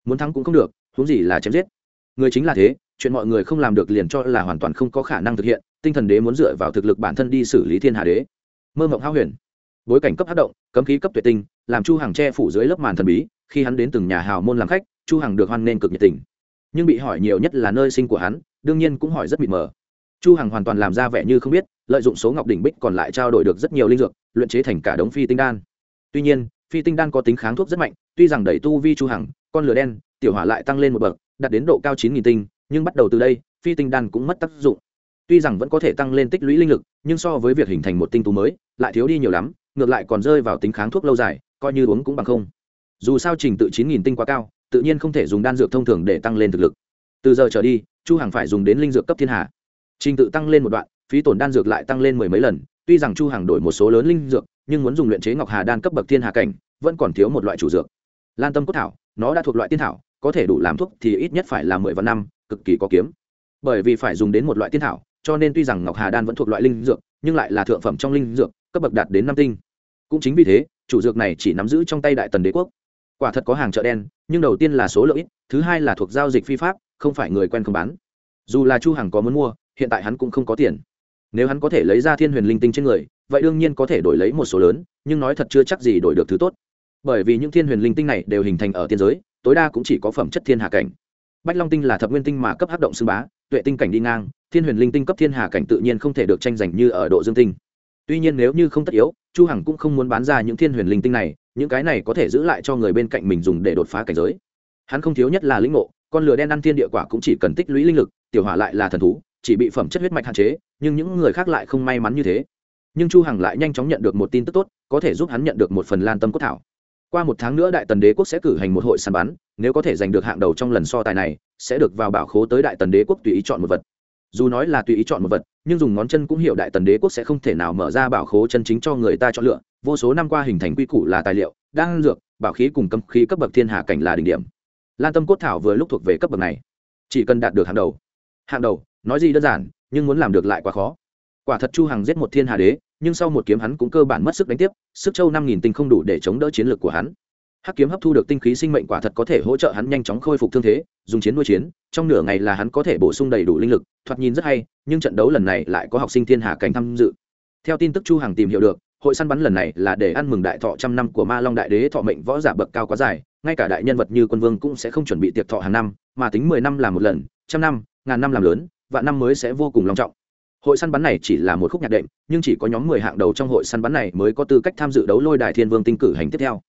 A: Muốn thắng cũng không được, huống gì là chém giết. Người chính là thế, chuyện mọi người không làm được liền cho là hoàn toàn không có khả năng thực hiện, tinh thần đế muốn dựa vào thực lực bản thân đi xử lý thiên hà đế. Mơ mộng hao huyền. Bối cảnh cấp hát động, cấm khí cấp tuyệt tinh, làm chu hàng che phủ dưới lớp màn thần bí, khi hắn đến từng nhà hào môn làm khách, chu hàng được hoan nên cực nhiệt tình nhưng bị hỏi nhiều nhất là nơi sinh của hắn, đương nhiên cũng hỏi rất mịt mờ. Chu hằng hoàn toàn làm ra vẻ như không biết, lợi dụng số ngọc đỉnh bích còn lại trao đổi được rất nhiều linh dược, luyện chế thành cả đống phi tinh đan. Tuy nhiên, phi tinh đan có tính kháng thuốc rất mạnh, tuy rằng đẩy tu vi chu hằng, con lửa đen, tiểu hỏa lại tăng lên một bậc, đạt đến độ cao chín nghìn tinh, nhưng bắt đầu từ đây, phi tinh đan cũng mất tác dụng. Tuy rằng vẫn có thể tăng lên tích lũy linh lực, nhưng so với việc hình thành một tinh tú mới, lại thiếu đi nhiều lắm, ngược lại còn rơi vào tính kháng thuốc lâu dài, coi như uống cũng bằng không. Dù sao trình tự chín nghìn tinh quá cao tự nhiên không thể dùng đan dược thông thường để tăng lên thực lực. Từ giờ trở đi, chu hằng phải dùng đến linh dược cấp thiên hạ. Trình tự tăng lên một đoạn, phí tổn đan dược lại tăng lên mười mấy lần. Tuy rằng chu hằng đổi một số lớn linh dược, nhưng muốn dùng luyện chế ngọc hà đan cấp bậc thiên hạ cảnh, vẫn còn thiếu một loại chủ dược. Lan tâm cốt thảo, nó đã thuộc loại tiên thảo, có thể đủ làm thuốc thì ít nhất phải là mười vạn năm, cực kỳ có kiếm. Bởi vì phải dùng đến một loại tiên thảo, cho nên tuy rằng ngọc hà đan vẫn thuộc loại linh dược, nhưng lại là thượng phẩm trong linh dược, cấp bậc đạt đến năm tinh. Cũng chính vì thế, chủ dược này chỉ nắm giữ trong tay đại tần đế quốc quả thật có hàng chợ đen, nhưng đầu tiên là số lượng ít, thứ hai là thuộc giao dịch phi pháp, không phải người quen không bán. Dù là chu hằng có muốn mua, hiện tại hắn cũng không có tiền. Nếu hắn có thể lấy ra thiên huyền linh tinh trên người, vậy đương nhiên có thể đổi lấy một số lớn, nhưng nói thật chưa chắc gì đổi được thứ tốt. Bởi vì những thiên huyền linh tinh này đều hình thành ở tiên giới, tối đa cũng chỉ có phẩm chất thiên hạ cảnh. Bách long tinh là thập nguyên tinh mà cấp hấp động xưng bá, tuệ tinh cảnh đi ngang, thiên huyền linh tinh cấp thiên hà cảnh tự nhiên không thể được tranh giành như ở độ dương tinh. Tuy nhiên nếu như không tất yếu, chu hằng cũng không muốn bán ra những thiên huyền linh tinh này những cái này có thể giữ lại cho người bên cạnh mình dùng để đột phá cảnh giới. Hắn không thiếu nhất là linh ngộ, con lửa đen ăn thiên địa quả cũng chỉ cần tích lũy linh lực, tiểu hỏa lại là thần thú, chỉ bị phẩm chất huyết mạch hạn chế, nhưng những người khác lại không may mắn như thế. Nhưng chu hằng lại nhanh chóng nhận được một tin tức tốt, có thể giúp hắn nhận được một phần lan tâm cốt thảo. Qua một tháng nữa đại tần đế quốc sẽ cử hành một hội săn bắn, nếu có thể giành được hạng đầu trong lần so tài này, sẽ được vào bảo khố tới đại tần đế quốc tùy ý chọn một vật. Dù nói là tùy ý chọn một vật nhưng dùng ngón chân cũng hiểu đại tần đế quốc sẽ không thể nào mở ra bảo khố chân chính cho người ta chọn lựa. Vô số năm qua hình thành quy củ là tài liệu, đan dược, bảo khí cùng cấm khí cấp bậc thiên hạ cảnh là đỉnh điểm. Lan tâm cốt thảo vừa lúc thuộc về cấp bậc này, chỉ cần đạt được hàng đầu. Hàng đầu, nói gì đơn giản, nhưng muốn làm được lại quá khó. Quả thật chu hằng giết một thiên hà đế, nhưng sau một kiếm hắn cũng cơ bản mất sức đánh tiếp, sức châu năm nghìn tinh không đủ để chống đỡ chiến lược của hắn hắc kiếm hấp thu được tinh khí sinh mệnh quả thật có thể hỗ trợ hắn nhanh chóng khôi phục thương thế, dùng chiến nuôi chiến, trong nửa ngày là hắn có thể bổ sung đầy đủ linh lực, thoạt nhìn rất hay, nhưng trận đấu lần này lại có học sinh thiên hà cảnh tham dự. Theo tin tức chu hằng tìm hiểu được, hội săn bắn lần này là để ăn mừng đại thọ trăm năm của ma long đại đế thọ mệnh võ giả bậc cao quá dài, ngay cả đại nhân vật như quân vương cũng sẽ không chuẩn bị tiệc thọ hàng năm, mà tính mười năm làm một lần, trăm năm, ngàn năm làm lớn và năm mới sẽ vô cùng long trọng. Hội săn bắn này chỉ là một khúc nhạc đệm, nhưng chỉ có nhóm mười hạng đầu trong hội săn bắn này mới có tư cách tham dự đấu lôi đài thiên vương tinh cử hành tiếp theo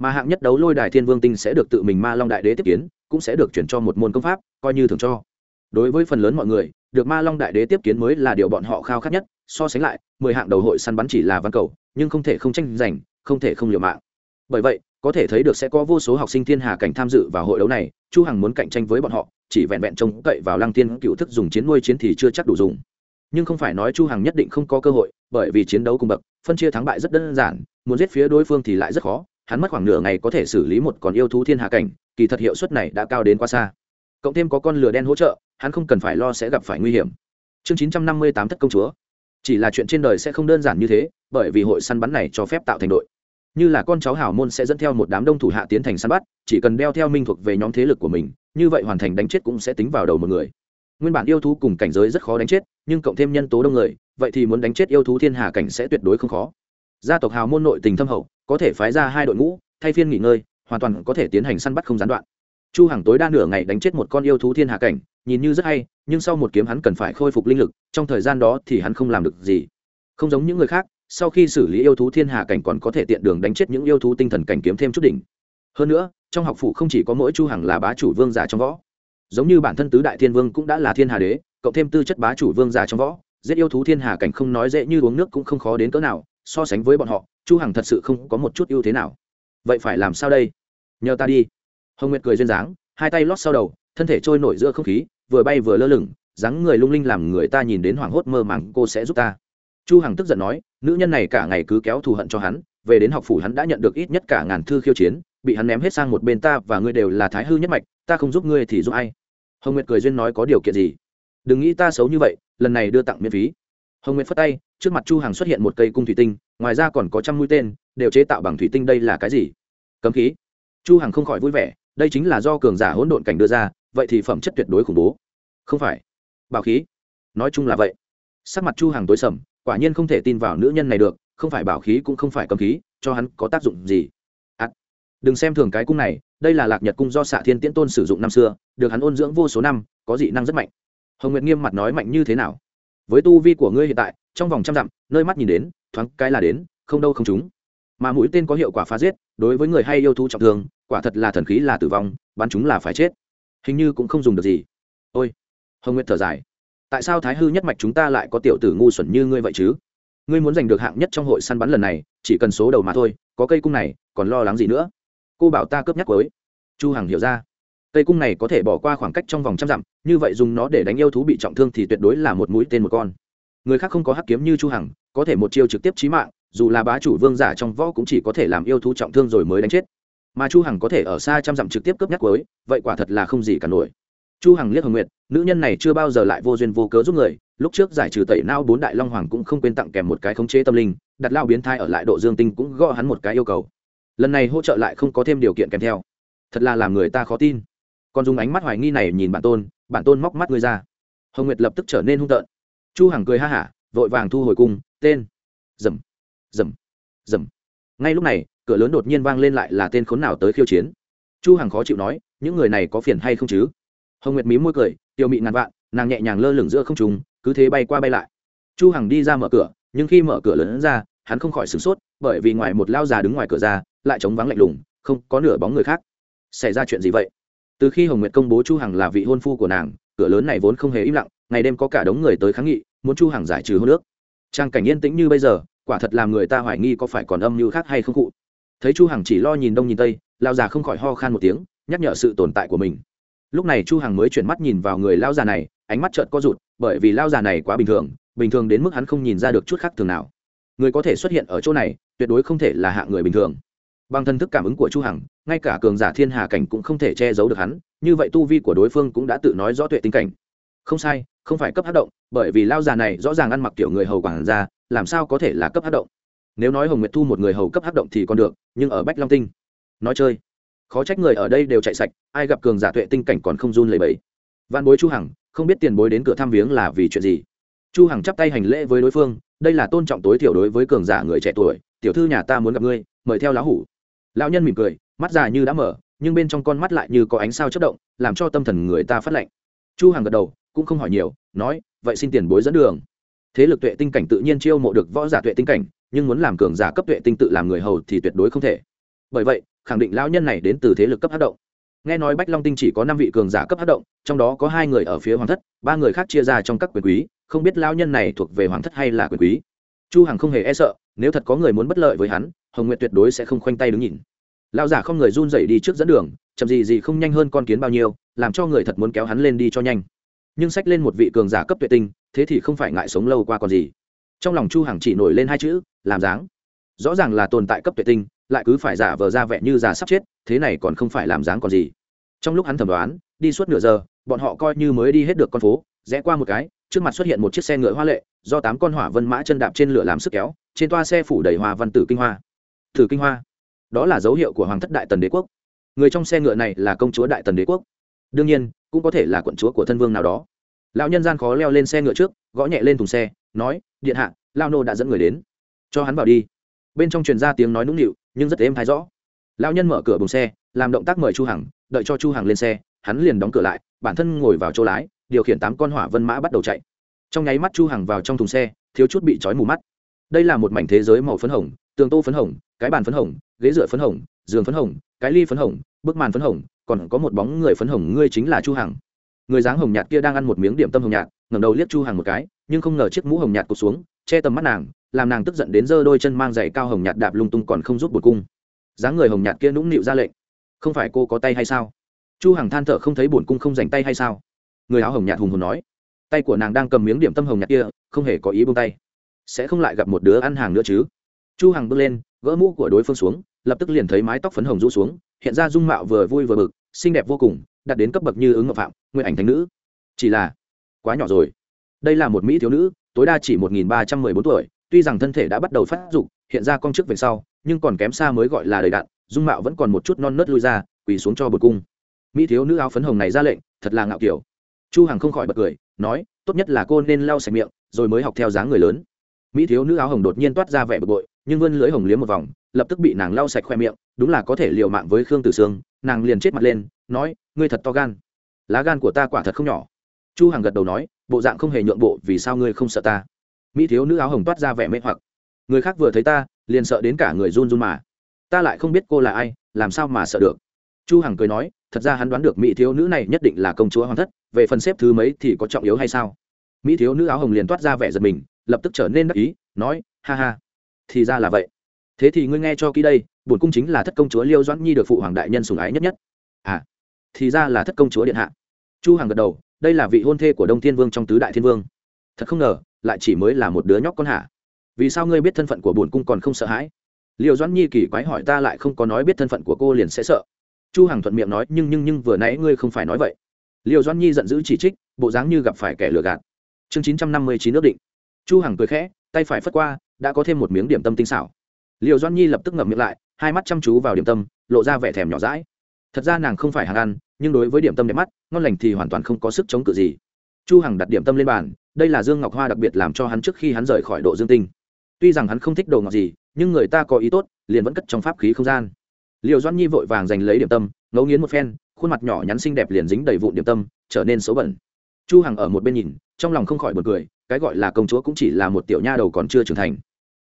A: mà hạng nhất đấu lôi đài thiên vương tinh sẽ được tự mình ma long đại đế tiếp kiến, cũng sẽ được chuyển cho một môn công pháp, coi như thường cho. Đối với phần lớn mọi người, được ma long đại đế tiếp kiến mới là điều bọn họ khao khát nhất, so sánh lại, mười hạng đầu hội săn bắn chỉ là văn cầu, nhưng không thể không tranh giành, không thể không liều mạng. Bởi vậy, có thể thấy được sẽ có vô số học sinh thiên hà cảnh tham dự vào hội đấu này, chu hằng muốn cạnh tranh với bọn họ, chỉ vẹn vẹn trông cậy vào lăng tiên cựu thức dùng chiến nuôi chiến thì chưa chắc đủ dùng. Nhưng không phải nói chu hằng nhất định không có cơ hội, bởi vì chiến đấu cùng bậc, phân chia thắng bại rất đơn giản, muốn giết phía đối phương thì lại rất khó hắn mất khoảng nửa ngày có thể xử lý một con yêu thú thiên hạ cảnh, kỳ thật hiệu suất này đã cao đến quá xa. Cộng thêm có con lửa đen hỗ trợ, hắn không cần phải lo sẽ gặp phải nguy hiểm. Chương 958 thất công chúa. Chỉ là chuyện trên đời sẽ không đơn giản như thế, bởi vì hội săn bắn này cho phép tạo thành đội. Như là con cháu hảo môn sẽ dẫn theo một đám đông thủ hạ tiến thành săn bắt, chỉ cần đeo theo minh thuộc về nhóm thế lực của mình, như vậy hoàn thành đánh chết cũng sẽ tính vào đầu một người. Nguyên bản yêu thú cùng cảnh giới rất khó đánh chết, nhưng cộng thêm nhân tố đông người, vậy thì muốn đánh chết yêu thú thiên hà cảnh sẽ tuyệt đối không khó. Gia tộc hào môn nội tình thâm hậu có thể phái ra hai đội ngũ, thay phiên nghỉ ngơi, hoàn toàn có thể tiến hành săn bắt không gián đoạn. Chu hằng tối đa nửa ngày đánh chết một con yêu thú thiên hà cảnh, nhìn như rất hay, nhưng sau một kiếm hắn cần phải khôi phục linh lực, trong thời gian đó thì hắn không làm được gì. Không giống những người khác, sau khi xử lý yêu thú thiên hà cảnh còn có thể tiện đường đánh chết những yêu thú tinh thần cảnh kiếm thêm chút đỉnh. Hơn nữa, trong học phủ không chỉ có mỗi chu hằng là bá chủ vương giả trong võ. Giống như bản thân tứ đại thiên vương cũng đã là thiên hà đế, cộng thêm tư chất bá chủ vương giả trong võ, giết yêu thú thiên hà cảnh không nói dễ như uống nước cũng không khó đến cỡ nào, so sánh với bọn họ chu hằng thật sự không có một chút ưu thế nào. Vậy phải làm sao đây? Nhờ ta đi. Hồng nguyệt cười duyên dáng, hai tay lót sau đầu, thân thể trôi nổi giữa không khí, vừa bay vừa lơ lửng, dáng người lung linh làm người ta nhìn đến hoảng hốt mơ màng, cô sẽ giúp ta. Chu hằng tức giận nói, nữ nhân này cả ngày cứ kéo thù hận cho hắn, về đến học phủ hắn đã nhận được ít nhất cả ngàn thư khiêu chiến, bị hắn ném hết sang một bên ta và ngươi đều là thái hư nhất mạch, ta không giúp ngươi thì giúp ai? Hồng nguyệt cười duyên nói có điều kiện gì? Đừng nghĩ ta xấu như vậy, lần này đưa tặng miễn phí hồng nguyệt phất tay trước mặt chu hằng xuất hiện một cây cung thủy tinh ngoài ra còn có trăm mũi tên đều chế tạo bằng thủy tinh đây là cái gì? Cấm khí. Chu hằng không khỏi vui vẻ đây chính là do cường giả hỗn độn cảnh đưa ra vậy thì phẩm chất tuyệt đối khủng bố. Không phải. Bảo khí. Nói chung là vậy. Sắc mặt chu hằng tối sầm quả nhiên không thể tin vào nữ nhân này được không phải bảo khí cũng không phải cấm khí cho hắn có tác dụng gì? À, đừng xem thường cái cung này đây là lạc nhật cung do xạ thiên tiễn tôn sử dụng năm xưa được hắn ôn dưỡng vô số năm có dị năng rất mạnh. Hồng nguyệt nghiêm mặt nói mạnh như thế nào? Với tu vi của ngươi hiện tại, trong vòng trăm dặm, nơi mắt nhìn đến, thoáng cái là đến, không đâu không chúng mà mũi tên có hiệu quả phá giết, đối với người hay yêu thú trọng thương, quả thật là thần khí là tử vong, bắn chúng là phải chết. Hình như cũng không dùng được gì. Ôi, hồng nguyệt thở dài. Tại sao thái hư nhất mạch chúng ta lại có tiểu tử ngu xuẩn như ngươi vậy chứ? Ngươi muốn giành được hạng nhất trong hội săn bắn lần này, chỉ cần số đầu mà thôi, có cây cung này, còn lo lắng gì nữa? Cô bảo ta cướp nhắc với chu hằng hiểu ra. Cây cung này có thể bỏ qua khoảng cách trong vòng trăm dặm như vậy dùng nó để đánh yêu thú bị trọng thương thì tuyệt đối là một mũi tên một con. Người khác không có hắc kiếm như chu hằng, có thể một chiêu trực tiếp chí mạng, dù là bá chủ vương giả trong võ cũng chỉ có thể làm yêu thú trọng thương rồi mới đánh chết. Mà chu hằng có thể ở xa trăm dặm trực tiếp cướp nhắc cuối, vậy quả thật là không gì cả nổi. Chu hằng liếc hồng nguyệt, nữ nhân này chưa bao giờ lại vô duyên vô cớ giúp người, lúc trước giải trừ tẩy não bốn đại long hoàng cũng không quên tặng kèm một cái khống chế tâm linh, đặt lao biến thai ở lại độ dương tinh cũng gõ hắn một cái yêu cầu. Lần này hỗ trợ lại không có thêm điều kiện kèm theo. Thật là làm người ta khó tin còn dùng ánh mắt hoài nghi này nhìn bản tôn bản tôn móc mắt ngươi ra. Hồng nguyệt lập tức trở nên hung tợn. Chu hằng cười ha hả, vội vàng thu hồi cung, tên. Dầm. Dầm. Dầm. Ngay lúc này, cửa lớn đột nhiên vang lên lại là tên khốn nào tới khiêu chiến. Chu hằng khó chịu nói, những người này có phiền hay không chứ? Hồng nguyệt mí môi cười tiêu mị ngàn vạn, nàng nhẹ nhàng lơ lửng giữa không trung, cứ thế bay qua bay lại. Chu hằng đi ra mở cửa, nhưng khi mở cửa lớn ra, hắn không khỏi sửng sốt, bởi vì ngoài một lao già đứng ngoài cửa ra, lại trống vắng lạnh lùng, không có nửa bóng người khác. Xảy ra chuyện gì vậy? Từ khi hồng nguyệt công bố chu hằng là vị hôn phu của nàng, cửa lớn này vốn không hề im lặng, ngày đêm có cả đống người tới kháng nghị, muốn chu hằng giải trừ hôn nước trang cảnh yên tĩnh như bây giờ, quả thật làm người ta hoài nghi có phải còn âm mưu khác hay không cụ. Thấy chu hằng chỉ lo nhìn đông nhìn tây lao già không khỏi ho khan một tiếng, nhắc nhở sự tồn tại của mình. Lúc này chu hằng mới chuyển mắt nhìn vào người lao già này, ánh mắt chợt co rụt, bởi vì lao già này quá bình thường bình thường đến mức hắn không nhìn ra được chút khác thường nào. Người có thể xuất hiện ở chỗ này, tuyệt đối không thể là hạng người bình thường. Bằng thân thức cảm ứng của chu hằng ngay cả cường giả thiên hà cảnh cũng không thể che giấu được hắn, như vậy tu vi của đối phương cũng đã tự nói rõ tuệ tinh cảnh. Không sai, không phải cấp hát động, bởi vì lao già này rõ ràng ăn mặc kiểu người hầu quản ra làm sao có thể là cấp hát động? Nếu nói hồng nguyệt thu một người hầu cấp hát động thì còn được, nhưng ở bách long tinh, nói chơi, khó trách người ở đây đều chạy sạch, ai gặp cường giả tuệ tinh cảnh còn không run lầy bẫy văn bối chu hằng, không biết tiền bối đến cửa thăm viếng là vì chuyện gì? Chu hằng chắp tay hành lễ với đối phương, đây là tôn trọng tối thiểu đối với cường giả người trẻ tuổi, tiểu thư nhà ta muốn gặp ngươi, mời theo lão hủ. Lão nhân mỉm cười mắt già như đã mở, nhưng bên trong con mắt lại như có ánh sao chất động, làm cho tâm thần người ta phát lạnh. Chu hằng gật đầu, cũng không hỏi nhiều, nói, vậy xin tiền bối dẫn đường. Thế lực tuệ tinh cảnh tự nhiên chiêu mộ được võ giả tuệ tinh cảnh, nhưng muốn làm cường giả cấp tuệ tinh tự làm người hầu thì tuyệt đối không thể. Bởi vậy, khẳng định lão nhân này đến từ thế lực cấp hát động. Nghe nói bách long tinh chỉ có năm vị cường giả cấp hát động, trong đó có hai người ở phía hoàng thất, ba người khác chia ra trong các quyền quý, không biết lão nhân này thuộc về hoàng thất hay là quyền quý. Chu hằng không hề e sợ, nếu thật có người muốn bất lợi với hắn, hồng nguyệt tuyệt đối sẽ không khoanh tay đứng nhìn lão giả không người run rẩy đi trước dẫn đường, chậm gì gì không nhanh hơn con kiến bao nhiêu, làm cho người thật muốn kéo hắn lên đi cho nhanh. Nhưng sách lên một vị cường giả cấp tuệ tinh, thế thì không phải ngại sống lâu qua còn gì. Trong lòng chu hằng chỉ nổi lên hai chữ, làm dáng. Rõ ràng là tồn tại cấp tuệ tinh, lại cứ phải giả vờ ra vẻ như già sắp chết, thế này còn không phải làm dáng còn gì. Trong lúc hắn thẩm đoán, đi suốt nửa giờ, bọn họ coi như mới đi hết được con phố, rẽ qua một cái, trước mặt xuất hiện một chiếc xe ngựa hoa lệ, do tám con hỏa vân mã chân đạp trên lửa làm sức kéo, trên toa xe phủ đầy hoa văn tử kinh hoa. Thử kinh hoa đó là dấu hiệu của hoàng thất đại tần đế quốc. Người trong xe ngựa này là công chúa đại tần đế quốc. Đương nhiên, cũng có thể là quận chúa của thân vương nào đó. Lão nhân gian khó leo lên xe ngựa trước, gõ nhẹ lên thùng xe, nói, điện hạ lao nô đã dẫn người đến. Cho hắn vào đi. Bên trong truyền ra tiếng nói nũng nịu, nhưng rất êm thái rõ. Lão nhân mở cửa bùng xe, làm động tác mời chu hằng, đợi cho chu hằng lên xe, hắn liền đóng cửa lại, bản thân ngồi vào chỗ lái, điều khiển tám con hỏa vân mã bắt đầu chạy. Trong nháy mắt chu hằng vào trong thùng xe, thiếu chút bị chói mù mắt. Đây là một mảnh thế giới màu phấn hồng, tường tô phấn hồng, cái bàn phấn hồng ghế dựa phấn hồng, giường phấn hồng, cái ly phấn hồng, bức màn phấn hồng, còn có một bóng người phấn hồng, ngươi chính là chu hằng. Người dáng hồng nhạt kia đang ăn một miếng điểm tâm hồng nhạt, ngẩng đầu liếc chu hằng một cái, nhưng không ngờ chiếc mũ hồng nhạt cụ xuống, che tầm mắt nàng, làm nàng tức giận đến giơ đôi chân mang giày cao hồng nhạt đạp lung tung còn không rút bột cung. Dáng người hồng nhạt kia nũng nịu ra lệnh. Không phải cô có tay hay sao? Chu hằng than thở không thấy bổn cung không dành tay hay sao? Người áo hồng nhạt hùng hồn nói. Tay của nàng đang cầm miếng điểm tâm hồng nhạt kia, không hề có ý buông tay. Sẽ không lại gặp một đứa ăn hàng nữa chứ? Chu hằng bước lên, gỡ mũ của đối phương xuống lập tức liền thấy mái tóc phấn hồng rũ xuống, hiện ra dung mạo vừa vui vừa bực, xinh đẹp vô cùng, đạt đến cấp bậc như ứng ngọc phạm nguyên ảnh thánh nữ. Chỉ là, quá nhỏ rồi. Đây là một mỹ thiếu nữ, tối đa chỉ một nghìn ba trăm mười bốn tuổi, tuy rằng thân thể đã bắt đầu phát dục, hiện ra con trước về sau, nhưng còn kém xa mới gọi là đầy đạn dung mạo vẫn còn một chút non nớt lui ra, quỳ xuống cho bột cung. Mỹ thiếu nữ áo phấn hồng này ra lệnh, thật là ngạo kiểu. Chu hằng không khỏi bật cười, nói, tốt nhất là cô nên lau sạch miệng, rồi mới học theo dáng người lớn. Mỹ thiếu nữ áo hồng đột nhiên toát ra vẻ bực bội, nhưng vươn lưới hồng liếm một vòng lập tức bị nàng lau sạch khoe miệng, đúng là có thể liều mạng với khương tử sương, nàng liền chết mặt lên, nói, ngươi thật to gan. Lá gan của ta quả thật không nhỏ. Chu hằng gật đầu nói, bộ dạng không hề nhượng bộ, vì sao ngươi không sợ ta? Mỹ thiếu nữ áo hồng toát ra vẻ mê hoặc. Người khác vừa thấy ta, liền sợ đến cả người run run mà. Ta lại không biết cô là ai, làm sao mà sợ được? Chu hằng cười nói, thật ra hắn đoán được mỹ thiếu nữ này nhất định là công chúa hoàng thất, về phần xếp thứ mấy thì có trọng yếu hay sao? Mỹ thiếu nữ áo hồng liền toát ra vẻ giật mình, lập tức trở nên đắc ý, nói, ha ha, thì ra là vậy thế thì ngươi nghe cho kỹ đây, bổn cung chính là thất công chúa liêu doãn nhi được phụ hoàng đại nhân sủng ái nhất nhất. À thì ra là thất công chúa điện hạ. Chu hằng gật đầu, đây là vị hôn thê của đông thiên vương trong tứ đại thiên vương. Thật không ngờ, lại chỉ mới là một đứa nhóc con hả? vì sao ngươi biết thân phận của bổn cung còn không sợ hãi? Liêu doãn nhi kỳ quái hỏi ta lại không có nói biết thân phận của cô liền sẽ sợ. Chu hằng thuận miệng nói, nhưng nhưng nhưng vừa nãy ngươi không phải nói vậy. Liêu doãn nhi giận dữ chỉ trích, bộ dáng như gặp phải kẻ lừa gạt. Chương 959 nước định. Chu hằng cười khẽ, tay phải phất qua, đã có thêm một miếng điểm tâm tinh xảo liệu Doan nhi lập tức ngậm miệng lại, hai mắt chăm chú vào điểm tâm, lộ ra vẻ thèm nhỏ dãi. Thật ra nàng không phải hàng ăn, nhưng đối với điểm tâm đẹp mắt, ngon lành thì hoàn toàn không có sức chống cự gì. Chu hằng đặt điểm tâm lên bàn, đây là dương ngọc hoa đặc biệt làm cho hắn trước khi hắn rời khỏi độ dương tinh. Tuy rằng hắn không thích đồ ngọt gì, nhưng người ta có ý tốt, liền vẫn cất trong pháp khí không gian. Liều doan nhi vội vàng giành lấy điểm tâm, ngấu nghiến một phen, khuôn mặt nhỏ nhắn xinh đẹp liền dính đầy vụn điểm tâm, trở nên xấu bẩn. Chu hằng ở một bên nhìn, trong lòng không khỏi buồn cười, cái gọi là công chúa cũng chỉ là một tiểu nha đầu còn chưa trưởng thành.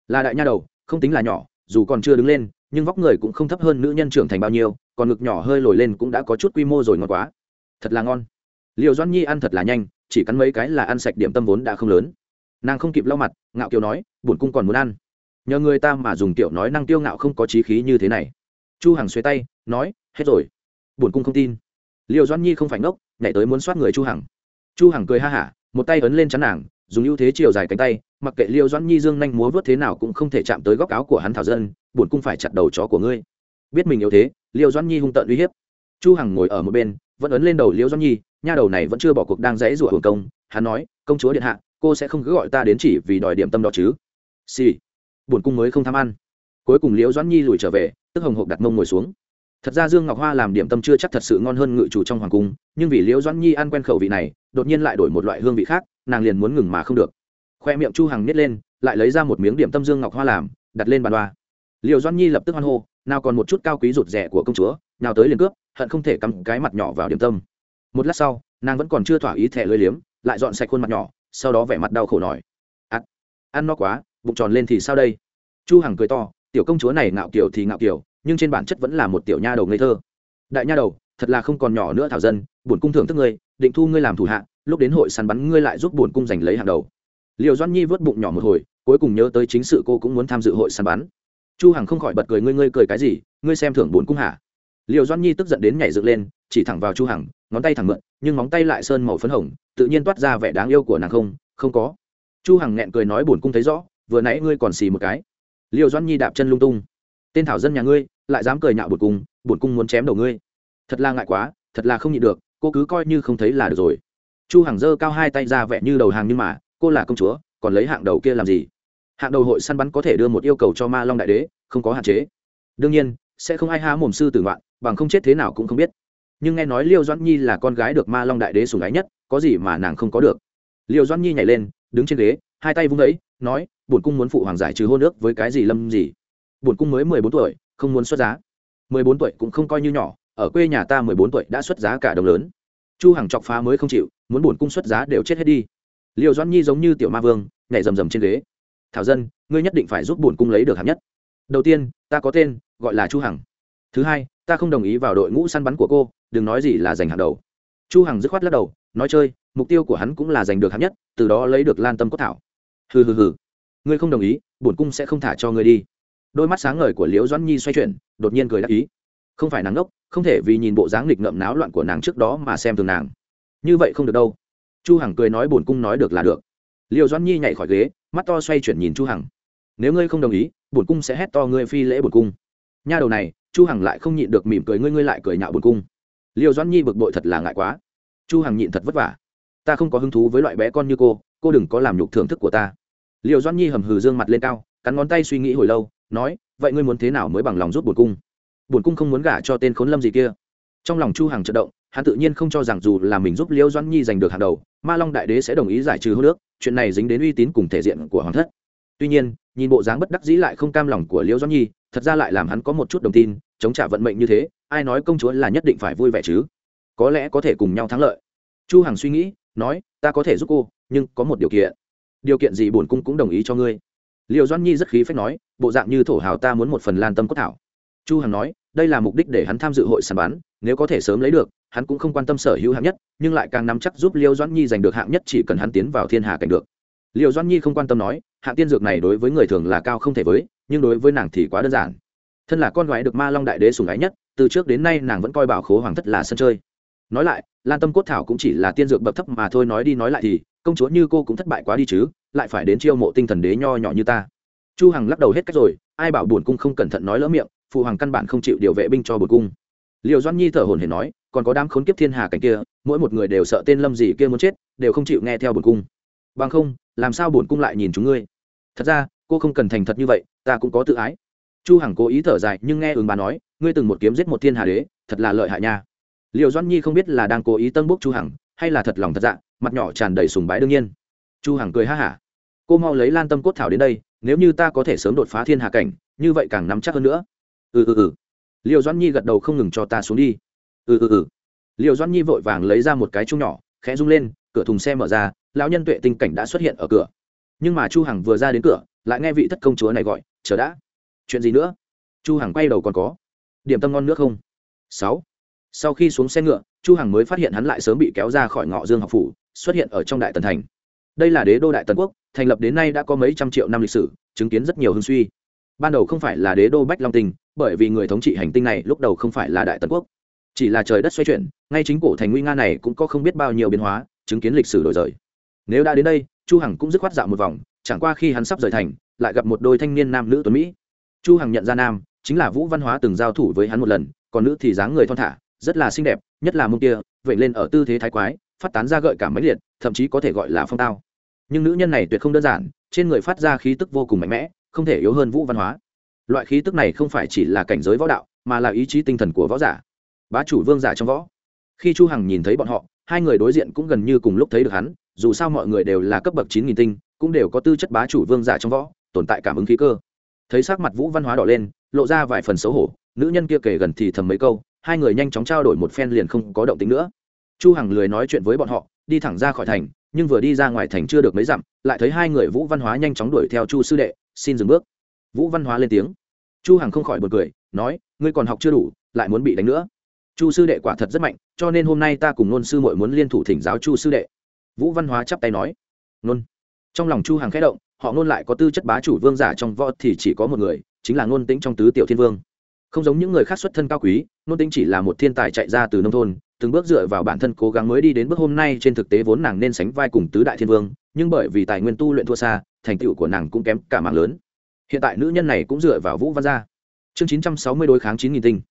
A: Là đại nha đầu không tính là nhỏ, dù còn chưa đứng lên, nhưng vóc người cũng không thấp hơn nữ nhân trưởng thành bao nhiêu, còn ngực nhỏ hơi lồi lên cũng đã có chút quy mô rồi ngon quá. Thật là ngon. Liêu doan nhi ăn thật là nhanh, chỉ cắn mấy cái là ăn sạch điểm tâm vốn đã không lớn. Nàng không kịp lau mặt, ngạo kiều nói bổn cung còn muốn ăn. Nhờ người ta mà dùng tiểu nói năng tiêu ngạo không có trí khí như thế này. Chu hằng xuế tay, nói, hết rồi. Bổn cung không tin. Liêu doan nhi không phải ngốc, nhảy tới muốn soát người chu hằng. Chu hằng cười ha hả, một tay ấn lên chắn nàng, dùng ưu thế chiều dài cánh tay mặc kệ liêu doãn nhi dương nhanh múa vớt thế nào cũng không thể chạm tới góc áo của hắn thảo dân bổn cung phải chặt đầu chó của ngươi. Biết mình yếu thế, liêu doãn nhi hung tợn uy hiếp. Chu hằng ngồi ở một bên, vẫn ấn lên đầu liêu doãn nhi, nha đầu này vẫn chưa bỏ cuộc đang dãy rủa hưởng công. Hắn nói, công chúa điện hạ, cô sẽ không cứ gọi ta đến chỉ vì đòi điểm tâm đó chứ. Xì、sì. bổn cung mới không tham ăn. Cuối cùng liêu doãn nhi lùi trở về, tức hồng hộc đặt mông ngồi xuống. Thật ra dương ngọc hoa làm điểm tâm chưa chắc thật sự ngon hơn ngự chủ trong hoàng cung, nhưng vì liễu doãn nhi ăn quen khẩu vị này, đột nhiên lại đổi một loại hương vị khác, nàng liền muốn ngừng mà không được khoe miệng chu hằng nhét lên, lại lấy ra một miếng điểm tâm dương ngọc hoa làm, đặt lên bàn đoa liều doan nhi lập tức hoan hô, nào còn một chút cao quý rụt rẻ của công chúa, nào tới liền cướp, hận không thể cắm cái mặt nhỏ vào điểm tâm. Một lát sau, nàng vẫn còn chưa thỏa ý thẻ lưỡi liếm, lại dọn sạch khuôn mặt nhỏ, sau đó vẻ mặt đau khổ nổi ăn ăn no quá, bụng tròn lên thì sao đây? Chu hằng cười to, tiểu công chúa này ngạo kiểu thì ngạo kiểu, nhưng trên bản chất vẫn là một tiểu nha đầu ngây thơ. Đại nha đầu, thật là không còn nhỏ nữa thảo dân, bổn cung thưởng thức ngươi, định thu ngươi làm thủ hạ, lúc đến hội săn bắn ngươi lại giúp bổn cung giành lấy hàng đầu. Liệu doan nhi vớt bụng nhỏ một hồi, cuối cùng nhớ tới chính sự cô cũng muốn tham dự hội săn bắn. Chu hằng không khỏi bật cười, ngươi ngươi cười cái gì? Ngươi xem thưởng bổn cung hả? Liệu doan nhi tức giận đến nhảy dựng lên, chỉ thẳng vào chu hằng, ngón tay thẳng mượn, nhưng móng tay lại sơn màu phấn hồng, tự nhiên toát ra vẻ đáng yêu của nàng không? Không có. Chu hằng nghẹn cười nói, bổn cung thấy rõ, vừa nãy ngươi còn xì một cái. Liệu doan nhi đạp chân lung tung. Tên thảo dân nhà ngươi, lại dám cười nhạo bổn cung bổn cung muốn chém đầu ngươi. Thật là ngại quá, thật là không nhịn được, cô cứ coi như không thấy là được rồi. Chu hằng giơ cao hai tay ra vẻ như đầu hàng nhưng mà cô là công chúa, còn lấy hạng đầu kia làm gì? Hạng đầu hội săn bắn có thể đưa một yêu cầu cho ma long đại đế, không có hạn chế. Đương nhiên, sẽ không ai há mồm sư tử ngoạn, bằng không chết thế nào cũng không biết. Nhưng nghe nói liêu doãn nhi là con gái được ma long đại đế sủng ái nhất, có gì mà nàng không có được? Liêu doãn nhi nhảy lên, đứng trên ghế, hai tay vung ấy, nói, bổn cung muốn phụ hoàng giải trừ hôn ước với cái gì lâm gì? Bổn cung mới mười bốn tuổi, không muốn xuất giá. Mười bốn tuổi cũng không coi như nhỏ, ở quê nhà ta mười bốn tuổi đã xuất giá cả đồng lớn. Chu hằng chọc phá mới không chịu, muốn bổn cung xuất giá đều chết hết đi liệu doãn nhi giống như tiểu ma vương, nhảy rầm rầm trên ghế. Thảo dân, ngươi nhất định phải giúp bổn cung lấy được hạng nhất. Đầu tiên, ta có tên, gọi là chu hằng. Thứ hai, ta không đồng ý vào đội ngũ săn bắn của cô, đừng nói gì là giành hàng đầu. Chu hằng dứt khoát lắc đầu, nói chơi, mục tiêu của hắn cũng là giành được hạng nhất, từ đó lấy được lan tâm cốt thảo. Hừ hừ hừ. Ngươi không đồng ý, bổn cung sẽ không thả cho ngươi đi. Đôi mắt sáng ngời của liễu doãn nhi xoay chuyển, đột nhiên cười đáp ý. Không phải nàng ngốc, không thể vì nhìn bộ dáng nghịch ngợm náo loạn của nàng trước đó mà xem thường nàng. Như vậy không được đâu chu hằng cười nói bổn cung nói được là được. Liêu doãn nhi nhảy khỏi ghế, mắt to xoay chuyển nhìn chu hằng. Nếu ngươi không đồng ý, bổn cung sẽ hét to ngươi phi lễ bổn cung. Nha đầu này, chu hằng lại không nhịn được mỉm cười ngươi ngươi lại cười nhạo bổn cung. Liêu doãn nhi bực bội thật là ngại quá. Chu hằng nhịn thật vất vả. Ta không có hứng thú với loại bé con như cô cô đừng có làm nhục thưởng thức của ta. Liêu doãn nhi hầm hừ dương mặt lên cao, cắn ngón tay suy nghĩ hồi lâu, nói, vậy ngươi muốn thế nào mới bằng lòng giúp bổn cung? Bổn cung không muốn gả cho tên khốn lâm gì kia. Trong lòng chu hằng chợt động hắn tự nhiên không cho rằng dù là mình giúp liêu doãn nhi giành được hàng đầu, ma long đại đế sẽ đồng ý giải trừ hô nước chuyện này dính đến uy tín cùng thể diện của hoàng thất. Tuy nhiên, nhìn bộ dáng bất đắc dĩ lại không cam lòng của liễu doãn nhi, thật ra lại làm hắn có một chút đồng tin, chống trả vận mệnh như thế, ai nói công chúa là nhất định phải vui vẻ chứ? Có lẽ có thể cùng nhau thắng lợi. Chu hằng suy nghĩ, nói, ta có thể giúp cô, nhưng có một điều kiện. Điều kiện gì bổn cung cũng đồng ý cho ngươi. Liễu doãn nhi rất khí phách nói, bộ dạng như thổ hào ta muốn một phần lan tâm cốt thảo. Chu hằng nói, đây là mục đích để hắn tham dự hội săn bán nếu có thể sớm lấy được hắn cũng không quan tâm sở hữu hạng nhất, nhưng lại càng nắm chắc giúp liêu doãn nhi giành được hạng nhất chỉ cần hắn tiến vào thiên hà cảnh được. Liêu doãn nhi không quan tâm nói, hạng tiên dược này đối với người thường là cao không thể với, nhưng đối với nàng thì quá đơn giản. Thân là con gái được ma long đại đế sủng ái nhất, từ trước đến nay nàng vẫn coi bảo khố hoàng thất là sân chơi. Nói lại, lan tâm cốt thảo cũng chỉ là tiên dược bậc thấp mà thôi, nói đi nói lại thì, công chúa như cô cũng thất bại quá đi chứ, lại phải đến chiêu mộ tinh thần đế nho nhỏ như ta. Chu hằng lắc đầu hết cách rồi, ai bảo buồn cung không cẩn thận nói lỡ miệng, phụ hoàng căn bản không chịu điều vệ binh cho buồn cung. Liệu doãn nhi thở hổn hển nói còn có đám khốn kiếp thiên hà cảnh kia, mỗi một người đều sợ tên lâm gì kia muốn chết, đều không chịu nghe theo bổn cung. Bằng không, làm sao bổn cung lại nhìn chúng ngươi? Thật ra, cô không cần thành thật như vậy, ta cũng có tự ái. Chu hằng cố ý thở dài, nhưng nghe ứng bà nói, ngươi từng một kiếm giết một thiên hà đế, thật là lợi hại nha. Liệu doãn nhi không biết là đang cố ý tân bốc chu hằng, hay là thật lòng thật dạ mặt nhỏ tràn đầy sùng bái đương nhiên. Chu hằng cười ha hả. Cô mau lấy lan tâm cốt thảo đến đây, nếu như ta có thể sớm đột phá thiên hà cảnh, như vậy càng nắm chắc hơn nữa. Ừ ừ ừ. Liệu doãn nhi gật đầu không ngừng cho ta xuống đi ừ ừ ừ. Liệu doan nhi vội vàng lấy ra một cái chung nhỏ, khẽ rung lên, cửa thùng xe mở ra, lão nhân tuệ tinh cảnh đã xuất hiện ở cửa. Nhưng mà chu hằng vừa ra đến cửa, lại nghe vị thất công chúa này gọi, chờ đã. Chuyện gì nữa? Chu hằng quay đầu còn có, điểm tâm ngon nước không? Sáu. Sau khi xuống xe ngựa, chu hằng mới phát hiện hắn lại sớm bị kéo ra khỏi ngọ dương học phủ, xuất hiện ở trong đại tần thành. Đây là đế đô đại tần quốc, thành lập đến nay đã có mấy trăm triệu năm lịch sử, chứng kiến rất nhiều hưng suy. Ban đầu không phải là đế đô bách long tinh, bởi vì người thống trị hành tinh này lúc đầu không phải là đại tần quốc chỉ là trời đất xoay chuyển, ngay chính cổ thành nguy nga này cũng có không biết bao nhiêu biến hóa, chứng kiến lịch sử đổi rời. Nếu đã đến đây, chu hằng cũng dứt khoát dạo một vòng, chẳng qua khi hắn sắp rời thành, lại gặp một đôi thanh niên nam nữ tuấn mỹ. Chu hằng nhận ra nam, chính là vũ văn hóa từng giao thủ với hắn một lần, còn nữ thì dáng người thon thả, rất là xinh đẹp, nhất là mông kia vậy lên ở tư thế thái quái, phát tán ra gợi cảm mãnh liệt, thậm chí có thể gọi là phong tao. Nhưng nữ nhân này tuyệt không đơn giản, trên người phát ra khí tức vô cùng mạnh mẽ, không thể yếu hơn vũ văn hóa. Loại khí tức này không phải chỉ là cảnh giới võ đạo, mà là ý chí tinh thần của võ giả bá chủ vương giả trong võ. Khi chu hằng nhìn thấy bọn họ, hai người đối diện cũng gần như cùng lúc thấy được hắn, dù sao mọi người đều là cấp bậc chín nghìn tinh, cũng đều có tư chất bá chủ vương giả trong võ, tồn tại cảm ứng khí cơ. Thấy sắc mặt vũ văn hóa đỏ lên, lộ ra vài phần xấu hổ, nữ nhân kia kể gần thì thầm mấy câu, hai người nhanh chóng trao đổi một phen liền không có động tĩnh nữa. Chu hằng lười nói chuyện với bọn họ, đi thẳng ra khỏi thành, nhưng vừa đi ra ngoài thành chưa được mấy dặm, lại thấy hai người vũ văn hóa nhanh chóng đuổi theo chu sư đệ, xin dừng bước. Vũ văn hóa lên tiếng. Chu hằng không khỏi bật cười, nói, ngươi còn học chưa đủ, lại muốn bị đánh nữa chu sư đệ quả thật rất mạnh, cho nên hôm nay ta cùng nôn sư muội muốn liên thủ thỉnh giáo chu sư đệ. Vũ văn hóa chắp tay nói. Nôn. Trong lòng chu Hàng khẽ động, họ nôn lại có tư chất bá chủ vương giả trong võ thì chỉ có một người, chính là nôn tĩnh trong tứ tiểu thiên vương. Không giống những người khác xuất thân cao quý, nôn tĩnh chỉ là một thiên tài chạy ra từ nông thôn, từng bước dựa vào bản thân cố gắng mới đi đến bước hôm nay trên thực tế vốn nàng nên sánh vai cùng tứ đại thiên vương, nhưng bởi vì tài nguyên tu luyện thua xa, thành tựu của nàng cũng kém cả mạng lớn. Hiện tại nữ nhân này cũng dựa vào vũ văn gia. Chương chín trăm sáu mươi đối kháng chín nghìn tinh.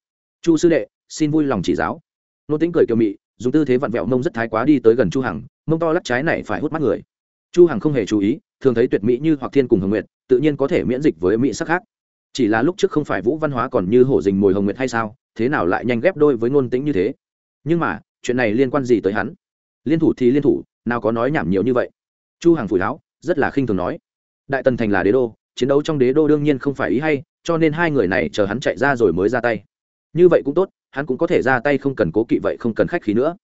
A: Chu sư đệ xin vui lòng chỉ giáo. Nô tính cười kiều mị, dùng tư thế vặn vẹo mông rất thái quá đi tới gần chu hằng, mông to lắc trái này phải hút mắt người. Chu hằng không hề chú ý, thường thấy tuyệt mỹ như hoặc thiên cùng hồng nguyệt, tự nhiên có thể miễn dịch với mỹ sắc khác. Chỉ là lúc trước không phải vũ văn hóa còn như hổ dình mồi hồng nguyệt hay sao, thế nào lại nhanh ghép đôi với ngôn tính như thế? Nhưng mà, chuyện này liên quan gì tới hắn? Liên thủ thì liên thủ, nào có nói nhảm nhiều như vậy. Chu hằng phủi láo, rất là khinh thường nói. Đại tần thành là đế đô, chiến đấu trong đế đô đương nhiên không phải ý hay, cho nên hai người này chờ hắn chạy ra rồi mới ra tay. Như vậy cũng tốt hắn cũng có thể ra tay không cần cố kỵ vậy không cần khách khí nữa.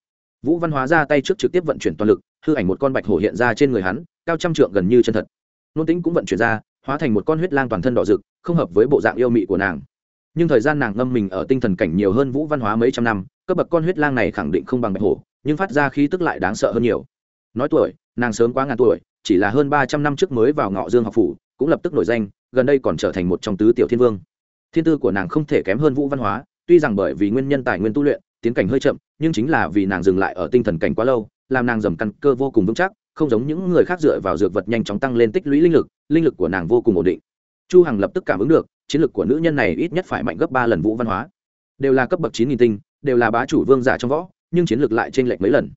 A: Vũ văn hóa ra tay trước trực tiếp vận chuyển toàn lực, hư ảnh một con bạch hổ hiện ra trên người hắn, cao trăm trượng gần như chân thật. Nôn tính cũng vận chuyển ra, hóa thành một con huyết lang toàn thân đỏ rực, không hợp với bộ dạng yêu mị của nàng. Nhưng thời gian nàng ngâm mình ở tinh thần cảnh nhiều hơn vũ văn hóa mấy trăm năm, cấp bậc con huyết lang này khẳng định không bằng bạch hổ, nhưng phát ra khí tức lại đáng sợ hơn nhiều. Nói tuổi, nàng sớm quá ngàn tuổi, chỉ là hơn ba trăm năm trước mới vào ngọ dương học phủ, cũng lập tức nổi danh, gần đây còn trở thành một trong tứ tiểu thiên vương. Thiên tư của nàng không thể kém hơn vũ văn hóa tuy rằng bởi vì nguyên nhân tài nguyên tu luyện, tiến cảnh hơi chậm, nhưng chính là vì nàng dừng lại ở tinh thần cảnh quá lâu, làm nàng dầm căn cơ vô cùng vững chắc, không giống những người khác dựa vào dược vật nhanh chóng tăng lên tích lũy linh lực linh lực của nàng vô cùng ổn định. Chu hằng lập tức cảm ứng được, chiến lực của nữ nhân này ít nhất phải mạnh gấp ba lần vũ văn hóa. Đều là cấp bậc chín nghìn tinh, đều là bá chủ vương giả trong võ, nhưng chiến lược lại trên lệch mấy lần.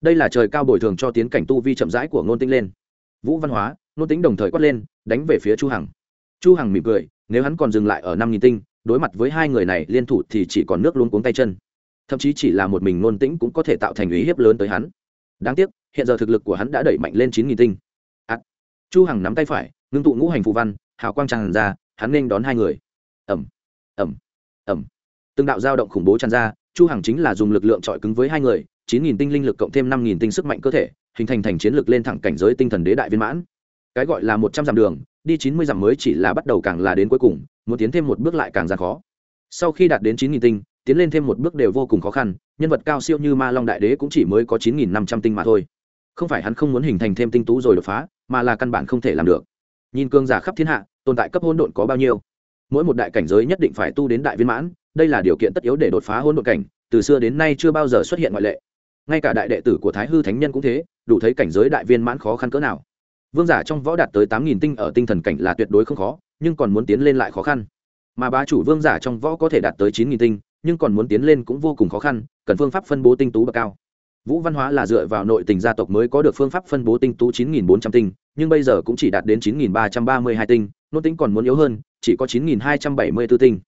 A: Đây là trời cao bồi thường cho tiến cảnh tu vi chậm rãi của ngôn tinh lên. Vũ văn hóa, ngôn tính đồng thời quát lên, đánh về phía chu hằng. Chu hằng mỉm cười, nếu hắn còn dừng lại ở năm nghìn tinh đối mặt với hai người này liên thủ thì chỉ còn nước luôn cuống tay chân. Thậm chí chỉ là một mình ngôn tĩnh cũng có thể tạo thành ý hiếp lớn tới hắn. Đáng tiếc hiện giờ thực lực của hắn đã đẩy mạnh lên chín nghìn tinh. À, chu hằng nắm tay phải ngưng tụ ngũ hành phù văn hào quang tràn ra hắn nên đón hai người. Ẩm ẩm ẩm từng đạo dao động khủng bố tràn ra chu hằng chính là dùng lực lượng trọi cứng với hai người chín nghìn tinh linh lực cộng thêm năm nghìn tinh sức mạnh cơ thể hình thành thành chiến lực lên thẳng cảnh giới tinh thần đế đại viên mãn. Cái gọi là một trăm dặm đường đi chín mươi dặm mới chỉ là bắt đầu càng là đến cuối cùng muốn tiến thêm một bước lại càng gian khó. Sau khi đạt đến chín nghìn tinh, tiến lên thêm một bước đều vô cùng khó khăn, nhân vật cao siêu như ma long đại đế cũng chỉ mới có chín nghìn năm trăm tinh mà thôi. Không phải hắn không muốn hình thành thêm tinh tú rồi đột phá, mà là căn bản không thể làm được. Nhìn cương giả khắp thiên hạ, tồn tại cấp hỗn độn có bao nhiêu? Mỗi một đại cảnh giới nhất định phải tu đến đại viên mãn, đây là điều kiện tất yếu để đột phá hỗn độn cảnh, từ xưa đến nay chưa bao giờ xuất hiện ngoại lệ. Ngay cả đại đệ tử của thái hư thánh nhân cũng thế, đủ thấy cảnh giới đại viên mãn khó khăn cỡ nào. Vương giả trong võ đạt tới tám nghìn tinh ở tinh thần cảnh là tuyệt đối không khó nhưng còn muốn tiến lên lại khó khăn. Mà bá chủ vương giả trong võ có thể đạt tới chín nghìn tinh, nhưng còn muốn tiến lên cũng vô cùng khó khăn, cần phương pháp phân bố tinh tú bậc cao. Vũ văn hóa là dựa vào nội tình gia tộc mới có được phương pháp phân bố tinh tú chín nghìn bốn trăm tinh, nhưng bây giờ cũng chỉ đạt đến chín nghìn ba trăm ba mươi hai tinh nốt tính còn muốn yếu hơn, chỉ có chín nghìn hai trăm bảy mươi b ố tinh.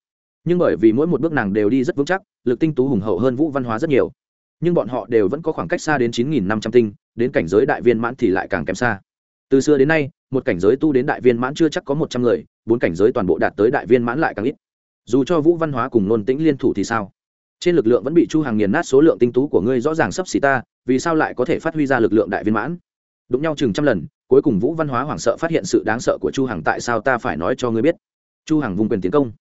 A: Nhưng bởi vì mỗi một bước nàng đều đi rất vững chắc, lực tinh tú hùng hậu hơn vũ văn hóa rất nhiều. Nhưng bọn họ đều vẫn có khoảng cách xa đến chín nghìn năm trăm tinh, đến cảnh giới đại viên mãn thì lại càng kém xa. Từ xưa đến nay một cảnh giới tu đến đại viên mãn chưa chắc có một trăm người, bốn cảnh giới toàn bộ đạt tới đại viên mãn lại càng ít. Dù cho vũ văn hóa cùng nôn tĩnh liên thủ thì sao? Trên lực lượng vẫn bị chu hàng nghiền nát số lượng tinh tú của ngươi rõ ràng sấp xỉ ta, vì sao lại có thể phát huy ra lực lượng đại viên mãn? Đụng nhau chừng trăm lần, cuối cùng vũ văn hóa hoảng sợ phát hiện sự đáng sợ của chu hằng tại sao ta phải nói cho ngươi biết? Chu hằng vùng quyền tiến công.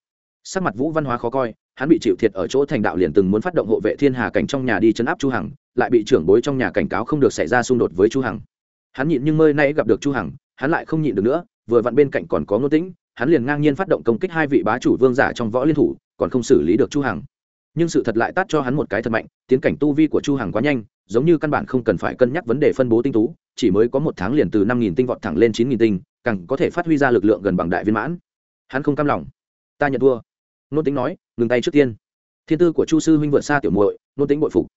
A: Sắc mặt vũ văn hóa khó coi, hắn bị chịu thiệt ở chỗ thành đạo liền từng muốn phát động hộ vệ thiên hà cảnh trong nhà đi chấn áp chu hằng, lại bị trưởng bối trong nhà cảnh cáo không được xảy ra xung đột với chu hằng. Hắn nhịn nhưng mơi nay gặp được chu hằng hắn lại không nhịn được nữa, vừa vặn bên cạnh còn có ngô tĩnh, hắn liền ngang nhiên phát động công kích hai vị bá chủ vương giả trong võ liên thủ, còn không xử lý được chu hằng. Nhưng sự thật lại tát cho hắn một cái thật mạnh, tiến cảnh tu vi của chu hằng quá nhanh, giống như căn bản không cần phải cân nhắc vấn đề phân bố tinh tú, chỉ mới có một tháng liền từ năm nghìn tinh vọt thẳng lên chín nghìn tinh, càng có thể phát huy ra lực lượng gần bằng đại viên mãn. Hắn không cam lòng. Ta nhận thua. Nôn tính nói, ngừng tay trước tiên. Thiên tư của chu sư huynh vượt xa tiểu muội nôn tính bội phục.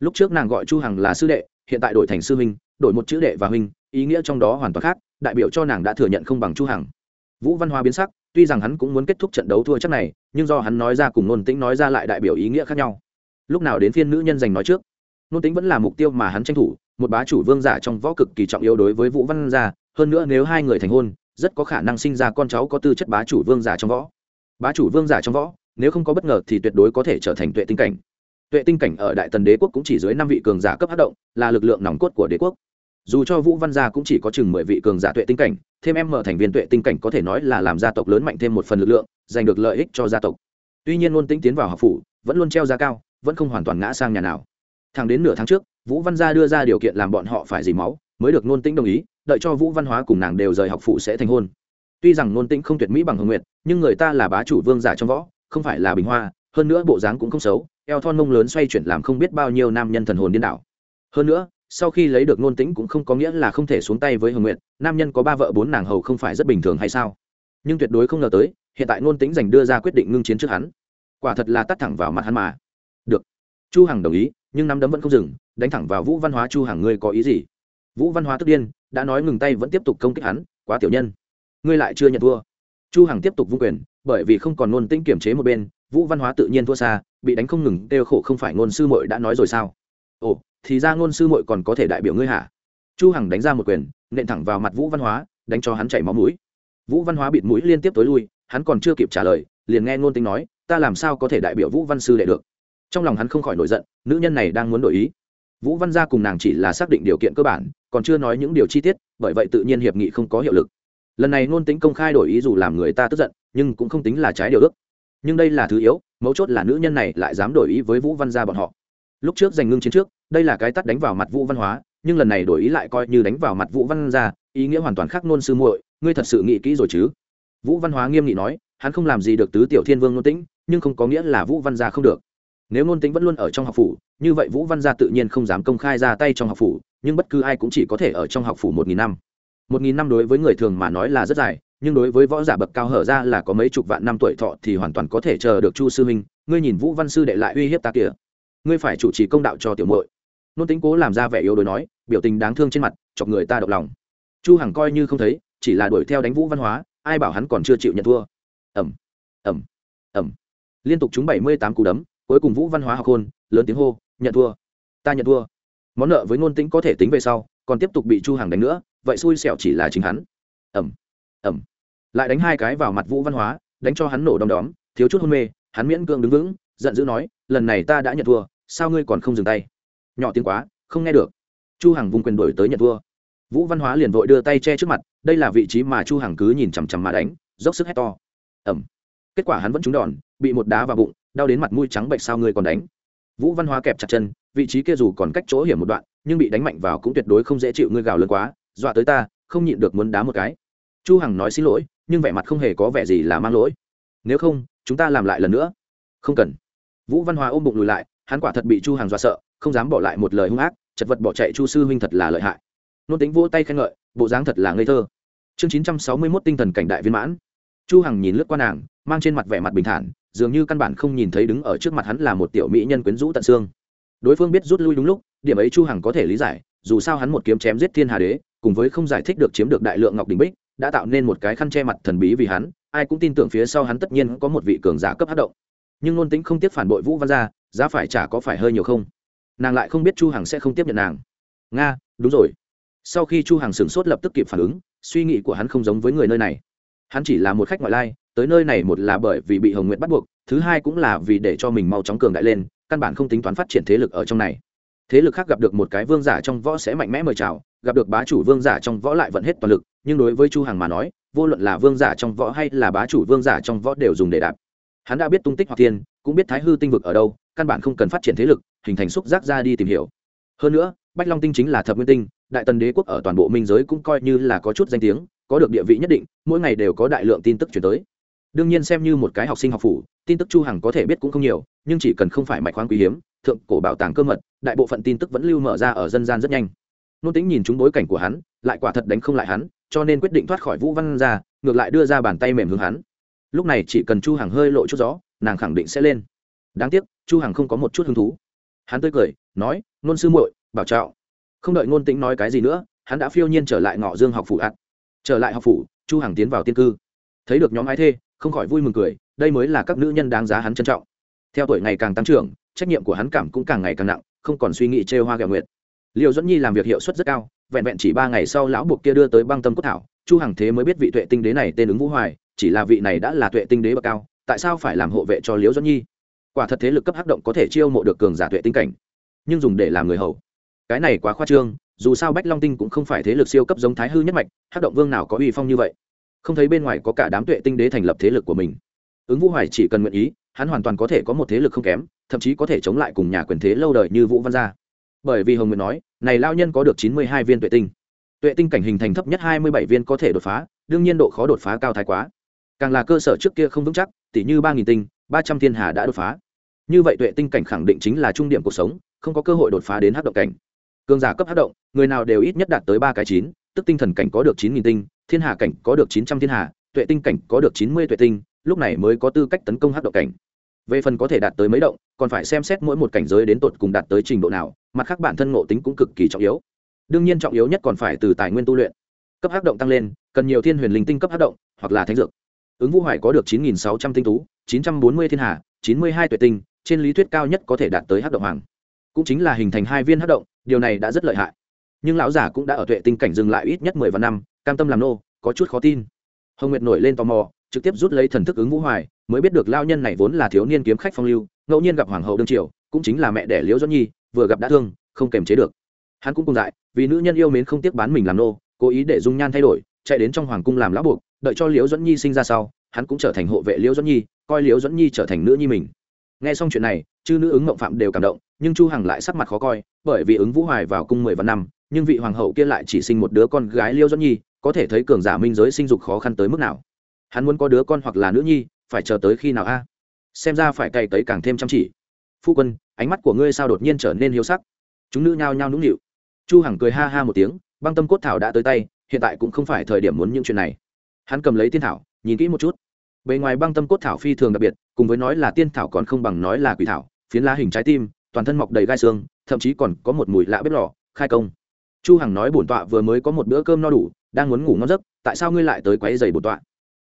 A: Lúc trước nàng gọi chu hằng là sư đệ, hiện tại đổi thành sư huynh, đổi một chữ đệ và huynh ý nghĩa trong đó hoàn toàn khác, đại biểu cho nàng đã thừa nhận không bằng chu hằng. Vũ văn hoa biến sắc, tuy rằng hắn cũng muốn kết thúc trận đấu thua chắc này, nhưng do hắn nói ra cùng nôn Tĩnh nói ra lại đại biểu ý nghĩa khác nhau. Lúc nào đến phiên nữ nhân giành nói trước, nôn Tĩnh vẫn là mục tiêu mà hắn tranh thủ, một bá chủ vương giả trong võ cực kỳ trọng yếu đối với vũ văn gia, hơn nữa nếu hai người thành hôn, rất có khả năng sinh ra con cháu có tư chất bá chủ vương giả trong võ. Bá chủ vương giả trong võ, nếu không có bất ngờ thì tuyệt đối có thể trở thành tuệ tinh cảnh. Tuệ tinh cảnh ở đại tần đế quốc cũng chỉ dưới năm vị cường giả cấp hát động, là lực lượng nòng cốt của đế quốc dù cho vũ văn gia cũng chỉ có chừng mười vị cường giả tuệ tinh cảnh, thêm em mở thành viên tuệ tinh cảnh có thể nói là làm gia tộc lớn mạnh thêm một phần lực lượng, giành được lợi ích cho gia tộc. Tuy nhiên luôn tĩnh tiến vào học phủ, vẫn luôn treo giá cao, vẫn không hoàn toàn ngã sang nhà nào. Thẳng đến nửa tháng trước, vũ văn gia đưa ra điều kiện làm bọn họ phải dì máu, mới được nôn tĩnh đồng ý, đợi cho vũ văn hóa cùng nàng đều rời học phụ sẽ thành hôn. Tuy rằng nôn tĩnh không tuyệt mỹ bằng hồng nguyệt, nhưng người ta là bá chủ vương giả trong võ, không phải là bình hoa, hơn nữa bộ dáng cũng không xấu, eo thon mông lớn xoay chuyển làm không biết bao nhiêu nam nhân thần hồn điên đảo. Hơn nữa sau khi lấy được nôn tĩnh cũng không có nghĩa là không thể xuống tay với hồng nguyệt, nam nhân có ba vợ bốn nàng hầu không phải rất bình thường hay sao? Nhưng tuyệt đối không ngờ tới, hiện tại nôn tĩnh giành đưa ra quyết định ngưng chiến trước hắn. Quả thật là tắt thẳng vào mặt hắn mà. Được. Chu hằng đồng ý, nhưng nắm đấm vẫn không dừng, đánh thẳng vào vũ văn hóa. Chu hằng, ngươi có ý gì? Vũ văn hóa tức điên, đã nói ngừng tay vẫn tiếp tục công kích hắn, quá tiểu nhân. Ngươi lại chưa nhận thua. Chu hằng tiếp tục vung quyền, bởi vì không còn nôn tĩnh kiểm chế một bên, vũ văn hóa tự nhiên thua xa, bị đánh không ngừng, kêu khổ không phải ngôn sư muội đã nói rồi sao? Ồ thì ra ngôn sư muội còn có thể đại biểu ngươi hả? Chu hằng đánh ra một quyền, nện thẳng vào mặt vũ văn hóa, đánh cho hắn chảy máu mũi. Vũ văn hóa bịt mũi liên tiếp tối lui, hắn còn chưa kịp trả lời, liền nghe ngôn tính nói, ta làm sao có thể đại biểu vũ văn sư đệ được? Trong lòng hắn không khỏi nổi giận, nữ nhân này đang muốn đổi ý. Vũ văn gia cùng nàng chỉ là xác định điều kiện cơ bản, còn chưa nói những điều chi tiết, bởi vậy tự nhiên hiệp nghị không có hiệu lực. Lần này ngôn tính công khai đổi ý dù làm người ta tức giận, nhưng cũng không tính là trái điều ước. Nhưng đây là thứ yếu, mấu chốt là nữ nhân này lại dám đổi ý với vũ văn gia bọn họ. Lúc trước giành ngưng chiến trước đây là cái tắt đánh vào mặt vũ văn hóa, nhưng lần này đổi ý lại coi như đánh vào mặt vũ văn gia ý nghĩa hoàn toàn khác nôn sư muội, ngươi thật sự nghĩ kỹ rồi chứ? Vũ văn hóa nghiêm nghị nói, hắn không làm gì được tứ tiểu thiên vương nôn tĩnh, nhưng không có nghĩa là vũ văn gia không được. Nếu nôn tĩnh vẫn luôn ở trong học phủ, như vậy vũ văn gia tự nhiên không dám công khai ra tay trong học phủ, nhưng bất cứ ai cũng chỉ có thể ở trong học phủ một nghìn năm. Một nghìn năm đối với người thường mà nói là rất dài, nhưng đối với võ giả bậc cao hở ra là có mấy chục vạn năm tuổi thọ thì hoàn toàn có thể chờ được chu sư minh ngươi nhìn vũ văn sư đệ lại uy hiếp ta kìa. Ngươi phải chủ trì công đạo cho tiểu Mội nôn tính cố làm ra vẻ yếu đuối nói, biểu tình đáng thương trên mặt, chọc người ta động lòng. Chu hằng coi như không thấy, chỉ là đuổi theo đánh vũ văn hóa, ai bảo hắn còn chưa chịu nhận thua. Ẩm ẩm ẩm liên tục chúng bảy mươi tám cú đấm, cuối cùng vũ văn hóa học hôn, lớn tiếng hô, nhận thua, ta nhận thua. Món nợ với Nôn tính có thể tính về sau, còn tiếp tục bị chu hằng đánh nữa, vậy xui xẻo chỉ là chính hắn. Ẩm ẩm lại đánh hai cái vào mặt vũ văn hóa, đánh cho hắn nổ đom đóm, thiếu chút hôn mê, hắn miễn cưỡng đứng vững, giận dữ nói, lần này ta đã nhận thua, sao ngươi còn không dừng tay? Nhỏ tiếng quá, không nghe được. Chu hằng vùng quyền đổi tới nhận thua. Vũ văn hóa liền vội đưa tay che trước mặt, đây là vị trí mà chu hằng cứ nhìn chằm chằm mà đánh, dốc sức hét to. Ẩm. Kết quả hắn vẫn trúng đòn, bị một đá vào bụng, đau đến mặt mũi trắng bệnh sao ngươi còn đánh? Vũ văn hóa kẹp chặt chân, vị trí kia dù còn cách chỗ hiểm một đoạn, nhưng bị đánh mạnh vào cũng tuyệt đối không dễ chịu ngươi gào lớn quá, dọa tới ta, không nhịn được muốn đá một cái. Chu hằng nói xin lỗi, nhưng vẻ mặt không hề có vẻ gì là mang lỗi. Nếu không, chúng ta làm lại lần nữa. Không cần. Vũ văn hóa ôm bụng lùi lại, hắn quả thật bị chu hằng dọa sợ không dám bỏ lại một lời hung ác, chật vật bỏ chạy chu sư huynh thật là lợi hại. Nôn tính vỗ tay khen ngợi, bộ dáng thật là ngây thơ. Chương chín trăm sáu mươi mốt tinh thần cảnh đại viên mãn. Chu hằng nhìn lướt qua nàng, mang trên mặt vẻ mặt bình thản, dường như căn bản không nhìn thấy đứng ở trước mặt hắn là một tiểu mỹ nhân quyến rũ tận xương. Đối phương biết rút lui đúng lúc, điểm ấy chu hằng có thể lý giải, dù sao hắn một kiếm chém giết thiên hà đế, cùng với không giải thích được chiếm được đại lượng ngọc đình bích, đã tạo nên một cái khăn che mặt thần bí vì hắn, ai cũng tin tưởng phía sau hắn tất nhiên có một vị cường giả cấp hát động. Nhưng Nôn tính không tiếc phản bội vũ văn gia, giá phải trả có phải hơi nhiều không? Nàng lại không biết chu hằng sẽ không tiếp nhận nàng nga đúng rồi sau khi chu hằng sửng sốt lập tức kịp phản ứng suy nghĩ của hắn không giống với người nơi này hắn chỉ là một khách ngoại lai tới nơi này một là bởi vì bị hồng nguyệt bắt buộc thứ hai cũng là vì để cho mình mau chóng cường đại lên căn bản không tính toán phát triển thế lực ở trong này thế lực khác gặp được một cái vương giả trong võ sẽ mạnh mẽ mời chào gặp được bá chủ vương giả trong võ lại vận hết toàn lực nhưng đối với chu hằng mà nói vô luận là vương giả trong võ hay là bá chủ vương giả trong võ đều dùng để đạp hắn đã biết tung tích hoặc thiên cũng biết thái hư tinh vực ở đâu căn bản không cần phát triển thế lực hình thành xúc giác ra đi tìm hiểu. Hơn nữa, bách long tinh chính là thập nguyên tinh, đại tần đế quốc ở toàn bộ minh giới cũng coi như là có chút danh tiếng, có được địa vị nhất định, mỗi ngày đều có đại lượng tin tức chuyển tới. Đương nhiên xem như một cái học sinh học phủ, tin tức chu hằng có thể biết cũng không nhiều, nhưng chỉ cần không phải mạch khoáng quý hiếm, thượng cổ bảo tàng cơ mật, đại bộ phận tin tức vẫn lưu mở ra ở dân gian rất nhanh. Nôn tính nhìn chúng bối cảnh của hắn, lại quả thật đánh không lại hắn, cho nên quyết định thoát khỏi vũ văn ra, ngược lại đưa ra bàn tay mềm hướng hắn. Lúc này chỉ cần chu hằng hơi lộ chút gió, nàng khẳng định sẽ lên. Đáng tiếc, chu hằng không có một chút hứng thú hắn tươi cười, nói nôn sư muội, bảo trọng. Không đợi ngôn tĩnh nói cái gì nữa, hắn đã phiêu nhiên trở lại ngọ dương học phủ ạt trở lại học phủ, chu hằng tiến vào tiên cư. Thấy được nhóm ái thê, không khỏi vui mừng cười, đây mới là các nữ nhân đáng giá hắn trân trọng. Theo tuổi ngày càng tăng trưởng, trách nhiệm của hắn cảm cũng càng ngày càng nặng, không còn suy nghĩ trêu hoa gạo nguyệt. Liệu dẫn nhi làm việc hiệu suất rất cao, vẹn vẹn chỉ ba ngày sau lão buộc kia đưa tới băng tâm cốt thảo, chu hằng thế mới biết vị tuệ tinh đế này tên ứng vũ hoài, chỉ là vị này đã là tuệ tinh đế bậc cao, tại sao phải làm hộ vệ cho liễu dẫn nhi? Quả thật thế lực cấp hắc động có thể chiêu mộ được cường giả tuệ tinh cảnh, nhưng dùng để làm người hầu. Cái này quá khoa trương, dù sao bách long tinh cũng không phải thế lực siêu cấp giống thái hư nhất mạch, hắc động vương nào có uy phong như vậy? Không thấy bên ngoài có cả đám tuệ tinh đế thành lập thế lực của mình. Ứng vũ hoài chỉ cần nguyện ý, hắn hoàn toàn có thể có một thế lực không kém, thậm chí có thể chống lại cùng nhà quyền thế lâu đời như vũ văn gia. Bởi vì hồng nguyện nói, này lao nhân có được chín mươi hai viên tuệ tinh. Tuệ tinh cảnh hình thành thấp nhất hai mươi bảy viên có thể đột phá, đương nhiên độ khó đột phá cao thái quá. Càng là cơ sở trước kia không vững chắc tỷ như ba nghìn tinh ba trăm thiên hà đã đột phá. Như vậy tuệ tinh cảnh khẳng định chính là trung điểm cuộc sống, không có cơ hội đột phá đến hát động cảnh. Cường giả cấp hát động, người nào đều ít nhất đạt tới ba cái chín, tức tinh thần cảnh có được chín nghìn tinh, thiên hà cảnh có được chín trăm thiên hà, tuệ tinh cảnh có được chín mươi tuệ tinh, lúc này mới có tư cách tấn công hát động cảnh. Về phần có thể đạt tới mấy động, còn phải xem xét mỗi một cảnh giới đến tột cùng đạt tới trình độ nào, mặt khác bản thân ngộ tính cũng cực kỳ trọng yếu. Đương nhiên trọng yếu nhất còn phải từ tài nguyên tu luyện. Cấp hát động tăng lên, cần nhiều thiên huyền linh tinh cấp hát động, hoặc là thánh dược. Ứng vũ hoài có được chín nghìn sáu trăm tinh tú chín trăm bốn mươi thiên hà, chín mươi hai tuệ tinh, trên lý thuyết cao nhất có thể đạt tới hắc động hoàng. Cũng chính là hình thành hai viên hắc động, điều này đã rất lợi hại. Nhưng lão giả cũng đã ở tuệ tinh cảnh dừng lại ít nhất mười vạn năm, cam tâm làm nô, có chút khó tin. Hồng nguyệt nổi lên tò mò, trực tiếp rút lấy thần thức ứng vũ hoài, mới biết được lao nhân này vốn là thiếu niên kiếm khách phong lưu, ngẫu nhiên gặp hoàng hậu đương triều, cũng chính là mẹ đẻ liễu doãn nhi, vừa gặp đã thương, không kềm chế được. Hắn cũng cùng dại vì nữ nhân yêu mến không tiếc bán mình làm nô, cố ý để dung nhan thay đổi, chạy đến trong hoàng cung làm lão buộc, đợi cho liễu doãn nhi sinh ra sau hắn cũng trở thành hộ vệ liễu doãn nhi, coi liễu doãn nhi trở thành nữ nhi mình. Nghe xong chuyện này, chư nữ ứng mộng phạm đều cảm động, nhưng chu hằng lại sắc mặt khó coi, bởi vì ứng vũ hoài vào cung mười vạn năm, nhưng vị hoàng hậu kia lại chỉ sinh một đứa con gái liễu doãn nhi, có thể thấy cường giả minh giới sinh dục khó khăn tới mức nào. Hắn muốn có đứa con hoặc là nữ nhi, phải chờ tới khi nào a? Xem ra phải cày tới càng thêm chăm chỉ. Phu quân, ánh mắt của ngươi sao đột nhiên trở nên hiếu sắc? Chúng nữ nhao nhao nũng nịu. Chu hằng cười ha ha một tiếng, băng tâm cốt thảo đã tới tay, hiện tại cũng không phải thời điểm muốn những chuyện này. Hắn cầm lấy tiên thảo nhìn kỹ một chút. Bề ngoài băng tâm cốt thảo phi thường đặc biệt, cùng với nói là tiên thảo còn không bằng nói là quỷ thảo, phiến lá hình trái tim, toàn thân mọc đầy gai xương, thậm chí còn có một mùi lạ bếp lò, khai công. Chu hằng nói bổn tọa vừa mới có một bữa cơm no đủ, đang muốn ngủ ngon giấc, tại sao ngươi lại tới quấy giày bổn tọa?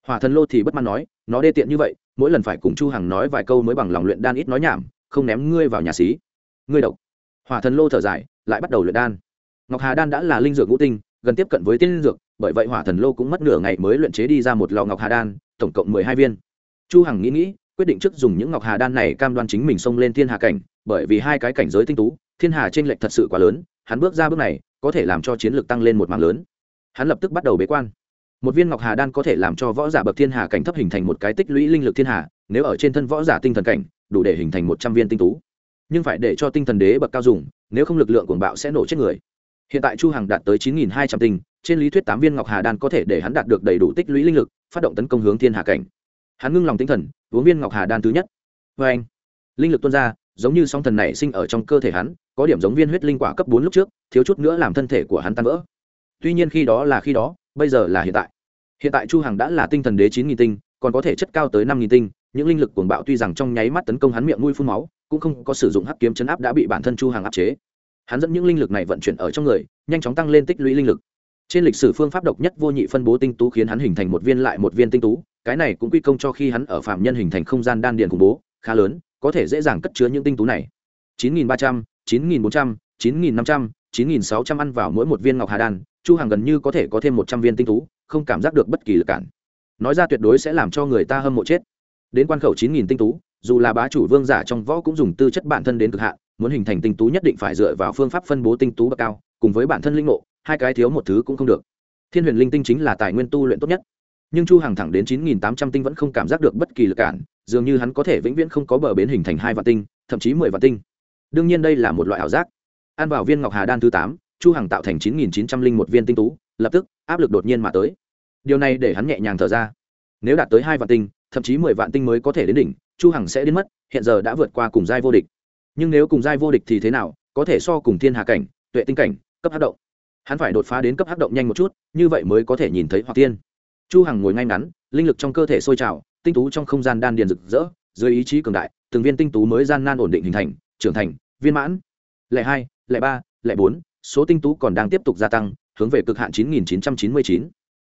A: Hỏa thần lô thì bất mãn nói, nó đê tiện như vậy, mỗi lần phải cùng chu hằng nói vài câu mới bằng lòng luyện đan ít nói nhảm, không ném ngươi vào nhà xí. Ngươi độc. Hỏa thần lô thở dài, lại bắt đầu luyện đan. Ngọc hà đan đã là linh dược ngũ tinh, gần tiếp cận với tiên linh dược bởi vậy hỏa thần lô cũng mất nửa ngày mới luyện chế đi ra một lò ngọc hà đan, tổng cộng mười hai viên. Chu hằng nghĩ nghĩ, quyết định trước dùng những ngọc hà đan này cam đoan chính mình xông lên thiên hà cảnh, bởi vì hai cái cảnh giới tinh tú, thiên hà trên lệch thật sự quá lớn, hắn bước ra bước này, có thể làm cho chiến lược tăng lên một mảng lớn. Hắn lập tức bắt đầu bế quan. Một viên ngọc hà đan có thể làm cho võ giả bậc thiên hà cảnh thấp hình thành một cái tích lũy linh lực thiên hà, nếu ở trên thân võ giả tinh thần cảnh, đủ để hình thành một trăm viên tinh tú. Nhưng phải để cho tinh thần đế bậc cao dùng, nếu không lực lượng cuồng bạo sẽ nổ chết người. Hiện tại chu hằng đạt tới chín nghìn hai trăm tinh trên lý thuyết tám viên ngọc hà đan có thể để hắn đạt được đầy đủ tích lũy linh lực, phát động tấn công hướng thiên hà cảnh. Hắn ngưng lòng tinh thần, uống viên ngọc hà đan thứ nhất. Vê anh, linh lực tuôn ra, giống như song thần này sinh ở trong cơ thể hắn, có điểm giống viên huyết linh quả cấp bốn lúc trước, thiếu chút nữa làm thân thể của hắn tan vỡ. Tuy nhiên khi đó là khi đó, bây giờ là hiện tại. Hiện tại chu hằng đã là tinh thần đế chín nghìn tinh, còn có thể chất cao tới năm nghìn tinh, những linh lực cuồng bạo tuy rằng trong nháy mắt tấn công hắn miệng mũi phun máu, cũng không có sử dụng hắc kiếm chấn áp đã bị bản thân chu hằng áp chế. Hắn dẫn những linh lực này vận chuyển ở trong người, nhanh chóng tăng lên tích lũy linh lực trên lịch sử phương pháp độc nhất vô nhị phân bố tinh tú khiến hắn hình thành một viên lại một viên tinh tú cái này cũng quy công cho khi hắn ở phạm nhân hình thành không gian đan điền khủng bố khá lớn có thể dễ dàng cất chứa những tinh tú này. 9.300, 9.400, 9.500, 9.600 ăn vào mỗi một viên ngọc hà đan chu hàng gần như có thể có thêm một trăm viên tinh tú không cảm giác được bất kỳ lực cản. Nói ra tuyệt đối sẽ làm cho người ta hâm mộ chết. Đến quan khẩu 9.000 tinh tú dù là bá chủ vương giả trong võ cũng dùng tư chất bản thân đến cực hạn muốn hình thành tinh tú nhất định phải dựa vào phương pháp phân bố tinh tú bậc cao, cùng với bản thân linh ngộ, hai cái thiếu một thứ cũng không được. Thiên huyền linh tinh chính là tài nguyên tu luyện tốt nhất. Nhưng chu hàng thẳng đến chín nghìn tám trăm tinh vẫn không cảm giác được bất kỳ lực cản, dường như hắn có thể vĩnh viễn không có bờ bến hình thành hai vạn tinh, thậm chí mười vạn tinh. Đương nhiên đây là một loại ảo giác. An vào viên ngọc hà đan thứ tám, chu hàng tạo thành chín nghìn chín trăm linh một viên tinh tú, lập tức, áp lực đột nhiên mà tới. Điều này để hắn nhẹ nhàng thở ra. Nếu đạt tới hai vạn tinh, thậm chí mười vạn tinh mới có thể đến đỉnh, chu hằng sẽ đến mất, hiện giờ đã vượt qua cùng giai vô địch nhưng nếu cùng giai vô địch thì thế nào, có thể so cùng thiên hà cảnh, tuệ tinh cảnh, cấp hát động. Hắn phải đột phá đến cấp hát động nhanh một chút, như vậy mới có thể nhìn thấy hoặc tiên. Chu hằng ngồi ngay ngắn, linh lực trong cơ thể sôi trào, tinh tú trong không gian đan điền rực rỡ, dưới ý chí cường đại, từng viên tinh tú mới gian nan ổn định hình thành, trưởng thành, viên mãn. Lẻ hai, lẻ ba, lẻ bốn, số tinh tú còn đang tiếp tục gia tăng, hướng về cực hạn 9999.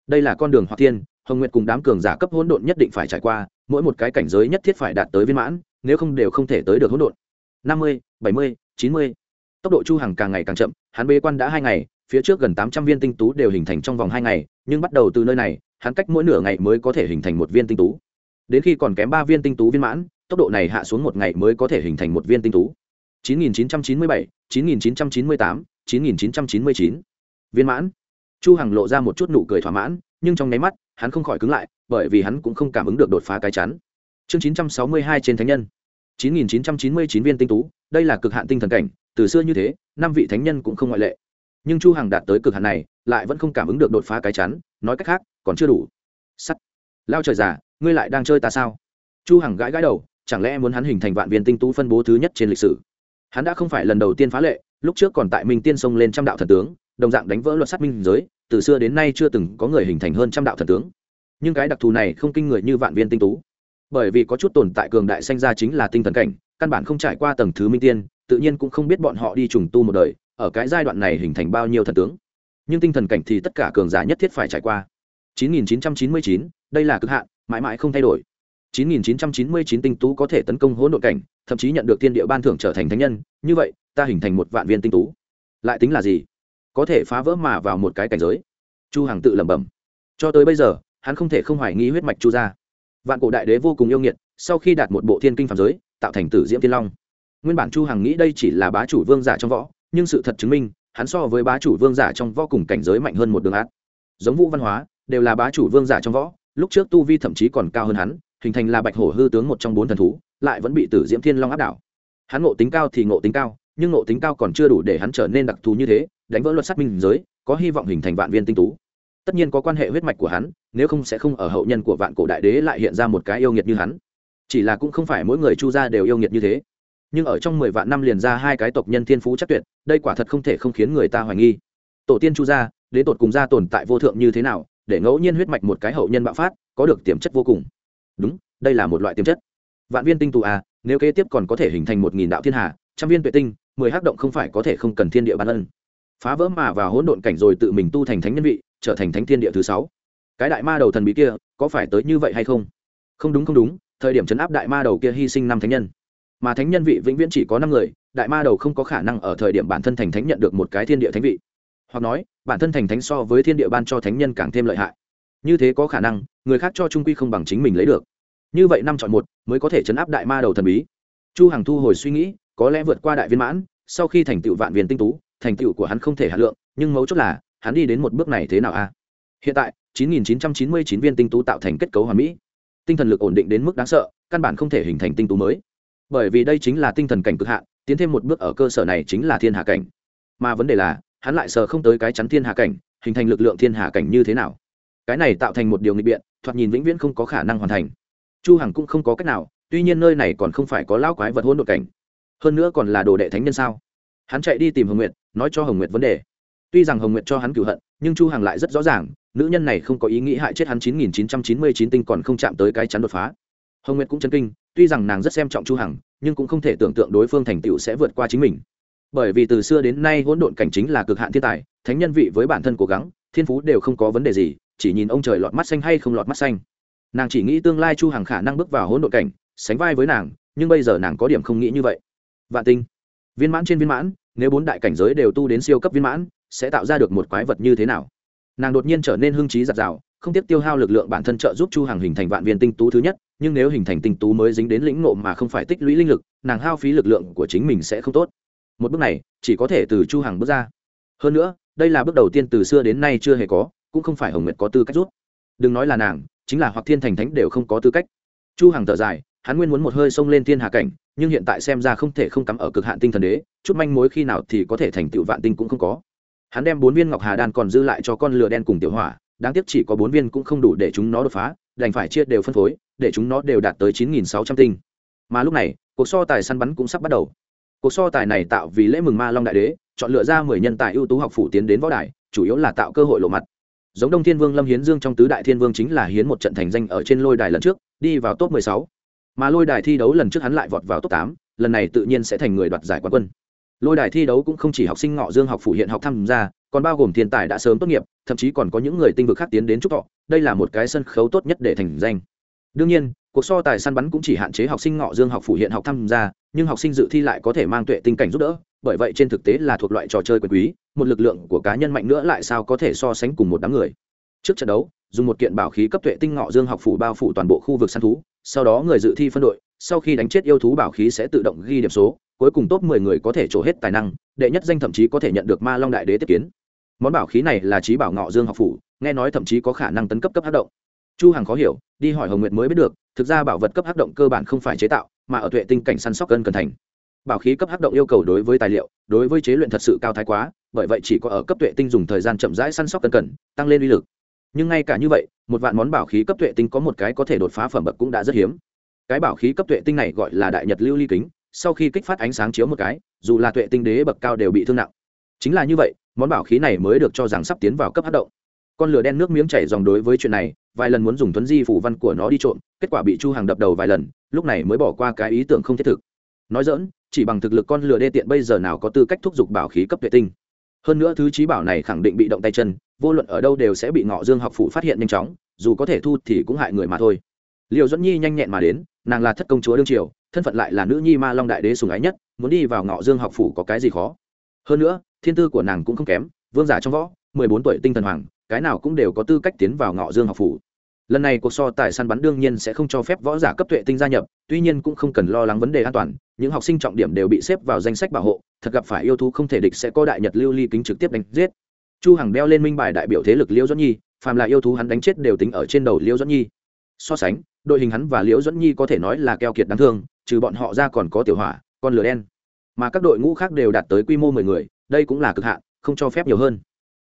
A: đây là con đường hoặc tiên, hồng nguyệt cùng đám cường giả cấp hỗn độn nhất định phải trải qua, mỗi một cái cảnh giới nhất thiết phải đạt tới viên mãn, nếu không đều không thể tới được hỗn độn năm mươi bảy mươi chín mươi. Tốc độ chu hàng càng ngày càng chậm hắn bế quan đã hai ngày phía trước gần tám trăm viên tinh tú đều hình thành trong vòng hai ngày nhưng bắt đầu từ nơi này hắn cách mỗi nửa ngày mới có thể hình thành một viên tinh tú. Đến khi còn kém ba viên tinh tú viên mãn tốc độ này hạ xuống một ngày mới có thể hình thành một viên tinh tú. 9997, 9998, 9999. viên mãn. Chu hằng lộ ra một chút nụ cười thỏa mãn nhưng trong nháy mắt hắn không khỏi cứng lại bởi vì hắn cũng không cảm ứng được đột phá cái chắn. Chương 962 trên thánh nhân. 9999 viên tinh tú, đây là cực hạn tinh thần cảnh, từ xưa như thế, năm vị thánh nhân cũng không ngoại lệ. Nhưng chu hằng đạt tới cực hạn này, lại vẫn không cảm ứng được đột phá cái chắn nói cách khác, còn chưa đủ. Sắt. Lao trời già, ngươi lại đang chơi ta sao? Chu hằng gãi gãi đầu, chẳng lẽ muốn hắn hình thành vạn viên tinh tú phân bố thứ nhất trên lịch sử? Hắn đã không phải lần đầu tiên phá lệ, lúc trước còn tại minh tiên sông lên trăm đạo thần tướng, đồng dạng đánh vỡ luật sát minh giới, từ xưa đến nay chưa từng có người hình thành hơn trăm đạo thần tướng. Nhưng cái đặc thù này không kinh người như vạn viên tinh tú bởi vì có chút tồn tại cường đại sanh ra chính là tinh thần cảnh căn bản không trải qua tầng thứ minh tiên tự nhiên cũng không biết bọn họ đi trùng tu một đời ở cái giai đoạn này hình thành bao nhiêu thần tướng. Nhưng tinh thần cảnh thì tất cả cường giả nhất thiết phải trải qua. 9999, đây là cực hạn mãi mãi không thay đổi. 9999 tinh tú có thể tấn công hỗn độn cảnh thậm chí nhận được thiên địa ban thưởng trở thành thánh nhân như vậy ta hình thành một vạn viên tinh tú. Lại tính là gì? Có thể phá vỡ mà vào một cái cảnh giới. Chu hằng tự lẩm bẩm. Cho tới bây giờ hắn không thể không hoài nghi huyết mạch chu gia vạn cổ đại đế vô cùng yêu nghiệt, sau khi đạt một bộ thiên kinh phạm giới, tạo thành tử diễm thiên long. Nguyên bản chu hằng nghĩ đây chỉ là bá chủ vương giả trong võ, nhưng sự thật chứng minh, hắn so với bá chủ vương giả trong võ cùng cảnh giới mạnh hơn một đường ác. Giống vũ văn hóa, đều là bá chủ vương giả trong võ, lúc trước tu vi thậm chí còn cao hơn hắn, hình thành là bạch hổ hư tướng một trong bốn thần thú, lại vẫn bị tử diễm thiên long áp đảo. Hắn ngộ tính cao thì ngộ tính cao, nhưng ngộ tính cao còn chưa đủ để hắn trở nên đặc thù như thế, đánh vỡ luật sát minh giới, có hy vọng hình thành vạn viên tinh tú tất nhiên có quan hệ huyết mạch của hắn, nếu không sẽ không ở hậu nhân của vạn cổ đại đế lại hiện ra một cái yêu nghiệt như hắn. Chỉ là cũng không phải mỗi người chu gia đều yêu nghiệt như thế. Nhưng ở trong mười vạn năm liền ra hai cái tộc nhân thiên phú chắc tuyệt, đây quả thật không thể không khiến người ta hoài nghi. Tổ tiên chu gia đến tột cùng gia tồn tại vô thượng như thế nào, để ngẫu nhiên huyết mạch một cái hậu nhân bạo phát, có được tiềm chất vô cùng. Đúng, đây là một loại tiềm chất. Vạn viên tinh tù à nếu kế tiếp còn có thể hình thành một nghìn đạo thiên hà, trăm viên tuệ tinh, mười hắc động không phải có thể không cần thiên địa ban ân. Phá vỡ mà và hỗn độn cảnh rồi tự mình tu thành thánh nhân vị trở thành thánh thiên địa thứ sáu. Cái đại ma đầu thần bí kia, có phải tới như vậy hay không? Không đúng không đúng, thời điểm chấn áp đại ma đầu kia hy sinh năm thánh nhân. Mà thánh nhân vị vĩnh viễn chỉ có năm người, đại ma đầu không có khả năng ở thời điểm bản thân thành thánh nhận được một cái thiên địa thánh vị. Hoặc nói, bản thân thành thánh so với thiên địa ban cho thánh nhân càng thêm lợi hại. Như thế có khả năng, người khác cho trung quy không bằng chính mình lấy được. Như vậy năm chọn một mới có thể chấn áp đại ma đầu thần bí. Chu hằng thu hồi suy nghĩ, có lẽ vượt qua đại viên mãn, sau khi thành tựu vạn viên tinh tú, thành tựu của hắn không thể hạ lượng, nhưng mấu chốt là hắn đi đến một bước này thế nào a hiện tại 9.999 viên tinh tú tạo thành kết cấu hoàn mỹ. Tinh thần lực ổn định đến mức đáng sợ, căn bản không thể hình thành tinh tú mới. Bởi vì đây chính là tinh thần cảnh cực hạn, tiến thêm một bước ở cơ sở này chính là thiên hạ cảnh. Mà vấn đề là, hắn lại sờ không tới cái chắn thiên hạ cảnh, hình thành lực lượng thiên hạ cảnh như thế nào? Cái này tạo thành một điều nghịch biện, thoạt nhìn vĩnh viễn không có khả năng hoàn thành. Chu hằng cũng không có cách nào, tuy nhiên nơi này còn không phải có lão quái vật hôn đột cảnh. Hơn nữa còn là đồ đệ thánh nhân sao? Hắn chạy đi tìm hồng nguyệt, nói cho hồng nguyệt vấn đề tuy rằng hồng nguyệt cho hắn cửu hận, nhưng chu hằng lại rất rõ ràng, nữ nhân này không có ý nghĩ hại chết hắn 9999 tinh còn không chạm tới cái chắn đột phá. Hồng nguyệt cũng chấn kinh, tuy rằng nàng rất xem trọng chu hằng, nhưng cũng không thể tưởng tượng đối phương thành tựu sẽ vượt qua chính mình. Bởi vì từ xưa đến nay hỗn độn cảnh chính là cực hạn thiên tài, thánh nhân vị với bản thân cố gắng, thiên phú đều không có vấn đề gì, chỉ nhìn ông trời lọt mắt xanh hay không lọt mắt xanh. Nàng chỉ nghĩ tương lai chu hằng khả năng bước vào hỗn độn cảnh, sánh vai với nàng, nhưng bây giờ nàng có điểm không nghĩ như vậy. Vạn tinh. Viên mãn trên viên mãn, nếu bốn đại cảnh giới đều tu đến siêu cấp viên mãn sẽ tạo ra được một quái vật như thế nào? Nàng đột nhiên trở nên hưng trí giặt rào, không tiếp tiêu hao lực lượng bản thân trợ giúp chu hằng hình thành vạn viên tinh tú thứ nhất, nhưng nếu hình thành tinh tú mới dính đến lĩnh nộ mà không phải tích lũy linh lực, nàng hao phí lực lượng của chính mình sẽ không tốt. Một bước này, chỉ có thể từ chu hằng bước ra. Hơn nữa, đây là bước đầu tiên từ xưa đến nay chưa hề có, cũng không phải hồng nguyệt có tư cách rút đừng nói là nàng, chính là hoặc thiên thành thánh đều không có tư cách. Chu hằng thở dài, hắn nguyên muốn một hơi xông lên thiên hạ cảnh, nhưng hiện tại xem ra không thể không cắm ở cực hạn tinh thần đế, chút manh mối khi nào thì có thể thành tựu vạn tinh cũng không có hắn đem bốn viên ngọc hà đan còn dư lại cho con lửa đen cùng tiểu hỏa, đáng tiếc chỉ có bốn viên cũng không đủ để chúng nó đột phá, đành phải chia đều phân phối, để chúng nó đều đạt tới chín nghìn sáu trăm tinh. Mà lúc này, cuộc so tài săn bắn cũng sắp bắt đầu. Cuộc so tài này tạo vì lễ mừng ma long đại đế, chọn lựa ra mười nhân tài ưu tú học phủ tiến đến võ đài, chủ yếu là tạo cơ hội lộ mặt. Giống đông thiên vương, lâm hiến dương trong tứ đại thiên vương chính là hiến một trận thành danh ở trên lôi đài lần trước, đi vào top mười sáu. Mà lôi đài thi đấu lần trước hắn lại vọt vào top tám, lần này tự nhiên sẽ thành người đoạt giải quán quân lôi đài thi đấu cũng không chỉ học sinh ngọ dương học phủ hiện học tham gia, còn bao gồm thiên tài đã sớm tốt nghiệp, thậm chí còn có những người tinh vực khác tiến đến chúc thọ. Đây là một cái sân khấu tốt nhất để thành danh. Đương nhiên, cuộc so tài săn bắn cũng chỉ hạn chế học sinh ngọ dương học phủ hiện học tham gia, nhưng học sinh dự thi lại có thể mang tuệ tinh cảnh giúp đỡ, bởi vậy trên thực tế là thuộc loại trò chơi quyền quý, một lực lượng của cá nhân mạnh nữa lại sao có thể so sánh cùng một đám người. Trước trận đấu, dùng một kiện bảo khí cấp tuệ tinh ngọ dương học phủ bao phủ toàn bộ khu vực săn thú, sau đó người dự thi phân đội, sau khi đánh chết yêu thú bảo khí sẽ tự động ghi điểm số cuối cùng top mười người có thể trổ hết tài năng, đệ nhất danh thậm chí có thể nhận được ma long đại đế tiếp kiến. Món bảo khí này là trí bảo ngọ dương học phủ, nghe nói thậm chí có khả năng tấn cấp cấp hát động. Chu hằng khó hiểu, đi hỏi hồng nguyệt mới biết được, thực ra bảo vật cấp hát động cơ bản không phải chế tạo, mà ở tuệ tinh cảnh săn sóc cân cần thành. Bảo khí cấp hát động yêu cầu đối với tài liệu, đối với chế luyện thật sự cao thái quá, bởi vậy chỉ có ở cấp tuệ tinh dùng thời gian chậm rãi săn sóc cân cần, tăng lên uy lực. Nhưng ngay cả như vậy, một vạn món bảo khí cấp tuệ tinh có một cái có thể đột phá phẩm bậc cũng đã rất hiếm. Cái bảo khí cấp tuệ tinh này gọi là đại nhật lưu ly kính sau khi kích phát ánh sáng chiếu một cái, dù là tuệ tinh đế bậc cao đều bị thương nặng. Chính là như vậy, món bảo khí này mới được cho rằng sắp tiến vào cấp hát động. Con lửa đen nước miếng chảy dòng đối với chuyện này, vài lần muốn dùng tuấn di phủ văn của nó đi trộm, kết quả bị chu hàng đập đầu vài lần, lúc này mới bỏ qua cái ý tưởng không thiết thực. Nói dỡn chỉ bằng thực lực con lửa đê tiện bây giờ nào có tư cách thúc giục bảo khí cấp tuệ tinh. Hơn nữa thứ trí bảo này khẳng định bị động tay chân, vô luận ở đâu đều sẽ bị ngọ dương học phủ phát hiện nhanh chóng, dù có thể thu thì cũng hại người mà thôi. Liệu dẫn nhi nhanh nhẹn mà đến, nàng là thất công chúa đương triều thân phận lại là nữ nhi ma long đại đế sùng ái nhất, muốn đi vào ngọ dương học phủ có cái gì khó? Hơn nữa, thiên tư của nàng cũng không kém, vương giả trong võ, mười bốn tuổi tinh thần hoàng, cái nào cũng đều có tư cách tiến vào ngọ dương học phủ. Lần này cuộc so tài săn bắn đương nhiên sẽ không cho phép võ giả cấp tuệ tinh gia nhập, tuy nhiên cũng không cần lo lắng vấn đề an toàn, những học sinh trọng điểm đều bị xếp vào danh sách bảo hộ, thật gặp phải yêu thú không thể địch sẽ có đại nhật lưu ly kính trực tiếp đánh giết. Chu hằng đeo lên minh bài đại biểu thế lực liễu doãn nhi, phàm là yêu thú hắn đánh chết đều tính ở trên đầu liễu doãn nhi so sánh, đội hình hắn và liễu dẫn nhi có thể nói là keo kiệt đáng thương, trừ bọn họ ra còn có tiểu hỏa, con lửa đen. Mà các đội ngũ khác đều đạt tới quy mô mười người, đây cũng là cực hạn, không cho phép nhiều hơn.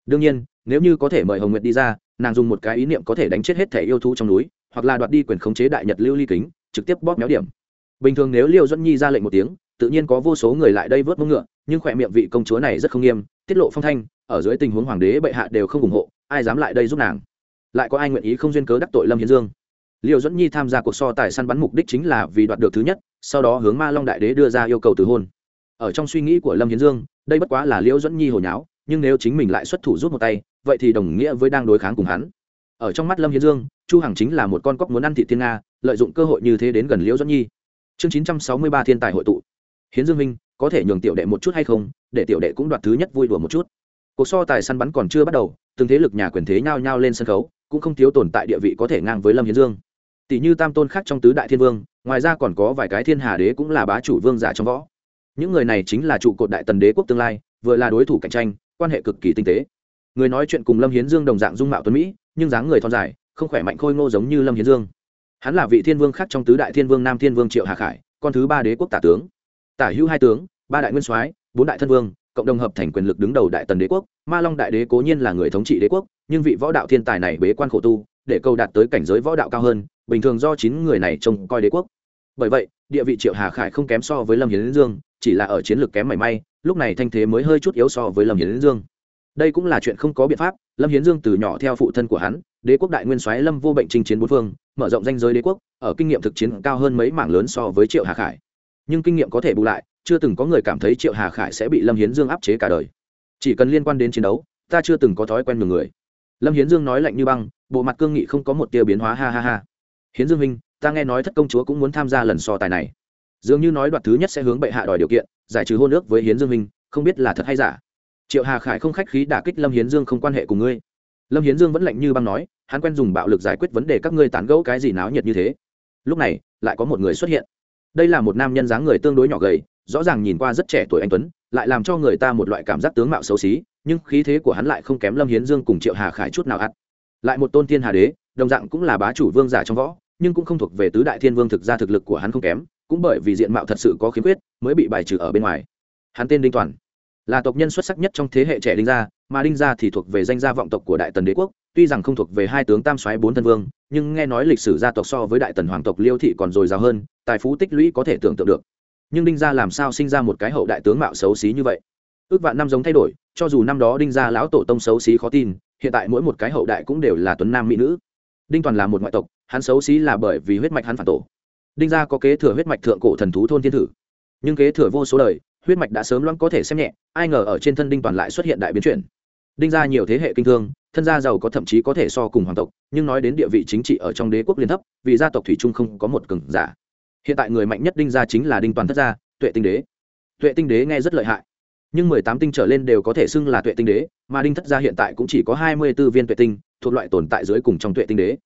A: Đương nhiên, nếu như có thể mời hồng nguyệt đi ra, nàng dùng một cái ý niệm có thể đánh chết hết thể yêu thú trong núi, hoặc là đoạt đi quyền khống chế đại nhật lưu ly kính, trực tiếp bóp méo điểm. Bình thường nếu liêu dẫn nhi ra lệnh một tiếng, tự nhiên có vô số người lại đây vớt mông ngựa, nhưng khỏe miệng vị công chúa này rất không nghiêm, tiết lộ phong thanh, ở dưới tình huống hoàng đế bệ hạ đều không ủng hộ, ai dám lại đây giúp nàng? Lại có ai nguyện ý không duyên cớ đắc tội lâm hiến dương? Liêu dẫn nhi tham gia cuộc so tài săn bắn mục đích chính là vì đoạt được thứ nhất, sau đó hướng ma long đại đế đưa ra yêu cầu từ hôn. Ở trong suy nghĩ của lâm hiến dương, đây bất quá là liêu dẫn nhi hồi nháo, nhưng nếu chính mình lại xuất thủ rút một tay, vậy thì đồng nghĩa với đang đối kháng cùng hắn. Ở trong mắt lâm hiến dương, chu hằng chính là một con cóc muốn ăn thị thiên nga, lợi dụng cơ hội như thế đến gần liễu dẫn nhi. Chương 963 thiên tài hội tụ. Hiến dương minh, có thể nhường tiểu đệ một chút hay không, để tiểu đệ cũng đoạt thứ nhất vui đùa một chút. Cuộc so tài săn bắn còn chưa bắt đầu, từng thế lực nhà quyền thế nhao nhao lên sân khấu, cũng không thiếu tồn tại địa vị có thể ngang với lâm hiến dương tỷ như tam tôn khác trong tứ đại thiên vương, ngoài ra còn có vài cái thiên hà đế cũng là bá chủ vương giả trong võ. Những người này chính là trụ cột đại tần đế quốc tương lai, vừa là đối thủ cạnh tranh, quan hệ cực kỳ tinh tế. Người nói chuyện cùng lâm hiến dương đồng dạng dung mạo tuấn mỹ, nhưng dáng người thon dài, không khỏe mạnh khôi ngô giống như lâm hiến dương. Hắn là vị thiên vương khác trong tứ đại thiên vương nam thiên vương triệu hà khải, con thứ ba đế quốc tả tướng. Tả hữu hai tướng, ba đại nguyên soái, bốn đại thân vương, cộng đồng hợp thành quyền lực đứng đầu đại tần đế quốc. Ma long đại đế cố nhiên là người thống trị đế quốc, nhưng vị võ đạo thiên tài này bế quan khổ tu, để câu đạt tới cảnh giới võ đạo cao hơn bình thường do chín người này trông coi đế quốc. Bởi vậy, địa vị triệu hà khải không kém so với lâm hiến dương, chỉ là ở chiến lược kém mảy may, lúc này thanh thế mới hơi chút yếu so với lâm hiến dương. Đây cũng là chuyện không có biện pháp, lâm hiến dương từ nhỏ theo phụ thân của hắn, đế quốc đại nguyên soái lâm vô bệnh chinh chiến bốn phương, mở rộng danh giới đế quốc, ở kinh nghiệm thực chiến cao hơn mấy mảng lớn so với triệu hà khải. Nhưng kinh nghiệm có thể bù lại, chưa từng có người cảm thấy triệu hà khải sẽ bị lâm hiến dương áp chế cả đời. Chỉ cần liên quan đến chiến đấu, ta chưa từng có thói quen nhường người. Lâm hiến dương nói lạnh như băng, bộ mặt cương nghị không có một tia biến hóa, ha ha ha hiến dương minh ta nghe nói thất công chúa cũng muốn tham gia lần so tài này. Dường như nói đoạt thứ nhất sẽ hướng bệ hạ đòi điều kiện, giải trừ hôn ước với hiến dương minh không biết là thật hay giả. Triệu hà khải không khách khí đả kích lâm hiến dương không quan hệ cùng ngươi. Lâm hiến dương vẫn lạnh như băng nói, hắn quen dùng bạo lực giải quyết vấn đề các ngươi tán gẫu cái gì náo nhiệt như thế. Lúc này, lại có một người xuất hiện. Đây là một nam nhân dáng người tương đối nhỏ gầy, rõ ràng nhìn qua rất trẻ tuổi anh tuấn, lại làm cho người ta một loại cảm giác tướng mạo xấu xí, nhưng khí thế của hắn lại không kém lâm hiến dương cùng triệu hà khải chút nào ắt. Lại một tôn thiên hà đế, đồng dạng cũng là bá chủ vương giả trong võ nhưng cũng không thuộc về tứ đại thiên vương thực ra thực lực của hắn không kém, cũng bởi vì diện mạo thật sự có khiếm khuyết, mới bị bài trừ ở bên ngoài. Hắn tên đinh toàn, là tộc nhân xuất sắc nhất trong thế hệ trẻ đinh gia, mà đinh gia thì thuộc về danh gia vọng tộc của đại tần đế quốc, tuy rằng không thuộc về hai tướng tam soái bốn thân vương, nhưng nghe nói lịch sử gia tộc so với đại tần hoàng tộc liêu thị còn dồi dào hơn, tài phú tích lũy có thể tưởng tượng được. Nhưng đinh gia làm sao sinh ra một cái hậu đại tướng mạo xấu xí như vậy? Ước vạn năm giống thay đổi, cho dù năm đó đinh gia lão tổ tông xấu xí khó tin, hiện tại mỗi một cái hậu đại cũng đều là tuấn nam mỹ nữ đinh toàn là một ngoại tộc, hắn xấu xí là bởi vì huyết mạch hắn phản tổ. Đinh gia có kế thừa huyết mạch thượng cổ thần thú thôn thiên thử. Nhưng kế thừa vô số đời, huyết mạch đã sớm loãng có thể xem nhẹ, ai ngờ ở trên thân đinh toàn lại xuất hiện đại biến chuyển. Đinh Gia nhiều thế hệ kinh thương, thân gia giàu có thậm chí có thể so cùng hoàng tộc, nhưng nói đến địa vị chính trị ở trong đế quốc liên thấp, vì gia tộc thủy trung không có một cường giả. Hiện tại người mạnh nhất đinh gia chính là đinh toàn thất gia, tuệ tinh đế. Tuệ tinh đế nghe rất lợi hại. Nhưng mười tám tinh trở lên đều có thể xưng là tuệ tinh đế, mà đinh thất gia hiện tại cũng chỉ có hai mươi b ố viên tuệ tinh thuộc loại tồn tại dưới cùng trong tuệ tinh đế.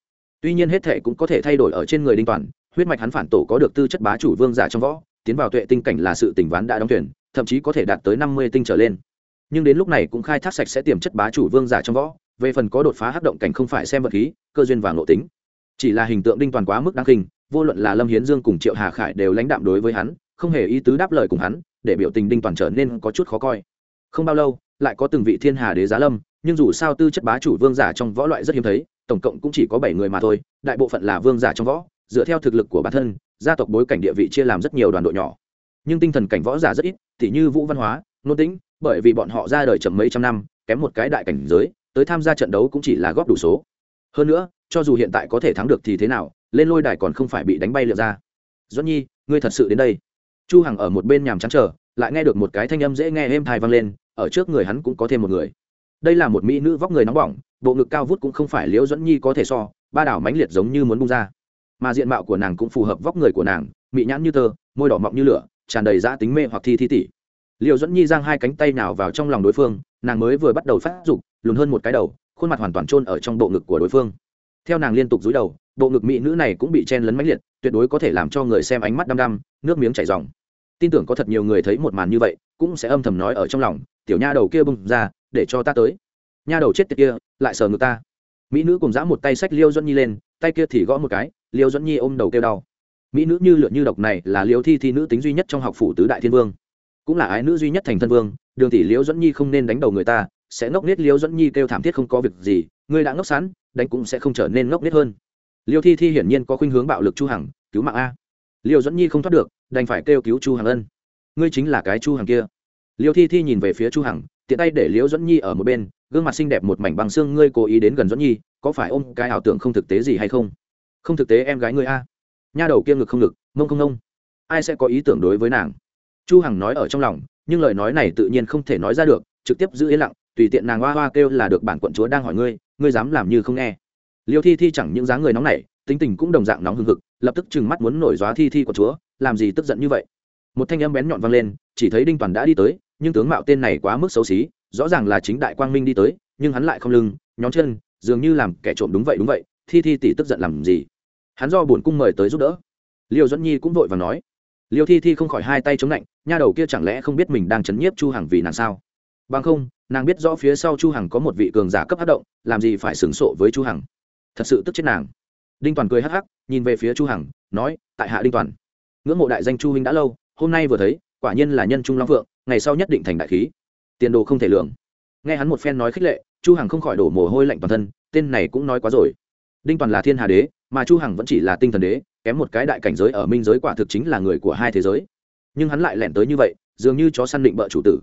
A: Tuy nhiên hết thể cũng có thể thay đổi ở trên người đinh toàn, huyết mạch hắn phản tổ có được tư chất bá chủ vương giả trong võ, tiến vào tuệ tinh cảnh là sự tỉnh ván đã đóng tuyển thậm chí có thể đạt tới năm mươi tinh trở lên. Nhưng đến lúc này cũng khai thác sạch sẽ tiềm chất bá chủ vương giả trong võ, về phần có đột phá hắc động cảnh không phải xem vật khí, cơ duyên và ngộ tính. Chỉ là hình tượng đinh toàn quá mức đáng kinh, vô luận là lâm hiến dương cùng triệu hà khải đều lãnh đạm đối với hắn, không hề ý tứ đáp lời cùng hắn, để biểu tình đinh toàn trở nên có chút khó coi. Không bao lâu lại có từng vị thiên hà đế giá lâm, nhưng dù sao tư chất bá chủ vương giả trong võ loại rất hiếm thấy, tổng cộng cũng chỉ có bảy người mà thôi, đại bộ phận là vương giả trong võ, dựa theo thực lực của bản thân, gia tộc bối cảnh địa vị chia làm rất nhiều đoàn đội nhỏ. Nhưng tinh thần cảnh võ giả rất ít t như vũ văn hóa, nôn tĩnh, bởi vì bọn họ ra đời chậm mấy trăm năm, kém một cái đại cảnh giới, tới tham gia trận đấu cũng chỉ là góp đủ số. Hơn nữa, cho dù hiện tại có thể thắng được thì thế nào, lên lôi đài còn không phải bị đánh bay liệu ra. Doãn nhi, ngươi thật sự đến đây. Chu hằng ở một bên nhàm chán chờ, lại nghe được một cái thanh âm dễ nghe êm thai vang lên ở trước người hắn cũng có thêm một người. Đây là một mỹ nữ vóc người nóng bỏng, bộ ngực cao vút cũng không phải liễu dẫn nhi có thể so, ba đảo mãnh liệt giống như muốn bung ra. Mà diện mạo của nàng cũng phù hợp vóc người của nàng, mị nhãn như tơ, môi đỏ mọng như lửa, tràn đầy giã tính mê hoặc thi thi tỷ liệu dẫn nhi giang hai cánh tay nào vào trong lòng đối phương, nàng mới vừa bắt đầu phát dục, lùn hơn một cái đầu, khuôn mặt hoàn toàn trôn ở trong bộ ngực của đối phương. Theo nàng liên tục dúi đầu, bộ ngực mỹ nữ này cũng bị chen lấn mãnh liệt, tuyệt đối có thể làm cho người xem ánh mắt đăm đăm, nước miếng chảy ròng tin tưởng có thật nhiều người thấy một màn như vậy, cũng sẽ âm thầm nói ở trong lòng, tiểu nha đầu kia bung ra, để cho ta tới. Nha đầu chết tiệt kia, lại sờ ngực ta. Mỹ nữ cùng giã một tay sách liêu duẫn nhi lên, tay kia thì gõ một cái, liêu duẫn nhi ôm đầu kêu đau. Mỹ nữ như lượn như độc này là liêu thi thi nữ tính duy nhất trong học phủ tứ đại thiên vương. Cũng là ái nữ duy nhất thành thân vương, đường tỷ liêu duẫn nhi không nên đánh đầu người ta, sẽ ngốc nết liêu duẫn nhi kêu thảm thiết không có việc gì ngươi đã ngốc sẵn, đánh cũng sẽ không trở nên ngốc nết hơn. Liêu thi thi hiển nhiên có khuynh hướng bạo lực chu hằng, cứu mạng a. Liêu duẫn nhi không thoát được đành phải kêu cứu chu hằng ân. Ngươi chính là cái chu hằng kia. Liêu thi thi nhìn về phía chu hằng, tiện tay để liễu dẫn nhi ở một bên, gương mặt xinh đẹp một mảnh bằng xương, ngươi cố ý đến gần dẫn nhi, có phải ôm cái ảo tưởng không thực tế gì hay không? Không thực tế em gái ngươi a. Nha đầu kia ngực không ngực, mông không nông ai sẽ có ý tưởng đối với nàng? Chu hằng nói ở trong lòng, nhưng lời nói này tự nhiên không thể nói ra được, trực tiếp giữ yên lặng, tùy tiện nàng hoa hoa kêu là được bản quận chúa đang hỏi ngươi ngươi dám làm như không nghe. Liêu thi thi chẳng những dáng người nóng này tính tình cũng đồng dạng nóng hừng hực, lập tức trừng mắt muốn nổi gióa thi thi của chúa làm gì tức giận như vậy? Một thanh âm bén nhọn vang lên, chỉ thấy đinh toàn đã đi tới, nhưng tướng mạo tên này quá mức xấu xí, rõ ràng là chính đại quang minh đi tới, nhưng hắn lại không lưng, nhón chân, dường như làm kẻ trộm đúng vậy đúng vậy, thi thi tỷ tức giận làm gì? Hắn do bổn cung mời tới giúp đỡ. Liêu dẫn nhi cũng vội và nói, liêu thi thi không khỏi hai tay chống lạnh, nha đầu kia chẳng lẽ không biết mình đang chấn nhiếp chu hằng vì nàng sao? Bằng không, nàng biết rõ phía sau chu hằng có một vị cường giả cấp hát động, làm gì phải sửng sộ với chu hằng? Thật sự tức chết nàng. Đinh toàn cười hắc hắc, nhìn về phía chu hằng, nói, tại hạ đinh toàn ngưỡng mộ đại danh chu huynh đã lâu, hôm nay vừa thấy, quả nhiên là nhân trung long phượng, ngày sau nhất định thành đại khí. Tiền đồ không thể lường. Nghe hắn một phen nói khích lệ, chu hằng không khỏi đổ mồ hôi lạnh toàn thân, tên này cũng nói quá rồi. Đinh toàn là thiên hà đế, mà chu hằng vẫn chỉ là tinh thần đế, kém một cái đại cảnh giới ở minh giới quả thực chính là người của hai thế giới. Nhưng hắn lại lẻn tới như vậy, dường như chó săn định bợ chủ tử.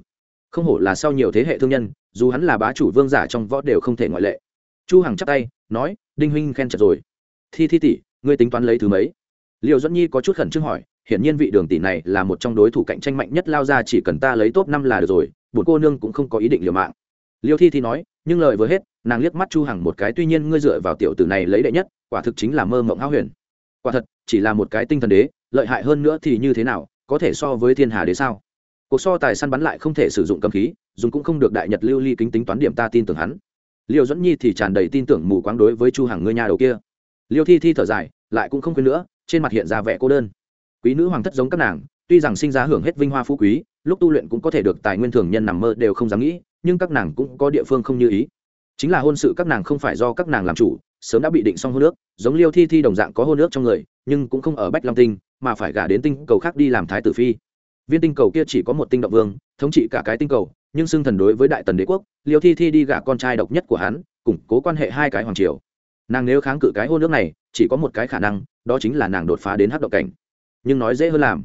A: Không hổ là sau nhiều thế hệ thương nhân, dù hắn là bá chủ vương giả trong võ đều không thể ngoại lệ. Chu hằng chắp tay, nói, đinh huynh khen chật rồi. Thi thi tỷ, ngươi tính toán lấy thứ mấy? Liệu dẫn nhi có chút khẩn trương hỏi, hiển nhiên vị đường tỷ này là một trong đối thủ cạnh tranh mạnh nhất lao ra, chỉ cần ta lấy top năm là được rồi, bổn cô nương cũng không có ý định liều mạng. Liêu thi thi nói, nhưng lời vừa hết, nàng liếc mắt chu hằng một cái, tuy nhiên ngươi dựa vào tiểu tử này lấy đệ nhất, quả thực chính là mơ mộng hao huyền. Quả thật, chỉ là một cái tinh thần đế, lợi hại hơn nữa thì như thế nào, có thể so với thiên hà đế sao? Cuộc so tài săn bắn lại không thể sử dụng cầm khí, dùng cũng không được đại nhật lưu ly kính tính toán điểm ta tin tưởng hắn. Liêu dẫn nhi thì tràn đầy tin tưởng mù quáng đối với chu hằng ngươi nhà đầu kia. Liêu thi thi thở dài, lại cũng không quên nữa trên mặt hiện ra vẻ cô đơn. Quý nữ hoàng thất giống các nàng, tuy rằng sinh ra hưởng hết vinh hoa phú quý, lúc tu luyện cũng có thể được tài nguyên thường nhân nằm mơ đều không dám nghĩ, nhưng các nàng cũng có địa phương không như ý. Chính là hôn sự các nàng không phải do các nàng làm chủ, sớm đã bị định xong hôn nước giống liêu thi thi đồng dạng có hôn nước trong người, nhưng cũng không ở bách long tinh, mà phải gả đến tinh cầu khác đi làm thái tử phi. Viên tinh cầu kia chỉ có một tinh động vương, thống trị cả cái tinh cầu, nhưng xưng thần đối với đại tần đế quốc, liêu thi thi đi gả con trai độc nhất của hắn, củng cố quan hệ hai cái hoàng triều. Nàng nếu kháng cự cái hôn nước này, chỉ có một cái khả năng đó chính là nàng đột phá đến hắc động cảnh. Nhưng nói dễ hơn làm.